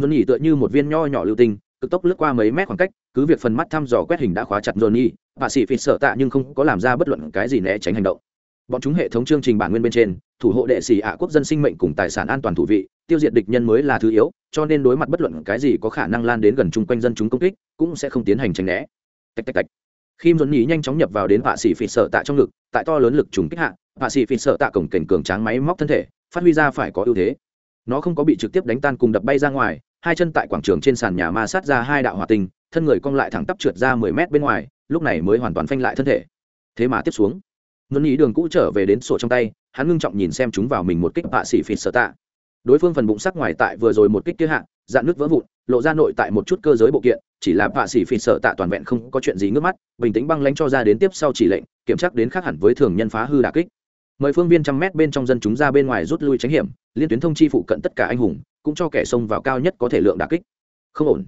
dồn nhỉ tựa như một viên nho nhỏ lưu tinh, cực tốc lướt qua mấy mét khoảng cách, cứ việc phần mắt thăm dò quét hình đã khóa chặt dồn nhị bạ sĩ phỉ sợ tạ nhưng không có làm ra bất luận cái gì né tránh hành động. Bọn chúng hệ thống chương trình bản nguyên bên trên, thủ hộ đệ sĩ ạ quốc dân sinh mệnh cùng tài sản an toàn thủ vị, tiêu diệt địch nhân mới là thứ yếu, cho nên đối mặt bất luận cái gì có khả năng lan đến gần chung quanh dân chúng công kích, cũng sẽ không tiến hành tránh né. Tạch tạch tạch. Khi dồn nhí nhanh chóng nhập vào đến vạ sĩ phỉ sợ tạ trong ngực, tại to lớn lực trùng kích hạ vạ sĩ phỉ sợ tạ cổng cảnh cường tráng máy móc thân thể, phát huy ra phải có ưu thế. Nó không có bị trực tiếp đánh tan cùng đập bay ra ngoài hai chân tại quảng trường trên sàn nhà ma sát ra hai đạo hỏa tinh, thân người cong lại thẳng tắp trượt ra mười mét bên ngoài, lúc này mới hoàn toàn phanh lại thân thể. Thế mà tiếp xuống, ngân ý đường cũ trở về đến sổ trong tay, hắn ngưng trọng nhìn xem chúng vào mình một kích bạ xỉ phịt sở tạ. Đối phương phần bụng sắc ngoài tại vừa rồi một kích kia hạ, dạn nước vỡ vụn, lộ ra nội tại một chút cơ giới bộ kiện, chỉ là bạ xỉ phịt sở tạ toàn vẹn không có chuyện gì ngước mắt, bình tĩnh băng lánh cho ra đến tiếp sau chỉ lệnh, kiểm tra đến khác hẳn với thường nhân phá hư đà kích mời phương viên trăm mét bên trong dân chúng ra bên ngoài rút lui tránh hiểm, liên tuyến thông chi phụ cận tất cả anh hùng, cũng cho kẻ xông vào cao nhất có thể lượng đà kích. Không ổn.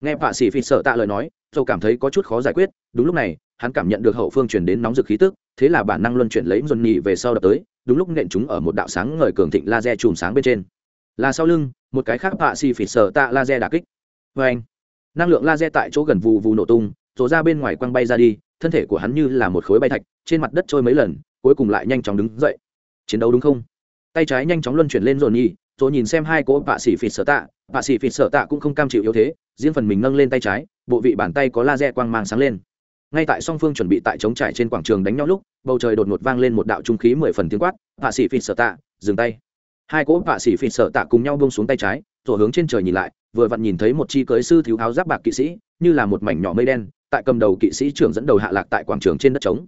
Nghe vạ sĩ phi sợ tạ lời nói, dầu cảm thấy có chút khó giải quyết, đúng lúc này, hắn cảm nhận được hậu phương truyền đến nóng rực khí tức, thế là bản năng luân chuyển lấy dồn nhì về sau đập tới, đúng lúc nện chúng ở một đạo sáng ngời cường thịnh laser chùm sáng bên trên. Là sau lưng, một cái khác vạ sĩ phi sợ tạ laser đà kích. Vê anh, năng lượng laser tại chỗ gần vù vù nổ tung rồi ra bên ngoài quăng bay ra đi, thân thể của hắn như là một khối bay thạch trên mặt đất trôi mấy lần, cuối cùng lại nhanh chóng đứng dậy. Chiến đấu đúng không? Tay trái nhanh chóng luân chuyển lên dồn nhi rồi nhìn xem hai cỗ bạ xỉ phịt sở tạ. Bạ xỉ phịt sở tạ cũng không cam chịu yếu thế, riêng phần mình nâng lên tay trái, bộ vị bàn tay có laser quang mang sáng lên. Ngay tại song phương chuẩn bị tại chống trải trên quảng trường đánh nhau lúc, bầu trời đột ngột vang lên một đạo trung khí mười phần tiếng quát. Vạ xỉ phịt sợ tạ, dừng tay. Hai cỗ vạ xỉ phịt sợ tạ cùng nhau bông xuống tay trái, rồi hướng trên trời nhìn lại, vừa vặn nhìn thấy một chi cưới sư thiếu áo giáp bạc kỵ sĩ, như là một mảnh nhỏ mây đen, tại cầm đầu kỵ sĩ trưởng dẫn đầu hạ lạc tại quảng trường trên đất trống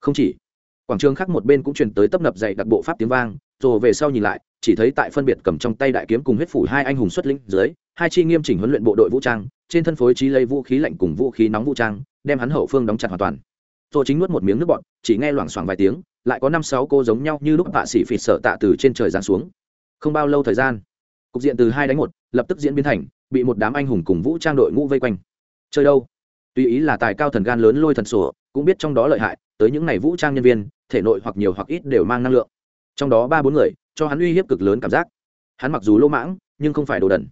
không chỉ, quảng trường khác một bên cũng truyền tới tấp nập dạy đặc bộ pháp tiếng vang, rồi về sau nhìn lại, chỉ thấy tại phân biệt cầm trong tay đại kiếm cùng huyết phủ hai anh hùng xuất lĩnh dưới, hai chi nghiêm chỉnh huấn luyện bộ đội vũ trang, trên thân phối trí lấy vũ khí lạnh cùng vũ khí nóng vũ trang, đem hắn hậu phương đóng chặt hoàn toàn. Rồi chính nuốt một miếng nước bọt, chỉ nghe loảng xoảng vài tiếng, lại có năm sáu cô giống nhau như lúc vạ sĩ phịt sợ tạ từ trên trời giáng xuống. Không bao lâu thời gian, cục diện từ hai đánh một, lập tức diễn biến thành, bị một đám anh hùng cùng vũ trang đội ngũ vây quanh. Chơi đâu? Tùy ý là tài cao thần gan lớn lôi thần sổ cũng biết trong đó lợi hại tới những ngày vũ trang nhân viên, thể nội hoặc nhiều hoặc ít đều mang năng lượng. Trong đó ba bốn người, cho hắn uy hiếp cực lớn cảm giác. Hắn mặc dù lỗ mãng, nhưng không phải đồ đần.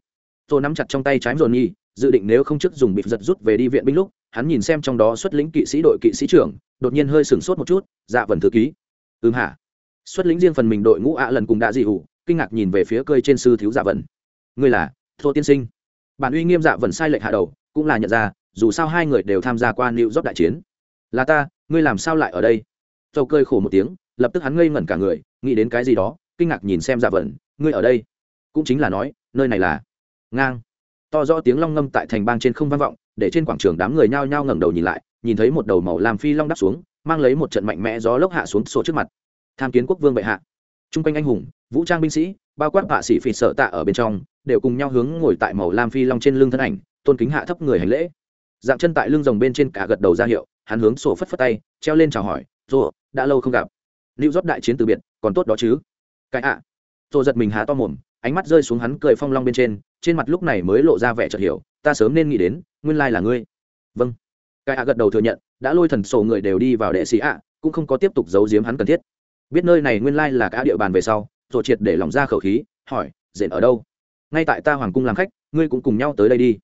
Tôi nắm chặt trong tay trái dồn nhi dự định nếu không trước dùng bị giật rút về đi viện binh lúc, hắn nhìn xem trong đó xuất lĩnh kỵ sĩ đội kỵ sĩ trưởng, đột nhiên hơi sửng sốt một chút dạ vần thư ký. Ừm hả? Xuất lĩnh riêng phần mình đội ngũ ạ lần cùng đã dị hủ, kinh ngạc nhìn về phía cơi trên sư thiếu dạ vần. Ngươi là thô tiên sinh. Bản uy nghiêm dạ vần sai lệnh hạ đầu, cũng là nhận ra, dù sao hai người đều tham gia qua new dốc đại chiến là ta ngươi làm sao lại ở đây? Dầu cơi khổ một tiếng lập tức hắn ngây ngẩn cả người nghĩ đến cái gì đó kinh ngạc nhìn xem dạ vẩn, ngươi ở đây? Cũng chính là nói nơi này là ngang. To rõ tiếng long ngâm tại thành bang trên không vang vọng để trên quảng trường đám người nhao nhao ngẩng đầu nhìn lại nhìn thấy một đầu màu làm phi long đắp xuống mang lấy một trận mạnh mẽ gió lốc hạ xuống sổ trước mặt. Tham kiến quốc vương bệ hạ. T r u n g quanh anh hùng vũ trang binh sĩ bao quát hạ sĩ phi sợ tạ ở bên trong đều cùng nhau hướng ngồi tại màu lam phi long trên lưng thân ảnh tôn kính hạ thấp người hành lễ. Dạng chân tại lưng rồng bên trên cả gật đầu ra hiệu hắn hướng sổ phất phất tay, treo lên chào hỏi rồ đã lâu không gặp. Lưu rót đại chiến từ biệt, còn tốt đó chứ? Cái ạ. À. giật mình há to mồm, ánh mắt rơi xuống hắn cười phong long bên trên trên mặt lúc này mới lộ ra vẻ chợt hiểu, ta sớm nên nghĩ đến, nguyên lai là ngươi. Vâng. Cái ạ gật đầu thừa nhận, đã lôi thần sổ người đều đi vào đệ sĩ ạ, cũng không có tiếp tục giấu giếm hắn cần thiết. Biết nơi này nguyên lai là cả địa bàn về sau rồi triệt để lòng ra khẩu khí, hỏi dện ở đâu? Ngay tại ta hoàng cung làm khách, ngươi cũng cùng nhau tới đây đi.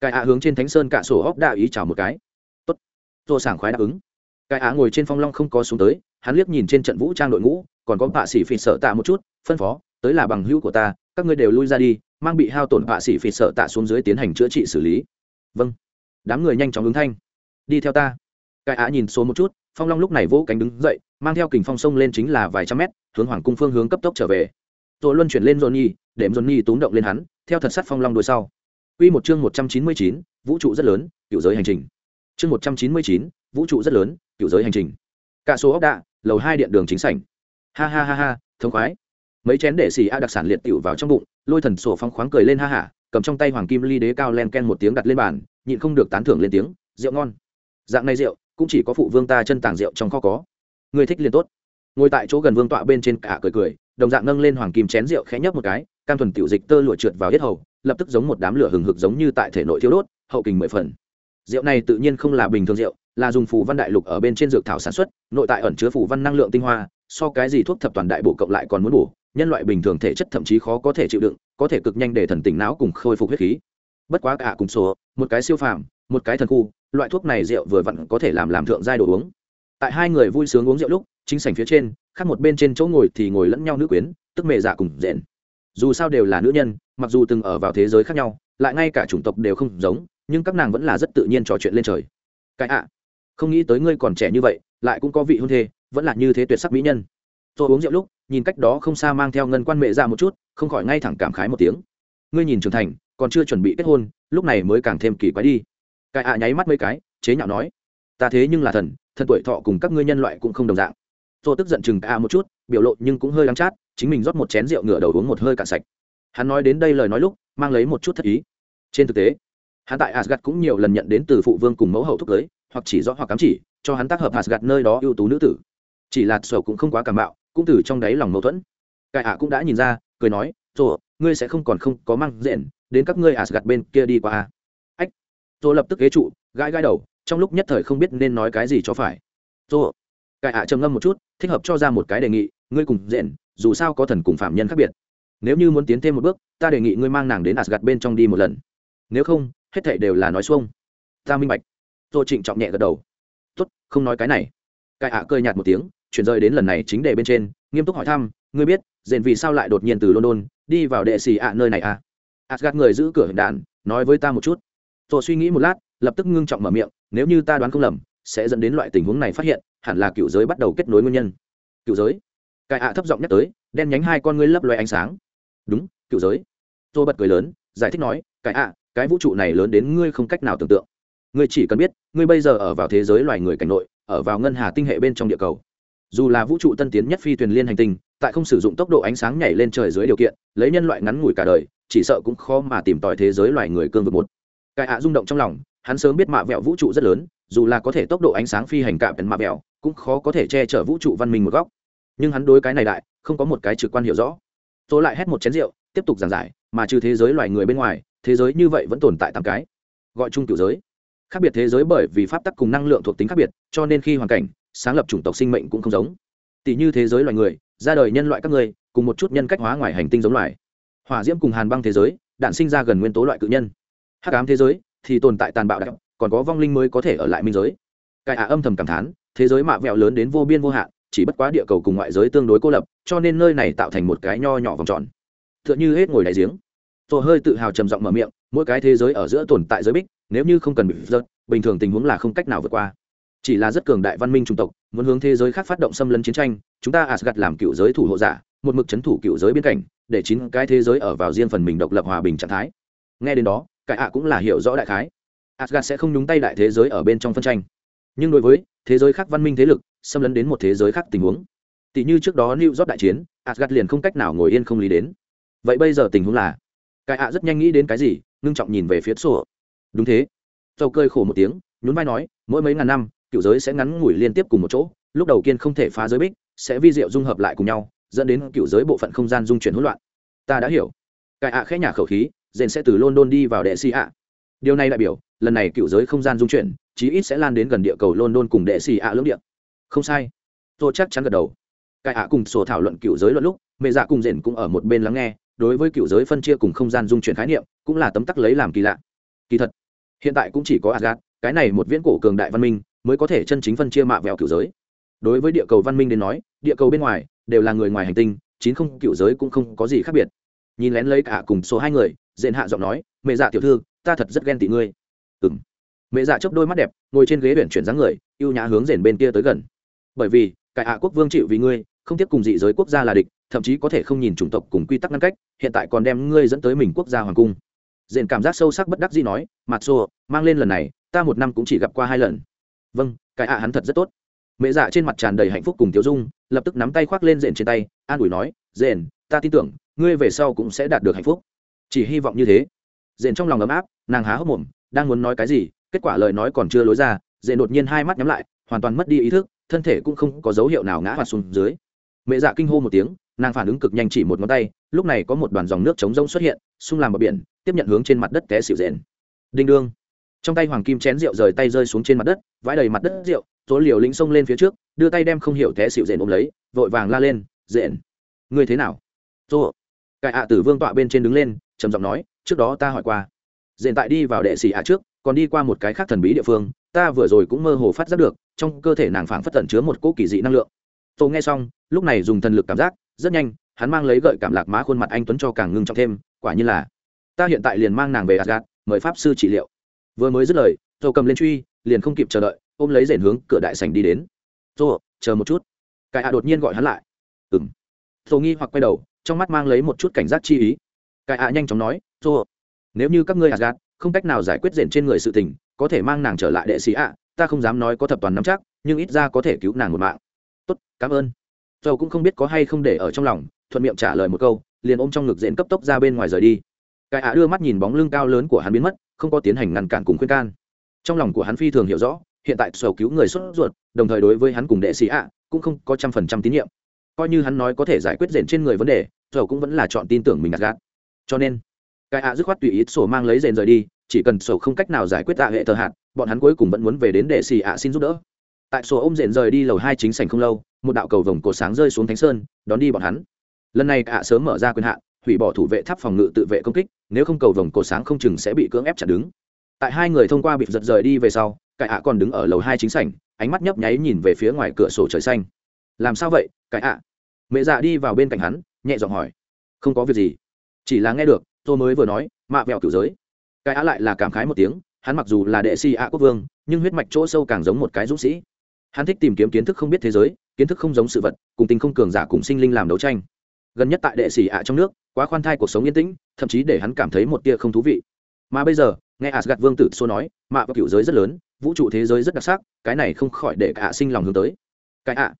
Cái ạ hướng trên thánh sơn cả sổ hóc đạo ý chào một cái tô sảng khoái đáp ứng. Cái á ngồi trên phong long không có xuống tới hắn liếc nhìn trên trận vũ trang đội ngũ còn có bạ sĩ phỉ sợ tạ một chút phân phó tới là bằng hữu của ta các ngươi đều lui ra đi mang bị hao tổn bạ sĩ phỉ sợ tạ xuống dưới tiến hành chữa trị xử lý. Vâng. Đám người nhanh chóng ứng thanh. Đi theo ta. Cái á nhìn số một chút phong long lúc này vỗ cánh đứng dậy mang theo kình phong sông lên chính là vài trăm mét hướng hoàng cung phương hướng cấp tốc trở về. Rồi luân chuyển lên johnny để johnny túm động lên hắn theo thật sắt phong long đuôi sau. Quy một chương một trăm chín mươi chín, vũ trụ rất lớn, cựu giới hành trình. Chương một trăm chín mươi chín, vũ trụ rất lớn, cựu giới hành trình. Cả số ốc đạ, lầu hai điện đường chính sảnh. Ha ha ha ha, thông khoái. Mấy chén để xì a đặc sản liệt tiểu vào trong bụng, lôi thần sổ phong khoáng cười lên ha hả cầm trong tay hoàng kim ly đế cao len ken một tiếng đặt lên bàn, nhịn không được tán thưởng lên tiếng, rượu ngon dạng này rượu cũng chỉ có phụ vương ta chân tàng rượu trong kho có người thích liền tốt ngồi tại chỗ gần vương tọa bên trên cả cười cười đồng dạng nâng lên hoàng kim chén rượu khẽ nhấp một cái cam thuần tiểu dịch tơ lụa trượt vào hết hầu lập tức giống một đám lửa hừng hực giống như tại thể nội thiếu đốt hậu kình mười phần rượu này tự nhiên không là bình thường rượu, là dùng phù văn đại lục ở bên trên dược thảo sản xuất, nội tại ẩn chứa phù văn năng lượng tinh hoa, so cái gì thuốc thập toàn đại bộ cộng lại còn muốn bổ, nhân loại bình thường thể chất thậm chí khó có thể chịu đựng, có thể cực nhanh để thần tỉnh não cùng khôi phục huyết khí. Bất quá cả cùng số, một cái siêu phàm, một cái thần khu, loại thuốc này rượu vừa vặn có thể làm làm thượng giai đồ uống. Tại hai người vui sướng uống rượu lúc, chính sảnh phía trên, khác một bên trên chỗ ngồi thì ngồi lẫn nhau nữ quyến, tức mẹ giả cùng rẽn dù sao đều là nữ nhân, mặc dù từng ở vào thế giới khác nhau, lại ngay cả chủng tộc đều không giống nhưng các nàng vẫn là rất tự nhiên trò chuyện lên trời. Cái ạ, không nghĩ tới ngươi còn trẻ như vậy, lại cũng có vị hôn thê, vẫn là như thế tuyệt sắc mỹ nhân. Tôi uống rượu lúc, nhìn cách đó không xa mang theo ngân quan mẹ ra một chút, không khỏi ngay thẳng cảm khái một tiếng. Ngươi nhìn trưởng thành, còn chưa chuẩn bị kết hôn, lúc này mới càng thêm kỳ quái đi. Cái ạ nháy mắt mấy cái, chế nhạo nói. Ta thế nhưng là thần thần tuổi thọ cùng các ngươi nhân loại cũng không đồng dạng. Tôi tức giận chừng ạ một chút, biểu lộ nhưng cũng hơi đắng chát, chính mình rót một chén rượu ngửa đầu uống một hơi cạn sạch. Hắn nói đến đây lời nói lúc, mang lấy một chút thất ý. Trên thực tế hắn tại asgad cũng nhiều lần nhận đến từ phụ vương cùng mẫu hậu thúc cưới, hoặc chỉ rõ hoặc cắm chỉ, cho hắn tác hợp asgad nơi đó ưu tú nữ tử. Chỉ là sầu cũng không quá cảm bạo, cũng từ trong đáy lòng mâu thuẫn. Cải ạ cũng đã nhìn ra, cười nói rồi ngươi sẽ không còn không có mang diện đến các ngươi asgad bên kia đi qua à? Ách. rồi lập tức ghế trụ, gãi gãi đầu, trong lúc nhất thời không biết nên nói cái gì cho phải. Rồi cải ạ trầm ngâm một chút, thích hợp cho ra một cái đề nghị, ngươi cùng diện dù sao có thần cùng phạm nhân khác biệt. Nếu như muốn tiến thêm một bước, ta đề nghị ngươi mang nàng đến asgad bên trong đi một lần. Nếu không hết thảy đều là nói xuông. Ta minh bạch. Tôi trịnh trọng nhẹ gật đầu. Tốt, không nói cái này. Cái ạ cười nhạt một tiếng, chuyển rời đến lần này chính đề bên trên, nghiêm túc hỏi thăm, ngươi biết rện vì sao lại đột nhiên từ london đi vào đệ xì ạ nơi này à? Asgad người giữ cửa hiện đạn, nói với ta một chút. Tôi suy nghĩ một lát, lập tức ngưng trọng mở miệng, nếu như ta đoán không lầm, sẽ dẫn đến loại tình huống này phát hiện, hẳn là cựu giới bắt đầu kết nối nguyên nhân. Cựu giới? Cái ạ thấp giọng nhắc tới, đen nhánh hai con ngươi lấp loe ánh sáng. Đúng, cựu giới. Tôi bật cười lớn, giải thích nói, cái ạ cái vũ trụ này lớn đến ngươi không cách nào tưởng tượng. Ngươi chỉ cần biết, ngươi bây giờ ở vào thế giới loài người cảnh nội, ở vào ngân hà tinh hệ bên trong địa cầu. Dù là vũ trụ tân tiến nhất phi thuyền liên hành tinh, tại không sử dụng tốc độ ánh sáng nhảy lên trời dưới điều kiện, lấy nhân loại ngắn ngủi cả đời, chỉ sợ cũng khó mà tìm tòi thế giới loài người cương vực một. Cái ạ rung động trong lòng, hắn sớm biết mạ vẹo vũ trụ rất lớn, dù là có thể tốc độ ánh sáng phi hành cạm mạ vẹo, cũng khó có thể che chở vũ trụ văn minh một góc. Nhưng hắn đối cái này đại, không có một cái trực quan hiểu rõ. Tôi lại hét một chén rượu, tiếp tục giảng giải, mà trừ thế giới loài người bên ngoài thế giới như vậy vẫn tồn tại tám cái, gọi chung cựu giới. Khác biệt thế giới bởi vì pháp tắc cùng năng lượng thuộc tính khác biệt, cho nên khi hoàn cảnh, sáng lập chủng tộc sinh mệnh cũng không giống. Tỷ như thế giới loài người, ra đời nhân loại các người cùng một chút nhân cách hóa ngoài hành tinh giống loài. Hỏa diễm cùng hàn băng thế giới đạn sinh ra gần nguyên tố loại cự nhân. Hắc ám thế giới, thì tồn tại tàn bạo đặc còn có vong linh mới có thể ở lại minh giới. Cải ả âm thầm cảm thán, thế giới mạ vẹo lớn đến vô biên vô hạn, chỉ bất quá địa cầu cùng ngoại giới tương đối cô lập, cho nên nơi này tạo thành một cái nho nhỏ vòng tròn. T h ư ợ n h ư hết ngồi đại giếng tôi hơi tự hào trầm giọng mở miệng, mỗi cái thế giới ở giữa tồn tại giới bích, nếu như không cần bị rớt bình thường tình huống là không cách nào vượt qua. Chỉ là rất cường đại văn minh chủng tộc, muốn hướng thế giới khác phát động xâm lấn chiến tranh, chúng ta asgad làm cựu giới thủ hộ giả, một mực c h ấ n thủ cựu giới biên cảnh, để chín cái thế giới ở vào riêng phần mình độc lập hòa bình trạng thái. Nghe đến đó cái ạ cũng là hiểu rõ đại khái. Asgad sẽ không nhúng tay đại thế giới ở bên trong phân tranh. Nhưng đối với thế giới khác văn minh thế lực, xâm lấn đến một thế giới khác tình huống. Tỷ như trước đó new york đại chiến asgad liền không cách nào ngồi yên không lý đến. Vậy bây giờ tình huống là cái ạ rất nhanh nghĩ đến cái gì, ngưng trọng nhìn về phía sổ. Đúng thế. Dầu cơi khổ một tiếng, nhún vai nói, mỗi mấy ngàn năm, cựu giới sẽ ngắn ngủi liên tiếp cùng một chỗ, lúc đầu kiên không thể phá giới bích, sẽ vi diệu dung hợp lại cùng nhau, dẫn đến cựu giới bộ phận không gian dung chuyển hỗn loạn. Ta đã hiểu. Cái ạ khẽ nhả khẩu khí dền sẽ từ london đi vào đệ xì ạ. Điều này đại biểu, lần này cựu giới không gian dung chuyển, chí ít sẽ lan đến gần địa cầu london cùng đệ xì ạ lưỡng địa. Không sai. Tôi chắc chắn gật đầu. Cái ạ cùng sổ thảo luận cựu giới luận lúc, mẹ dạ cùng dền cũng ở một bên lắng nghe đối với cựu giới phân chia cùng không gian dung chuyển khái niệm cũng là tấm tắc lấy làm kỳ lạ. Kỳ thật hiện tại cũng chỉ có Asgard, cái này một viễn cổ cường đại văn minh mới có thể chân chính phân chia mạ vẹo cựu giới. Đối với địa cầu văn minh đến nói địa cầu bên ngoài đều là người ngoài hành tinh chín không cựu giới cũng không có gì khác biệt. Nhìn lén lấy cả cùng số hai người dện hạ giọng nói mẹ dạ tiểu thư ta thật rất ghen tị ngươi. Ừng mẹ dạ chớp đôi mắt đẹp ngồi trên ghế biển chuyển dáng người ưu nhã hướng rền bên kia tới gần. Bởi vì cải hạ quốc vương chịu vì ngươi không tiếp cùng dị giới quốc gia là địch, thậm chí có thể không nhìn chủng tộc cùng quy tắc ngăn cách, hiện tại còn đem ngươi dẫn tới mình quốc gia hoàng cung. Dền cảm giác sâu sắc bất đắc dĩ nói mặt xô mang lên lần này, ta một năm cũng chỉ gặp qua hai lần. Vâng cái ạ hắn thật rất tốt. Mẹ dạ trên mặt tràn đầy hạnh phúc cùng tiểu dung, lập tức nắm tay khoác lên rền trên tay, an ủi nói rền ta tin tưởng, ngươi về sau cũng sẽ đạt được hạnh phúc. Chỉ hy vọng như thế. Rền trong lòng ấm áp, nàng há hốc mồm, đang muốn nói cái gì, kết quả lời nói còn chưa lối ra rền đột nhiên hai mắt nhắm lại, hoàn toàn mất đi ý thức, thân thể cũng không có dấu hiệu nào ngã hoạt xuống dưới mẹ dạ kinh hô một tiếng, nàng phản ứng cực nhanh chỉ một ngón tay, lúc này có một đoàn dòng nước chống rông xuất hiện, xung làm bờ biển, tiếp nhận hướng trên mặt đất té xịu rền. Đinh đương. Trong tay hoàng kim chén rượu rời tay rơi xuống trên mặt đất, vãi đầy mặt đất rượu tố liều lính xông lên phía trước, đưa tay đem không hiểu té xịu rền ôm lấy, vội vàng la lên, rền người thế nào? Dô cải ạ tử vương tọa bên trên đứng lên, trầm giọng nói, trước đó ta hỏi qua, rền tại đi vào đệ xì ạ trước, còn đi qua một cái khác thần bí địa phương, ta vừa rồi cũng mơ hồ phát giác được, trong cơ thể nàng phảng phất tẩn chứa một cỗ kỳ dị năng lượng tô nghe xong lúc này dùng thần lực cảm giác rất nhanh hắn mang lấy gợi cảm lạc má khuôn mặt anh tuấn cho càng ngưng trọng thêm quả như là ta hiện tại liền mang nàng về Asgard, mời pháp sư trị liệu. Vừa mới dứt lời tô cầm lên truy liền không kịp chờ đợi ôm lấy rền hướng cửa đại sảnh đi đến. Tô chờ một chút. Cái ạ đột nhiên gọi hắn lại. Ừng tô nghi hoặc quay đầu trong mắt mang lấy một chút cảnh giác chi ý. Cái ạ nhanh chóng nói tô nếu như các ngươi Asgard không cách nào giải quyết rền trên người sự tình có thể mang nàng trở lại đệ sĩ ạ ta không dám nói có thập toàn nắm chắc nhưng ít ra có thể cứu nàng một mạng tốt, cảm ơn. Dầu cũng không biết có hay không để ở trong lòng, thuận miệng trả lời một câu, liền ôm trong ngực dễn cấp tốc ra bên ngoài rời đi. Cái ạ đưa mắt nhìn bóng lưng cao lớn của hắn biến mất, không có tiến hành ngăn cản cùng khuyên can. Trong lòng của hắn phi thường hiểu rõ, hiện tại sầu cứu người xuất ruột, đồng thời đối với hắn cùng đệ sĩ ạ, cũng không có trăm phần trăm tín nhiệm. Coi như hắn nói có thể giải quyết rền trên người vấn đề sầu cũng vẫn là chọn tin tưởng mình gạt gạt. Cho nên, cái ạ dứt khoát tùy ý sổ mang lấy rền rời đi, chỉ cần sầu không cách nào giải quyết tạ hệ thờ hạt, bọn hắn cuối cùng vẫn muốn về đến đệ sĩ ạ xin giúp đỡ tại sổ ôm rền rời đi lầu hai chính sảnh không lâu, một đạo cầu vồng cột sáng rơi xuống thánh sơn, đón đi bọn hắn. Lần này ạ sớm mở ra quyền hạn, hủy bỏ thủ vệ tháp phòng ngự tự vệ công kích, nếu không cầu vồng cột sáng không chừng sẽ bị cưỡng ép chặn đứng. Tại hai người thông qua bị giật rời đi về sau, cải ạ còn đứng ở lầu hai chính sảnh, ánh mắt nhấp nháy nhìn về phía ngoài cửa sổ trời xanh. Làm sao vậy, cải ạ? Mẹ dạ đi vào bên cạnh hắn, nhẹ giọng hỏi. Không có việc gì. Chỉ là nghe được, tôi mới vừa nói, mạ vẹo cửu giới. Cải ạ lại là cảm khái một tiếng, hắn mặc dù là đệ si ạ quốc vương, nhưng huyết mạch chỗ sâu càng giống một cái dũng sĩ hắn thích tìm kiếm kiến thức không biết thế giới, kiến thức không giống sự vật, cùng tình không cường giả cùng sinh linh làm đấu tranh. Gần nhất tại đệ sĩ ạ trong nước, quá khoan thai cuộc sống yên tĩnh, thậm chí để hắn cảm thấy một tia không thú vị. Mà bây giờ, nghe asgad vương tử xô nói, mạ và cựu giới rất lớn, vũ trụ thế giới rất đặc sắc, cái này không khỏi để cả sinh lòng hướng tới. Cái ạ.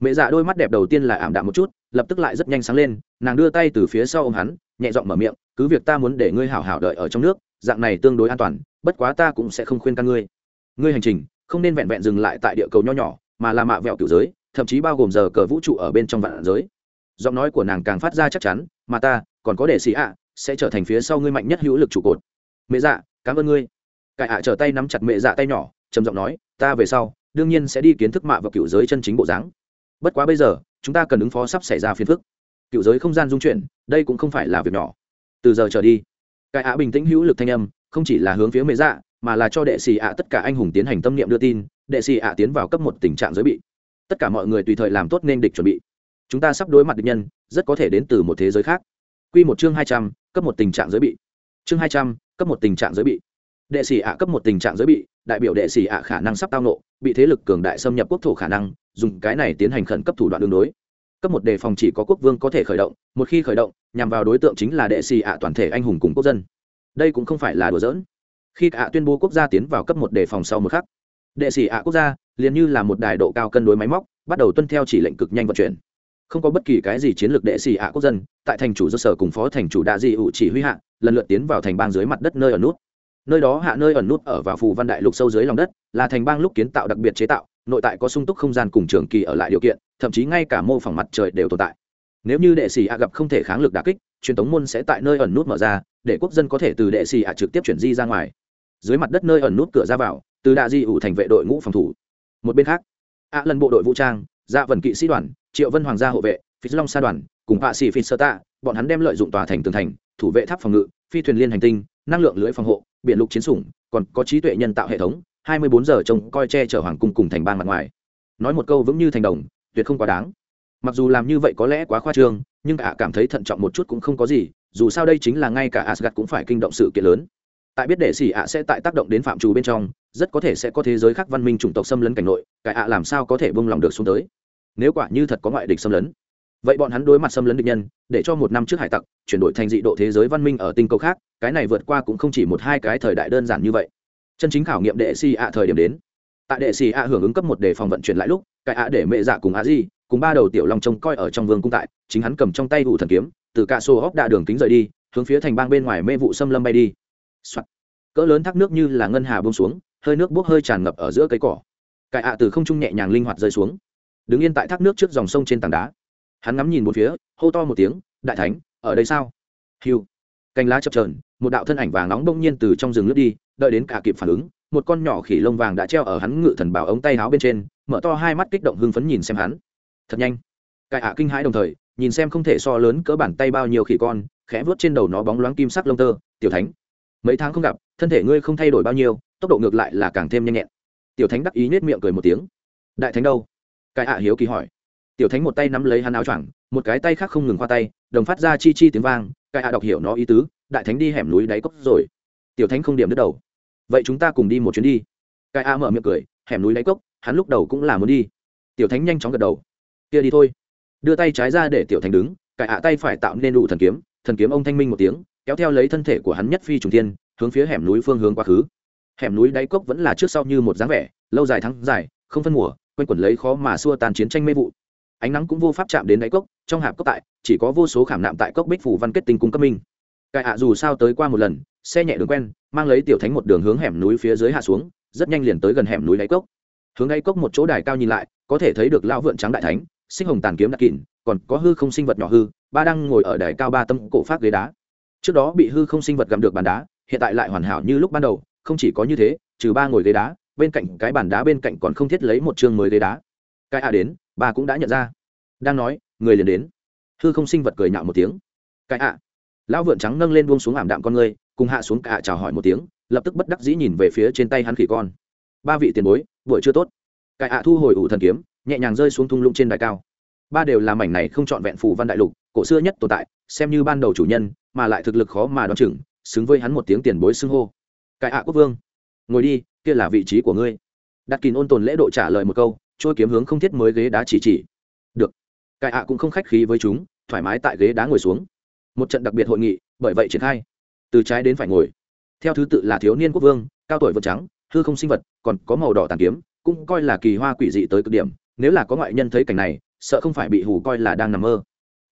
Mẹ dạ đôi mắt đẹp đầu tiên là ảm đạm một chút, lập tức lại rất nhanh sáng lên, nàng đưa tay từ phía sau ô m hắn, nhẹ giọng mở miệng, cứ việc ta muốn để ngươi hảo hảo đợi ở trong nước, dạng này tương đối an toàn, bất quá ta cũng sẽ không khuyên can ngươi. Ngươi hành trình không nên vẹn vẹn dừng lại tại địa cầu nho nhỏ, mà là mạ vẹo kiểu giới, thậm chí bao gồm giờ cờ vũ trụ ở bên trong vạn giới. Giọng nói của nàng càng phát ra chắc chắn, mà ta, còn có để xì ạ, sẽ trở thành phía sau ngươi mạnh nhất hữu lực trụ cột. Mẹ dạ cảm ơn ngươi. Cải ạ trở tay nắm chặt mẹ dạ tay nhỏ, trầm giọng nói, ta về sau, đương nhiên sẽ đi kiến thức mạ và cựu giới chân chính bộ dáng. Bất quá bây giờ, chúng ta cần ứng phó sắp xảy ra phiền phức. Cựu giới không gian dung chuyển, đây cũng không phải là việc nhỏ. Từ giờ trở đi. Cải ạ bình tĩnh hữu lực thanh âm, không chỉ là hướng phía mẹ dạ mà là cho đệ sĩ ạ tất cả anh hùng tiến hành tâm niệm đưa tin, đệ sĩ ạ tiến vào cấp một tình trạng giới bị. Tất cả mọi người tùy thời làm tốt nên địch chuẩn bị. Chúng ta sắp đối mặt địch nhân, rất có thể đến từ một thế giới khác. Q một chương hai trăm, cấp một tình trạng giới bị. Chương hai trăm, cấp một tình trạng giới bị. Đệ sĩ ạ cấp một tình trạng giới bị, đại biểu đệ sĩ ạ khả năng sắp tao nộ bị thế lực cường đại xâm nhập quốc thổ khả năng, dùng cái này tiến hành khẩn cấp thủ đoạn đường đối. Cấp một đề phòng chỉ có quốc vương có thể khởi động, một khi khởi động, nhằm vào đối tượng chính là đệ sĩ ạ toàn thể anh hùng cùng quốc dân. Đây cũng không phải là đùa giỡn khi cả tuyên bố quốc gia tiến vào cấp một đề phòng sau một khắc, đệ sĩ ạ quốc gia liền như là một đài độ cao cân đối máy móc, bắt đầu tuân theo chỉ lệnh cực nhanh vận chuyển. Không có bất kỳ cái gì chiến lược đệ sĩ ạ quốc dân, tại thành chủ do sở cùng phó thành chủ đạ di ủ chỉ huy hạ, lần lượt tiến vào thành bang dưới mặt đất nơi ở nút. Nơi đó hạ nơi ẩn nút ở vào phù văn đại lục sâu dưới lòng đất, là thành bang lúc kiến tạo đặc biệt chế tạo, nội tại có sung túc không gian cùng trường kỳ ở lại điều kiện, thậm chí ngay cả mô phỏng mặt trời đều tồn tại. Nếu như đệ sĩ ạ gặp không thể kháng lực đà kích, truyền tống môn sẽ tại nơi ẩn nút mở ra, để quốc dân có thể từ đệ sĩ ạ trực tiếp chuyển di ra ngoài dưới mặt đất nơi ẩn nút cửa ra vào, từ đạ di ủ thành vệ đội ngũ phòng thủ. Một bên khác ạ lần bộ đội vũ trang dạ vần kỵ sĩ đoàn, triệu vân hoàng gia hộ vệ phi long sa đoàn, cùng hạ sĩ phi sơ tạ, bọn hắn đem lợi dụng tòa thành tường thành, thủ vệ tháp phòng ngự, phi thuyền liên hành tinh, năng lượng lưới phòng hộ biện lục chiến sủng, còn có trí tuệ nhân tạo hệ thống, hai mươi bốn giờ trông coi che chở hoàng cung cùng thành bang mặt ngoài. Nói một câu vững như thành đồng, tuyệt không quá đáng. Mặc dù làm như vậy có lẽ quá khoa trương, nhưng cả cảm thấy thận trọng một chút cũng không có gì, dù sao đây chính là ngay cả asgad cũng phải kinh động sự kiện lớn tại biết đệ sĩ ạ sẽ tại tác động đến phạm trù bên trong, rất có thể sẽ có thế giới khác văn minh chủng tộc xâm lấn cảnh nội cải ạ làm sao có thể bông lòng được xuống tới? Nếu quả như thật có ngoại địch xâm lấn, vậy bọn hắn đối mặt xâm lấn địch nhân, để cho một năm trước hải tặc chuyển đổi thành dị độ thế giới văn minh ở tinh cầu khác, cái này vượt qua cũng không chỉ một hai cái thời đại đơn giản như vậy. Chân chính khảo nghiệm đệ sĩ ạ thời điểm đến. Tại đệ sĩ ạ hưởng ứng cấp một đề phòng vận chuyển lại lúc cải ạ để mẹ dạ cùng á di, cùng ba đầu tiểu long trông coi ở trong vương cung tại, chính hắn cầm trong tay ủ thần kiếm, từ cả xô hóc đạ đường kính rời đi, hướng phía thành bang bên ngoài mê vụ xâm lâm bay đi、Soạt. cỡ lớn thác nước như là ngân hà buông xuống hơi nước bốc hơi tràn ngập ở giữa cây cỏ. Cái ạ từ không trung nhẹ nhàng linh hoạt rơi xuống. Đứng yên tại thác nước trước dòng sông trên tảng đá. Hắn ngắm nhìn một phía hô to một tiếng đại thánh ở đây sao? Hiu cành lá chập chờn, một đạo thân ảnh vàng nóng bỗng nhiên từ trong rừng lướt đi đợi đến cả kịp phản ứng một con nhỏ khỉ lông vàng đã treo ở hắn ngự thần bảo ống tay áo bên trên mở to hai mắt kích động hưng phấn nhìn xem hắn. Thật nhanh. Cái ạ kinh hãi đồng thời nhìn xem không thể so lớn cỡ bàn tay bao nhiêu khỉ con khẽ vuốt trên đầu nó bóng loáng kim sắc lông tơ tiểu thánh mấy tháng không gặp, thân thể ngươi không thay đổi bao nhiêu, tốc độ ngược lại là càng thêm nhanh nhẹn. Tiểu thánh đắc ý nết miệng cười một tiếng. Đại thánh đâu? Cái ạ hiếu kỳ hỏi. Tiểu thánh một tay nắm lấy hắn áo choàng, một cái tay khác không ngừng khoa tay, đồng phát ra chi chi tiếng vang, cái ạ đọc hiểu nó ý tứ, đại thánh đi hẻm núi đáy cốc rồi. Tiểu thánh không điểm đứt đầu. Vậy chúng ta cùng đi một chuyến đi. Cái ạ mở miệng cười, hẻm núi đáy cốc, hắn lúc đầu cũng là muốn đi. Tiểu thánh nhanh chóng gật đầu. Kia đi thôi. Đưa tay trái ra để tiểu thánh đứng, cái ạ tay phải tạo nên đủ thần kiếm thần kiếm ông thanh minh một tiếng kéo theo lấy thân thể của hắn nhất phi trùng tiên hướng phía hẻm núi phương hướng quá khứ. Hẻm núi đáy cốc vẫn là trước sau như một dáng vẻ, lâu dài thắng dài, không phân mùa, quanh quẩn lấy khó mà xua tàn chiến tranh mê vụ. Ánh nắng cũng vô pháp chạm đến đáy cốc, trong hạp cốc tại, chỉ có vô số khảm nạm tại cốc bích phủ văn kết tinh cung cấp minh. Cải hạ dù sao tới qua một lần, xe nhẹ đường quen, mang lấy tiểu thánh một đường hướng hẻm núi phía dưới hạ xuống, rất nhanh liền tới gần hẻm núi đáy cốc. Hướng đáy cốc một chỗ đài cao nhìn lại, có thể thấy được lão vượn trắng đại thánh sinh hồng tàn kiếm đặc kỉn còn có hư không sinh vật nhỏ hư, ba đang ngồi ở đài cao ba tâm cổ phát ghế đá trước đó bị hư không sinh vật gặm được bàn đá, hiện tại lại hoàn hảo như lúc ban đầu, không chỉ có như thế, trừ ba ngồi ghế đá, bên cạnh cái bàn đá bên cạnh còn không thiết lấy một chương mới ghế đá. Cái a đến, bà cũng đã nhận ra. Đang nói, người liền đến. Hư không sinh vật cười nhạo một tiếng. Cái a. Lão vượn trắng nâng lên buông xuống ảm đạm con người cùng hạ xuống cả chào hỏi một tiếng, lập tức bất đắc dĩ nhìn về phía trên tay hắn khỉ con. Ba vị tiền bối, buổi chưa tốt. Cái a thu hồi ủ thần kiếm, nhẹ nhàng rơi xuống thung lũng trên đài cao. Ba đều là mảnh này không trọn vẹn phủ văn đại lục cổ xưa nhất tồn tại, xem như ban đầu chủ nhân, mà lại thực lực khó mà đoán chừng, xứng với hắn một tiếng tiền bối xưng hô. Cái ạ, quốc vương, ngồi đi, kia là vị trí của ngươi. Đặt kín ôn tồn lễ độ trả lời một câu, trôi kiếm hướng không thiết mới ghế đá chỉ chỉ. Được. Cái ạ cũng không khách khí với chúng, thoải mái tại ghế đá ngồi xuống. Một trận đặc biệt hội nghị, bởi vậy triển khai. Từ trái đến phải ngồi. Theo thứ tự là thiếu niên quốc vương, cao tuổi vật trắng, hư không sinh vật, còn có màu đỏ tàn kiếm, cũng coi là kỳ hoa quỷ dị tới cực điểm. Nếu là có ngoại nhân thấy cảnh này, sợ không phải bị hù coi là đang nằm mơ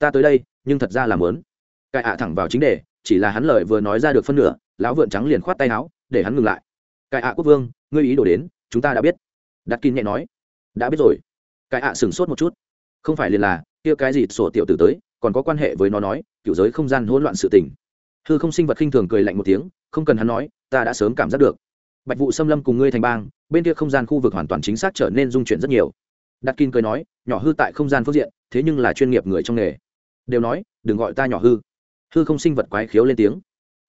ta tới đây, nhưng thật ra là mớn cai ạ thẳng vào chính đề, chỉ là hắn lời vừa nói ra được phân nửa, lão vượn trắng liền khoát tay áo, để hắn ngừng lại. Cai ạ quốc vương, ngươi ý đồ đến, chúng ta đã biết. Đặt kín nhẹ nói. Đã biết rồi. Cai ạ sửng sốt một chút. Không phải liền là, kia cái gì sổ tiểu tử tới, còn có quan hệ với nó nói, kiểu giới không gian hỗn loạn sự tình. Hư không sinh vật khinh thường cười lạnh một tiếng, không cần hắn nói, ta đã sớm cảm giác được. Bạch vụ xâm lâm cùng ngươi thành bang, bên kia không gian khu vực hoàn toàn chính xác trở nên dung chuyển rất nhiều. Đặt kín cười nói, nhỏ hư tại không gian phương diện, thế nhưng là chuyên nghiệp người trong nghề đều nói, đừng gọi ta nhỏ hư. Hư không sinh vật quái khiếu lên tiếng.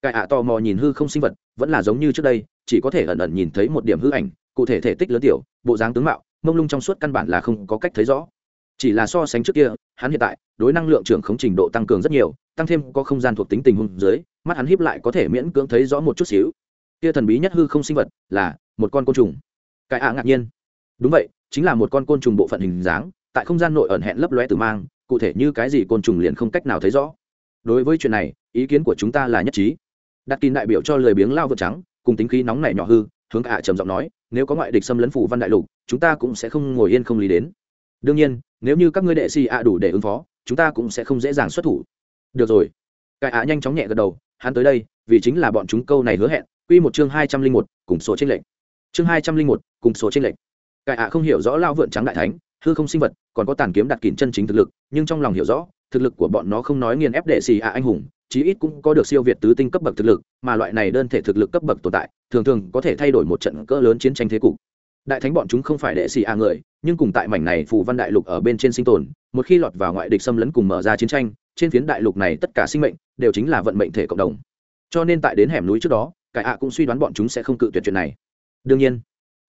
Cải ạ tò mò nhìn hư không sinh vật, vẫn là giống như trước đây, chỉ có thể ẩn ẩn nhìn thấy một điểm hư ảnh, cụ thể thể tích lớn tiểu, bộ dáng tướng mạo, mông lung trong suốt căn bản là không có cách thấy rõ. Chỉ là so sánh trước kia, hắn hiện tại, đối năng lượng trưởng khống trình độ tăng cường rất nhiều, tăng thêm có không gian thuộc tính tình huống dưới, mắt hắn híp lại có thể miễn cưỡng thấy rõ một chút xíu. Kia thần bí nhất hư không sinh vật là một con côn trùng. Cái ạ ngạc nhiên. Đúng vậy, chính là một con côn trùng bộ phận hình dáng, tại không gian nội ẩn hẹn lấp lóe từ mang cụ thể như cái gì côn trùng liền không cách nào thấy rõ. Đối với chuyện này, ý kiến của chúng ta là nhất trí. Đặt kín đại biểu cho lời biếng lao vượt trắng, cùng tính khí nóng này nhỏ hư, hướng ạ trầm giọng nói, nếu có ngoại địch xâm lấn phủ văn đại lục, chúng ta cũng sẽ không ngồi yên không lý đến. Đương nhiên, nếu như các ngươi đệ xì ạ đủ để ứng phó, chúng ta cũng sẽ không dễ dàng xuất thủ. Được rồi. Cải ạ nhanh chóng nhẹ gật đầu, hắn tới đây, vì chính là bọn chúng câu này hứa hẹn, quy một chương hai trăm linh một, cùng số trên lệnh chương hai trăm linh một, cùng số trên lệnh cải ạ không hiểu rõ lao vượn trắng đại thánh hư không sinh vật, còn có tàn kiếm đặt kỉn chân chính thực lực, nhưng trong lòng hiểu rõ, thực lực của bọn nó không nói nghiền ép đệ xì ạ anh hùng, chí ít cũng có được siêu việt tứ tinh cấp bậc thực lực, mà loại này đơn thể thực lực cấp bậc tồn tại, thường thường có thể thay đổi một trận cỡ lớn chiến tranh thế cục. Đại thánh bọn chúng không phải đệ xì à người, nhưng cùng tại mảnh này phù văn đại lục ở bên trên sinh tồn, một khi lọt vào ngoại địch xâm lấn cùng mở ra chiến tranh, trên phiến đại lục này tất cả sinh mệnh đều chính là vận mệnh thể cộng đồng. Cho nên tại đến hẻm núi trước đó, cải ạ cũng suy đoán bọn chúng sẽ không cự tuyệt chuyện này. Đương nhiên,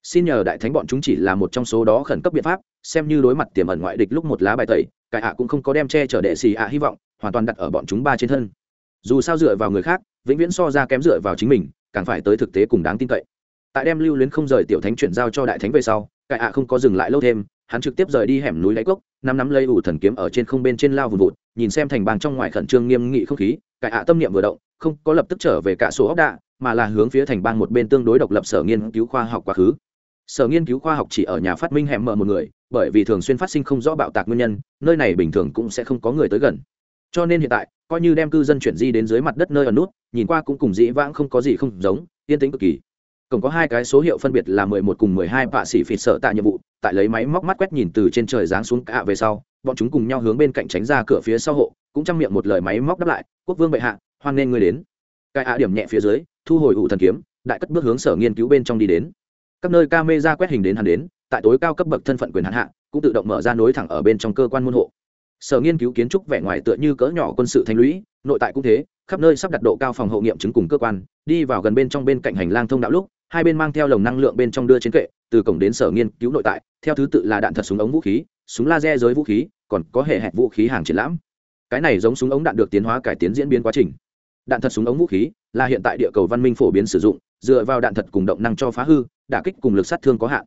xin nhờ đại thánh bọn chúng chỉ là một trong số đó khẩn cấp biện pháp xem như đối mặt tiềm ẩn ngoại địch lúc một lá bài tẩy cải ạ cũng không có đem che chở đệ xì ạ hy vọng, hoàn toàn đặt ở bọn chúng ba trên thân. Dù sao dựa vào người khác, vĩnh viễn so ra kém dựa vào chính mình, càng phải tới thực tế cùng đáng tin cậy. Tại đem lưu luyến không rời tiểu thánh chuyển giao cho đại thánh về sau cải ạ không có dừng lại lâu thêm, hắn trực tiếp rời đi hẻm núi đáy cốc, năm nắm lây ủ thần kiếm ở trên không bên trên lao vùn vụt, nhìn xem thành bang trong ngoài khẩn trương nghiêm nghị không khí cải ạ tâm niệm vừa động, không có lập tức trở về cả số ốc đạ, mà là hướng phía thành bang một bên tương đối độc lập sở nghiên cứu khoa học quá khứ sở nghiên cứu khoa học chỉ ở nhà phát minh hẻm mở một người, bởi vì thường xuyên phát sinh không rõ bạo tạc nguyên nhân, nơi này bình thường cũng sẽ không có người tới gần. Cho nên hiện tại, coi như đem cư dân chuyển di đến dưới mặt đất nơi ở nút, nhìn qua cũng cùng dĩ vãng không có gì không giống, yên tĩnh cực kỳ. Cổng có hai cái số hiệu phân biệt là mười một cùng mười hai bạ sĩ phịt sợ tại nhiệm vụ, tại lấy máy móc mắt quét nhìn từ trên trời giáng xuống cả về sau, bọn chúng cùng nhau hướng bên cạnh tránh ra cửa phía sau hộ, cũng chăm miệng một lời máy móc đáp lại, quốc vương bệ hạ, hoan nên người đến. Cái hạ điểm nhẹ phía dưới, thu hồi ủ thần kiếm, đại cất bước hướng sở nghiên cứu bên trong đi đến các nơi ca mê ra quét hình đến hắn đến, tại tối cao cấp bậc thân phận quyền hạn hạ, cũng tự động mở ra nối thẳng ở bên trong cơ quan môn hộ. Sở nghiên cứu kiến trúc vẻ ngoài tựa như cỡ nhỏ quân sự thanh lũy, nội tại cũng thế, khắp nơi sắp đặt độ cao phòng hậu nghiệm chứng cùng cơ quan, đi vào gần bên trong bên cạnh hành lang thông đạo lúc, hai bên mang theo lồng năng lượng bên trong đưa chiến kệ, từ cổng đến sở nghiên cứu nội tại, theo thứ tự là đạn thật súng ống vũ khí, súng laser giới vũ khí, còn có hệ hẹp vũ khí hàng triển lãm. Cái này giống súng ống đạn được tiến hóa cải tiến diễn biến quá trình. Đạn thật súng ống vũ khí là hiện tại địa cầu văn minh phổ biến sử dụng, dựa vào đạn thật cùng động năng cho phá hư đả kích cùng lực sát thương có hạn.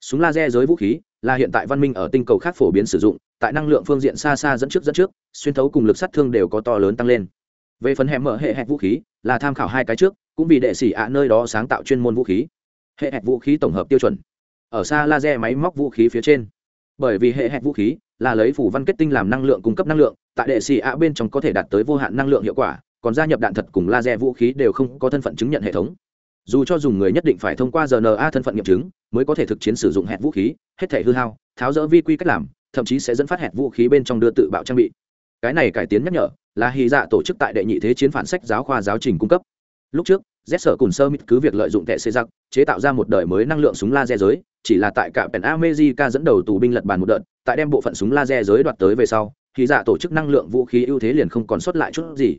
Súng laser giới vũ khí là hiện tại văn minh ở tinh cầu khác phổ biến sử dụng, tại năng lượng phương diện xa xa dẫn trước dẫn trước, xuyên thấu cùng lực sát thương đều có to lớn tăng lên. Về phần hẻm mở hệ hệ vũ khí, là tham khảo hai cái trước, cũng vì đệ sĩ ạ nơi đó sáng tạo chuyên môn vũ khí. Hệ hệ vũ khí tổng hợp tiêu chuẩn. Ở xa laser máy móc vũ khí phía trên. Bởi vì hệ hệ vũ khí là lấy phủ văn kết tinh làm năng lượng cung cấp năng lượng, tại đệ sĩ ạ bên trong có thể đạt tới vô hạn năng lượng hiệu quả, còn gia nhập đạn thật cùng laser vũ khí đều không có thân phận chứng nhận hệ thống dù cho dùng người nhất định phải thông qua rna thân phận nghiệm chứng, mới có thể thực chiến sử dụng hẹn vũ khí, hết thể hư hao, tháo rỡ vi quy cách làm, thậm chí sẽ dẫn phát hẹn vũ khí bên trong đưa tự bạo trang bị. Cái này cải tiến nhắc nhở, là hy dạ tổ chức tại đệ nhị thế chiến phản sách giáo khoa giáo trình cung cấp. Lúc trước, z sở cùng sơ mít cứ việc lợi dụng tệ xê giặc, chế tạo ra một đời mới năng lượng súng laser giới, chỉ là tại cả pèn amejica dẫn đầu tù binh lật bàn một đợt, tại đem bộ phận súng laser giới đoạt tới về sau thì dạ tổ chức năng lượng vũ khí ưu thế liền không còn sót lại chút gì.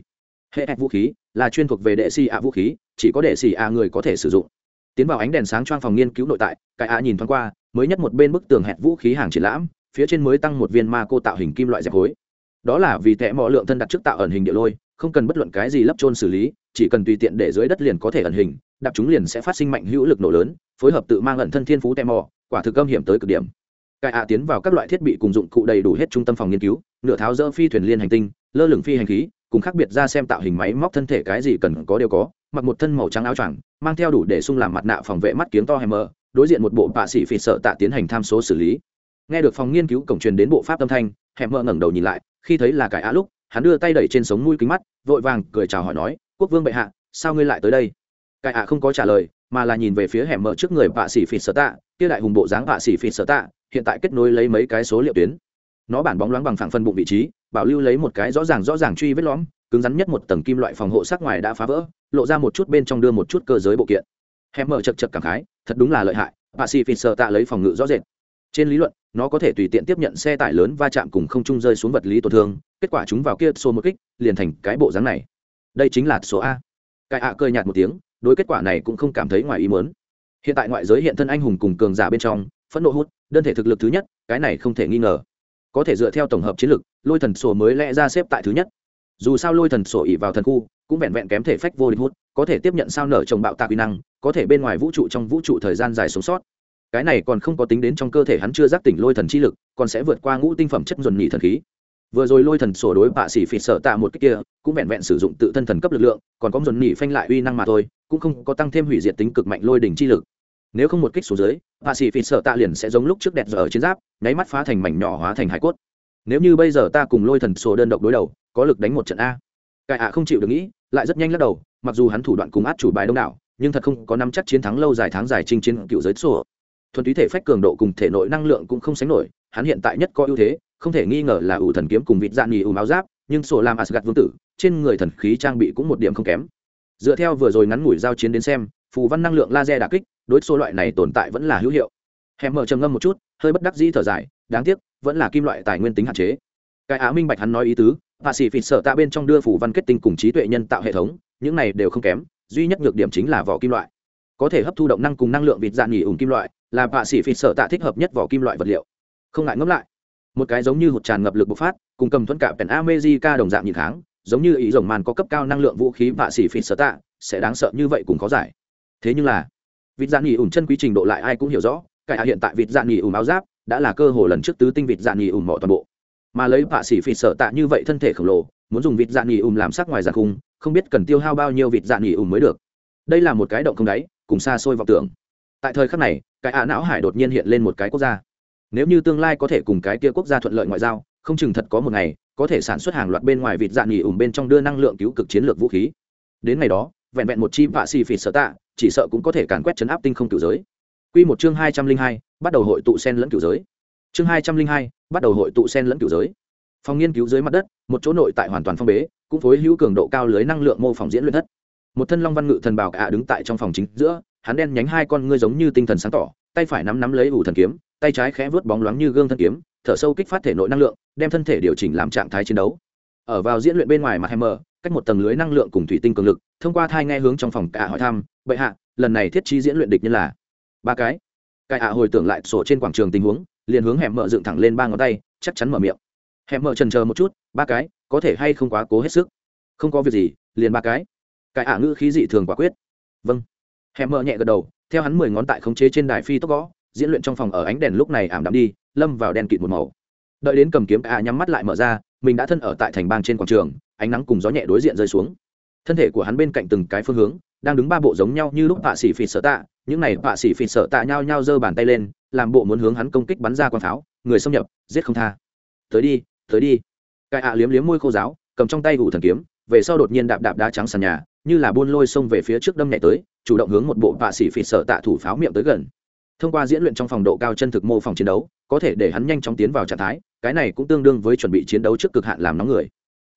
Hệ hẹp vũ khí là chuyên thuộc về đệ si ạ vũ khí chỉ có để xì ạ người có thể sử dụng. Tiến vào ánh đèn sáng choang phòng nghiên cứu nội tại, cái ạ nhìn thoáng qua, mới nhất một bên bức tường hẹn vũ khí hàng triển lãm, phía trên mới tăng một viên ma cô tạo hình kim loại dẹp khối đó là vì tệ mọi lượng thân đặt trước tạo ẩn hình địa lôi, không cần bất luận cái gì lấp trôn xử lý, chỉ cần tùy tiện để dưới đất liền có thể ẩn hình, đạp chúng liền sẽ phát sinh mạnh hữu lực nổ lớn, phối hợp tự mang ẩn thân thiên phú tệ mò quả thực âm hiểm tới cực điểm. Cải ạ tiến vào các loại thiết bị cùng dụng cụ đầy đủ hết trung tâm phòng nghiên cứu, nửa tháo dỡ phi thuyền liên hành tinh, lơ lửng phi hành khí, cùng khác biệt ra xem tạo hình máy móc thân thể cái gì cần có đều có mặc một thân màu trắng áo choàng, mang theo đủ để sung làm mặt nạ phòng vệ mắt kiếng to hay mờ, đối diện một bộ bạ sĩ phỉ sợ tạ tiến hành tham số xử lý. Nghe được phòng nghiên cứu cổng truyền đến bộ pháp âm thanh hẻm mơ ngẩng đầu nhìn lại, khi thấy là cải á lúc, hắn đưa tay đẩy trên sống mũi kính mắt, vội vàng cười chào hỏi nói, quốc vương bệ hạ, sao ngươi lại tới đây? Cải ạ không có trả lời, mà là nhìn về phía hẻm mở trước người bạ sĩ phỉ sở tạ, kia đại hùng bộ dáng bạ sĩ phỉ sở tạ, hiện tại kết nối lấy mấy cái số liệu tuyến. Nó bản bóng loáng bằng phẳng phân bụng vị trí, bảo lưu lấy một cái rõ ràng rõ ràng truy vết lõm, cứng rắn nhất một tầng kim loại phòng hộ sắc ngoài đã phá vỡ lộ ra một chút bên trong đưa một chút cơ giới bộ kiện. Hẹn mở chật chật cảm khái, thật đúng là lợi hại bà sĩ phỉ sợ tạ lấy phòng ngự rõ rệt. Trên lý luận, nó có thể tùy tiện tiếp nhận xe tải lớn va chạm cùng không trung rơi xuống vật lý tổn thương, kết quả chúng vào kia xô một kích, liền thành cái bộ dáng này. Đây chính là số a. Cái ạ à cơi nhạt một tiếng, đối kết quả này cũng không cảm thấy ngoài ý muốn. Hiện tại ngoại giới hiện thân anh hùng cùng cường giả bên trong, phẫn nộ hút, đơn thể thực lực thứ nhất, cái này không thể nghi ngờ. Có thể dựa theo tổng hợp chiến lược, lôi thần sổ mới lẽ ra xếp tại thứ nhất dù sao lôi thần sổ ỉ vào thần khu, cũng vẹn vẹn kém thể phách vô địch hút, có thể tiếp nhận sao nở trồng bạo tạc quy năng, có thể bên ngoài vũ trụ trong vũ trụ thời gian dài sống sót. Cái này còn không có tính đến trong cơ thể hắn chưa giác tỉnh lôi thần chi lực, còn sẽ vượt qua ngũ tinh phẩm chất dồn nhị thần khí. Vừa rồi lôi thần sổ đối bạ xỉ phỉ sợ tạ một cách kia, cũng vẹn vẹn sử dụng tự thân thần cấp lực lượng, còn có dồn nhị phanh lại uy năng mà thôi, cũng không có tăng thêm hủy diệt tính cực mạnh lôi đỉnh chi lực. Nếu không một kích xuống dưới, bạ xỉ phỉ sợ tạ liền sẽ giống lúc trước đẹp giờ ở chiến giáp, nháy mắt phá thành mảnh nhỏ hóa thành hải cốt nếu như bây giờ ta cùng lôi thần sổ đơn độc đối đầu, có lực đánh một trận a. Cải ạ không chịu được nghĩ, lại rất nhanh lắc đầu, mặc dù hắn thủ đoạn cùng át chủ bài đông đảo, nhưng thật không có nắm chắc chiến thắng lâu dài tháng dài chinh chiến cựu giới sổ. Thuần túy thể phách cường độ cùng thể nội năng lượng cũng không sánh nổi, hắn hiện tại nhất có ưu thế, không thể nghi ngờ là ủ thần kiếm cùng vịt dạng nghỉ ủ máu giáp, nhưng sổ làm asgad vương tử, trên người thần khí trang bị cũng một điểm không kém. Dựa theo vừa rồi ngắn ngủi giao chiến đến xem, phù văn năng lượng laser đà kích, đối số loại này tồn tại vẫn là hữu hiệu. Hèm mở trầm ngâm một chút, hơi bất đắc dĩ thở dài, đáng tiếc vẫn là kim loại tài nguyên tính hạn chế. Cái á minh bạch hắn nói ý tứ và xỉ phịt sợ tạ bên trong đưa phủ văn kết tinh cùng trí tuệ nhân tạo hệ thống, những này đều không kém, duy nhất nhược điểm chính là vỏ kim loại. Có thể hấp thu động năng cùng năng lượng vịt dạn nghỉ ủng kim loại, là bạ sĩ phỉ sợ tạ thích hợp nhất vỏ kim loại vật liệu. Không ngại ngẫm lại, một cái giống như hụt tràn ngập lực bộc phát, cùng cầm thuẫn cả pèn amejica đồng dạng nhìn tháng giống như ý rồng màn có cấp cao năng lượng vũ khí bạ sĩ phỉ sợ tạ, sẽ đáng sợ như vậy cùng có giải. Thế nhưng là, vịt dạn nghỉ ủng chân quý trình độ lại ai cũng hiểu rõ, cái hiện tại vịt dạn nghỉ ủng áo giáp đã là cơ hội lần trước tứ tinh vịt dạng nghỉ ủng mỏ toàn bộ. Mà lấy bạ xỉ phịt sợ tạ như vậy thân thể khổng lồ, muốn dùng vịt dạng nghỉ ủng làm sắc ngoài giàn khung, không biết cần tiêu hao bao nhiêu vịt dạng nghỉ ủng mới được. Đây là một cái động không đáy, cùng xa xôi vọng tưởng. Tại thời khắc này, cái ạ não hải đột nhiên hiện lên một cái quốc gia. Nếu như tương lai có thể cùng cái kia quốc gia thuận lợi ngoại giao, không chừng thật có một ngày, có thể sản xuất hàng loạt bên ngoài vịt dạng nghỉ ủng bên trong đưa năng lượng cứu cực chiến lược vũ khí. Đến ngày đó, vẹn vẹn một chi vạ xì phịt sở tạ, chỉ sợ cũng có thể càn quét chấn áp tinh không cửu giới. Quy một chương hai trăm linh hai bắt đầu hội tụ sen lẫn cửu giới. Chương hai trăm linh hai, bắt đầu hội tụ sen lẫn cửu giới. Phòng nghiên cứu dưới mặt đất, một chỗ nội tại hoàn toàn phong bế, cũng phối hữu cường độ cao lưới năng lượng mô phỏng diễn luyện thất. Một thân long văn ngự thần bảo cả đứng tại trong phòng chính giữa, hắn đen nhánh hai con ngươi giống như tinh thần sáng tỏ, tay phải nắm nắm lấy ủ thần kiếm, tay trái khẽ vớt bóng loáng như gương thân kiếm, thở sâu kích phát thể nội năng lượng, đem thân thể điều chỉnh làm trạng thái chiến đấu. Ở vào diễn luyện bên ngoài mặt hammer, cách một tầng lưới năng lượng cùng thủy tinh cường lực, thông qua thai nghe hướng trong phòng cả hỏi thăm, bệ hạ, lần này thiết trí diễn luyện địch nhân là? Ba cái cái ạ hồi tưởng lại sổ trên quảng trường tình huống, liền hướng hẻm mở dựng thẳng lên ba ngón tay, chắc chắn mở miệng. Hẻm mở trần chờ một chút, ba cái, có thể hay không quá cố hết sức? Không có việc gì, liền ba cái. Cái ạ ngữ khí dị thường quả quyết. Vâng. Hẻm mở nhẹ gật đầu, theo hắn mười ngón tại khống chế trên đài phi tốc gõ, diễn luyện trong phòng ở ánh đèn lúc này ảm đạm đi, lâm vào đèn kịt một màu. Đợi đến cầm kiếm ạ nhắm mắt lại mở ra, mình đã thân ở tại thành bang trên quảng trường, ánh nắng cùng gió nhẹ đối diện rơi xuống thân thể của hắn bên cạnh từng cái phương hướng, đang đứng ba bộ giống nhau như lúc tạ xỉ phỉ sợ tạ. Những này tạ xỉ phỉ sợ tạ nhau nhau giơ bàn tay lên, làm bộ muốn hướng hắn công kích bắn ra quang pháo. Người xâm nhập, giết không tha. Tới đi tới đi. Cái ạ liếm liếm môi khô giáo, cầm trong tay gù thần kiếm, về sau đột nhiên đạp đạp đá trắng sàn nhà, như là buôn lôi xông về phía trước đâm nhẹ tới, chủ động hướng một bộ tạ sĩ phỉ sợ tạ thủ pháo miệng tới gần. Thông qua diễn luyện trong phòng độ cao chân thực mô phòng chiến đấu, có thể để hắn nhanh chóng tiến vào trạng thái, cái này cũng tương đương với chuẩn bị chiến đấu trước cực hạn làm nóng người.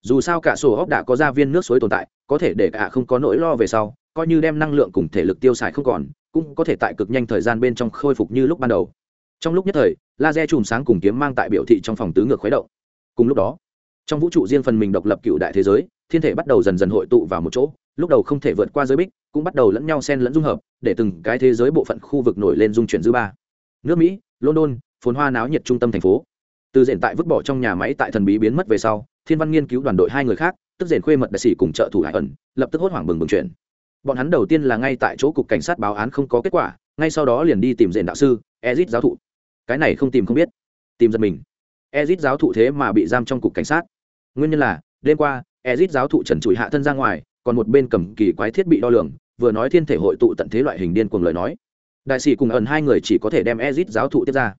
Dù sao cả sổ hóc đã có ra viên nước suối tồn tại có thể để cả không có nỗi lo về sau, coi như đem năng lượng cùng thể lực tiêu xài không còn, cũng có thể tại cực nhanh thời gian bên trong khôi phục như lúc ban đầu. Trong lúc nhất thời, laser chùm sáng cùng kiếm mang tại biểu thị trong phòng tứ ngược khuấy động. Cùng lúc đó, trong vũ trụ riêng phần mình độc lập cựu đại thế giới, thiên thể bắt đầu dần dần hội tụ vào một chỗ, lúc đầu không thể vượt qua giới bích, cũng bắt đầu lẫn nhau xen lẫn dung hợp, để từng cái thế giới bộ phận khu vực nổi lên dung chuyển dư ba. Nước mỹ, london, phồn hoa náo nhiệt trung tâm thành phố. Từ diện tại vứt bỏ trong nhà máy tại thần bí biến mất về sau, thiên văn nghiên cứu đoàn đội hai người khác tức rền khuê mật đại sĩ cùng trợ thủ hải ẩn, lập tức hốt hoảng bừng bừng chuyển. Bọn hắn đầu tiên là ngay tại chỗ cục cảnh sát báo án không có kết quả, ngay sau đó liền đi tìm rền đạo sư, ezit giáo thụ. Cái này không tìm không biết. Tìm giật mình. Ezit giáo thụ thế mà bị giam trong cục cảnh sát. Nguyên nhân là, đêm qua, ezit giáo thụ trần trụi hạ thân ra ngoài, còn một bên cầm kỳ quái thiết bị đo lường, vừa nói thiên thể hội tụ tận thế loại hình điên cuồng lời nói. Đại sĩ cùng ẩn hai người chỉ có thể đem ezit giáo thụ tiếp ra.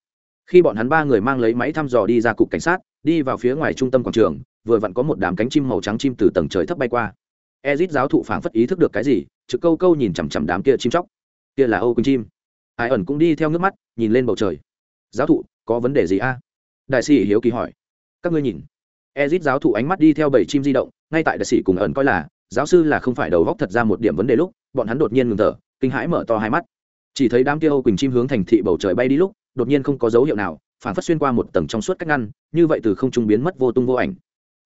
Khi bọn hắn ba người mang lấy máy thăm dò đi ra cục cảnh sát, đi vào phía ngoài trung tâm quảng trường vừa vặn có một đám cánh chim màu trắng chim từ tầng trời thấp bay qua. Ezit giáo thụ phảng phất ý thức được cái gì, trực câu câu nhìn chằm chằm đám kia chim chóc. Kia là âu quỳnh chim. Ai ẩn cũng đi theo nước mắt, nhìn lên bầu trời. Giáo thụ, có vấn đề gì a? Đại sĩ hiếu kỳ hỏi. Các ngươi nhìn. Ezit giáo thụ ánh mắt đi theo bảy chim di động, ngay tại đại sĩ cùng ẩn coi là, giáo sư là không phải đầu góc thật ra một điểm vấn đề lúc, bọn hắn đột nhiên ngừng thở, kinh hãi mở to hai mắt. Chỉ thấy đám kia âu quỳnh chim hướng thành thị bầu trời bay đi lúc, đột nhiên không có dấu hiệu nào phản phất xuyên qua một tầng trong suốt cách ngăn, như vậy từ không trung biến mất vô tung vô ảnh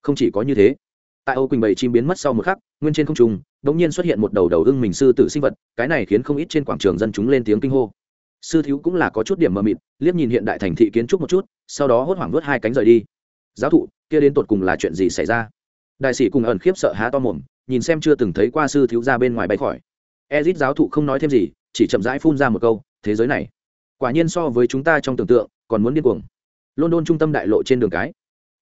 không chỉ có như thế, tại âu quỳnh bảy chim biến mất sau một khắc, nguyên trên không trung đ ỗ n g nhiên xuất hiện một đầu đầu ưng mình sư tử sinh vật, cái này khiến không ít trên quảng trường dân chúng lên tiếng kinh hô. Sư thiếu cũng là có chút điểm mờ mịt, liếc nhìn hiện đại thành thị kiến trúc một chút, sau đó hốt hoảng vớt hai cánh rời đi. Giáo thụ, kia đến tột cùng là chuyện gì xảy ra? Đại sĩ cùng ẩn khiếp sợ há to mồm, nhìn xem chưa từng thấy qua sư thiếu ra bên ngoài bay khỏi. Ezit giáo thụ không nói thêm gì, chỉ chậm rãi phun ra một câu, thế giới này, quả nhiên so với chúng ta trong tưởng tượng, còn muốn điên cuồng. London trung tâm đại lộ trên đường cái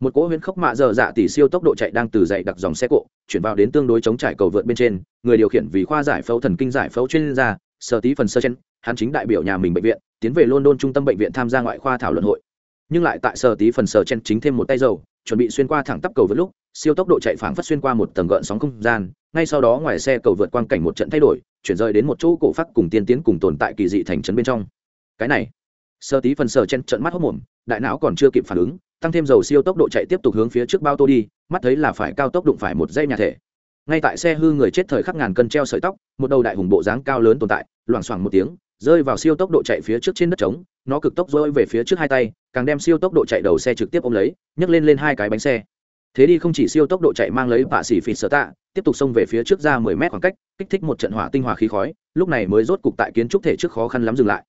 một cỗ huyễn khốc mạ dở dạ tỷ siêu tốc độ chạy đang từ dậy đặc dòng xe cộ, chuyển vào đến tương đối chống trải cầu vượt bên trên, người điều khiển vì khoa giải phẫu thần kinh giải phẫu chuyên gia, sở tí phần sơ chen, hắn chính đại biểu nhà mình bệnh viện, tiến về london trung tâm bệnh viện tham gia ngoại khoa thảo luận hội. Nhưng lại tại sở tí phần sơ chen chính thêm một tay dầu, chuẩn bị xuyên qua thẳng tắp cầu vượt lúc, siêu tốc độ chạy phảng phất xuyên qua một tầng gợn sóng không gian, ngay sau đó ngoài xe cầu vượt quang cảnh một trận thay đổi, chuyển rời đến một chỗ cổ phát cùng tiên tiến cùng tồn tại kỳ dị thành trấn bên trong. Cái này sơ tí phần sơ chen trận mắt hốc mồm, đại não còn chưa kịp phản ứng tăng thêm dầu siêu tốc độ chạy tiếp tục hướng phía trước bao tô đi, mắt thấy là phải cao tốc đụng phải một dây nhà thể. Ngay tại xe hư người chết thời khắc ngàn cân treo sợi tóc, một đầu đại hùng bộ dáng cao lớn tồn tại, loảng xoảng một tiếng, rơi vào siêu tốc độ chạy phía trước trên đất trống, nó cực tốc rơi về phía trước hai tay, càng đem siêu tốc độ chạy đầu xe trực tiếp ôm lấy, nhấc lên lên hai cái bánh xe. Thế đi không chỉ siêu tốc độ chạy mang lấy bạ xỉ phì sở tạ, tiếp tục xông về phía trước ra mười mét khoảng cách, kích thích một trận hỏa tinh hỏa khí khói, lúc này mới rốt cục tại kiến trúc thể trước khó khăn lắm dừng lại.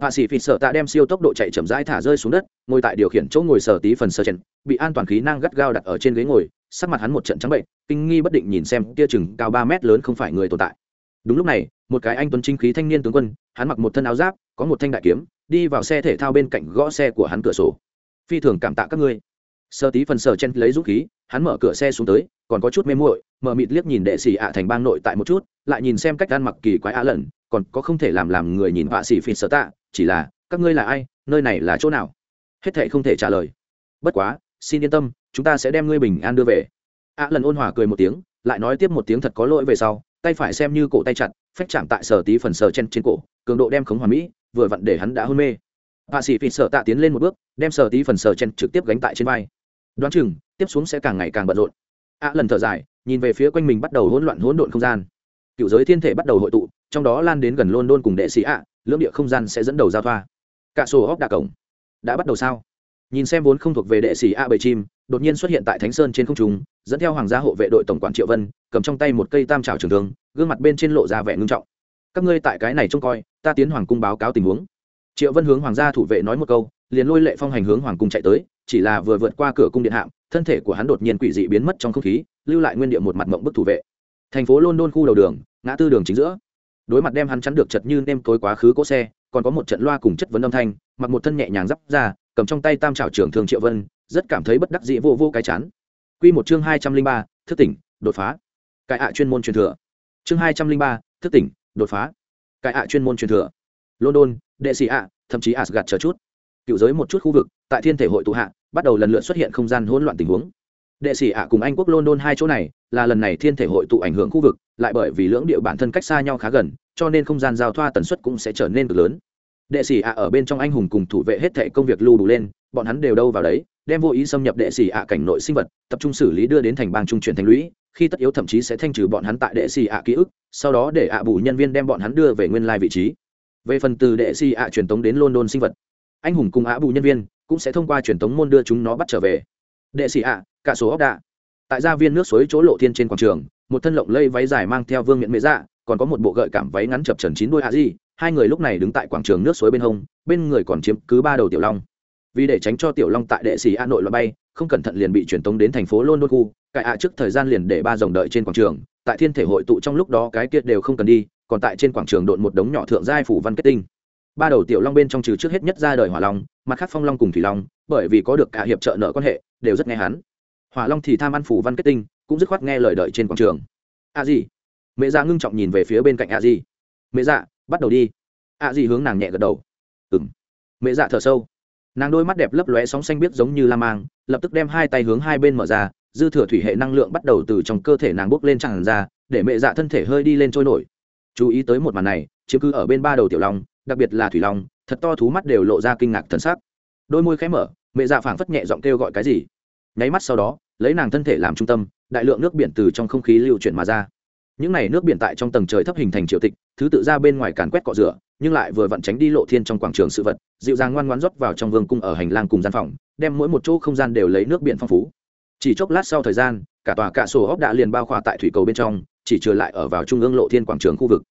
Hạ sĩ phịt sở tạ đem siêu tốc độ chạy chậm rãi thả rơi xuống đất, ngồi tại điều khiển chỗ ngồi sở tí phần sơ chen bị an toàn khí năng gắt gao đặt ở trên ghế ngồi, sắc mặt hắn một trận trắng bệnh, kinh nghi bất định nhìn xem kia chừng cao ba mét lớn không phải người tồn tại. Đúng lúc này, một cái anh tuấn chính khí thanh niên tướng quân, hắn mặc một thân áo giáp, có một thanh đại kiếm, đi vào xe thể thao bên cạnh gõ xe của hắn cửa sổ. Phi thường cảm tạ các ngươi. Sở tí phần sở chen lấy dũng khí, hắn mở cửa xe xuống tới, còn có chút mê muội, mở mịt liếc nhìn đệ sĩ ạ thành bang nội tại một chút, lại nhìn xem cách ăn mặc kỳ quái á lần còn có không thể làm làm người nhìn họa sĩ phỉ sở tạ, chỉ là, các ngươi là ai, nơi này là chỗ nào? Hết thệ không thể trả lời. Bất quá, xin yên tâm, chúng ta sẽ đem ngươi bình an đưa về. Ạ lần ôn hòa cười một tiếng, lại nói tiếp một tiếng thật có lỗi về sau, tay phải xem như cổ tay chặt, phách chạm tại sở tí phần sờ chen trên cổ, cường độ đem khống hòa mỹ, vừa vặn để hắn đã hôn mê. Họa sĩ phỉ sở tạ tiến lên một bước, đem sở tí phần sờ chen trực tiếp gánh tại trên vai. Đoán chừng, tiếp xuống sẽ càng ngày càng bận rộn. Ạ lần thở dài, nhìn về phía quanh mình bắt đầu hỗn loạn hỗn độn không gian. Cựu giới thiên thể bắt đầu hội tụ trong đó lan đến gần london cùng đệ sĩ ạ, lưỡng địa không gian sẽ dẫn đầu giao thoa. Cả sổ hóc đạ cổng đã bắt đầu sao? Nhìn xem vốn không thuộc về đệ sĩ a bầy chim, đột nhiên xuất hiện tại thánh sơn trên không trung, dẫn theo hoàng gia hộ vệ đội tổng quản triệu vân, cầm trong tay một cây tam trào trường thương, gương mặt bên trên lộ ra vẻ ngưng trọng. Các ngươi tại cái này trông coi, ta tiến hoàng cung báo cáo tình huống. Triệu vân hướng hoàng gia thủ vệ nói một câu, liền lôi lệ phong hành hướng hoàng cung chạy tới, chỉ là vừa vượt qua cửa cung điện hạm, thân thể của hắn đột nhiên quỷ dị biến mất trong không khí, lưu lại nguyên địa một mặt mộng bức thủ vệ. Thành phố london khu đầu đường, ngã tư đường chính giữa đối mặt đem hắn chắn được chật như nêm tối quá khứ cỗ xe, còn có một trận loa cùng chất vấn âm thanh, mặc một thân nhẹ nhàng giáp ra, cầm trong tay tam trào trưởng thường triệu vân, rất cảm thấy bất đắc dĩ vô vô cái chán. Q một chương hai trăm linh ba, thức tỉnh, đột phá. Cải ạ chuyên môn truyền thừa. Chương hai trăm linh ba, thức tỉnh, đột phá. Cải ạ chuyên môn truyền thừa. London, đệ sĩ ạ, thậm chí asgad chờ chút. Cựu giới một chút khu vực, tại thiên thể hội tụ hạ, bắt đầu lần lượt xuất hiện không gian hỗn loạn tình huống. Đệ sĩ ạ cùng anh quốc london hai chỗ này, là lần này thiên thể hội tụ ảnh hưởng khu vực lại bởi vì lưỡng địa bản thân cách xa nhau khá gần, cho nên không gian giao thoa tần suất cũng sẽ trở nên cực lớn. Đệ sĩ ạ ở bên trong anh hùng cùng thủ vệ hết thệ công việc lưu đủ lên, bọn hắn đều đâu vào đấy, đem vô ý xâm nhập đệ sĩ ạ cảnh nội sinh vật, tập trung xử lý đưa đến thành bang trung chuyển thành lũy, khi tất yếu thậm chí sẽ thanh trừ bọn hắn tại đệ sĩ ạ ký ức, sau đó để ạ bù nhân viên đem bọn hắn đưa về nguyên lai vị trí. Về phần từ đệ sĩ ạ truyền tống đến london sinh vật, anh hùng cùng ạ bù nhân viên cũng sẽ thông qua truyền tống môn đưa chúng nó bắt trở về. Đệ sĩ ạ cả số ốc đạ tại gia viên nước suối chỗ lộ thiên trên quảng trường, một thân lộng lây váy dài mang theo vương miện mễ dạ còn có một bộ gợi cảm váy ngắn chập trần chín đôi hạ di, hai người lúc này đứng tại quảng trường nước suối bên hông, bên người còn chiếm cứ ba đầu tiểu long. Vì để tránh cho tiểu long tại đệ sĩ a nội loại bay, không cẩn thận liền bị truyền tống đến thành phố london khu, cải ạ trước thời gian liền để ba dòng đợi trên quảng trường, tại thiên thể hội tụ trong lúc đó cái kia đều không cần đi, còn tại trên quảng trường độn một đống nhỏ thượng giai phủ văn kết tinh. Ba đầu tiểu long bên trong trừ trước hết nhất ra đời hỏa long, mặt khác phong long cùng thủy long, bởi vì có được cả hiệp trợ nợ quan hệ, đều rất nghe hắn hỏa long thì tham ăn phủ văn kết tinh, cũng dứt khoát nghe lời đợi trên quảng trường. A gì mẹ dạ ngưng trọng nhìn về phía bên cạnh a gì mẹ dạ bắt đầu đi. A gì hướng nàng nhẹ gật đầu. Ừng mẹ dạ thở sâu. Nàng đôi mắt đẹp lấp lóe sóng xanh biết giống như la mang, lập tức đem hai tay hướng hai bên mở ra, dư thừa thủy hệ năng lượng bắt đầu từ trong cơ thể nàng bốc lên tràn ra, để mẹ dạ thân thể hơi đi lên trôi nổi. Chú ý tới một màn này, chiếm cứ ở bên ba đầu tiểu long, đặc biệt là thủy long, thật to thú mắt đều lộ ra kinh ngạc thần sắc. Đôi môi khẽ mở, mẹ dạ phảng phất nhẹ giọng kêu gọi cái gì nháy mắt sau đó, lấy nàng thân thể làm trung tâm, đại lượng nước biển từ trong không khí lưu chuyển mà ra. Những này nước biển tại trong tầng trời thấp hình thành triệu tịch, thứ tự ra bên ngoài càn quét cọ rửa, nhưng lại vừa vặn tránh đi lộ thiên trong quảng trường sự vật, dịu dàng ngoan ngoãn rót vào trong vương cung ở hành lang cùng gian phòng, đem mỗi một chỗ không gian đều lấy nước biển phong phú. Chỉ chốc lát sau thời gian, cả tòa cạ sổ ốc đã liền bao khỏa tại thủy cầu bên trong, chỉ trừ lại ở vào trung ương lộ thiên quảng trường khu vực.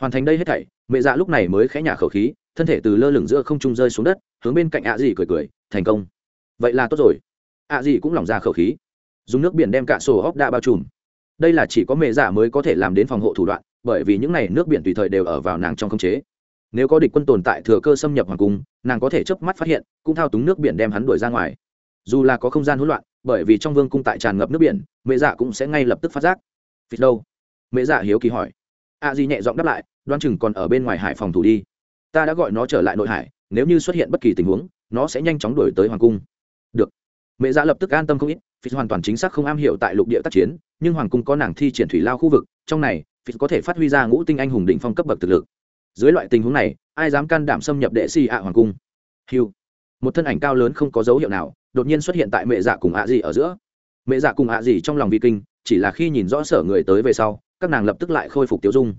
Hoàn thành đây hết thảy, mẹ dạ lúc này mới khẽ nhả khẩu khí, thân thể từ lơ lửng giữa không trung rơi xuống đất, hướng bên cạnh ạ à dì cười cười, thành công. Vậy là tốt rồi ạ à gì cũng lỏng ra khẩu khí. Dùng nước biển đem cả sổ hóc đã bao trùm. Đây là chỉ có mẹ giả mới có thể làm đến phòng hộ thủ đoạn, bởi vì những n à y nước biển tùy thời đều ở vào nàng trong khống chế. Nếu có địch quân tồn tại thừa cơ xâm nhập hoàng cung, nàng có thể chớp mắt phát hiện, cũng thao túng nước biển đem hắn đuổi ra ngoài. Dù là có không gian hỗn loạn, bởi vì trong vương cung tại tràn ngập nước biển, mẹ dạ cũng sẽ ngay lập tức phát giác. Vịt đâu? Mẹ dạ hiếu kỳ hỏi. A di nhẹ giọng đáp lại đoan chừng còn ở bên ngoài hải phòng thủ đi. Ta đã gọi nó trở lại nội hải, nếu như xuất hiện bất kỳ tình huống, nó sẽ nhanh chóng đuổi tới hoàng cung mẹ dạ lập tức an tâm không ít phi hoàn toàn chính xác không am hiểu tại lục địa tác chiến, nhưng hoàng cung có nàng thi triển thủy lao khu vực, trong này phi có thể phát huy ra ngũ tinh anh hùng định phong cấp bậc thực lực. Dưới loại tình huống này, ai dám can đảm xâm nhập đệ si ạ hoàng cung? Hiu một thân ảnh cao lớn không có dấu hiệu nào, đột nhiên xuất hiện tại mẹ dạ cùng ạ gì ở giữa. Mẹ dạ cùng ạ gì trong lòng vi kinh, chỉ là khi nhìn rõ sở người tới về sau, các nàng lập tức lại khôi phục tiêu dung.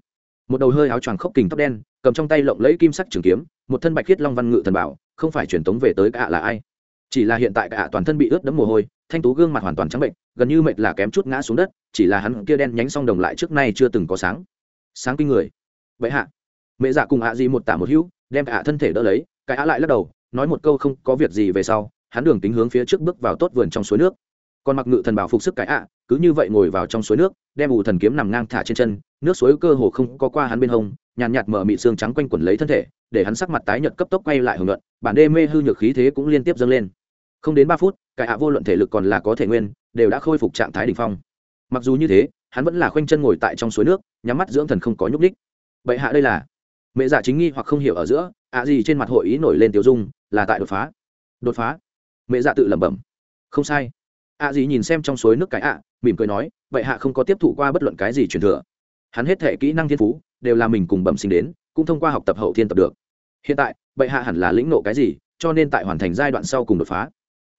Một đầu hơi áo choàng khốc kình tóc đen, cầm trong tay lộng lẫy kim sắc trường kiếm, một thân bạch khiết long văn ngự thần bảo, không phải truyền tống về tới cả là ai? Chỉ là hiện tại cả toàn thân bị ướt đẫm mồ hôi, thanh tú gương mặt hoàn toàn trắng bệnh, gần như mệt là kém chút ngã xuống đất, chỉ là hắn kia đen nhánh song đồng lại trước nay chưa từng có sáng. Sáng kinh người. Vậy hạ. Mẹ dạ cùng ạ gì một tả một hữu, đem cả thân thể đỡ lấy, cái ạ lại lắc đầu, nói một câu không có việc gì về sau, hắn đường tính hướng phía trước bước vào tốt vườn trong suối nước. Còn mặc ngự thần bảo phục sức cái ạ, cứ như vậy ngồi vào trong suối nước, đem ủ thần kiếm nằm ngang thả trên chân, nước suối cơ hồ không có qua hắn bên hông, nhàn nhạt mở mị xương trắng quanh quẩn lấy thân thể, để hắn sắc mặt tái nhợt cấp tốc quay lại hưởng luận bản đê mê hư nhược khí thế cũng liên tiếp dâng lên. Không đến ba phút, cái ạ vô luận thể lực còn là có thể nguyên, đều đã khôi phục trạng thái đ ỉ n h phong. Mặc dù như thế, hắn vẫn là khoanh chân ngồi tại trong suối nước, nhắm mắt dưỡng thần không có nhúc ních bệ hạ đây là? Mẹ giả chính nghi hoặc không hiểu ở giữa, ạ gì trên mặt hội ý nổi lên tiêu dung, là tại đột phá. Đột phá? Mẹ dạ tự lẩm bẩm. Không sai. Ạ gì nhìn xem trong suối nước cái ạ, mỉm cười nói vậy hạ không có tiếp thụ qua bất luận cái gì truyền thừa. Hắn hết thể kỹ năng thiên phú, đều là mình cùng bẩm sinh đến, cũng thông qua học tập hậu thiên tập được hiện tại, bệ hạ hẳn là lĩnh nộ cái gì, cho nên tại hoàn thành giai đoạn sau cùng đột phá.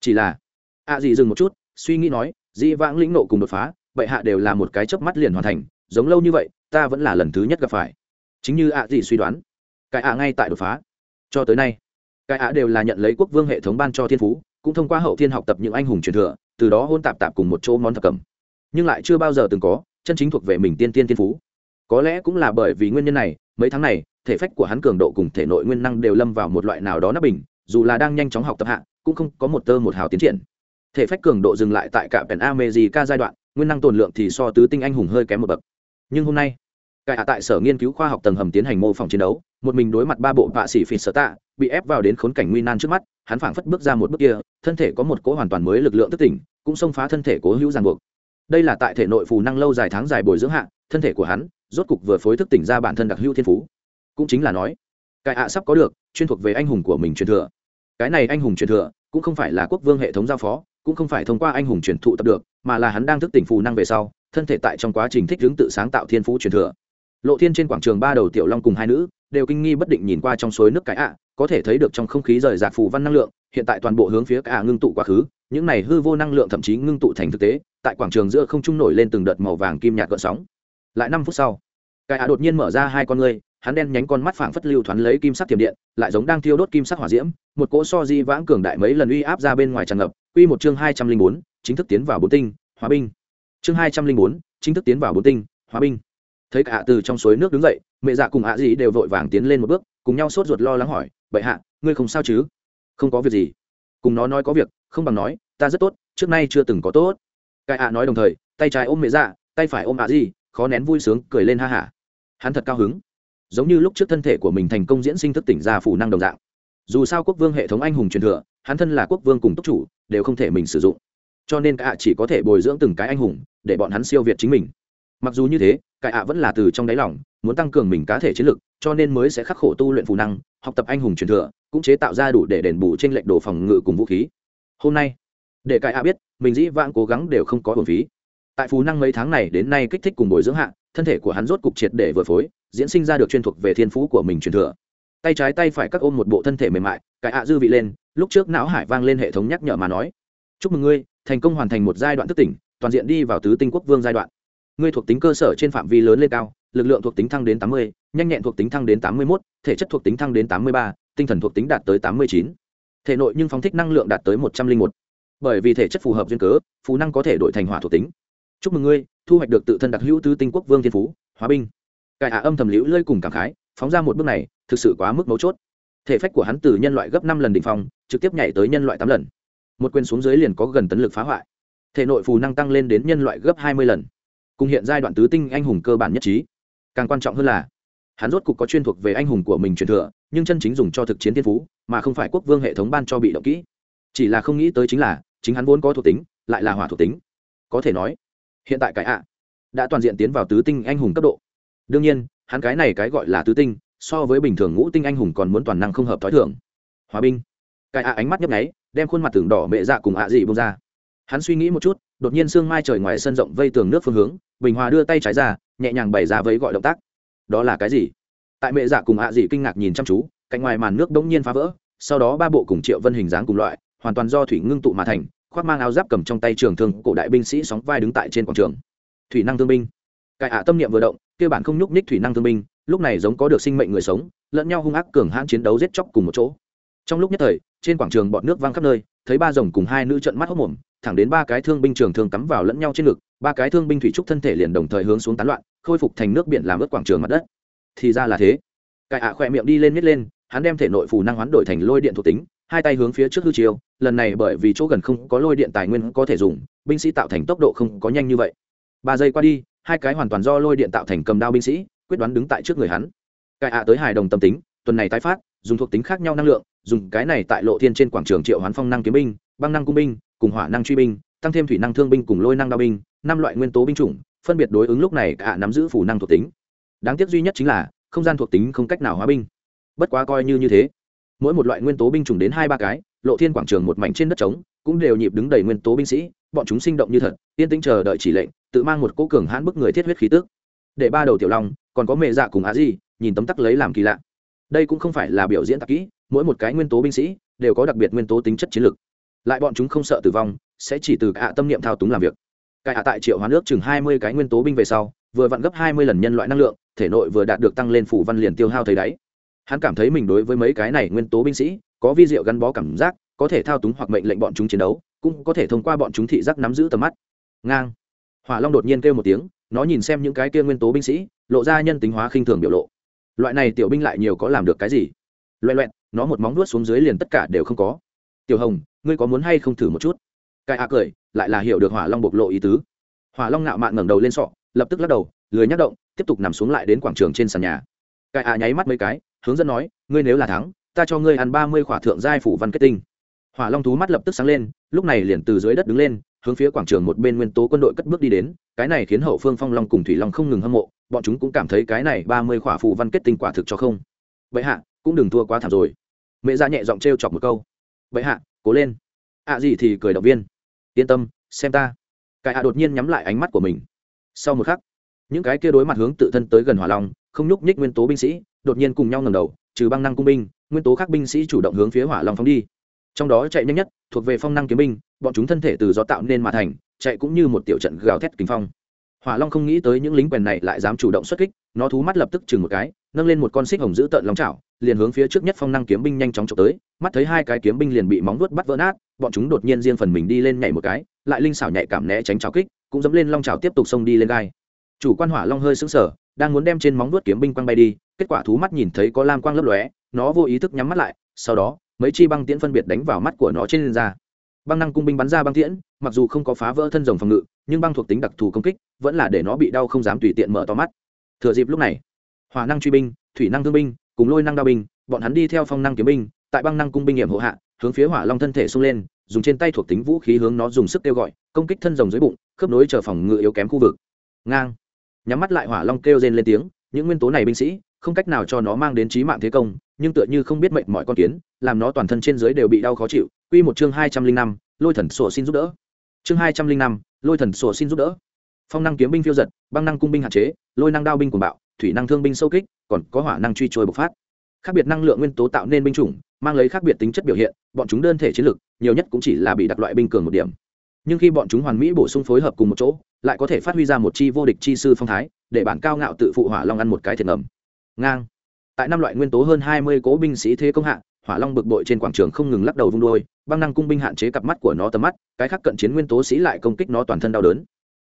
Chỉ là, ạ à gì dừng một chút, suy nghĩ nói, dĩ vãng lĩnh nộ cùng đột phá, bệ hạ đều là một cái chớp mắt liền hoàn thành, giống lâu như vậy, ta vẫn là lần thứ nhất gặp phải. Chính như ạ gì suy đoán, cái ạ ngay tại đột phá. Cho tới nay, cái ạ đều là nhận lấy quốc vương hệ thống ban cho thiên phú, cũng thông qua hậu thiên học tập những anh hùng truyền thừa, từ đó hôn tạp tạp cùng một chỗ món thập cẩm. Nhưng lại chưa bao giờ từng có, chân chính thuộc về mình tiên tiên tiên phú có lẽ cũng là bởi vì nguyên nhân này, mấy tháng này, thể phách của hắn cường độ cùng thể nội nguyên năng đều lâm vào một loại nào đó nắp bình, dù là đang nhanh chóng học tập hạ, cũng không có một tơ một hào tiến triển. Thể phách cường độ dừng lại tại cả pèn amejica giai đoạn, nguyên năng tồn lượng thì so tứ tinh anh hùng hơi kém một bậc. Nhưng hôm nay cả hạ tại sở nghiên cứu khoa học tầng hầm tiến hành mô phỏng chiến đấu, một mình đối mặt ba bộ vạ sĩ phi sở tạ, bị ép vào đến khốn cảnh nguy nan trước mắt, hắn phảng phất bước ra một bước kia, thân thể có một cỗ hoàn toàn mới lực lượng thức tỉnh, cũng xông phá thân thể cố hữu ràng buộc. Đây là tại thể nội phù năng lâu dài tháng dài bồi dưỡng hạ, thân thể của hắn rốt cục vừa phối thức tỉnh ra bản thân đặc hữu thiên phú. Cũng chính là nói, cái ạ sắp có được, chuyên thuộc về anh hùng của mình truyền thừa. Cái này anh hùng truyền thừa, cũng không phải là quốc vương hệ thống giao phó, cũng không phải thông qua anh hùng truyền thụ tập được, mà là hắn đang thức tỉnh phù năng về sau, thân thể tại trong quá trình thích hướng tự sáng tạo thiên phú truyền thừa. Lộ thiên trên quảng trường ba đầu tiểu long cùng hai nữ, đều kinh nghi bất định nhìn qua trong suối nước cái ạ, có thể thấy được trong không khí rời rạc phù văn năng lượng, hiện tại toàn bộ hướng phía cái ạ ngưng tụ quá khứ, những này hư vô năng lượng thậm chí ngưng tụ thành thực tế, tại quảng trường giữa không trung nổi lên từng đợt màu vàng kim nhạt gợn sóng lại năm phút sau, cái ạ đột nhiên mở ra hai con ngươi, hắn đen nhánh con mắt phảng phất lưu thoáng lấy kim sắc thiểm điện, lại giống đang thiêu đốt kim sắc hỏa diễm, một cỗ so di vãng cường đại mấy lần uy áp ra bên ngoài tràn ngập. Quy một chương hai trăm linh bốn, chính thức tiến vào bốn tinh, hóa binh. Chương hai trăm linh bốn, chính thức tiến vào bốn tinh, hóa binh. Thấy cả từ trong suối nước đứng dậy, mẹ dạ cùng ạ dĩ đều vội vàng tiến lên một bước, cùng nhau sốt ruột lo lắng hỏi, bệ hạ, ngươi không sao chứ? Không có việc gì. Cùng nó nói có việc, không bằng nói, ta rất tốt, trước nay chưa từng có tốt. Cái ạ nói đồng thời, tay trái ôm mẹ dạ tay phải ôm ạ dĩ khó nén vui sướng, cười lên ha hả hắn thật cao hứng. Giống như lúc trước thân thể của mình thành công diễn sinh thức tỉnh ra phủ năng đồng dạng. Dù sao quốc vương hệ thống anh hùng truyền thừa, hắn thân là quốc vương cùng túc chủ, đều không thể mình sử dụng. Cho nên cả chỉ có thể bồi dưỡng từng cái anh hùng, để bọn hắn siêu việt chính mình. Mặc dù như thế, cả ạ vẫn là từ trong đáy lòng, muốn tăng cường mình cá thể chiến lực, cho nên mới sẽ khắc khổ tu luyện phù năng, học tập anh hùng truyền thừa, cũng chế tạo ra đủ để đền bù trên lệnh đồ phòng ngự cùng vũ khí. Hôm nay, để cả ạ biết, mình dĩ vãng cố gắng đều không có hồn phí tại phú năng mấy tháng này, đến nay kích thích cùng bồi dưỡng hạ, thân thể của hắn rốt cục triệt để vừa phối, diễn sinh ra được chuyên thuộc về thiên phú của mình truyền thừa. Tay trái tay phải các ôm một bộ thân thể mềm mại cải ạ dư vị lên, lúc trước não hải vang lên hệ thống nhắc nhở mà nói. Chúc mừng ngươi, thành công hoàn thành một giai đoạn thức tỉnh, toàn diện đi vào tứ tinh quốc vương giai đoạn. Ngươi thuộc tính cơ sở trên phạm vi lớn lên cao, lực lượng thuộc tính thăng đến tám mươi, nhanh nhẹn thuộc tính thăng đến tám mươi một thể chất thuộc tính thăng đến tám mươi ba, tinh thần thuộc tính đạt tới tám mươi chín. Thể nội nhưng phóng thích năng lượng đạt tới một trăm linh một. Bởi vì thể chất phù hợp duyên cớ phú năng có thể đổi thành hỏa thuộc tính chúc mừng ngươi, thu hoạch được tự thân đặc hữu tứ tinh quốc vương thiên phú, hóa binh. Cải ả âm thầm liễu lơi cùng cảm khái, phóng ra một bước này, thực sự quá mức mấu chốt. Thể phách của hắn từ nhân loại gấp năm lần đ ỉ n h phong, trực tiếp nhảy tới nhân loại tám lần. Một quyền xuống dưới liền có gần tấn lực phá hoại. Thể nội phù năng tăng lên đến nhân loại gấp hai mươi lần. Cùng hiện giai đoạn tứ tinh anh hùng cơ bản nhất trí. Càng quan trọng hơn là, hắn rốt cục có chuyên thuộc về anh hùng của mình truyền thừa, nhưng chân chính dùng cho thực chiến thiên phú, mà không phải quốc vương hệ thống ban cho bị động kỹ. Chỉ là không nghĩ tới chính là, chính hắn vốn có thuộc tính, lại là hỏa thuộc tính. Có thể nói hiện tại cái ạ, đã toàn diện tiến vào tứ tinh anh hùng cấp độ. Đương nhiên, hắn cái này cái gọi là tứ tinh, so với bình thường ngũ tinh anh hùng còn muốn toàn năng không hợp t h ó i thưởng hòa binh. Cái ạ ánh mắt nhấp nháy, đem khuôn mặt tường đỏ mẹ dạ cùng ạ dị bông ra. Hắn suy nghĩ một chút, đột nhiên sương mai trời ngoài sân rộng vây tường nước phương hướng, bình hòa đưa tay trái ra, nhẹ nhàng bày ra vấy gọi động tác. Đó là cái gì? Tại mẹ dạ cùng ạ dị kinh ngạc nhìn chăm chú, cạnh ngoài màn nước bỗng nhiên phá vỡ, sau đó ba bộ cùng triệu vân hình dáng cùng loại, hoàn toàn do thủy ngưng tụ mà thành khoác mang áo giáp cầm trong tay trường thương, cổ đại binh sĩ sóng vai đứng tại trên quảng trường. Thủy năng thương binh. Cải ạ tâm niệm vừa động kia bản không nhúc nhích thủy năng thương binh, lúc này giống có được sinh mệnh người sống, lẫn nhau hung ác cường hãn chiến đấu giết chóc cùng một chỗ. Trong lúc nhất thời, trên quảng trường bọn nước văng khắp nơi, thấy ba rồng cùng hai nữ trận mắt hốc mồm, thẳng đến ba cái thương binh trường thương cắm vào lẫn nhau trên ngực, ba cái thương binh thủy trúc thân thể liền đồng thời hướng xuống tán loạn, khôi phục thành nước biển làm ướt quảng trường mặt đất. Thì ra là thế. Cải ạ khỏe miệng đi lên miết lên, hắn đem thể nội phù năng hoán đổi thành lôi điện thuộc tính hai tay hướng phía trước hư chiêu, lần này bởi vì chỗ gần không có lôi điện tài nguyên có thể dùng, binh sĩ tạo thành tốc độ không có nhanh như vậy. Ba giây qua đi, hai cái hoàn toàn do lôi điện tạo thành cầm đao binh sĩ, quyết đoán đứng tại trước người hắn. Cải ạ tới hài đồng tâm tính, tuần này tái phát, dùng thuộc tính khác nhau năng lượng, dùng cái này tại lộ thiên trên quảng trường triệu hoán phong năng kiếm binh, băng năng cung binh, cùng hỏa năng truy binh, tăng thêm thủy năng thương binh cùng lôi năng đao binh, năm loại nguyên tố binh chủng, phân biệt đối ứng lúc này cả nắm giữ phủ năng thuộc tính. Đáng tiếc duy nhất chính là, không gian thuộc tính không cách nào hóa binh. Bất quá coi như như thế mỗi một loại nguyên tố binh chủng đến hai ba cái, lộ thiên quảng trường một mảnh trên đất trống, cũng đều nhịp đứng đầy nguyên tố binh sĩ, bọn chúng sinh động như thật, yên tĩnh chờ đợi chỉ lệnh, tự mang một cỗ cường hãn bức người thiết huyết khí tức. Để ba đầu tiểu long, còn có mẹ dạ cùng á di, nhìn tấm tắc lấy làm kỳ lạ. Đây cũng không phải là biểu diễn tạp kỹ, mỗi một cái nguyên tố binh sĩ đều có đặc biệt nguyên tố tính chất chiến lược. Lại bọn chúng không sợ tử vong, sẽ chỉ từ cả tâm niệm thao túng làm việc. Cả hạ tại triệu hóa nước chừng hai mươi cái nguyên tố binh về sau, vừa vặn gấp hai mươi lần nhân loại năng lượng, thể nội vừa đạt được tăng lên phủ văn liền tiêu hao thấy đáy hắn cảm thấy mình đối với mấy cái này nguyên tố binh sĩ, có vi diệu gắn bó cảm giác, có thể thao túng hoặc mệnh lệnh bọn chúng chiến đấu, cũng có thể thông qua bọn chúng thị giác nắm giữ tầm mắt. Ngang. Hỏa long đột nhiên kêu một tiếng, nó nhìn xem những cái kia nguyên tố binh sĩ, lộ ra nhân tính hóa khinh thường biểu lộ. Loại này tiểu binh lại nhiều có làm được cái gì? Loẹ loẹn, nó một móng nuốt xuống dưới liền tất cả đều không có. Tiểu hồng, ngươi có muốn hay không thử một chút? Cai a cười, lại là hiểu được hỏa long bộc lộ ý tứ. Hỏa long ngạo mạn ngẩng đầu lên sọ, lập tức lắc đầu, lười nhắc động, tiếp tục nằm xuống lại đến quảng trường trên sàn nhà. Cai a nháy mắt mấy cái hướng dẫn nói, ngươi nếu là thắng, ta cho ngươi ăn ba mươi khỏa thượng giai phủ văn kết tinh. Hỏa long thú mắt lập tức sáng lên, lúc này liền từ dưới đất đứng lên, hướng phía quảng trường một bên nguyên tố quân đội cất bước đi đến, cái này khiến hậu phương phong long cùng thủy long không ngừng hâm mộ, bọn chúng cũng cảm thấy cái này ba mươi khỏa phụ văn kết tinh quả thực cho không. Vậy hạ, cũng đừng thua quá thảm rồi. Mẹ ra nhẹ giọng t r e o chọc một câu. Vậy hạ, cố lên. Ạ à gì thì cười động viên. Yên tâm, xem ta. Cái ạ đột nhiên nhắm lại ánh mắt của mình. Sau một khắc, những cái kia đối mặt hướng tự thân tới gần hỏa long, không nhúc nhích nguyên tố binh sĩ đột nhiên cùng nhau ngầm đầu, trừ băng năng cung binh, nguyên tố khác binh sĩ chủ động hướng phía hỏa long phóng đi. Trong đó chạy nhanh nhất, thuộc về phong năng kiếm binh, bọn chúng thân thể từ gió tạo nên mà thành, chạy cũng như một tiểu trận gào thét kính phong. Hỏa long không nghĩ tới những lính quèn này lại dám chủ động xuất kích, nó thú mắt lập tức chừng một cái, nâng lên một con xích hồng giữ tợn lòng chảo, liền hướng phía trước nhất phong năng kiếm binh nhanh chóng trộm tới, mắt thấy hai cái kiếm binh liền bị móng vuốt bắt vỡ nát, bọn chúng đột nhiên riêng phần mình đi lên nhảy một cái, lại linh xảo nhạy cảm né tránh chảo kích, cũng dẫm lên long chảo tiếp tục xông đi lên gai. Chủ quan hỏa long hơi sững sờ, đang muốn đem trên móng vuốt kiếm binh quăng bay đi kết quả thú mắt nhìn thấy có lam quang lấp lóe, nó vô ý thức nhắm mắt lại, sau đó, mấy chi băng tiễn phân biệt đánh vào mắt của nó trên da. Băng năng cung binh bắn ra băng tiễn, mặc dù không có phá vỡ thân rồng phòng ngự, nhưng băng thuộc tính đặc thù công kích, vẫn là để nó bị đau không dám tùy tiện mở to mắt. Thừa dịp lúc này, hỏa năng truy binh, thủy năng thương binh, cùng lôi năng đao binh, bọn hắn đi theo phong năng kiếm binh, tại băng năng cung binh nghiệm hộ hạ, hướng phía hỏa long thân thể xông lên, dùng trên tay thuộc tính vũ khí hướng nó dùng sức kêu gọi, công kích thân rồng dưới bụng, khớp nối chờ phòng ngự yếu kém khu vực. Ngang. Nhắm mắt lại hỏa long kêu rên lên tiếng, những nguyên tố này binh sĩ không cách nào cho nó mang đến trí mạng thế công nhưng tựa như không biết mệnh mọi con kiến làm nó toàn thân trên dưới đều bị đau khó chịu. Q một chương hai trăm linh năm lôi thần sổ xin giúp đỡ. Chương hai trăm linh năm lôi thần sổ xin giúp đỡ. Phong năng kiếm binh phiêu giật băng năng cung binh hạn chế lôi năng đao binh của bạo thủy năng thương binh sâu kích còn có hỏa năng truy trôi bộc phát. Khác biệt năng lượng nguyên tố tạo nên binh chủng mang lấy khác biệt tính chất biểu hiện bọn chúng đơn thể chiến lược, nhiều nhất cũng chỉ là bị đặc loại binh cường một điểm. Nhưng khi bọn chúng hoàn mỹ bổ sung phối hợp cùng một chỗ lại có thể phát huy ra một chi vô địch chi sư phong thái để bản cao ngạo tự phụ hỏa long ăn một cái thiệt ngầm ngang. Tại năm loại nguyên tố hơn hai mươi cố binh sĩ thế công hạ, hỏa long bực bội trên quảng trường không ngừng lắc đầu vung đôi băng năng cung binh hạn chế cặp mắt của nó tầm mắt, cái khác cận chiến nguyên tố sĩ lại công kích nó toàn thân đau đớn.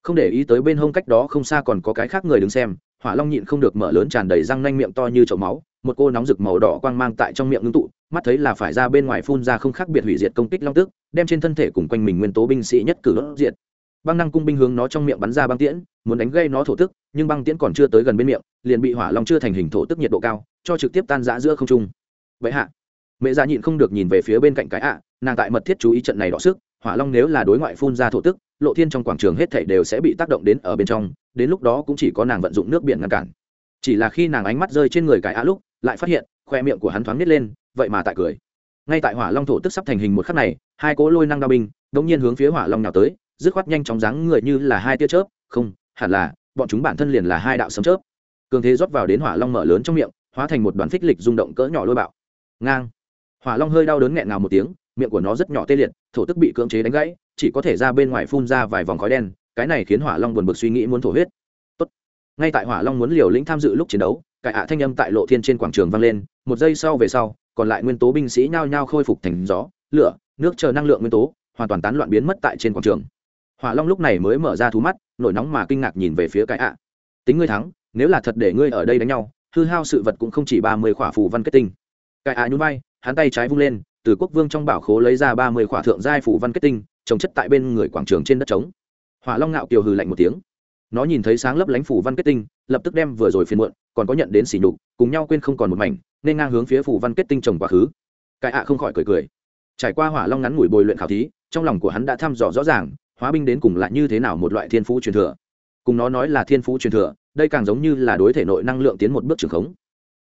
Không để ý tới bên hông cách đó không xa còn có cái khác người đứng xem, hỏa long nhịn không được mở lớn tràn đầy răng nanh miệng to như chậu máu, một cô nóng rực màu đỏ quang mang tại trong miệng ngưng tụ, mắt thấy là phải ra bên ngoài phun ra không khác biệt hủy diệt công kích long tức đem trên thân thể cùng quanh mình nguyên tố binh sĩ nhất cử đốt diệt. Băng năng cung binh hướng nó trong miệng bắn ra băng tiễn muốn đánh gây nó thổ tức, nhưng băng tiễn còn chưa tới gần bên miệng, liền bị hỏa long chưa thành hình thổ tức nhiệt độ cao, cho trực tiếp tan rã giữa không trung. Vậy hạ, mẹ già nhịn không được nhìn về phía bên cạnh cái ạ, nàng tại mật thiết chú ý trận này đọ sức, hỏa long nếu là đối ngoại phun ra thổ tức, lộ thiên trong quảng trường hết thảy đều sẽ bị tác động đến ở bên trong, đến lúc đó cũng chỉ có nàng vận dụng nước biển ngăn cản. Chỉ là khi nàng ánh mắt rơi trên người cái ạ lúc, lại phát hiện, khoe miệng của hắn thoáng nít lên, vậy mà tại cười. Ngay tại hỏa long thổ tức sắp thành hình một khắc này, hai cố lôi năng đao binh đống nhiên hướng phía hỏa long nào tới, dứt khoát nhanh chóng dáng người như là hai tia chớp, không hẳn là, bọn chúng bản thân liền là hai đạo sấm chớp. Cường thế rót vào đến hỏa long mở lớn trong miệng, hóa thành một đoàn phích lịch rung động cỡ nhỏ lôi bạo. Ngang. Hỏa long hơi đau đớn nghẹn ngào một tiếng, miệng của nó rất nhỏ tê liệt, thổ tức bị cưỡng chế đánh gãy, chỉ có thể ra bên ngoài phun ra vài vòng khói đen, cái này khiến hỏa long buồn bực suy nghĩ muốn thổ huyết. Tốt. ngay tại hỏa long muốn liều lĩnh tham dự lúc chiến đấu, cải ạ thanh âm tại lộ thiên trên quảng trường vang lên, một giây sau về sau, còn lại nguyên tố binh sĩ nhao nhao khôi phục thành gió, lửa, nước chờ năng lượng nguyên tố, hoàn toàn tán loạn biến mất tại trên quảng trường hỏa long lúc này mới mở ra thú mắt, nổi nóng mà kinh ngạc nhìn về phía cái ạ. Tính ngươi thắng, nếu là thật để ngươi ở đây đánh nhau, hư hao sự vật cũng không chỉ ba mươi khỏa phù văn kết tinh. Cái ạ nhún vai, hắn tay trái vung lên, từ quốc vương trong bảo khố lấy ra ba mươi khỏa thượng giai phù văn kết tinh, trồng chất tại bên người quảng trường trên đất trống. Hỏa long ngạo kiều hừ lạnh một tiếng. Nó nhìn thấy sáng lấp lánh phủ văn kết tinh, lập tức đem vừa rồi phiền muộn, còn có nhận đến xỉ nhục, cùng nhau quên không còn một mảnh, nên ngang hướng phía phủ văn kết tinh trồng quá khứ. Cái ạ không khỏi cười cười. Trải qua hỏa long ngắn ngủi bồi luyện khảo thí, trong lòng của hắn đã thăm dò rõ ràng hóa binh đến cùng là như thế nào một loại thiên phú truyền thừa? Cùng nó nói là thiên phú truyền thừa, đây càng giống như là đối thể nội năng lượng tiến một bước trường khống.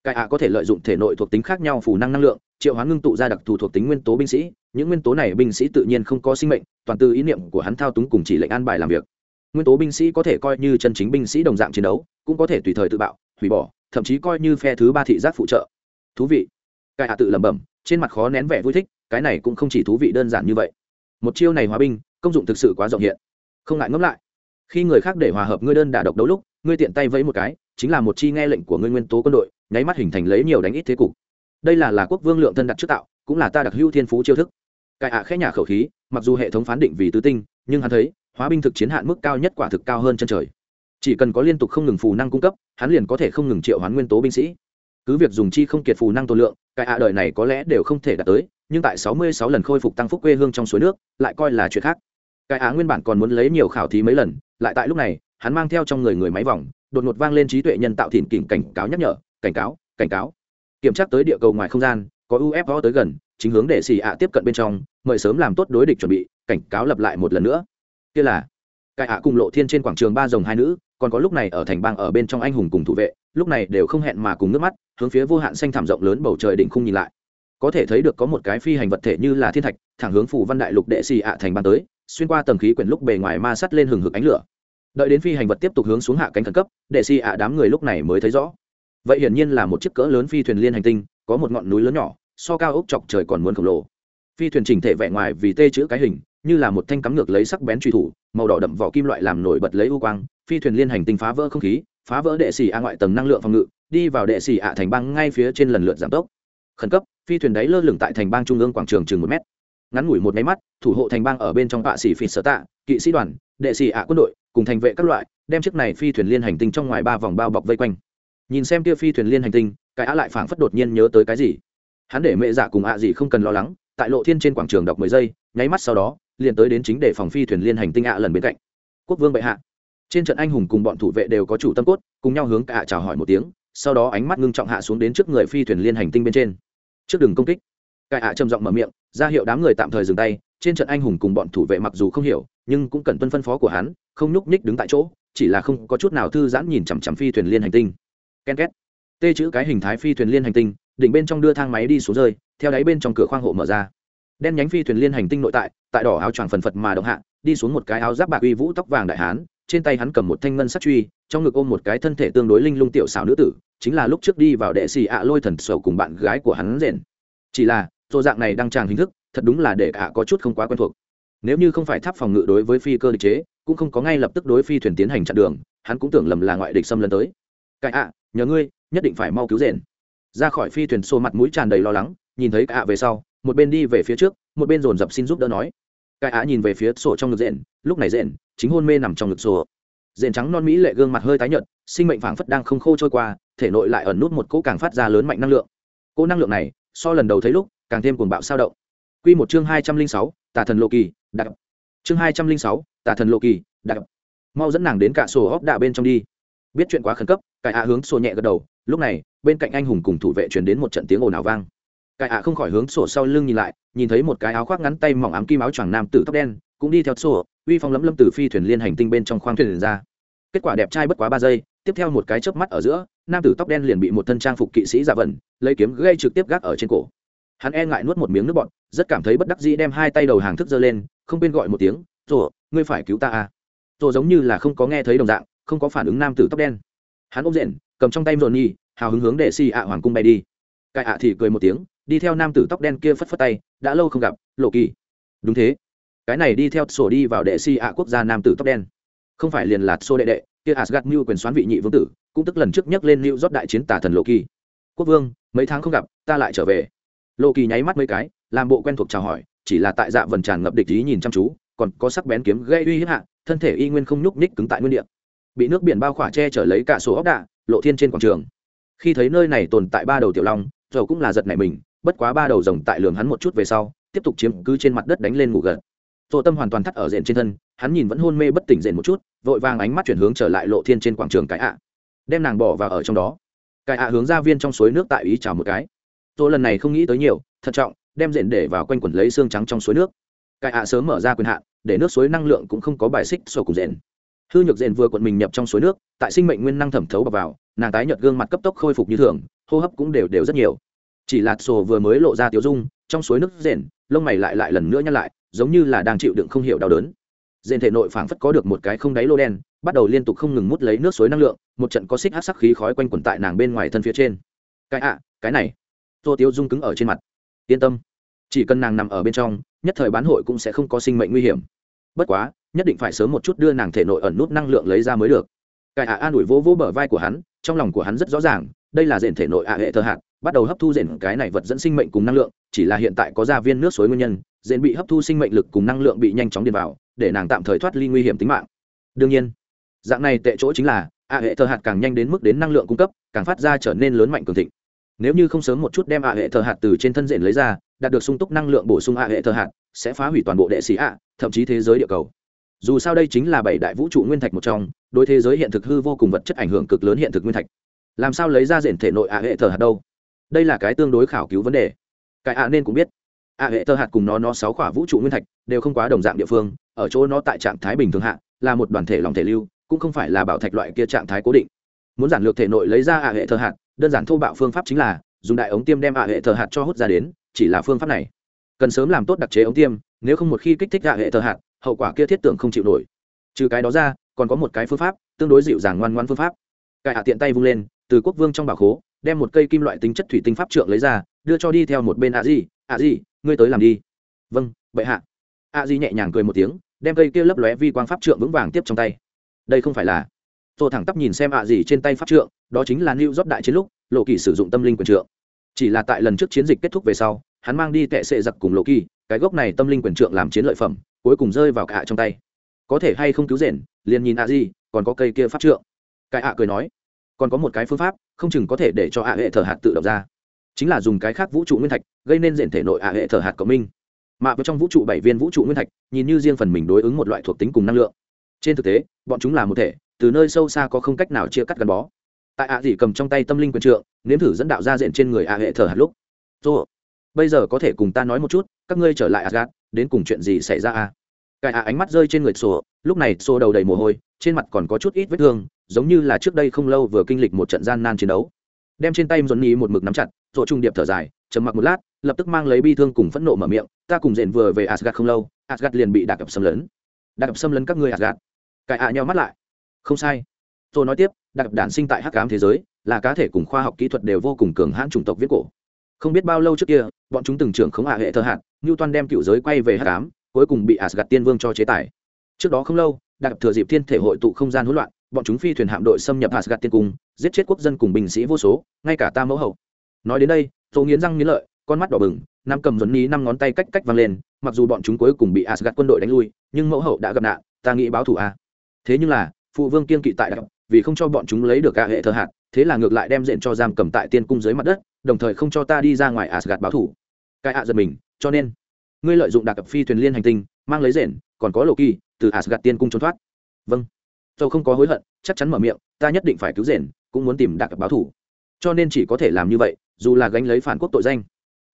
Cái ạ có thể lợi dụng thể nội thuộc tính khác nhau phủ năng năng lượng, triệu hoán ngưng tụ ra đặc thù thuộc tính nguyên tố binh sĩ. Những nguyên tố này binh sĩ tự nhiên không có sinh mệnh, toàn từ ý niệm của hắn thao túng cùng chỉ lệnh an bài làm việc. Nguyên tố binh sĩ có thể coi như chân chính binh sĩ đồng dạng chiến đấu, cũng có thể tùy thời tự bạo, hủy bỏ, thậm chí coi như phe thứ ba thị giác phụ trợ. Thú vị. Cái ạ tự lẩm bẩm, trên mặt khó nén vẻ vui thích, cái này cũng không chỉ thú vị đơn giản như vậy. Một chiêu này hóa binh công dụng thực sự quá rộng hiện. Không ngại ngẫm lại. Khi người khác để hòa hợp ngươi đơn đả độc đấu lúc, ngươi tiện tay vẫy một cái, chính là một chi nghe lệnh của ngươi nguyên tố quân đội, nháy mắt hình thành lấy nhiều đánh ít thế cục. Đây là là quốc vương lượng thân đặt trước tạo, cũng là ta đặc hữu thiên phú chiêu thức. Cải ạ khẽ nhà khẩu khí, mặc dù hệ thống phán định vì tứ tinh, nhưng hắn thấy, hóa binh thực chiến hạn mức cao nhất quả thực cao hơn chân trời. Chỉ cần có liên tục không ngừng phù năng cung cấp, hắn liền có thể không ngừng triệu hoán nguyên tố binh sĩ. Cứ việc dùng chi không kiệt phù năng tồn lượng cải ạ đời này có lẽ đều không thể đạt tới, nhưng tại sáu mươi sáu lần khôi phục tăng phúc quê hương trong suối nước, lại coi là chuyện khác cái á nguyên bản còn muốn lấy nhiều khảo thí mấy lần, lại tại lúc này, hắn mang theo trong người người máy vòng, đột ngột vang lên trí tuệ nhân tạo thìn kỉnh cảnh cáo nhắc nhở, cảnh cáo cảnh cáo. Kiểm tra tới địa cầu ngoài không gian, có ufo tới gần, chính hướng để xì ạ tiếp cận bên trong, mời sớm làm tốt đối địch chuẩn bị, cảnh cáo lập lại một lần nữa. Kia là, cái ạ cùng lộ thiên trên quảng trường ba dòng hai nữ, còn có lúc này ở thành bang ở bên trong anh hùng cùng thủ vệ, lúc này đều không hẹn mà cùng nước mắt, hướng phía vô hạn xanh thảm rộng lớn bầu trời đỉnh khung nhìn lại. Có thể thấy được có một cái phi hành vật thể như là thiên thạch, thẳng hướng phủ văn đại lục đệ xì ạ thành bang tới xuyên qua tầng khí quyển lúc bề ngoài ma sắt lên hừng hực ánh lửa. Đợi đến phi hành vật tiếp tục hướng xuống hạ cánh khẩn cấp đệ xì ạ đám người lúc này mới thấy rõ. Vậy hiển nhiên là một chiếc cỡ lớn phi thuyền liên hành tinh, có một ngọn núi lớn nhỏ, so cao ốc chọc trời còn muốn khổng lồ. Phi thuyền chỉnh thể vẻ ngoài vì tê chữ cái hình, như là một thanh cắm ngược lấy sắc bén truy thủ, màu đỏ đậm vỏ kim loại làm nổi bật lấy u quang, phi thuyền liên hành tinh phá vỡ không khí, phá vỡ đệ xì a ngoại tầng năng lượng phòng ngự, đi vào đệ xì ạ thành bang ngay phía trên lần lượt giảm tốc. Khẩn cấp, phi thuyền đáy lơ lửng tại thành bang trung ương quảng trường chừng một mét ngắn ngủi một máy mắt, thủ hộ thành bang ở bên trong bạ xỉ phỉ sở tạ, kỵ sĩ đoàn, đệ sĩ ạ quân đội, cùng thành vệ các loại, đem chiếc này phi thuyền liên hành tinh trong ngoài ba vòng bao bọc vây quanh. Nhìn xem kia phi thuyền liên hành tinh, cái á lại phảng phất đột nhiên nhớ tới cái gì. Hắn để mẹ dạ cùng ạ gì không cần lo lắng, tại lộ thiên trên quảng trường đọc mười giây, nháy mắt sau đó, liền tới đến chính để phòng phi thuyền liên hành tinh ạ lần bên cạnh. Quốc vương bệ hạ. Trên trận anh hùng cùng bọn thủ vệ đều có chủ tâm cốt, cùng nhau hướng cả chào hỏi một tiếng, sau đó ánh mắt ngưng trọng hạ xuống đến trước người phi thuyền liên hành tinh bên trên. Trước đường công kích cải ạ trầm giọng mở miệng, ra hiệu đám người tạm thời dừng tay, trên trận anh hùng cùng bọn thủ vệ mặc dù không hiểu, nhưng cũng cần tuân phân phó của hắn, không nhúc nhích đứng tại chỗ, chỉ là không có chút nào thư giãn nhìn chằm chằm phi thuyền liên hành tinh. Ken két. Tê chữ cái hình thái phi thuyền liên hành tinh, đỉnh bên trong đưa thang máy đi xuống rơi, theo đáy bên trong cửa khoang hộ mở ra. Đen nhánh phi thuyền liên hành tinh nội tại tại đỏ áo choàng phần phật mà động hạ, đi xuống một cái áo giáp bạc uy vũ tóc vàng đại hán, trên tay hắn cầm một thanh ngân sắt truy, trong ngực ôm một cái thân thể tương đối linh lung tiểu xảo nữ tử, chính là lúc trước đi vào đệ xì ạ lôi thần sầu cùng bạn gái của hắn rền chỉ là rồi dạng này đăng tràng hình thức, thật đúng là để cả có chút không quá quen thuộc. Nếu như không phải tháp phòng ngự đối với phi cơ địch chế, cũng không có ngay lập tức đối phi thuyền tiến hành chặn đường, hắn cũng tưởng lầm là ngoại địch xâm lấn tới. Cái ạ, nhờ ngươi, nhất định phải mau cứu rền. Ra khỏi phi thuyền xô mặt mũi tràn đầy lo lắng, nhìn thấy ạ về sau, một bên đi về phía trước, một bên dồn dập xin giúp đỡ nói. Cái ạ nhìn về phía sổ trong ngực rền, lúc này rền, chính hôn mê nằm trong ngực sổ. Rền trắng non mỹ lệ gương mặt hơi tái nhợt, sinh mệnh phảng phất đang không khô trôi qua, thể nội lại ẩn nút một cỗ càng phát ra lớn mạnh năng lượng. Cỗ năng lượng này, so lần đầu thấy lúc càng thêm cuồng bạo sao động. Quy một chương hai trăm linh sáu, tà thần lộ kỳ đặc chương hai trăm linh sáu, tà thần lộ kỳ đặc mau dẫn nàng đến cả sổ hóc đạ bên trong đi. Biết chuyện quá khẩn cấp, cải ạ hướng sổ nhẹ gật đầu, lúc này, bên cạnh anh hùng cùng thủ vệ truyền đến một trận tiếng ồn ào vang. Cải ạ không khỏi hướng sổ sau lưng nhìn lại, nhìn thấy một cái áo khoác ngắn tay mỏng ám kim áo choàng nam tử tóc đen, cũng đi theo sổ, uy phong lấm lâm từ phi thuyền liên hành tinh bên trong khoang thuyền ra. Kết quả đẹp trai bất quá ba giây, tiếp theo một cái chớp mắt ở giữa, nam tử tóc đen liền bị một thân trang phục kỵ sĩ giả vẩn lấy kiếm gây trực tiếp gác ở trên cổ hắn e ngại nuốt một miếng nước bọt, rất cảm thấy bất đắc dĩ đem hai tay đầu hàng thức giơ lên, không bên gọi một tiếng, rồ, ngươi phải cứu ta à? Rồ giống như là không có nghe thấy đồng dạng, không có phản ứng nam tử tóc đen. Hắn ôm rện, cầm trong tay nhi hào hứng hướng để xì ạ hoàng cung bay đi. Cai ạ thì cười một tiếng, đi theo nam tử tóc đen kia phất phất tay, đã lâu không gặp, lộ kỳ. Đúng thế. Cái này đi theo sổ đi vào đệ si ạ quốc gia nam tử tóc đen. Không phải liền lạt xô đệ đệ, kia asgad mưu quyền xoán vị nhị vương tử, cũng tức lần trước nhắc lên lưu rót đại chiến tả thần lộ kỳ. Quốc vương, mấy tháng không gặp, ta lại trở về lộ kỳ nháy mắt mấy cái, làm bộ quen thuộc chào hỏi, chỉ là tại dạ vần tràn ngập địch ý nhìn chăm chú, còn có sắc bén kiếm gây uy hiếp hạ, thân thể y nguyên không nhúc ních cứng tại nguyên địa. Bị nước biển bao khỏa che chở lấy cả số ốc đạ, lộ thiên trên quảng trường. Khi thấy nơi này tồn tại ba đầu tiểu long dầu cũng là giật nảy mình, bất quá ba đầu rồng tại lường hắn một chút về sau, tiếp tục chiếm cứ trên mặt đất đánh lên ngủ gật. Dồ tâm hoàn toàn thắt ở rền trên thân, hắn nhìn vẫn hôn mê bất tỉnh rền một chút, vội vàng ánh mắt chuyển hướng trở lại lộ thiên trên quảng trường cái ạ. Đem nàng bỏ vào ở trong đó. Cái ạ hướng ra viên trong suối nước tại ý chào một cái tôi lần này không nghĩ tới nhiều, thận trọng, đem rền để vào quanh quẩn lấy xương trắng trong suối nước. Cái ạ sớm mở ra quyền hạn, để nước suối năng lượng cũng không có bài xích sổ cùng rền hư nhược rền vừa quận mình nhập trong suối nước, tại sinh mệnh nguyên năng thẩm thấu vào, nàng tái nhợt gương mặt cấp tốc khôi phục như thường, hô hấp cũng đều đều rất nhiều. Chỉ là sổ vừa mới lộ ra tiểu dung, trong suối nước rền lông mày lại lại lần nữa nhăn lại, giống như là đang chịu đựng không hiểu đau đớn. Dền thể nội phảng phất có được một cái không đáy lô đen, bắt đầu liên tục không ngừng mút lấy nước suối năng lượng, một trận có xích hát sắc khí khói quanh quẩn tại nàng bên ngoài thân phía trên. Cái ạ, cái này tô tiêu dung cứng ở trên mặt. Yên tâm, chỉ cần nàng nằm ở bên trong, nhất thời bán hội cũng sẽ không có sinh mệnh nguy hiểm. Bất quá, nhất định phải sớm một chút đưa nàng thể nội ẩn nút năng lượng lấy ra mới được. Cái ạ an ủi vỗ vỗ bờ vai của hắn, trong lòng của hắn rất rõ ràng, đây là rền thể nội ạ hệ thơ hạt, bắt đầu hấp thu rền cái này vật dẫn sinh mệnh cùng năng lượng, chỉ là hiện tại có ra viên nước suối nguyên nhân, rền bị hấp thu sinh mệnh lực cùng năng lượng bị nhanh chóng điền vào, để nàng tạm thời thoát ly nguy hiểm tính mạng. Đương nhiên, dạng này tệ chỗ chính là ạ hệ thờ hạt càng nhanh đến mức đến năng lượng cung cấp, càng phát ra trở nên lớn mạnh cường thịnh nếu như không sớm một chút đem ạ hệ thờ hạt từ trên thân diện lấy ra, đạt được sung túc năng lượng bổ sung ạ hệ thờ hạt, sẽ phá hủy toàn bộ đệ sĩ ạ, thậm chí thế giới địa cầu. Dù sao đây chính là bảy đại vũ trụ nguyên thạch một trong, đối thế giới hiện thực hư vô cùng vật chất ảnh hưởng cực lớn hiện thực nguyên thạch. Làm sao lấy ra diện thể nội ạ hệ thờ hạt đâu? Đây là cái tương đối khảo cứu vấn đề. Cái ạ nên cũng biết, ạ hệ thờ hạt cùng nó nó sáu khỏa vũ trụ nguyên thạch đều không quá đồng dạng địa phương, ở chỗ nó tại trạng thái bình thường hạ, là một đoàn thể lòng thể lưu, cũng không phải là bảo thạch loại kia trạng thái cố định. Muốn giản lược thể nội lấy ra ạ hệ thờ hạt đơn giản thô bạo phương pháp chính là, dùng đại ống tiêm đem ạ hệ thờ hạt cho hút ra đến, chỉ là phương pháp này. Cần sớm làm tốt đặc chế ống tiêm, nếu không một khi kích thích ạ hệ thờ hạt, hậu quả kia thiết tưởng không chịu nổi. Trừ cái đó ra, còn có một cái phương pháp, tương đối dịu dàng ngoan ngoan phương pháp. Cải hạ tiện tay vung lên, từ quốc vương trong bảo khố, đem một cây kim loại tính chất thủy tinh pháp trượng lấy ra, đưa cho đi theo một bên ạ gì ạ gì ngươi tới làm đi. Vâng bệ hạ. Ạ gì nhẹ nhàng cười một tiếng, đem cây kia lấp lóe vi quang pháp trượng vững vàng tiếp trong tay. Đây không phải là tô thẳng tắp nhìn xem ạ gì trên tay pháp trượng đó chính là new rót đại chiến lúc, lộ kỳ sử dụng tâm linh quyền trượng. Chỉ là tại lần trước chiến dịch kết thúc về sau, hắn mang đi tệ sệ giặc cùng lộ kỳ, cái gốc này tâm linh quyền trượng làm chiến lợi phẩm, cuối cùng rơi vào cả trong tay. Có thể hay không cứu rển liền nhìn ạ gì, còn có cây kia pháp trượng. Cái ạ cười nói, còn có một cái phương pháp, không chừng có thể để cho ạ hệ thờ hạt tự động ra. Chính là dùng cái khác vũ trụ nguyên thạch, gây nên diện thể nội ạ hệ thờ hạt cộng minh. Mà vào trong vũ trụ bảy viên vũ trụ nguyên thạch, nhìn như riêng phần mình đối ứng một loại thuộc tính cùng năng lượng. Trên thực tế, bọn chúng là một thể, từ nơi sâu xa có không cách nào chia cắt gắn bó tại ạ gì cầm trong tay tâm linh quyền trượng, nếm thử dẫn đạo ra diện trên người ạ hệ thờ hạt lúc. Tô bây giờ có thể cùng ta nói một chút, các ngươi trở lại asgad đến cùng chuyện gì xảy ra à? Cái ạ ánh mắt rơi trên người sổ, lúc này sổ đầu đầy mồ hôi, trên mặt còn có chút ít vết thương, giống như là trước đây không lâu vừa kinh lịch một trận gian nan chiến đấu. Đem trên tay dồn nhí một mực nắm chặt tổ trung điệp thở dài, trầm mặc một lát, lập tức mang lấy bi thương cùng phẫn nộ mở miệng, ta cùng dện vừa về asgad không lâu asgad liền bị đạc ập xâm lấn. Đạc ập xâm lấn các ngươi asgad cải ạ nhau mắt lại. Không sai tôi nói tiếp, đặc đản sinh tại hắc ám thế giới, là cá thể cùng khoa học kỹ thuật đều vô cùng cường hãn chủng tộc viết cổ. Không biết bao lâu trước kia, bọn chúng từng trưởng khống hạ hệ thơ hạt như toàn đem cựu giới quay về hắc ám, cuối cùng bị asgad tiên vương cho chế tài. Trước đó không lâu, đặc thừa dịp thiên thể hội tụ không gian hỗn loạn, bọn chúng phi thuyền hạm đội xâm nhập asgad tiên cung, giết chết quốc dân cùng binh sĩ vô số, ngay cả ta mẫu hậu. Nói đến đây tôi nghiến răng nghiến lợi, con mắt đỏ bừng nam cầm dấn ní năm ngón tay cách cách văng lên, mặc dù bọn chúng cuối cùng bị asgad quân đội đánh lui, nhưng mẫu hậu đã gặp nạn, ta nghĩ báo thù a à. thế nhưng là, phụ vương kiên kỵ tại đặc vì không cho bọn chúng lấy được cả hệ thờ hạt, thế là ngược lại đem diện cho giam cầm tại tiên cung dưới mặt đất, đồng thời không cho ta đi ra ngoài asgad báo thủ. Cái ạ giật mình, cho nên, ngươi lợi dụng đặc phi thuyền liên hành tinh, mang lấy rển còn có lộ kỳ, từ asgad tiên cung trốn thoát. Vâng. Tôi không có hối hận, chắc chắn mở miệng, ta nhất định phải cứu rển cũng muốn tìm đặc báo thủ. Cho nên chỉ có thể làm như vậy, dù là gánh lấy phản quốc tội danh.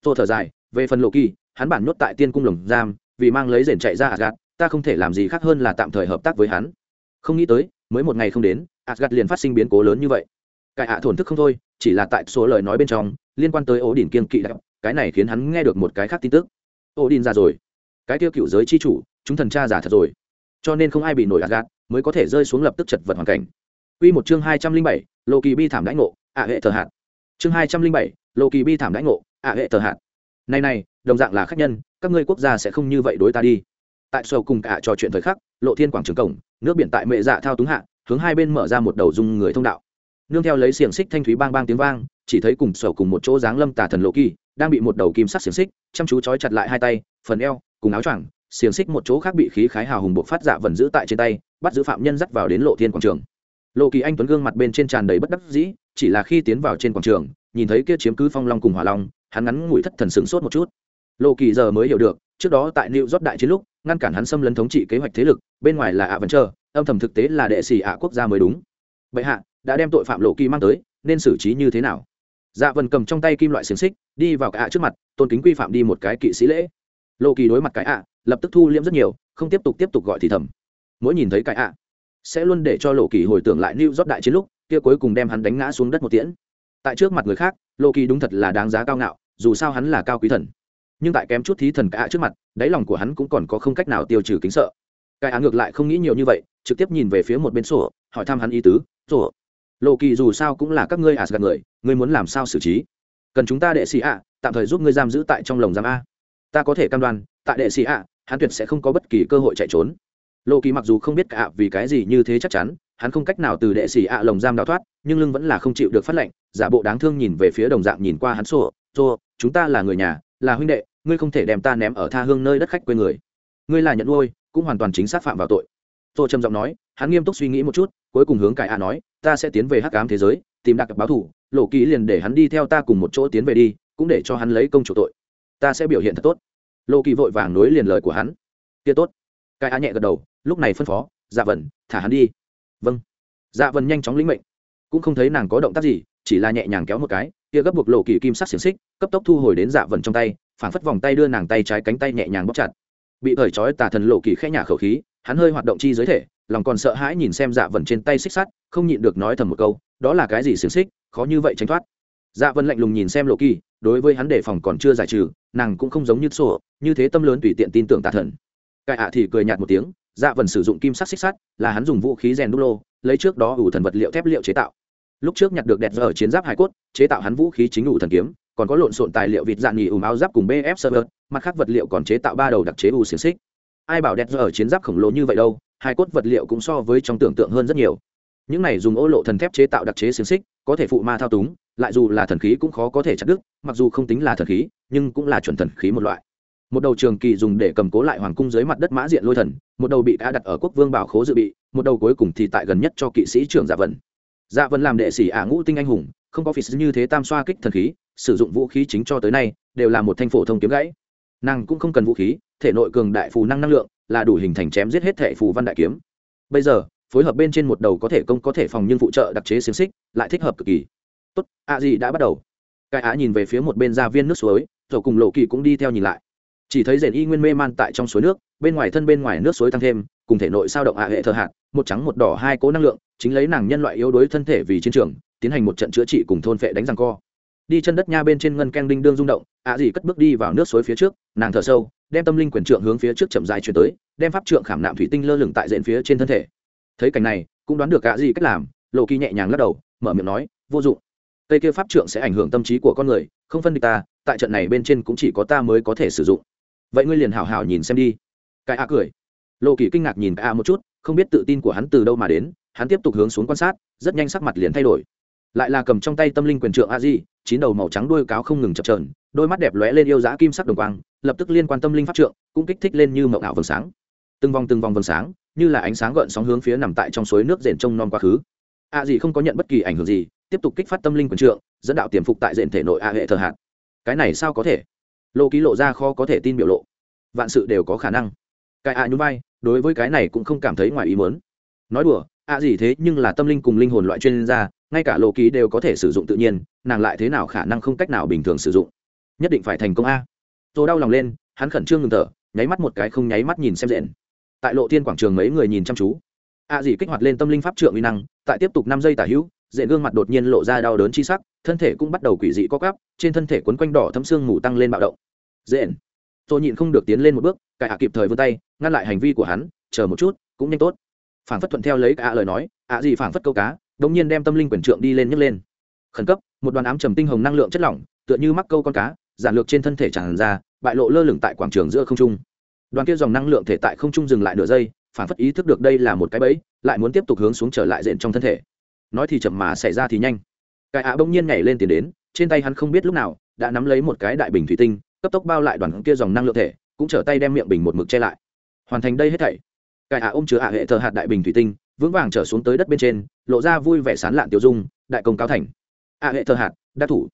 Tôi thở dài, về phần lộ kỳ, hắn bản nhốt tại tiên cung lồng giam, vì mang lấy rển chạy ra asgad ta không thể làm gì khác hơn là tạm thời hợp tác với hắn. Không nghĩ tới mới một ngày không đến asgad liền phát sinh biến cố lớn như vậy cải hạ thổn thức không thôi chỉ là tại số lời nói bên trong liên quan tới ổ đỉnh kiên kỵ đạo cái này khiến hắn nghe được một cái khác tin tức ổ đỉnh ra rồi cái tiêu cựu giới chi chủ chúng thần cha giả thật rồi cho nên không ai bị nổi asgad mới có thể rơi xuống lập tức chật vật hoàn cảnh Quy một chương hai trăm linh bảy, Lô Kỳ bi thảm đãi ngộ, ạ hệ thờ hạt. Chương hai trăm linh bảy, Lô Kỳ bi thảm đãi ngộ, ạ hệ thờ hạt. Này này, đồng dạng là khách nhân, các ngươi quốc gia sẽ không như vậy đối ta đi. Tại sầu cùng cả trò chuyện thời khắc, Lộ Thiên quảng trường cổng, nước biển tại mẹ dạ thao túng hạ, hướng hai bên mở ra một đầu dung người thông đạo. Nương theo lấy xiềng xích thanh thúy bang bang tiếng vang chỉ thấy cùng sổ cùng một chỗ dáng lâm tà thần lộ kỳ đang bị một đầu kim sắc xiềng xích chăm chú trói chặt lại hai tay phần eo cùng áo choàng xiềng xích một chỗ khác bị khí khái hào hùng buộc phát dạ vần giữ tại trên tay bắt giữ phạm nhân dắt vào đến lộ thiên quảng trường. Lộ kỳ anh tuấn gương mặt bên trên tràn đầy bất đắc dĩ chỉ là khi tiến vào trên quảng trường nhìn thấy kia chiếm cứ phong long cùng hỏa long hắn ngắn ngủi thất thần sửng sốt một chút. Lộ kỳ giờ mới hiểu được trước đó tại new york đại chiến lúc, ngăn cản hắn xâm lấn thống trị kế hoạch thế lực, bên ngoài là ạ vẫn chờ âm thầm thực tế là đệ sĩ ạ quốc gia mới đúng. Bệ hạ, đã đem tội phạm lộ kỳ mang tới, nên xử trí như thế nào? Dạ vần cầm trong tay kim loại xiềng xích, đi vào cái ạ trước mặt, tôn kính quy phạm đi một cái kỵ sĩ lễ. Lộ kỳ đối mặt cái ạ, lập tức thu liễm rất nhiều, không tiếp tục tiếp tục gọi thì thầm. Mỗi nhìn thấy cái ạ, sẽ luôn để cho lộ kỳ hồi tưởng lại new york đại chiến lúc, kia cuối cùng đem hắn đánh ngã xuống đất một tiễn. Tại trước mặt người khác, lộ kỳ đúng thật là đáng giá cao ngạo, dù sao hắn là cao quý thần nhưng tại kém chút thí thần cả trước mặt, đáy lòng của hắn cũng còn có không cách nào tiêu trừ kính sợ. Cái á ngược lại không nghĩ nhiều như vậy, trực tiếp nhìn về phía một bên sổ, hỏi thăm hắn ý tứ, sổ lộ kỳ dù sao cũng là các ngươi asgad người, ngươi muốn làm sao xử trí? Cần chúng ta đệ sĩ ạ, tạm thời giúp ngươi giam giữ tại trong lồng giam a. Ta có thể cam đoan, tại đệ sĩ ạ, hắn tuyệt sẽ không có bất kỳ cơ hội chạy trốn. Lộ kỳ mặc dù không biết cả vì cái gì như thế chắc chắn, hắn không cách nào từ đệ sĩ ạ lồng giam đào thoát, nhưng lưng vẫn là không chịu được phát lệnh, giả bộ đáng thương nhìn về phía đồng dạng nhìn qua hắn sổ sổ, chúng ta là người nhà, là huynh đệ ngươi không thể đem ta ném ở tha hương nơi đất khách quê người. Ngươi là nhận nuôi, cũng hoàn toàn chính xác phạm vào tội. Tôi trầm giọng nói, hắn nghiêm túc suy nghĩ một chút, cuối cùng hướng cải A nói, ta sẽ tiến về hắc ám thế giới, tìm đặc báo thủ, lộ ký liền để hắn đi theo ta cùng một chỗ tiến về đi, cũng để cho hắn lấy công chủ tội. Ta sẽ biểu hiện thật tốt. Lộ kỳ vội vàng nối liền lời của hắn. Kia tốt. Cải A nhẹ gật đầu, lúc này phân phó dạ vần thả hắn đi. Vâng. Dạ vần nhanh chóng lĩnh mệnh. Cũng không thấy nàng có động tác gì, chỉ là nhẹ nhàng kéo một cái, kia gấp buộc lộ kỳ kim sắc xiềng xích, cấp tốc thu hồi đến dạ vần trong tay phảng phất vòng tay đưa nàng tay trái cánh tay nhẹ nhàng bóp chặt. Bị thời trói tà thần lộ kỳ khẽ nhả khẩu khí, hắn hơi hoạt động chi giới thể, lòng còn sợ hãi nhìn xem dạ vần trên tay xích sắt, không nhịn được nói thầm một câu, đó là cái gì xiềng xích? Khó như vậy tránh thoát. Dạ vân lạnh lùng nhìn xem lộ kỳ, đối với hắn đề phòng còn chưa giải trừ, nàng cũng không giống như sổ, như thế tâm lớn tùy tiện tin tưởng tà thần. Cải ạ thì cười nhạt một tiếng dạ vần sử dụng kim sắc xích sắt, là hắn dùng vũ khí rèn đúc lô, lấy trước đó ủ thần vật liệu thép liệu chế tạo. Lúc trước nhặt được đẹp giờ chiến giáp hải cốt, chế tạo hắn vũ khí chính ủ thần kiếm còn có lộn xộn tài liệu vịt dạng nghỉ ùm áo giáp cùng bf server, mặt khác vật liệu còn chế tạo ba đầu đặc chế u xiềng xích. Ai bảo đẹp ở chiến giáp khổng lồ như vậy đâu, hai cốt vật liệu cũng so với trong tưởng tượng hơn rất nhiều. Những này dùng ô lộ thần thép chế tạo đặc chế xiềng xích, có thể phụ ma thao túng, lại dù là thần khí cũng khó có thể chặt đứt, mặc dù không tính là thần khí, nhưng cũng là chuẩn thần khí một loại. Một đầu trường kỳ dùng để cầm cố lại hoàng cung dưới mặt đất mã diện lôi thần, một đầu bị đã đặt ở quốc vương bảo khố dự bị, một đầu cuối cùng thì tại gần nhất cho kỵ sĩ trưởng dạ vân. Dạ vân làm đệ sĩ ả ngũ tinh anh hùng không có phí như thế tam xoa kích thần khí, sử dụng vũ khí chính cho tới nay, đều là một thanh phổ thông kiếm gãy. Nàng cũng không cần vũ khí, thể nội cường đại phù năng năng lượng, là đủ hình thành chém giết hết thể phù văn đại kiếm. Bây giờ, phối hợp bên trên một đầu có thể công, có thể phòng nhưng phụ trợ đặc chế xiềng xích, lại thích hợp cực kỳ. Tốt a à gì đã bắt đầu. Cái á nhìn về phía một bên gia viên nước suối rồi cùng lộ kỳ cũng đi theo nhìn lại. Chỉ thấy rèn y nguyên mê man tại trong suối nước, bên ngoài thân bên ngoài nước suối tăng thêm, cùng thể nội sao động ạ hệ thờ hạt, một trắng một đỏ hai cố năng lượng, chính lấy nàng nhân loại yếu đuối thân thể vì chiến trường tiến hành một trận chữa trị cùng thôn phệ đánh răng co. Đi chân đất nha bên trên ngân keng đinh đương rung động, ạ dì cất bước đi vào nước suối phía trước, nàng thở sâu, đem tâm linh quyền trượng hướng phía trước chậm dài chuyển tới, đem pháp trượng khảm nạm thủy tinh lơ lửng tại diện phía trên thân thể. Thấy cảnh này, cũng đoán được ạ dì cách làm, lộ kỳ nhẹ nhàng lắc đầu, mở miệng nói, vô dụng. Cây kia pháp trượng sẽ ảnh hưởng tâm trí của con người, không phân địch ta, tại trận này bên trên cũng chỉ có ta mới có thể sử dụng. Vậy ngươi liền hảo hảo nhìn xem đi. Cái ạ cười. Lộ kỳ kinh ngạc nhìn cái một chút, không biết tự tin của hắn từ đâu mà đến, hắn tiếp tục hướng xuống quan sát, rất nhanh sắc mặt liền thay đổi lại là cầm trong tay tâm linh quyền trượng a di, chín đầu màu trắng đuôi cáo không ngừng chập trờn đôi mắt đẹp lóe lên yêu dã kim sắc đồng quang, lập tức liên quan tâm linh pháp trượng, cũng kích thích lên như mậu ảo vầng sáng. Từng vòng từng vòng vầng sáng, như là ánh sáng gợn sóng hướng phía nằm tại trong suối nước rền trông non quá khứ. A di không có nhận bất kỳ ảnh hưởng gì, tiếp tục kích phát tâm linh quyền trượng, dẫn đạo tiềm phục tại rền thể nội a hệ thờ hạt. Cái này sao có thể? Lộ ký lộ ra khó có thể tin biểu lộ. Vạn sự đều có khả năng. Cái a nhún vai, đối với cái này cũng không cảm thấy ngoài ý muốn. Nói đùa, a gì thế nhưng là tâm linh cùng linh hồn loại chuyên gia ngay cả lộ ký đều có thể sử dụng tự nhiên, nàng lại thế nào khả năng không cách nào bình thường sử dụng? Nhất định phải thành công a. Rồi đau lòng lên, hắn khẩn trương ngừng thở, nháy mắt một cái không nháy mắt nhìn xem rện. Tại lộ thiên quảng trường mấy người nhìn chăm chú. A dì kích hoạt lên tâm linh pháp trượng uy năng, tại tiếp tục năm giây tả hữu dễ gương mặt đột nhiên lộ ra đau đớn chi sắc, thân thể cũng bắt đầu quỷ dị co cắp trên thân thể quấn quanh đỏ thấm xương mù tăng lên bạo động. Dễ tôi nhịn không được tiến lên một bước cải hạ kịp thời vươn tay, ngăn lại hành vi của hắn, chờ một chút, cũng nhanh tốt. Phản phất thuận theo lấy cả lời nói ạ gì phản phất câu cá đống nhiên đem tâm linh quyền trượng đi lên nhấc lên. Khẩn cấp, một đoàn ám trầm tinh hồng năng lượng chất lỏng, tựa như mắc câu con cá, giản lược trên thân thể tràn ra, bại lộ lơ lửng tại quảng trường giữa không trung. Đoàn kia dòng năng lượng thể tại không trung dừng lại nửa giây, phản phất ý thức được đây là một cái bẫy, lại muốn tiếp tục hướng xuống trở lại diện trong thân thể. Nói thì chậm mà xảy ra thì nhanh. Cái ạ bỗng nhiên nhảy lên tiến đến, trên tay hắn không biết lúc nào, đã nắm lấy một cái đại bình thủy tinh, cấp tốc bao lại đoàn kia dòng năng lượng thể, cũng trở tay đem miệng bình một mực che lại. Hoàn thành đây hết thảy. Cái ạ ôm chứa ạ hệ thờ hạt đại bình thủy tinh vững vàng trở xuống tới đất bên trên, lộ ra vui vẻ sán lạn tiêu dung, đại công cao thành. Ạ hệ thờ hạt, đắc thủ.